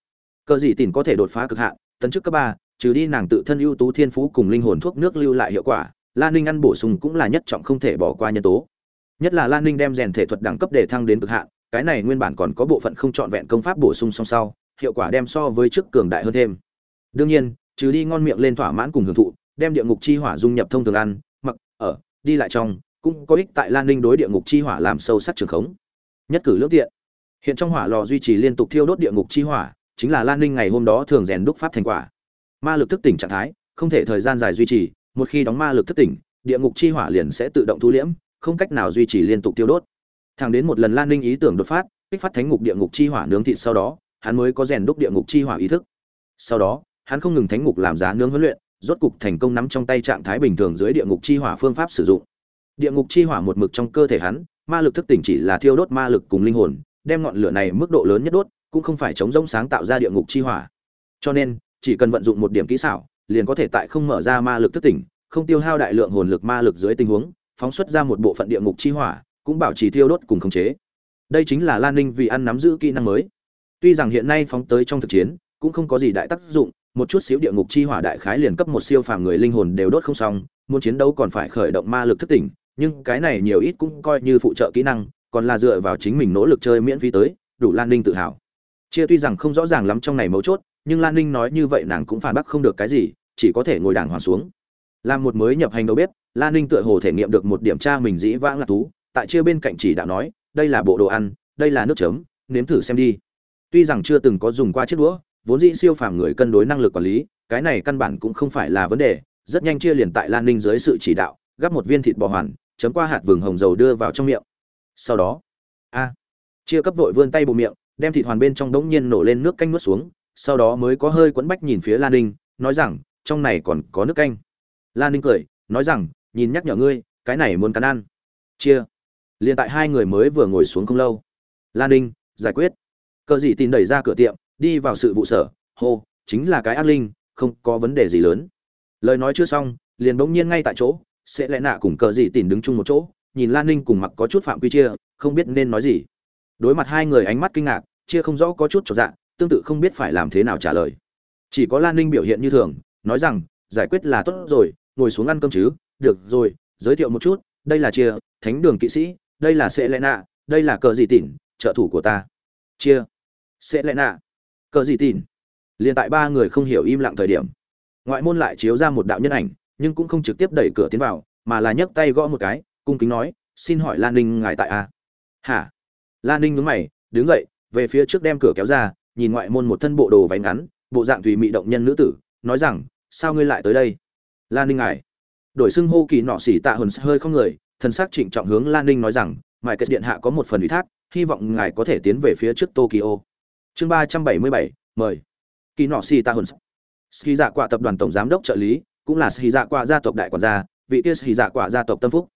A: Cờ gì tìm có thể đột phá cực hạn, tấn chức cấp ba, trừ đi nàng tự thân ưu tú thiên phú cùng linh hồn thuốc nước lưu lại hiệu quả lan ninh ăn bổ sung cũng là nhất trọng không thể bỏ qua nhân tố nhất là lan ninh đem rèn thể thuật đẳng cấp để thăng đến cực hạn, cái này nguyên bản còn có bộ phận không trọn vẹn công pháp bổ sung song sau, hiệu quả đem so với trước cường đại hơn thêm. Đương nhiên, trừ đi ngon miệng lên thỏa mãn cùng hưởng thụ, đem địa ngục chi hỏa dung nhập thông thường ăn, mặc, ở, đi lại trong, cũng có ích tại lan ninh đối địa ngục chi hỏa làm sâu sắc trường khống. Nhất cử lưỡng tiện. Hiện trong hỏa lò duy trì liên tục thiêu đốt địa ngục chi hỏa, chính là lan ninh ngày hôm đó thường rèn đúc pháp thành quả. Ma lực thức tỉnh trạng thái, không thể thời gian dài duy trì, một khi đóng ma lực thức tỉnh, địa ngục chi hỏa liền sẽ tự động thu liễm không cách nào duy trì liên tục tiêu đốt. Thẳng đến một lần lan ninh ý tưởng đột phát, kích phát thánh ngục địa ngục chi hỏa nướng thịt sau đó, hắn mới có rèn đúc địa ngục chi hỏa ý thức. Sau đó, hắn không ngừng thánh ngục làm giá nướng huấn luyện, rốt cục thành công nắm trong tay trạng thái bình thường dưới địa ngục chi hỏa phương pháp sử dụng. Địa ngục chi hỏa một mực trong cơ thể hắn, ma lực thức tỉnh chỉ là thiêu đốt ma lực cùng linh hồn, đem ngọn lửa này mức độ lớn nhất đốt, cũng không phải chống rỗng sáng tạo ra địa ngục chi hỏa. Cho nên, chỉ cần vận dụng một điểm kỹ xảo, liền có thể tại không mở ra ma lực thức tỉnh, không tiêu hao đại lượng hồn lực ma lực dưới tình huống phóng xuất ra một bộ phận địa ngục chi hỏa, cũng bảo trì thiêu đốt cùng khống chế. Đây chính là lan ninh vì ăn nắm giữ kỹ năng mới. Tuy rằng hiện nay phóng tới trong thực chiến, cũng không có gì đại tác dụng, một chút xíu địa ngục chi hỏa đại khái liền cấp một siêu phàm người linh hồn đều đốt không xong, muốn chiến đấu còn phải khởi động ma lực thức tỉnh, nhưng cái này nhiều ít cũng coi như phụ trợ kỹ năng, còn là dựa vào chính mình nỗ lực chơi miễn phí tới, đủ lan ninh tự hào. Chia tuy rằng không rõ ràng lắm trong này mấu chốt, nhưng lan ninh nói như vậy nàng cũng phản bác không được cái gì, chỉ có thể ngồi đàng hoàng xuống. Làm một mới nhập hành đầu bếp lan ninh tựa hồ thể nghiệm được một điểm tra mình dĩ vãng lạc thú, tại chia bên cạnh chỉ đạo nói, đây là bộ đồ ăn, đây là nước chấm, nếm thử xem đi. Tuy rằng chưa từng có dùng qua chiếc đũa, vốn dĩ siêu phàm người cân đối năng lực quản lý, cái này căn bản cũng không phải là vấn đề, rất nhanh chia liền tại lan ninh dưới sự chỉ đạo, gắp một viên thịt bò hoàn, chấm qua hạt vừng hồng dầu đưa vào trong miệng. Sau đó, a, chia cấp vội vươn tay bộ miệng, đem thịt hoàn bên trong đống nhiên nổ lên nước canh nuốt xuống, sau đó mới có hơi quẫn bách nhìn phía lan ninh, nói rằng, trong này còn có nước canh. Lan ninh cười, nói rằng nhìn nhắc nhở ngươi, cái này muốn cắn ăn. Chia. Liền tại hai người mới vừa ngồi xuống không lâu. Lan ninh, giải quyết. Cờ gì tin đẩy ra cửa tiệm, đi vào sự vụ sở. Hô, chính là cái ác linh, không có vấn đề gì lớn. Lời nói chưa xong, liền bỗng nhiên ngay tại chỗ, sẽ lẽ nạ cùng cờ gì tìm đứng chung một chỗ, nhìn lan ninh cùng mặc có chút phạm quy chia, không biết nên nói gì. Đối mặt hai người ánh mắt kinh ngạc, chia không rõ có chút trọn dạng tương tự không biết phải làm thế nào trả lời. Chỉ có lan ninh biểu hiện như thường, nói rằng, giải quyết là tốt rồi, ngồi xuống ăn cơm chứ được rồi, giới thiệu một chút, đây là chia, thánh đường kỵ sĩ, đây là sẽ lẽ nạ, đây là cờ dị tỉn, trợ thủ của ta. Chia sẽ lẽ nạ, cờ dị tỉn. Liền tại ba người không hiểu im lặng thời điểm, ngoại môn lại chiếu ra một đạo nhân ảnh, nhưng cũng không trực tiếp đẩy cửa tiến vào, mà là nhấc tay gõ một cái, cung kính nói, xin hỏi lan ninh ngài tại a? Hả? Lan ninh nhướng mày, đứng dậy, về phía trước đem cửa kéo ra, nhìn ngoại môn một thân bộ đồ váy ngắn, bộ dạng thùy mị động nhân nữ tử, nói rằng, sao ngươi lại tới đây? Lan ninh ngài đổi xưng hô kỳ nọ xỉ tạ hồn hơi không người, thần sắc trịnh trọng hướng lan ninh nói rằng mãi kết điện hạ có một phần ủy thác, hy vọng ngài có thể tiến về phía trước tokyo. Chương ba trăm bảy mươi bảy, mời. Kỳ nọ xỉ tạ hồn ski dạ quạ tập đoàn tổng giám đốc trợ lý, cũng là ski dạ quạ gia tộc đại quản gia, vị kia ski dạ quạ gia tộc tâm phúc.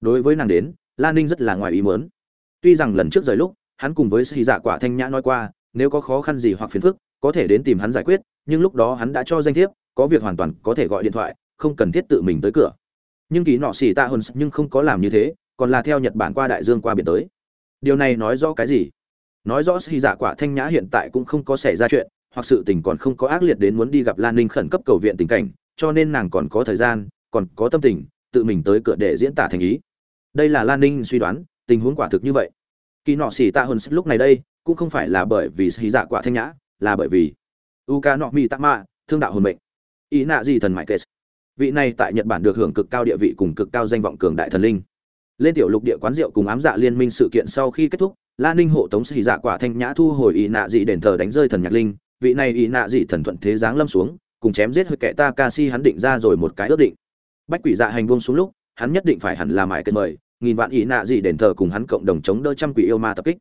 A: Đối với nàng đến lan ninh rất là ngoài ý muốn. Tuy rằng lần trước rời lúc, hắn cùng với ski dạ quả thanh nhã nói qua, nếu có khó khăn gì hoặc phiền phức, có thể đến tìm hắn giải quyết, nhưng lúc đó hắn đã cho danh thiếp, có việc hoàn toàn có thể gọi điện thoại không cần thiết tự mình tới cửa. Nhưng kỳ nọ xỉ tạ hơn nhưng không có làm như thế, còn là theo nhật bản qua đại dương qua biển tới. Điều này nói rõ cái gì? Nói rõ xì dạ quả thanh nhã hiện tại cũng không có xảy ra chuyện, hoặc sự tình còn không có ác liệt đến muốn đi gặp lan ninh khẩn cấp cầu viện tình cảnh, cho nên nàng còn có thời gian, còn có tâm tình, tự mình tới cửa để diễn tả thành ý. Đây là lan ninh suy đoán, tình huống quả thực như vậy. Kỳ nọ xì tạ hơn lúc này đây, cũng không phải là bởi vì xì dạ quả thanh nhã, là bởi vì u ca nọ mi tạ mạ thương đạo hồn mệnh. Ý nạ gì thần mại kết vị này tại nhật bản được hưởng cực cao địa vị cùng cực cao danh vọng cường đại thần linh. Lên tiểu lục địa quán rượu cùng ám dạ liên minh sự kiện sau khi kết thúc, la ninh hộ tống xì dạ quả thanh nhã thu hồi ý nạ dị đền thờ đánh rơi thần nhạc linh. Vị này ý nạ dị thần thuận thế giáng lâm xuống, cùng chém giết hơi kẻ ta ca si hắn định ra rồi một cái ước định. Bách quỷ dạ hành buông xuống lúc, hắn nhất định phải hẳn là mãi kết mời, nghìn vạn ý nạ dị đền thờ cùng hắn cộng đồng chống đỡ trăm quỷ yêu ma tập kích.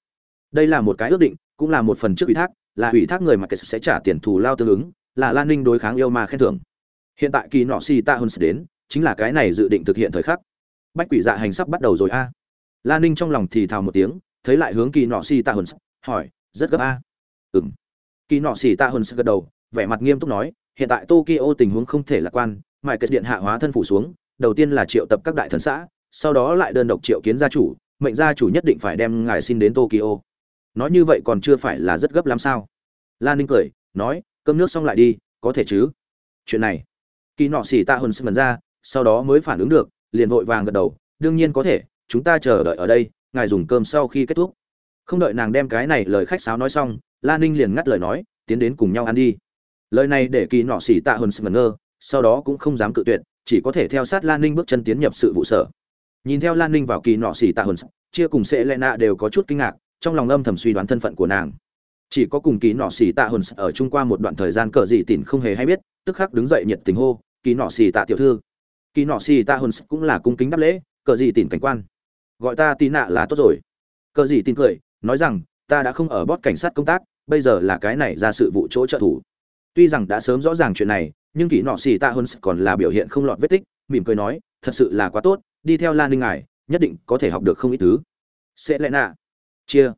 A: Đây là một cái ước định, cũng là một phần trước ủy thác, là ủy thác người mà kết sẽ trả tiền thù lao tương ứng, là lan ninh đối kháng yêu ma khen thưởng hiện tại kỳ nọ xì ta hơn đến, chính là cái này dự định thực hiện thời khắc. Bách quỷ dạ hành sắp bắt đầu rồi a. À. lan ninh trong lòng thì thào một tiếng, thấy lại hướng kỳ nọ xì ta hơn hỏi, rất gấp a? À. m kỳ nọ xì ta hơn gật đầu, vẻ mặt nghiêm túc nói, hiện tại tokyo tình huống không thể lạc quan, mãi kết điện hạ hóa thân phủ xuống, đầu tiên là triệu tập các đại thần xã, sau đó lại đơn độc triệu kiến gia chủ, mệnh gia chủ nhất định phải đem ngài xin đến tokyo. Nói như vậy còn chưa phải là rất gấp lắm sao? Lan ninh cười, nói, cơm nước xong lại đi, có thể chứ? Chuyện này kỳ nọ xỉ ta hồn sân ra, sau đó mới phản ứng được, liền vội vàng gật đầu, đương nhiên có thể, chúng ta chờ đợi ở đây, ngài dùng cơm sau khi kết thúc. Không đợi nàng đem cái này lời khách sáo nói xong lan ninh liền ngắt lời nói, tiến đến cùng nhau ăn đi. Lời này để kỳ nọ xỉ tạ hồn sân ngơ, sau đó cũng không dám cự tuyệt, chỉ có thể theo sát lan ninh bước chân tiến nhập sự vụ sở. Nhìn theo lan ninh vào kỳ nọ xỉ tạ hồn chia cùng sẽ lệ nạ đều có chút kinh ngạc, trong lòng âm thầm suy đoán thân phận của nàng. Chỉ có cùng kỳ nọ xỉ tạ hồn ở chung qua một đoạn thời gian cờ gì tỉn không hề hay biết, tức khắc đứng dậy nhiệt tình hô kỳ nọ xì tạ tiểu thư. Kỳ nọ xì tạ hồn cũng là cung kính đáp lễ, cờ gì tìm cảnh quan. Gọi ta tì nạ là tốt rồi. Cờ gì tin cười, nói rằng, ta đã không ở bót cảnh sát công tác, bây giờ là cái này ra sự vụ chỗ trợ thủ. Tuy rằng đã sớm rõ ràng chuyện này, nhưng kỳ nọ xì tạ hồn còn là biểu hiện không lọt vết tích, mỉm cười nói, thật sự là quá tốt, đi theo lan ninh ngài, nhất định có thể học được không ít thứ. Sẽ lẽ nạ. Chia.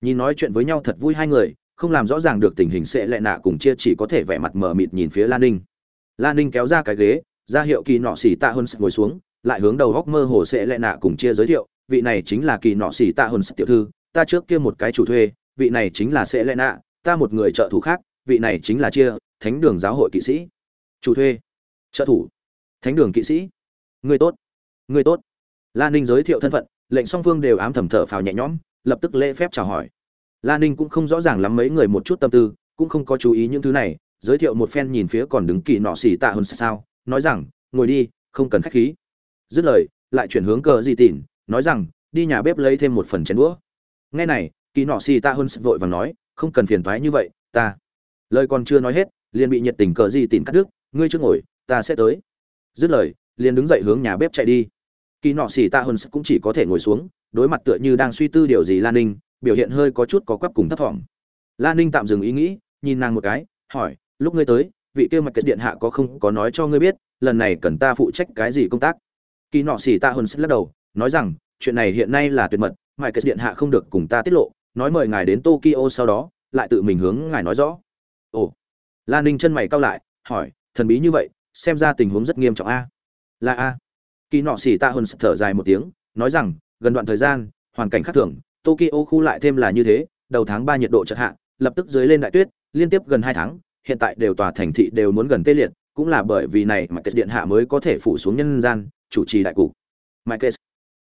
A: Nhìn nói chuyện với nhau thật vui hai người, không làm rõ ràng được tình hình sẽ lẽ nạ cùng chia chỉ có thể vẻ mặt mờ mịt nhìn phía lan ninh lan ninh kéo ra cái ghế, ra hiệu kỳ nọ xỉ tạ hơn ngồi xuống, lại hướng đầu góc mơ hồ sẽ lẹ nạ cùng chia giới thiệu, vị này chính là kỳ nọ xỉ tạ hơn tiểu thư, ta trước kia một cái chủ thuê, vị này chính là sẽ lẹ nạ, ta một người trợ thủ khác, vị này chính là chia, thánh đường giáo hội kỵ sĩ. Chủ thuê, trợ thủ, thánh đường kỵ sĩ. Người tốt người tốt. Lan ninh giới thiệu thân phận, lệnh song phương đều ám thầm thở phào nhẹ nhõm, lập tức lễ phép chào hỏi. Lan ninh cũng không rõ ràng lắm mấy người một chút tâm tư, cũng không có chú ý những thứ này giới thiệu một phen nhìn phía còn đứng kỳ nọ xì tạ hơn sao, nói rằng, ngồi đi, không cần khách khí. Dứt lời, lại chuyển hướng cờ gì tỉn, nói rằng, đi nhà bếp lấy thêm một phần chén đũa. Nghe này, kỳ nọ xì tạ hơn vội vàng nói, không cần phiền thoái như vậy, ta. Lời còn chưa nói hết, liền bị nhiệt tình cờ gì tỉn cắt đứt, ngươi chưa ngồi, ta sẽ tới. Dứt lời, liền đứng dậy hướng nhà bếp chạy đi. Kỳ nọ xì tạ hơn cũng chỉ có thể ngồi xuống, đối mặt tựa như đang suy tư điều gì lan ninh, biểu hiện hơi có chút có quắp cùng thấp thỏm. Lan ninh tạm dừng ý nghĩ, nhìn nàng một cái, hỏi lúc ngươi tới, vị kia mạch kết điện hạ có không có nói cho ngươi biết, lần này cần ta phụ trách cái gì công tác? Kỳ nọ xỉ tạ hơn lắc đầu, nói rằng, chuyện này hiện nay là tuyệt mật, mạch kết điện hạ không được cùng ta tiết lộ, nói mời ngài đến tokyo sau đó, lại tự mình hướng ngài nói rõ. Ồ. Lan ninh chân mày cau lại, hỏi, thần bí như vậy, xem ra tình huống rất nghiêm trọng a. Là a. Kỳ nọ xỉ ta hơn thở dài một tiếng, nói rằng, gần đoạn thời gian, hoàn cảnh khác thường, tokyo khu lại thêm là như thế, đầu tháng ba nhiệt độ chợt hạ, lập tức dưới lên đại tuyết, liên tiếp gần hai tháng hiện tại đều tòa thành thị đều muốn gần tê liệt cũng là bởi vì này mà kết điện hạ mới có thể phủ xuống nhân gian chủ trì đại cục Michael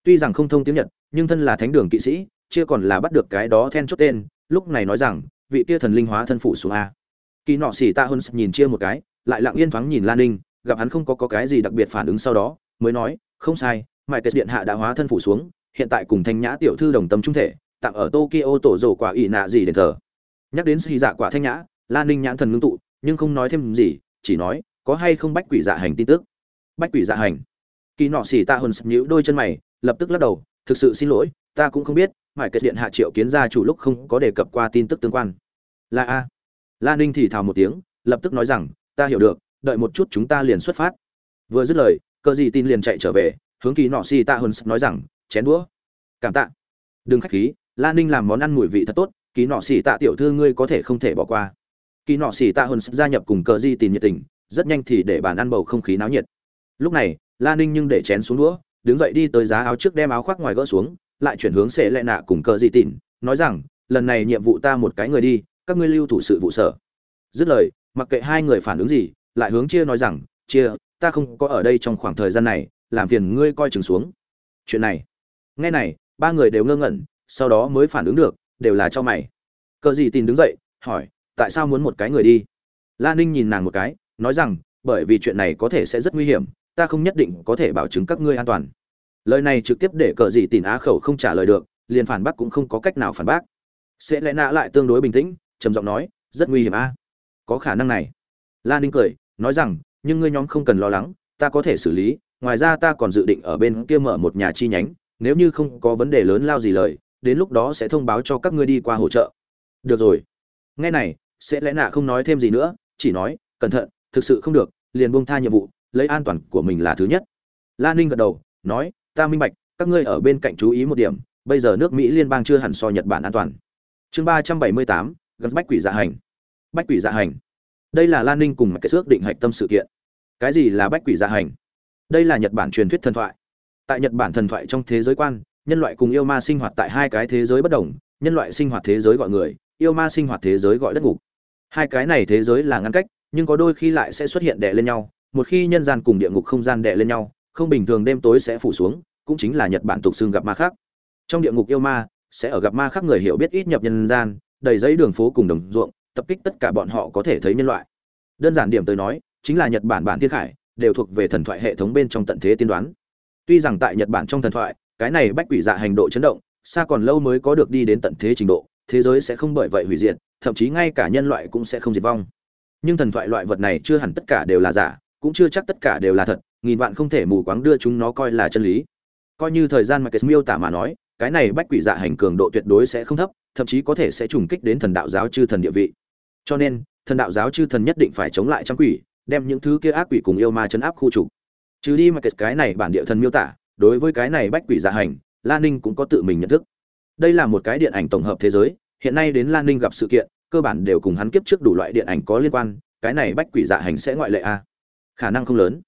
A: tuy rằng không thông tiếng Nhật, nhưng thân là thánh đường kỵ sĩ, chưa còn là bắt được cái đó then chốt tên, lúc này nói rằng, vị kia thần linh hóa thân phủ xuống a. Kỳ nọ xỉ ta hơn nhìn chia một cái, lại lặng yên thoáng nhìn Lan Ninh, gặp hắn không có có cái gì đặc biệt phản ứng sau đó, mới nói, không sai, mại kết điện hạ đã hóa thân phủ xuống, hiện tại cùng thanh nhã tiểu thư đồng tâm trung thể tặng ở tokyo tổ rổ quả ỷ nạ gì để thờ nhắc đến sĩ dạ quả thanh nhã lan ninh nhãn thần ngưng tụ, nhưng không nói thêm gì, chỉ nói, có hay không bách quỷ dạ hành tin tức? Bách quỷ dạ hành? Kỳ nọ xỉ ta hồn sập nhữ đôi chân mày, lập tức lắc đầu, thực sự xin lỗi, ta cũng không biết, mãi kết điện hạ triệu kiến gia chủ lúc không có đề cập qua tin tức tương quan. Là a. Lan ninh thì thào một tiếng, lập tức nói rằng, ta hiểu được, đợi một chút chúng ta liền xuất phát. Vừa dứt lời, cờ gì tin liền chạy trở về, hướng kỳ nọ xỉ ta hồn nói rằng, chén đũa. Cảm tạ. Đừng khách khí Lan ninh làm món ăn mùi vị thật tốt, kỳ nọ xỉ tạ tiểu thư ngươi có thể không thể bỏ qua kỳ nọ xỉ tạ hơn gia nhập cùng cờ di tìm nhiệt tình, rất nhanh thì để bàn ăn bầu không khí náo nhiệt. Lúc này Lan ninh nhưng để chén xuống đũa, đứng dậy đi tới giá áo trước đem áo khoác ngoài gỡ xuống, lại chuyển hướng sệ lệ nạ cùng cờ di tìm, nói rằng, lần này nhiệm vụ ta một cái người đi, các ngươi lưu thủ sự vụ sở. Dứt lời, mặc kệ hai người phản ứng gì, lại hướng chia nói rằng, chia, ta không có ở đây trong khoảng thời gian này, làm phiền ngươi coi chừng xuống. Chuyện này, nghe này, ba người đều ngơ ngẩn, sau đó mới phản ứng được, đều là cho mày. Cờ gì tin đứng dậy, hỏi tại sao muốn một cái người đi? La ninh nhìn nàng một cái, nói rằng, bởi vì chuyện này có thể sẽ rất nguy hiểm, ta không nhất định có thể bảo chứng các ngươi an toàn. Lời này trực tiếp để cờ gì tìm á khẩu không trả lời được, liền phản bác cũng không có cách nào phản bác. Sẽ lẽ nạ lại tương đối bình tĩnh, trầm giọng nói, rất nguy hiểm a. Có khả năng này. La ninh cười, nói rằng, nhưng ngươi nhóm không cần lo lắng, ta có thể xử lý, ngoài ra ta còn dự định ở bên kia mở một nhà chi nhánh, nếu như không có vấn đề lớn lao gì lời, đến lúc đó sẽ thông báo cho các ngươi đi qua hỗ trợ. Được rồi. Nghe này sẽ lẽ nạ không nói thêm gì nữa, chỉ nói, cẩn thận, thực sự không được, liền buông tha nhiệm vụ, lấy an toàn của mình là thứ nhất. La ninh gật đầu, nói, ta minh bạch, các ngươi ở bên cạnh chú ý một điểm, bây giờ nước mỹ liên bang chưa hẳn so nhật bản an toàn. Chương ba trăm bảy mươi tám gần bách quỷ dạ hành. Bách quỷ dạ hành. Đây là lan ninh cùng mặt cái xước định hạch tâm sự kiện. Cái gì là bách quỷ dạ hành? Đây là nhật bản truyền thuyết thần thoại. Tại nhật bản thần thoại trong thế giới quan, nhân loại cùng yêu ma sinh hoạt tại hai cái thế giới bất đồng, nhân loại sinh hoạt thế giới gọi người, yêu ma sinh hoạt thế giới gọi đất ngục hai cái này thế giới là ngăn cách, nhưng có đôi khi lại sẽ xuất hiện đè lên nhau. Một khi nhân gian cùng địa ngục không gian đè lên nhau, không bình thường đêm tối sẽ phủ xuống, cũng chính là nhật bản tục xương gặp ma khác. Trong địa ngục yêu ma, sẽ ở gặp ma khác người hiểu biết ít nhập nhân gian, đầy giấy đường phố cùng đồng ruộng, tập kích tất cả bọn họ có thể thấy nhân loại. Đơn giản điểm tới nói, chính là nhật bản bản thiên khải, đều thuộc về thần thoại hệ thống bên trong tận thế tiên đoán. Tuy rằng tại nhật bản trong thần thoại, cái này bách quỷ dạ hành độ chấn động, xa còn lâu mới có được đi đến tận thế trình độ thế giới sẽ không bởi vậy hủy diệt, thậm chí ngay cả nhân loại cũng sẽ không diệt vong. Nhưng thần thoại loại vật này chưa hẳn tất cả đều là giả, cũng chưa chắc tất cả đều là thật, nghìn vạn không thể mù quáng đưa chúng nó coi là chân lý. Coi như thời gian mà kết miêu tả mà nói, cái này bách quỷ dạ hành cường độ tuyệt đối sẽ không thấp, thậm chí có thể sẽ trùng kích đến thần đạo giáo chư thần địa vị. Cho nên, thần đạo giáo chư thần nhất định phải chống lại trăm quỷ, đem những thứ kia ác quỷ cùng yêu ma chấn áp khu trục. Trừ đi mà cái này bản địa thần miêu tả, đối với cái này bách quỷ dạ hành lan ninh cũng có tự mình nhận thức đây là một cái điện ảnh tổng hợp thế giới, hiện nay đến lan ninh gặp sự kiện, cơ bản đều cùng hắn kiếp trước đủ loại điện ảnh có liên quan, cái này bách quỷ dạ hành sẽ ngoại lệ a. À? khả năng không lớn.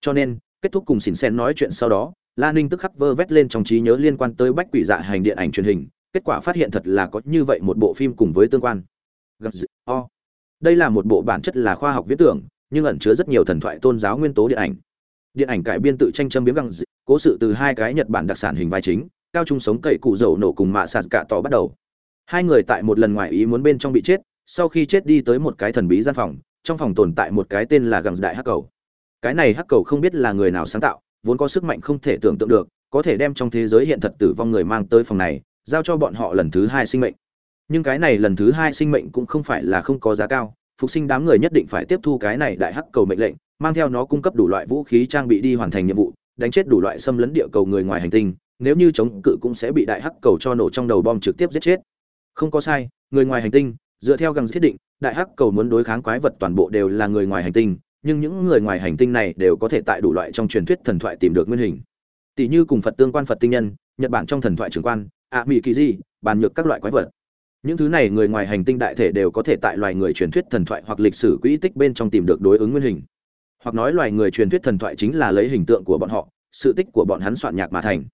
A: Cho nên, kết thúc cùng xỉn xen nói chuyện sau đó, lan ninh tức khắc vơ vét lên trong trí nhớ liên quan tới bách quỷ dạ hành điện ảnh truyền hình, kết quả phát hiện thật là có như vậy một bộ phim cùng với tương quan. O. Đây là một bộ bản chất là khoa học viễn tưởng, nhưng ẩn chứa rất nhiều thần thoại tôn giáo nguyên tố điện ảnh. Điện ảnh cải biên tự tranh châm biếm găng cố sự từ hai cái nhật bản đặc sản hình vai chính cao trung sống cậy cụ dầu nổ cùng mạ sạt cả tỏ bắt đầu. Hai người tại một lần ngoài ý muốn bên trong bị chết, sau khi chết đi tới một cái thần bí gian phòng, trong phòng tồn tại một cái tên là găng đại hắc cầu. Cái này hắc cầu không biết là người nào sáng tạo, vốn có sức mạnh không thể tưởng tượng được, có thể đem trong thế giới hiện thật tử vong người mang tới phòng này, giao cho bọn họ lần thứ hai sinh mệnh. Nhưng cái này lần thứ hai sinh mệnh cũng không phải là không có giá cao, phục sinh đám người nhất định phải tiếp thu cái này đại hắc cầu mệnh lệnh, mang theo nó cung cấp đủ loại vũ khí trang bị đi hoàn thành nhiệm vụ, đánh chết đủ loại xâm lấn địa cầu người ngoài hành tinh nếu như chống cự cũng sẽ bị đại hắc cầu cho nổ trong đầu bom trực tiếp giết chết. Không có sai, người ngoài hành tinh, dựa theo găng thiết định, đại hắc cầu muốn đối kháng quái vật toàn bộ đều là người ngoài hành tinh, nhưng những người ngoài hành tinh này đều có thể tại đủ loại trong truyền thuyết thần thoại tìm được nguyên hình. Tỷ như cùng phật tương quan phật tinh nhân, nhật bản trong thần thoại trường quan ạ mỹ kỳ di, bàn nhược các loại quái vật. Những thứ này người ngoài hành tinh đại thể đều có thể tại loài người truyền thuyết thần thoại hoặc lịch sử quỹ tích bên trong tìm được đối ứng nguyên hình. Hoặc nói loài người truyền thuyết thần thoại chính là lấy hình tượng của bọn họ, sự tích của bọn hắn soạn nhạc mà thành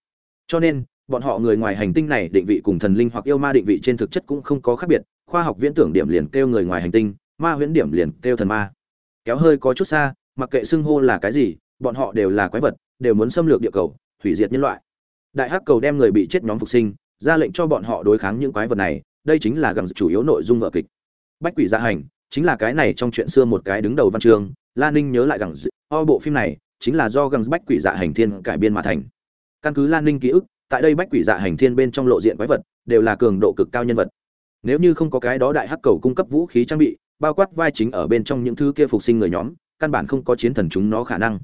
A: cho nên, bọn họ người ngoài hành tinh này định vị cùng thần linh hoặc yêu ma định vị trên thực chất cũng không có khác biệt. Khoa học viễn tưởng điểm liền kêu người ngoài hành tinh, ma huyễn điểm liền kêu thần ma. Kéo hơi có chút xa, mặc kệ xưng hô là cái gì, bọn họ đều là quái vật, đều muốn xâm lược địa cầu, hủy diệt nhân loại. Đại hắc cầu đem người bị chết nhóm phục sinh, ra lệnh cho bọn họ đối kháng những quái vật này, đây chính là gặng chủ yếu nội dung vở kịch. Bách quỷ gia hành, chính là cái này trong chuyện xưa một cái đứng đầu văn chương, la ninh nhớ lại gặng o, bộ phim này chính là do gặng bách quỷ dạ hành thiên cải biên mà thành căn cứ lan ninh ký ức, tại đây bách quỷ dạ hành thiên bên trong lộ diện quái vật, đều là cường độ cực cao nhân vật. Nếu như không có cái đó đại hắc cầu cung cấp vũ khí trang bị, bao quát vai chính ở bên trong những thứ kia phục sinh người nhóm, căn bản không có chiến thần chúng nó khả năng.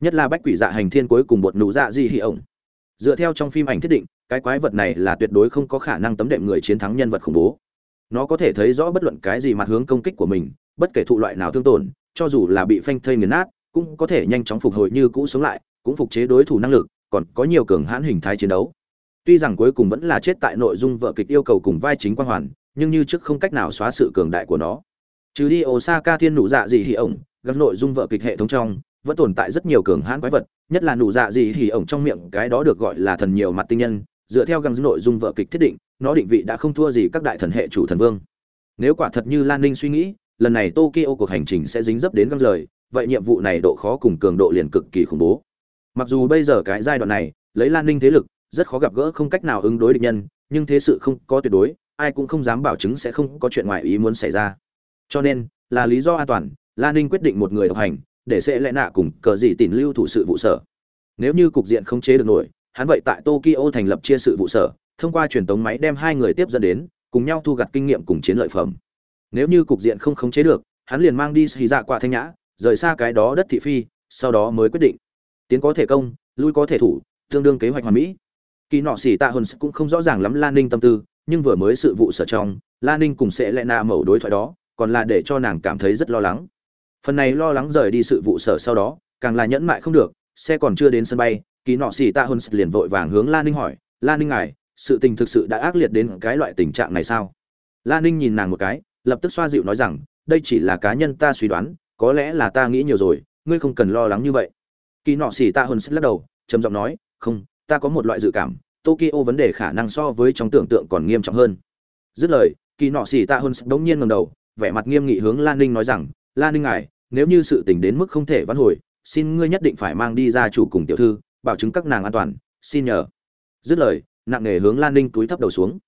A: Nhất là bách quỷ dạ hành thiên cuối cùng bột nụ dạ di hỉ ổng. Dựa theo trong phim ảnh thiết định, cái quái vật này là tuyệt đối không có khả năng tấm đệm người chiến thắng nhân vật khủng bố. Nó có thể thấy rõ bất luận cái gì mặt hướng công kích của mình, bất kể thụ loại nào thương tổn, cho dù là bị phanh thây nghiền nát, cũng có thể nhanh chóng phục hồi như cũ sống lại, cũng phục chế đối thủ năng lực còn có nhiều cường hãn hình thái chiến đấu. Tuy rằng cuối cùng vẫn là chết tại nội dung vợ kịch yêu cầu cùng vai chính quan hoàn, nhưng như trước không cách nào xóa sự cường đại của nó. Trừ đi osaka thiên nụ dạ dị hỉ ổng gặp nội dung vợ kịch hệ thống trong vẫn tồn tại rất nhiều cường hãn quái vật, nhất là nụ dạ dị hỉ ổng trong miệng, cái đó được gọi là thần nhiều mặt tinh nhân. Dựa theo găng nội dung vợ kịch thiết định, nó định vị đã không thua gì các đại thần hệ chủ thần vương. Nếu quả thật như lan ninh suy nghĩ, lần này tokyo cuộc hành trình sẽ dính dấp đến găng lời, vậy nhiệm vụ này độ khó cùng cường độ liền cực kỳ khủng bố mặc dù bây giờ cái giai đoạn này, lấy lan ninh thế lực, rất khó gặp gỡ không cách nào ứng đối địch nhân, nhưng thế sự không có tuyệt đối, ai cũng không dám bảo chứng sẽ không có chuyện ngoài ý muốn xảy ra. Cho nên, là lý do an toàn, lan ninh quyết định một người độc hành, để sẽ lẽ nạ cùng cờ gì tìm lưu thủ sự vụ sở. Nếu như cục diện không chế được nổi, hắn vậy tại tokyo thành lập chia sự vụ sở, thông qua truyền tống máy đem hai người tiếp dẫn đến, cùng nhau thu gặt kinh nghiệm cùng chiến lợi phẩm. Nếu như cục diện không khống chế được, hắn liền mang đi xì dạ quả thanh nhã, rời xa cái đó đất thị phi, sau đó mới quyết định tiến có thể công, lui có thể thủ, tương đương kế hoạch hoàn mỹ. Kỳ nọ xỉ tạ hồn cũng không rõ ràng lắm lan ninh tâm tư, nhưng vừa mới sự vụ sở trong lan ninh cùng sẽ lẽ nạ mẩu đối thoại đó, còn là để cho nàng cảm thấy rất lo lắng. Phần này lo lắng rời đi sự vụ sở sau đó, càng là nhẫn mại không được, xe còn chưa đến sân bay, kỳ nọ xỉ tạ hồn liền vội vàng hướng lan ninh hỏi lan ninh ngài, sự tình thực sự đã ác liệt đến cái loại tình trạng này sao? Lan ninh nhìn nàng một cái, lập tức xoa dịu nói rằng, đây chỉ là cá nhân ta suy đoán, có lẽ là ta nghĩ nhiều rồi, ngươi không cần lo lắng như vậy kỳ nọ xỉ tạ hồn lắc đầu, trầm giọng nói, không, ta có một loại dự cảm, tokyo vấn đề khả năng so với trong tưởng tượng còn nghiêm trọng hơn. Dứt lời, kỳ nọ xỉ tạ hồn đống nhiên ngầm đầu, vẻ mặt nghiêm nghị hướng lan ninh nói rằng, lan ninh ngài, nếu như sự tình đến mức không thể vãn hồi, xin ngươi nhất định phải mang đi ra chủ cùng tiểu thư, bảo chứng các nàng an toàn, xin nhờ. Dứt lời, nặng nề hướng lan ninh túi thấp đầu xuống.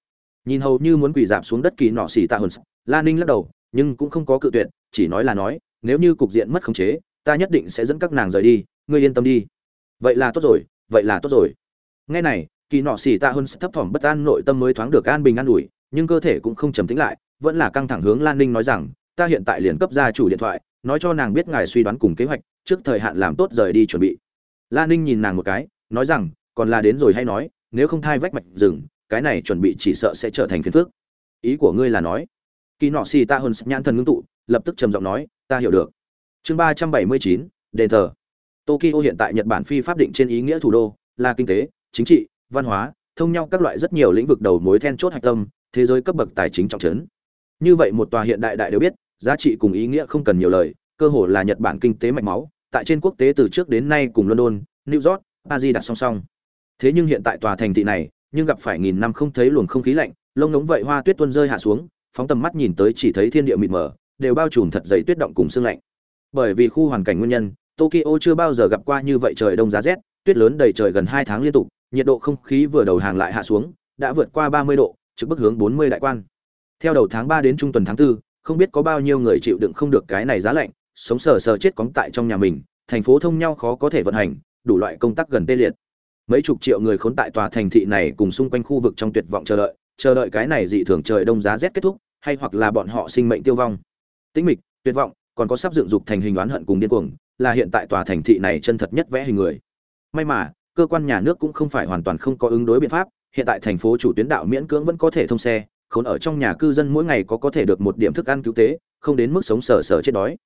A: Nhìn hầu như muốn quỳ dạp xuống đất kỳ nọ xỉ tạ hồn lan ninh lắc đầu, nhưng cũng không có cự tuyệt, chỉ nói là nói, nếu như cục diện mất khống chế ta nhất định sẽ dẫn các nàng rời đi, ngươi yên tâm đi. Vậy là tốt rồi, vậy là tốt rồi. Nghe này, kỳ nọ xì tạ hơn thấp thỏm bất an nội tâm mới thoáng được an bình an ủi, nhưng cơ thể cũng không trầm tĩnh lại, vẫn là căng thẳng hướng lan ninh nói rằng, ta hiện tại liền cấp ra chủ điện thoại, nói cho nàng biết ngài suy đoán cùng kế hoạch, trước thời hạn làm tốt rời đi chuẩn bị. Lan ninh nhìn nàng một cái, nói rằng, còn là đến rồi hay nói, nếu không thai vách mạch rừng, cái này chuẩn bị chỉ sợ sẽ trở thành phiền phước ý của ngươi là nói. Kỳ nọ xì ta hơn nhãn thần ngưng tụ, lập tức trầm giọng nói, ta hiểu được chương ba trăm bảy mươi chín, đền thờ. Tokyo hiện tại nhật bản phi pháp định trên ý nghĩa thủ đô, là kinh tế, chính trị, văn hóa, thông nhau các loại rất nhiều lĩnh vực đầu mối then chốt hạch tâm, thế giới cấp bậc tài chính trọng trấn. Như vậy một tòa hiện đại đại đều biết, giá trị cùng ý nghĩa không cần nhiều lời, cơ hồ là nhật bản kinh tế mạch máu, tại trên quốc tế từ trước đến nay cùng london, new york, paris đặt song song. Thế nhưng hiện tại tòa thành thị này, nhưng gặp phải nghìn năm không thấy luồng không khí lạnh, lông ngống vậy hoa tuyết tuôn rơi hạ xuống, phóng tầm mắt nhìn tới chỉ thấy thiên địa mịt mờ, đều bao trùm thật dày tuyết động cùng sương lạnh bởi vì khu hoàn cảnh nguyên nhân tokyo chưa bao giờ gặp qua như vậy trời đông giá rét tuyết lớn đầy trời gần hai tháng liên tục nhiệt độ không khí vừa đầu hàng lại hạ xuống đã vượt qua ba mươi độ trực bức hướng bốn mươi đại quan. Theo đầu tháng ba đến trung tuần tháng 4, không biết có bao nhiêu người chịu đựng không được cái này giá lạnh sống sờ sờ chết cóng tại trong nhà mình thành phố thông nhau khó có thể vận hành đủ loại công tác gần tê liệt. Mấy chục triệu người khốn tại tòa thành thị này cùng xung quanh khu vực trong tuyệt vọng chờ đợi chờ đợi cái này dị thường trời đông giá rét kết thúc hay hoặc là bọn họ sinh mệnh tiêu vong. Tĩnh mịch tuyệt vọng còn có sắp dựng dục thành hình oán hận cùng điên cuồng, là hiện tại tòa thành thị này chân thật nhất vẽ hình người. May mà, cơ quan nhà nước cũng không phải hoàn toàn không có ứng đối biện pháp, hiện tại thành phố chủ tuyến đạo miễn cưỡng vẫn có thể thông xe, khốn ở trong nhà cư dân mỗi ngày có có thể được một điểm thức ăn cứu tế, không đến mức sống sờ sờ chết đói.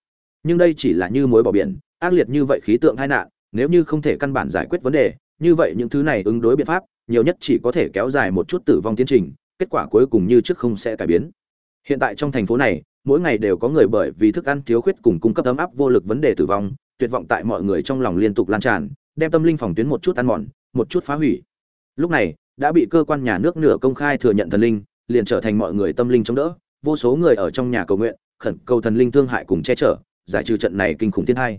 A: Nhưng đây chỉ là như mối bỏ biển, ác liệt như vậy khí tượng tai nạn, nếu như không thể căn bản giải quyết vấn đề, như vậy những thứ này ứng đối biện pháp, nhiều nhất chỉ có thể kéo dài một chút tử vong tiến trình, kết quả cuối cùng như trước không sẽ cải biến. Hiện tại trong thành phố này mỗi ngày đều có người bởi vì thức ăn thiếu khuyết cùng cung cấp ấm áp vô lực vấn đề tử vong, tuyệt vọng tại mọi người trong lòng liên tục lan tràn, đem tâm linh phòng tuyến một chút ăn mòn, một chút phá hủy. Lúc này, đã bị cơ quan nhà nước nửa công khai thừa nhận thần linh, liền trở thành mọi người tâm linh chống đỡ, vô số người ở trong nhà cầu nguyện, khẩn cầu thần linh thương hại cùng che chở, giải trừ trận này kinh khủng thiên hai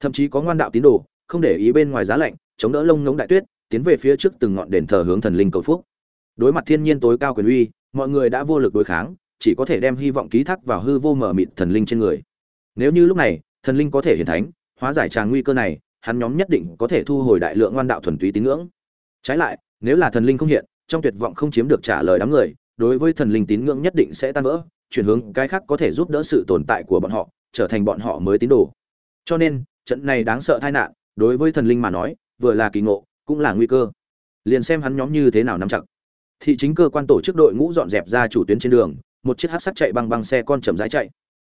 A: thậm chí có ngoan đạo tín đồ, không để ý bên ngoài giá lạnh, chống đỡ lông ngống đại tuyết, tiến về phía trước từng ngọn đền thờ hướng thần linh cầu phúc. Đối mặt thiên nhiên tối cao quyền uy, mọi người đã vô lực đối kháng chỉ có thể đem hy vọng ký thác vào hư vô mở mịt thần linh trên người. Nếu như lúc này, thần linh có thể hiển thánh, hóa giải tràng nguy cơ này, hắn nhóm nhất định có thể thu hồi đại lượng ngoan đạo thuần túy tín ngưỡng. Trái lại, nếu là thần linh không hiện, trong tuyệt vọng không chiếm được trả lời đám người, đối với thần linh tín ngưỡng nhất định sẽ tan vỡ, chuyển hướng cái khác có thể giúp đỡ sự tồn tại của bọn họ, trở thành bọn họ mới tín đồ. Cho nên, trận này đáng sợ tai nạn, đối với thần linh mà nói, vừa là kỳ ngộ, cũng là nguy cơ. Liền xem hắn nhóm như thế nào nắm chặt. Thị chính cơ quan tổ chức đội ngũ dọn dẹp ra chủ tuyến trên đường một chiếc hát sắt chạy băng băng xe con chậm rãi chạy.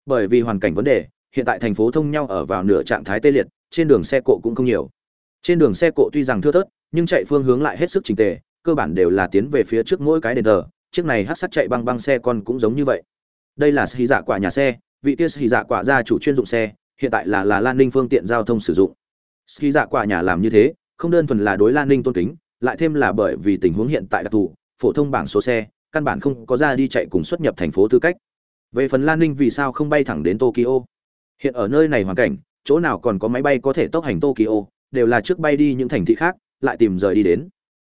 A: Bởi vì hoàn cảnh vấn đề, hiện tại thành phố thông nhau ở vào nửa trạng thái tê liệt, trên đường xe cộ cũng không nhiều. Trên đường xe cộ tuy rằng thưa thớt, nhưng chạy phương hướng lại hết sức trình tề, cơ bản đều là tiến về phía trước mỗi cái đền thờ. Chiếc này hát sắt chạy băng băng xe con cũng giống như vậy. Đây là xì dạ quả nhà xe, vị tia xì dạ quả gia chủ chuyên dụng xe, hiện tại là là lan ninh phương tiện giao thông sử dụng. Xì dạ quả nhà làm như thế, không đơn thuần là đối lan ninh tôn kính, lại thêm là bởi vì tình huống hiện tại đặc thù, phổ thông bảng số xe căn bản không có ra đi chạy cùng xuất nhập thành phố tư cách. Về phần lan ninh vì sao không bay thẳng đến tokyo? Hiện ở nơi này hoàn cảnh, chỗ nào còn có máy bay có thể tốc hành tokyo, đều là trước bay đi những thành thị khác, lại tìm rời đi đến.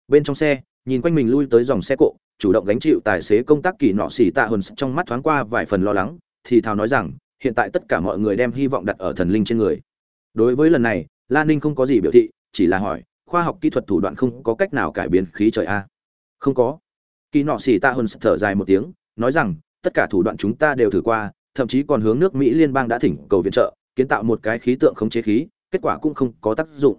A: Bên trong xe, nhìn quanh mình lui tới dòng xe cộ, chủ động gánh chịu tài xế công tác kỳ nọ xỉ tạ hồn trong mắt thoáng qua vài phần lo lắng, thì thào nói rằng, hiện tại tất cả mọi người đem hy vọng đặt ở thần linh trên người. Đối với lần này, lan ninh không có gì biểu thị, chỉ là hỏi, khoa học kỹ thuật thủ đoạn không có cách nào cải biến khí trời a? Không có kỳ nọ xỉ tạ hơn thở dài một tiếng, nói rằng, tất cả thủ đoạn chúng ta đều thử qua, thậm chí còn hướng nước mỹ liên bang đã thỉnh cầu viện trợ, kiến tạo một cái khí tượng khống chế khí, kết quả cũng không có tác dụng.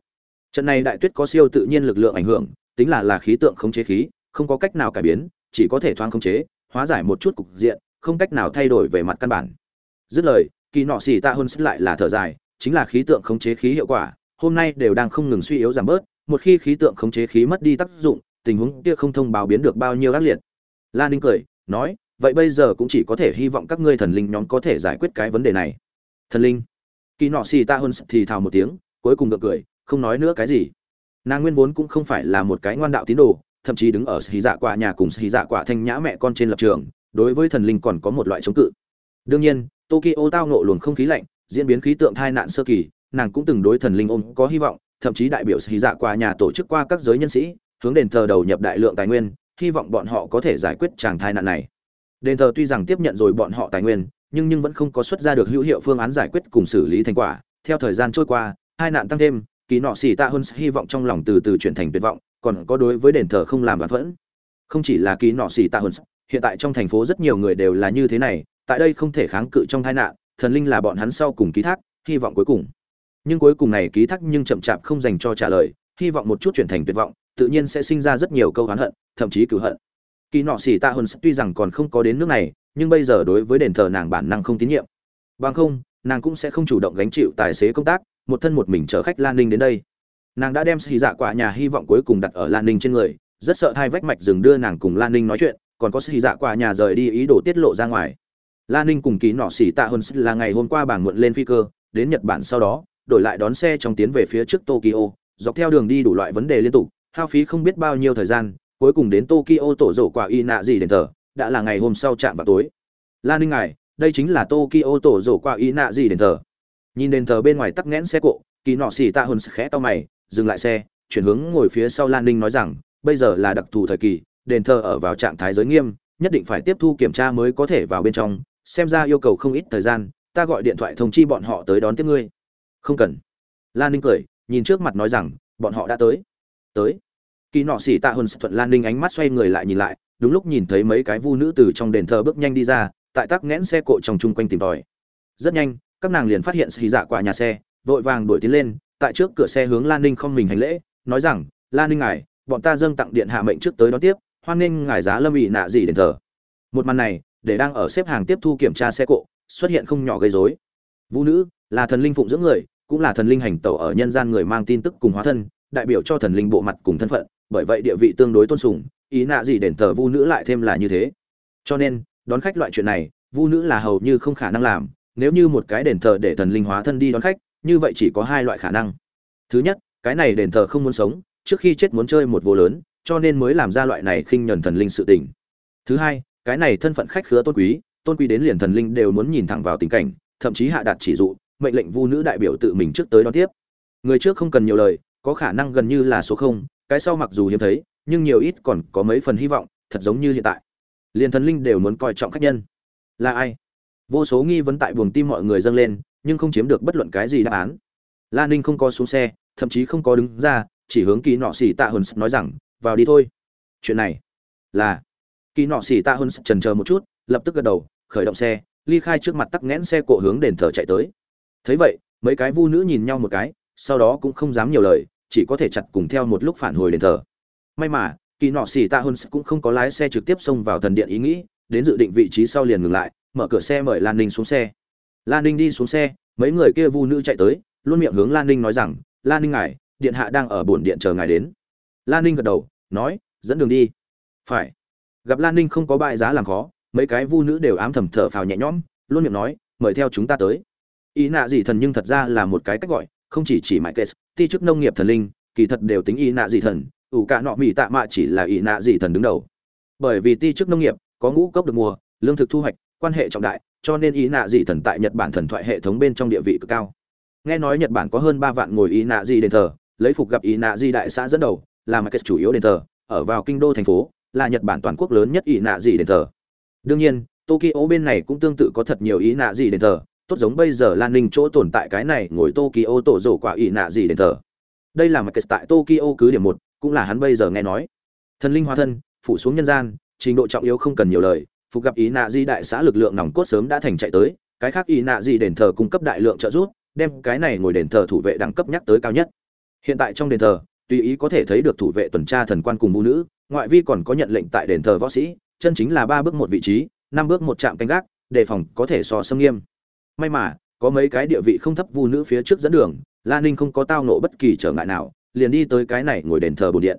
A: Trận này đại tuyết có siêu tự nhiên lực lượng ảnh hưởng, tính là là khí tượng khống chế khí, không có cách nào cải biến, chỉ có thể thoáng khống chế, hóa giải một chút cục diện, không cách nào thay đổi về mặt căn bản. Dứt lời, kỳ nọ xỉ tạ hơn lại là thở dài, chính là khí tượng khống chế khí hiệu quả, hôm nay đều đang không ngừng suy yếu giảm bớt, một khi khí tượng khống chế khí mất đi tác dụng tình huống kia không thông báo biến được bao nhiêu ác liệt. Lan ninh cười, nói, vậy bây giờ cũng chỉ có thể hy vọng các ngươi thần linh nhóm có thể giải quyết cái vấn đề này. Thần linh? Kỳ nọ xì ta hơn thì thào một tiếng, cuối cùng ngược cười, không nói nữa cái gì. Nàng nguyên vốn cũng không phải là một cái ngoan đạo tín đồ, thậm chí đứng ở xì dạ quả nhà cùng xì dạ quả thanh nhã mẹ con trên lập trường, đối với thần linh còn có một loại chống cự. Đương nhiên, tokyo tao nộ luồng không khí lạnh, diễn biến khí tượng tai nạn sơ kỳ, nàng cũng từng đối thần linh ôm có hy vọng, thậm chí đại biểu xì dạ quả nhà tổ chức qua các giới nhân sĩ hướng đền thờ đầu nhập đại lượng tài nguyên, hy vọng bọn họ có thể giải quyết tràng thai nạn này. Đền thờ tuy rằng tiếp nhận rồi bọn họ tài nguyên, nhưng nhưng vẫn không có xuất ra được hữu hiệu phương án giải quyết cùng xử lý thành quả. Theo thời gian trôi qua, hai nạn tăng thêm, kỳ nọ xỉ tạ hơn hy vọng trong lòng từ từ chuyển thành tuyệt vọng, còn có đối với đền thờ không làm bản vẫn không chỉ là kỳ nọ xỉ tạ hơn hiện tại trong thành phố rất nhiều người đều là như thế này, tại đây không thể kháng cự trong tai nạn, thần linh là bọn hắn sau cùng ký thác, hy vọng cuối cùng. Nhưng cuối cùng này ký thác nhưng chậm chạp không dành cho trả lời, hy vọng một chút chuyển thành tuyệt vọng tự nhiên sẽ sinh ra rất nhiều câu oán hận, thậm chí cửu hận. Kỳ nọ xỉ tạ hơn tuy rằng còn không có đến nước này, nhưng bây giờ đối với đền thờ nàng bản năng không tín nhiệm. Bằng không, nàng cũng sẽ không chủ động gánh chịu tài xế công tác, một thân một mình chở khách lan ninh đến đây. Nàng đã đem xì dạ quả nhà hy vọng cuối cùng đặt ở lan ninh trên người, rất sợ hai vách mạch dừng đưa nàng cùng lan ninh nói chuyện, còn có xì dạ quả nhà rời đi ý đồ tiết lộ ra ngoài. Lan ninh cùng ký nọ xỉ tạ hơn là ngày hôm qua bảng muộn lên phi cơ, đến nhật bản sau đó, đổi lại đón xe trong tiến về phía trước tokyo, dọc theo đường đi đủ loại vấn đề liên tục hao phí không biết bao nhiêu thời gian, cuối cùng đến tokyo tổ rổ quả y nạ gì đền thờ, đã là ngày hôm sau chạm vào tối. Lan ninh ngài, đây chính là tokyo tổ rổ quả y nạ gì đền thờ. Nhìn đền thờ bên ngoài tắc nghẽn xe cộ, kỳ nọ xì tạ hơn khẽ to mày, dừng lại xe, chuyển hướng ngồi phía sau lan ninh nói rằng, bây giờ là đặc thù thời kỳ, đền thờ ở vào trạng thái giới nghiêm, nhất định phải tiếp thu kiểm tra mới có thể vào bên trong, xem ra yêu cầu không ít thời gian, ta gọi điện thoại thông chi bọn họ tới đón tiếp ngươi. Không cần. Lan ninh cười, nhìn trước mặt nói rằng, bọn họ đã tới tới. Kỳ nọ xỉ tạ hơn thuận lan ninh ánh mắt xoay người lại nhìn lại, đúng lúc nhìn thấy mấy cái vu nữ từ trong đền thờ bước nhanh đi ra, tại tắc nghẽn xe cộ trong chung quanh tìm tòi. Rất nhanh, các nàng liền phát hiện xì dạ quả nhà xe, vội vàng đuổi tiến lên, tại trước cửa xe hướng lan ninh không mình hành lễ, nói rằng, lan ninh ngài, bọn ta dâng tặng điện hạ mệnh trước tới đón tiếp, hoan nghênh ngài giá lâm ỵ nạ gì đền thờ. Một màn này, để đang ở xếp hàng tiếp thu kiểm tra xe cộ, xuất hiện không nhỏ gây rối. Vũ nữ, là thần linh phụng dưỡng người, cũng là thần linh hành tẩu ở nhân gian người mang tin tức cùng hóa thân đại biểu cho thần linh bộ mặt cùng thân phận, bởi vậy địa vị tương đối tôn sùng, ý nạ gì đền thờ vu nữ lại thêm là như thế. Cho nên, đón khách loại chuyện này, vu nữ là hầu như không khả năng làm, nếu như một cái đền thờ để thần linh hóa thân đi đón khách, như vậy chỉ có hai loại khả năng. Thứ nhất, cái này đền thờ không muốn sống, trước khi chết muốn chơi một vô lớn, cho nên mới làm ra loại này khinh nhẫn thần linh sự tình. Thứ hai, cái này thân phận khách khứa tôn quý tôn quý đến liền thần linh đều muốn nhìn thẳng vào tình cảnh, thậm chí hạ đạt chỉ dụ, mệnh lệnh vu nữ đại biểu tự mình trước tới đón tiếp. Người trước không cần nhiều lời có khả năng gần như là số không, cái sau mặc dù hiếm thấy, nhưng nhiều ít còn có mấy phần hy vọng, thật giống như hiện tại. Liền thần linh đều muốn coi trọng khách nhân. Là ai? Vô số nghi vấn tại buồng tim mọi người dâng lên, nhưng không chiếm được bất luận cái gì đáp án. La ninh không có xuống xe, thậm chí không có đứng ra, chỉ hướng kỳ nọ xỉ tạ hồn nói rằng, vào đi thôi. Chuyện này là kỳ nọ xỉ tạ hồn trần chờ một chút, lập tức gật đầu, khởi động xe, ly khai trước mặt tắc nghẽn xe cộ hướng đền thờ chạy tới. Thấy vậy, mấy cái vu nữ nhìn nhau một cái sau đó cũng không dám nhiều lời, chỉ có thể chặt cùng theo một lúc phản hồi đền thờ. May mà, kỳ nọ xỉ tạ hơn cũng không có lái xe trực tiếp xông vào thần điện ý nghĩ, đến dự định vị trí sau liền ngừng lại, mở cửa xe mời lan ninh xuống xe. Lan ninh đi xuống xe, mấy người kia vu nữ chạy tới, luôn miệng hướng lan ninh nói rằng, lan ninh ngài, điện hạ đang ở bổn điện chờ ngài đến. Lan ninh gật đầu, nói, dẫn đường đi. Phải. Gặp lan ninh không có bại giá làm khó, mấy cái vu nữ đều ám thầm thở phào nhẹ nhõm, luôn miệng nói, mời theo chúng ta tới. Ý nạ gì thần nhưng thật ra là một cái cách gọi không chỉ chỉ mãi kết ti chức nông nghiệp thần linh, kỳ thật đều tính y nạ dị thần, ủ cả nọ mỹ tạ mạ chỉ là y nạ dị thần đứng đầu. Bởi vì ti chức nông nghiệp, có ngũ cốc được mùa, lương thực thu hoạch, quan hệ trọng đại, cho nên y nạ dị thần tại nhật bản thần thoại hệ thống bên trong địa vị cực cao. Nghe nói nhật bản có hơn ba vạn ngồi y nạ dị đền thờ, lấy phục gặp y nạ dị đại xã dẫn đầu, là mãi kết chủ yếu đền thờ, ở vào kinh đô thành phố, là nhật bản toàn quốc lớn nhất y nạ gì đền thờ. Đương nhiên, tokyo bên này cũng tương tự có thật nhiều y nạ gì đền thờ tốt giống bây giờ lan ninh chỗ tồn tại cái này, ngồi tokyo tổ rổ quả ỷ nạ gì đền thờ. Đây là mặt cái tại tokyo cứ điểm một, cũng là hắn bây giờ nghe nói. Thần linh hóa thân, phủ xuống nhân gian, trình độ trọng yếu không cần nhiều lời, phục gặp ý nạ di đại xã lực lượng nòng cốt sớm đã thành chạy tới, cái khác ý nạ di đền thờ cung cấp đại lượng trợ giúp, đem cái này ngồi đền thờ thủ vệ đẳng cấp nhắc tới cao nhất. Hiện tại trong đền thờ, tùy ý có thể thấy được thủ vệ tuần tra thần quan cùng vũ nữ, ngoại vi còn có nhận lệnh tại đền thờ võ sĩ, chân chính là ba bước một vị trí, năm bước một trạm canh gác, đề phòng có thể so xâm nghiêm may mà, có mấy cái địa vị không thấp vu nữ phía trước dẫn đường, la ninh không có tao nộ bất kỳ trở ngại nào, liền đi tới cái này ngồi đền thờ bồn điện.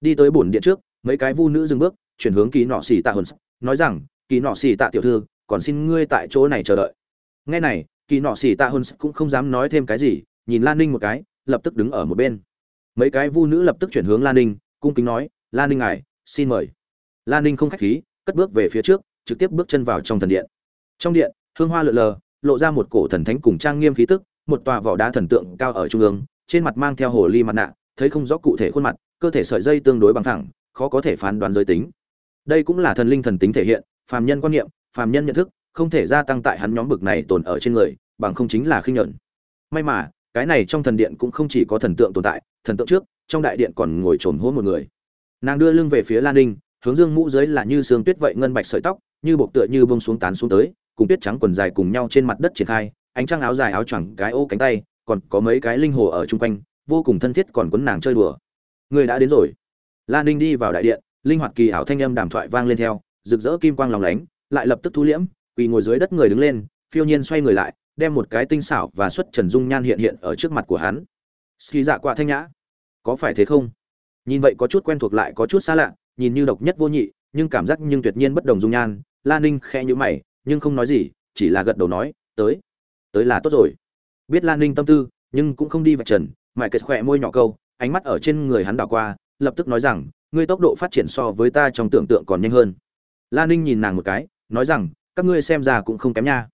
A: Đi tới bồn điện trước, mấy cái vu nữ dừng bước, chuyển hướng kỳ nọ xì tạ hồn, nói rằng, kỳ nọ xì tạ tiểu thư, còn xin ngươi tại chỗ này chờ đợi. Nghe này, kỳ nọ xì tạ hồn cũng không dám nói thêm cái gì, nhìn lan ninh một cái, lập tức đứng ở một bên. Mấy cái vu nữ lập tức chuyển hướng lan ninh, cung kính nói lan ninh ngài, xin mời. Lan ninh không khách khí, cất bước về phía trước, trực tiếp bước chân vào trong thần điện. Trong điện, hương hoa lượn lờ lộ ra một cổ thần thánh cùng trang nghiêm khí tức, một tòa vỏ đá thần tượng cao ở trung ương, trên mặt mang theo hồ ly mặt nạ, thấy không rõ cụ thể khuôn mặt, cơ thể sợi dây tương đối bằng thẳng, khó có thể phán đoán giới tính. Đây cũng là thần linh thần tính thể hiện, phàm nhân quan niệm, phàm nhân nhận thức, không thể gia tăng tại hắn nhóm bực này tồn ở trên người, bằng không chính là khinh nhẫn may mà, cái này trong thần điện cũng không chỉ có thần tượng tồn tại, thần tượng trước, trong đại điện còn ngồi trồn hỗn một người. Nàng đưa lưng về phía lan ninh, hướng dương mũ dưới là như sương tuyết vậy ngân bạch sợi tóc, như bộc tựa như bông xuống tán xuống tới cùng tuyết trắng quần dài cùng nhau trên mặt đất triển khai, ánh trăng áo dài áo choàng cái ô cánh tay, còn có mấy cái linh hồ ở chung quanh, vô cùng thân thiết còn quấn nàng chơi đùa. Người đã đến rồi. Lan ninh đi vào đại điện, linh hoạt kỳ ảo thanh âm đàm thoại vang lên theo, rực rỡ kim quang lòng lánh, lại lập tức thu liễm, quỳ ngồi dưới đất người đứng lên, phiêu nhiên xoay người lại, đem một cái tinh xảo và xuất trần dung nhan hiện hiện ở trước mặt của hắn. Ski dạ quạ thanh nhã. Có phải thế không? Nhìn vậy có chút quen thuộc lại có chút xa lạ, nhìn như độc nhất vô nhị, nhưng cảm giác nhưng tuyệt nhiên bất đồng dung nhan. Lan ninh khẽ nhữ mày nhưng không nói gì, chỉ là gật đầu nói, tới tới là tốt rồi. Biết lan ninh tâm tư, nhưng cũng không đi vạch trần, mãi kết khỏe môi nhỏ câu, ánh mắt ở trên người hắn đảo qua, lập tức nói rằng, ngươi tốc độ phát triển so với ta trong tưởng tượng còn nhanh hơn. Lan ninh nhìn nàng một cái, nói rằng, các ngươi xem ra cũng không kém nha.